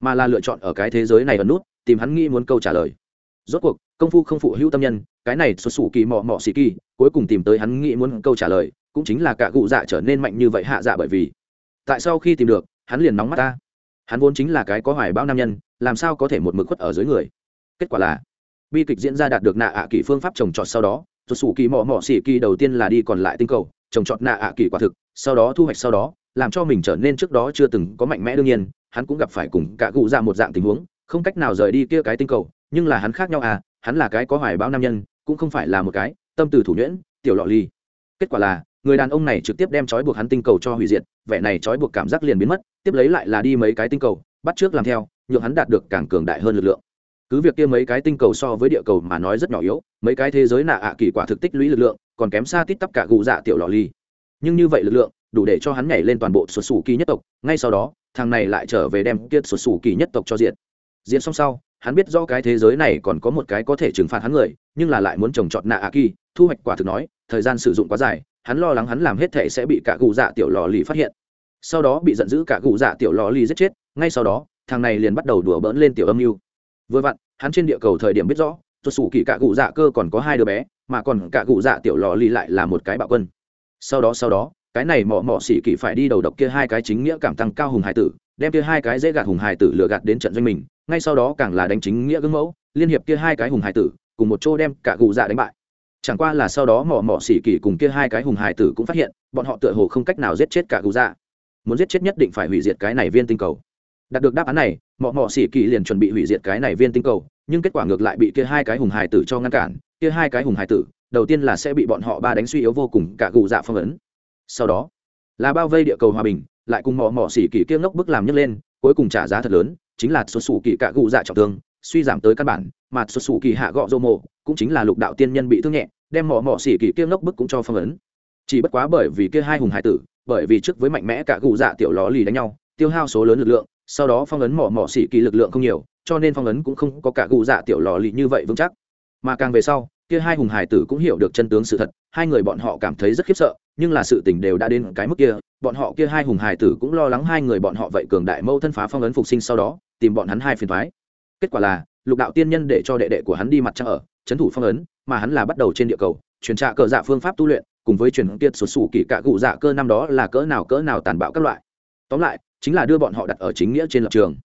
mà là lựa chọn ở cái thế giới này ẩn nút, tìm hắn nghĩ muốn câu trả lời. Rốt cuộc, công phu không phụ hữu tâm nhân cái này xuất xù kỳ mọ mọ xì kỳ, cuối cùng tìm tới hắn nghĩ muốn câu trả lời, cũng chính là cả cụ dạ trở nên mạnh như vậy hạ dạ bởi vì. Tại sau khi tìm được, hắn liền nóng mắt ta. Hắn vốn chính là cái có hoài bão nam nhân, làm sao có thể một mực khuất ở dưới người? Kết quả là, bi kịch diễn ra đạt được nạ ạ kỳ phương pháp trồng trọt sau đó xuất xù kỳ mọ mọ xì kỳ đầu tiên là đi còn lại tinh cầu, trồng trọt nạ ạ kỳ quả thực, sau đó thu hoạch sau đó, làm cho mình trở nên trước đó chưa từng có mạnh mẽ đương nhiên, hắn cũng gặp phải cùng cả cụ dạ một dạng tình huống, không cách nào rời đi kia cái tinh cầu, nhưng là hắn khác nhau à hắn là cái có hoài bão nam nhân cũng không phải là một cái, tâm từ thủ nhuyễn, tiểu lọ ly kết quả là, người đàn ông này trực tiếp đem trói buộc hắn tinh cầu cho hủy diệt, vẻ này trói buộc cảm giác liền biến mất, tiếp lấy lại là đi mấy cái tinh cầu, bắt trước làm theo, nhượng hắn đạt được càng cường đại hơn lực lượng. Cứ việc kia mấy cái tinh cầu so với địa cầu mà nói rất nhỏ yếu, mấy cái thế giới nạ ạ kỳ quả thực tích lũy lực lượng, còn kém xa tít tắp cả gù dạ tiểu lò ly nhưng như vậy lực lượng, đủ để cho hắn nhảy lên toàn bộ sụt sù kỳ nhất tộc, ngay sau đó, thằng này lại trở về đem kia sụt sù kỳ nhất tộc cho diện diện xong sau hắn biết do cái thế giới này còn có một cái có thể trừng phạt hắn người, nhưng là lại muốn trồng trọt nạ a kỳ thu hoạch quả thực nói, thời gian sử dụng quá dài, hắn lo lắng hắn làm hết thể sẽ bị cả gù dạ tiểu lò lì phát hiện. Sau đó bị giận dữ cả gù dạ tiểu lò lì giết chết, ngay sau đó, thằng này liền bắt đầu đùa bỡn lên tiểu âm mưu. Vừa vặn, hắn trên địa cầu thời điểm biết rõ xuất xù kỳ cả gù dạ cơ còn có hai đứa bé, mà còn cả gù dạ tiểu lò lì lại là một cái bạo quân. Sau đó sau đó, cái này mỏ mỏ xỉ kỳ phải đi đầu độc kia hai cái chính nghĩa cảm tăng cao hùng hải tử đem kia hai cái dễ gạt hùng hải tử lừa gạt đến trận doanh mình, ngay sau đó càng là đánh chính nghĩa gương mẫu, liên hiệp kia hai cái hùng hải tử, cùng một chỗ đem cả gù dạ đánh bại. Chẳng qua là sau đó mỏ mỏ xỉ kỳ cùng kia hai cái hùng hải tử cũng phát hiện, bọn họ tựa hồ không cách nào giết chết cả gù dạ. Muốn giết chết nhất định phải hủy diệt cái này viên tinh cầu. Đạt được đáp án này, mỏ mỏ xỉ kỳ liền chuẩn bị hủy diệt cái này viên tinh cầu, nhưng kết quả ngược lại bị kia hai cái hùng hải tử cho ngăn cản, kia hai cái hùng hải tử, đầu tiên là sẽ bị bọn họ ba đánh suy yếu vô cùng, cả gù dạ phong ấn. Sau đó, là bao vây địa cầu hòa bình lại cùng mỏ mỏ xỉ kỳ kia ngốc bức làm nhấc lên, cuối cùng trả giá thật lớn, chính là xuất xù kỳ cạ gụ dạ trọng thương, suy giảm tới căn bản, mà xuất xù kỳ hạ gọ dô mộ, cũng chính là lục đạo tiên nhân bị thương nhẹ, đem mỏ mỏ xỉ kỳ kia ngốc bức cũng cho phong ấn. Chỉ bất quá bởi vì kia hai hùng hải tử, bởi vì trước với mạnh mẽ cả gụ dạ tiểu ló lì đánh nhau, tiêu hao số lớn lực lượng, sau đó phong ấn mỏ mỏ xỉ kỳ lực lượng không nhiều, cho nên phong ấn cũng không có cả gù dạ tiểu lò lì như vậy vững chắc. Mà càng về sau kia hai hùng hải tử cũng hiểu được chân tướng sự thật, hai người bọn họ cảm thấy rất khiếp sợ, nhưng là sự tình đều đã đến cái mức kia, bọn họ kia hai hùng hải tử cũng lo lắng hai người bọn họ vậy cường đại mâu thân phá phong ấn phục sinh sau đó, tìm bọn hắn hai phiền thoái kết quả là, lục đạo tiên nhân để cho đệ đệ của hắn đi mặt trăng ở trấn thủ phong ấn, mà hắn là bắt đầu trên địa cầu, truyền trạ cờ dạ phương pháp tu luyện, cùng với truyền kiệt sụt sủ kỳ cạ cụ dạ cơ năm đó là cỡ nào cỡ nào tàn bạo các loại. Tóm lại, chính là đưa bọn họ đặt ở chính nghĩa trên lập trường.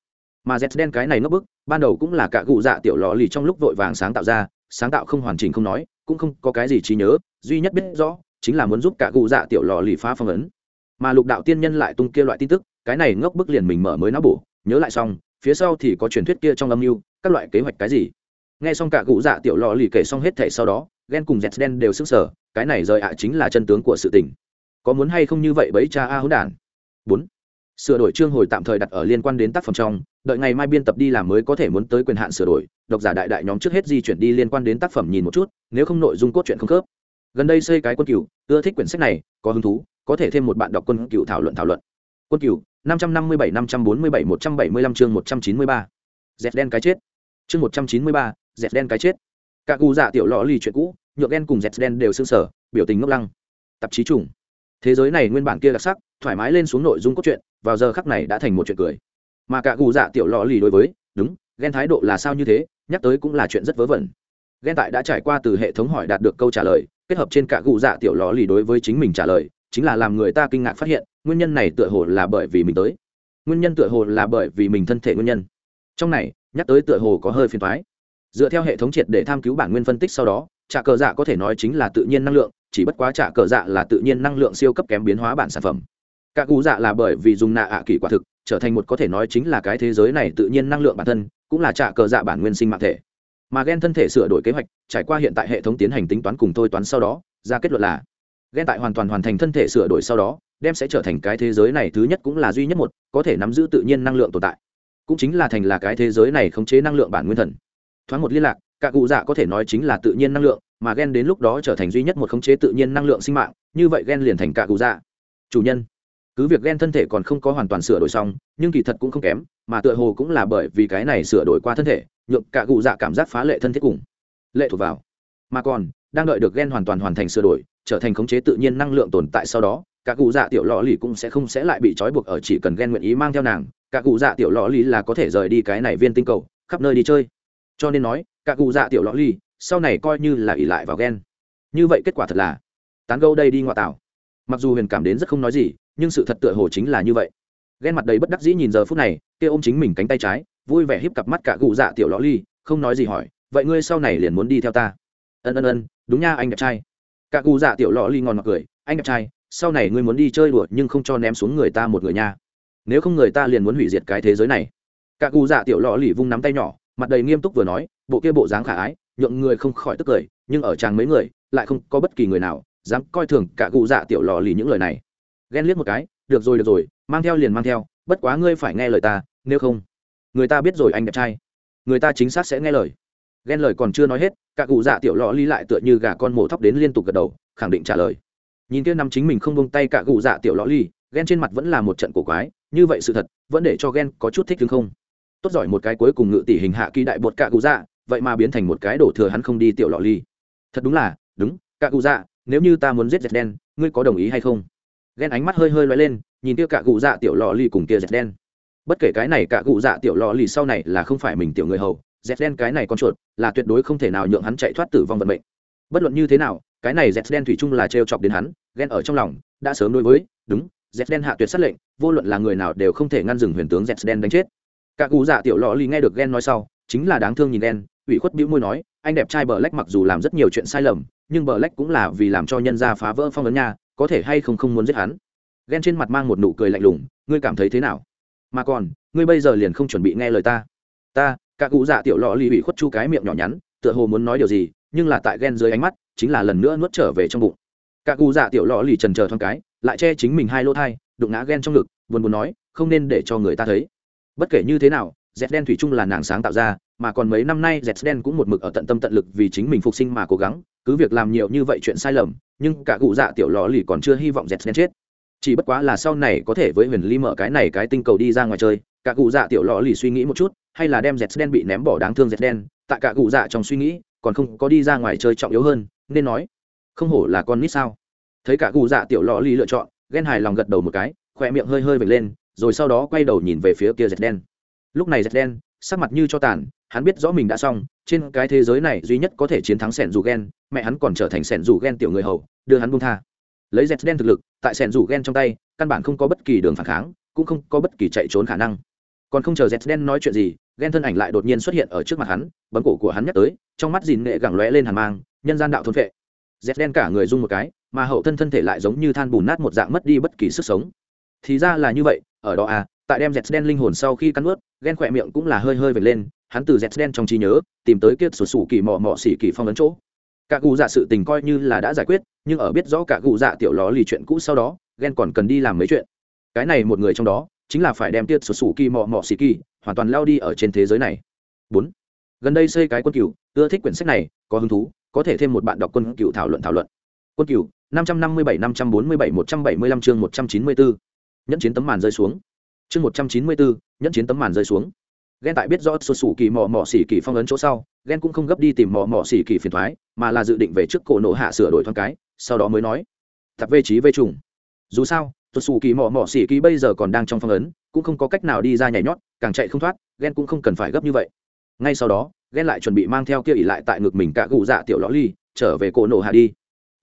Mà z đen cái này ngấp bức, ban đầu cũng là cạ cụ dạ tiểu lò lì trong lúc vội vàng sáng tạo ra sáng tạo không hoàn chỉnh không nói, cũng không có cái gì trí nhớ, duy nhất biết rõ chính là muốn giúp cả cụ dạ tiểu lò lì phá phong ấn. Mà lục đạo tiên nhân lại tung kia loại tin tức, cái này ngốc bức liền mình mở mới nó bổ. Nhớ lại xong, phía sau thì có truyền thuyết kia trong âm mưu, các loại kế hoạch cái gì. Nghe xong cả cụ dạ tiểu lò lì kể xong hết thảy sau đó ghen cùng dẹt đen đều sững sở cái này rời ạ chính là chân tướng của sự tình. Có muốn hay không như vậy bấy cha a hỗn đản? Bốn sửa đổi chương hồi tạm thời đặt ở liên quan đến tác phẩm trong, đợi ngày mai biên tập đi làm mới có thể muốn tới quyền hạn sửa đổi, độc giả đại đại nhóm trước hết di chuyển đi liên quan đến tác phẩm nhìn một chút, nếu không nội dung cốt truyện không khớp. Gần đây xây cái quân cựu ưa thích quyển sách này, có hứng thú, có thể thêm một bạn đọc quân cựu thảo luận thảo luận. Quân cựu năm trăm năm mươi bảy, năm trăm bốn mươi bảy, một trăm bảy mươi lăm chương một trăm chín mươi ba. Dẹt đen cái chết. Chương một trăm chín mươi ba, dẹt đen cái chết. Các cụ dạ tiểu lò lì chuyện cũ, nhựa đen cùng dẹt đen đều xương sở biểu tình ngốc lăng. Tạp chí trùng. Thế giới này nguyên bản kia đặc sắc, thoải mái lên xuống nội dung cốt truyện vào giờ khắc này đã thành một chuyện cười. Mà cả cụ dạ tiểu lò lì đối với, đúng, ghen thái độ là sao như thế, nhắc tới cũng là chuyện rất vớ vẩn. Ghen tại đã trải qua từ hệ thống hỏi đạt được câu trả lời, kết hợp trên cả cụ dạ tiểu lò lì đối với chính mình trả lời, chính là làm người ta kinh ngạc phát hiện, nguyên nhân này tựa hồ là bởi vì mình tới. Nguyên nhân tựa hồ là bởi vì mình thân thể nguyên nhân. Trong này, nhắc tới tựa hồ có hơi phiền thoái dựa theo hệ thống triệt để tham cứu bản nguyên phân tích sau đó trả cờ dạ có thể nói chính là tự nhiên năng lượng, chỉ bất quá trả cờ dạ là tự nhiên năng lượng siêu cấp kém biến hóa bản sản phẩm cả cụ dạ là bởi vì dùng nạ ạ kỳ quả thực, trở thành một có thể nói chính là cái thế giới này tự nhiên năng lượng bản thân, cũng là trả cờ dạ bản nguyên sinh mạng thể. Mà gen thân thể sửa đổi kế hoạch, trải qua hiện tại hệ thống tiến hành tính toán cùng thôi toán sau đó, ra kết luận là, gen tại hoàn toàn hoàn thành thân thể sửa đổi sau đó, đem sẽ trở thành cái thế giới này thứ nhất cũng là duy nhất một, có thể nắm giữ tự nhiên năng lượng tồn tại. Cũng chính là thành là cái thế giới này khống chế năng lượng bản nguyên thần. Thoáng một liên lạc, cả cụ dạ có thể nói chính là tự nhiên năng lượng, mà gen đến lúc đó trở thành duy nhất một khống chế tự nhiên năng lượng sinh mạng, như vậy gen liền thành cả cụ dạ. Chủ nhân cứ việc gen thân thể còn không có hoàn toàn sửa đổi xong, nhưng kỳ thật cũng không kém, mà tựa hồ cũng là bởi vì cái này sửa đổi qua thân thể, nhượng cả cụ dạ cảm giác phá lệ thân thiết cùng lệ thuộc vào. Mà còn, đang đợi được gen hoàn toàn hoàn thành sửa đổi, trở thành khống chế tự nhiên năng lượng tồn tại sau đó, cả cụ dạ tiểu lò lì cũng sẽ không sẽ lại bị trói buộc ở chỉ cần gen nguyện ý mang theo nàng, cả cụ dạ tiểu lò lì là có thể rời đi cái này viên tinh cầu, khắp nơi đi chơi. Cho nên nói, cả cụ dạ tiểu lò lì sau này coi như là ỉ lại vào ghen như vậy kết quả thật là tán gâu đây đi ngoại tảo mặc dù huyền cảm đến rất không nói gì, nhưng sự thật tựa hồ chính là như vậy. Ghen mặt đầy bất đắc dĩ nhìn giờ phút này, kia ôm chính mình cánh tay trái, vui vẻ híp cặp mắt cả cụ dạ tiểu lõ ly, không nói gì hỏi, vậy ngươi sau này liền muốn đi theo ta? Ân ân ân, đúng nha, anh đẹp trai. Cả cụ dạ tiểu lõ ly ngon mặt cười, anh đẹp trai, sau này ngươi muốn đi chơi đùa nhưng không cho ném xuống người ta một người nha. Nếu không người ta liền muốn hủy diệt cái thế giới này. Cả cụ dạ tiểu lõ ly vung nắm tay nhỏ, mặt đầy nghiêm túc vừa nói, bộ kia bộ dáng khả ái, nhượng người không khỏi tức cười, nhưng ở chàng mấy người, lại không có bất kỳ người nào dám coi thường cả cụ dạ tiểu lò lì những lời này. Ghen liếc một cái, được rồi được rồi, mang theo liền mang theo, bất quá ngươi phải nghe lời ta, nếu không, người ta biết rồi anh đẹp trai, người ta chính xác sẽ nghe lời. Ghen lời còn chưa nói hết, cả cụ dạ tiểu lò lì lại tựa như gà con mổ thóc đến liên tục gật đầu, khẳng định trả lời. Nhìn kia năm chính mình không bông tay cả cụ dạ tiểu lò lì, ghen trên mặt vẫn là một trận cổ quái, như vậy sự thật, vẫn để cho ghen có chút thích thương không? Tốt giỏi, một cái cuối cùng ngự tỷ hình hạ kỳ đại bột cạ cụ dạ vậy mà biến thành một cái đổ thừa hắn không đi tiểu lọ ly thật đúng là, đúng cạ cụ dạ nếu như ta muốn giết dẹt đen ngươi có đồng ý hay không? Ghen ánh mắt hơi hơi loay lên nhìn kia cả cụ dạ tiểu lọ Lì cùng kia dẹt đen bất kể cái này cả cụ dạ tiểu lọ Lì sau này là không phải mình tiểu người hầu dẹt đen cái này con chuột là tuyệt đối không thể nào nhượng hắn chạy thoát tử vong vận mệnh. Bất luận như thế nào cái này dẹt đen thủy chung là trêu chọc đến hắn ghen ở trong lòng đã sớm đối với đúng dẹt đen hạ tuyệt sát lệnh vô luận là người nào đều không thể ngăn dừng huyền tướng dẹt đen đánh chết. Cả cụ dạ tiểu lò lì nghe được ghen nói sau chính là đáng thương nhìn đen, ủy khuất bĩu môi nói anh đẹp trai bờ lách mặc dù làm rất nhiều chuyện sai lầm nhưng bờ lách cũng là vì làm cho nhân gia phá vỡ phong ấn nha, có thể hay không không muốn giết hắn. Ghen trên mặt mang một nụ cười lạnh lùng, ngươi cảm thấy thế nào? Mà còn, ngươi bây giờ liền không chuẩn bị nghe lời ta. Ta, cả cụ dạ tiểu Lọ lì bị khuất chu cái miệng nhỏ nhắn, tựa hồ muốn nói điều gì, nhưng là tại ghen dưới ánh mắt, chính là lần nữa nuốt trở về trong bụng. Cả cụ dạ tiểu Lọ lì trần chờ thoáng cái, lại che chính mình hai lỗ thai, đụng ngã ghen trong ngực, buồn buồn nói, không nên để cho người ta thấy. Bất kể như thế nào dẹp đen thủy chung là nàng sáng tạo ra mà còn mấy năm nay z đen cũng một mực ở tận tâm tận lực vì chính mình phục sinh mà cố gắng, cứ việc làm nhiều như vậy chuyện sai lầm, nhưng cả cụ dạ tiểu lò lì còn chưa hy vọng z đen chết. Chỉ bất quá là sau này có thể với huyền ly mở cái này cái tinh cầu đi ra ngoài chơi, cả cụ dạ tiểu lò lì suy nghĩ một chút, hay là đem z đen bị ném bỏ đáng thương z đen, tại cả cụ dạ trong suy nghĩ, còn không có đi ra ngoài chơi trọng yếu hơn, nên nói, không hổ là con nít sao? Thấy cả cụ dạ tiểu lò lì lựa chọn, ghen hài lòng gật đầu một cái khoe miệng hơi hơi vệt lên, rồi sau đó quay đầu nhìn về phía kia dẹt đen. Lúc này dẹt đen, sắc mặt như cho tàn hắn biết rõ mình đã xong, trên cái thế giới này duy nhất có thể chiến thắng sẻn dù ghen mẹ hắn còn trở thành sẻn dù ghen tiểu người hầu, đưa hắn buông tha. Lấy dẹt đen thực lực, tại sẻn dù ghen trong tay, căn bản không có bất kỳ đường phản kháng, cũng không có bất kỳ chạy trốn khả năng. Còn không chờ dẹt đen nói chuyện gì ghen thân ảnh lại đột nhiên xuất hiện ở trước mặt hắn, bấm cổ của hắn nhắc tới, trong mắt dìn nghệ gẳng lóe lên hàn mang, nhân gian đạo thôn vệ. Dẹt đen cả người rung một cái, mà hậu thân thân thể lại giống như than bùn nát một dạng mất đi bất kỳ sức sống. Thì ra là như vậy, ở đó à tại đem dẹt đen linh hồn sau khi cắn ướt ghen khỏe miệng cũng là hơi hơi vệt lên hắn từ dẹt đen trong trí nhớ, tìm tới kiệt sổ sủ kỳ mò mò xỉ kỳ phong ấn chỗ. Cả cụ dạ sự tình coi như là đã giải quyết, nhưng ở biết rõ cả cụ dạ tiểu ló lì chuyện cũ sau đó, ghen còn cần đi làm mấy chuyện. Cái này một người trong đó, chính là phải đem tiết sổ sủ kỳ mò mò xì kỳ, hoàn toàn lao đi ở trên thế giới này. Bốn. Gần đây xây cái quân cựu ưa thích quyển sách này, có hứng thú, có thể thêm một bạn đọc quân cựu thảo luận thảo luận. Quân cựu năm trăm năm mươi bảy, năm trăm bốn mươi bảy, một trăm bảy mươi lăm chương một trăm chín mươi bốn nhẫn chiến tấm màn rơi xuống. Chương một trăm chín mươi bốn nhẫn chiến tấm màn rơi xuống ghen tại biết rõ sụt sủ kỳ mò mò xỉ kỳ phong ấn chỗ sau ghen cũng không gấp đi tìm mò mò xỉ kỳ phiền thoái, mà là dự định về trước cổ nổ hạ sửa đổi thoáng cái, sau đó mới nói, tập vê trí vê trùng. Dù sao sụt sủ kỳ mò mò xỉ kỳ bây giờ còn đang trong phong ấn, cũng không có cách nào đi ra nhảy nhót, càng chạy không thoát ghen cũng không cần phải gấp như vậy. Ngay sau đó ghen lại chuẩn bị mang theo kia ỉ lại tại ngực mình cả gù dạ tiểu lõ ly trở về cổ nổ hạ đi.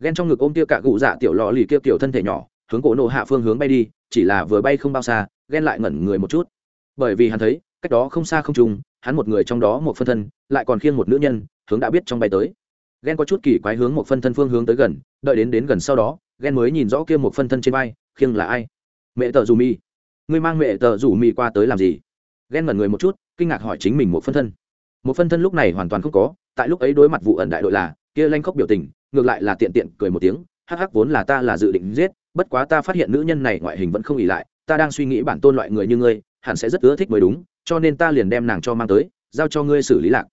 Ghen trong ngực ôm kia cả gù dạ tiểu lò lì kia tiểu thân thể nhỏ, hướng cổ nổ hạ phương hướng bay đi, chỉ là vừa bay không bao xa ghen lại ngẩn người một chút. Bởi vì hắn thấy cách đó không xa không trùng hắn một người trong đó một phân thân, lại còn khiêng một nữ nhân, hướng đã biết trong bay tới. Ghen có chút kỳ quái hướng một phân thân phương hướng tới gần, đợi đến đến gần sau đó ghen mới nhìn rõ kia một phân thân trên bay khiêng là ai? Mẹ tờ dù mi ngươi mang mẹ tờ rủ mi qua tới làm gì? Ghen ngẩn người một chút, kinh ngạc hỏi chính mình một phân thân. Một phân thân lúc này hoàn toàn không có, tại lúc ấy đối mặt vụ ẩn đại đội là, kia lanh khóc biểu tình, ngược lại là tiện tiện cười một tiếng, hắc hắc, vốn là ta là dự định giết, bất quá ta phát hiện nữ nhân này ngoại hình vẫn không ỉ lại, ta đang suy nghĩ bản tôn loại người như ngươi hẳn sẽ rất ưa thích mới đúng, cho nên ta liền đem nàng cho mang tới, giao cho ngươi xử lý lạc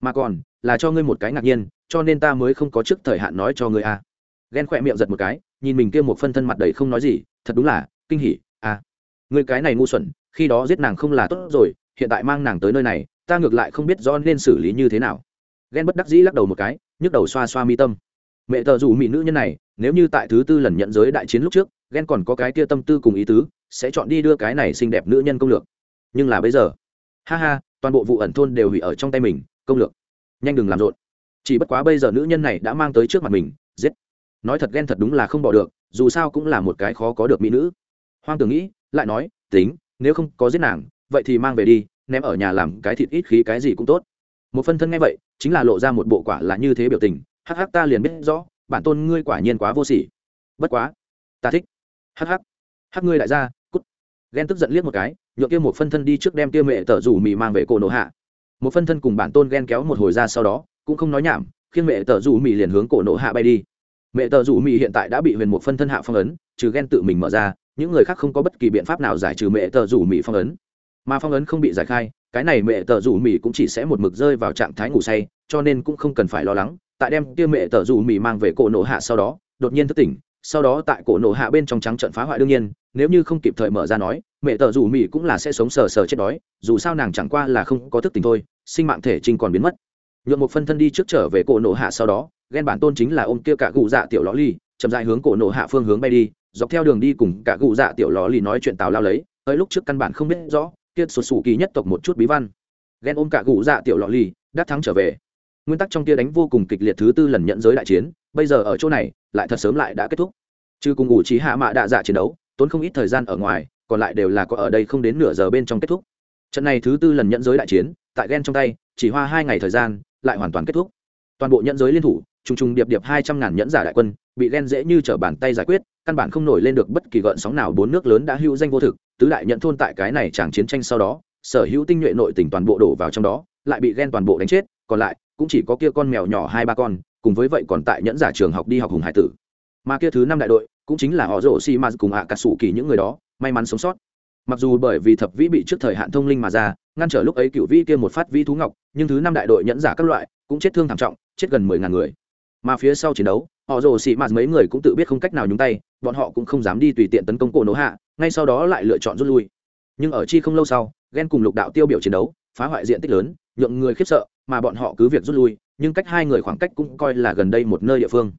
mà còn, là cho ngươi một cái ngạc nhiên, cho nên ta mới không có trước thời hạn nói cho ngươi a à. ghen khỏe miệng giật một cái, nhìn mình kia một phân thân mặt đầy không nói gì, thật đúng là, kinh hỉ a à. ngươi cái này ngu xuẩn, khi đó giết nàng không là tốt rồi, hiện tại mang nàng tới nơi này, ta ngược lại không biết do nên xử lý như thế nào ghen bất đắc dĩ lắc đầu một cái, nhức đầu xoa xoa mi tâm mẹ tờ dù mỹ nữ nhân này, nếu như tại thứ tư lần nhận giới đại chiến lúc trước ghen còn có cái tia tâm tư cùng ý tứ, sẽ chọn đi đưa cái này xinh đẹp nữ nhân công lược. Nhưng là bây giờ, ha ha, toàn bộ vụ ẩn thôn đều hủy ở trong tay mình, công lược. Nhanh đừng làm rộn. Chỉ bất quá bây giờ nữ nhân này đã mang tới trước mặt mình, giết. Nói thật ghen thật đúng là không bỏ được, dù sao cũng là một cái khó có được mỹ nữ. Hoang tưởng nghĩ, lại nói, tính, nếu không có giết nàng, vậy thì mang về đi, ném ở nhà làm cái thịt ít khí cái gì cũng tốt. Một phân thân nghe vậy, chính là lộ ra một bộ quả là như thế biểu tình. Hắc hắc ta liền biết rõ, bản tôn ngươi quả nhiên quá vô sỉ. Bất quá, ta thích hắc hắc. Hắc ngươi đại gia, cút. Ghen tức giận liếc một cái nhựa kia một phân thân đi trước đem kia mẹ tở rủ mì mang về cổ nổ hạ. Một phân thân cùng bản tôn ghen kéo một hồi ra sau đó, cũng không nói nhảm, khiến mẹ tở rủ mì liền hướng cổ nổ hạ bay đi. Mẹ tờ rủ mì hiện tại đã bị huyền một phân thân hạ phong ấn, trừ ghen tự mình mở ra, những người khác không có bất kỳ biện pháp nào giải trừ mẹ tờ rủ mì phong ấn. Mà phong ấn không bị giải khai, cái này mẹ tờ rủ mì cũng chỉ sẽ một mực rơi vào trạng thái ngủ say, cho nên cũng không cần phải lo lắng, tại đem kia mẹ tờ rủ mì mang về cổ nổ hạ sau đó, đột nhiên thức tỉnh sau đó tại cổ nổ hạ bên trong trắng trận phá hoại đương nhiên, nếu như không kịp thời mở ra nói, mẹ tờ rủ mỹ cũng là sẽ sống sờ sờ chết đói, dù sao nàng chẳng qua là không có thức tình thôi, sinh mạng thể trinh còn biến mất. Nhuộm một phân thân đi trước trở về cổ nổ hạ sau đó, ghen bản tôn chính là ôm kia cả cụ dạ tiểu ló ly chậm dại hướng cổ nổ hạ phương hướng bay đi, dọc theo đường đi cùng cả cụ dạ tiểu ló ly nói chuyện tào lao lấy, tới lúc trước căn bản không biết rõ, kia sụt sù kỳ nhất tộc một chút bí văn. Ghen ôm cả cụ dạ tiểu ló ly đắc thắng trở về. Nguyên tắc trong kia đánh vô cùng kịch liệt thứ tư lần nhận giới đại chiến, bây giờ ở chỗ này lại thật sớm lại đã kết thúc. Chứ cùng ủ trí hạ mạ đạ dạ chiến đấu, tốn không ít thời gian ở ngoài, còn lại đều là có ở đây không đến nửa giờ bên trong kết thúc. Trận này thứ tư lần nhận giới đại chiến, tại ghen trong tay, chỉ hoa hai ngày thời gian, lại hoàn toàn kết thúc. Toàn bộ nhận giới liên thủ, trùng trùng điệp điệp hai trăm ngàn nhẫn giả đại quân, bị ghen dễ như t r ở bàn tay giải quyết, căn bản không nổi lên được bất kỳ gợn sóng nào, bốn nước lớn đã hữu danh vô thực, tứ đại nhận thôn tại cái này chẳng chiến tranh sau đó, sở hữu tinh nhuệ nội tỉnh toàn bộ đổ vào trong đó, lại bị ghen toàn bộ đánh chết, còn lại, cũng chỉ có kia con mèo nhỏ hai ba con cùng với vậy còn tại nhẫn giả trường học đi học hùng hải tử. Mà kia thứ năm đại đội, cũng chính là họ rổ xi ma cùng hạ cà sủ kỳ những người đó, may mắn sống sót. Mặc dù bởi vì thập vĩ bị trước thời hạn thông linh mà ra, ngăn trở lúc ấy cựu vĩ kia một phát vĩ thú ngọc, nhưng thứ năm đại đội nhẫn giả các loại cũng chết thương thảm trọng, chết gần mười ngàn người. Mà phía sau chiến đấu họ rồ xị mạt mấy người cũng tự biết không cách nào nhúng tay, bọn họ cũng không dám đi tùy tiện tấn công cổ nổ hạ, ngay sau đó lại lựa chọn rút lui. Nhưng ở chi không lâu sau ghen cùng lục đạo tiêu biểu chiến đấu, phá hoại diện tích lớn, nhượng người khiếp sợ, mà bọn họ cứ việc rút lui nhưng cách hai người khoảng cách cũng coi là gần đây một nơi địa phương.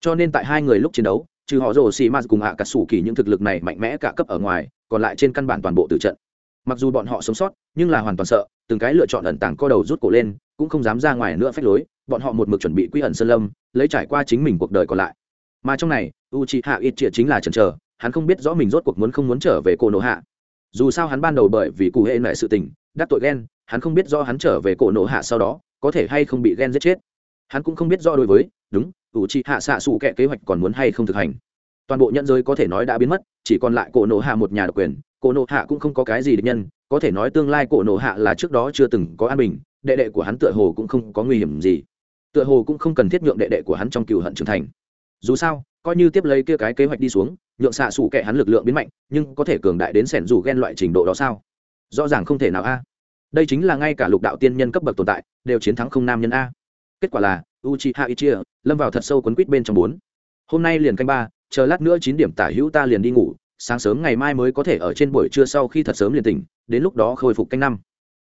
Cho nên tại hai người lúc chiến đấu, trừ họ rồ xì m cùng hạ cả sủ kỳ những thực lực này mạnh mẽ cả cấp ở ngoài, còn lại trên căn bản toàn bộ từ trận. Mặc dù bọn họ sống sót, nhưng là hoàn toàn sợ, từng cái lựa chọn ẩn tàng co đầu rút cổ lên, cũng không dám ra ngoài nữa phách lối, bọn họ một mực chuẩn bị quy ẩn sơn lâm, lấy trải qua chính mình cuộc đời còn lại. Mà trong này u c h i hạ ít triệt chính là chần chờ, hắn không biết rõ mình rốt cuộc muốn không muốn trở về cổ nổ hạ. Dù sao hắn ban đầu bởi vì cụ hệ nại sự tình, đắc tội ghen, hắn không biết rõ hắn trở về cổ nổ hạ sau đó có thể hay không bị ghen giết chết. Hắn cũng không biết rõ đối với, đúng, ủ trị hạ xạ xù kệ kế hoạch còn muốn hay không thực hành. Toàn bộ nhân giới có thể nói đã biến mất, chỉ còn lại cổ nộ hạ một nhà độc quyền, cổ nộ hạ cũng không có cái gì địch nhân, có thể nói tương lai cổ nộ hạ là trước đó chưa từng có an bình, đệ đệ của hắn tựa hồ cũng không có nguy hiểm gì. Tựa hồ cũng không cần thiết nhượng đệ đệ của hắn trong cựu hận trưởng thành. Dù sao, coi như tiếp lấy kia cái kế hoạch đi xuống, nhượng xạ xù kệ hắn lực lượng biến mạnh, nhưng có thể cường đại đến sẻn dù ghen loại trình độ đó sao? Rõ ràng không thể nào a đây chính là ngay cả lục đạo tiên nhân cấp bậc tồn tại, đều chiến thắng không nam nhân a. Kết quả là, Uchiha ichia, lâm vào thật sâu quấn quýt bên trong bốn. Hôm nay liền canh ba, chờ lát nữa chín điểm tả hữu ta liền đi ngủ, sáng sớm ngày mai mới có thể ở trên buổi trưa sau khi thật sớm liền tỉnh, đến lúc đó khôi phục canh năm.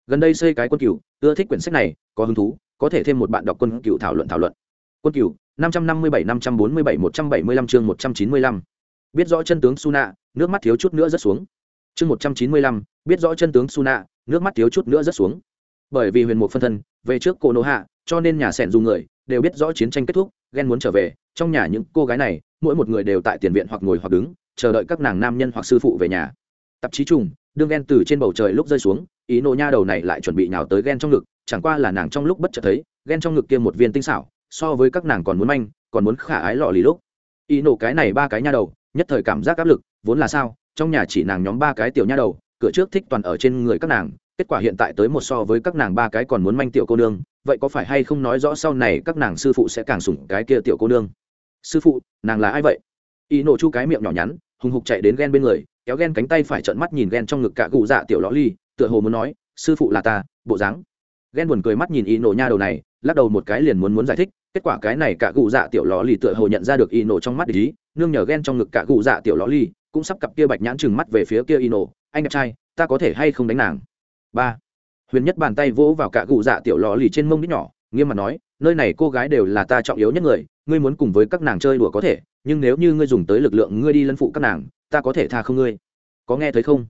Gần đây xây cái quân cựu ưa thích quyển sách này, có hứng thú, có thể thêm một bạn đọc quân cựu thảo luận thảo luận. Quân cựu năm trăm năm mươi bảy, năm trăm bốn mươi bảy, một trăm bảy mươi lăm chương một trăm chín mươi lăm. Biết rõ chân tướng suna, nước mắt thiếu chút nữa rớt xuống. Chương một trăm chín mươi lăm, biết rõ chân tướng suna nước mắt thiếu chút nữa rớt xuống. Bởi vì huyền mục phân thân, về trước cổ nô hạ, cho nên nhà sẻn dù người, đều biết rõ chiến tranh kết thúc, ghen muốn trở về, trong nhà những cô gái này, mỗi một người đều tại tiền viện hoặc ngồi hoặc đứng, chờ đợi các nàng nam nhân hoặc sư phụ về nhà. Tạp chí trùng, đương ghen từ trên bầu trời lúc rơi xuống, ý nô nha đầu này lại chuẩn bị nhào tới ghen trong ngực, chẳng qua là nàng trong lúc bất chợt thấy, ghen trong ngực kia một viên tinh xảo, so với các nàng còn muốn manh, còn muốn khả ái lọ lì lúc. Ý nổ cái này ba cái nha đầu, nhất thời cảm giác áp lực, vốn là sao, trong nhà chỉ nàng nhóm ba cái tiểu nha đầu cửa trước thích toàn ở trên người các nàng, kết quả hiện tại tới một so với các nàng ba cái còn muốn manh tiểu cô nương, vậy có phải hay không nói rõ sau này các nàng sư phụ sẽ càng sủng cái kia tiểu cô nương? Sư phụ, nàng là ai vậy? Y nổ chu cái miệng nhỏ nhắn, hùng hục chạy đến ghen bên người, kéo ghen cánh tay phải trợn mắt nhìn ghen trong ngực cả cụ dạ tiểu lõ ly, tựa hồ muốn nói, sư phụ là ta, bộ dáng. Ghen buồn cười mắt nhìn Y nổ nha đầu này, lắc đầu một cái liền muốn muốn giải thích, kết quả cái này cả cụ dạ tiểu lò ly tựa hồ nhận ra được y nổ trong mắt ý, nương nhờ ghen trong ngực cả cụ dạ tiểu lò ly, cũng sắp cặp kia bạch nhãn chừng mắt về phía kia y nổ anh đẹp trai, ta có thể hay không đánh nàng? Ba. Huyền nhất bàn tay vỗ vào cả cụ dạ tiểu lò lì trên mông đít nhỏ, nghiêm mặt nói, nơi này cô gái đều là ta trọng yếu nhất người, ngươi muốn cùng với các nàng chơi đùa có thể, nhưng nếu như ngươi dùng tới lực lượng ngươi đi lân phụ các nàng, ta có thể tha không ngươi. Có nghe thấy không?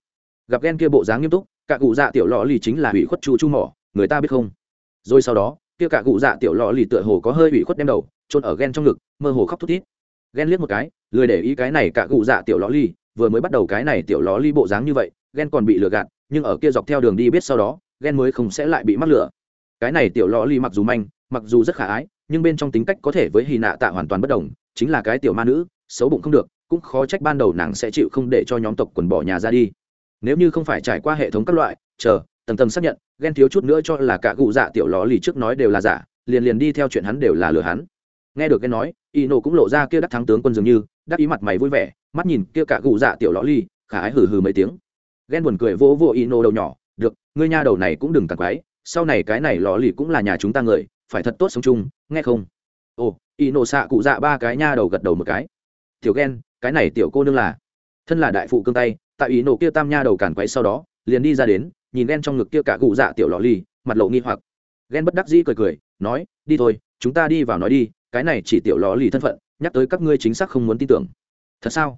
Gặp ghen kia bộ dáng nghiêm túc, cả cụ dạ tiểu lò lì chính là ủy khuất chu chu mỏ, người ta biết không? Rồi sau đó, kia cả cụ dạ tiểu lò lì tựa hồ có hơi ủy khuất đem đầu trôn ở ghen trong ngực, mơ hồ khóc thút thít. Ghen liếc một cái, lười để ý cái này cả cụ dạ tiểu lò lì vừa mới bắt đầu cái này tiểu ló ly bộ dáng như vậy ghen còn bị lừa gạt, nhưng ở kia dọc theo đường đi biết sau đó ghen mới không sẽ lại bị mắc lửa cái này tiểu ló ly mặc dù manh, mặc dù rất khả ái, nhưng bên trong tính cách có thể với hy nạ tạ hoàn toàn bất đồng, chính là cái tiểu ma nữ, xấu bụng không được, cũng khó trách ban đầu nàng sẽ chịu không để cho nhóm tộc quần bỏ nhà ra đi. Nếu như không phải trải qua hệ thống các loại, chờ, tầng tầng xác nhận ghen thiếu chút nữa cho là cả cụ dạ tiểu ló lì trước nói đều là giả, liền liền đi theo chuyện hắn đều là lừa hắn. Nghe được ghen nói y nổ cũng lộ ra kia đắc thắng tướng quân dường như đắc ý mặt mày vui vẻ, mắt nhìn kia cả cụ dạ tiểu lõ ly, khả ái hừ hừ mấy tiếng. Ghen buồn cười vỗ vỗ y nổ đầu nhỏ, được, ngươi nha đầu này cũng đừng tặng quái, sau này cái này lò lì cũng là nhà chúng ta người, phải thật tốt sống chung, nghe không? Ồ y nổ xạ cụ dạ ba cái nha đầu gật đầu một cái. Tiểu ghen, cái này tiểu cô nương là, thân là đại phụ cương tay, tại y nổ kia tam nha đầu cản quái sau đó, liền đi ra đến, nhìn ghen trong ngực kia cả cụ dạ tiểu lò lì mặt lộ nghi hoặc. Ghen bất đắc dĩ cười cười, nói, đi thôi, chúng ta đi vào nói đi cái này chỉ tiểu lò lì thân phận, nhắc tới các ngươi chính xác không muốn tin tưởng. Thật sao?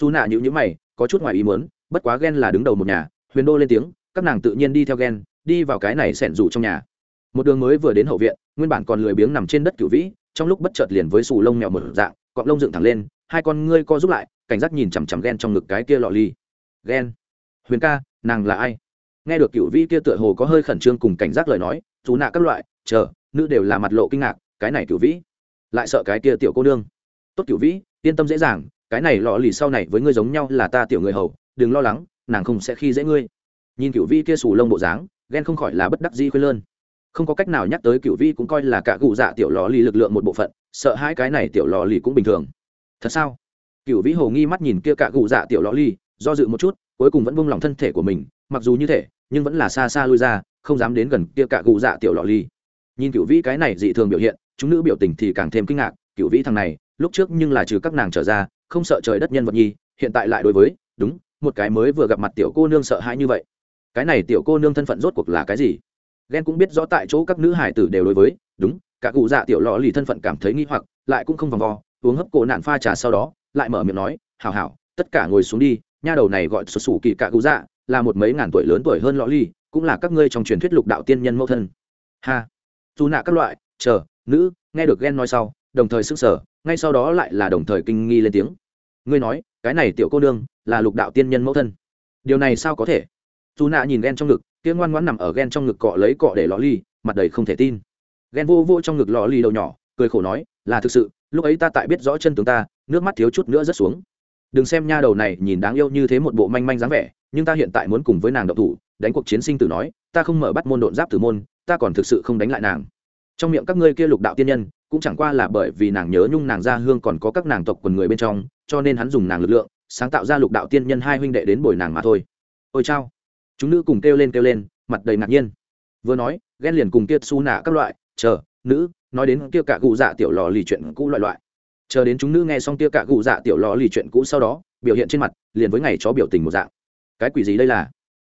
Dù nạ nhữ nhữ mày, có chút ngoài ý muốn, bất quá ghen là đứng đầu một nhà, huyền đô lên tiếng, các nàng tự nhiên đi theo ghen đi vào cái này xẻn rủ trong nhà. Một đường mới vừa đến hậu viện, nguyên bản còn lười biếng nằm trên đất cửu vĩ, trong lúc bất chợt liền với sù lông mèo mở dạng, cọp lông dựng thẳng lên, hai con ngươi co giúp lại, cảnh giác nhìn chằm chằm ghen trong ngực cái kia lọ ly ghen huyền ca, nàng là ai? Nghe được cựu vĩ kia tựa hồ có hơi khẩn trương cùng cảnh giác lời nói dù nạ các loại, chờ, nữ đều là mặt lộ kinh ngạc, cái này cựu vĩ lại sợ cái kia tiểu cô nương. Tốt cựu vĩ, yên tâm dễ dàng, cái này lọ lì sau này với ngươi giống nhau là ta tiểu người hầu, đừng lo lắng, nàng không sẽ khi dễ ngươi. Nhìn cựu vĩ kia sù lông bộ dáng, ghen không khỏi là bất đắc di khuyên lơn. Không có cách nào nhắc tới cựu vĩ cũng coi là cả cụ dạ tiểu lò lì lực lượng một bộ phận, sợ hai cái này tiểu lò lì cũng bình thường. Thật sao? Cựu vĩ hồ nghi mắt nhìn kia cả cụ dạ tiểu lò lì, do dự một chút, cuối cùng vẫn buông lỏng thân thể của mình, mặc dù như thế, nhưng vẫn là xa xa lui ra, không dám đến gần kia cả cụ dạ tiểu lò lì. Nhìn cựu vĩ cái này dị thường biểu hiện chúng nữ biểu tình thì càng thêm kinh ngạc cựu vĩ thằng này lúc trước nhưng là trừ các nàng trở ra không sợ trời đất nhân vật nhi hiện tại lại đối với đúng một cái mới vừa gặp mặt tiểu cô nương sợ hãi như vậy. Cái này tiểu cô nương thân phận rốt cuộc là cái gì? Ghen cũng biết rõ tại chỗ các nữ hải tử đều đối với đúng cả cụ dạ tiểu lò lì thân phận cảm thấy nghi hoặc lại cũng không vòng vo uống hấp cổ nạn pha trà sau đó lại mở miệng nói hảo hảo tất cả ngồi xuống đi nha đầu này gọi xuất sủ kỳ cả cụ dạ là một mấy ngàn tuổi lớn tuổi hơn lò lì, cũng là các ngươi trong truyền thuyết lục đạo tiên nhân mẫu thân. Ha. Dù nạ các loại chờ nữ, nghe được ghen nói sau, đồng thời sức sở ngay sau đó lại là đồng thời kinh nghi lên tiếng. Ngươi nói, cái này tiểu cô nương là lục đạo tiên nhân mẫu thân. Điều này sao có thể? Dù nạ nhìn ghen trong ngực, kia ngoan ngoãn nằm ở ghen trong ngực cọ lấy cọ để lò ly, mặt đầy không thể tin. Ghen vô vô trong ngực lò ly đầu nhỏ, cười khổ nói, là thực sự, lúc ấy ta tại biết rõ chân tướng ta, nước mắt thiếu chút nữa rớt xuống. Đừng xem nha đầu này nhìn đáng yêu như thế một bộ manh manh dáng vẻ, nhưng ta hiện tại muốn cùng với nàng đậu thủ, đánh cuộc chiến sinh tử nói, ta không mở bắt môn độn giáp tử môn, ta còn thực sự không đánh lại nàng trong miệng các ngươi kia lục đạo tiên nhân, cũng chẳng qua là bởi vì nàng nhớ nhung nàng ra hương còn có các nàng tộc quần người bên trong, cho nên hắn dùng nàng lực lượng, sáng tạo ra lục đạo tiên nhân hai huynh đệ đến bồi nàng mà thôi. Ôi chao. Chúng nữ cùng kêu lên kêu lên, mặt đầy ngạc nhiên. Vừa nói, ghen liền cùng kia su nạ các loại, chờ, nữ, nói đến kia cả cụ dạ tiểu lò lì chuyện cũ loại loại. Chờ đến chúng nữ nghe xong kia cả cụ dạ tiểu lò lì chuyện cũ sau đó, biểu hiện trên mặt, liền với ngày chó biểu tình một dạng. Cái quỷ gì đây là?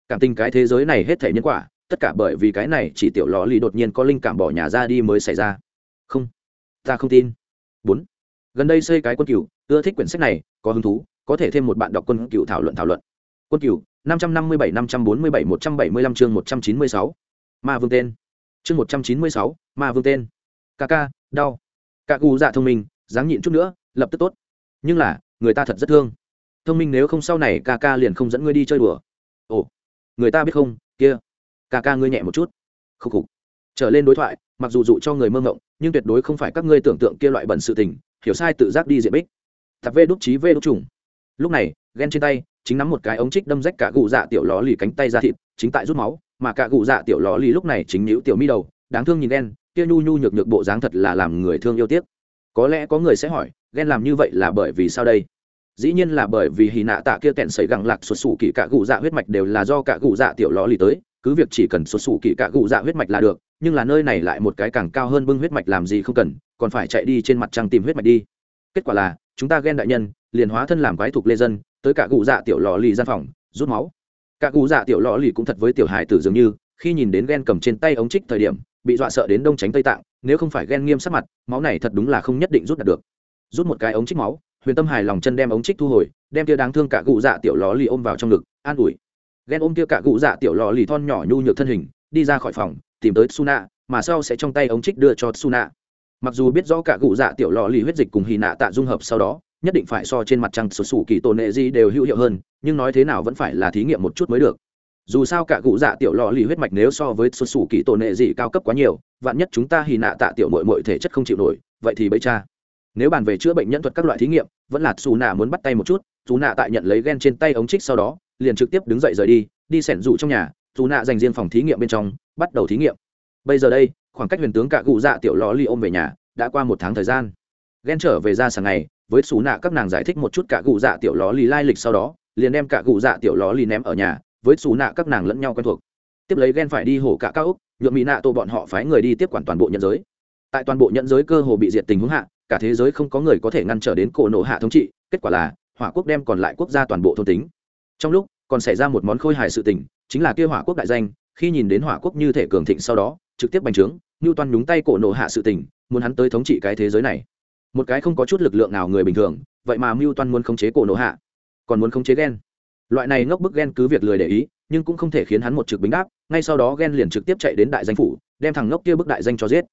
Cảm tình cái thế giới này hết thể nhân quả tất cả bởi vì cái này chỉ tiểu lò lì đột nhiên có linh cảm bỏ nhà ra đi mới xảy ra. Không, ta không tin. Bốn, gần đây xây cái quân cựu ưa thích quyển sách này, có hứng thú, có thể thêm một bạn đọc quân cựu thảo luận thảo luận. Quân cựu năm trăm năm mươi bảy, năm trăm bốn mươi bảy, một trăm bảy mươi lăm chương một trăm chín mươi sáu. Ma vương tên. Chương một trăm chín mươi sáu, ma vương tên. Ca ca, đau. Ca cu dạ thông minh, dáng nhịn chút nữa, lập tức tốt. Nhưng là, người ta thật rất thương. Thông minh nếu không sau này ca ca liền không dẫn ngươi đi chơi đùa. Ồ, người ta biết không? Kia ca ca ngươi nhẹ một chút. Khúc khục. Trở lên đối thoại, mặc dù dụ cho người mơ ngộng, nhưng tuyệt đối không phải các ngươi tưởng tượng kia loại bẩn sự tình, hiểu sai tự giác đi diện bích. Thạp vê đúc trí vê đúc trùng. Lúc này ghen trên tay, chính nắm một cái ống trích đâm rách cả gù dạ tiểu ló lì cánh tay ra thịt, chính tại rút máu, mà cả gù dạ tiểu ló lì lúc này chính nhíu tiểu mi đầu, đáng thương nhìn ghen kia nhu nhu nhược nhược bộ dáng thật là làm người thương yêu tiếc. Có lẽ có người sẽ hỏi ghen làm như vậy là bởi vì sao đây? Dĩ nhiên là bởi vì hì nạ tạ kia kẹn xảy gẳng lạc xuất xù kỳ cả gù dạ huyết mạch đều là do cả gù dạ tiểu ló lì tới cứ việc chỉ cần xuất xù kỳ cả gụ dạ huyết mạch là được, nhưng là nơi này lại một cái càng cao hơn bưng huyết mạch làm gì không cần, còn phải chạy đi trên mặt trăng tìm huyết mạch đi. Kết quả là, chúng ta ghen đại nhân, liền hóa thân làm quái thuộc lê dân, tới cả cụ dạ tiểu lò lì gian phòng, rút máu. Cả cụ dạ tiểu lò lì cũng thật với tiểu hải tử dường như, khi nhìn đến ghen cầm trên tay ống trích thời điểm, bị dọa sợ đến đông tránh tây tạng, nếu không phải ghen nghiêm sắc mặt, máu này thật đúng là không nhất định rút đạt được. Rút một cái ống trích máu, huyền tâm hài lòng chân đem ống trích thu hồi, đem tia đáng thương cả cụ dạ tiểu lò lì ôm vào trong ngực, an ủi ghen ôm kia cả cụ dạ tiểu lò lì thon nhỏ nhu nhược thân hình, đi ra khỏi phòng, tìm tới suna mà sau sẽ trong tay ống trích đưa cho Suna mặc dù biết rõ cả cụ dạ tiểu lò lì huyết dịch cùng hy nạ tạ dung hợp sau đó, nhất định phải so trên mặt trăng sổ sủ kỳ tổ nệ di đều hữu hiệu hơn, nhưng nói thế nào vẫn phải là thí nghiệm một chút mới được. Dù sao cả cụ dạ tiểu lò lì huyết mạch nếu so với sổ sủ kỳ tổ nệ di cao cấp quá nhiều, vạn nhất chúng ta hy nạ tạ tiểu mội mội thể chất không chịu nổi, vậy thì bấy cha. Nếu bàn về chữa bệnh nhân thuật các loại thí nghiệm, vẫn là xù nạ muốn bắt tay một chút dù nạ tại nhận lấy ghen trên tay ống trích sau đó, liền trực tiếp đứng dậy rời đi đi sẻn rủ trong nhà dù nạ dành riêng phòng thí nghiệm bên trong, bắt đầu thí nghiệm. Bây giờ đây, khoảng cách huyền tướng cả cụ dạ tiểu lò ly ôm về nhà, đã qua một tháng thời gian. Ghen trở về ra sáng ngày, với xù nạ các nàng giải thích một chút cả cụ dạ tiểu ló lì lai lịch sau đó, liền đem cả cụ dạ tiểu ló lì ném ở nhà, với xù nạ các nàng lẫn nhau quen thuộc. Tiếp lấy ghen phải đi hổ cả cao úc nhuộm mỹ nạ tô bọn họ phái người đi tiếp quản toàn bộ nhân giới. Tại toàn bộ nhân giới cơ hồ bị diệt tình huống hạ, cả thế giới không có người có thể ngăn trở đến cổ nổ hạ thống trị, kết quả là hỏa quốc đem còn lại quốc gia toàn bộ thôn tính. Trong lúc, còn xảy ra một món khôi hài sự tình, chính là kia hỏa quốc đại danh, khi nhìn đến hỏa quốc như thể cường thịnh sau đó, trực tiếp bành trướng như toàn nhúng tay cổ nộ hạ sự tình, muốn hắn tới thống trị cái thế giới này. Một cái không có chút lực lượng nào người bình thường, vậy mà mưu toan muốn khống chế cổ nộ hạ, còn muốn khống chế ghen loại này ngốc bức ghen cứ việc lười để ý, nhưng cũng không thể khiến hắn một trực bính đáp, ngay sau đó ghen liền trực tiếp chạy đến đại danh phủ, đem thằng ngốc kia bức đại danh cho giết.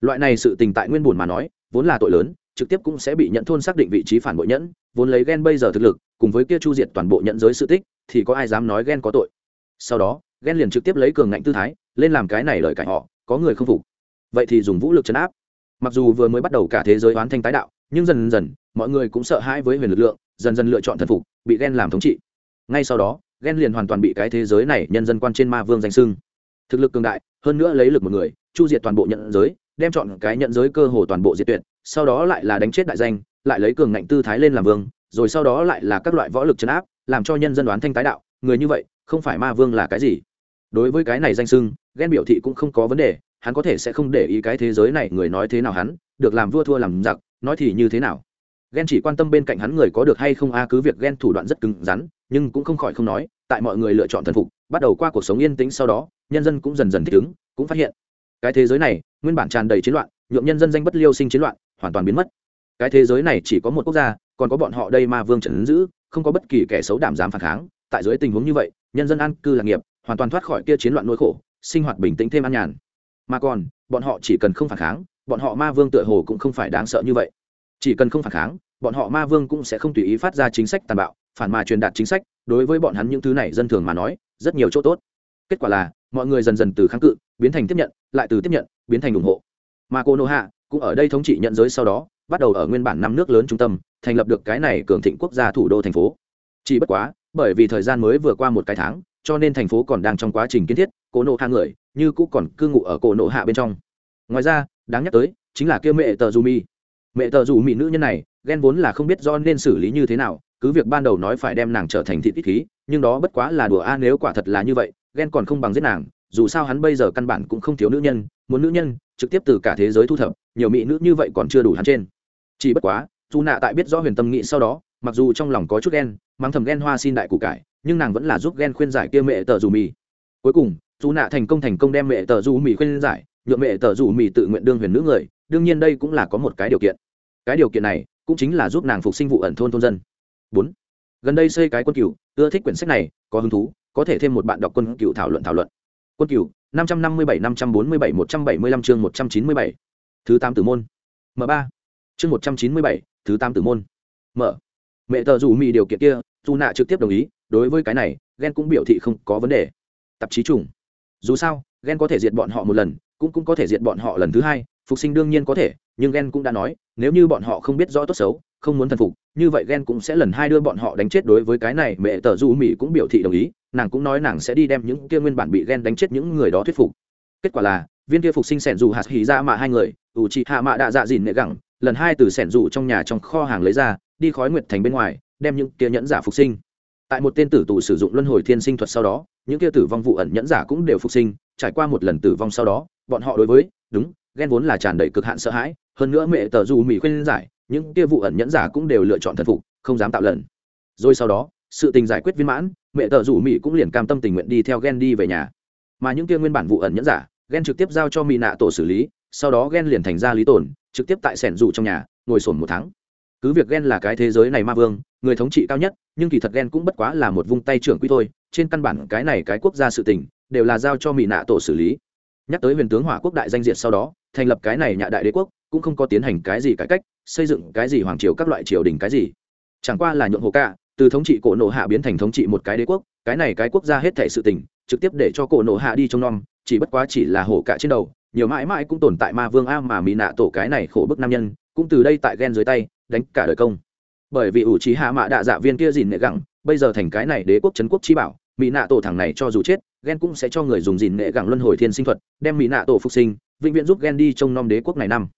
Loại này sự tình tại nguyên buồn mà nói, vốn là tội lớn trực tiếp cũng sẽ bị nhận thôn xác định vị trí phản bội nhẫn, vốn lấy ghen bây giờ thực lực, cùng với kia chu diệt toàn bộ nhận giới sự tích, thì có ai dám nói ghen có tội? Sau đó ghen liền trực tiếp lấy cường ngạnh tư thái, lên làm cái này lời cạnh họ, có người không phục. Vậy thì dùng vũ lực chấn áp. Mặc dù vừa mới bắt đầu cả thế giới oán thanh tái đạo, nhưng dần dần, mọi người cũng sợ hãi với huyền lực lượng, dần dần lựa chọn thần phục, bị ghen làm thống trị. Ngay sau đó ghen liền hoàn toàn bị cái thế giới này nhân dân quan trên ma vương danh sưng thực lực cường đại, hơn nữa lấy lực một người, chu diệt toàn bộ nhận giới đem chọn cái nhận giới cơ hồ toàn bộ diệt tuyệt, sau đó lại là đánh chết đại danh, lại lấy cường ngạnh tư thái lên làm vương, rồi sau đó lại là các loại võ lực chấn áp, làm cho nhân dân đoán thanh tái đạo, người như vậy, không phải ma vương là cái gì. Đối với cái này danh sưng ghen biểu thị cũng không có vấn đề, hắn có thể sẽ không để ý cái thế giới này người nói thế nào hắn, được làm vua thua làm giặc, nói thì như thế nào. Ghen chỉ quan tâm bên cạnh hắn người có được hay không a, cứ việc ghen thủ đoạn rất cứng rắn, nhưng cũng không khỏi không nói, tại mọi người lựa chọn thần phục, bắt đầu qua cuộc sống yên tĩnh sau đó, nhân dân cũng dần dần thích ứng, cũng phát hiện, cái thế giới này nguyên bản tràn đầy chiến loạn nhuộm nhân dân danh bất liêu sinh chiến loạn hoàn toàn biến mất. Cái thế giới này chỉ có một quốc gia, còn có bọn họ đây ma vương trần giữ, không có bất kỳ kẻ xấu đảm dám phản kháng. Tại dưới tình huống như vậy, nhân dân an cư lạc nghiệp, hoàn toàn thoát khỏi kia chiến loạn nỗi khổ, sinh hoạt bình tĩnh thêm an nhàn. Mà còn, bọn họ chỉ cần không phản kháng, bọn họ ma vương tựa hồ cũng không phải đáng sợ như vậy. Chỉ cần không phản kháng, bọn họ ma vương cũng sẽ không tùy ý phát ra chính sách tàn bạo, phản mà truyền đạt chính sách, đối với bọn hắn những thứ này dân thường mà nói, rất nhiều chỗ tốt. Kết quả là, mọi người dần dần từ kháng cự, biến thành tiếp nhận lại từ tiếp nhận, biến thành ủng hộ. Mà cô nô hạ cũng ở đây thống trị nhận giới sau đó, bắt đầu ở nguyên bản năm nước lớn trung tâm, thành lập được cái này cường thịnh quốc gia thủ đô thành phố. Chỉ bất quá, bởi vì thời gian mới vừa qua một cái tháng, cho nên thành phố còn đang trong quá trình kiến thiết, cô nô hạ người như cũ còn cư ngụ ở cổ nộ hạ bên trong. Ngoài ra, đáng nhắc tới chính là kia mẹ tờ dù mi. Mẹ tờ dù mi nữ nhân này, ghen vốn là không biết do nên xử lý như thế nào, cứ việc ban đầu nói phải đem nàng trở thành thị tích khí, nhưng đó bất quá là đùa a, nếu quả thật là như vậy, ghen còn không bằng giết nàng dù sao hắn bây giờ căn bản cũng không thiếu nữ nhân, muốn nữ nhân, trực tiếp từ cả thế giới thu thập, nhiều mỹ nữ như vậy còn chưa đủ hắn trên. Chỉ bất quá, dù nạ tại biết rõ huyền tâm nghị sau đó, mặc dù trong lòng có chút ghen mang thầm ghen hoa xin đại củ cải, nhưng nàng vẫn là giúp ghen khuyên giải kia mẹ tờ dù mì. Cuối cùng, dù nạ thành công thành công đem mẹ tờ dù mì khuyên giải, nhượng mẹ tờ dù mì tự nguyện đương huyền nữ người, đương nhiên đây cũng là có một cái điều kiện. Cái điều kiện này, cũng chính là giúp nàng phục sinh vụ ẩn thôn thôn dân. Bốn, gần đây xây cái quân cựu ưa thích quyển sách này, có hứng thú, có thể thêm một bạn đọc quân cựu thảo luận thảo luận quân Cửu, năm trăm năm mươi bảy năm trăm bốn mươi bảy một trăm bảy mươi lăm chương một trăm chín mươi bảy. Thứ tám tử môn. M ba. Chương một trăm chín mươi bảy thứ tám tử môn. Mở. Mẹ tờ dù mì điều kiện kia dù nạ trực tiếp đồng ý đối với cái này ghen cũng biểu thị không có vấn đề. Tạp chí trùng. Dù sao ghen có thể diệt bọn họ một lần cũng cũng có thể diệt bọn họ lần thứ hai phục sinh đương nhiên có thể nhưng ghen cũng đã nói nếu như bọn họ không biết rõ tốt xấu không muốn thần phục như vậy ghen cũng sẽ lần hai đưa bọn họ đánh chết đối với cái này mẹ tờ du mỹ cũng biểu thị đồng ý nàng cũng nói nàng sẽ đi đem những kia nguyên bản bị ghen đánh chết những người đó thuyết phục. Kết quả là, viên kia phục sinh sẻn dù hạt hỉ ra mạ hai người, ủ chị hạ mạ đạ dạ dìn nệ gẳng, lần hai từ sẻn dù trong nhà trong kho hàng lấy ra, đi khói nguyệt thành bên ngoài, đem những kia nhẫn giả phục sinh. Tại một tên tử tù sử dụng luân hồi thiên sinh thuật sau đó, những kia tử vong vụ ẩn nhẫn giả cũng đều phục sinh, trải qua một lần tử vong sau đó, bọn họ đối với, đúng, ghen vốn là tràn đầy cực hạn sợ hãi, hơn nữa mẹ tờ dù mỹ khuyên giải, những kia vụ ẩn nhẫn giả cũng đều lựa chọn thần phục, không dám tạo lần. Rồi sau đó, sự tình giải quyết viên mãn mẹ tờ rủ mỹ cũng liền cam tâm tình nguyện đi theo ghen đi về nhà. Mà những kia nguyên bản vụ ẩn nhẫn giả ghen trực tiếp giao cho mỹ nạ tổ xử lý, sau đó ghen liền thành ra lý tổn trực tiếp tại sẻn rủ trong nhà, ngồi sổn một tháng. Cứ việc ghen là cái thế giới này ma vương, người thống trị cao nhất, nhưng kỳ thật ghen cũng bất quá là một vung tay trưởng quy thôi, trên căn bản cái này cái quốc gia sự tình, đều là giao cho mỹ nạ tổ xử lý. Nhắc tới huyền tướng hỏa quốc đại danh diệt sau đó, thành lập cái này nhạ đại đế quốc, cũng không có tiến hành cái gì cải cách, xây dựng cái gì hoàng triều các loại triều đình cái gì. Chẳng qua là nhuộm hồ ca từ thống trị cổ nộ hạ biến thành thống trị một cái đế quốc, cái này cái quốc gia hết thể sự tình, trực tiếp để cho cổ nộ hạ đi trong nom, chỉ bất quá chỉ là hổ cả trên đầu, nhiều mãi mãi cũng tồn tại ma vương a mà mỹ nạ tổ cái này khổ bức nam nhân, cũng từ đây tại ghen dưới tay, đánh cả đời công. Bởi vì ủ trí hạ mạ đạ dạ viên kia dìn nệ gẳng, bây giờ thành cái này đế quốc trấn quốc chi bảo mỹ nạ tổ thằng này cho dù chết, ghen cũng sẽ cho người dùng dìn nệ gẳng luân hồi thiên sinh thuật, đem mỹ nạ tổ phục sinh, vĩnh viễn giúp ghen đi trong nom đế quốc này năm.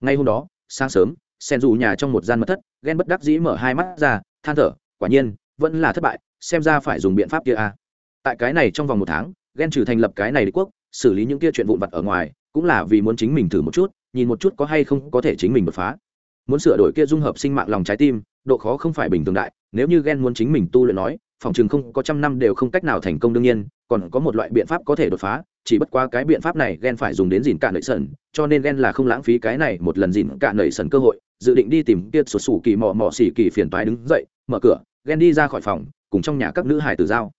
Ngay hôm đó, sáng sớm, sen dù nhà trong một gian mật thất, ghen bất đắc dĩ mở hai mắt ra, than thở quả nhiên, vẫn là thất bại, xem ra phải dùng biện pháp kia a tại cái này trong vòng một tháng ghen trừ thành lập cái này đế quốc, xử lý những kia chuyện vụn vặt ở ngoài, cũng là vì muốn chính mình thử một chút, nhìn một chút có hay không có thể chính mình đột phá. Muốn sửa đổi kia dung hợp sinh mạng lòng trái tim, độ khó không phải bình thường đại, nếu như ghen muốn chính mình tu luyện nói, phòng chừng không có trăm năm đều không cách nào thành công đương nhiên, còn có một loại biện pháp có thể đột phá, chỉ bất qua cái biện pháp này ghen phải dùng đến dìn cạn nợ sần, cho nên ghen là không lãng phí cái này một lần dìn cạn nợ sần cơ hội, dự định đi tìm kia sụt sủ kỳ mò mò xỉ kỳ phiền toái đứng dậy, mở cửa ghen đi ra khỏi phòng, cùng trong nhà các nữ hải tử giao.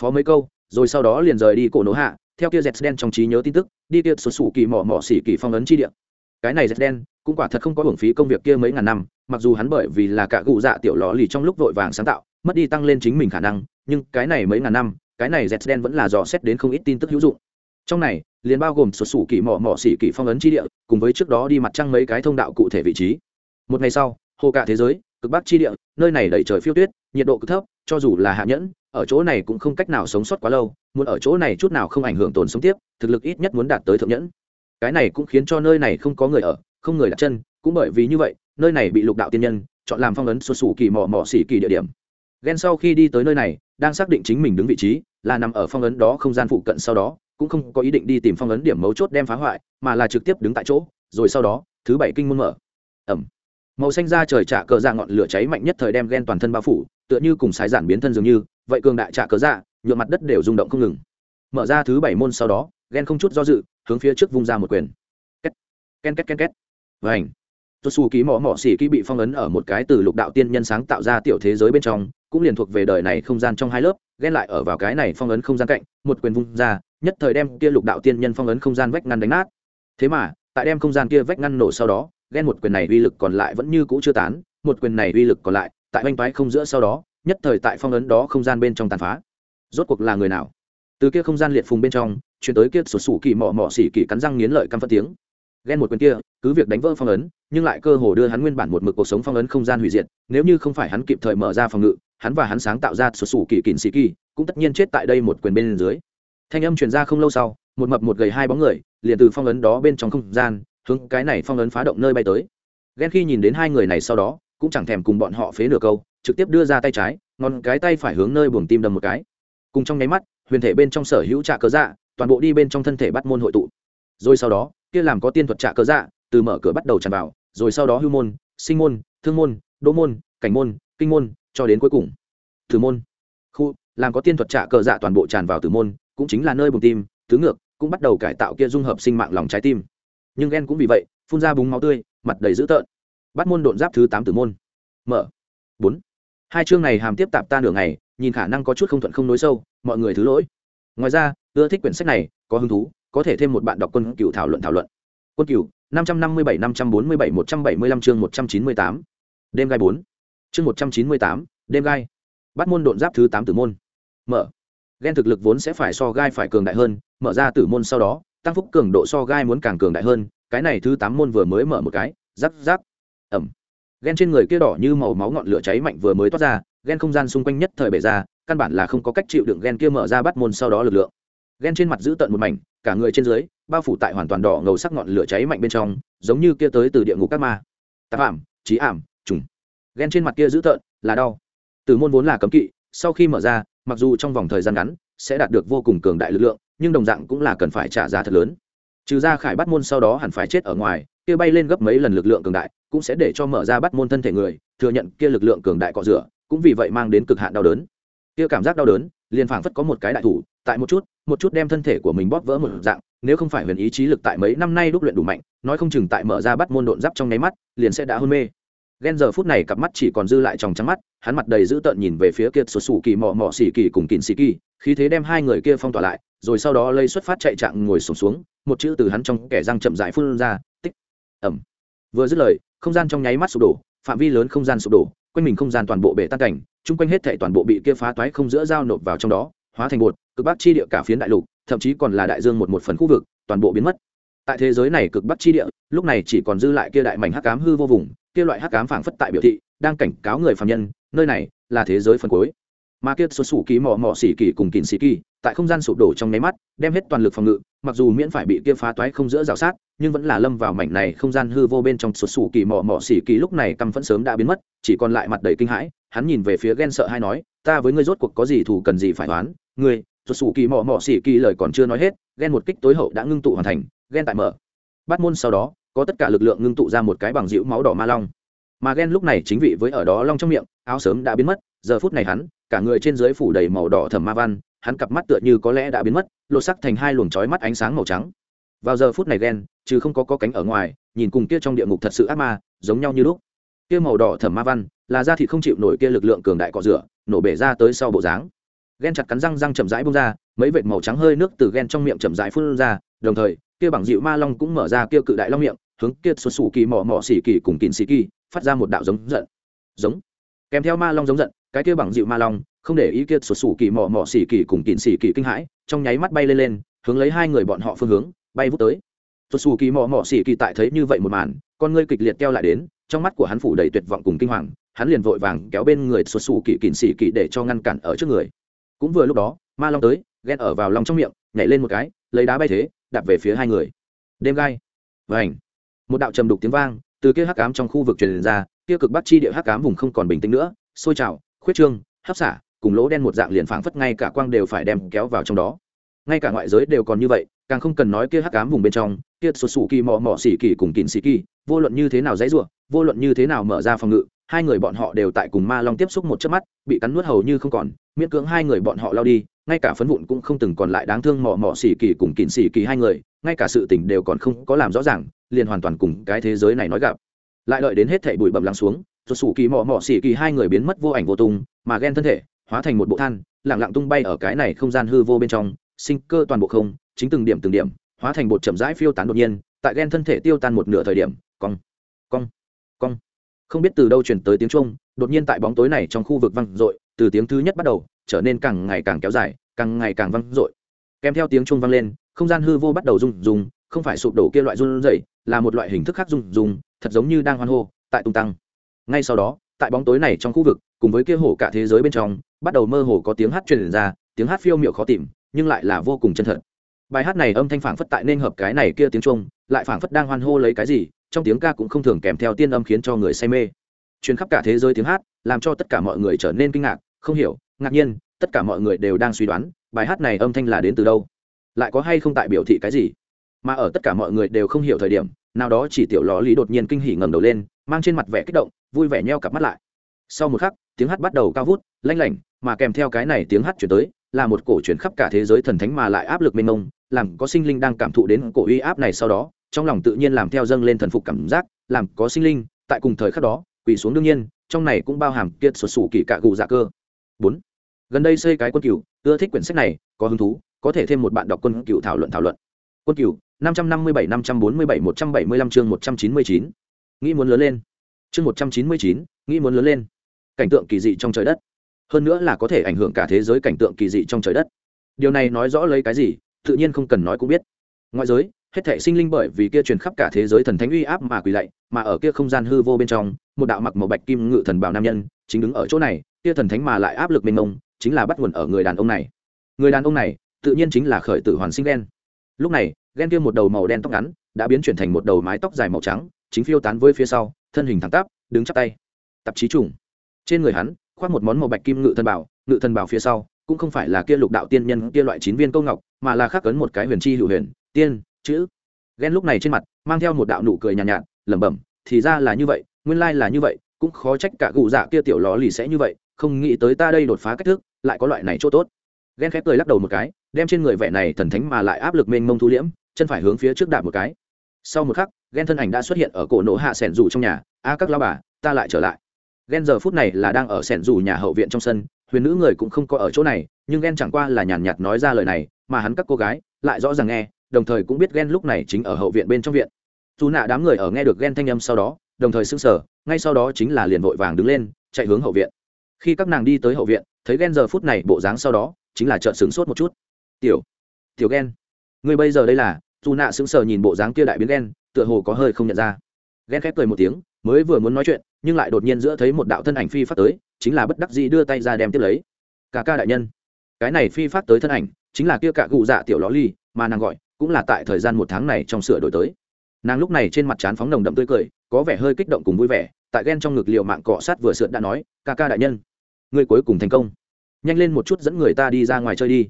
Phó mấy câu, rồi sau đó liền rời đi cổ nổ hạ, theo kia dẹt đen trong trí nhớ tin tức, đi kia sụt sủ kỳ mỏ mỏ xỉ kỳ phong ấn chi địa. Cái này dẹt đen cũng quả thật không có hưởng phí công việc kia mấy ngàn năm, mặc dù hắn bởi vì là cả cụ dạ tiểu lò lì trong lúc vội vàng sáng tạo, mất đi tăng lên chính mình khả năng, nhưng cái này mấy ngàn năm, cái này dẹt đen vẫn là dò xét đến không ít tin tức hữu dụng. Trong này, liền bao gồm sụt sủ kỳ mỏ mỏ xỉ kỳ phong ấn chi địa, cùng với trước đó đi mặt trăng mấy cái thông đạo cụ thể vị trí. Một ngày sau, hồ cả thế giới cực bắc chi địa, nơi này đầy trời phiêu tuyết, nhiệt độ cực thấp, cho dù là hạ nhẫn, ở chỗ này cũng không cách nào sống sót quá lâu, muốn ở chỗ này chút nào không ảnh hưởng tồn sống tiếp, thực lực ít nhất muốn đạt tới thượng nhẫn. Cái này cũng khiến cho nơi này không có người ở, không người đặt chân, cũng bởi vì như vậy, nơi này bị lục đạo tiên nhân chọn làm phong ấn xuất sủ kỳ mỏ mỏ xỉ kỳ địa điểm. Ghen sau khi đi tới nơi này, đang xác định chính mình đứng vị trí, là nằm ở phong ấn đó không gian phụ cận sau đó, cũng không có ý định đi tìm phong ấn điểm mấu chốt đem phá hoại, mà là trực tiếp đứng tại chỗ, rồi sau đó, thứ bảy kinh môn mở. Ẩm màu xanh da trời trả cờ dạ ngọn lửa cháy mạnh nhất thời đem ghen toàn thân bao phủ, tựa như cùng sái giản biến thân dường như, vậy cường đại trả cờ dạ nhựa mặt đất đều rung động không ngừng. Mở ra thứ bảy môn sau đó, ghen không chút do dự, hướng phía trước vung ra một quyền. Két ken két ken két. Vảnh tuột xù ký mỏ mỏ xỉ ký bị phong ấn ở một cái từ lục đạo tiên nhân sáng tạo ra tiểu thế giới bên trong, cũng liền thuộc về đời này không gian trong hai lớp, ghen lại ở vào cái này phong ấn không gian cạnh, một quyền vung ra, nhất thời đem kia lục đạo tiên nhân phong ấn không gian vách ngăn đánh nát. Thế mà, tại đem không gian kia vách ngăn nổ sau đó ghen một quyền này uy lực còn lại vẫn như cũ chưa tán, một quyền này uy lực còn lại, tại oanh toái không giữa sau đó, nhất thời tại phong ấn đó không gian bên trong tàn phá. Rốt cuộc là người nào? Từ kia không gian liệt phùng bên trong, chuyển tới kia sổ sủ kỳ mọ mọ xỉ kỳ cắn răng nghiến lợi căm phân tiếng. Ghen một quyền kia, cứ việc đánh vỡ phong ấn, nhưng lại cơ hồ đưa hắn nguyên bản một mực cuộc sống phong ấn không gian hủy diệt, nếu như không phải hắn kịp thời mở ra phòng ngự, hắn và hắn sáng tạo ra sổ sủ kỳ kỳn xỉ kỳ, cũng tất nhiên chết tại đây một quyền bên dưới. Thanh âm truyền ra không lâu sau, một mập một gầy hai bóng người, liền từ phong ấn đó bên trong không gian hướng cái này phong ấn phá động nơi bay tới. Ghen khi nhìn đến hai người này sau đó, cũng chẳng thèm cùng bọn họ phế nửa câu, trực tiếp đưa ra tay trái, ngón cái tay phải hướng nơi buồng tim đâm một cái. Cùng trong nháy mắt, huyền thể bên trong sở hữu trạ cớ dạ toàn bộ đi bên trong thân thể bắt môn hội tụ. Rồi sau đó, kia làm có tiên thuật trạ cớ dạ từ mở cửa bắt đầu tràn vào, rồi sau đó hưu môn, sinh môn, thương môn, đỗ môn, cảnh môn, kinh môn, cho đến cuối cùng. Thử môn. Khu, làm có tiên thuật trạ cờ dạ toàn bộ tràn vào tử môn, cũng chính là nơi bùng tim tứ ngược, cũng bắt đầu cải tạo kia dung hợp sinh mạng lòng trái tim nhưng ghen cũng vì vậy, phun ra búng máu tươi, mặt đầy dữ tợn. Bắt môn độn giáp thứ tám tử môn. Mở. Bốn. Hai chương này hàm tiếp tạp ta nửa ngày, nhìn khả năng có chút không thuận không nối sâu, mọi người thứ lỗi. Ngoài ra, ưa thích quyển sách này, có hứng thú, có thể thêm một bạn đọc quân cựu thảo luận thảo luận. Quân cựu năm trăm năm mươi bảy, năm trăm bốn mươi bảy, một trăm bảy mươi lăm chương một trăm chín mươi tám. Đêm gai bốn. Chương một trăm chín mươi tám, đêm gai. Bắt môn độn giáp thứ tám tử môn. Mở. Ghen thực lực vốn sẽ phải so gai phải cường đại hơn, mở ra tử môn sau đó tăng phúc cường độ so gai muốn càng cường đại hơn, cái này thứ tám môn vừa mới mở một cái, giáp giáp, ẩm. Ghen trên người kia đỏ như màu máu ngọn lửa cháy mạnh vừa mới toát ra ghen không gian xung quanh nhất thời bể ra, căn bản là không có cách chịu đựng ghen kia mở ra bắt môn sau đó lực lượng. Ghen trên mặt giữ tận một mảnh, cả người trên dưới, bao phủ tại hoàn toàn đỏ ngầu sắc ngọn lửa cháy mạnh bên trong, giống như kia tới từ địa ngục các ma. Tạp ảm trí ảm, trùng. Ghen trên mặt kia giữ tợn, là đau. Từ môn vốn là cấm kỵ, sau khi mở ra, mặc dù trong vòng thời gian ngắn, sẽ đạt được vô cùng cường đại lực lượng nhưng đồng dạng cũng là cần phải trả giá thật lớn. Trừ ra khải bắt môn sau đó hẳn phải chết ở ngoài, kia bay lên gấp mấy lần lực lượng cường đại, cũng sẽ để cho mở ra bắt môn thân thể người, thừa nhận kia lực lượng cường đại cọ rửa, cũng vì vậy mang đến cực hạn đau đớn. Kia cảm giác đau đớn, liền phảng phất có một cái đại thủ, tại một chút một chút đem thân thể của mình bóp vỡ một dạng, nếu không phải huyền ý chí lực tại mấy năm nay đúc luyện đủ mạnh, nói không chừng tại mở ra bắt môn độn giáp trong nháy mắt, liền sẽ đã hôn mê. Ghen giờ phút này cặp mắt chỉ còn dư lại trong trắng mắt, hắn mặt đầy dữ tợn nhìn về phía kia sụt sủ kỳ mò mò xỉ kỳ cùng kìn xỉ kỳ, khí thế đem hai người kia phong tỏa lại rồi sau đó lây xuất phát chạy trạng ngồi sổm xuống, xuống một chữ từ hắn trong kẻ răng chậm dại phun ra tích ẩm. Vừa dứt lời không gian trong nháy mắt sụp đổ phạm vi lớn không gian sụp đổ quanh mình không gian toàn bộ bể tan cảnh chung quanh hết thảy toàn bộ bị kia phá toái không giữa dao nộp vào trong đó hóa thành bột cực bắc chi địa cả phiến đại lục thậm chí còn là đại dương một một phần khu vực toàn bộ biến mất. Tại thế giới này cực bắc chi địa lúc này chỉ còn dư lại kia đại mảnh hắc ám hư vô vùng kia loại hắc ám phảng phất tại biểu thị đang cảnh cáo người phàm nhân nơi này là thế giới phần cuối mà kia xuất xù kỳ mò mò xỉ kỳ cùng kín xỉ kỳ tại không gian sụp đổ trong nháy mắt, đem hết toàn lực phòng ngự, mặc dù miễn phải bị kia phá toái không giữa rào sát, nhưng vẫn là lâm vào mảnh này không gian hư vô bên trong xuất xù kỳ mò mò xỉ kỳ lúc này căm phẫn sớm đã biến mất, chỉ còn lại mặt đầy kinh hãi, hắn nhìn về phía ghen sợ hay nói, ta với ngươi rốt cuộc có gì thù cần gì phải đoán ngươi, xuất xù kỳ mò mò xỉ kỳ lời còn chưa nói hết, ghen một kích tối hậu đã ngưng tụ hoàn thành, ghen tại mở. Bắt môn sau đó, có tất cả lực lượng ngưng tụ ra một cái bằng dịu máu đỏ ma long. Mà ghen lúc này chính vị với ở đó long trong miệng, áo sớm đã biến mất, giờ phút này hắn cả người trên dưới phủ đầy màu đỏ thẩm ma văn hắn cặp mắt tựa như có lẽ đã biến mất lột sắc thành hai luồng chói mắt ánh sáng màu trắng. Vào giờ phút này ghen chứ không có, có cánh ở ngoài nhìn cùng kia trong địa ngục thật sự ác ma giống nhau như lúc. Kia màu đỏ thẩm ma văn là da thịt không chịu nổi kia lực lượng cường đại cọ rửa nổ bể ra tới sau bộ dáng. Ghen chặt cắn răng răng chậm rãi bông ra mấy vệt màu trắng hơi nước từ ghen trong miệng chậm rãi phun ra đồng thời kia bằng dịu ma long cũng mở ra kia cự đại long miệng hướng kia xuất xù kỳ mỏ mỏ xỉ kỳ cùng kín xỉ kỳ phát ra một đạo giống giận. Giống. Kèm theo ma long giống giận cái kia bằng dịu ma long, không để ý kia xuất sủ kỳ mỏ mỏ xỉ kỳ cùng kịn xỉ kỳ kinh hãi, trong nháy mắt bay lên lên, hướng lấy hai người bọn họ phương hướng, bay vút tới. Xuất sủ kỳ mỏ mỏ xỉ kỳ tại thấy như vậy một màn, con ngươi kịch liệt keo lại đến, trong mắt của hắn phủ đầy tuyệt vọng cùng kinh hoàng, hắn liền vội vàng kéo bên người xuất sủ kỳ kịn xỉ kỳ để cho ngăn cản ở trước người. Cũng vừa lúc đó, ma long tới ghen ở vào lòng trong miệng, nhảy lên một cái, lấy đá bay thế, đạp về phía hai người. Đêm gai. Vảnh một đạo trầm đục tiếng vang, từ kia hắc ám trong khu vực truyền ra, kia cực bắc chi địa hắc ám vùng không còn bình tĩnh nữa, sôi trào khuyết trương, hấp xả, cùng lỗ đen một dạng liền phảng phất ngay cả quang đều phải đem kéo vào trong đó. Ngay cả ngoại giới đều còn như vậy, càng không cần nói kia hắc ám vùng bên trong, kia sụt sụ kỳ mò mò xỉ kỳ cùng kín xỉ kỳ, vô luận như thế nào dãy rủa, vô luận như thế nào mở ra phòng ngự, hai người bọn họ đều tại cùng ma long tiếp xúc một chớp mắt, bị cắn nuốt hầu như không còn, miễn cưỡng hai người bọn họ lao đi, ngay cả phấn vụn cũng không từng còn lại đáng thương mò mò xỉ kỳ cùng kín xỉ kỳ hai người, ngay cả sự tình đều còn không có làm rõ ràng, liền hoàn toàn cùng cái thế giới này nói gặp. Lại đợi đến hết thảy bụi bậm lắng xuống rồi sủ kỳ mò mò xỉ kỳ hai người biến mất vô ảnh vô tung, mà ghen thân thể hóa thành một bộ than lẳng lặng tung bay ở cái này không gian hư vô bên trong, sinh cơ toàn bộ không, chính từng điểm từng điểm, hóa thành bột chậm rãi phiêu tán đột nhiên, tại ghen thân thể tiêu tan một nửa thời điểm, cong cong cong. Không biết từ đâu truyền tới tiếng trung đột nhiên tại bóng tối này trong khu vực văng dội, từ tiếng thứ nhất bắt đầu, trở nên càng ngày càng kéo dài, càng ngày càng văng dội. Kèm theo tiếng trung vang lên, không gian hư vô bắt đầu rung rung, không phải sụp đổ kia loại run rẩy, là một loại hình thức khác rung rung, thật giống như đang hoan hô, tại tung tăng ngay sau đó, tại bóng tối này trong khu vực, cùng với kia hổ cả thế giới bên trong, bắt đầu mơ hồ có tiếng hát truyền ra, tiếng hát phiêu miệu khó tìm, nhưng lại là vô cùng chân thật. Bài hát này âm thanh phảng phất tại nên hợp cái này kia tiếng trung, lại phảng phất đang hoan hô lấy cái gì, trong tiếng ca cũng không thường kèm theo tiên âm khiến cho người say mê. Truyền khắp cả thế giới tiếng hát, làm cho tất cả mọi người trở nên kinh ngạc, không hiểu, ngạc nhiên, tất cả mọi người đều đang suy đoán, bài hát này âm thanh là đến từ đâu? Lại có hay không tại biểu thị cái gì? Mà ở tất cả mọi người đều không hiểu thời điểm, nào đó chỉ tiểu ló lý đột nhiên kinh hỉ ngẩng đầu lên, mang trên mặt vẻ kích động vui vẻ nheo cặp mắt lại. Sau một khắc, tiếng hát bắt đầu cao vút, lanh lảnh, mà kèm theo cái này tiếng hát chuyển tới, là một cổ chuyển khắp cả thế giới thần thánh mà lại áp lực mênh mông, làm có sinh linh đang cảm thụ đến cổ uy áp này sau đó, trong lòng tự nhiên làm theo dâng lên thần phục cảm giác, làm có sinh linh, tại cùng thời khắc đó, quỳ xuống đương nhiên, trong này cũng bao hàm kiệt sụt sủ kỳ cạ gù dạ cơ. Bốn. Gần đây xây cái quân cựu ưa thích quyển sách này, có hứng thú, có thể thêm một bạn đọc quân cựu thảo luận thảo luận. Quân cựu năm trăm năm mươi bảy, năm trăm bốn mươi bảy, một trăm bảy mươi lăm chương một trăm chín mươi chín. Nghĩ muốn lớn lên chương một trăm chín mươi chín, nghĩ muốn lớn lên. Cảnh tượng kỳ dị trong trời đất. Hơn nữa là có thể ảnh hưởng cả thế giới cảnh tượng kỳ dị trong trời đất. Điều này nói rõ lấy cái gì, tự nhiên không cần nói cũng biết. Ngoại giới, hết thể sinh linh bởi vì kia truyền khắp cả thế giới thần thánh uy áp mà quỳ lạy, mà ở kia không gian hư vô bên trong, một đạo mặc màu bạch kim ngự thần bảo nam nhân chính đứng ở chỗ này, kia thần thánh mà lại áp lực mênh mông, chính là bắt nguồn ở người đàn ông này. Người đàn ông này, tự nhiên chính là khởi tử hoàn sinh đen lúc này ghen kia một đầu màu đen tóc ngắn, đã biến chuyển thành một đầu mái tóc dài màu trắng, chính phiêu tán với phía sau thân hình thẳng tắp đứng chắp tay. Tạp chí trùng. Trên người hắn khoác một món màu bạch kim ngự thần bảo ngự thần bảo phía sau cũng không phải là kia lục đạo tiên nhân kia loại chín viên câu ngọc mà là khắc cấn một cái huyền chi hữu huyền tiên chữ. Ghen lúc này trên mặt mang theo một đạo nụ cười nhàn nhạt, nhạt lẩm bẩm thì ra là như vậy nguyên lai là như vậy cũng khó trách cả cụ dạ kia tiểu ló lì sẽ như vậy không nghĩ tới ta đây đột phá cách thức lại có loại này chỗ tốt. Ghen khép cười lắc đầu một cái đem trên người vẻ này thần thánh mà lại áp lực mênh mông thu liễm chân phải hướng phía trước đạp một cái. Sau một khắc ghen thân ảnh đã xuất hiện ở cổ nổ hạ sẻn rủ trong nhà. A, các lao bà, ta lại trở lại. Ghen giờ phút này là đang ở sẻn rủ nhà hậu viện trong sân. Huyền nữ người cũng không có ở chỗ này, nhưng ghen chẳng qua là nhàn nhạt nói ra lời này, mà hắn các cô gái lại rõ ràng nghe, đồng thời cũng biết ghen lúc này chính ở hậu viện bên trong viện. Dù nạ đám người ở nghe được ghen thanh âm sau đó, đồng thời sững sờ, ngay sau đó chính là liền vội vàng đứng lên, chạy hướng hậu viện. Khi các nàng đi tới hậu viện, thấy ghen giờ phút này bộ dáng sau đó, chính là trợn sướng sốt một chút. Tiểu tiểu ghen người bây giờ đây là? Dù nạ sững sờ nhìn bộ dáng kia đại biến ghen tựa hồ có hơi không nhận ra. Ghen khép cười một tiếng, mới vừa muốn nói chuyện, nhưng lại đột nhiên giữa thấy một đạo thân ảnh phi phát tới, chính là bất đắc dĩ đưa tay ra đem tiếp lấy. Cả ca đại nhân. Cái này phi phát tới thân ảnh, chính là kia cả cụ dạ tiểu ló ly, mà nàng gọi, cũng là tại thời gian một tháng này trong sửa đổi tới. Nàng lúc này trên mặt trán phóng nồng đậm tươi cười, có vẻ hơi kích động cùng vui vẻ, tại ghen trong ngực liệu mạng cọ sát vừa sượt đã nói ca ca đại nhân người cuối cùng thành công. Nhanh lên một chút dẫn người ta đi ra ngoài chơi đi.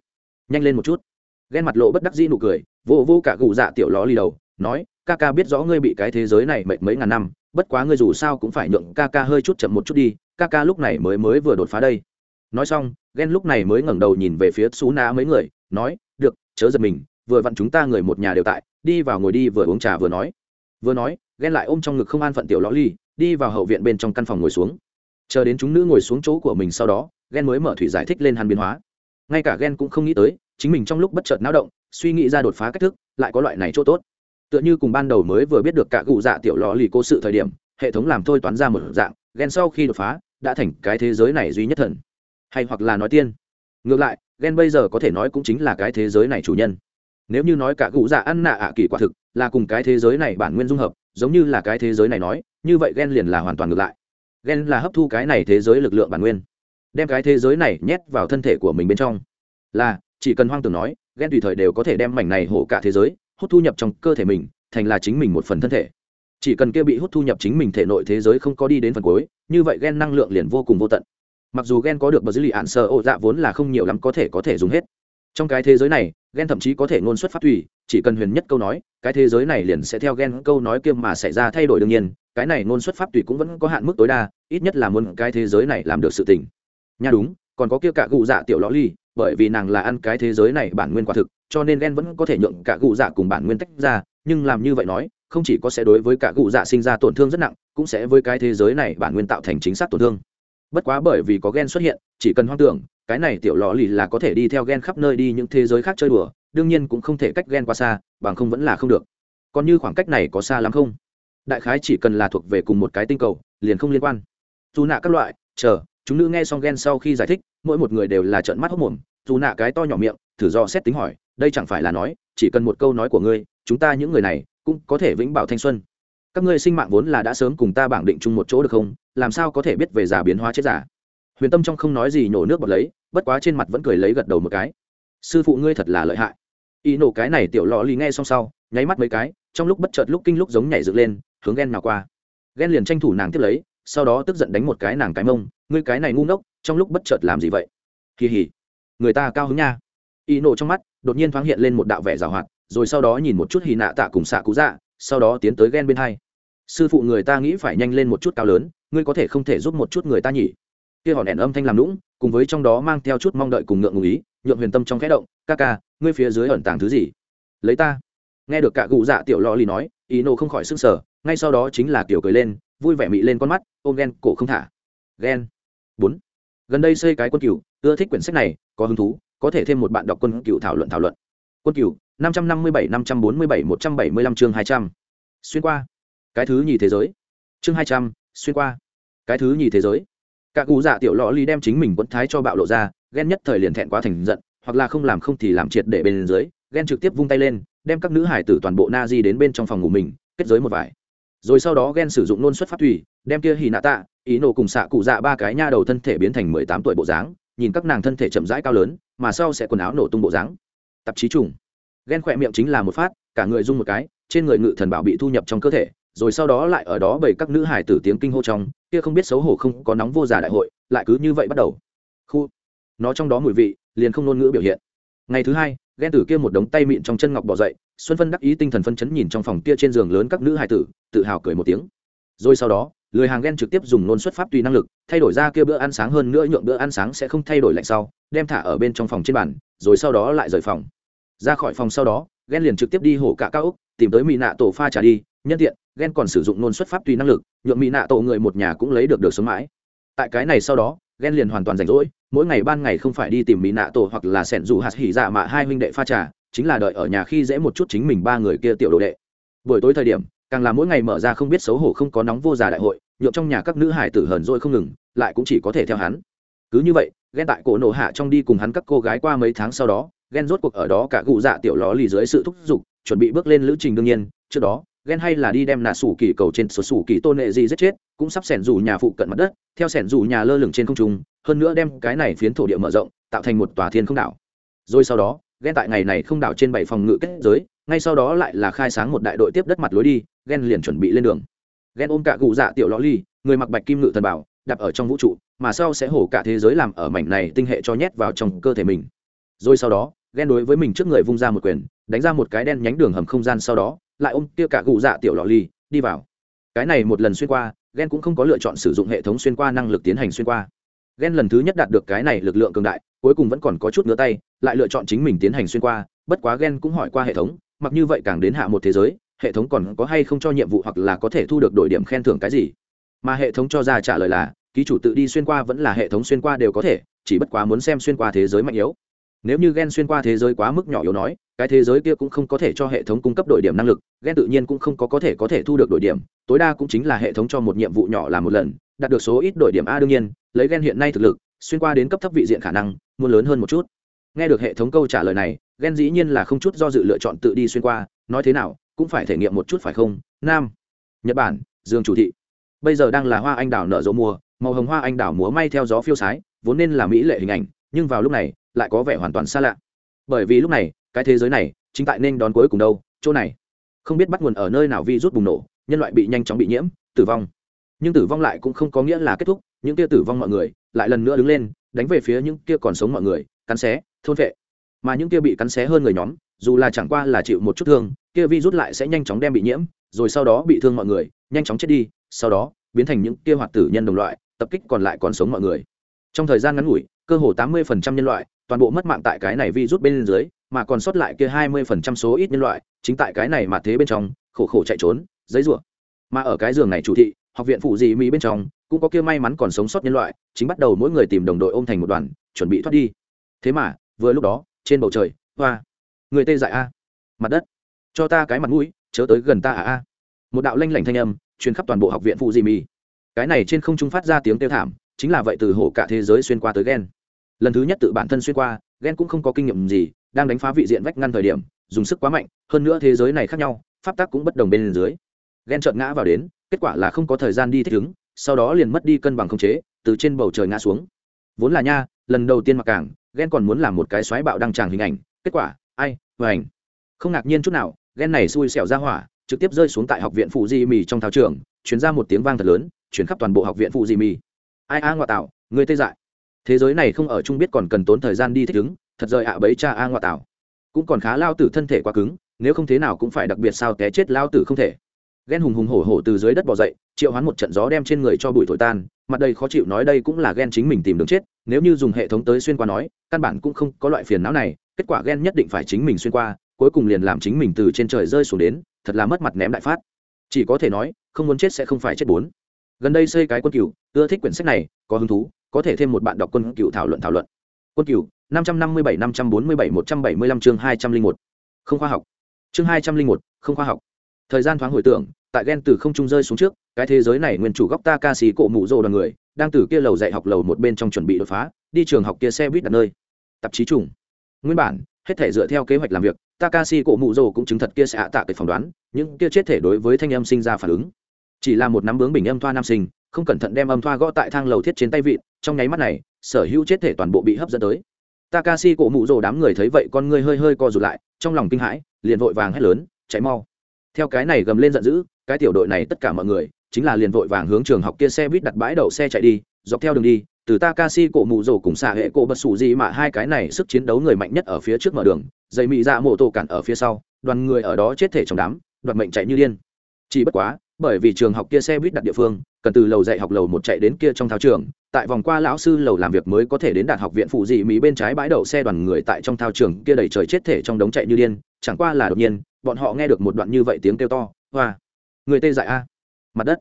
Nhanh lên một chút. Ghen mặt lộ bất đắc dĩ nụ cười, vô vô cả cụ dạ tiểu ló ly đầu, nói ca ca biết rõ ngươi bị cái thế giới này mệt mấy ngàn năm, bất quá ngươi dù sao cũng phải nhượng ca ca hơi chút chậm một chút đi, ca ca lúc này mới mới vừa đột phá đây. Nói xong ghen lúc này mới ngẩng đầu nhìn về phía xú na mấy người, nói, được, chớ giật mình, vừa vặn chúng ta người một nhà đều tại, đi vào ngồi đi vừa uống trà vừa nói. Vừa nói ghen lại ôm trong ngực không an phận tiểu lõ ly, đi vào hậu viện bên trong căn phòng ngồi xuống. Chờ đến chúng nữ ngồi xuống chỗ của mình sau đó ghen mới mở thủy giải thích lên hàn biến hóa. Ngay cả ghen cũng không nghĩ tới, chính mình trong lúc bất chợt náo động, suy nghĩ ra đột phá cách thức, lại có loại này chỗ tốt tựa như cùng ban đầu mới vừa biết được cả cụ dạ tiểu lò lì cô sự thời điểm, hệ thống làm thôi toán ra một dạng ghen sau khi đột phá, đã thành cái thế giới này duy nhất thần. Hay hoặc là nói tiên. Ngược lại ghen bây giờ có thể nói cũng chính là cái thế giới này chủ nhân. Nếu như nói cả cụ dạ ăn nạ ạ kỳ quả thực, là cùng cái thế giới này bản nguyên dung hợp, giống như là cái thế giới này nói, như vậy ghen liền là hoàn toàn ngược lại. Ghen là hấp thu cái này thế giới lực lượng bản nguyên, đem cái thế giới này nhét vào thân thể của mình bên trong. Là, chỉ cần hoang tưởng nói ghen tùy thời đều có thể đem mảnh này hổ cả thế giới hút thu nhập trong cơ thể mình, thành là chính mình một phần thân thể. Chỉ cần kia bị hút thu nhập chính mình thể nội thế giới không có đi đến phần cuối, như vậy gen năng lượng liền vô cùng vô tận. Mặc dù gen có được bờ dữ liệu ạn sơ ô dạ vốn là không nhiều lắm có thể có thể dùng hết. Trong cái thế giới này, gen thậm chí có thể ngôn xuất phát thủy chỉ cần huyền nhất câu nói, cái thế giới này liền sẽ theo gen câu nói kia mà xảy ra thay đổi đương nhiên, cái này ngôn xuất pháp tùy cũng vẫn có hạn mức tối đa, ít nhất là muốn cái thế giới này làm được sự tình. Nha đúng, còn có kia cả cụ dạ tiểu lõ ly, bởi vì nàng là ăn cái thế giới này bản nguyên quả thực cho nên gen vẫn có thể nhượng cả cụ dạ cùng bản nguyên tách ra, nhưng làm như vậy nói, không chỉ có sẽ đối với cả cụ dạ sinh ra tổn thương rất nặng, cũng sẽ với cái thế giới này bản nguyên tạo thành chính xác tổn thương. Bất quá bởi vì có gen xuất hiện, chỉ cần hoang tưởng, cái này tiểu lò lì là có thể đi theo gen khắp nơi đi những thế giới khác chơi đùa, đương nhiên cũng không thể cách gen qua xa, bằng không vẫn là không được. Còn như khoảng cách này có xa lắm không? Đại khái chỉ cần là thuộc về cùng một cái tinh cầu, liền không liên quan. Dù nạ các loại, chờ, chúng nữ nghe xong gen sau khi giải thích, mỗi một người đều là trợn mắt hốc mồm dù nạ cái to nhỏ miệng, thử do xét tính hỏi, đây chẳng phải là nói, chỉ cần một câu nói của ngươi, chúng ta những người này cũng có thể vĩnh bảo thanh xuân. Các ngươi sinh mạng vốn là đã sớm cùng ta bảng định chung một chỗ được không? Làm sao có thể biết về giả biến hóa chết giả huyền tâm trong không nói gì nhổ nước bọt lấy, bất quá trên mặt vẫn cười lấy gật đầu một cái. Sư phụ ngươi thật là lợi hại. Y nổ cái này tiểu lò lì nghe xong sau, nháy mắt mấy cái, trong lúc bất chợt lúc kinh lúc giống nhảy dựng lên, hướng ghen nào qua. Ghen liền tranh thủ nàng tiếp lấy, sau đó tức giận đánh một cái nàng cái mông, ngươi cái này ngu ngốc, trong lúc bất chợt làm gì vậy? Kỳ hỉ người ta cao hứng nha. Y nổ trong mắt, đột nhiên thoáng hiện lên một đạo vẻ rào hoạt, rồi sau đó nhìn một chút hì nạ tạ cùng xạ cú dạ sau đó tiến tới ghen bên hai. Sư phụ người ta nghĩ phải nhanh lên một chút cao lớn, ngươi có thể không thể giúp một chút người ta nhỉ? Kia hòn đèn âm thanh làm lũng cùng với trong đó mang theo chút mong đợi cùng ngượng ngùng ý, nhượng huyền tâm trong khẽ động, ca ca, ngươi phía dưới ẩn tàng thứ gì? Lấy ta. Nghe được cả cụ dạ tiểu lò lì nói, ý nô không khỏi s ư n g sở ngay sau đó chính là kiểu cười lên, vui vẻ mị lên con mắt, ôm ghen cổ không thả. Ghen bốn gần đây xây cái quân cựu ưa thích quyển sách này, có hứng thú, có thể thêm một bạn đọc quân cựu thảo luận thảo luận. Quân cựu năm trăm năm mươi bảy, năm trăm bốn mươi bảy, một trăm bảy mươi lăm chương hai trăm. Xuyên qua. Cái thứ nhì thế giới. Chương hai trăm, xuyên qua. Cái thứ nhì thế giới. Cả cụ dạ tiểu lò ly đem chính mình quẫn thái cho bạo lộ ra, ghen nhất thời liền thẹn quá thành giận, hoặc là không làm không thì làm triệt để bên dưới, ghen trực tiếp vung tay lên, đem các nữ hải tử toàn bộ na di đến bên trong phòng ngủ mình, kết giới một vải rồi sau đó ghen sử dụng nôn xuất phát thủy đem kia hì nạ tạ, ý nổ cùng xạ cụ dạ ba cái nha đầu thân thể biến thành mười tám tuổi bộ dáng, nhìn các nàng thân thể chậm rãi cao lớn, mà sau sẽ quần áo nổ tung bộ dáng. Tạp chí trùng. Ghen khỏe miệng chính là một phát, cả người rung một cái, trên người ngự thần bảo bị thu nhập trong cơ thể, rồi sau đó lại ở đó bảy các nữ hải tử tiếng kinh hô trong, kia không biết xấu hổ không có nóng vô giả đại hội, lại cứ như vậy bắt đầu. Khu. Nó trong đó mùi vị, liền không ngôn ngữ biểu hiện. Ngày thứ hai, ghen tử kia một đống tay mịn trong chân ngọc bỏ dậy, xuân phân đắc ý tinh thần phân chấn nhìn trong phòng kia trên giường lớn các nữ hải tử, tự hào cười một tiếng. Rồi sau đó lười hàng ghen trực tiếp dùng nôn xuất pháp tùy năng lực, thay đổi ra kia bữa ăn sáng hơn nữa nhượng bữa ăn sáng sẽ không thay đổi lạnh sau, đem thả ở bên trong phòng trên bàn, rồi sau đó lại rời phòng. Ra khỏi phòng sau đó, ghen liền trực tiếp đi hổ cả cao úc tìm tới mỹ nạ tổ pha trả đi, nhân tiện, ghen còn sử dụng nôn xuất pháp tùy năng lực, nhượng mỹ nạ tổ người một nhà cũng lấy được được sống mãi. Tại cái này sau đó, ghen liền hoàn toàn rảnh rỗi, mỗi ngày ban ngày không phải đi tìm mỹ nạ tổ hoặc là sẻn dù hạt hỉ dạ mạ hai huynh đệ pha trà, chính là đợi ở nhà khi dễ một chút chính mình ba người kia tiểu đồ đệ. Buổi tối thời điểm càng là mỗi ngày mở ra không biết xấu hổ không có nóng vô già đại hội nhộn trong nhà các nữ hải tử hờn dỗi không ngừng, lại cũng chỉ có thể theo hắn. Cứ như vậy, ghen tại cổ nổ hạ trong đi cùng hắn các cô gái qua mấy tháng sau đó, ghen rốt cuộc ở đó cả cụ dạ tiểu ló lì dưới sự thúc giục, chuẩn bị bước lên lữ trình đương nhiên, trước đó, ghen hay là đi đem nạ sủ kỳ cầu trên số sủ kỳ tôn nệ gì giết chết, cũng sắp sẻn rủ nhà phụ cận mặt đất, theo sẻn rủ nhà lơ lửng trên không trung, hơn nữa đem cái này phiến thổ địa mở rộng, tạo thành một tòa thiên không đảo. Rồi sau đó ghen tại ngày này không đảo trên bảy phòng ngự kết giới, ngay sau đó lại là khai sáng một đại đội tiếp đất mặt lối đi ghen liền chuẩn bị lên đường. Ghen ôm cả cụ dạ tiểu ló ly, người mặc bạch kim ngự thần bảo đặt ở trong vũ trụ, mà sau sẽ hổ cả thế giới làm ở mảnh này tinh hệ cho nhét vào trong cơ thể mình. Rồi sau đó ghen đối với mình trước người vung ra một quyền, đánh ra một cái đen nhánh đường hầm không gian sau đó, lại ôm kia cả cụ dạ tiểu lò ly, đi vào. Cái này một lần xuyên qua ghen cũng không có lựa chọn sử dụng hệ thống xuyên qua năng lực tiến hành xuyên qua. Ghen lần thứ nhất đạt được cái này lực lượng cường đại cuối cùng vẫn còn có chút ngứa tay, lại lựa chọn chính mình tiến hành xuyên qua, bất quá ghen cũng hỏi qua hệ thống, mặc như vậy càng đến hạ một thế giới, hệ thống còn có hay không cho nhiệm vụ hoặc là có thể thu được đổi điểm khen thưởng cái gì? Mà hệ thống cho ra trả lời là, ký chủ tự đi xuyên qua vẫn là hệ thống xuyên qua đều có thể, chỉ bất quá muốn xem xuyên qua thế giới mạnh yếu. Nếu như gen xuyên qua thế giới quá mức nhỏ yếu nói, cái thế giới kia cũng không có thể cho hệ thống cung cấp đổi điểm năng lực, gen tự nhiên cũng không có có thể có thể thu được đổi điểm, tối đa cũng chính là hệ thống cho một nhiệm vụ nhỏ làm một lần, đạt được số ít đổi điểm a đương nhiên, lấy gen hiện nay thực lực xuyên qua đến cấp thấp vị diện khả năng, muốn lớn hơn một chút. Nghe được hệ thống câu trả lời này ghen dĩ nhiên là không chút do dự lựa chọn tự đi xuyên qua, nói thế nào, cũng phải thể nghiệm một chút phải không? Nam, nhật bản, dương chủ thị. Bây giờ đang là hoa anh đào nở rộ mùa, màu hồng hoa anh đào múa may theo gió phiêu sái, vốn nên là mỹ lệ hình ảnh, nhưng vào lúc này, lại có vẻ hoàn toàn xa lạ. Bởi vì lúc này, cái thế giới này, chính tại nên đón cuối cùng đâu, chỗ này. Không biết bắt nguồn ở nơi nào vi rút bùng nổ, nhân loại bị nhanh chóng bị nhiễm, tử vong. Nhưng tử vong lại cũng không có nghĩa là kết thúc, những tia tử vong mọi người lại lần nữa đứng lên, đánh về phía những kia còn sống mọi người, cắn xé, thôn vệ. Mà những kia bị cắn xé hơn người nhóm, dù là chẳng qua là chịu một chút thương, kia vi rút lại sẽ nhanh chóng đem bị nhiễm, rồi sau đó bị thương mọi người, nhanh chóng chết đi, sau đó biến thành những kia hoạt tử nhân đồng loại, tập kích còn lại còn sống mọi người. Trong thời gian ngắn ngủi, cơ hồ tám mươi nhân loại, toàn bộ mất mạng tại cái này vi rút bên dưới, mà còn sót lại kia hai mươi số ít nhân loại, chính tại cái này mà thế bên trong, khổ khổ chạy trốn giấy rủa. Mà ở cái giường này chủ thị, học viện phụ dị mỹ bên trong cũng có kia may mắn còn sống sót nhân loại, chính bắt đầu mỗi người tìm đồng đội ôm thành một đoàn, chuẩn bị thoát đi. Thế mà, vừa lúc đó, trên bầu trời, hoa. Người tê dại a. Mặt đất. Cho ta cái mặt mũi, chớ tới gần ta à a. Một đạo lanh lảnh thanh âm, truyền khắp toàn bộ học viện phụ di mi cái này trên không trung phát ra tiếng kêu thảm, chính là vậy từ hổ cả thế giới xuyên qua tới ghen lần thứ nhất tự bản thân xuyên qua ghen cũng không có kinh nghiệm gì, đang đánh phá vị diện vách ngăn thời điểm, dùng sức quá mạnh, hơn nữa thế giới này khác nhau, pháp tắc cũng bất đồng bên dưới. Ghen trợn ngã vào đến, kết quả là không có thời gian đi thích ứng sau đó liền mất đi cân bằng không chế, từ trên bầu trời ngã xuống. Vốn là nha, lần đầu tiên mặc cảng ghen còn muốn làm một cái xoáy bạo đăng tràng hình ảnh, kết quả, ai, và ảnh. Không ngạc nhiên chút nào ghen này xui xẻo ra hỏa, trực tiếp rơi xuống tại học viện phụ di mì trong thao trường chuyển ra một tiếng vang thật lớn, chuyển khắp toàn bộ học viện phụ di mì. Ai a ngoại tạo người tê dại. Thế giới này không ở chung biết còn cần tốn thời gian đi thích ứng, thật rời ạ bấy cha a ngoại tạo cũng còn khá lao tử thân thể quá cứng, nếu không thế nào cũng phải đặc biệt sao té chết lao tử không thể. Ghen hùng hùng hổ hổ từ dưới đất bỏ dậy triệu hoán một trận gió đem trên người cho bụi thổi tan, mặt đây khó chịu nói đây cũng là ghen chính mình tìm đường chết, nếu như dùng hệ thống tới xuyên qua nói, căn bản cũng không có loại phiền não này, kết quả ghen nhất định phải chính mình xuyên qua, cuối cùng liền làm chính mình từ trên trời rơi xuống đến, thật là mất mặt ném đại phát. Chỉ có thể nói, không muốn chết sẽ không phải chết bốn. Gần đây xây cái quân cựu ưa thích quyển sách này, có hứng thú, có thể thêm một bạn đọc quân cựu thảo luận thảo luận. Quân cựu năm trăm năm mươi bảy, năm trăm bốn mươi bảy, một trăm bảy mươi lăm chương hai trăm linh một. Không khoa học. Chương hai trăm linh một, không khoa học. Thời gian thoáng hồi tưởng tại ghen từ không trung rơi xuống trước cái thế giới này nguyên chủ góc ta ca sĩ cổ mụ rồ đoàn người đang từ kia lầu dạy học lầu một bên trong chuẩn bị đột phá đi trường học kia xe buýt đặt nơi tạp chí trùng nguyên bản hết thể dựa theo kế hoạch làm việc Takashi cổ mụ rồ cũng chứng thật kia sẽ hạ tạ cái phỏng đoán, những kia chết thể đối với thanh âm sinh ra phản ứng. Chỉ là một nắm bướng bình âm thoa nam sinh, không cẩn thận đem âm thoa gõ tại thang lầu thiết trên tay vịn, trong nháy mắt này, sở hữu chết thể toàn bộ bị hấp dẫn tới. Takashi cổ mụ rồ đám người thấy vậy con ngươi hơi hơi co rụt lại, trong lòng kinh hãi, liền vội vàng hét lớn, chạy mau. Theo cái này gầm lên giận dữ, cái tiểu đội này tất cả mọi người, chính là liền vội vàng hướng trường học kia xe buýt đặt bãi đậu xe chạy đi, dọc theo đường đi, từ Takashi cổ mù rồ cùng xạ hệ cổ bật sủ gì mà hai cái này sức chiến đấu người mạnh nhất ở phía trước mở đường, dây mị dạ mộ tổ cản ở phía sau đoàn người ở đó chết thể trong đám đoạt mệnh chạy như điên. Chỉ bất quá bởi vì trường học kia xe buýt đặt địa phương cần từ lầu dạy học lầu một chạy đến kia trong thao trường tại vòng qua lão sư lầu làm việc mới có thể đến đạt học viện phụ dị mỹ bên trái bãi đậu xe đoàn người tại trong thao trường kia đầy trời chết thể trong đống chạy như điên chẳng qua là đột nhiên bọn họ nghe được một đoạn như vậy tiếng kêu to hoa người tê dại a. Mặt đất.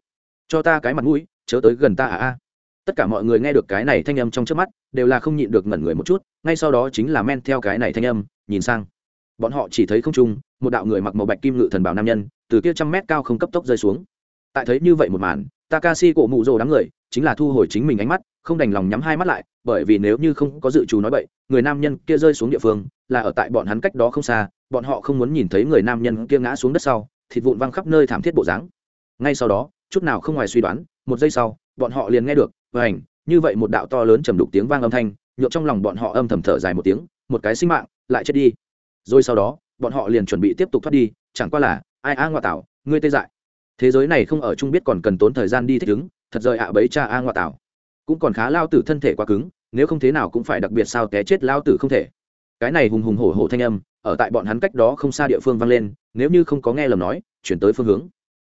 Cho ta cái mặt mũi, chớ tới gần ta à a. Tất cả mọi người nghe được cái này thanh âm trong trước mắt, đều là không nhịn được ngẩn người một chút, ngay sau đó chính là men theo cái này thanh âm, nhìn sang. Bọn họ chỉ thấy không trung, một đạo người mặc màu bạch kim ngự thần bảo nam nhân, từ kia trăm mét cao không cấp tốc rơi xuống. Tại thấy như vậy một màn, takashi cổ mụ rồ đám người, chính là thu hồi chính mình ánh mắt, không đành lòng nhắm hai mắt lại, bởi vì nếu như không có dự trù nói bậy, người nam nhân kia rơi xuống địa phương, là ở tại bọn hắn cách đó không xa, bọn họ không muốn nhìn thấy người nam nhân kia ngã xuống đất sau thịt vụn văng khắp nơi thảm thiết bộ dáng. Ngay sau đó, chút nào không ngoài suy đoán, một giây sau, bọn họ liền nghe được và ảnh như vậy một đạo to lớn trầm đục tiếng vang âm thanh nhộn trong lòng bọn họ âm thầm thở dài một tiếng, một cái sinh mạng, lại chết đi. Rồi sau đó, bọn họ liền chuẩn bị tiếp tục thoát đi, chẳng qua là, ai a ngoại tảo, ngươi tê dại. Thế giới này không ở chung biết còn cần tốn thời gian đi thích ứng, thật rời ạ bấy cha a ngoại tảo. Cũng còn khá lao tử thân thể quá cứng, nếu không thế nào cũng phải đặc biệt sao té chết lao tử không thể. Cái này hùng hùng hổ hổ thanh âm, ở tại bọn hắn cách đó không xa địa phương vang lên nếu như không có nghe lầm nói, chuyển tới phương hướng.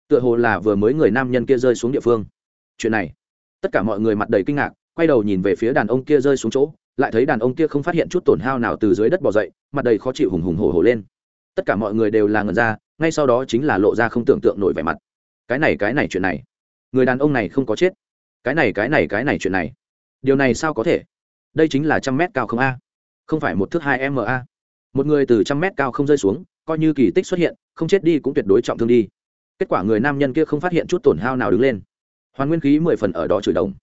Tựa hồ là vừa mới người nam nhân kia rơi xuống địa phương. Chuyện này, tất cả mọi người mặt đầy kinh ngạc, quay đầu nhìn về phía đàn ông kia rơi xuống chỗ, lại thấy đàn ông kia không phát hiện chút tổn hao nào từ dưới đất bỏ dậy, mặt đầy khó chịu hùng hùng hổ hổ lên. Tất cả mọi người đều là ngần ra, ngay sau đó chính là lộ ra không tưởng tượng nổi vẻ mặt. Cái này cái này chuyện này. Người đàn ông này không có chết. Cái này cái này cái này chuyện này. Điều này sao có thể? Đây chính là trăm mét cao không a. Không phải một thước hai m a. Một người từ trăm mét cao không rơi xuống coi như kỳ tích xuất hiện, không chết đi cũng tuyệt đối trọng thương đi. Kết quả người nam nhân kia không phát hiện chút tổn hao nào đứng lên. Hoàn nguyên khí mười phần ở đó chửi đồng.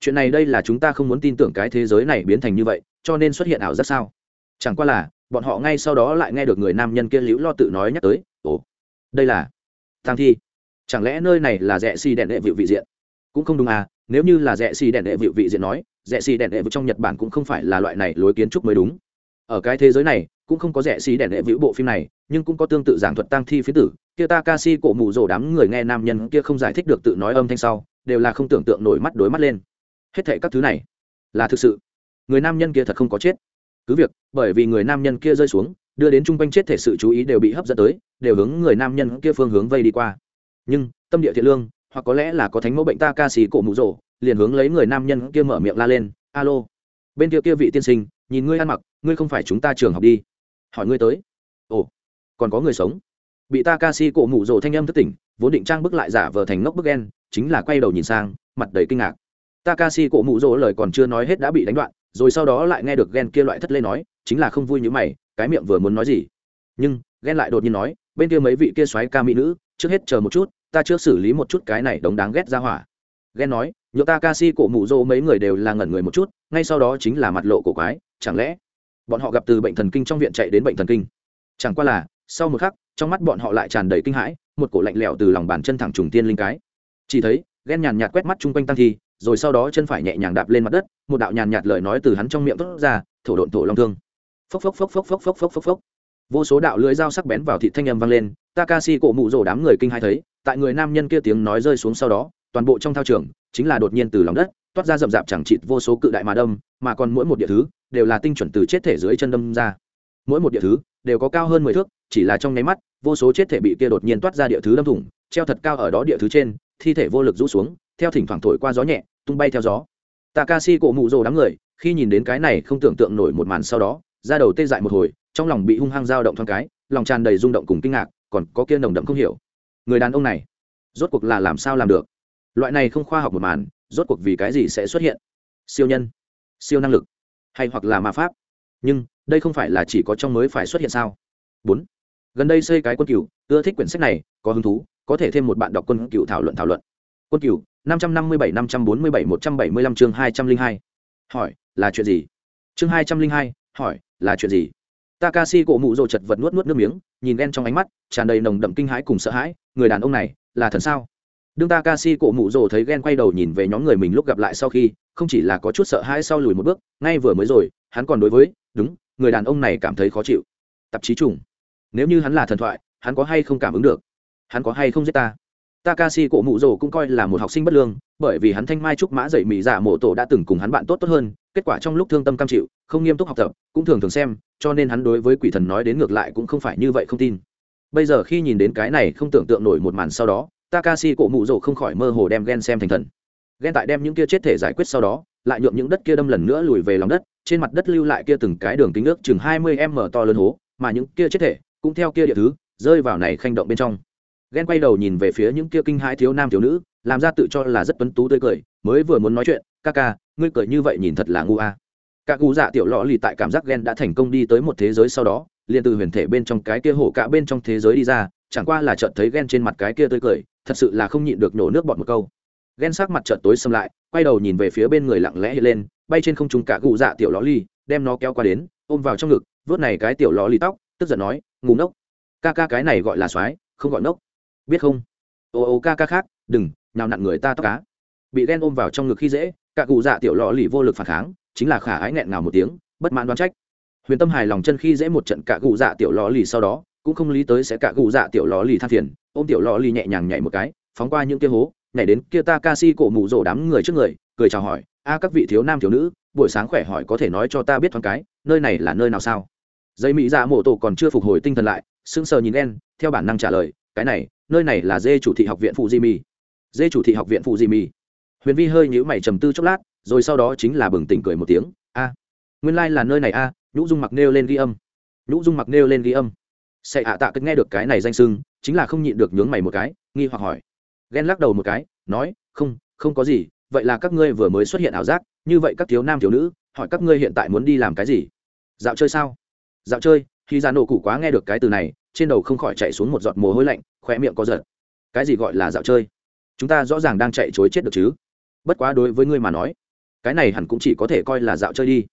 Chuyện này đây là chúng ta không muốn tin tưởng cái thế giới này biến thành như vậy, cho nên xuất hiện ảo rất sao? Chẳng qua là, bọn họ ngay sau đó lại nghe được người nam nhân kia liễu lo tự nói nhắc tới, ồ, đây là tăng thi. Chẳng lẽ nơi này là rẽ xì đèn đệ vịu vị diện? Cũng không đúng à nếu như là rẽ xì đèn đệ vịu vị diện nói rẽ xì đèn đệ vịu trong nhật bản cũng không phải là loại này lối kiến trúc mới đúng ở cái thế giới này, cũng không có rẻ xí đèn đệ vĩu bộ phim này, nhưng cũng có tương tự giảng thuật tăng thi phía tử. Kia ta kashi cổ mù rồ đám người nghe nam nhân kia không giải thích được tự nói âm thanh sau, đều là không tưởng tượng nổi mắt đối mắt lên. Hết thệ các thứ này là thực sự. Người nam nhân kia thật không có chết. Cứ việc, bởi vì người nam nhân kia rơi xuống, đưa đến chung quanh chết thể sự chú ý đều bị hấp dẫn tới, đều hướng người nam nhân kia phương hướng vây đi qua. Nhưng, tâm địa thiện lương, hoặc có lẽ là có thánh mẫu bệnh ta ca sĩ cổ mù rồ, liền hướng lấy người nam nhân kia mở miệng la lên, alo bên kia kia vị tiên sinh nhìn ngươi ăn mặc ngươi không phải chúng ta trường học đi hỏi ngươi tới ồ còn có người sống bị ta ca si cổ mụ rồ thanh âm thất tỉnh vốn định trang bức lại giả vờ thành ngốc bức ghen chính là quay đầu nhìn sang mặt đầy kinh ngạc Takashi cổ mụ rồ lời còn chưa nói hết đã bị đánh đoạn, rồi sau đó lại nghe được ghen kia loại thất lê nói, chính là không vui như mày, cái miệng vừa muốn nói gì. Nhưng, ghen lại đột nhiên nói, bên kia mấy vị kia xoáy ca mỹ nữ, trước hết chờ một chút, ta chưa xử lý một chút cái này đống đáng ghét ra hỏa. Ghen nói, nhược Takashi cổ mụ rồ mấy người đều là ngẩn người một chút, ngay sau đó chính là mặt lộ cổ quái, chẳng lẽ bọn họ gặp từ bệnh thần kinh trong viện chạy đến bệnh thần kinh? Chẳng qua là, sau một khắc, trong mắt bọn họ lại tràn đầy kinh hãi, một cổ lạnh lẽo từ lòng bàn chân thẳng trùng tiên linh cái. Chỉ thấy, ghen nhàn nhạt quét mắt chung quanh tăng thi, rồi sau đó chân phải nhẹ nhàng đạp lên mặt đất một đạo nhàn nhạt lời nói từ hắn trong miệng thốt ra thổ độn thổ long thương phốc phốc phốc phốc phốc phốc phốc phốc phốc vô số đạo lưỡi dao sắc bén vào thị thanh âm vang lên takashi cổ mụ rồ đám người kinh hai thấy tại người nam nhân kia tiếng nói rơi xuống sau đó toàn bộ trong thao trường chính là đột nhiên từ lòng đất, toát ra rậm rạp chẳng chịt vô số cự đại mà đâm, mà còn mỗi một địa thứ đều là tinh chuẩn từ chết thể dưới chân đâm ra. Mỗi một địa thứ đều có cao hơn mười thước, chỉ là trong nháy mắt, vô số chết thể bị kia đột nhiên toát ra địa thứ đâm thủng, treo thật cao ở đó địa thứ trên, thi thể vô lực rũ xuống, theo thỉnh thoảng thổi qua gió nhẹ, tung bay theo gió. Takashi cổ mụ rồ đám người, khi nhìn đến cái này không tưởng tượng nổi một màn sau đó, ra đầu tê dại một hồi, trong lòng bị hung hăng dao động thoáng cái, lòng tràn đầy rung động cùng kinh ngạc, còn có kia nồng đậm không hiểu. Người đàn ông này, rốt cuộc là làm sao làm được? Loại này không khoa học một màn rốt cuộc vì cái gì sẽ xuất hiện? Siêu nhân siêu năng lực hay hoặc là ma pháp? Nhưng đây không phải là chỉ có trong mới phải xuất hiện sao? Bốn gần đây xây cái quân cựu, ưa thích quyển sách này có hứng thú có thể thêm một bạn đọc quân cựu thảo luận thảo luận. Quân cựu, năm trăm năm mươi bảy năm trăm bốn mươi bảy một trăm bảy mươi lăm chương hai trăm linh hai. Hỏi là chuyện gì? Chương hai trăm linh hai hỏi là chuyện gì? Takashi cổ mụ rồ chật vật nuốt nuốt nước miếng nhìn đen trong ánh mắt tràn đầy nồng đậm kinh hãi cùng sợ hãi người đàn ông này là thần sao? Đương ta takashi cổ mụ rồ thấy ghen quay đầu nhìn về nhóm người mình lúc gặp lại sau khi không chỉ là có chút sợ hãi sau lùi một bước ngay vừa mới rồi hắn còn đối với đúng người đàn ông này cảm thấy khó chịu. Tạp chí trùng. Nếu như hắn là thần thoại hắn có hay không cảm ứng được? Hắn có hay không giết ta? Takashi cổ mụ rồ cũng coi là một học sinh bất lương, bởi vì hắn thanh mai trúc mã dạy mỹ giả mộ tổ đã từng cùng hắn bạn tốt tốt hơn, kết quả trong lúc thương tâm cam chịu, không nghiêm túc học tập, cũng thường thường xem, cho nên hắn đối với quỷ thần nói đến ngược lại cũng không phải như vậy không tin. Bây giờ khi nhìn đến cái này không tưởng tượng nổi một màn sau đó, Takashi cổ mụ rồ không khỏi mơ hồ đem ghen xem thành thần. Ghen tại đem những kia chết thể giải quyết sau đó, lại nhuộm những đất kia đâm lần nữa lùi về lòng đất, trên mặt đất lưu lại kia từng cái đường kính nước chừng 20m to lớn hố, mà những kia chết thể cũng theo kia địa thứ, rơi vào này khanh động bên trong ghen quay đầu nhìn về phía những kia kinh hãi thiếu nam thiếu nữ làm ra tự cho là rất tuấn tú tươi cười mới vừa muốn nói chuyện ca ca ngươi cười như vậy nhìn thật là ngu a cả cụ dạ tiểu lọ lì tại cảm giác ghen đã thành công đi tới một thế giới sau đó liền từ huyền thể bên trong cái kia hổ cả bên trong thế giới đi ra chẳng qua là chợt thấy ghen trên mặt cái kia tươi cười thật sự là không nhịn được nhổ nước bọt một câu. Ghen sắc mặt chợt tối xâm lại, quay đầu nhìn về phía bên người lặng lẽ hiện lên, bay trên không trung cả cụ dạ tiểu lọ lì, đem nó kéo qua đến, ôm vào trong ngực, vớt này cái tiểu lọ lì tóc, tức giận nói ngủ ngốc. Ca ca cái này gọi là soái, không gọi ngốc. Biết không? Ô ô, ca ca khác, đừng nào nặn người ta tóc cá. Bị ghen ôm vào trong ngực khi dễ, cả cụ dạ tiểu lọ lì vô lực phản kháng, chính là khả ái nghẹn ngào một tiếng, bất mãn đoán trách. Huyền tâm hài lòng chân khi dễ một trận cả cụ dạ tiểu lò lì sau đó cũng không lý tới sẽ cả gù dạ tiểu lò lì than phiền, ôm tiểu lò lì nhẹ nhàng nhảy một cái, phóng qua những kia hố, nhảy đến kia ta ca si cổ mù rổ đám người trước người, cười chào hỏi, a, các vị thiếu nam thiếu nữ, buổi sáng khỏe hỏi có thể nói cho ta biết thoáng cái, nơi này là nơi nào sao? Dây mỹ dạ mộ tổ còn chưa phục hồi tinh thần lại, sững sờ nhìn đen theo bản năng trả lời, cái này, nơi này là dê chủ thị học viện phụ di mi dê chủ thị học viện phụ di mi huyền vi hơi nhíu mày trầm tư chốc lát, rồi sau đó chính là bừng tỉnh cười một tiếng, a, nguyên lai、like、là nơi này a, nhũ dung mặc nêu lên ghi âm. Nhũ dung mặc nêu lên ghi âm sẽ ạ tạ cất nghe được cái này danh sưng chính là không nhịn được nhướng mày một cái, nghi hoặc hỏi. Ghen lắc đầu một cái, nói, không không có gì, vậy là các ngươi vừa mới xuất hiện ảo giác, như vậy các thiếu nam thiếu nữ, hỏi các ngươi hiện tại muốn đi làm cái gì? Dạo chơi sao? Dạo chơi, khi ra nổ cụ quá nghe được cái từ này, trên đầu không khỏi chạy xuống một giọt mồ hôi lạnh khỏe miệng có giật. Cái gì gọi là dạo chơi? Chúng ta rõ ràng đang chạy chối chết được chứ? Bất quá đối với ngươi mà nói, cái này hẳn cũng chỉ có thể coi là dạo chơi đi.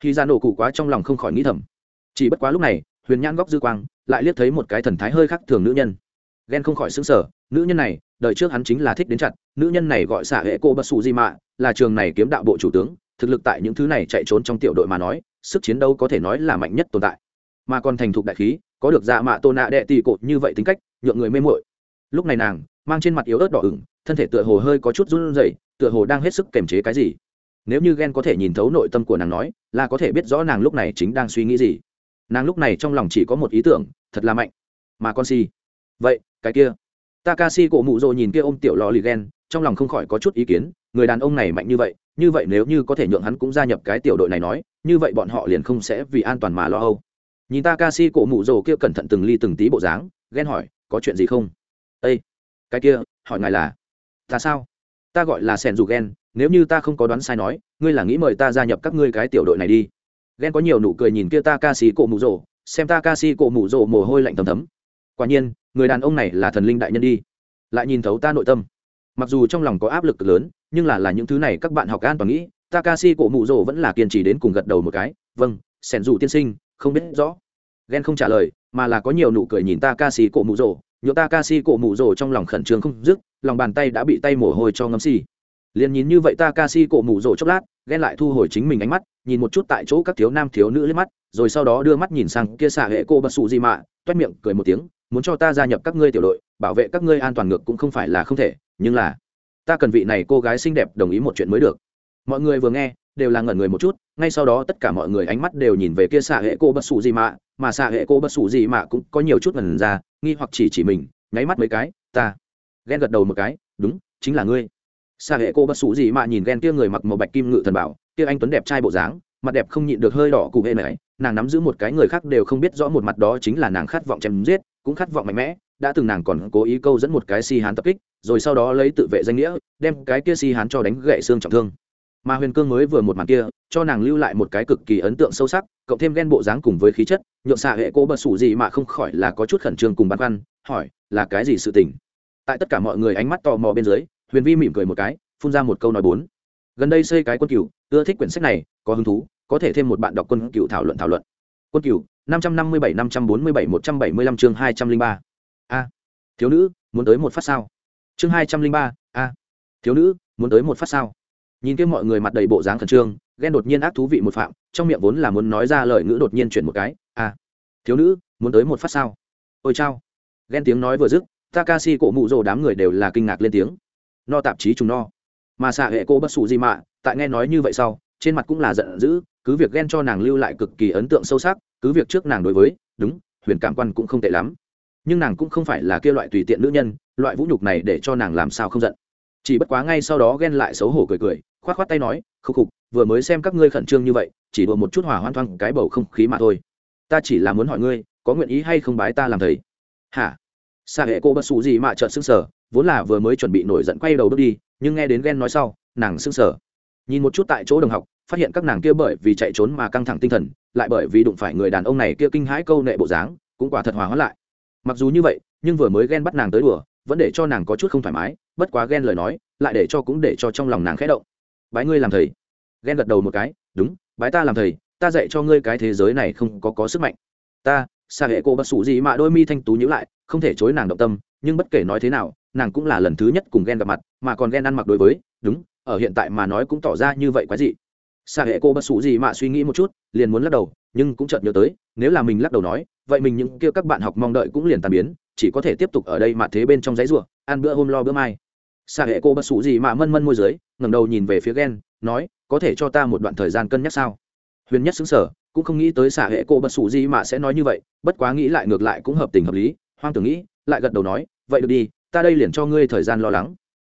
Khi ra nổ cụ quá trong lòng không khỏi nghĩ thầm. Chỉ bất quá lúc này huyền nhãn góc dư quang, lại liếc thấy một cái thần thái hơi khác thường nữ nhân. Ghen không khỏi xứng sở nữ nhân này, đời trước hắn chính là thích đến chặt, nữ nhân này gọi xả hệ cô bất xù di mạ, là trường này kiếm đạo bộ chủ tướng, thực lực tại những thứ này chạy trốn trong tiểu đội mà nói, sức chiến đấu có thể nói là mạnh nhất tồn tại. Mà còn thành thục đại khí, có được dạ mạ tô nạ đệ tì cột như vậy tính cách, nhượng người mê mội lúc này nàng, mang trên mặt yếu ớt đỏ ửng, thân thể tựa hồ hơi có chút run rẩy, tựa hồ đang hết sức kềm chế cái gì. Nếu như ghen có thể nhìn thấu nội tâm của nàng nói, là có thể biết rõ nàng lúc này chính đang suy nghĩ gì nàng lúc này trong lòng chỉ có một ý tưởng thật là mạnh. Mà con si. Vậy cái kia. Takashi cổ mụ rồ nhìn kia ôm tiểu lò lì ghen trong lòng không khỏi có chút ý kiến người đàn ông này mạnh như vậy như vậy nếu như có thể nhượng hắn cũng gia nhập cái tiểu đội này nói như vậy bọn họ liền không sẽ vì an toàn mà lo âu. Nhìn takashi cổ mụ rồ kia cẩn thận từng ly từng tí bộ dáng ghen hỏi có chuyện gì không? Ê, cái kia hỏi ngài là ta sao? Ta gọi là sen dù ghen nếu như ta không có đoán sai nói ngươi là nghĩ mời ta gia nhập các ngươi cái tiểu đội này đi ghen có nhiều nụ cười nhìn kia ta ca sĩ cổ mù rồ xem ta ca sĩ cổ mù rồ mồ hôi lạnh thầm thấm. Quả nhiên, người đàn ông này là thần linh đại nhân đi. Lại nhìn thấu ta nội tâm. Mặc dù trong lòng có áp lực lớn, nhưng là là những thứ này các bạn học an toàn nghĩ ta ca sĩ cổ mù rồ vẫn là kiên trì đến cùng gật đầu một cái. Vâng sẻn dù tiên sinh, không biết rõ. Ghen không trả lời, mà là có nhiều nụ cười nhìn ta ca sĩ cổ mù rồ nhựa ta ca sĩ cổ mù rồ trong lòng khẩn trương không dứt, lòng bàn tay đã bị tay mồ hôi cho ngấm xì. Liền nhìn như vậy ta ca sĩ cổ mù rồ chốc lát ghen lại thu hồi chính mình ánh mắt, nhìn một chút tại chỗ các thiếu nam thiếu nữ lên mắt, rồi sau đó đưa mắt nhìn sang kia xạ hệ cô bật xù gì mạ toét miệng cười một tiếng, muốn cho ta gia nhập các ngươi tiểu đội, bảo vệ các ngươi an toàn ngược cũng không phải là không thể, nhưng là ta cần vị này cô gái xinh đẹp đồng ý một chuyện mới được. Mọi người vừa nghe, đều là ngẩn người một chút, ngay sau đó tất cả mọi người ánh mắt đều nhìn về kia xạ hệ cô bật xù gì mạ mà xạ hệ cô bật xù gì mạ cũng có nhiều chút ngẩn ra, nghi hoặc chỉ chỉ mình, nháy mắt mấy cái, ta. Ghen gật đầu một cái, đúng, chính là ngươi xa hệ cô bất xú gì mà nhìn ghen kia người mặc màu bạch kim ngự thần bảo, kia anh tuấn đẹp trai bộ dáng, mặt đẹp không nhịn được hơi đỏ cụ hệ này nàng nắm giữ một cái người khác đều không biết rõ một mặt đó chính là nàng khát vọng chém giết, cũng khát vọng mạnh mẽ, đã từng nàng còn cố ý câu dẫn một cái si hán tập kích, rồi sau đó lấy tự vệ danh nghĩa, đem cái kia si hán cho đánh gậy xương trọng thương. Mà huyền cương mới vừa một màn kia, cho nàng lưu lại một cái cực kỳ ấn tượng sâu sắc, cộng thêm ghen bộ dáng cùng với khí chất, nhượng xạ hệ cô bật sủ gì mà không khỏi là có chút khẩn trương cùng băn khoăn, hỏi là cái gì sự tình. Tại tất cả mọi người ánh mắt tò mò bên dưới huyền vi mỉm cười một cái, phun ra một câu nói bốn. Gần đây xây cái quân cựu ưa thích quyển sách này, có hứng thú, có thể thêm một bạn đọc quân cựu thảo luận thảo luận. Quân cựu năm trăm năm mươi bảy, năm trăm bốn mươi bảy, một trăm bảy mươi lăm chương hai trăm linh ba. A. Thiếu nữ, muốn tới một phát sao? Chương hai trăm linh ba, a. Thiếu nữ, muốn tới một phát sao? Nhìn kia mọi người mặt đầy bộ dáng khẩn trương, ghen đột nhiên ác thú vị một phạm, trong miệng vốn là muốn nói ra lời ngữ đột nhiên chuyển một cái, a. Thiếu nữ, muốn tới một phát sao? Ôi chao. Ghen tiếng nói vừa dứt, takashi cổ mụ rồ đám người đều là kinh ngạc lên tiếng no tạp chí trùng no. Mà xạ hệ cô bất xù gì mạ tại nghe nói như vậy sau, trên mặt cũng là giận dữ, cứ việc ghen cho nàng lưu lại cực kỳ ấn tượng sâu sắc, cứ việc trước nàng đối với, đúng, huyền cảm quan cũng không tệ lắm. Nhưng nàng cũng không phải là kia loại tùy tiện nữ nhân, loại vũ nhục này để cho nàng làm sao không giận. Chỉ bất quá ngay sau đó ghen lại xấu hổ cười cười k h o á t k h o á t tay nói khúc khục, vừa mới xem các ngươi khẩn trương như vậy, chỉ đùa một chút hỏa hoan thoang cái bầu không khí mà thôi. Ta chỉ là muốn hỏi ngươi, có nguyện ý hay không bái ta làm thầy? Hả? Xa hệ cô bất xù gì mà trợn xứng sở vốn là vừa mới chuẩn bị nổi giận quay đầu bước đi, nhưng nghe đến ghen nói sau, nàng sững sờ. Nhìn một chút tại chỗ đồng học, phát hiện các nàng kia bởi vì chạy trốn mà căng thẳng tinh thần, lại bởi vì đụng phải người đàn ông này kia kinh hãi câu nệ bộ dáng, cũng quả thật hòa hóa lại. Mặc dù như vậy, nhưng vừa mới ghen bắt nàng tới đùa, vẫn để cho nàng có chút không thoải mái, bất quá ghen lời nói, lại để cho cũng để cho trong lòng nàng khẽ động. Bái ngươi làm thầy. Ghen gật đầu một cái, đúng, bái ta làm thầy, ta dạy cho ngươi cái thế giới này không có có sức mạnh. Ta xa hệ cô bất sủ gì mà đôi mi thanh tú nhữ lại, không thể chối nàng động tâm, nhưng bất kể nói thế nào nàng cũng là lần thứ nhất cùng ghen gặp mặt, mà còn ghen ăn mặc đối với, đúng, ở hiện tại mà nói cũng tỏ ra như vậy quái dị. Xa hệ cô bất xù gì mà suy nghĩ một chút, liền muốn lắc đầu, nhưng cũng chợt nhớ tới, nếu là mình lắc đầu nói, vậy mình những kia các bạn học mong đợi cũng liền tàn biến, chỉ có thể tiếp tục ở đây mà thế bên trong giấy rùa, ăn bữa hôm lo bữa mai. Xa hệ cô bất xù gì mà mân mân môi dưới, ngẩng đầu nhìn về phía ghen nói, có thể cho ta một đoạn thời gian cân nhắc sao? Huyền nhất xứng sở cũng không nghĩ tới xả hệ cô bất xù gì mà sẽ nói như vậy, bất quá nghĩ lại ngược lại cũng hợp tình hợp lý, hoang tưởng nghĩ, lại gật đầu nói, vậy được đi ta đây liền cho ngươi thời gian lo lắng.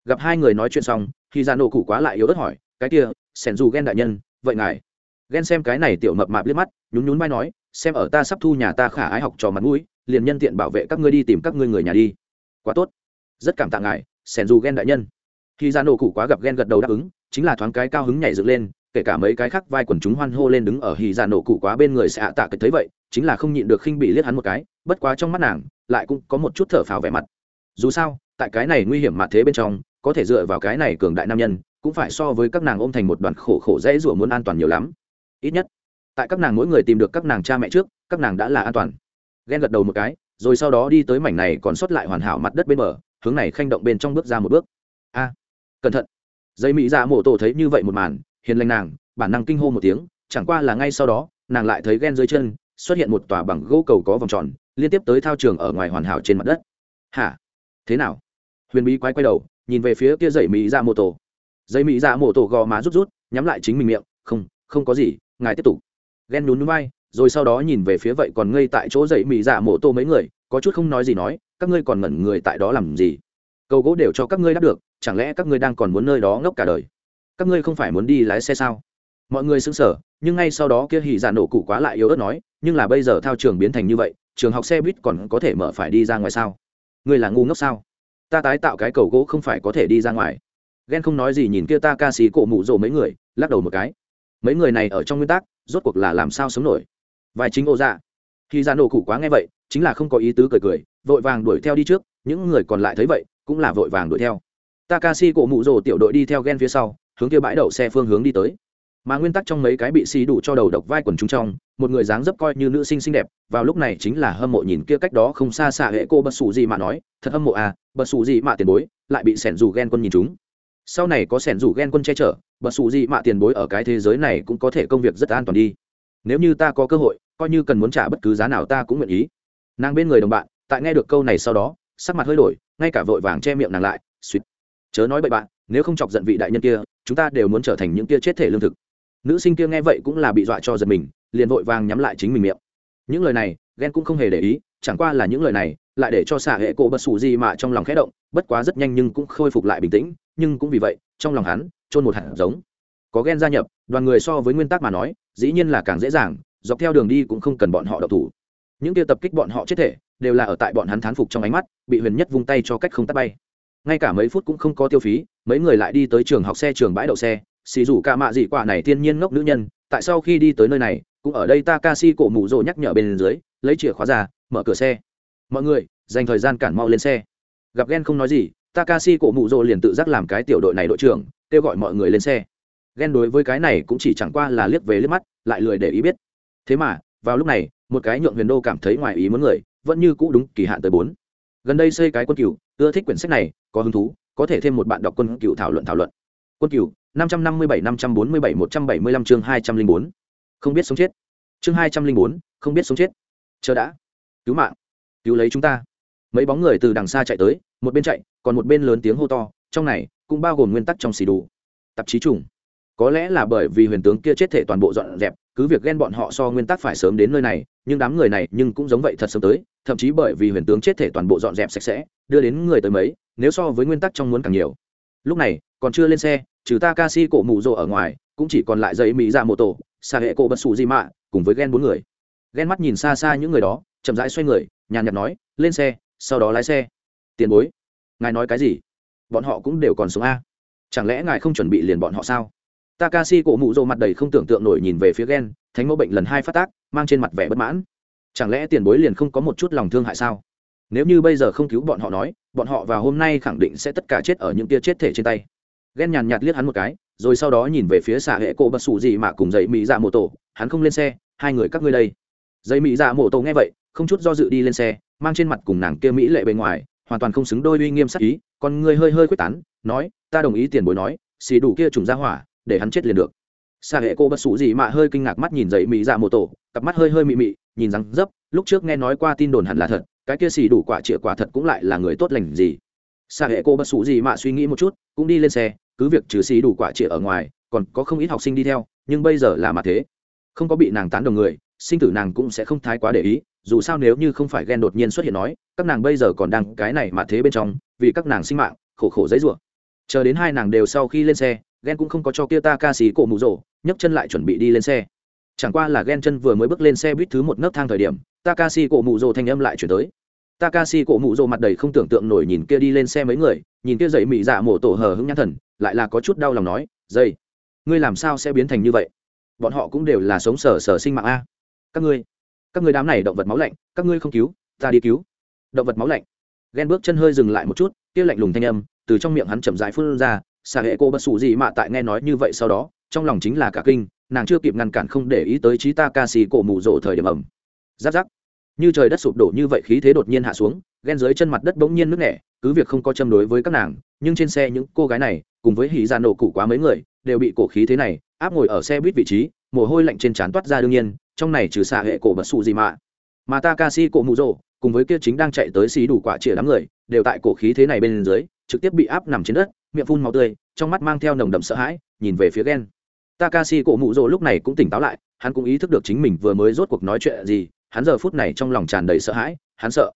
Gặp hai người nói chuyện xong khi ra nổ cụ quá lại yếu ớt hỏi, cái kia, sẻn dù ghen đại nhân, vậy ngài? Ghen xem cái này tiểu mập mạp liếc mắt, nhún nhún vai nói, xem ở ta sắp thu nhà ta khả ái học trò mặt mũi, liền nhân tiện bảo vệ các ngươi đi tìm các ngươi người nhà đi. Quá tốt. Rất cảm tạ ngài, sẻn dù ghen đại nhân. Khi ra nổ cụ quá gặp ghen gật đầu đáp ứng, chính là thoáng cái cao hứng nhảy dựng lên, kể cả mấy cái khác vai quần chúng hoan hô lên đứng ở hì già nổ cụ quá bên người sẽ ạ tạ cái thấy vậy, chính là không nhịn được khinh bị liếc hắn một cái, bất quá trong mắt nàng, lại cũng có một chút thở phào vẻ mặt dù sao, tại cái này nguy hiểm mặt thế bên trong, có thể dựa vào cái này cường đại nam nhân, cũng phải so với các nàng ôm thành một đoàn khổ khổ dễ rủa muốn an toàn nhiều lắm. Ít nhất, tại các nàng mỗi người tìm được các nàng cha mẹ trước, các nàng đã là an toàn. Ghen gật đầu một cái, rồi sau đó đi tới mảnh này còn sót lại hoàn hảo mặt đất bên bờ, hướng này khanh động bên trong bước ra một bước. A, cẩn thận. Dây mỹ dạ mổ tổ thấy như vậy một màn, hiền lành nàng, bản năng kinh hô một tiếng, chẳng qua là ngay sau đó, nàng lại thấy ghen dưới chân, xuất hiện một tòa bằng gỗ cầu có vòng tròn, liên tiếp tới thao trường ở ngoài hoàn hảo trên mặt đất. Hả? Thế nào? Huyền bí quay quay đầu, nhìn về phía kia dậy mỹ dạ ra mô tổ. Dây mỹ dạ ra mô tổ gò má rút rút, nhắm lại chính mình miệng, không không có gì, ngài tiếp tục. Ghen nhún núi bay rồi sau đó nhìn về phía vậy còn ngây tại chỗ dậy mỹ dạ mộ tô mấy người, có chút không nói gì nói, các ngươi còn ngẩn người tại đó làm gì? Cầu gỗ đều cho các ngươi đáp được, chẳng lẽ các ngươi đang còn muốn nơi đó ngốc cả đời? Các ngươi không phải muốn đi lái xe sao? Mọi người xứng sở nhưng ngay sau đó kia hỉ dạ nổ cụ quá lại yếu ớt nói, nhưng là bây giờ thao trường biến thành như vậy, trường học xe buýt còn có thể mở phải đi ra ngoài sao? Ngươi là ngu ngốc sao? Ta tái tạo cái cầu gỗ không phải có thể đi ra ngoài. Ghen không nói gì nhìn kia ta ca sĩ cổ mụ rồ mấy người, lắc đầu một cái. Mấy người này ở trong nguyên tắc, rốt cuộc là làm sao sống nổi? Vài chính ô dạ. Khi ra nổ cụ quá nghe vậy, chính là không có ý tứ cười cười, vội vàng đuổi theo đi trước, những người còn lại thấy vậy, cũng là vội vàng đuổi theo. Takashi cổ mụ rồ tiểu đội đi theo ghen phía sau, hướng kia bãi đậu xe phương hướng đi tới mà nguyên tắc trong mấy cái bị xì đủ cho đầu độc vai quần chúng trong, một người dáng dấp coi như nữ sinh xinh đẹp, vào lúc này chính là hâm mộ nhìn kia cách đó không xa xạ hệ cô bật xù gì mà nói, thật hâm mộ à bật xù gì mà tiền bối, lại bị sẻn dù ghen quân nhìn chúng. Sau này có sẻn dù ghen quân che chở, bật xù gì mà tiền bối ở cái thế giới này cũng có thể công việc rất an toàn đi. Nếu như ta có cơ hội, coi như cần muốn trả bất cứ giá nào ta cũng nguyện ý. Nàng bên người đồng bạn, tại nghe được câu này sau đó, sắc mặt hơi đổi, ngay cả vội vàng che miệng nàng lại suýt chớ nói bậy bạn, nếu không chọc giận vị đại nhân kia, chúng ta đều muốn trở thành những kia chết thể lương thực nữ sinh kia nghe vậy cũng là bị dọa cho giật mình, liền vội vàng nhắm lại chính mình miệng. Những lời này ghen cũng không hề để ý, chẳng qua là những lời này, lại để cho xả hệ cổ bật xù gì mà trong lòng khẽ động, bất quá rất nhanh nhưng cũng khôi phục lại bình tĩnh, nhưng cũng vì vậy, trong lòng hắn trôn một hạt giống. Có ghen gia nhập, đoàn người so với nguyên tắc mà nói, dĩ nhiên là càng dễ dàng, dọc theo đường đi cũng không cần bọn họ đậu thủ. Những kia tập kích bọn họ chết thể, đều là ở tại bọn hắn thán phục trong ánh mắt, bị huyền nhất vung tay cho cách không tắt bay. Ngay cả mấy phút cũng không có tiêu phí, mấy người lại đi tới trường học xe, trường bãi đậu xe xì dù cả mạ dị quả này thiên nhiên ngốc nữ nhân tại sau khi đi tới nơi này cũng ở đây ta Takashi cổ mù rồ nhắc nhở bên dưới, lấy chìa khóa ra, mở cửa xe. "Mọi người, dành thời gian cản mau lên xe." Gặp Gen không nói gì, ta Takashi cổ mù rồ liền tự giác làm cái tiểu đội này đội trưởng, kêu gọi mọi người lên xe. Gen đối với cái này cũng chỉ chẳng qua là liếc về liếc mắt, lại lười để ý biết. Thế mà, vào lúc này, một cái nhượng Huyền Đô cảm thấy ngoài ý muốn người, vẫn như cũ đúng kỳ hạn tới bốn Gần đây xây cái quân cừu, ưa thích quyển sách này, có hứng thú, có thể thêm một bạn đọc quân cừu thảo luận thảo luận. Quân cừu 557 547 175 chương 204. Không biết sống chết. Chương 204, không biết sống chết. Chờ đã. Cứu mạng. Cứu lấy chúng ta. Mấy bóng người từ đằng xa chạy tới, một bên chạy, còn một bên lớn tiếng hô to, trong này cũng bao gồm nguyên tắc trong xì đủ. Tạp chí trùng. Có lẽ là bởi vì huyền tướng kia chết thể toàn bộ dọn dẹp, cứ việc ghen bọn họ so nguyên tắc phải sớm đến nơi này, nhưng đám người này nhưng cũng giống vậy thật sớm tới, thậm chí bởi vì huyền tướng chết thể toàn bộ dọn dẹp sạch sẽ, đưa đến người tới mấy, nếu so với nguyên tắc trong muốn càng nhiều. Lúc này, còn chưa lên xe, trừ Takashi cổ mù rộ ở ngoài, cũng chỉ còn lại giấy mỹ ra mô tổ xa hệ cổ bật xù di mạ cùng với ghen bốn người. Ghen mắt nhìn xa xa những người đó, chậm rãi xoay người, nhàn nhạt nói, lên xe, sau đó lái xe. Tiền bối, ngài nói cái gì? Bọn họ cũng đều còn sống a. Chẳng lẽ ngài không chuẩn bị liền bọn họ sao? Takashi cổ mụ rộ mặt đầy không tưởng tượng nổi nhìn về phía ghen thánh mẫu bệnh lần hai phát tác, mang trên mặt vẻ bất mãn. Chẳng lẽ tiền bối liền không có một chút lòng thương hại sao? Nếu như bây giờ không cứu bọn họ nói, bọn họ vào hôm nay khẳng định sẽ tất cả chết ở những tia chết thể trên tay ghen nhàn nhạt liếc hắn một cái, rồi sau đó nhìn về phía xạ hệ cổ bật xù gì mà cùng dậy mỹ dạ mô tổ. Hắn không lên xe, hai người các ngươi đây. Dậy mỹ dạ mô tổ nghe vậy, không chút do dự đi lên xe, mang trên mặt cùng nàng kia mỹ lệ bề ngoài, hoàn toàn không xứng đôi uy nghiêm sắc ý còn ngươi hơi hơi quyết tán, nói, ta đồng ý tiền bối nói, xì đủ kia trùng ra hỏa, để hắn chết liền được. Xạ hệ cô bất xù gì mà hơi kinh ngạc mắt nhìn dậy mỹ dạ mô tổ, cặp mắt hơi hơi mị mị, nhìn rắn dấp, lúc trước nghe nói qua tin đồn hẳn là thật, cái kia xì đủ quả chĩa quả thật cũng lại là người tốt lành gì. Xạ hệ cô bất xù gì mà suy nghĩ một chút, cũng đi lên xe cứ việc trừ xì đủ quả chĩa ở ngoài còn có không ít học sinh đi theo nhưng bây giờ là mà thế. Không có bị nàng tán đồng người sinh tử nàng cũng sẽ không thái quá để ý dù sao nếu như không phải ghen đột nhiên xuất hiện nói các nàng bây giờ còn đang cái này mà thế bên trong vì các nàng sinh mạng khổ khổ dãy rủa. Chờ đến hai nàng đều sau khi lên xe ghen cũng không có cho kia ta ca sĩ cổ mù rổ nhấc chân lại chuẩn bị đi lên xe. Chẳng qua là ghen chân vừa mới bước lên xe buýt thứ một nấc thang thời điểm Takashi cổ mụ rồ thanh âm lại chuyển tới. Takashi cổ mụ rồ mặt đầy không tưởng tượng nổi nhìn kia đi lên xe mấy người, nhìn kia dậy mị dạ mổ tổ hờ hững nhãn thần, lại là có chút đau lòng nói, "Dây, ngươi làm sao sẽ biến thành như vậy? Bọn họ cũng đều là sống sở sở sinh mạng a. Các ngươi, các ngươi đám này động vật máu lạnh, các ngươi không cứu, ta đi cứu." Động vật máu lạnh. Ghen bước chân hơi dừng lại một chút, kia lạnh lùng thanh âm từ trong miệng hắn chậm rãi phun ra, xà hệ cô bất xù gì mà tại nghe nói như vậy sau đó, trong lòng chính là cả kinh, nàng chưa kịp ngăn cản không để ý tới trí ta ca xì cổ mù rộ thời điểm ẩm giáp giáp như trời đất sụp đổ như vậy khí thế đột nhiên hạ xuống ghen dưới chân mặt đất bỗng nhiên nước nẻ cứ việc không có châm đối với các nàng nhưng trên xe những cô gái này, cùng với hỉ ra nổ cụ quá mấy người, đều bị cổ khí thế này, áp ngồi ở xe buýt vị trí, mồ hôi lạnh trên trán toát ra đương nhiên, trong này trừ xạ hệ cổ bật sụ gì mà. Mà takashi cổ mù rồ, cùng với kia chính đang chạy tới xí đủ quả chĩa đám người, đều tại cổ khí thế này bên dưới, trực tiếp bị áp nằm trên đất, miệng phun màu tươi, trong mắt mang theo nồng đậm sợ hãi, nhìn về phía ghen takashi cổ mụ rồ lúc này cũng tỉnh táo lại, hắn cũng ý thức được chính mình vừa mới rốt cuộc nói chuyện gì, hắn giờ phút này trong lòng tràn đầy sợ hãi, hắn sợ.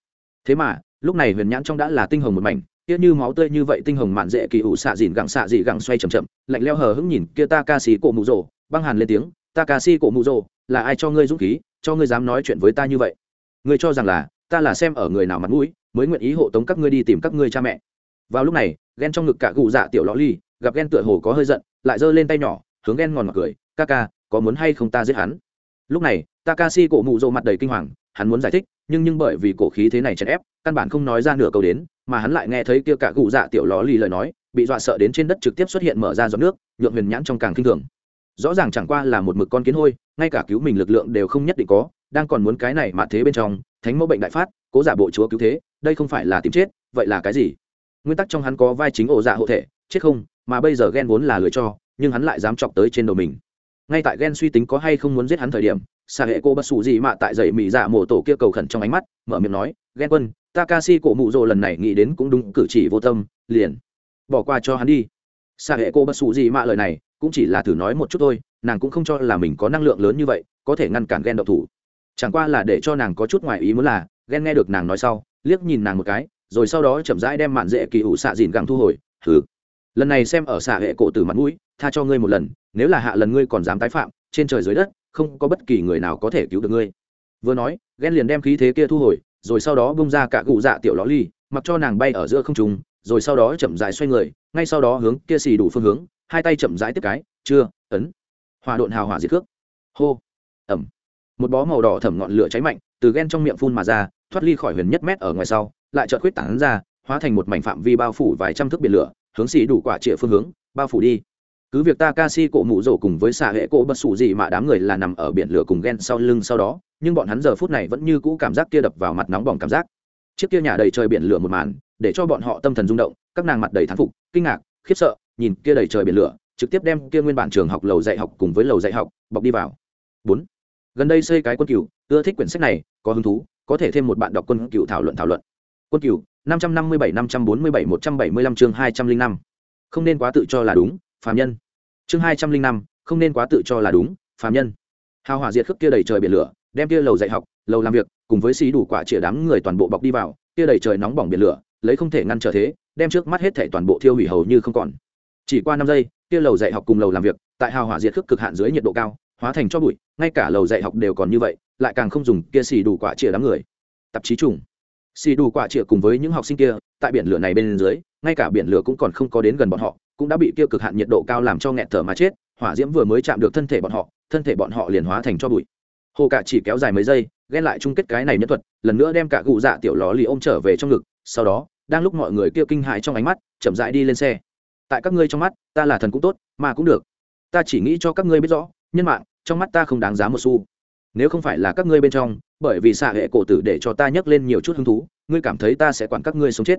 Thế mà, lúc này huyền nhãn trong đã là tinh hồng một mảnh kia như máu tươi như vậy tinh hồng mạn dễ kỳ ủ xạ dìn gặng xạ dị gặng xoay chậm chậm, lạnh leo hờ hững nhìn kia ta ca sĩ cổ mù rồ băng hàn lên tiếng ta ca sĩ cổ mù rồ là ai cho ngươi dũng khí, cho ngươi dám nói chuyện với ta như vậy? Ngươi cho rằng là, ta là xem ở người nào mặt mũi, mới nguyện ý hộ tống các ngươi đi tìm các ngươi cha mẹ. Vào lúc này ghen trong ngực cả gù dạ tiểu lõ ly, gặp ghen tựa hồ có hơi giận, lại giơ lên tay nhỏ, hướng ghen ngòn mặt cười ca ca có muốn hay không ta giết hắn? Lúc này, takashi cổ mụ rồ mặt đầy kinh hoàng, hắn muốn giải thích, nhưng nhưng bởi vì cổ khí thế này chèn ép, căn bản không nói ra nửa câu đến mà hắn lại nghe thấy kia cả cụ dạ tiểu ló lì lời nói, bị dọa sợ đến trên đất trực tiếp xuất hiện mở ra giọt nước, nhượng huyền nhãn trong càng kinh thường. Rõ ràng chẳng qua là một mực con kiến hôi, ngay cả cứu mình lực lượng đều không nhất định có, đang còn muốn cái này mà thế bên trong, thánh mẫu bệnh đại phát, cố giả bộ chúa cứu thế, đây không phải là tìm chết, vậy là cái gì? Nguyên tắc trong hắn có vai chính ổ dạ hộ thể, chết không, mà bây giờ ghen vốn là lựa cho, nhưng hắn lại dám chọc tới trên đầu mình. Ngay tại ghen suy tính có hay không muốn giết hắn thời điểm xà hệ cô bất xù gì mà tại dậy mỹ dạ mổ tổ kia cầu khẩn trong ánh mắt, mở miệng nói ghen quân takashi cổ mụ rồ lần này nghĩ đến cũng đúng, cử chỉ vô tâm, liền bỏ qua cho hắn đi. Sa hệ cô bất xù gì mạ lời này, cũng chỉ là thử nói một chút thôi, nàng cũng không cho là mình có năng lượng lớn như vậy, có thể ngăn cản ghen độc thủ. Chẳng qua là để cho nàng có chút ngoài ý muốn là ghen nghe được nàng nói sau, liếc nhìn nàng một cái, rồi sau đó chậm rãi đem mạn dễ kỳ ủ xạ dìn gẳng thu hồi thử lần này xem ở xạ hệ cổ từ mặt mũi, tha cho ngươi một lần, nếu là hạ lần ngươi còn dám tái phạm, trên trời dưới đất, không có bất kỳ người nào có thể cứu được ngươi. Vừa nói ghen liền đem khí thế kia thu hồi rồi sau đó bung ra cả cụ dạ tiểu ló ly, mặc cho nàng bay ở giữa không trung, rồi sau đó chậm rãi xoay người, ngay sau đó hướng kia xì đủ phương hướng, hai tay chậm rãi tiếp cái, chưa, ấn. Hòa độn hào hỏa diệt cước. Hô. Ẩm. Một bó màu đỏ thẩm ngọn lửa cháy mạnh, từ ghen trong miệng phun mà ra, thoát ly khỏi huyền nhất mét ở ngoài sau, lại chợt khuyết tảng ra, hóa thành một mảnh phạm vi bao phủ vài trăm thước biển lửa, hướng xì đủ quả trịa phương hướng, bao phủ đi cứ việc Takashi cổ mụ rổ cùng với xạ hệ cổ bất sủ gì mà đám người là nằm ở biển lửa cùng ghen sau lưng sau đó, nhưng bọn hắn giờ phút này vẫn như cũ cảm giác kia đập vào mặt nóng bỏng cảm giác. Chiếc kia nhà đầy trời biển lửa một màn, để cho bọn họ tâm thần rung động, các nàng mặt đầy thán phục, kinh ngạc, khiếp sợ, nhìn kia đầy trời biển lửa, trực tiếp đem kia nguyên bản trường học lầu dạy học cùng với lầu dạy học, bọc đi vào. Bốn. Gần đây xây cái quân cửu, ưa thích quyển sách này, có hứng thú, có thể thêm một bạn đọc quân cửu thảo luận thảo luận. Quân cửu, năm trăm năm mươi bảy, năm trăm bốn mươi bảy, một trăm bảy mươi lăm chương hai trăm linh năm. Không nên quá tự cho là đúng phàm nhân. Chương hai trăm linh năm, không nên quá tự cho là đúng, phàm nhân. Hào hỏa diệt khước kia đầy trời biển lửa, đem kia lầu dạy học, lầu làm việc, cùng với xí đủ quả chĩa đám người toàn bộ bọc đi vào, kia đầy trời nóng bỏng biển lửa, lấy không thể ngăn trở thế, đem trước mắt hết thể toàn bộ thiêu hủy hầu như không còn. Chỉ qua năm giây, kia lầu dạy học cùng lầu làm việc, tại hào hỏa diệt khước cực hạn dưới nhiệt độ cao, hóa thành cho bụi, ngay cả lầu dạy học đều còn như vậy, lại càng không dùng kia xì đủ quả chĩa đám người. Tạp chí trùng. Xì đủ quả chĩa cùng với những học sinh kia, tại biển lửa này bên dưới, ngay cả biển lửa cũng còn không có đến gần bọn họ cũng đã bị kia cực hạn nhiệt độ cao làm cho nghẹt thở mà chết, hỏa diễm vừa mới chạm được thân thể bọn họ, thân thể bọn họ liền hóa thành cho bụi. Hồ cả chỉ kéo dài mấy giây, ghen lại chung kết cái này nhân thuật, lần nữa đem cả cụ dạ tiểu ló lì ôm trở về trong ngực, sau đó, đang lúc mọi người kêu kinh hãi trong ánh mắt, chậm rãi đi lên xe. Tại các ngươi trong mắt, ta là thần cũng tốt, mà cũng được. Ta chỉ nghĩ cho các ngươi biết rõ, nhân mạng, trong mắt ta không đáng giá một xu. Nếu không phải là các ngươi bên trong, bởi vì xạ hệ cổ tử để cho ta nhấc lên nhiều chút hứng thú, ngươi cảm thấy ta sẽ quản các ngươi sống chết.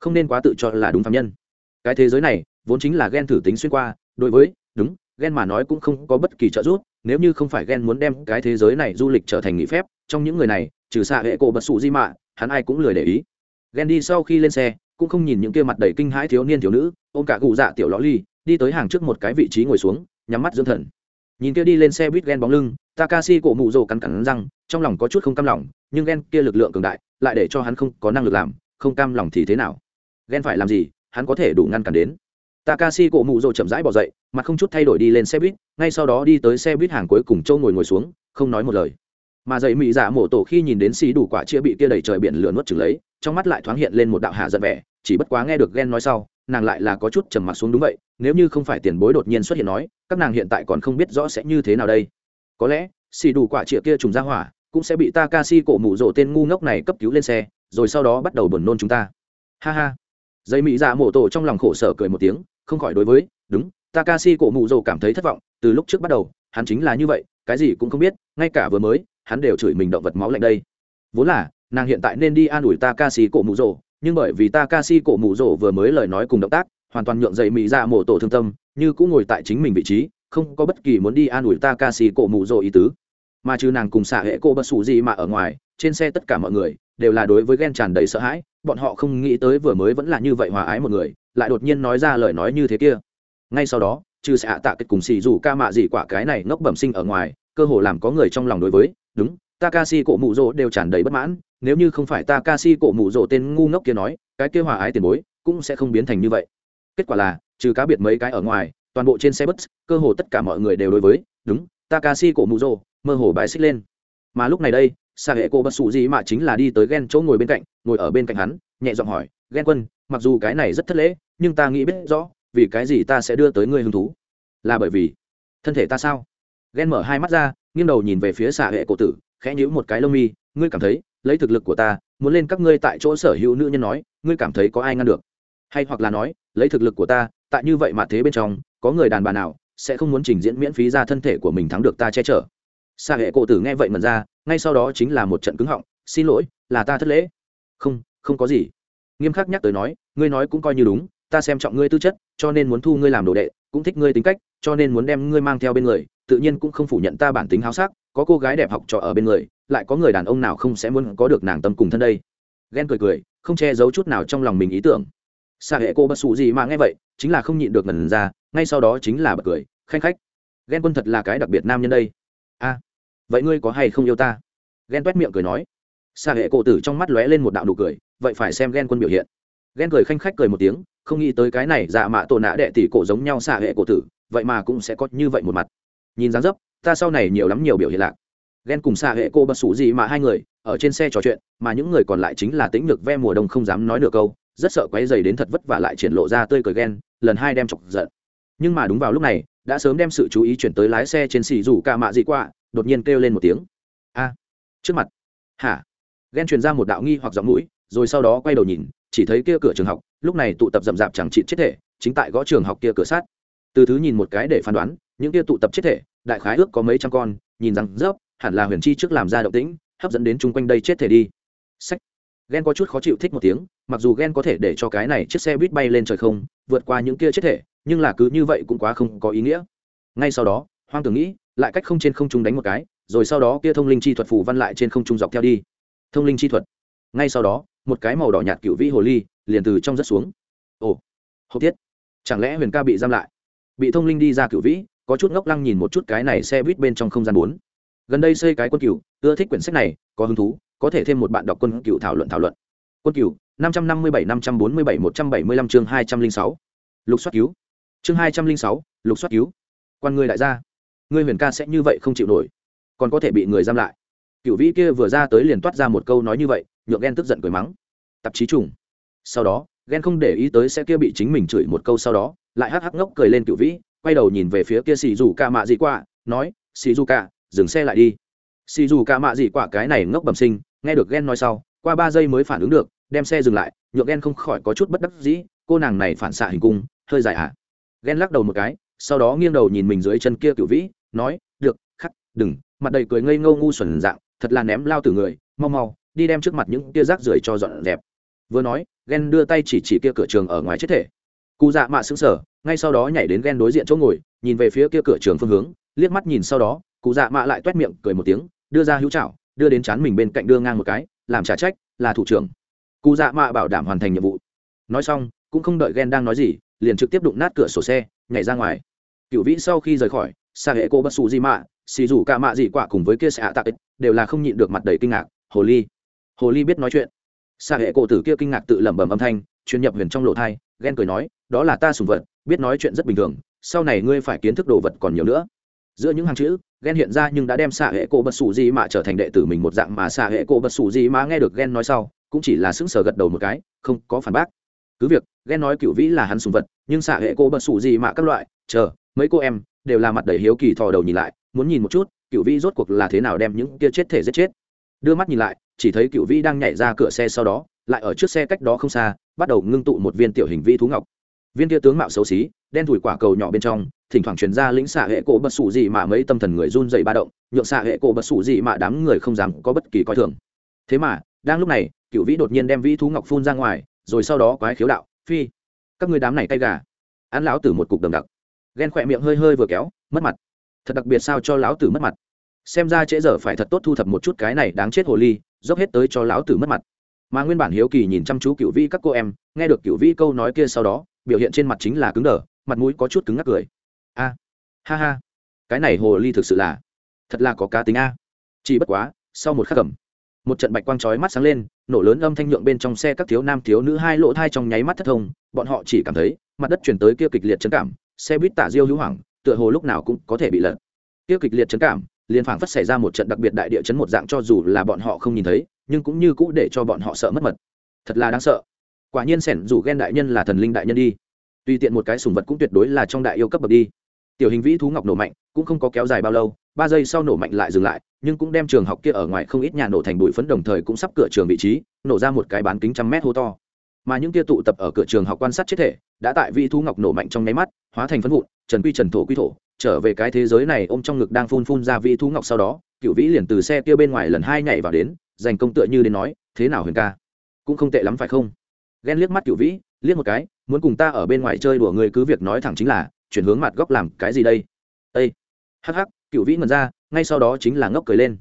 Không nên quá tự cho là đúng phạm nhân cái thế giới này vốn chính là ghen thử tính xuyên qua, đối với, đúng ghen mà nói cũng không có bất kỳ trợ giúp, nếu như không phải ghen muốn đem cái thế giới này du lịch trở thành nghỉ phép, trong những người này, trừ xạ hệ cổ bật sụ di mạ, hắn ai cũng lười để ý. Ghen đi sau khi lên xe, cũng không nhìn những kia mặt đầy kinh hãi thiếu niên thiếu nữ, ôm cả cụ dạ tiểu ló ly, đi tới hàng trước một cái vị trí ngồi xuống, nhắm mắt dưỡng thần. Nhìn kia đi lên xe buýt ghen bóng lưng, takashi cổ mụ rồ cắn cắn răng, trong lòng có chút không cam lòng, nhưng ghen kia lực lượng cường đại, lại để cho hắn không có năng lực làm, không cam lòng thì thế nào? Ghen phải làm gì? Hắn có thể đủ ngăn cản đến. Takashi cổ mụ rồ chậm rãi bỏ dậy, mặt không chút thay đổi đi lên xe buýt, ngay sau đó đi tới xe buýt hàng cuối cùng châu ngồi ngồi xuống, không nói một lời. Mà dậy mỹ giả dạ mổ tổ khi nhìn đến xì đủ quả chia bị kia đầy trời biển lửa nuốt chừng lấy, trong mắt lại thoáng hiện lên một đạo hạ giận vẻ, chỉ bất quá nghe được ghen nói sau, nàng lại là có chút trầm mặc xuống đúng vậy, nếu như không phải tiền bối đột nhiên xuất hiện nói, các nàng hiện tại còn không biết rõ sẽ như thế nào đây. Có lẽ, xì đủ quả chia kia trùng ra hỏa, cũng sẽ bị Takashi cổ mụ rồ tên ngu ngốc này cấp cứu lên xe, rồi sau đó bắt đầu buồn nôn chúng ta. Ha ha dây mỹ dạ mổ tổ trong lòng khổ sở cười một tiếng, không khỏi đối với, đúng, Takashi cổ mụ rồ cảm thấy thất vọng, từ lúc trước bắt đầu, hắn chính là như vậy, cái gì cũng không biết, ngay cả vừa mới, hắn đều chửi mình động vật máu lạnh đây. Vốn là, nàng hiện tại nên đi an ủi Takashi cổ mụ rồ nhưng bởi vì Takashi cổ mụ rồ vừa mới lời nói cùng động tác, hoàn toàn nhượng dậy mỹ dạ mổ tổ thương tâm, như cũng ngồi tại chính mình vị trí, không có bất kỳ muốn đi an ủi Takashi cổ mụ rồ ý tứ. Mà trừ nàng cùng xả hệ cô bất sủ gì mà ở ngoài, trên xe tất cả mọi người đều là đối với ghen tràn đầy sợ hãi bọn họ không nghĩ tới vừa mới vẫn là như vậy hòa ái một người lại đột nhiên nói ra lời nói như thế kia ngay sau đó trừ hạ tạ kịch cùng xì dù ca mạ gì quả cái này ngốc bẩm sinh ở ngoài cơ hồ làm có người trong lòng đối với đúng Takashi cổ mụ rỗ đều tràn đầy bất mãn, nếu như không phải Takashi cổ mụ rỗ tên ngu ngốc kia nói, cái kia hòa ái tiền bối cũng sẽ không biến thành như vậy. Kết quả là, trừ cá biệt mấy cái ở ngoài, toàn bộ trên xe bus, cơ hồ tất cả mọi người đều đối với, đúng, Takashi cổ mụ rỗ, mơ hồ bái xích lên. Mà lúc này đây, xa hệ cô bất xù gì mà chính là đi tới ghen chỗ ngồi bên cạnh, ngồi ở bên cạnh hắn, nhẹ giọng hỏi, ghen quân, mặc dù cái này rất thất lễ, nhưng ta nghĩ biết rõ, vì cái gì ta sẽ đưa tới ngươi hứng thú? Là bởi vì thân thể ta sao?" ghen mở hai mắt ra, nghiêng đầu nhìn về phía xa hệ cổ tử, khẽ nhíu một cái lông mi ngươi cảm thấy lấy thực lực của ta muốn lên các ngươi tại chỗ sở hữu nữ nhân nói ngươi cảm thấy có ai ngăn được hay hoặc là nói lấy thực lực của ta tại như vậy mà thế bên trong có người đàn bà nào sẽ không muốn trình diễn miễn phí ra thân thể của mình thắng được ta che chở xa hệ cổ tử nghe vậy mần ra ngay sau đó chính là một trận cứng họng, xin lỗi, là ta thất lễ. Không không có gì. Nghiêm khắc nhắc tới nói, ngươi nói cũng coi như đúng, ta xem trọng ngươi tư chất, cho nên muốn thu ngươi làm đồ đệ, cũng thích ngươi tính cách, cho nên muốn đem ngươi mang theo bên người, tự nhiên cũng không phủ nhận ta bản tính háo sắc, có cô gái đẹp học trò ở bên người, lại có người đàn ông nào không sẽ muốn có được nàng tâm cùng thân đây. Ghen cười cười, không che giấu chút nào trong lòng mình ý tưởng. Xa hệ cô bất xù gì mà nghe vậy, chính là không nhịn được ngần ra, ngay sau đó chính là bật cười, khanh khách, ghen quân thật là cái đặc biệt nam nhân đây. A vậy ngươi có hay không yêu ta? Ghen toét miệng cười nói. Xa hệ cổ tử trong mắt lóe lên một đạo nụ cười, vậy phải xem ghen quân biểu hiện. Ghen cười khanh khách cười một tiếng, không nghĩ tới cái này dạ mạ tổ nã đệ tỷ cổ giống nhau xa hệ cổ tử, vậy mà cũng sẽ có như vậy một mặt. Nhìn dáng dấp, ta sau này nhiều lắm nhiều biểu hiện lạc. Ghen cùng xa hệ cô bật sủ gì mà hai người, ở trên xe trò chuyện, mà những người còn lại chính là tĩnh lực ve mùa đông không dám nói được câu, rất sợ quấy dày đến thật vất vả lại triển lộ ra tươi cười ghen lần hai đem chọc giận. Nhưng mà đúng vào lúc này, đã sớm đem sự chú ý chuyển tới lái xe trên xì rủ ca mạ dị qua đột nhiên kêu lên một tiếng. A, trước mặt. Hả? Ghen truyền ra một đạo nghi hoặc giọng mũi, rồi sau đó quay đầu nhìn, chỉ thấy kia cửa trường học, lúc này tụ tập rậm rạp chẳng chịt chết thể, chính tại gõ trường học kia cửa sát. Từ thứ nhìn một cái để phán đoán, những kia tụ tập chết thể, đại khái ước có mấy trăm con, nhìn rằng, rớp, hẳn là huyền chi trước làm ra động tĩnh, hấp dẫn đến chung quanh đây chết thể đi. Sách ghen có chút khó chịu thích một tiếng, mặc dù ghen có thể để cho cái này chiếc xe buýt bay lên trời không, vượt qua những kia chết thể, nhưng là cứ như vậy cũng quá không có ý nghĩa. Ngay sau đó, hoang tưởng nghĩ lại cách không trên không trung đánh một cái, rồi sau đó kia thông linh chi thuật phủ văn lại trên không trung dọc theo đi. Thông linh chi thuật. Ngay sau đó, một cái màu đỏ nhạt cựu vĩ hồ ly liền từ trong rất xuống. Ồ hậu thiết. Chẳng lẽ huyền ca bị giam lại? Bị thông linh đi ra cựu vĩ, có chút ngốc lăng nhìn một chút cái này xe buýt bên trong không gian bốn. Gần đây xây cái quân cựu ưa thích quyển sách này, có hứng thú, có thể thêm một bạn đọc quân cựu thảo luận thảo luận. Quân cựu năm trăm năm mươi bảy, năm trăm bốn mươi bảy, một trăm bảy mươi lăm, chương hai trăm linh sáu. Lục soát cứu. Chương hai trăm linh sáu, lục soát cứu. Quan người đại gia ngươi huyền ca sẽ như vậy không chịu nổi, còn có thể bị người giam lại. Cựu vĩ kia vừa ra tới liền toát ra một câu nói như vậy, nhượng ghen tức giận cười mắng. Tạp chí trùng. Sau đó, ghen không để ý tới sẽ kia bị chính mình chửi một câu sau đó, lại hắc hắc ngốc cười lên cựu vĩ, quay đầu nhìn về phía kia xì dù ca mạ dị quả nói xì dù ca dừng xe lại đi. Xì dù ca mạ dị quả cái này ngốc bẩm sinh, nghe được ghen nói sau, qua ba giây mới phản ứng được, đem xe dừng lại, nhượng ghen không khỏi có chút bất đắc dĩ, cô nàng này phản xạ hình cung, hơi dài hả? À. ghen lắc đầu một cái, sau đó nghiêng đầu nhìn mình dưới chân kia cựu vĩ nói, được, khắc, đừng. Mặt đầy cười ngây ngâu ngu xuẩn dạng, thật là ném lao từ người, mau mau, đi đem trước mặt những tia rác rưởi cho dọn dẹp. Vừa nói ghen đưa tay chỉ chỉ kia cửa trường ở ngoài chết thể. Cụ dạ mạ xứng sở ngay sau đó nhảy đến ghen đối diện chỗ ngồi, nhìn về phía kia cửa trường phương hướng, liếc mắt nhìn sau đó cụ dạ mạ lại t u é t miệng cười một tiếng, đưa ra hữu trảo, đưa đến chán mình bên cạnh đưa ngang một cái, làm trả trách, là thủ trưởng. Cụ dạ mạ bảo đảm hoàn thành nhiệm vụ. Nói xong, cũng không đợi ghen đang nói gì, liền trực tiếp đụng nát cửa sổ xe, nhảy ra ngoài. Cựu vĩ sau khi rời khỏi xa hệ cô bất xù di mạ xì rủ cả mạ dị quả cùng với kia xạ tạc đều là không nhịn được mặt đầy kinh ngạc. Hồ ly hồ ly biết nói chuyện. Xa hệ cổ tử kia kinh ngạc tự lẩm bẩm âm thanh truyền nhập huyền trong lỗ thai, ghen cười nói, đó là ta sùng vật, biết nói chuyện rất bình thường, sau này ngươi phải kiến thức đồ vật còn nhiều nữa. Giữa những hàng chữ, ghen hiện ra nhưng đã đem xạ hệ cổ bật sủ di mạ trở thành đệ tử mình một dạng mà xạ hệ cổ bật sủ di mạ nghe được ghen nói sau, cũng chỉ là sững sờ gật đầu một cái, không có phản bác. Cứ việc, ghen nói cựu vĩ là hắn sùng vật, nhưng xạ hệ cổ bật sủ di mạ các loại, chờ, mấy cô em đều là mặt đầy hiếu kỳ thò đầu nhìn lại, muốn nhìn một chút cựu vĩ rốt cuộc là thế nào đem những kia chết thể giết chết. Đưa mắt nhìn lại, chỉ thấy cựu vĩ đang nhảy ra cửa xe sau đó, lại ở trước xe cách đó không xa, bắt đầu ngưng tụ một viên tiểu hình vĩ thú ngọc. Viên kia tướng mạo xấu xí, đen thủi quả cầu nhỏ bên trong, thỉnh thoảng truyền ra lĩnh xạ hệ cổ bất sủ gì mà mấy tâm thần người run dày ba động, nhượng xạ hệ cổ bất sủ gì mà đám người không dám có bất kỳ coi thường. Thế mà, đang lúc này cựu vĩ đột nhiên đem vĩ thú ngọc phun ra ngoài, rồi sau đó quái khiếu đạo, phi, các người đám này tay gà. Ăn lão tử một cục đầm đặc ghen khỏe miệng hơi hơi vừa kéo, mất mặt. Thật đặc biệt sao cho lão tử mất mặt. Xem ra trễ giờ phải thật tốt thu thập một chút cái này đáng chết hồ ly, dốc hết tới cho lão tử mất mặt. Mà nguyên bản hiếu kỳ nhìn chăm chú cựu vĩ các cô em, nghe được cựu vĩ câu nói kia sau đó, biểu hiện trên mặt chính là cứng đờ, mặt mũi có chút cứng ngắc cười. A, ha ha, cái này hồ ly thực sự là, thật là có cá tính a. Chỉ bất quá, sau một khắc cầm một trận bạch quang chói mắt sáng lên, nổ lớn âm thanh nhượng bên trong xe các thiếu nam thiếu nữ hai lỗ thai trong nháy mắt thất thông, bọn họ chỉ cảm thấy, mặt đất chuyển tới kia kịch liệt chấn cảm xe buýt tả diêu hữu hoảng, tựa hồ lúc nào cũng có thể bị lật. Tiêu kịch liệt chấn cảm, liền phảng phất xảy ra một trận đặc biệt đại địa chấn một dạng cho dù là bọn họ không nhìn thấy, nhưng cũng như cũ để cho bọn họ sợ mất mật. Thật là đáng sợ. Quả nhiên sẻn dù ghen đại nhân là thần linh đại nhân đi. Tùy tiện một cái sùng vật cũng tuyệt đối là trong đại yêu cấp bậc đi. Tiểu hình vĩ thú ngọc nổ mạnh, cũng không có kéo dài bao lâu, ba giây sau nổ mạnh lại dừng lại, nhưng cũng đem trường học kia ở ngoài không ít nhà nổ thành bụi phấn đồng thời cũng sắp cửa trường vị trí, nổ ra một cái bán kính trăm mét hô to. Mà những kia tụ tập ở cửa trường học quan sát chết thể đã tại vị thú ngọc nổ mạnh trong nháy mắt, hóa thành phấn vụn, trần quy trần thổ quy thổ, trở về cái thế giới này, ôm trong ngực đang phun phun ra vị thú ngọc sau đó cựu vĩ liền từ xe kia bên ngoài lần hai nhảy vào đến, dành công tựa như đến nói, thế nào huyền ca? Cũng không tệ lắm phải không? Ghen liếc mắt cựu vĩ, liếc một cái, muốn cùng ta ở bên ngoài chơi đùa người cứ việc nói thẳng chính là, chuyển hướng mặt góc làm cái gì đây? Ây hắc hắc cựu vĩ ngần ra, ngay sau đó chính là ngốc cười lên.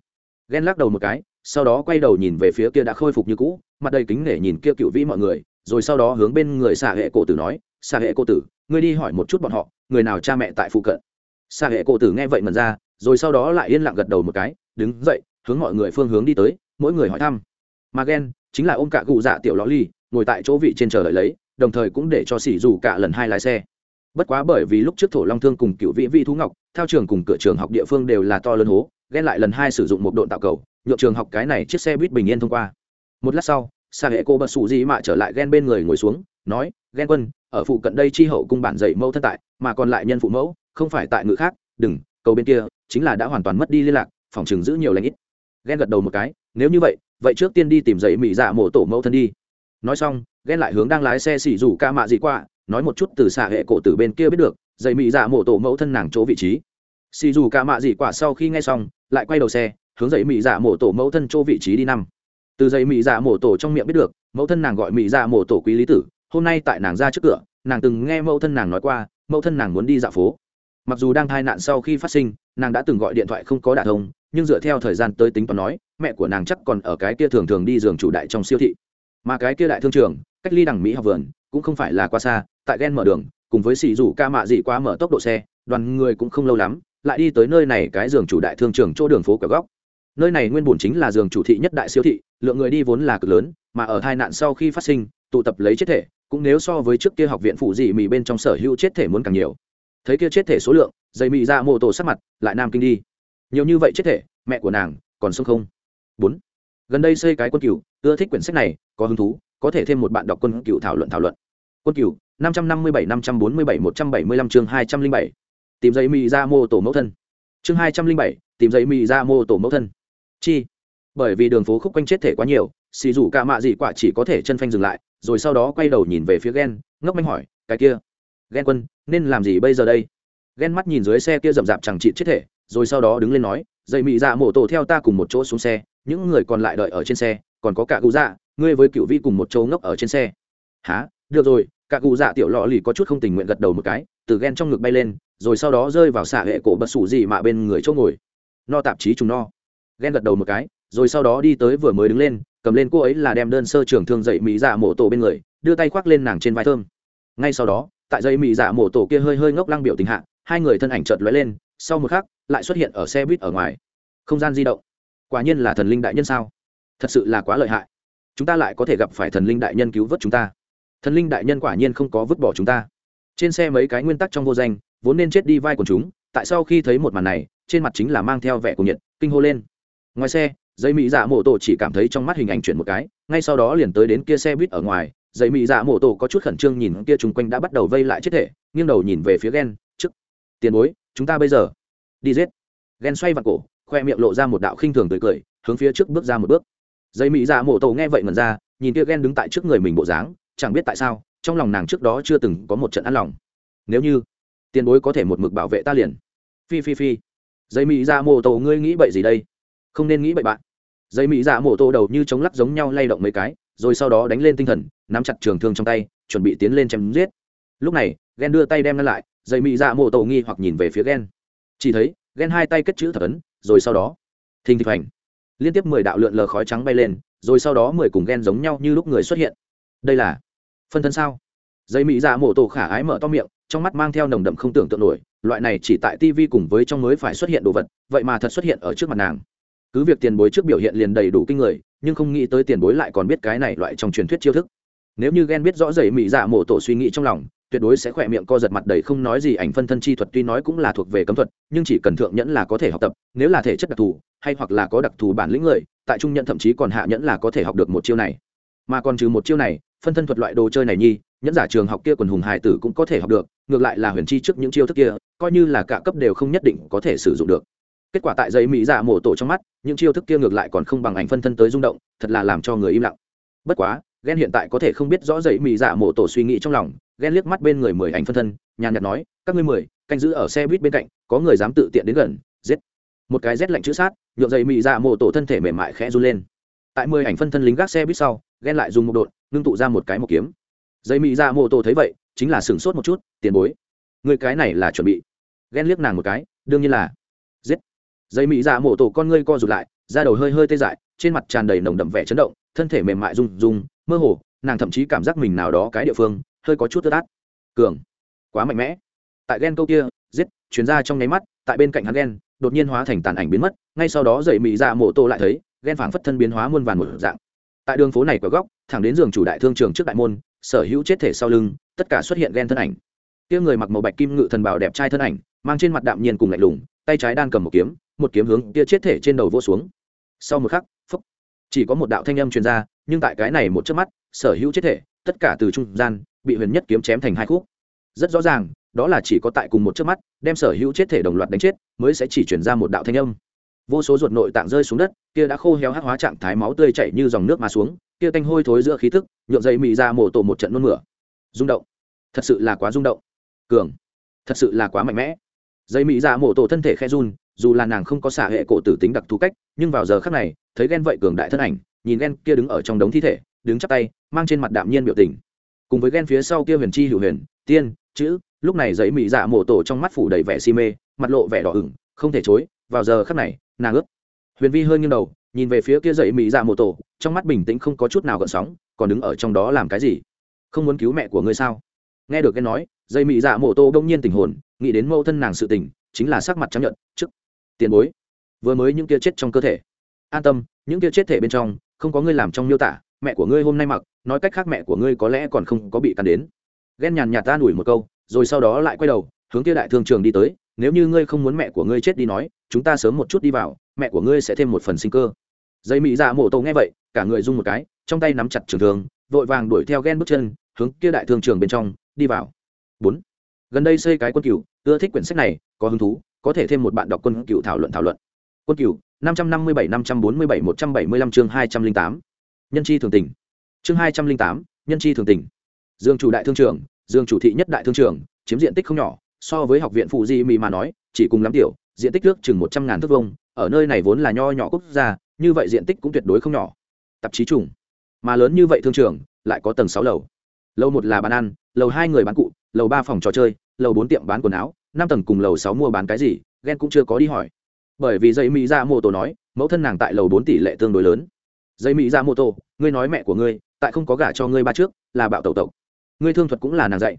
Ghen lắc đầu một cái, sau đó quay đầu nhìn về phía kia đã khôi phục như cũ, mặt đầy kính nể nhìn kia cựu vĩ mọi người, rồi sau đó hướng bên người xạ hệ cổ tử nói xa hệ cô tử, ngươi đi hỏi một chút bọn họ, người nào cha mẹ tại phụ cận. Xa hệ cô tử nghe vậy mần ra, rồi sau đó lại yên lặng gật đầu một cái, đứng dậy, hướng mọi người phương hướng đi tới, mỗi người hỏi thăm. Mà ghen chính là ôm cả cụ dạ tiểu ló ly, ngồi tại chỗ vị trên chờ đợi lấy, đồng thời cũng để cho xỉ dù cả lần hai lái xe. Bất quá bởi vì lúc trước thổ long thương cùng cựu vị Vi thú ngọc theo trường cùng cửa trường học địa phương đều là to lớn hố ghen lại lần hai sử dụng một độn tạo cầu, nhượng trường học cái này chiếc xe buýt bình yên thông qua. Một lát sau xa hệ cô bật xù gì mà trở lại ghen bên người ngồi xuống, nói ghen quân, ở phụ cận đây chi hậu cung bản dạy mẫu thân tại, mà còn lại nhân phụ mẫu, không phải tại ngự khác, đừng, cầu bên kia, chính là đã hoàn toàn mất đi liên lạc, phòng chừng giữ nhiều lãnh ít. Ghen gật đầu một cái, nếu như vậy vậy trước tiên đi tìm dậy mỹ dạ mổ tổ mẫu thân đi. Nói xong, ghen lại hướng đang lái xe xỉ rủ ca mạ dị qua, nói một chút từ xạ hệ cổ tử bên kia biết được, dậy mỹ dạ mổ tổ mẫu thân nàng chỗ vị trí. Xỉ rủ ca mạ dị quả sau khi nghe xong, lại quay đầu xe, hướng dậy mỹ dạ mổ tổ mẫu thân chỗ vị trí đi năm. Từ dậy mỹ dạ mổ tổ trong miệng biết được, mẫu thân nàng gọi mỹ dạ mổ tổ quý lý tử hôm nay tại nàng ra trước cửa, nàng từng nghe mẫu thân nàng nói qua, mẫu thân nàng muốn đi dạo phố. Mặc dù đang thai nạn sau khi phát sinh, nàng đã từng gọi điện thoại không có đả thông, nhưng dựa theo thời gian tới tính toán nói, mẹ của nàng chắc còn ở cái kia thường thường đi giường chủ đại trong siêu thị. Mà cái kia đại thương trường, cách ly đằng mỹ học vườn, cũng không phải là quá xa, tại ghen mở đường, cùng với xì rủ ca mạ dị quá mở tốc độ xe, đoàn người cũng không lâu lắm, lại đi tới nơi này cái giường chủ đại thương trường chỗ đường phố cửa góc. Nơi này nguyên bổn chính là giường chủ thị nhất đại siêu thị, lượng người đi vốn là cực lớn, mà ở tai nạn sau khi phát sinh, tụ tập lấy chết thể cũng nếu so với trước kia học viện phụ dị mì bên trong sở hữu chết thể muốn càng nhiều. Thấy kia chết thể số lượng, dày mị dạ ra mô tổ sắc mặt lại nam kinh đi. Nhiều như vậy chết thể, mẹ của nàng còn sống không? Bốn. Gần đây xây cái quân cựu ưa thích quyển sách này, có hứng thú, có thể thêm một bạn đọc quân cựu thảo luận thảo luận. Quân cựu năm trăm năm mươi bảy, năm trăm bốn mươi bảy, một trăm bảy mươi lăm, chương hai trăm linh bảy. Tìm giấy mì ra mô tổ mẫu thân. Chương hai trăm linh bảy, tìm giấy mì ra mô tổ mẫu thân. Chi? Bởi vì đường phố khúc quanh chết thể quá nhiều, xì rủ ca mạ dị quả chỉ có thể chân phanh dừng lại rồi sau đó quay đầu nhìn về phía ghen ngốc manh hỏi, cái kia ghen quân, nên làm gì bây giờ đây? Ghen mắt nhìn dưới xe kia rậm rạp chẳng chịt chết thể, rồi sau đó đứng lên nói, dậy mị dạ mổ tổ theo ta cùng một chỗ xuống xe, những người còn lại đợi ở trên xe, còn có cả cụ dạ ngươi với cựu vi cùng một chỗ ngốc ở trên xe. Há được rồi. Cả cụ dạ tiểu lọ lì có chút không tình nguyện gật đầu một cái, từ ghen trong ngực bay lên, rồi sau đó rơi vào xạ hệ cổ bật sủ gì mà bên người chỗ ngồi. No tạp chí chúng no. Ghen gật đầu một cái, rồi sau đó đi tới vừa mới đứng lên cầm lên cô ấy là đem đơn sơ trưởng thương dậy mỹ dạ mổ tổ bên người, đưa tay khoác lên nàng trên vai thơm. Ngay sau đó, tại dây mỹ dạ mổ tổ kia hơi hơi ngốc lăng biểu tình hạ, hai người thân ảnh chợt lóe lên, sau một khắc, lại xuất hiện ở xe buýt ở ngoài. Không gian di động. Quả nhiên là thần linh đại nhân sao? Thật sự là quá lợi hại. Chúng ta lại có thể gặp phải thần linh đại nhân cứu vớt chúng ta. Thần linh đại nhân quả nhiên không có vứt bỏ chúng ta. Trên xe mấy cái nguyên tắc trong vô danh, vốn nên chết đi vai của chúng, tại sau khi thấy một màn này, trên mặt chính là mang theo vẻ của nhiệt, kinh hô lên. Ngoài xe dây mỹ dạ mô tô chỉ cảm thấy trong mắt hình ảnh chuyển một cái, ngay sau đó liền tới đến kia xe buýt ở ngoài. Dây mỹ dạ mô tô có chút khẩn trương nhìn kia chung quanh đã bắt đầu vây lại chết thể, nghiêng đầu nhìn về phía ghen trước, tiền bối, chúng ta bây giờ đi giết. Ghen xoay vào cổ, khoe miệng lộ ra một đạo khinh thường tươi cười, hướng phía trước bước ra một bước. Dây mỹ dạ mô tô nghe vậy ngần ra, nhìn kia ghen đứng tại trước người mình bộ dáng, chẳng biết tại sao, trong lòng nàng trước đó chưa từng có một trận ăn lòng. Nếu như tiền bối có thể một mực bảo vệ ta liền. Phi phi phi. Dây mỹ dạ mô tổ, ngươi nghĩ bậy gì đây? Không nên nghĩ bậy bạn dây mỹ dạ mổ tổ đầu như chống lắc giống nhau lay động mấy cái, rồi sau đó đánh lên tinh thần, nắm chặt trường thương trong tay, chuẩn bị tiến lên chém giết. Lúc này ghen đưa tay đem ngăn lại, dây mỹ dạ mổ tổ nghi hoặc nhìn về phía ghen chỉ thấy ghen hai tay kết chữ thập ấn, rồi sau đó, thình thịch hành liên tiếp mười đạo lượn lờ khói trắng bay lên, rồi sau đó mười cùng ghen giống nhau như lúc người xuất hiện. Đây là phân thân sao? Dây mỹ dạ mổ tổ khả ái mở to miệng, trong mắt mang theo nồng đậm không tưởng tượng nổi, loại này chỉ tại tv cùng với trong mới phải xuất hiện đồ vật, vậy mà thật xuất hiện ở trước mặt nàng cứ việc tiền bối trước biểu hiện liền đầy đủ kinh người, nhưng không nghĩ tới tiền bối lại còn biết cái này loại trong truyền thuyết chiêu thức. Nếu như ghen biết rõ dày mỹ dạ mổ tổ suy nghĩ trong lòng, tuyệt đối sẽ khỏe miệng co giật mặt đầy không nói gì ảnh phân thân chi thuật tuy nói cũng là thuộc về cấm thuật, nhưng chỉ cần thượng nhẫn là có thể học tập, nếu là thể chất đặc thù, hay hoặc là có đặc thù bản lĩnh người, tại trung nhẫn thậm chí còn hạ nhẫn là có thể học được một chiêu này. Mà còn trừ một chiêu này, phân thân thuật loại đồ chơi này nhi, nhẫn giả trường học kia quần hùng hải tử cũng có thể học được, ngược lại là huyền chi trước những chiêu thức kia, coi như là cả cấp đều không nhất định có thể sử dụng được kết quả tại giấy mỹ dạ mổ tổ trong mắt, những chiêu thức kia ngược lại còn không bằng ảnh phân thân tới rung động, thật là làm cho người im lặng. Bất quá ghen hiện tại có thể không biết rõ giấy mỹ dạ mổ tổ suy nghĩ trong lòng ghen liếc mắt bên người mười ảnh phân thân, nhàn nhạt nói, các ngươi mười, canh giữ ở xe buýt bên cạnh, có người dám tự tiện đến gần, giết. Một cái rét lạnh chữ sát, nhượng giấy mỹ dạ mổ tổ thân thể mềm mại khẽ run lên. Tại mười ảnh phân thân lính gác xe buýt sau ghen lại dùng một đột ngưng tụ ra một cái một kiếm. Giấy mỹ dạ mổ tổ thấy vậy, chính là sửng sốt một chút, tiền bối, người cái này là chuẩn bị. Ghen liếc nàng một cái, đương nhiên là dây mỹ dạ mổ tổ con ngươi co rụt lại, da đầu hơi hơi tê dại, trên mặt tràn đầy nồng đậm vẻ chấn động, thân thể mềm mại rung rung, mơ hồ, nàng thậm chí cảm giác mình nào đó cái địa phương, hơi có chút tơ tát cường, quá mạnh mẽ. Tại ghen câu kia, giết chuyến ra trong nháy mắt, tại bên cạnh hắn ghen đột nhiên hóa thành tàn ảnh biến mất, ngay sau đó dậy mỹ dạ mổ tổ lại thấy ghen phảng phất thân biến hóa muôn vàn một dạng. Tại đường phố này có góc, thẳng đến giường chủ đại thương trường trước đại môn, sở hữu chết thể sau lưng, tất cả xuất hiện ghen thân ảnh. Kia người mặc màu bạch kim ngự thần bảo đẹp trai thân ảnh, mang trên mặt đạm nhiên cùng lạnh lùng tay trái đang cầm một kiếm một kiếm hướng kia chết thể trên đầu vô xuống. Sau một khắc phúc chỉ có một đạo thanh âm truyền ra, nhưng tại cái này một chớp mắt, sở hữu chết thể, tất cả từ trung gian, bị huyền nhất kiếm chém thành hai khúc. Rất rõ ràng, đó là chỉ có tại cùng một chớp mắt, đem sở hữu chết thể đồng loạt đánh chết, mới sẽ chỉ truyền ra một đạo thanh âm. Vô số ruột nội tạng rơi xuống đất, kia đã khô héo hắc hóa trạng thái máu tươi chảy như dòng nước mà xuống, kia tanh hôi thối giữa khí tức nhộn dây mị ra mổ tổ một trận nôn mửa. Rung động. Thật sự là quá rung động. Cường. Thật sự là quá mạnh mẽ dây mỹ dạ mổ tổ thân thể khe run, dù là nàng không có xả hệ cổ tử tính đặc thù cách, nhưng vào giờ khác này, thấy ghen vậy cường đại thân ảnh, nhìn ghen kia đứng ở trong đống thi thể, đứng chắp tay, mang trên mặt đạm nhiên biểu tình. Cùng với ghen phía sau kia huyền chi hữu huyền, tiên, chữ, lúc này Dãy mỹ dạ mổ tổ trong mắt phủ đầy vẻ si mê, mặt lộ vẻ đỏ ửng, không thể chối, vào giờ khắc này, nàng ướt huyền vi hơi nghiêng đầu, nhìn về phía kia Dãy mỹ dạ mổ tổ, trong mắt bình tĩnh không có chút nào gợn sóng, còn đứng ở trong đó làm cái gì? Không muốn cứu mẹ của ngươi sao? Nghe được ghen nói, dây mỹ dạ mổ Tổ đông nhiên tình hồn nghĩ đến mâu thân nàng sự tình, chính là sắc mặt chấp nhận trước, tiền bối, vừa mới những kia chết trong cơ thể. An tâm, những kia chết thể bên trong, không có ngươi làm trong miêu tả, mẹ của ngươi hôm nay mặc, nói cách khác mẹ của ngươi có lẽ còn không có bị tàn đến. Ghen nhàn nhạt ta đuổi một câu, rồi sau đó lại quay đầu, hướng kia đại thương trường đi tới, nếu như ngươi không muốn mẹ của ngươi chết đi nói, chúng ta sớm một chút đi vào, mẹ của ngươi sẽ thêm một phần sinh cơ. Dây mị dạ mổ tổ nghe vậy, cả người rung một cái, trong tay nắm chặt trường thường vội vàng đuổi theo ghen bước chân, hướng kia đại thương trường bên trong, đi vào. Bốn gần đây xây cái quân cửu, ưa thích quyển sách này, có hứng thú, có thể thêm một bạn đọc quân cựu thảo luận thảo luận. Quân cựu năm trăm năm mươi bảy, năm trăm bốn mươi bảy, một trăm bảy mươi lăm, chương hai trăm linh tám. Nhân chi thường tình. Chương hai trăm linh tám, nhân chi thường tình. Dương chủ đại thương trường, dương chủ thị nhất đại thương trường, chiếm diện tích không nhỏ, so với học viện phụ di mỹ mà nói, chỉ cùng lắm tiểu, diện tích nước chừng một trăm ngàn thước vông ở nơi này vốn là nho nhỏ quốc gia, như vậy diện tích cũng tuyệt đối không nhỏ. Tạp chí trùng. Mà lớn như vậy thương trường, lại có tầng sáu lầu lầu một là bán ăn, lầu hai người bán cụ, lầu ba phòng trò chơi, lầu bốn tiệm bán quần áo, năm tầng cùng lầu sáu mua bán cái gì ghen cũng chưa có đi hỏi. Bởi vì dây mỹ ra mô tô nói, mẫu thân nàng tại lầu bốn tỷ lệ tương đối lớn. Dây mỹ ra mô tô ngươi nói mẹ của ngươi, tại không có gả cho ngươi ba trước, là bạo tẩu tẩu. ngươi thương thuật cũng là nàng dạy.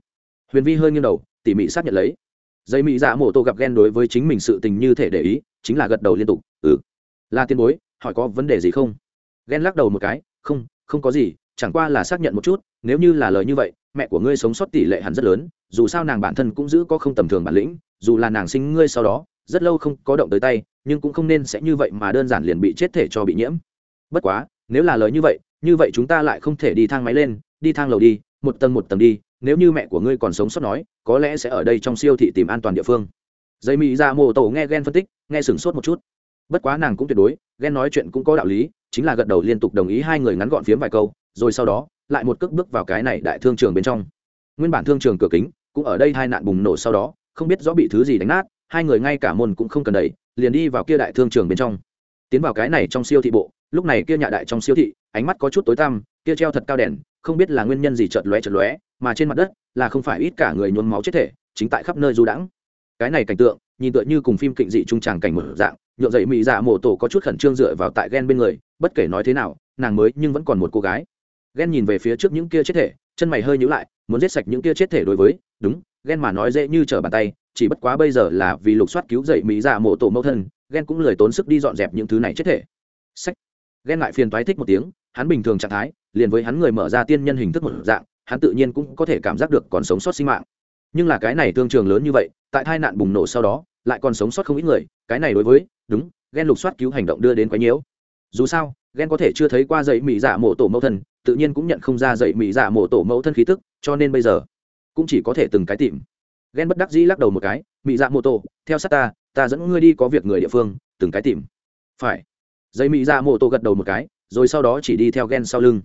Huyền vi hơi nghiêng đầu, tỉ mỉ xác nhận lấy. Dây mỹ dạ mô tô gặp ghen đối với chính mình sự tình như thể để ý, chính là gật đầu liên tục ừ. Là tiền bối, hỏi có vấn đề gì không? Ghen lắc đầu một cái, không không có gì chẳng qua là xác nhận một chút, nếu như là lời như vậy, mẹ của ngươi sống sót tỷ lệ hẳn rất lớn, dù sao nàng bản thân cũng giữ có không tầm thường bản lĩnh, dù là nàng sinh ngươi sau đó, rất lâu không có động tới tay, nhưng cũng không nên sẽ như vậy mà đơn giản liền bị chết thể cho bị nhiễm. Bất quá, nếu là lời như vậy như vậy chúng ta lại không thể đi thang máy lên, đi thang lầu đi, một tầng một tầng đi, nếu như mẹ của ngươi còn sống sót nói, có lẽ sẽ ở đây trong siêu thị tìm an toàn địa phương. Dây mỹ ra mô tổ nghe ghen phân tích, nghe sửng sốt một chút. Bất quá nàng cũng tuyệt đối, ghen nói chuyện cũng có đạo lý, chính là gật đầu liên tục đồng ý hai người ngắn gọn phiếm vài câu rồi sau đó, lại một cước bước vào cái này đại thương trường bên trong. Nguyên bản thương trường cửa kính cũng ở đây hai nạn bùng nổ sau đó, không biết rõ bị thứ gì đánh nát, hai người ngay cả môn cũng không cần đẩy, liền đi vào kia đại thương trường bên trong. Tiến vào cái này trong siêu thị bộ, lúc này kia nhạ đại trong siêu thị, ánh mắt có chút tối tăm, kia treo thật cao đèn, không biết là nguyên nhân gì chợt lóe chợt lóe, mà trên mặt đất là không phải ít cả người nhuốm máu chết thể, chính tại khắp nơi du đãng. Cái này cảnh tượng, nhìn tựa như cùng phim kịch dị trung tràng cảnh một dạng nhộn dậy mỹ dạ mổ tổ có chút khẩn trương dựa vào tại ghen bên người, bất kể nói thế nào, nàng mới nhưng vẫn còn một cô gái ghen nhìn về phía trước những kia chết thể, chân mày hơi nhữ lại, muốn giết sạch những kia chết thể đối với, đúng ghen mà nói dễ như trở bàn tay, chỉ bất quá bây giờ là vì lục soát cứu dậy mỹ dạ mộ tổ mẫu thân ghen cũng lười tốn sức đi dọn dẹp những thứ này chết thể. Sách. Ghen lại phiền toái thích một tiếng, hắn bình thường trạng thái, liền với hắn người mở ra tiên nhân hình thức một dạng, hắn tự nhiên cũng có thể cảm giác được còn sống sót sinh mạng. Nhưng là cái này thương trường lớn như vậy, tại tai nạn bùng nổ sau đó, lại còn sống sót không ít người, cái này đối với, đúng ghen lục soát cứu hành động đưa đến quái nhiễu. Dù sao ghen có thể chưa thấy qua dậy mỹ dạ mộ tổ mẫu thân tự nhiên cũng nhận không ra dậy mỹ dạ mổ tổ mẫu thân khí tức, cho nên bây giờ cũng chỉ có thể từng cái tìm. Ghen bất đắc dĩ lắc đầu một cái mỹ dạ mổ tổ, theo sát ta ta dẫn ngươi đi có việc người địa phương, từng cái tìm. Phải. Dây mỹ dạ mổ tổ gật đầu một cái, rồi sau đó chỉ đi theo ghen sau lưng.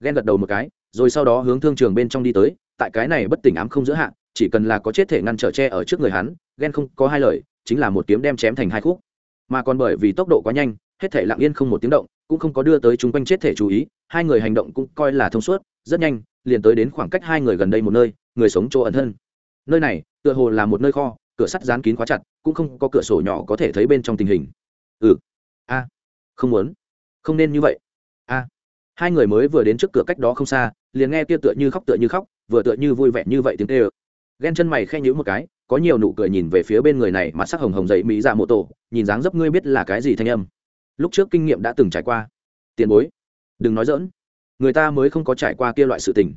Ghen gật đầu một cái, rồi sau đó hướng thương trường bên trong đi tới, tại cái này bất tỉnh ám không giữa hạn chỉ cần là có chết thể ngăn trở tre ở trước người hắn ghen không có hai lời, chính là một kiếm đem chém thành hai khúc. Mà còn bởi vì tốc độ quá nhanh hết thể lặng yên không một tiếng động, cũng không có đưa tới chúng quanh chết thể chú ý, hai người hành động cũng coi là thông suốt, rất nhanh, liền tới đến khoảng cách hai người gần đây một nơi, người sống chỗ ẩn thân. Nơi này, tựa hồ là một nơi kho, cửa sắt dán kín khóa chặt, cũng không có cửa sổ nhỏ có thể thấy bên trong tình hình. Ừ. A. Không muốn. Không nên như vậy. A. Hai người mới vừa đến trước cửa cách đó không xa, liền nghe kia tựa như khóc tựa như khóc, vừa tựa như vui vẻ như vậy tiếng tê ừ ghen chân mày khe nhữ một cái, có nhiều nụ cười nhìn về phía bên người này mặt sắc hồng hồng dậy mỹ dạ mô tô nhìn dáng dấp ngươi biết là cái gì thanh âm lúc trước kinh nghiệm đã từng trải qua. Tiền bối, đừng nói dỡn người ta mới không có trải qua kia loại sự tình.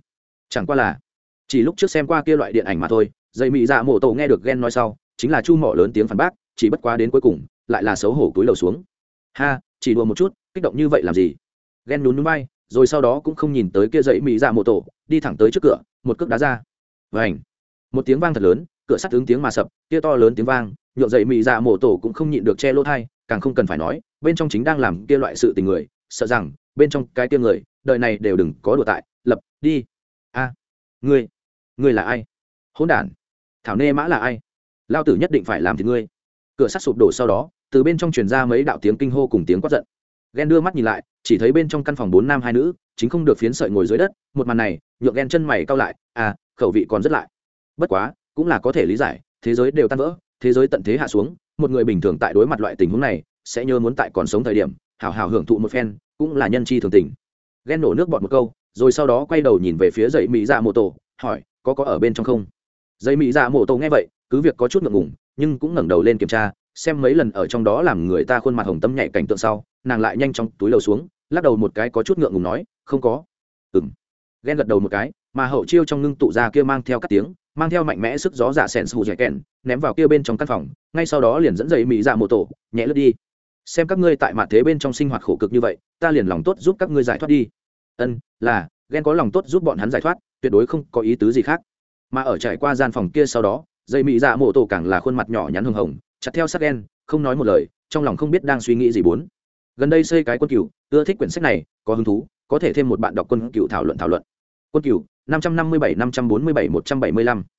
Chẳng qua là, chỉ lúc trước xem qua kia loại điện ảnh mà thôi, dây mị dạ mổ tổ nghe được ghen nói sau, chính là chu mỏ lớn tiếng phản bác, chỉ bất quá đến cuối cùng, lại là xấu hổ túi đầu xuống. Ha, chỉ đùa một chút, kích động như vậy làm gì? Ghen nhún núi bay, rồi sau đó cũng không nhìn tới kia dãy mỹ dạ mộ tổ, đi thẳng tới trước cửa, một cước đá ra. Và ảnh một tiếng vang thật lớn, cửa sắt tướng tiếng mà sập, kia to lớn tiếng vang nhộn dậy mỹ dạ mộ tổ cũng không nhịn được che lỗ thai càng không cần phải nói, bên trong chính đang làm kia loại sự tình người, sợ rằng, bên trong cái kia người, đời này đều đừng có đùa tại, lập, đi. A, ngươi ngươi là ai? Hỗn đản. Thảo nê mã là ai? Lao tử nhất định phải làm thì ngươi. Cửa sắt sụp đổ sau đó, từ bên trong truyền ra mấy đạo tiếng kinh hô cùng tiếng quát giận. Ghen đưa mắt nhìn lại, chỉ thấy bên trong căn phòng bốn nam hai nữ, chính không được phiến sợi ngồi dưới đất, một màn này, nhượng ghen chân mày cao lại à khẩu vị còn rất lại. Bất quá, cũng là có thể lý giải, thế giới đều tan vỡ, thế giới tận thế hạ xuống một người bình thường tại đối mặt loại tình huống này, sẽ nhớ muốn tại còn sống thời điểm, hào hào hưởng thụ một phen, cũng là nhân chi thường tình. Ghen nổ nước bọt một câu, rồi sau đó quay đầu nhìn về phía dậy mỹ dạ mô tô hỏi, có có ở bên trong không? Dây mỹ dạ mô tô nghe vậy, cứ việc có chút ngượng ngùng, nhưng cũng ngẩng đầu lên kiểm tra, xem mấy lần ở trong đó làm người ta khuôn mặt hồng tâm nhảy cảnh tượng sau, nàng lại nhanh chóng túi lầu xuống, lắc đầu một cái có chút ngượng ngùng nói, không có. Ừng ghen gật đầu một cái mà hậu chiêu trong ngưng tụ ra kia mang theo các tiếng, mang theo mạnh mẽ sức gió dạ giả sèn sù dẻ kèn ném vào kia bên trong căn phòng, ngay sau đó liền dẫn dậy mỹ dạ mô tổ, nhẹ lướt đi. Xem các ngươi tại mặt thế bên trong sinh hoạt khổ cực như vậy, ta liền lòng tốt giúp các ngươi giải thoát đi. Ân, là, ghen có lòng tốt giúp bọn hắn giải thoát, tuyệt đối không có ý tứ gì khác. Mà ở trải qua gian phòng kia sau đó dây mỹ dạ mộ tổ càng là khuôn mặt nhỏ nhắn hồng hồng, chặt theo sắc ghen không nói một lời, trong lòng không biết đang suy nghĩ gì bốn. Gần đây xây cái quân cựu ưa thích quyển sách này, có hứng thú, có thể thêm một bạn đọc quân cựu thảo luận thảo luận. Quân cựu 557-547-175.